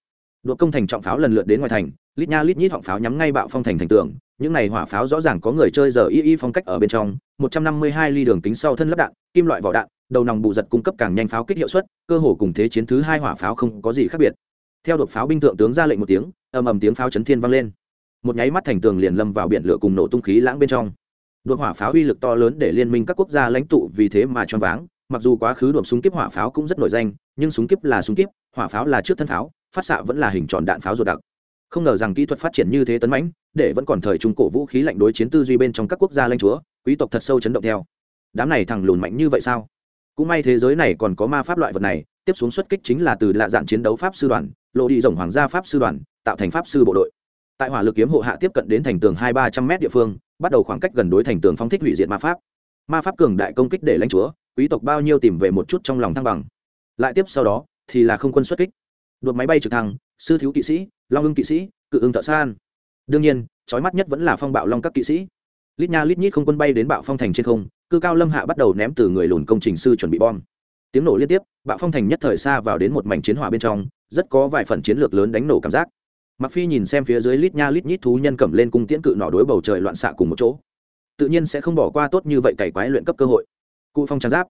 Đội công thành trọng pháo lần lượt đến ngoài thành, lít nha lít nhít họng pháo nhắm ngay bạo phong thành thành tường. Những này hỏa pháo rõ ràng có người chơi giờ y y phong cách ở bên trong 152 ly đường kính sau thân lắp đạn, kim loại vỏ đạn, đầu nòng bù giật cung cấp càng nhanh pháo kích hiệu suất, cơ hồ cùng thế chiến thứ hai hỏa pháo không có gì khác biệt. Theo đột pháo binh thượng tướng ra lệnh một tiếng, ầm ầm tiếng pháo chấn thiên vang lên một nháy mắt thành tường liền lâm vào biển lửa cùng nổ tung khí lãng bên trong. Đột hỏa pháo uy lực to lớn để liên minh các quốc gia lãnh tụ vì thế mà choáng váng, mặc dù quá khứ đột súng kíp hỏa pháo cũng rất nổi danh, nhưng súng kíp là súng kíp hỏa pháo là trước thân pháo, phát xạ vẫn là hình tròn đạn pháo ruột đặc. Không ngờ rằng kỹ thuật phát triển như thế tấn mãnh, để vẫn còn thời trung cổ vũ khí lạnh đối chiến tư duy bên trong các quốc gia lãnh chúa, quý tộc thật sâu chấn động theo. Đám này thằng lùn mạnh như vậy sao? Cũng may thế giới này còn có ma pháp loại vật này, tiếp xuống xuất kích chính là từ lạ dạng chiến đấu pháp sư đoàn, lộ đi rồng hoàng gia pháp sư đoàn, tạo thành pháp sư bộ đội tại hỏa lực kiếm hộ hạ tiếp cận đến thành tường hai ba trăm m địa phương, bắt đầu khoảng cách gần đối thành tường phóng thích hủy diệt ma pháp. Ma pháp cường đại công kích để lãnh chúa, quý tộc bao nhiêu tìm về một chút trong lòng thăng bằng. Lại tiếp sau đó, thì là không quân xuất kích. Đột máy bay trực thăng, sư thiếu kỵ sĩ, long ưng kỵ sĩ, cự ưng thợ san đương nhiên, trói mắt nhất vẫn là phong bạo long các kỵ sĩ. Lít nha lít nhít không quân bay đến bạo phong thành trên không, cư cao lâm hạ bắt đầu ném từ người lùn công trình sư chuẩn bị bom. Tiếng nổ liên tiếp, bạo phong thành nhất thời xa vào đến một mảnh chiến hỏa bên trong, rất có vài phần chiến lược lớn đánh nổ cảm giác mặc phi nhìn xem phía dưới lít nha lít nhít thú nhân cầm lên cung tiễn cự nỏ đối bầu trời loạn xạ cùng một chỗ. Tự nhiên sẽ không bỏ qua tốt như vậy cày quái luyện cấp cơ hội. Cụ phong trang giáp.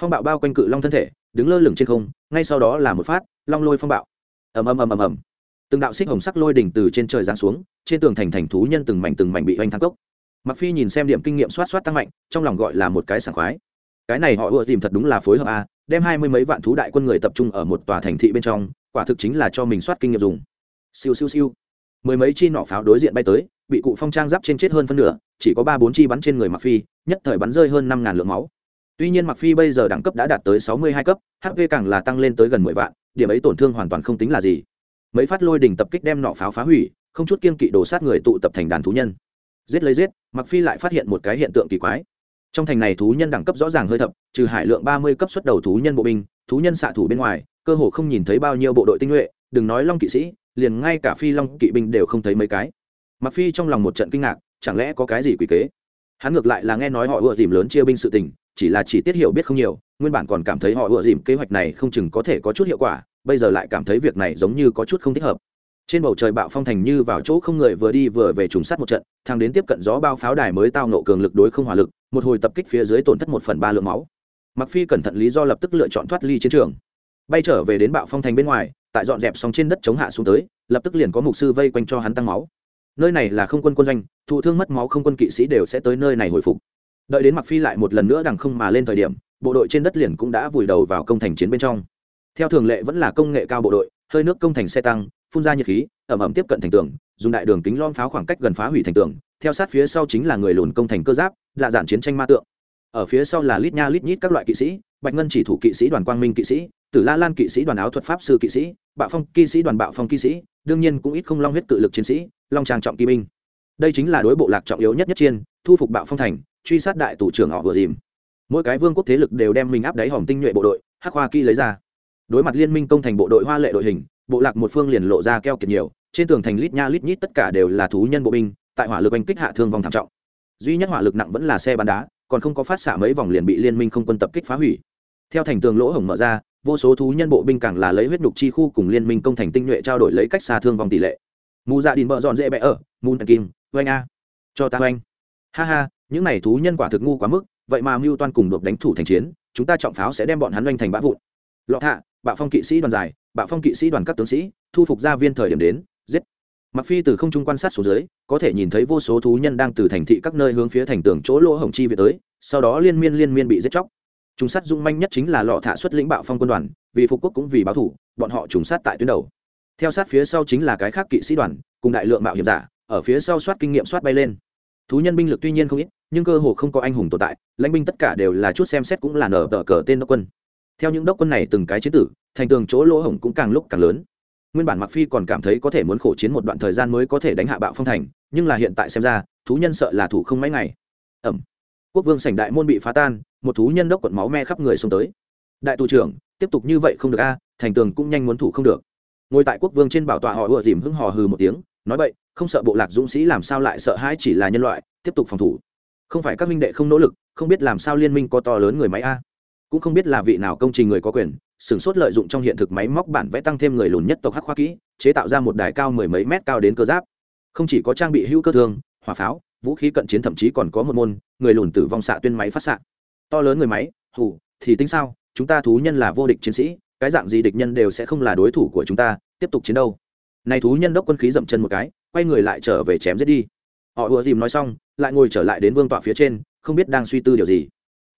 Phong bạo bao quanh cự long thân thể, đứng lơ lửng trên không, ngay sau đó là một phát, long lôi phong bạo. Ầm ầm ầm ầm ầm. Từng đạo xích hồng sắc lôi đỉnh từ trên trời giáng xuống, trên tường thành thành thú nhân từng mảnh từng mảnh bị oanh thang cốc. Mặc phi nhìn xem điểm kinh nghiệm soát soát tăng mạnh, trong lòng gọi là một cái sảng khoái. Cái này họ ưa tìm thật đúng là phối hợp a, đem hai mươi mấy vạn thú đại quân người tập trung ở một tòa thành thị bên trong, quả thực chính là cho mình soát kinh nghiệm dùng siêu siêu siêu. Mười mấy chi nỏ pháo đối diện bay tới, bị cụ phong trang giáp trên chết hơn phân nửa, chỉ có ba bốn chi bắn trên người mặc phi, nhất thời bắn rơi hơn năm ngàn lượng máu. Tuy nhiên mặc phi bây giờ đẳng cấp đã đạt tới sáu mươi hai cấp hp càng là tăng lên tới gần mười vạn, điểm ấy tổn thương hoàn toàn không tính là gì. Mấy phát lôi đỉnh tập kích đem nỏ pháo phá hủy, không chút kiên kỵ đổ sát người tụ tập thành đàn thú nhân. Giết lấy giết mặc phi lại phát hiện một cái hiện tượng kỳ quái. Trong thành này thú nhân đẳng cấp rõ ràng hơi thấp trừ hải lượng ba mươi cấp xuất đầu thú nhân bộ binh, thú nhân xạ thủ bên ngoài, cơ hồ không nhìn thấy bao nhiêu bộ đội tinh nhuệ, đừng nói long kỵ sĩ liền ngay cả phi long kỵ binh đều không thấy mấy cái. Mặc phi trong lòng một trận kinh ngạc, chẳng lẽ có cái gì quỷ kế? Hắn ngược lại là nghe nói họ ưa dìm lớn chia binh sự tình, chỉ là chỉ tiết hiểu biết không nhiều, nguyên bản còn cảm thấy họ ưa dìm kế hoạch này không chừng có thể có chút hiệu quả, bây giờ lại cảm thấy việc này giống như có chút không thích hợp. Trên bầu trời bạo phong thành như vào chỗ không người vừa đi vừa về trùng sát một trận, thang đến tiếp cận gió bao pháo đài mới tao nộ cường lực đối không hỏa lực, một hồi tập kích phía dưới tổn thất một phần ba lượng máu. Mặc phi cẩn thận lý do lập tức lựa chọn thoát ly chiến trường. Bay trở về đến bạo phong thành bên ngoài tại dọn dẹp xong trên đất chống hạ xuống tới, lập tức liền có mục sư vây quanh cho hắn tăng máu. Nơi này là không quân quân doanh, thụ thương mất máu không quân kỵ sĩ đều sẽ tới nơi này hồi phục. Đợi đến mặc phi lại một lần nữa đằng không mà lên thời điểm, bộ đội trên đất liền cũng đã vùi đầu vào công thành chiến bên trong. Theo thường lệ vẫn là công nghệ cao bộ đội, hơi nước công thành xe tăng, phun ra nhiệt khí, ẩm ẩm tiếp cận thành tường, dùng đại đường kính lon pháo khoảng cách gần phá hủy thành tường, theo sát phía sau chính là người lùn công thành cơ giáp là giản chiến tranh ma tượng. Ở phía sau là lít nha lít nhít các loại kỵ sĩ, bạch ngân chỉ thủ kỵ sĩ đoàn quang minh kỵ sĩ tử la lan kỵ sĩ đoàn áo thuật pháp sư kỵ sĩ, bạo phong kỵ sĩ đoàn bạo phong kỵ sĩ, đương nhiên cũng ít không long huyết cự lực chiến sĩ, long trang trọng kỵ binh. Đây chính là đối bộ lạc trọng yếu nhất nhất chiên, thu phục bạo phong thành, truy sát đại tủ trưởng họ vừa dìm. Mỗi cái vương quốc thế lực đều đem mình áp đáy hòm tinh nhuệ bộ đội, hắc hoa kỹ lấy ra. Đối mặt liên minh công thành bộ đội hoa lệ đội hình, bộ lạc một phương liền lộ ra keo kiệt nhiều, trên tường thành lít nha lít nhít tất cả đều là thú nhân bộ binh, tại hỏa lực oanh kích hạ thương vòng thảm trọng. Duy nhất hỏa lực nặng vẫn là xe bắn đá, còn không có phát xạ mấy vòng liền bị liên minh không quân tập kích phá hủy. Theo thành tường lỗ hổng mở ra vô số thú nhân bộ binh càng là lấy huyết nhục chi khu cùng liên minh công thành tinh nhuệ trao đổi lấy cách xa thương vong tỷ lệ. Mù dạ đình bợ dọn dễ bẽ ở mùn dạ kim, oanh a. Cho ta oanh. Ha ha, những này thú nhân quả thực ngu quá mức, vậy mà mưu toan cùng đột đánh thủ thành chiến, chúng ta trọng pháo sẽ đem bọn hắn oanh thành bã vụn. Lọ thạ bạo phong kỵ sĩ đoàn dài bạo phong kỵ sĩ đoàn các tướng sĩ, thu phục gia viên thời điểm đến, giết. Mặc phi từ không trung quan sát xuống dưới, có thể nhìn thấy vô số thú nhân đang từ thành thị các nơi hướng phía thành tường chỗ lỗ hổng chi về tới, sau đó liên miên liên miên bị giết chóc trùng sát dung manh nhất chính là lọ thả xuất lĩnh bạo phong quân đoàn, vì phục quốc cũng vì báo thủ, bọn họ trùng sát tại tuyến đầu. Theo sát phía sau chính là cái khác kỵ sĩ đoàn, cùng đại lượng mạo hiểm giả, ở phía sau soát kinh nghiệm soát bay lên. Thú nhân binh lực tuy nhiên không ít, nhưng cơ hồ không có anh hùng tồn tại, lãnh binh tất cả đều là chút xem xét cũng là nở tờ cờ tên đốc quân. Theo những đốc quân này từng cái chiến tử, thành tường chỗ lỗ hổng cũng càng lúc càng lớn. Nguyên bản mặc phi còn cảm thấy có thể muốn khổ chiến một đoạn thời gian mới có thể đánh hạ bạo phong thành, nhưng là hiện tại xem ra, thú nhân sợ là thủ không mấy ngày. Ẩm quốc vương sảnh đại môn bị phá tan, một thú nhân đốc quận máu me khắp người xông tới. Đại tù trưởng, tiếp tục như vậy không được a, thành tường cũng nhanh muốn thủ không được. Ngồi tại quốc vương trên bảo tọa họ ùa dìm hưng hò hừ một tiếng, nói vậy không sợ bộ lạc dũng sĩ làm sao lại sợ hãi chỉ là nhân loại, tiếp tục phòng thủ. Không phải các minh đệ không nỗ lực, không biết làm sao liên minh có to lớn người máy a. Cũng không biết là vị nào công trình người có quyền sửng sốt lợi dụng trong hiện thực máy móc bản vẽ tăng thêm người lùn nhất tộc hắc khoa kỹ, chế tạo ra một đài cao mười mấy mét cao đến cơ giáp. Không chỉ có trang bị hữu cơ thương hỏa pháo vũ khí cận chiến thậm chí còn có một môn, người lùn tử vong xạ tuyên máy phát xạ. To lớn người máy hủ thì tính sao? Chúng ta thú nhân là vô địch chiến sĩ, cái dạng gì địch nhân đều sẽ không là đối thủ của chúng ta, tiếp tục chiến đâu. Này thú nhân đốc quân khí dậm chân một cái, quay người lại trở về chém giết đi. Họ ùa dìm nói xong, lại ngồi trở lại đến vương tọa phía trên, không biết đang suy tư điều gì.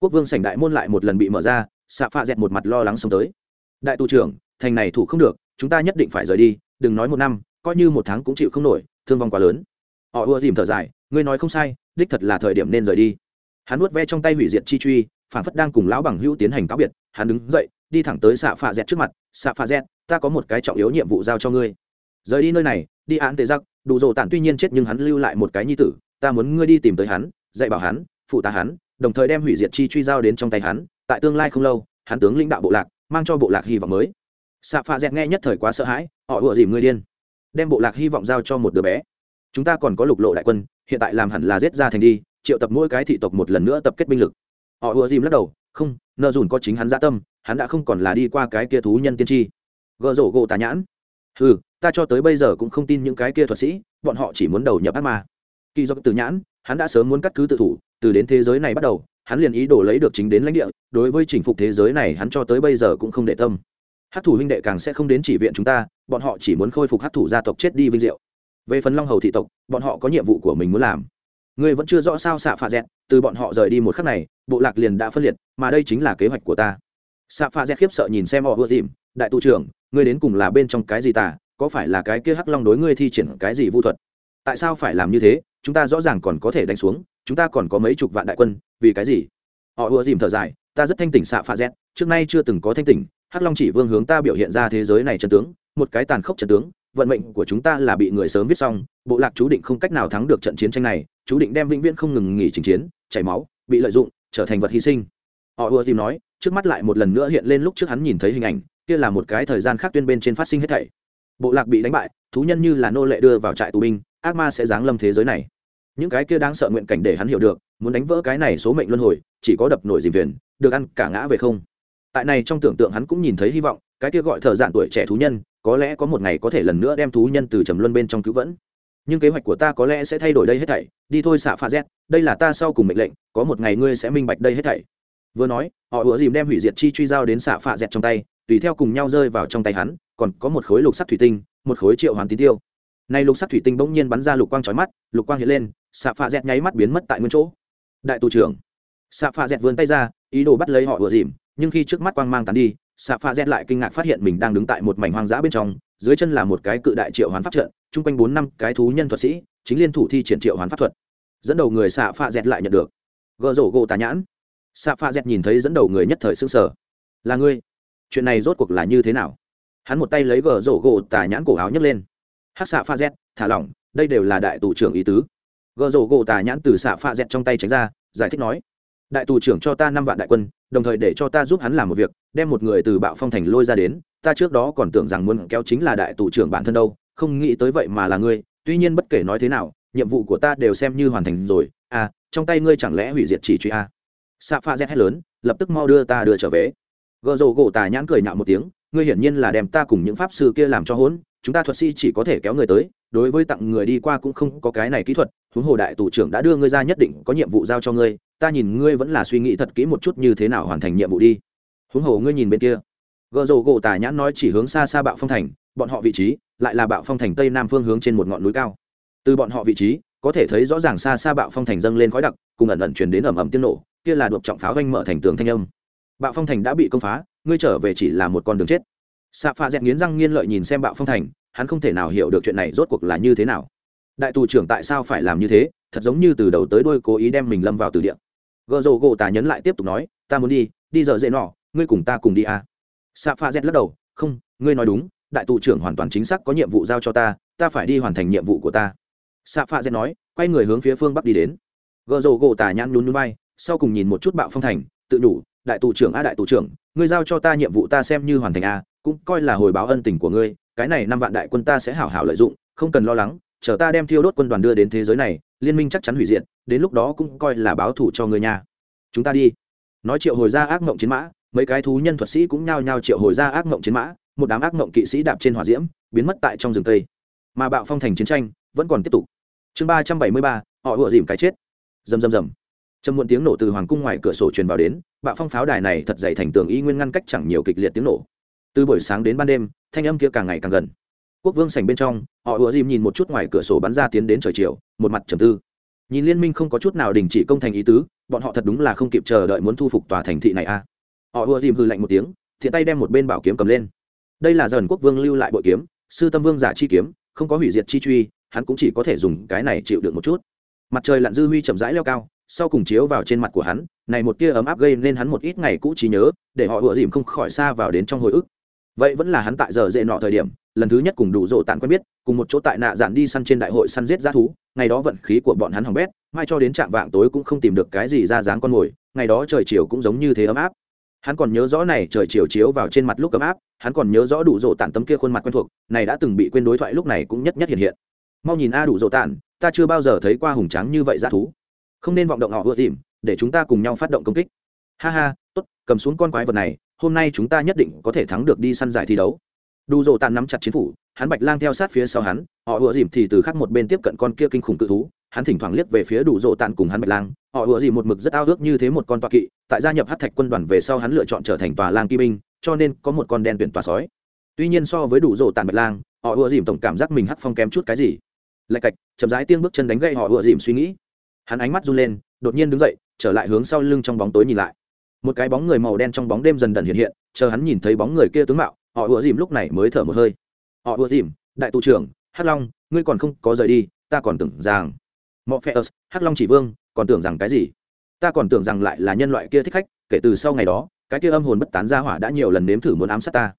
Quốc vương sảnh đại môn lại một lần bị mở ra, xạ pha dẹt một mặt lo lắng xông tới. Đại tù trưởng, thành này thủ không được, chúng ta nhất định phải rời đi, đừng nói một năm, coi như một tháng cũng chịu không nổi, thương vong quá lớn. Họ ùa dìm thở dài ngươi nói không sai, đích thật là thời điểm nên rời đi. Hắn nuốt ve trong tay hủy diệt chi truy, phản phất đang cùng lão bằng hữu tiến hành cáo biệt, hắn đứng dậy, đi thẳng tới xạ pha dẹt trước mặt xạ pha dẹt, ta có một cái trọng yếu nhiệm vụ giao cho ngươi. Rời đi nơi này, đi án tề giặc, đủ rồ tản tuy nhiên chết nhưng hắn lưu lại một cái nhi tử, ta muốn ngươi đi tìm tới hắn, dạy bảo hắn, phụ tá hắn, đồng thời đem hủy diệt chi truy giao đến trong tay hắn, tại tương lai không lâu, hắn tướng lãnh đạo bộ lạc, mang cho bộ lạc hy vọng mới. Xạ pha dẹt nghe nhất thời quá sợ hãi, họ ùa dìm ngươi điên? Đem bộ lạc hy vọng giao cho một đứa bé chúng ta còn có lục lộ đại quân, hiện tại làm hẳn là giết ra thành đi, triệu tập mỗi cái thị tộc một lần nữa tập kết binh lực. Họ ùa dìm lắc đầu, không, nợ dùn có chính hắn dã tâm, hắn đã không còn là đi qua cái kia thú nhân tiên tri. Gợ rổ gỗ tà nhãn ừ ta cho tới bây giờ cũng không tin những cái kia thuật sĩ, bọn họ chỉ muốn đầu nhập ác ma. Kỳ do từ nhãn, hắn đã sớm muốn cắt cứ tự thủ, từ đến thế giới này bắt đầu, hắn liền ý đồ lấy được chính đến lãnh địa, đối với chỉnh phục thế giới này hắn cho tới bây giờ cũng không để tâm. Hát thủ huynh đệ càng sẽ không đến chỉ viện chúng ta, bọn họ chỉ muốn khôi phục hát thủ gia tộc chết đi vinh diệu về phần long hầu thị tộc bọn họ có nhiệm vụ của mình muốn làm. Ngươi vẫn chưa rõ sao xạ phạ dẹt từ bọn họ rời đi một khắc này bộ lạc liền đã phân liệt mà đây chính là kế hoạch của ta. Xạ phạ dẹt khiếp sợ nhìn xem họ vừa dìm đại tu trưởng ngươi đến cùng là bên trong cái gì ta có phải là cái kia hắc long đối ngươi thi triển cái gì vu thuật? Tại sao phải làm như thế? Chúng ta rõ ràng còn có thể đánh xuống chúng ta còn có mấy chục vạn đại quân vì cái gì? Họ ùa dìm thở dài ta rất thanh tỉnh xạ pha Dẹt, trước nay chưa từng có thanh tỉnh hắc long chỉ vương hướng ta biểu hiện ra thế giới này chân tướng một cái tàn khốc chân tướng vận mệnh của chúng ta là bị người sớm viết xong, bộ lạc chú định không cách nào thắng được trận chiến tranh này, chú định đem vĩnh viễn không ngừng nghỉ trình chiến, chảy máu, bị lợi dụng, trở thành vật hy sinh. Họ ùa tìm nói, trước mắt lại một lần nữa hiện lên lúc trước hắn nhìn thấy hình ảnh, kia là một cái thời gian khác tuyên bên trên phát sinh hết thảy. Bộ lạc bị đánh bại, thú nhân như là nô lệ đưa vào trại tù binh, ác ma sẽ giáng lâm thế giới này. Những cái kia đáng sợ nguyện cảnh để hắn hiểu được, muốn đánh vỡ cái này số mệnh luân hồi, chỉ có đập nổi dìm thuyền, được ăn cả ngã về không. Tại này trong tưởng tượng hắn cũng nhìn thấy hy vọng, cái kia gọi thợ dạn tuổi trẻ thú nhân có lẽ có một ngày có thể lần nữa đem thú nhân từ trầm luân bên trong cứu vẫn. Nhưng kế hoạch của ta có lẽ sẽ thay đổi đây hết thảy. Đi thôi, xạ pha z, đây là ta sau cùng mệnh lệnh, có một ngày ngươi sẽ minh bạch đây hết thảy. Vừa nói, họ ủa dìm đem hủy diệt chi truy giao đến xạ pha z trong tay, tùy theo cùng nhau rơi vào trong tay hắn, còn có một khối lục sắt thủy tinh, một khối triệu hoàn tín tiêu. Nay lục sắt thủy tinh bỗng nhiên bắn ra lục quang trói mắt, lục quang hiện lên, xạ pha dẹt nháy mắt biến mất tại nguyên chỗ. Đại tù trưởng. Xạ pha dẹt vươn tay ra, ý đồ bắt lấy họ vừa dìm, nhưng khi trước mắt quang mang tán đi xạ pha z lại kinh ngạc phát hiện mình đang đứng tại một mảnh hoang dã bên trong, dưới chân là một cái cự đại triệu hoán pháp trận, chung quanh bốn năm cái thú nhân thuật sĩ, chính liên thủ thi triển triệu hoán pháp thuật. Dẫn đầu người xạ pha z lại nhận được. Gợ rổ gỗ tà nhãn. Xạ pha z nhìn thấy dẫn đầu người nhất thời xương sở là ngươi? Chuyện này rốt cuộc là như thế nào? Hắn một tay lấy gờ rổ gỗ tà nhãn cổ áo nhấc lên. Hát xạ pha z, thả lỏng, đây đều là đại tù trưởng ý tứ. Gờ rổ gỗ tà nhãn từ xạ pha z trong tay tránh ra, giải thích nói đại tù trưởng cho ta năm vạn đại quân, đồng thời để cho ta giúp hắn làm một việc, đem một người từ bạo phong thành lôi ra đến, ta trước đó còn tưởng rằng muốn kéo chính là đại tù trưởng bản thân đâu, không nghĩ tới vậy mà là ngươi, tuy nhiên bất kể nói thế nào, nhiệm vụ của ta đều xem như hoàn thành rồi à trong tay ngươi chẳng lẽ hủy diệt chỉ truy a à. xạ pha z hét lớn, lập tức mau đưa ta đưa trở về gợ rồ gỗ tà nhãn cười nhạo một tiếng, ngươi hiển nhiên là đem ta cùng những pháp sư kia làm cho hỗn, chúng ta thuật sĩ chỉ có thể kéo người tới, đối với tặng người đi qua cũng không có cái này kỹ thuật, huống hồ đại tù trưởng đã đưa ngươi ra nhất định có nhiệm vụ giao cho ngươi ta nhìn ngươi vẫn là suy nghĩ thật kỹ một chút như thế nào hoàn thành nhiệm vụ đi. Huống hồ ngươi nhìn bên kia. Gợ rổ gỗ tà nhãn nói chỉ hướng xa xa bạo phong thành, bọn họ vị trí lại là bạo phong thành tây nam phương hướng trên một ngọn núi cao. Từ bọn họ vị trí, có thể thấy rõ ràng xa xa bạo phong thành dâng lên khói đặc, cùng ẩn ẩn chuyển đến ẩm ẩm tiếng nổ, kia là đột trọng pháo ganh mở thành tường thanh âm. Bạo phong thành đã bị công phá, ngươi trở về chỉ là một con đường chết. Xạ pha dẹt nghiến răng nghiên lợi nhìn xem bạo phong thành, hắn không thể nào hiểu được chuyện này rốt cuộc là như thế nào. Đại tù trưởng tại sao phải làm như thế, thật giống như từ đầu tới đôi cố ý đem mình lâm vào từ địa gợ rồ gỗ tà nhấn lại tiếp tục nói, ta muốn đi đi giờ dễ nọ, ngươi cùng ta cùng đi à. xạ pha z lắc đầu, không, ngươi nói đúng, đại tụ trưởng hoàn toàn chính xác có nhiệm vụ giao cho ta ta phải đi hoàn thành nhiệm vụ của ta xạ pha z nói, quay người hướng phía phương bắc đi đến gợ rồ gỗ tà nhăn nhún núi bay sau cùng nhìn một chút bạo phong thành, tự đủ, đại tụ trưởng a, đại tụ trưởng, ngươi giao cho ta nhiệm vụ ta xem như hoàn thành a, cũng coi là hồi báo ân tình của ngươi, cái này năm vạn đại quân ta sẽ hảo hảo lợi dụng, không cần lo lắng chờ ta đem thiêu đốt quân đoàn đưa đến thế giới này, liên minh chắc chắn hủy diệt, đến lúc đó cũng coi là báo thủ cho ngươi nha. Chúng ta đi. Nói triệu hồi ra ác mộng chiến mã, mấy cái thú nhân thuật sĩ cũng nhao nhao triệu hồi ra ác mộng chiến mã, một đám ác mộng kỵ sĩ đạp trên hỏa diễm, biến mất tại trong rừng tây mà bạo phong thành chiến tranh vẫn còn tiếp tục. Chương ba trăm bảy mươi ba, họ ựa dìm cái chết. Rầm rầm rầm. Trầm muộn tiếng nổ từ hoàng cung ngoài cửa sổ truyền vào đến, bạo phong pháo đài này thật dày thành tường y nguyên ngăn cách chẳng nhiều kịch liệt tiếng nổ. Từ buổi sáng đến ban đêm, thanh âm kia càng ngày càng gần quốc vương sành bên trong, họ ùa dìm nhìn một chút ngoài cửa sổ bắn ra tiến đến trời chiều, một mặt trầm tư. Nhìn liên minh không có chút nào đình chỉ công thành ý tứ, bọn họ thật đúng là không kịp chờ đợi muốn thu phục tòa thành thị này a à. họ ùa dìm hư lạnh một tiếng, thiện tay đem một bên bảo kiếm cầm lên. Đây là dần quốc vương lưu lại bội kiếm, sư tâm vương giả chi kiếm, không có hủy diệt chi truy, hắn cũng chỉ có thể dùng cái này chịu được một chút. Mặt trời lặn dư huy chậm rãi leo cao, sau cùng chiếu vào trên mặt của hắn, này một tia ấm áp gây nên hắn một ít ngày cũ trí nhớ, để họ ùa dìm không khỏi xa vào đến trong hồi ức. Vậy vẫn là hắn tại giờ dễ nọ thời điểm lần thứ nhất cùng đủ rộ tàn quen biết, cùng một chỗ tại nạ dạn đi săn trên đại hội săn giết g thú, ngày đó vận khí của bọn hắn hỏng bét, mai cho đến trạm vạng tối cũng không tìm được cái gì ra dáng con mồi, ngày đó trời chiều cũng giống như thế ấm áp. Hắn còn nhớ rõ này trời chiều chiếu vào trên mặt lúc ấm áp, hắn còn nhớ rõ đủ rộ tàn tấm kia khuôn mặt quen thuộc, này đã từng bị quên đối thoại lúc này cũng nhất nhất hiện hiện. Mau nhìn a đủ rộ tàn ta chưa bao giờ thấy qua hùng tráng như vậy g thú. Không nên vọng động họ ưa tìm, để chúng ta cùng nhau phát động công kích. Ha ha, tốt, cầm xuống con quái vật này, hôm nay chúng ta nhất định có thể thắng được đi săn giải thi đấu đủ rộ tàn nắm chặt chiến phủ, hắn bạch lang theo sát phía sau hắn, họ ùa dìm thì từ khắc một bên tiếp cận con kia kinh khủng cự thú, hắn thỉnh thoảng liếc về phía đủ rộ tàn cùng hắn bạch lang, họ ùa dìm một mực rất ao ước như thế một con tọa kỵ, tại gia nhập hát thạch quân đoàn về sau hắn lựa chọn trở thành tòa lang kỵ binh, cho nên có một con đen tuyển tòa sói. Tuy nhiên so với đủ rộ tàn bạch lang, họ ùa dìm tổng cảm giác mình hắc phong kém chút cái gì. Lạch cạch, chậm rãi tiên bước chân đánh gậy họ ùa dìm suy nghĩ. Hắn ánh mắt run lên, đột nhiên đứng dậy, trở lại hướng sau lưng trong bóng tối nhìn lại. Một cái bóng người màu đen trong bóng đêm dần dần hiện hiện, chờ hắn nhìn thấy bóng người kia tướng mạo họ ùa dìm lúc này mới thở một hơi. Họ ùa dìm, đại tù trưởng, hắc long, ngươi còn không có rời đi, ta còn tưởng rằng mọ phe ớt hắc long chỉ vương, còn tưởng rằng cái gì? Ta còn tưởng rằng lại là nhân loại kia thích khách, kể từ sau ngày đó, cái kia âm hồn bất tán ra hỏa đã nhiều lần nếm thử muốn ám sát ta.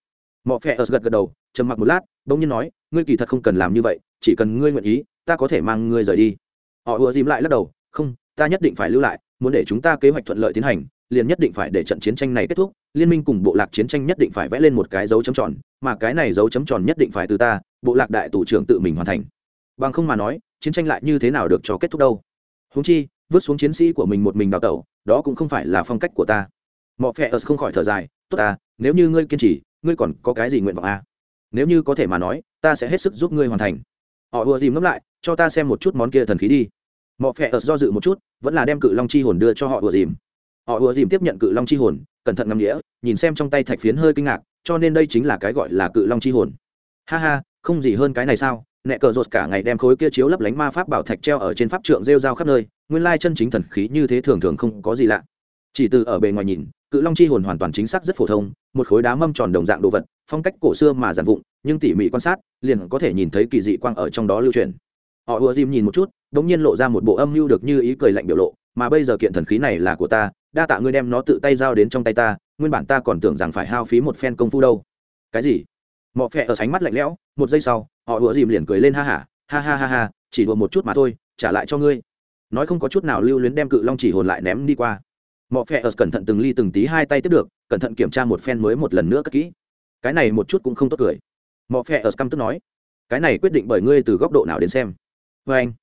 Mọ phe ớt gật gật đầu, trầm mặc một lát, bỗng nhiên nói, ngươi kỳ thật không cần làm như vậy, chỉ cần ngươi nguyện ý, ta có thể mang ngươi rời đi. Họ ùa dìm lại lắc đầu, không, ta nhất định phải lưu lại, muốn để chúng ta kế hoạch thuận lợi tiến hành liền nhất định phải để trận chiến tranh này kết thúc, liên minh cùng bộ lạc chiến tranh nhất định phải vẽ lên một cái dấu chấm tròn, mà cái này dấu chấm tròn nhất định phải từ ta, bộ lạc đại tủ trưởng tự mình hoàn thành. Bằng không mà nói, chiến tranh lại như thế nào được cho kết thúc đâu. Húng chi, vứt xuống chiến sĩ của mình một mình đào tẩu, đó cũng không phải là phong cách của ta. Mọi phe ớt không khỏi thở dài, tốt ta, nếu như ngươi kiên trì, ngươi còn có cái gì nguyện vọng à? nếu như có thể mà nói, ta sẽ hết sức giúp ngươi hoàn thành. Họ ùa dìm ngẫm lại, cho ta xem một chút món kia thần khí đi. Mọi phe ớt do dự một chút, vẫn là đem cự long chi hồn đưa cho họ ùa dìm họ ùa dìm tiếp nhận cự long chi hồn, cẩn thận ngắm nghĩa, nhìn xem trong tay thạch phiến hơi kinh ngạc, cho nên đây chính là cái gọi là cự long chi hồn. Ha ha, không gì hơn cái này sao? Nẹ cờ rột cả ngày đem khối kia chiếu lấp lánh ma pháp bảo thạch treo ở trên pháp trượng rêu rao khắp nơi, nguyên lai chân chính thần khí như thế thường thường không có gì lạ. Chỉ từ ở bề ngoài nhìn, cự long chi hồn hoàn toàn chính xác rất phổ thông, một khối đá mâm tròn đồng dạng đồ vật, phong cách cổ xưa mà giản vụng nhưng tỉ mỉ quan sát, liền có thể nhìn thấy kỳ dị quang ở trong đó lưu truyền họ ùa dìm nhìn một chút đ ỗ n g nhiên lộ ra một bộ âm mưu được như ý cười lạnh biểu lộ, mà bây giờ kiện thần khí này là của ta đa tạ ngươi đem nó tự tay giao đến trong tay ta, nguyên bản ta còn tưởng rằng phải hao phí một phen công phu đâu. Cái gì? Mọ phẹ ở sánh mắt lạnh lẽo, một giây sau, họ ùa dìm liền cười lên ha hả ha. ha ha ha ha, chỉ đùa một chút mà thôi, trả lại cho ngươi. Nói không có chút nào lưu luyến đem cự long chỉ hồn lại ném đi qua. Mọ phẹ ở cẩn thận từng ly từng tí hai tay tiếp được, cẩn thận kiểm tra một phen mới một lần nữa cất kỹ. Cái này một chút cũng không tốt cười. Mọ phẹ ở căm tức nói, cái này quyết định bởi ngươi từ góc độ nào đến xem? Vê anh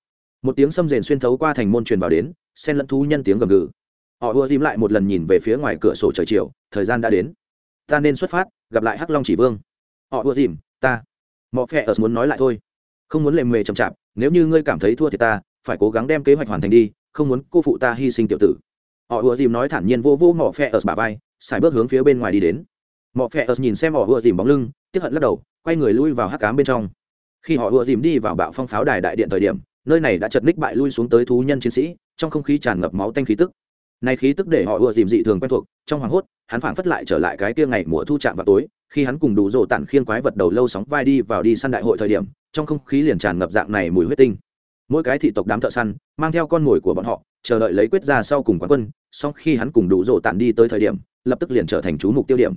một tiếng xâm rền xuyên thấu qua thành môn truyền vào đến sen lẫn thú nhân tiếng gầm gừ họ ùa dìm lại một lần nhìn về phía ngoài cửa sổ trời chiều, thời gian đã đến. Ta nên xuất phát, gặp lại hắc long chỉ vương. Họ ùa dìm, ta. Mọ phe ở muốn nói lại thôi. Không muốn lề mề chậm chạp, nếu như ngươi cảm thấy thua thì ta, phải cố gắng đem kế hoạch hoàn thành đi, không muốn cô phụ ta hy sinh tiểu tử. Họ ùa dìm nói thản nhiên vô vô mọ phe ở bà vai, xài bước hướng phía bên ngoài đi đến. Mọ phe ở nhìn xem họ ùa dìm bóng lưng tiếp hận lắc đầu, quay người lui vào hắc cám bên trong. Khi họ ùa dìm đi vào bạo phong pháo đài đại điện thời điểm, nơi này đã chật ních bại lui xuống tới thú nhân chiến sĩ, trong không khí tràn ngập máu tanh khí tức này khí tức để họ ùa dìm dị thường quen thuộc, trong hoàng hốt, hắn phảng phất lại trở lại cái kia ngày mùa thu trạm vào tối, khi hắn cùng đủ rộ tản khiên quái vật đầu lâu sóng vai đi vào đi săn đại hội thời điểm, trong không khí liền tràn ngập dạng này mùi huyết tinh. Mỗi cái thị tộc đám thợ săn, mang theo con mồi của bọn họ, chờ đợi lấy quyết ra sau cùng quán quân sau khi hắn cùng đủ rộ tản đi tới thời điểm, lập tức liền trở thành chú mục tiêu điểm.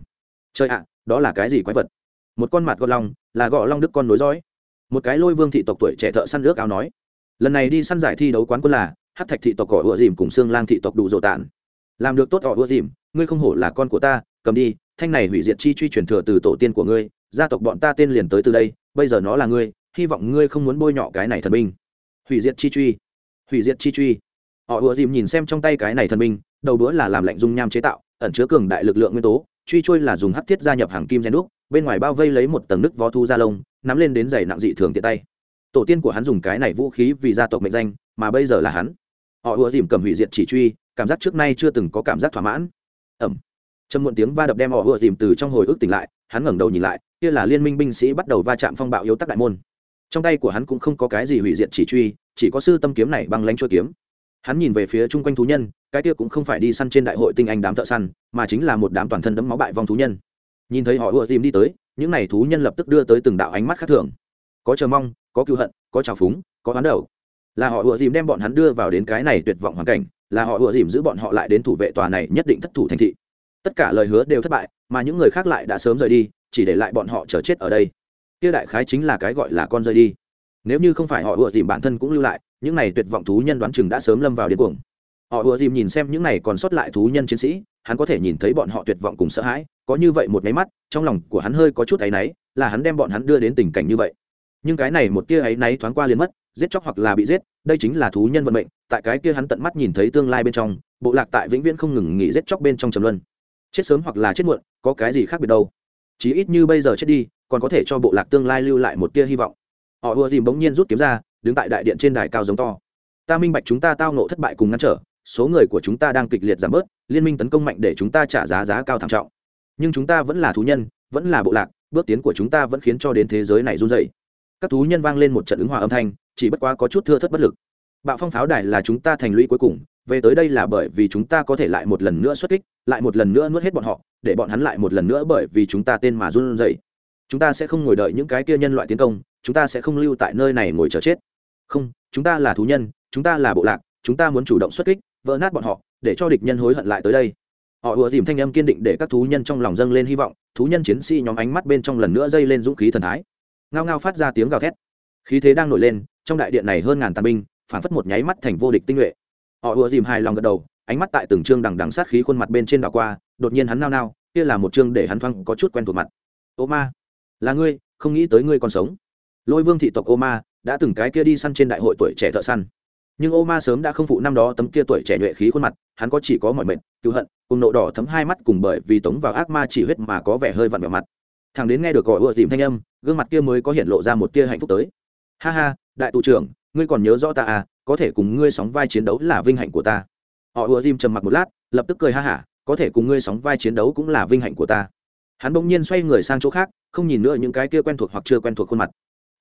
Chơi ạ, đó là cái gì quái vật? Một con mặt gọt long là gọ long đức con nối dõi. Một cái lôi vương thị tộc tuổi trẻ thợ săn nước áo nói. Lần này đi săn giải thi đấu quán quân là hát thạch thị tộc cỏ ựa dìm cùng xương lang thị tộc đủ dồ tản. Làm được tốt cỏ ựa dìm, ngươi không hổ là con của ta, cầm đi, thanh này hủy diệt chi truy truyền thừa từ tổ tiên của ngươi, gia tộc bọn ta tên liền tới từ đây, bây giờ nó là ngươi, hy vọng ngươi không muốn bôi nhọ cái này thần binh. Hủy diệt chi truy. Hủy diệt chi truy. Họ ùa dìm nhìn xem trong tay cái này thần binh, đầu đũa là làm lạnh dung nham chế tạo, ẩn chứa cường đại lực lượng nguyên tố, truy trôi là dùng hắc thiết gia nhập hàng kim gen đúc, bên ngoài bao vây lấy một tầng nước vó thu da lông, nắm lên đến giày nặng dị thường tiện tay. Tổ tiên của hắn dùng cái này vũ khí vì gia tộc mệnh danh, mà bây giờ là hắn họ ùa dìm cầm hủy diệt chỉ truy, cảm giác trước nay chưa từng có cảm giác thỏa mãn. Ẩm. Trầm muộn tiếng va đập đem họ ùa dìm từ trong hồi ức tỉnh lại, hắn ngẩng đầu nhìn lại, kia là liên minh binh sĩ bắt đầu va chạm phong bạo yếu tắc đại môn. Trong tay của hắn cũng không có cái gì hủy diệt chỉ truy, chỉ có sư tâm kiếm này băng lánh chuôi kiếm. Hắn nhìn về phía chung quanh thú nhân, cái kia cũng không phải đi săn trên đại hội tinh anh đám thợ săn, mà chính là một đám toàn thân đấm máu bại vong thú nhân. Nhìn thấy họ ùa dìm đi tới, những n à y thú nhân lập tức đưa tới từng đạo ánh mắt khác thường. Có chờ mong, có cựu hận, có trào phúng, có đoán đầu là họ ùa dìm đem bọn hắn đưa vào đến cái này tuyệt vọng hoàn cảnh, là họ ùa dìm giữ bọn họ lại đến thủ vệ tòa này nhất định thất thủ thành thị. Tất cả lời hứa đều thất bại, mà những người khác lại đã sớm rời đi, chỉ để lại bọn họ chờ chết ở đây. Kia đại khái chính là cái gọi là con rơi đi. Nếu như không phải họ ùa dìm bản thân cũng lưu lại, những này tuyệt vọng thú nhân đoán chừng đã sớm lâm vào điên cuồng. Họ ùa dìm nhìn xem những này còn sót lại thú nhân chiến sĩ, hắn có thể nhìn thấy bọn họ tuyệt vọng cùng sợ hãi, có như vậy một máy mắt, trong lòng của hắn hơi có chút áy náy, là hắn đem bọn hắn đưa đến tình cảnh như vậy. Nhưng cái này một tia áy náy thoáng qua liền mất, giết chóc hoặc là bị giết đây chính là thú nhân vận mệnh, tại cái kia hắn tận mắt nhìn thấy tương lai bên trong, bộ lạc tại vĩnh viễn không ngừng nghỉ giết chóc bên trong trầm luân. Chết sớm hoặc là chết muộn, có cái gì khác biệt đâu? Chí ít như bây giờ chết đi, còn có thể cho bộ lạc tương lai lưu lại một tia hy vọng. Họ ùa dìm bỗng nhiên rút kiếm ra, đứng tại đại điện trên đài cao giống to. Ta minh bạch chúng ta tao nộ thất bại cùng ngăn trở, số người của chúng ta đang kịch liệt giảm bớt, liên minh tấn công mạnh để chúng ta trả giá giá cao thảm trọng. Nhưng chúng ta vẫn là thú nhân, vẫn là bộ lạc, bước tiến của chúng ta vẫn khiến cho đến thế giới này run dày các thú nhân vang lên một trận ứng hòa âm thanh, chỉ bất quá có chút thưa thất bất lực. Bạo phong pháo đài là chúng ta thành lũy cuối cùng, về tới đây là bởi vì chúng ta có thể lại một lần nữa xuất kích, lại một lần nữa nuốt hết bọn họ, để bọn hắn lại một lần nữa bởi vì chúng ta tên mà run dậy chúng ta sẽ không ngồi đợi những cái kia nhân loại tiến công, chúng ta sẽ không lưu tại nơi này ngồi chờ chết. Không, chúng ta là thú nhân, chúng ta là bộ lạc, chúng ta muốn chủ động xuất kích, vỡ nát bọn họ, để cho địch nhân hối hận lại tới đây. Họ ùa dìm thanh âm kiên định để các thú nhân trong lòng dâng lên hy vọng, thú nhân chiến sĩ nhóm ánh mắt bên trong lần nữa dây lên dũng khí thần thái ngao ngao phát ra tiếng gào thét. Khí thế đang nổi lên, trong đại điện này hơn ngàn tàn binh, phản phất một nháy mắt thành vô địch tinh nhuệ. Họ ùa dìm hài lòng gật đầu, ánh mắt tại từng chương đằng đằng sát khí khuôn mặt bên trên đảo qua, đột nhiên hắn nao nao, kia là một chương để hắn thoáng có chút quen thuộc mặt. Ô ma, là ngươi, không nghĩ tới ngươi còn sống. Lôi vương thị tộc ô ma, đã từng cái kia đi săn trên đại hội tuổi trẻ thợ săn. Nhưng ô ma sớm đã không phụ năm đó tấm kia tuổi trẻ nhuệ khí khuôn mặt, hắn có chỉ có mọi mệnh, cứu hận, cùng nộ đỏ thấm hai mắt cùng bởi vì tống vào ác ma chỉ huyết mà có vẻ hơi vặn vẹo mặt. Thằng đến nghe được gọi ùa dìm thanh âm gương mặt kia mới có hiện lộ ra một tia hạnh phúc tới. Ha ha, đại tù trưởng, ngươi còn nhớ rõ ta à có thể cùng ngươi sóng vai chiến đấu là vinh hạnh của ta. Họ ùa dìm trầm mặc một lát, lập tức cười ha hả, có thể cùng ngươi sóng vai chiến đấu cũng là vinh hạnh của ta. Hắn bỗng nhiên xoay người sang chỗ khác, không nhìn nữa những cái kia quen thuộc hoặc chưa quen thuộc khuôn mặt.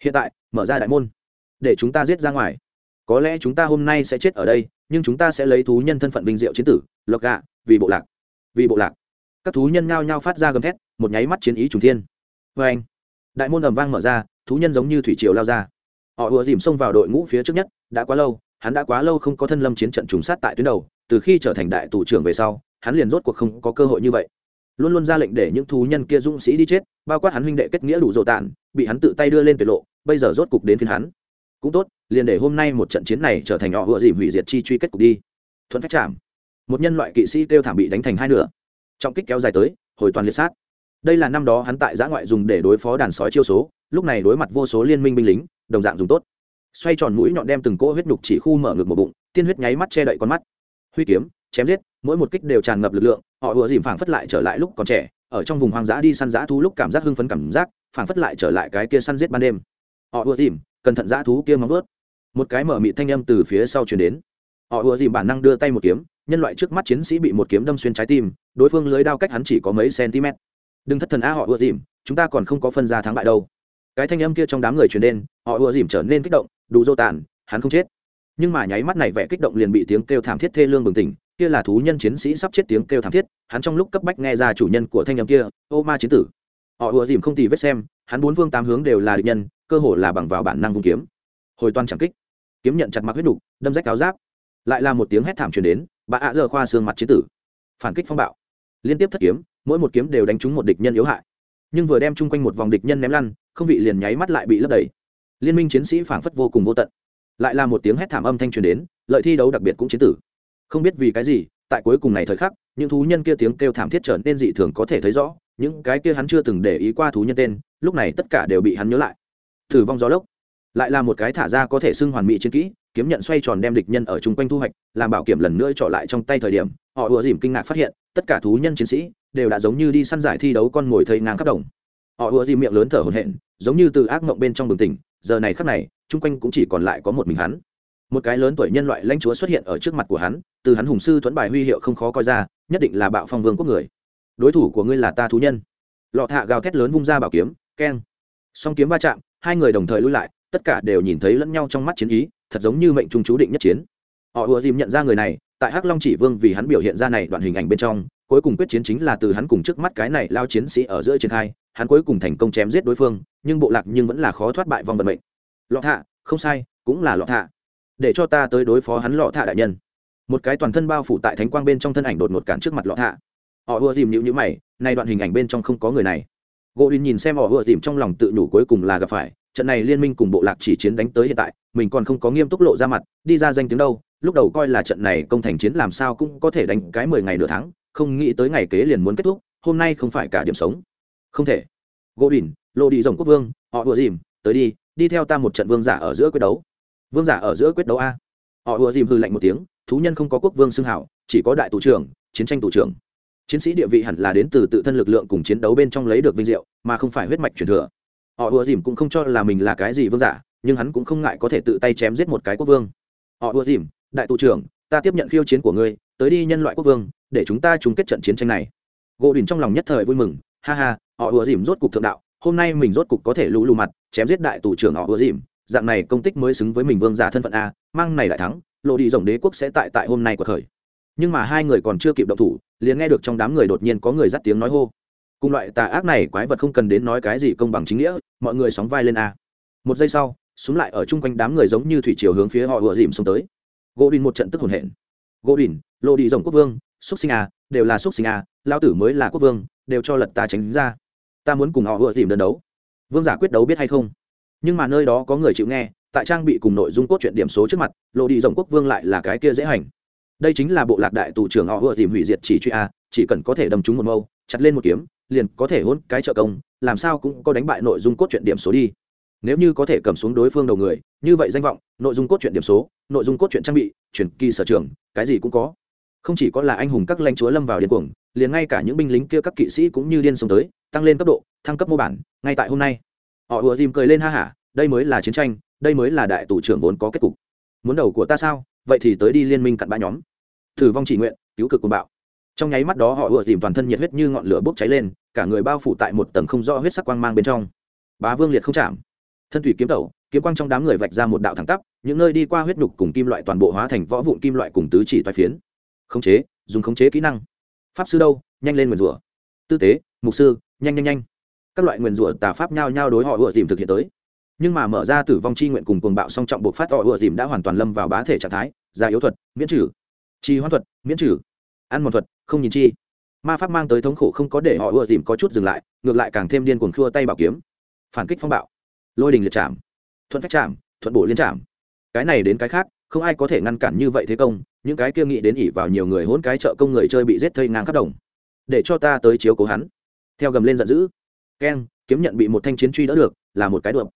Hiện tại, mở ra đại môn, để chúng ta giết ra ngoài. Có lẽ chúng ta hôm nay sẽ chết ở đây, nhưng chúng ta sẽ lấy thú nhân thân phận vinh diệu chiến tử, lộc gạ, vì bộ lạc. Vì bộ lạc. Các thú nhân nhao nhao phát ra gầm thét, một nháy mắt chiến ý trùng thiên. Vê anh đại môn ầm vang mở ra, thú nhân giống như thủy triều lao ra. Họ ùa dìm xông vào đội ngũ phía trước nhất, đã quá lâu, hắn đã quá lâu không có thân lâm chiến trận trùng sát tại tuyến đầu, từ khi trở thành đại tù trưởng về sau, hắn liền rốt cuộc không có cơ hội như vậy. Luôn luôn ra lệnh để những thú nhân kia dũng sĩ đi chết, bao quát hắn huynh đệ kết nghĩa đủ dồ tàn, bị hắn tự tay đưa lên tuyệt lộ, bây giờ rốt cục đến phiên hắn. Cũng tốt, liền để hôm nay một trận chiến này trở thành họ ùa dìm hủy diệt chi truy kết cục đi. Thuận phách chạm. Một nhân loại kỵ sĩ kêu thảm bị đánh thành hai nửa. Trọng kích kéo dài tới, hồi toàn liệt sát đây là năm đó hắn tại giã ngoại dùng để đối phó đàn sói chiêu số, lúc này đối mặt vô số liên minh binh lính, đồng dạng dùng tốt. Xoay tròn mũi nhọn đem từng cỗ huyết nhục chỉ khu mở ngược một bụng, tiên huyết nháy mắt che đậy con mắt. Huy kiếm, chém giết, mỗi một kích đều tràn ngập lực lượng, họ ùa dìm phảng phất lại trở lại lúc còn trẻ, ở trong vùng hoang dã đi săn dã thú lúc cảm giác hưng phấn cảm giác, phảng phất lại trở lại cái kia săn giết ban đêm. Họ ùa dìm, cẩn thận dã thú kia móng vớt một cái mở mị thanh âm từ phía sau chuyển đến. Họ ùa dìm bản năng đưa tay một kiếm, nhân loại trước mắt chiến sĩ bị một kiếm đâm xuyên trái tim, đối phương lưới đao cách hắn chỉ có mấy cm đừng thất thần a họ ùa dìm, chúng ta còn không có phân ra thắng bại đâu. Cái thanh âm kia trong đám người truyền đến họ ùa dìm trở nên kích động, đủ dô tàn, hắn không chết. Nhưng mà nháy mắt này vẻ kích động liền bị tiếng kêu thảm thiết thê lương bừng tỉnh, kia là thú nhân chiến sĩ sắp chết tiếng kêu thảm thiết, hắn trong lúc cấp bách nghe ra chủ nhân của thanh âm kia, ô ma chiến tử. Họ ùa dìm không tì vết xem, hắn bốn phương tám hướng đều là địch nhân, cơ hồ là bằng vào bản năng vung kiếm. Hồi toàn chẳng kích. Kiếm nhận chặt mặc huyết đục đâm rách áo giáp. Lại là một tiếng hét thảm truyền đến bà ạ giờ khoa xương mặt chiến tử. Phản kích phong bạo. Liên tiếp thất kiếm mỗi một kiếm đều đánh trúng một địch nhân yếu hại. Nhưng vừa đem chung quanh một vòng địch nhân ném lăn, không vị liền nháy mắt lại bị lấp đầy. Liên minh chiến sĩ phảng phất vô cùng vô tận. Lại là một tiếng hét thảm âm thanh truyền đến, lợi thi đấu đặc biệt cũng chiến tử. Không biết vì cái gì, tại cuối cùng này thời khắc, những thú nhân kia tiếng kêu thảm thiết trở nên dị thường có thể thấy rõ, những cái kia hắn chưa từng để ý qua thú nhân tên, lúc này tất cả đều bị hắn nhớ lại. Thử vong gió lốc. Lại là một cái thả ra có thể xưng hoàn mỹ chiến kỹ kiếm nhận xoay tròn đem địch nhân ở chung quanh thu hoạch, làm bảo kiểm lần nữa trọ lại trong tay thời điểm, họ ùa dìm kinh ngạc phát hiện, tất cả thú nhân chiến sĩ đều đã giống như đi săn giải thi đấu con ngồi thây ngang khắp đồng. Họ ùa dìm miệng lớn thở hổn hển, giống như từ ác mộng bên trong bừng tỉnh, giờ này khắc này, chung quanh cũng chỉ còn lại có một mình hắn. Một cái lớn tuổi nhân loại lãnh chúa xuất hiện ở trước mặt của hắn, từ hắn hùng sư thuẫn bài huy hiệu không khó coi ra, nhất định là bạo phong vương quốc người. Đối thủ của ngươi là ta thú nhân. Lọ thạ gào thét lớn vung ra bảo kiếm, keng. Song kiếm va chạm, hai người đồng thời lui lại, tất cả đều nhìn thấy lẫn nhau trong mắt chiến ý thật giống như mệnh trung chú định nhất chiến. Họ ùa dìm nhận ra người này, tại hắc long chỉ vương vì hắn biểu hiện ra này đoạn hình ảnh bên trong, cuối cùng quyết chiến chính là từ hắn cùng trước mắt cái này lao chiến sĩ ở giữa triển khai, hắn cuối cùng thành công chém giết đối phương, nhưng bộ lạc nhưng vẫn là khó thoát bại vong vận mệnh. Lọ thạ, không sai, cũng là lọ thạ. Để cho ta tới đối phó hắn lọ thạ đại nhân. Một cái toàn thân bao phủ tại thánh quang bên trong thân ảnh đột ngột cản trước mặt lọ thạ. Họ ùa dìm nhịu nhữ mày nay đoạn hình ảnh bên trong không có người này. Gỗ đin nhìn xem họ ùa dìm trong lòng tự nhủ cuối cùng là gặp phải trận này liên minh cùng bộ lạc chỉ chiến đánh tới hiện tại, mình còn không có nghiêm túc lộ ra mặt, đi ra danh tiếng đâu, lúc đầu coi là trận này công thành chiến làm sao cũng có thể đánh cái mười ngày nửa tháng, không nghĩ tới ngày kế liền muốn kết thúc, hôm nay không phải cả điểm sống. Không thể. Gỗ đỉnh lộ đi rồng quốc vương, họ ùa dìm, tới đi đi theo ta một trận vương giả ở giữa quyết đấu. Vương giả ở giữa quyết đấu a. Họ ùa dìm hư lạnh một tiếng, thú nhân không có quốc vương xưng hảo, chỉ có đại tù trưởng, chiến tranh tù trưởng. Chiến sĩ địa vị hẳn là đến từ tự thân lực lượng cùng chiến đấu bên trong lấy được vinh diệu, mà không phải huyết mạch truyền thừa họ ùa dìm cũng không cho là mình là cái gì vương giả, nhưng hắn cũng không ngại có thể tự tay chém giết một cái quốc vương. Họ ùa dìm, đại tù trưởng, ta tiếp nhận khiêu chiến của ngươi, tới đi nhân loại quốc vương, để chúng ta chung kết trận chiến tranh này. Gỗ đình trong lòng nhất thời vui mừng, ha ha, họ ùa dìm rốt cục thượng đạo, hôm nay mình rốt cục có thể lũ lù mặt, chém giết đại tù trưởng họ ùa dìm, dạng này công tích mới xứng với mình vương giả thân phận a, mang này đại thắng, lộ đi rồng đế quốc sẽ tại tại hôm nay của thời. Nhưng mà hai người còn chưa kịp động thủ, liền nghe được trong đám người đột nhiên có người dắt tiếng nói hô cùng loại tà ác này quái vật không cần đến nói cái gì công bằng chính nghĩa, mọi người sóng vai lên a. Một giây sau, súng lại ở chung quanh đám người giống như thủy chiều hướng phía họ ùa dìm xông tới. Gỗ đình một trận tức hồn hển. Gỗ đình lộ đi rồng quốc vương xúc sinh a, đều là xúc sinh a lao tử mới là quốc vương, đều cho lật ta tránh ra. Ta muốn cùng họ ùa dìm đơn đấu. Vương giả quyết đấu biết hay không? Nhưng mà nơi đó có người chịu nghe, tại trang bị cùng nội dung cốt truyện điểm số trước mặt lộ đi rồng quốc vương lại là cái kia dễ hành. Đây chính là bộ lạc đại tù trưởng họ ùa dìm hủy diệt chỉ truy a, chỉ cần có thể đâm trúng một mâu, chặt lên một kiếm liền có thể hôn cái trợ công, làm sao cũng có đánh bại nội dung cốt truyện điểm số đi. Nếu như có thể cầm xuống đối phương đầu người, như vậy danh vọng, nội dung cốt truyện điểm số, nội dung cốt truyện trang bị, truyền kỳ sở trường, cái gì cũng có. Không chỉ có là anh hùng các lãnh chúa lâm vào điên cuồng, liền ngay cả những binh lính kia các kỵ sĩ cũng như điên sống tới, tăng lên cấp độ, thăng cấp mô bản, ngay tại hôm nay. Họ ùa dìm cười lên ha hả, đây mới là chiến tranh, đây mới là đại tù trưởng vốn có kết cục. Muốn đầu của ta sao? Vậy thì tới đi liên minh cặn bã nhóm. Thử vong chỉ nguyện, cứu cực cùng bạo trong nháy mắt đó họ ùa dìm toàn thân nhiệt huyết như ngọn lửa bốc cháy lên, cả người bao phủ tại một tầng không rõ huyết sắc quang mang bên trong. Bá vương liệt không chạm. Thân thủy kiếm tẩu, kiếm quang trong đám người vạch ra một đạo thẳng tắp, những nơi đi qua huyết nhục cùng kim loại toàn bộ hóa thành võ vụn kim loại cùng tứ chỉ toai phiến. Khống chế, dùng khống chế kỹ năng. Pháp sư đâu? Nhanh lên nguyền rủa. Tư tế, mục sư, nhanh nhanh nhanh. Các loại nguyền rủa tà pháp nhao nhao đối họ ùa dìm thực hiện tới. Nhưng mà mở ra tử vong chi nguyện cùng cuồng bạo song trọng buộc phát, họ ùa dìm đã hoàn toàn lâm vào bá thể trạng thái ra yếu thuật, miễn trừ. Chi hoãn thuật, miễn trừ ăn một thuật, không nhìn chi. Ma pháp mang tới thống khổ không có để họ ưa dìm có chút dừng lại, ngược lại càng thêm điên cuồng khua tay bảo kiếm. Phản kích phong bạo. Lôi đình liệt chạm thuận phách chạm thuận bổ liên chạm cái này đến cái khác, không ai có thể ngăn cản như vậy thế công, những cái kia nghĩ đến ỉ vào nhiều người hỗn cái chợ công người chơi bị giết thây ngang khắp đồng. Để cho ta tới chiếu cố hắn. Theo gầm lên giận dữ. Keng, kiếm nhận bị một thanh chiến truy đỡ được, là một cái đượm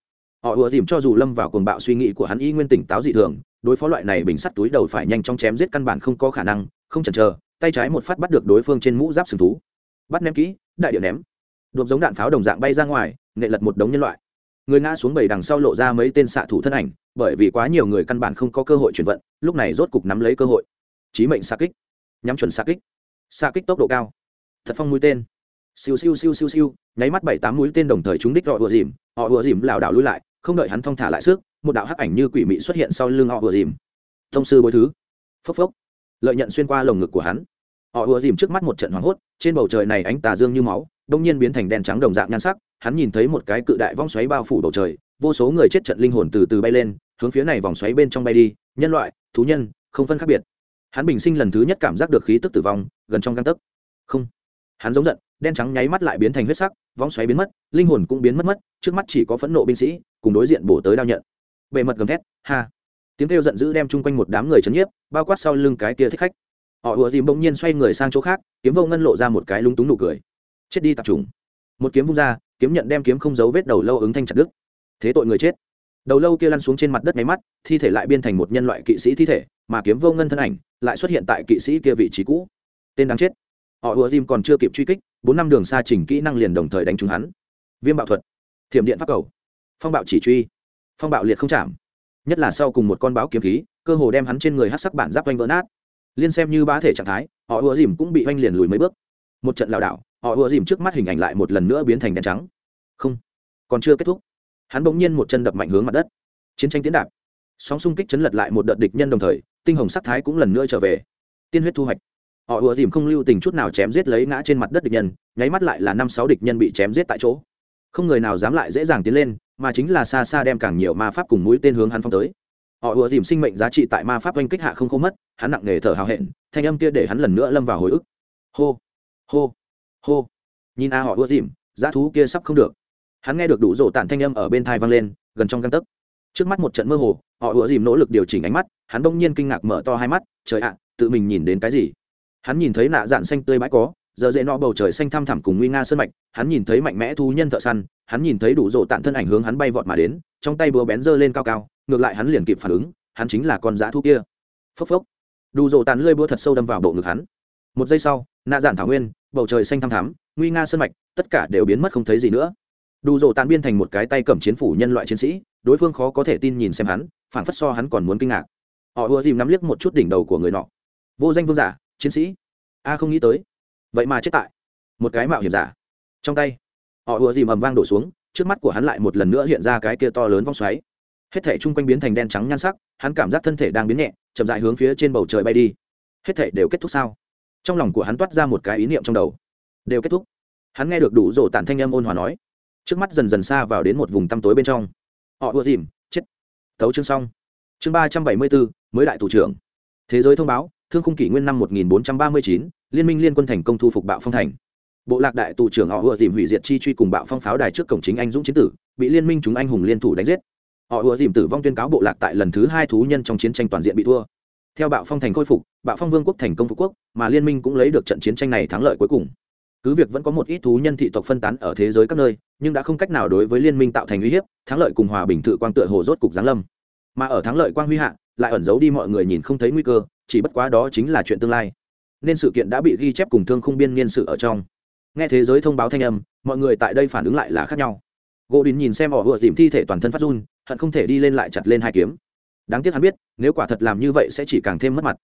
họ ùa dìm cho dù lâm vào cuồng bạo suy nghĩ của hắn y nguyên tỉnh táo dị thường, đối phó loại này bình sắt túi đầu phải nhanh chóng chém giết căn bản không có khả năng không chần chờ, tay trái một phát bắt được đối phương trên mũ giáp sừng thú. Bắt ném kỹ, đại điệu ném. Đột giống đạn pháo đồng dạng bay ra ngoài nệ lật một đống nhân loại. Người ngã xuống bầy đằng sau lộ ra mấy tên xạ thủ thân ảnh, bởi vì quá nhiều người căn bản không có cơ hội chuyển vận, lúc này rốt cục nắm lấy cơ hội. Chí mệnh xạ kích. Nhắm chuẩn xạ kích. Xạ kích tốc độ cao. Thật phong mũi tên. Siêu siêu siêu siêu siêu, nháy mắt bảy tám mũi tên đồng thời trúng đích họ ùa dìm. Họ ùa dìm lảo đảo lui lại, không đợi hắn thong thả lại sức, một đạo hắc ảnh như quỷ mị xuất hiện sau lưng họ ùa dìm. Thông sư bối thứ. Phốc phốc lợi nhận xuyên qua lồng ngực của hắn. Họ ùa dìm trước mắt một trận hoảng hốt, trên bầu trời này ánh tà dương như máu, đông nhiên biến thành đen trắng đồng dạng nhan sắc, hắn nhìn thấy một cái cự đại vong xoáy bao phủ bầu trời, vô số người chết trận linh hồn từ từ bay lên, hướng phía này vòng xoáy bên trong bay đi, nhân loại, thú nhân, không phân khác biệt. Hắn bình sinh lần thứ nhất cảm giác được khí tức tử vong, gần trong găng tấc. Không. Hắn giống giận, đen trắng nháy mắt lại biến thành huyết sắc, vong xoáy biến mất, linh hồn cũng biến mất mất, trước mắt chỉ có phẫn nộ binh sĩ, cùng đối diện bổ tới đao nhận. Bề mật gầm thét, ha tiếng kêu giận dữ đem chung quanh một đám người chấn nhiếp, bao quát sau lưng cái kia thích khách. Họ ùa dìm bỗng nhiên xoay người sang chỗ khác, kiếm vô ngân lộ ra một cái lúng túng nụ cười. Chết đi tập trung một kiếm vung ra, kiếm nhận đem kiếm không giấu vết đầu lâu ứng thanh chặt đứt. Thế tội người chết. Đầu lâu kia lăn xuống trên mặt đất máy mắt, thi thể lại biên thành một nhân loại kỵ sĩ thi thể, mà kiếm vô ngân thân ảnh lại xuất hiện tại kỵ sĩ kia vị trí cũ. Tên đáng chết. Họ ùa dìm còn chưa kịp truy kích, bốn năm đường xa chỉnh kỹ năng liền đồng thời đánh trúng hắn. Viêm bạo thuật. Thiểm điện pháp cầu. Phong bạo chỉ truy. Phong bạo liệt không chạm nhất là sau cùng một con báo kiếm khí, cơ hồ đem hắn trên người hát sắc bản giáp oanh vỡ nát. Liên xem như bá thể trạng thái, họ ùa dìm cũng bị oanh liền lùi mấy bước. Một trận lảo đảo, họ ùa dìm trước mắt hình ảnh lại một lần nữa biến thành đen trắng. Không, còn chưa kết thúc. Hắn bỗng nhiên một chân đập mạnh hướng mặt đất. Chiến tranh tiến đạp. Sóng xung kích chấn lật lại một đợt địch nhân đồng thời, tinh hồng sắc thái cũng lần nữa trở về. Tiên huyết thu hoạch. Họ ùa dìm không lưu tình chút nào chém giết lấy ngã trên mặt đất địch nhân, nháy mắt lại là năm sáu địch nhân bị chém giết tại chỗ. Không người nào dám lại dễ dàng tiến lên mà chính là xa xa đem càng nhiều ma pháp cùng mũi tên hướng hắn phong tới. Họ ùa dìm sinh mệnh giá trị tại ma pháp oanh kích hạ không khô mất, hắn nặng nề thở hào hẹn, thanh âm kia để hắn lần nữa lâm vào hồi ức. Hô hô hô. Nhìn a họ ùa dìm giá thú kia sắp không được. Hắn nghe được đủ rổ tản thanh âm ở bên thai vang lên, gần trong găng tấc. Trước mắt một trận mơ hồ, họ ùa dìm nỗ lực điều chỉnh ánh mắt, hắn bỗng nhiên kinh ngạc mở to hai mắt, trời ạ, tự mình nhìn đến cái gì? Hắn nhìn thấy nạ dạn xanh tươi bãi có giờ dễ nọ bầu trời xanh thăm thẳm cùng nguy nga sơn mạch, hắn nhìn thấy mạnh mẽ thu nhân thợ săn, hắn nhìn thấy đủ rộ tạn thân ảnh hướng hắn bay vọt mà đến, trong tay búa bén giơ lên cao cao, ngược lại hắn liền kịp phản ứng, hắn chính là con dã thu kia. Phốc phốc. Đủ rộ tàn lơi búa thật sâu đâm vào bộ ngực hắn. Một giây sau, nạ dạn thảo nguyên, bầu trời xanh thăm thắm nguy nga sơn mạch, tất cả đều biến mất không thấy gì nữa. Đủ rộ tàn biên thành một cái tay cầm chiến phủ nhân loại chiến sĩ, đối phương khó có thể tin nhìn xem hắn phản phất so hắn còn muốn kinh ngạc. Họ ùa dìm nắm liếc một chút đỉnh đầu của người nọ. Vô danh vương giả, chiến sĩ. A không nghĩ tới vậy mà chết tại một cái mạo hiểm giả trong tay họ ùa dìm ầm vang đổ xuống trước mắt của hắn lại một lần nữa hiện ra cái kia to lớn vong xoáy hết thể chung quanh biến thành đen trắng nhan sắc hắn cảm giác thân thể đang biến nhẹ chậm dại hướng phía trên bầu trời bay đi hết thể đều kết thúc sao trong lòng của hắn toát ra một cái ý niệm trong đầu đều kết thúc hắn nghe được đủ rổ tản thanh âm ôn hòa nói trước mắt dần dần xa vào đến một vùng tăm tối bên trong họ ùa dìm chết tấu chương xong chương ba trăm bảy mươi bốn mới đại thủ trưởng thế giới thông báo thương khung kỷ nguyên năm một nghìn bốn trăm ba mươi chín liên minh liên quân thành công thu phục bạo phong thành. Bộ lạc đại tù trưởng họ ùa Dìm hủy diệt chi truy cùng bạo phong pháo đài trước cổng chính anh dũng chiến tử, bị liên minh chúng anh hùng liên thủ đánh giết. Họ ùa Dìm tử vong tuyên cáo bộ lạc tại lần thứ hai thú nhân trong chiến tranh toàn diện bị thua. Theo bạo phong thành khôi phục, bạo phong vương quốc thành công phú quốc, mà liên minh cũng lấy được trận chiến tranh này thắng lợi cuối cùng. Cứ việc vẫn có một ít thú nhân thị tộc phân tán ở thế giới các nơi, nhưng đã không cách nào đối với liên minh tạo thành uy hiếp, thắng lợi cùng hòa bình tự quang tựa hồ rốt cục giáng lâm. Mà ở thắng lợi quang huy hạ, lại ẩn giấu đi mọi người nhìn không thấy nguy cơ, chỉ bất quá đó chính là chuyện tương lai nên sự kiện đã bị ghi chép cùng thương khung biên niên sự ở trong. Nghe thế giới thông báo thanh âm, mọi người tại đây phản ứng lại là khác nhau. Gỗ đình nhìn xem họ vừa tìm thi thể toàn thân phát run, hận không thể đi lên lại chặt lên hai kiếm. Đáng tiếc hắn biết, nếu quả thật làm như vậy sẽ chỉ càng thêm mất mặt.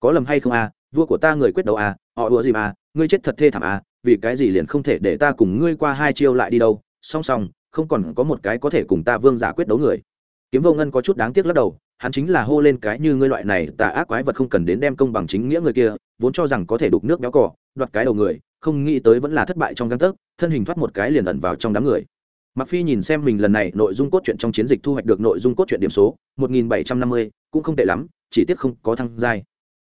Có lầm hay không à vua của ta người quyết đấu à họ ùa gì à ngươi chết thật thê thảm à vì cái gì liền không thể để ta cùng ngươi qua hai chiêu lại đi đâu. Song song, không còn có một cái có thể cùng ta vương giả quyết đấu người. Kiếm vô ngân có chút đáng tiếc lắc đầu hắn chính là hô lên cái như ngươi loại này tà ác quái vật không cần đến đem công bằng chính nghĩa người kia vốn cho rằng có thể đục nước béo cỏ đoạt cái đầu người không nghĩ tới vẫn là thất bại trong găng tấc thân hình thoát một cái liền ẩn vào trong đám người. Mặc phi nhìn xem mình lần này nội dung cốt truyện trong chiến dịch thu hoạch được nội dung cốt truyện điểm số 1750, cũng không tệ lắm chỉ tiếc không có thăng giai.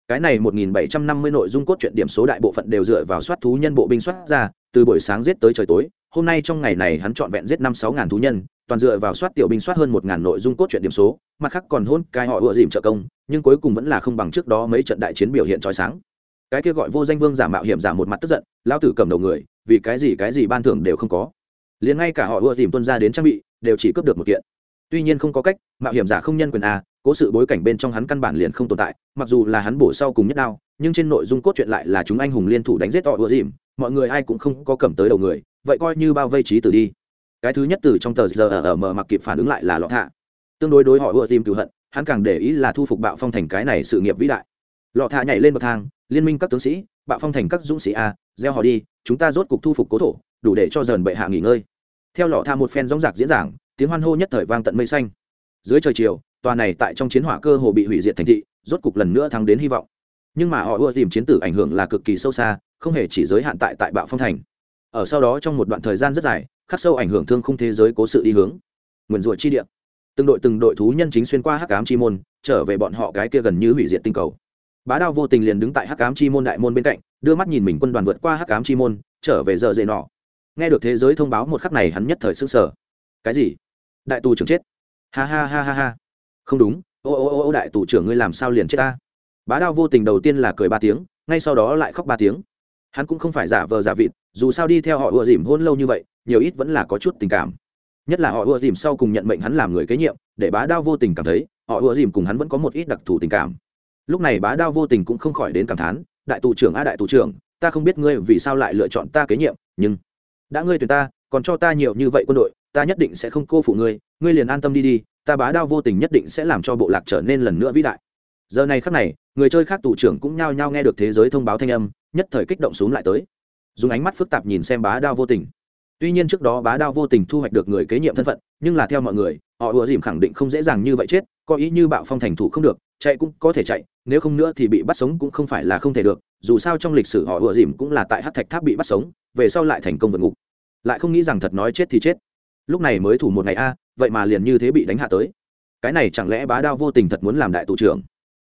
Cái này 1750 nội dung cốt truyện điểm số đại bộ phận đều dựa vào soát thú nhân bộ binh soát ra từ buổi sáng giết tới trời tối hôm nay trong ngày này hắn chọn vẹn giết năm sáu ngàn thú nhân toàn dựa vào soát tiểu binh soát hơn một ngàn nội dung cốt truyện điểm số, mặt khác còn hôn cái họ ựa dìm trợ công, nhưng cuối cùng vẫn là không bằng trước đó mấy trận đại chiến biểu hiện trói sáng. Cái kia gọi vô danh vương giả mạo hiểm giả một mặt tức giận, lao tử cầm đầu người, vì cái gì cái gì ban thưởng đều không có. Liền ngay cả họ ưa tìm tuân ra đến trang bị, đều chỉ cướp được một kiện. Tuy nhiên không có cách, mạo hiểm giả không nhân quyền a cố sự bối cảnh bên trong hắn căn bản liền không tồn tại, mặc dù là hắn bổ sau cùng nhất đao, nhưng trên nội dung cốt truyện lại là chúng anh hùng liên thủ đánh giết họ ưa dìm, mọi người ai cũng không có cầm tới đầu người, vậy coi như bao vây trí tử đi cái thứ nhất từ trong tờ giờ ở mở mặc kịp phản ứng lại là lọ thạ. Tương đối đối họ ưa tìm cựu hận, hắn càng để ý là thu phục bạo phong thành cái này sự nghiệp vĩ đại. Lọ thạ nhảy lên bậc thang, liên minh các tướng sĩ, bạo phong thành các dũng sĩ a, gieo họ đi, chúng ta rốt cục thu phục cố thổ, đủ để cho dần bệ hạ nghỉ ngơi. Theo lọ tha một phen rong rạc diễn giảng, tiếng hoan hô nhất thời vang tận mây xanh. Dưới trời chiều, tòa này tại trong chiến hỏa cơ hồ bị hủy diệt thành thị, rốt cục lần nữa thắng đến hy vọng. Nhưng mà họ ưa tìm chiến tử ảnh hưởng là cực kỳ sâu xa, không hề chỉ giới hạn tại tại bạo phong thành ở sau đó trong một đoạn thời gian rất dài, khắc sâu ảnh hưởng thương khung thế giới cố sự đi hướng. Nguyền rủa chi địa. Từng đội từng đội thú nhân chính xuyên qua hắc ám chi môn, trở về bọn họ cái kia gần như hủy diệt tinh cầu. Bá đao vô tình liền đứng tại hắc ám chi môn đại môn bên cạnh, đưa mắt nhìn mình quân đoàn vượt qua hắc ám chi môn, trở về giờ dậy nọ. Nghe được thế giới thông báo một khắc này hắn nhất thời s ư sở cái gì? Đại tù trưởng chết. Ha ha ha ha ha. Không đúng. Ô ô ô ô đại tù trưởng ngươi làm sao liền chết ta? Bá đao vô tình đầu tiên là cười ba tiếng, ngay sau đó lại khóc ba tiếng. Hắn cũng không phải giả vờ giả vịt dù sao đi theo họ ùa dìm hôn lâu như vậy, nhiều ít vẫn là có chút tình cảm. Nhất là họ ùa dìm sau cùng nhận mệnh hắn làm người kế nhiệm, để bá đao vô tình cảm thấy, họ ùa dìm cùng hắn vẫn có một ít đặc thù tình cảm. Lúc này bá đao vô tình cũng không khỏi đến cảm thán, đại tù trưởng a, đại tù trưởng, ta không biết ngươi vì sao lại lựa chọn ta kế nhiệm, nhưng đã ngươi tuyển ta, còn cho ta nhiều như vậy quân đội, ta nhất định sẽ không cô phụ ngươi ngươi liền an tâm đi đi, ta bá đao vô tình nhất định sẽ làm cho bộ lạc trở nên lần nữa vĩ đại. Giờ này khắc này, người chơi khác tù trưởng cũng nhao nhao nghe được thế giới thông báo thanh âm, nhất thời kích động xuống lại tới dùng ánh mắt phức tạp nhìn xem bá đao vô tình. Tuy nhiên trước đó bá đao vô tình thu hoạch được người kế nhiệm thân phận, nhưng là theo mọi người, họ ùa dìm khẳng định không dễ dàng như vậy chết, có ý như bạo phong thành thủ không được, chạy cũng có thể chạy, nếu không nữa thì bị bắt sống cũng không phải là không thể được, dù sao trong lịch sử họ ùa dìm cũng là tại hát thạch tháp bị bắt sống, về sau lại thành công vượt ngục. Lại không nghĩ rằng thật nói chết thì chết. Lúc này mới thủ một ngày a, vậy mà liền như thế bị đánh hạ tới. Cái này chẳng lẽ bá đao vô tình thật muốn làm đại tù trưởng?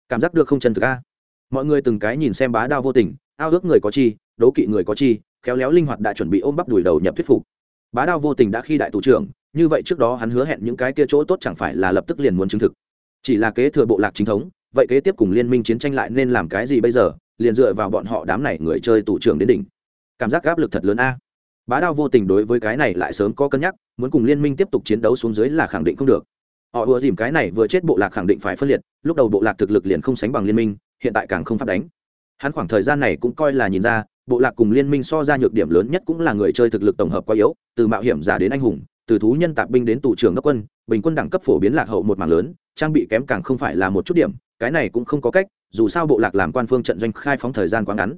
Cảm giác được không chân thực a. Mọi người từng cái nhìn xem bá đao vô tình, ao ước người có chi đố kỵ người có chi, khéo léo linh hoạt đã chuẩn bị ôm bắp đùi đầu nhập thuyết phục. Bá đao vô tình đã khi đại tù trưởng, như vậy trước đó hắn hứa hẹn những cái kia chỗ tốt chẳng phải là lập tức liền muốn chứng thực. Chỉ là kế thừa bộ lạc chính thống, vậy kế tiếp cùng liên minh chiến tranh lại nên làm cái gì bây giờ, liền dựa vào bọn họ đám này người chơi tù trưởng đến đỉnh. Cảm giác áp lực thật lớn a. Bá đao vô tình đối với cái này lại sớm có cân nhắc, muốn cùng liên minh tiếp tục chiến đấu xuống dưới là khẳng định không được. Họ ùa dìm cái này vừa chết bộ lạc khẳng định phải phân liệt, lúc đầu bộ lạc thực lực liền không sánh bằng liên minh, hiện tại càng không phát đánh. Hắn khoảng thời gian này cũng coi là nhìn ra bộ lạc cùng liên minh so ra nhược điểm lớn nhất cũng là người chơi thực lực tổng hợp quá yếu, từ mạo hiểm giả đến anh hùng, từ thú nhân tạp binh đến tù trưởng đốc quân, bình quân đẳng cấp phổ biến lạc hậu một mảng lớn, trang bị kém càng không phải là một chút điểm, cái này cũng không có cách, dù sao bộ lạc làm quan phương trận doanh khai phóng thời gian quá ngắn.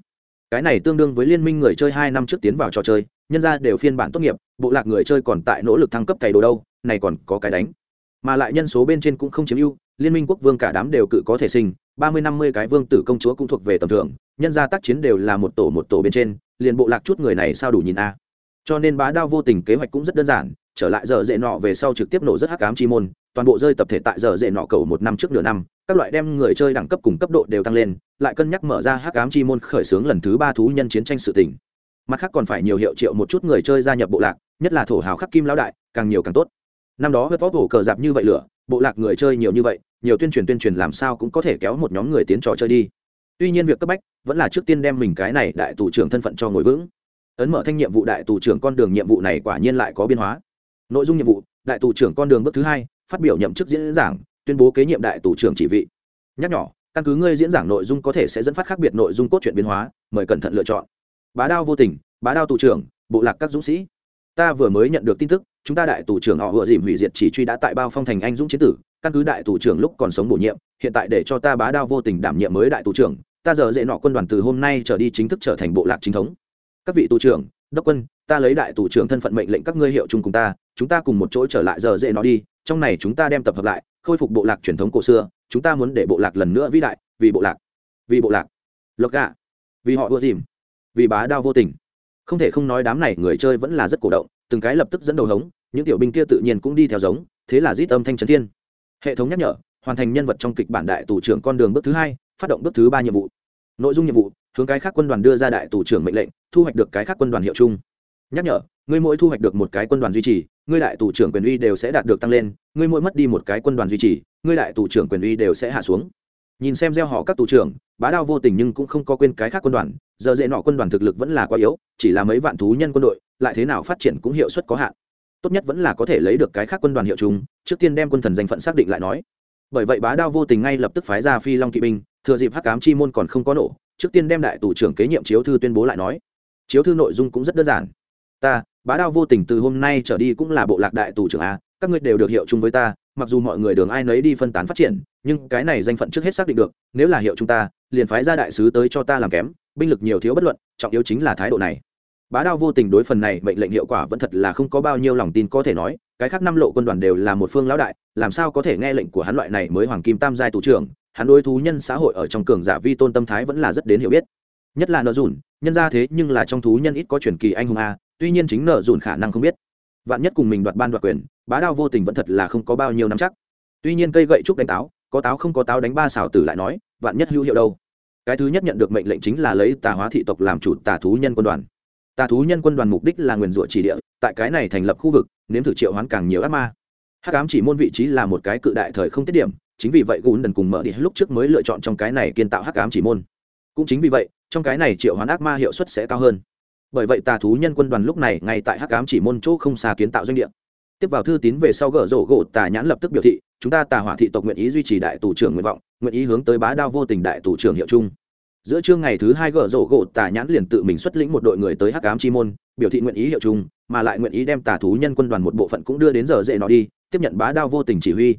Cái này tương đương với liên minh người chơi hai năm trước tiến vào trò chơi, nhân ra đều phiên bản tốt nghiệp, bộ lạc người chơi còn tại nỗ lực thăng cấp cày đồ đâu, này còn có cái đánh. Mà lại nhân số bên trên cũng không chiếm ưu, liên minh quốc vương cả đám đều cự có thể sinh ba mươi năm mươi cái vương tử công chúa cũng thuộc về tầm thường, nhân gia tác chiến đều là một tổ một tổ bên trên liền bộ lạc chút người này sao đủ nhìn a. Cho nên bá đao vô tình kế hoạch cũng rất đơn giản trở lại giờ dễ nọ về sau trực tiếp nổ rất hắc ám chi môn toàn bộ rơi tập thể tại giờ dễ nọ cầu một năm trước nửa năm các loại đem người chơi đẳng cấp cùng cấp độ đều tăng lên lại cân nhắc mở ra hắc ám chi môn khởi xướng lần thứ ba thú nhân chiến tranh sự tình. Mặt khác còn phải nhiều hiệu triệu một chút người chơi gia nhập bộ lạc nhất là thổ hào khắc kim lão đại càng nhiều càng tốt. Năm đó hớt vót hổ cờ dạp như vậy lửa bộ lạc người chơi nhiều như vậy nhiều tuyên truyền tuyên truyền làm sao cũng có thể kéo một nhóm người tiến trò chơi đi. Tuy nhiên việc cấp bách vẫn là trước tiên đem mình cái này đại tù trưởng thân phận cho ngồi vững. Ấn mở thanh nhiệm vụ đại tù trưởng con đường nhiệm vụ này quả nhiên lại có biên hóa. Nội dung nhiệm vụ, đại tù trưởng con đường bước thứ hai, phát biểu nhậm chức diễn giảng, tuyên bố kế nhiệm đại tù trưởng chỉ vị. Nhắc nhỏ, căn cứ ngươi diễn giảng nội dung có thể sẽ dẫn phát khác biệt nội dung cốt truyện biến hóa, mời cẩn thận lựa chọn. Bá đao vô tình, bá đao tù trưởng, bộ lạc các dũng sĩ. Ta vừa mới nhận được tin tức, chúng ta đại tù trưởng họ vừa dìm hủy diệt chỉ truy đã tại bao phong thành anh dũng chiến tử căn cứ đại tù trưởng lúc còn sống bổ nhiệm, hiện tại để cho ta bá đao vô tình đảm nhiệm mới đại tù trưởng, ta giờ dễ nọ quân đoàn từ hôm nay trở đi chính thức trở thành bộ lạc chính thống. Các vị tù trưởng, đốc quân, ta lấy đại tù trưởng thân phận mệnh lệnh các ngươi hiệu chung cùng ta, chúng ta cùng một chỗ trở lại giờ dễ nọ đi, trong này chúng ta đem tập hợp lại, khôi phục bộ lạc truyền thống cổ xưa, chúng ta muốn để bộ lạc lần nữa vĩ đại, vì bộ lạc, vì bộ lạc. Lộc gạ, vì họ ưa dìm, vì bá đao vô tình. Không thể không nói đám này người chơi vẫn là rất cổ động, từng cái lập tức dẫn đầu hống, những tiểu binh kia tự nhiên cũng đi theo giống, thế là rít âm thanh trấn thiên hệ thống nhắc nhở, hoàn thành nhân vật trong kịch bản đại tù trưởng con đường bước thứ hai, phát động bước thứ ba nhiệm vụ. Nội dung nhiệm vụ, hướng cái khác quân đoàn đưa ra đại tù trưởng mệnh lệnh, thu hoạch được cái khác quân đoàn hiệu chung. Nhắc nhở, ngươi mỗi thu hoạch được một cái quân đoàn duy trì, ngươi đại tù trưởng quyền uy đều sẽ đạt được tăng lên, ngươi mỗi mất đi một cái quân đoàn duy trì, ngươi đại tù trưởng quyền uy đều sẽ hạ xuống. Nhìn xem gieo họ các tù trưởng, bá đao vô tình nhưng cũng không có quên cái khác quân đoàn, giờ dễ nọ quân đoàn thực lực vẫn là quá yếu, chỉ là mấy vạn thú nhân quân đội, lại thế nào phát triển cũng hiệu suất có hạn tốt nhất vẫn là có thể lấy được cái khác quân đoàn hiệu chúng, trước tiên đem quân thần danh phận xác định lại nói. Bởi vậy bá đao vô tình ngay lập tức phái ra phi long kỵ binh, thừa dịp hắc cám chi môn còn không có nổ, trước tiên đem đại tù trưởng kế nhiệm chiếu thư tuyên bố lại nói. Chiếu thư nội dung cũng rất đơn giản. Ta, bá đao vô tình từ hôm nay trở đi cũng là bộ lạc đại tù trưởng a, các ngươi đều được hiệu chung với ta, mặc dù mọi người đường ai nấy đi phân tán phát triển, nhưng cái này danh phận trước hết xác định được, nếu là hiệu chúng ta, liền phái ra đại sứ tới cho ta làm kém, binh lực nhiều thiếu bất luận, trọng yếu chính là thái độ này bá đao vô tình đối phần này mệnh lệnh hiệu quả vẫn thật là không có bao nhiêu lòng tin, có thể nói, cái khác năm lộ quân đoàn đều là một phương lão đại, làm sao có thể nghe lệnh của hắn loại này mới hoàng kim tam giai tù trưởng, hắn đối thú nhân xã hội ở trong cường giả vi tôn tâm thái vẫn là rất đến hiểu biết. Nhất là nợ dùn, nhân ra thế nhưng là trong thú nhân ít có truyền kỳ anh hùng a, tuy nhiên chính nợ dùn khả năng không biết. Vạn nhất cùng mình đoạt ban đoạt quyền, bá đao vô tình vẫn thật là không có bao nhiêu nắm chắc. Tuy nhiên cây gậy trúc đánh táo, có táo không có táo đánh ba xảo tử lại nói, vạn nhất hữu hiệu đâu? Cái thứ nhất nhận được mệnh lệnh chính là lấy tà hóa thị tộc làm chủ tà thú nhân quân đoàn tà thú nhân quân đoàn mục đích là nguyền rủa chỉ địa, tại cái này thành lập khu vực, nếm thử triệu hoán càng nhiều ác ma. Hắc ám chỉ môn vị trí là một cái cự đại thời không tiết điểm, chính vì vậy gún đần cùng mở đi lúc trước mới lựa chọn trong cái này kiên tạo hắc ám chỉ môn. Cũng chính vì vậy, trong cái này triệu hoán ác ma hiệu suất sẽ cao hơn. Bởi vậy tà thú nhân quân đoàn lúc này ngay tại hắc ám chỉ môn chỗ không xa kiến tạo doanh địa. Tiếp vào thư tín về sau gỡ rổ gỗ, tà nhãn lập tức biểu thị, chúng ta tà hỏa thị tộc nguyện ý duy trì đại tù trưởng nguyện vọng, nguyện ý hướng tới bá đao vô tình đại tù trưởng hiệu chung giữa trưa ngày thứ hai gỡ rổ gỗ tà nhãn liền tự mình xuất lĩnh một đội người tới hắc ám chi môn, biểu thị nguyện ý hiệu chung, mà lại nguyện ý đem tà thú nhân quân đoàn một bộ phận cũng đưa đến giờ dễ nó đi, tiếp nhận bá đao vô tình chỉ huy.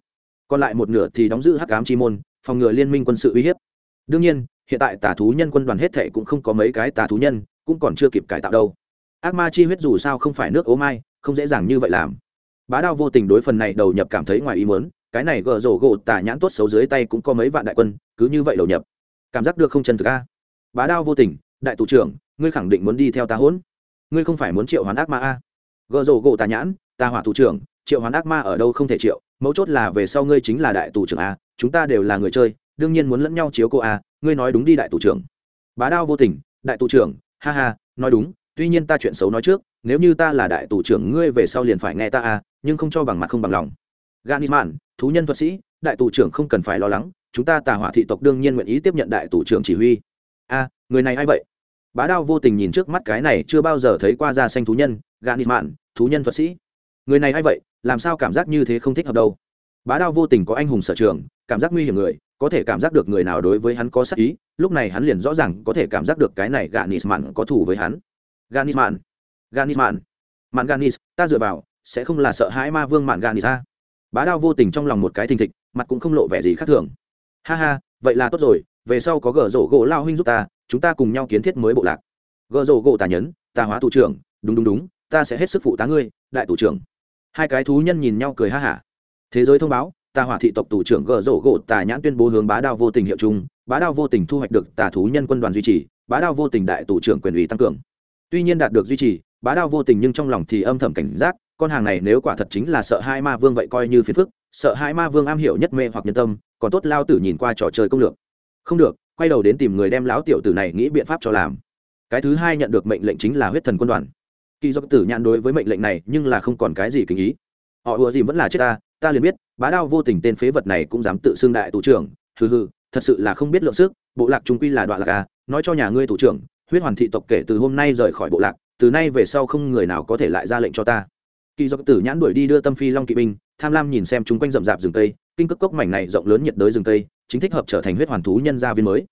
Còn lại một nửa thì đóng giữ hắc ám chi môn, phòng ngừa liên minh quân sự uy hiếp. Đương nhiên, hiện tại tà thú nhân quân đoàn hết thệ cũng không có mấy cái tà thú nhân, cũng còn chưa kịp cải tạo đâu. Ác ma chi huyết dù sao không phải nước ố mai, không dễ dàng như vậy làm. Bá đao vô tình đối phần này đầu nhập cảm thấy ngoài ý muốn, cái này gỡ rổ gỗ tả nhãn tốt xấu dưới tay cũng có mấy vạn đại quân, cứ như vậy đầu nhập cảm giác được không chân thực a. Bá đao vô tình, đại tù trưởng, ngươi khẳng định muốn đi theo ta hỗn. Ngươi không phải muốn triệu hoán ác ma a. Gợ rổ gỗ tà nhãn, ta hỏa thủ trưởng, triệu hoán ác ma ở đâu không thể triệu, mấu chốt là về sau ngươi chính là đại tù trưởng a, chúng ta đều là người chơi, đương nhiên muốn lẫn nhau chiếu cô a, ngươi nói đúng đi đại tù trưởng. Bá đao vô tình, đại tù trưởng, ha ha, nói đúng, tuy nhiên ta chuyện xấu nói trước, nếu như ta là đại tù trưởng ngươi về sau liền phải nghe ta a, nhưng không cho bằng mặt không bằng lòng. Ganisman thú nhân thuật sĩ, đại tù trưởng không cần phải lo lắng chúng ta tà hỏa thị tộc đương nhiên nguyện ý tiếp nhận đại tủ trưởng chỉ huy. A, người này a i vậy? Bá đao vô tình nhìn trước mắt cái này chưa bao giờ thấy qua da xanh thú nhân ganis mạn, thú nhân thuật sĩ. Người này a i vậy? Làm sao cảm giác như thế không thích hợp đâu? Bá đao vô tình có anh hùng sở trường, cảm giác nguy hiểm người, có thể cảm giác được người nào đối với hắn có sắc ý, lúc này hắn liền rõ ràng có thể cảm giác được cái này ganis mạn có thủ với hắn. Ganis mạn ganis mạn mạn ganis ta dựa vào, sẽ không là sợ hãi ma vương mạn ganis ta bá đao vô tình trong lòng một cái thình thịch, mặt cũng không lộ vẻ gì khác thường ha ha, vậy là tốt rồi, về sau có gờ rổ gỗ lao huynh giúp ta, chúng ta cùng nhau kiến thiết mới bộ lạc. Gờ rổ gỗ tà nhấn, tà hóa thủ trưởng, đúng đúng đúng, ta sẽ hết sức phụ tá ngươi, đại thủ trưởng. Hai cái thú nhân nhìn nhau cười ha hả. Thế giới thông báo, tà hỏa thị tộc thủ trưởng gờ rổ gỗ tà nhãn tuyên bố hướng bá đao vô tình hiệu chung, bá đao vô tình thu hoạch được tà thú nhân quân đoàn duy trì, bá đao vô tình đại thủ trưởng quyền ủy tăng cường. Tuy nhiên đạt được duy trì, bá đao vô tình nhưng trong lòng thì âm thầm cảnh giác con hàng này nếu quả thật chính là sợ hai ma vương vậy coi như phiền phức, sợ hai ma vương am hiểu nhất mê hoặc nhân tâm, còn tốt lao tử nhìn qua trò chơi công lược. Không được, quay đầu đến tìm người đem lão tiểu tử này nghĩ biện pháp cho làm. Cái thứ hai nhận được mệnh lệnh chính là huyết thần quân đoàn. Kỳ do tử nhãn đối với mệnh lệnh này nhưng là không còn cái gì kinh ý. Họ ùa gì vẫn là chết ta ta liền biết, bá đao vô tình tên phế vật này cũng dám tự xưng đại tù trưởng, hừ hừ, thật sự là không biết lượng sức, bộ lạc trung quy là đoạn lạc à nói cho nhà ngươi thủ trưởng, huyết hoàn thị tộc kể từ hôm nay rời khỏi bộ lạc, từ nay về sau không người nào có thể lại ra lệnh cho ta kỳ do tử nhãn đuổi đi đưa tâm phi long kỵ binh, tham lam nhìn xem chúng quanh rậm rạp rừng cây, kinh cước cốc mảnh này rộng lớn nhiệt đới rừng cây, chính thích hợp trở thành huyết hoàn thú nhân gia viên mới.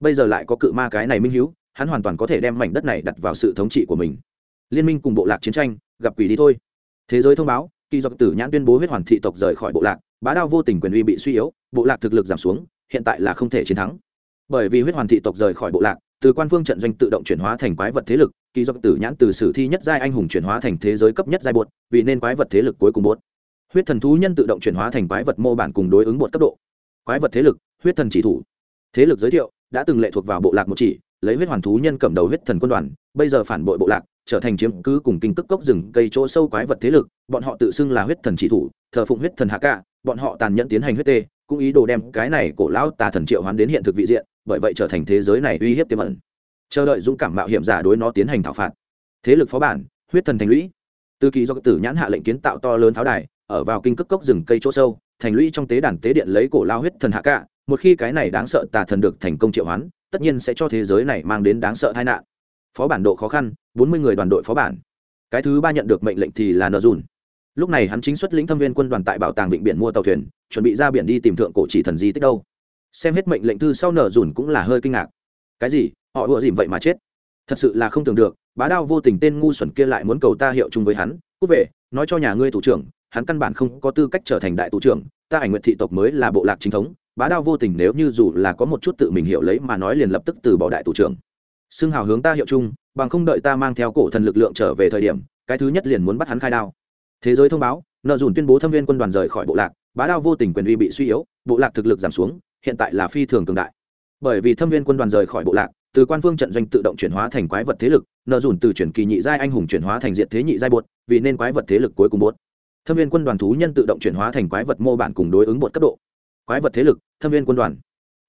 Bây giờ lại có cự ma cái này minh hữu hắn hoàn toàn có thể đem mảnh đất này đặt vào sự thống trị của mình. Liên minh cùng bộ lạc chiến tranh, gặp quỷ đi thôi. Thế giới thông báo, kỳ do tử nhãn tuyên bố huyết hoàn thị tộc rời khỏi bộ lạc, bá đao vô tình quyền uy bị suy yếu, bộ lạc thực lực giảm xuống, hiện tại là không thể chiến thắng. Bởi vì huyết hoàn thị tộc rời khỏi bộ lạc, từ quan phương trận doanh tự động chuyển hóa thành quái vật thế lực kỳ do tử nhãn từ sử thi nhất giai anh hùng chuyển hóa thành thế giới cấp nhất giai bột vì nên quái vật thế lực cuối cùng bột huyết thần thú nhân tự động chuyển hóa thành quái vật mô bản cùng đối ứng bột cấp độ. Quái vật thế lực, huyết thần chỉ thủ. Thế lực giới thiệu, đã từng lệ thuộc vào bộ lạc một chỉ, lấy huyết hoàn thú nhân cầm đầu huyết thần quân đoàn, bây giờ phản bội bộ lạc, trở thành chiếm cứ cùng kinh tức cốc rừng cây chỗ sâu quái vật thế lực, bọn họ tự xưng là huyết thần chỉ thủ, thờ phụng huyết thần hạ cả bọn họ tàn nhẫn tiến hành huyết tê, cũng ý đồ đem cái này cổ lão tà thần triệu hoán đến hiện thực vị diện, bởi vậy trở thành thế giới này uy hiếp tiềm ẩn chờ đợi dũng cảm mạo hiểm giả đối nó tiến hành thảo phạt. Thế lực phó bản, huyết thần thành lũy. Từ kỳ do tử nhãn hạ lệnh kiến tạo to lớn pháo đài, ở vào kinh cước cốc rừng cây chỗ sâu, thành lũy trong tế đàn tế điện lấy cổ lao huyết thần hạ cạ, một khi cái này đáng sợ tà thần được thành công triệu hoán, tất nhiên sẽ cho thế giới này mang đến đáng sợ tai nạn. Phó bản độ khó khăn, bốn mươi người đoàn đội phó bản. Cái thứ ba nhận được mệnh lệnh thì là nợ dùn. Lúc này hắn chính xuất lĩnh thâm viên quân đoàn tại bảo tàng vịnh biển mua tàu thuyền, chuẩn bị ra biển đi tìm thượng cổ chỉ thần di tích đâu. Xem hết mệnh lệnh thư sau nợ dùn cũng là hơi kinh ngạc. Cái gì? Họ ùa dìm vậy mà chết. Thật sự là không tưởng được, bá đao vô tình tên ngu xuẩn kia lại muốn cầu ta hiệu chung với hắn. Cút về, nói cho nhà ngươi thủ trưởng, hắn căn bản không có tư cách trở thành đại thủ trưởng. Ta ảnh nguyện thị tộc mới là bộ lạc chính thống, bá đao vô tình nếu như dù là có một chút tự mình hiểu lấy mà nói liền lập tức từ bỏ đại thủ trưởng. Xưng hào hướng ta hiệu chung, bằng không đợi ta mang theo cổ thần lực lượng trở về thời điểm, cái thứ nhất liền muốn bắt hắn khai đao. Thế giới thông báo, nợ dùn tuyên bố thâm viên quân đoàn rời khỏi bộ lạc, bá đao vô tình quyền uy bị suy yếu, bộ lạc thực lực giảm xuống, hiện tại là phi thường cường đại. Bởi vì thâm viên quân đoàn rời khỏi bộ lạc từ quan phương trận doanh tự động chuyển hóa thành quái vật thế lực, nợ dùn từ chuyển kỳ nhị giai anh hùng chuyển hóa thành diện thế nhị giai bột, vì nên quái vật thế lực cuối cùng bột. Thâm viên quân đoàn thú nhân tự động chuyển hóa thành quái vật mô bản cùng đối ứng bột cấp độ. Quái vật thế lực, thâm viên quân đoàn.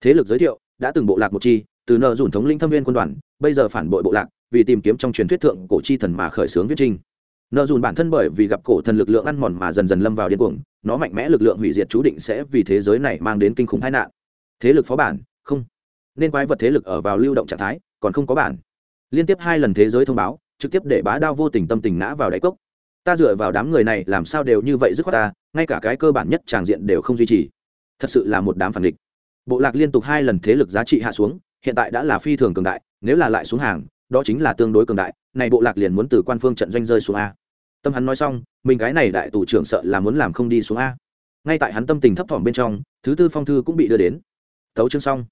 Thế lực giới thiệu, đã từng bộ lạc một chi, từ nợ dùn thống linh thâm viên quân đoàn, bây giờ phản bội bộ lạc, vì tìm kiếm trong truyền thuyết thượng cổ chi thần mà khởi xướng viết trinh nợ dùn bản thân bởi vì gặp cổ thần lực lượng ăn mòn mà dần dần lâm vào điên cuồng, nó mạnh mẽ lực lượng hủy diệt chú định sẽ vì thế giới này mang đến kinh khủng tai nạn. Thế lực phó bản, không nên quái vật thế lực ở vào lưu động trạng thái, còn không có bản. Liên tiếp hai lần thế giới thông báo, trực tiếp để bá đao vô tình tâm tình ngã vào đáy cốc. Ta dựa vào đám người này làm sao đều như vậy dứt khoát ta, ngay cả cái cơ bản nhất tràng diện đều không duy trì. Thật sự là một đám phản địch. Bộ lạc liên tục hai lần thế lực giá trị hạ xuống, hiện tại đã là phi thường cường đại, nếu là lại xuống hàng, đó chính là tương đối cường đại, này bộ lạc liền muốn từ quan phương trận doanh rơi xuống a. Tâm hắn nói xong, mình cái này đại tù trưởng sợ là muốn làm không đi xuống a. Ngay tại hắn tâm tình thấp thỏm bên trong, thứ tư phong thư cũng bị đưa đến. Thấu chương xong.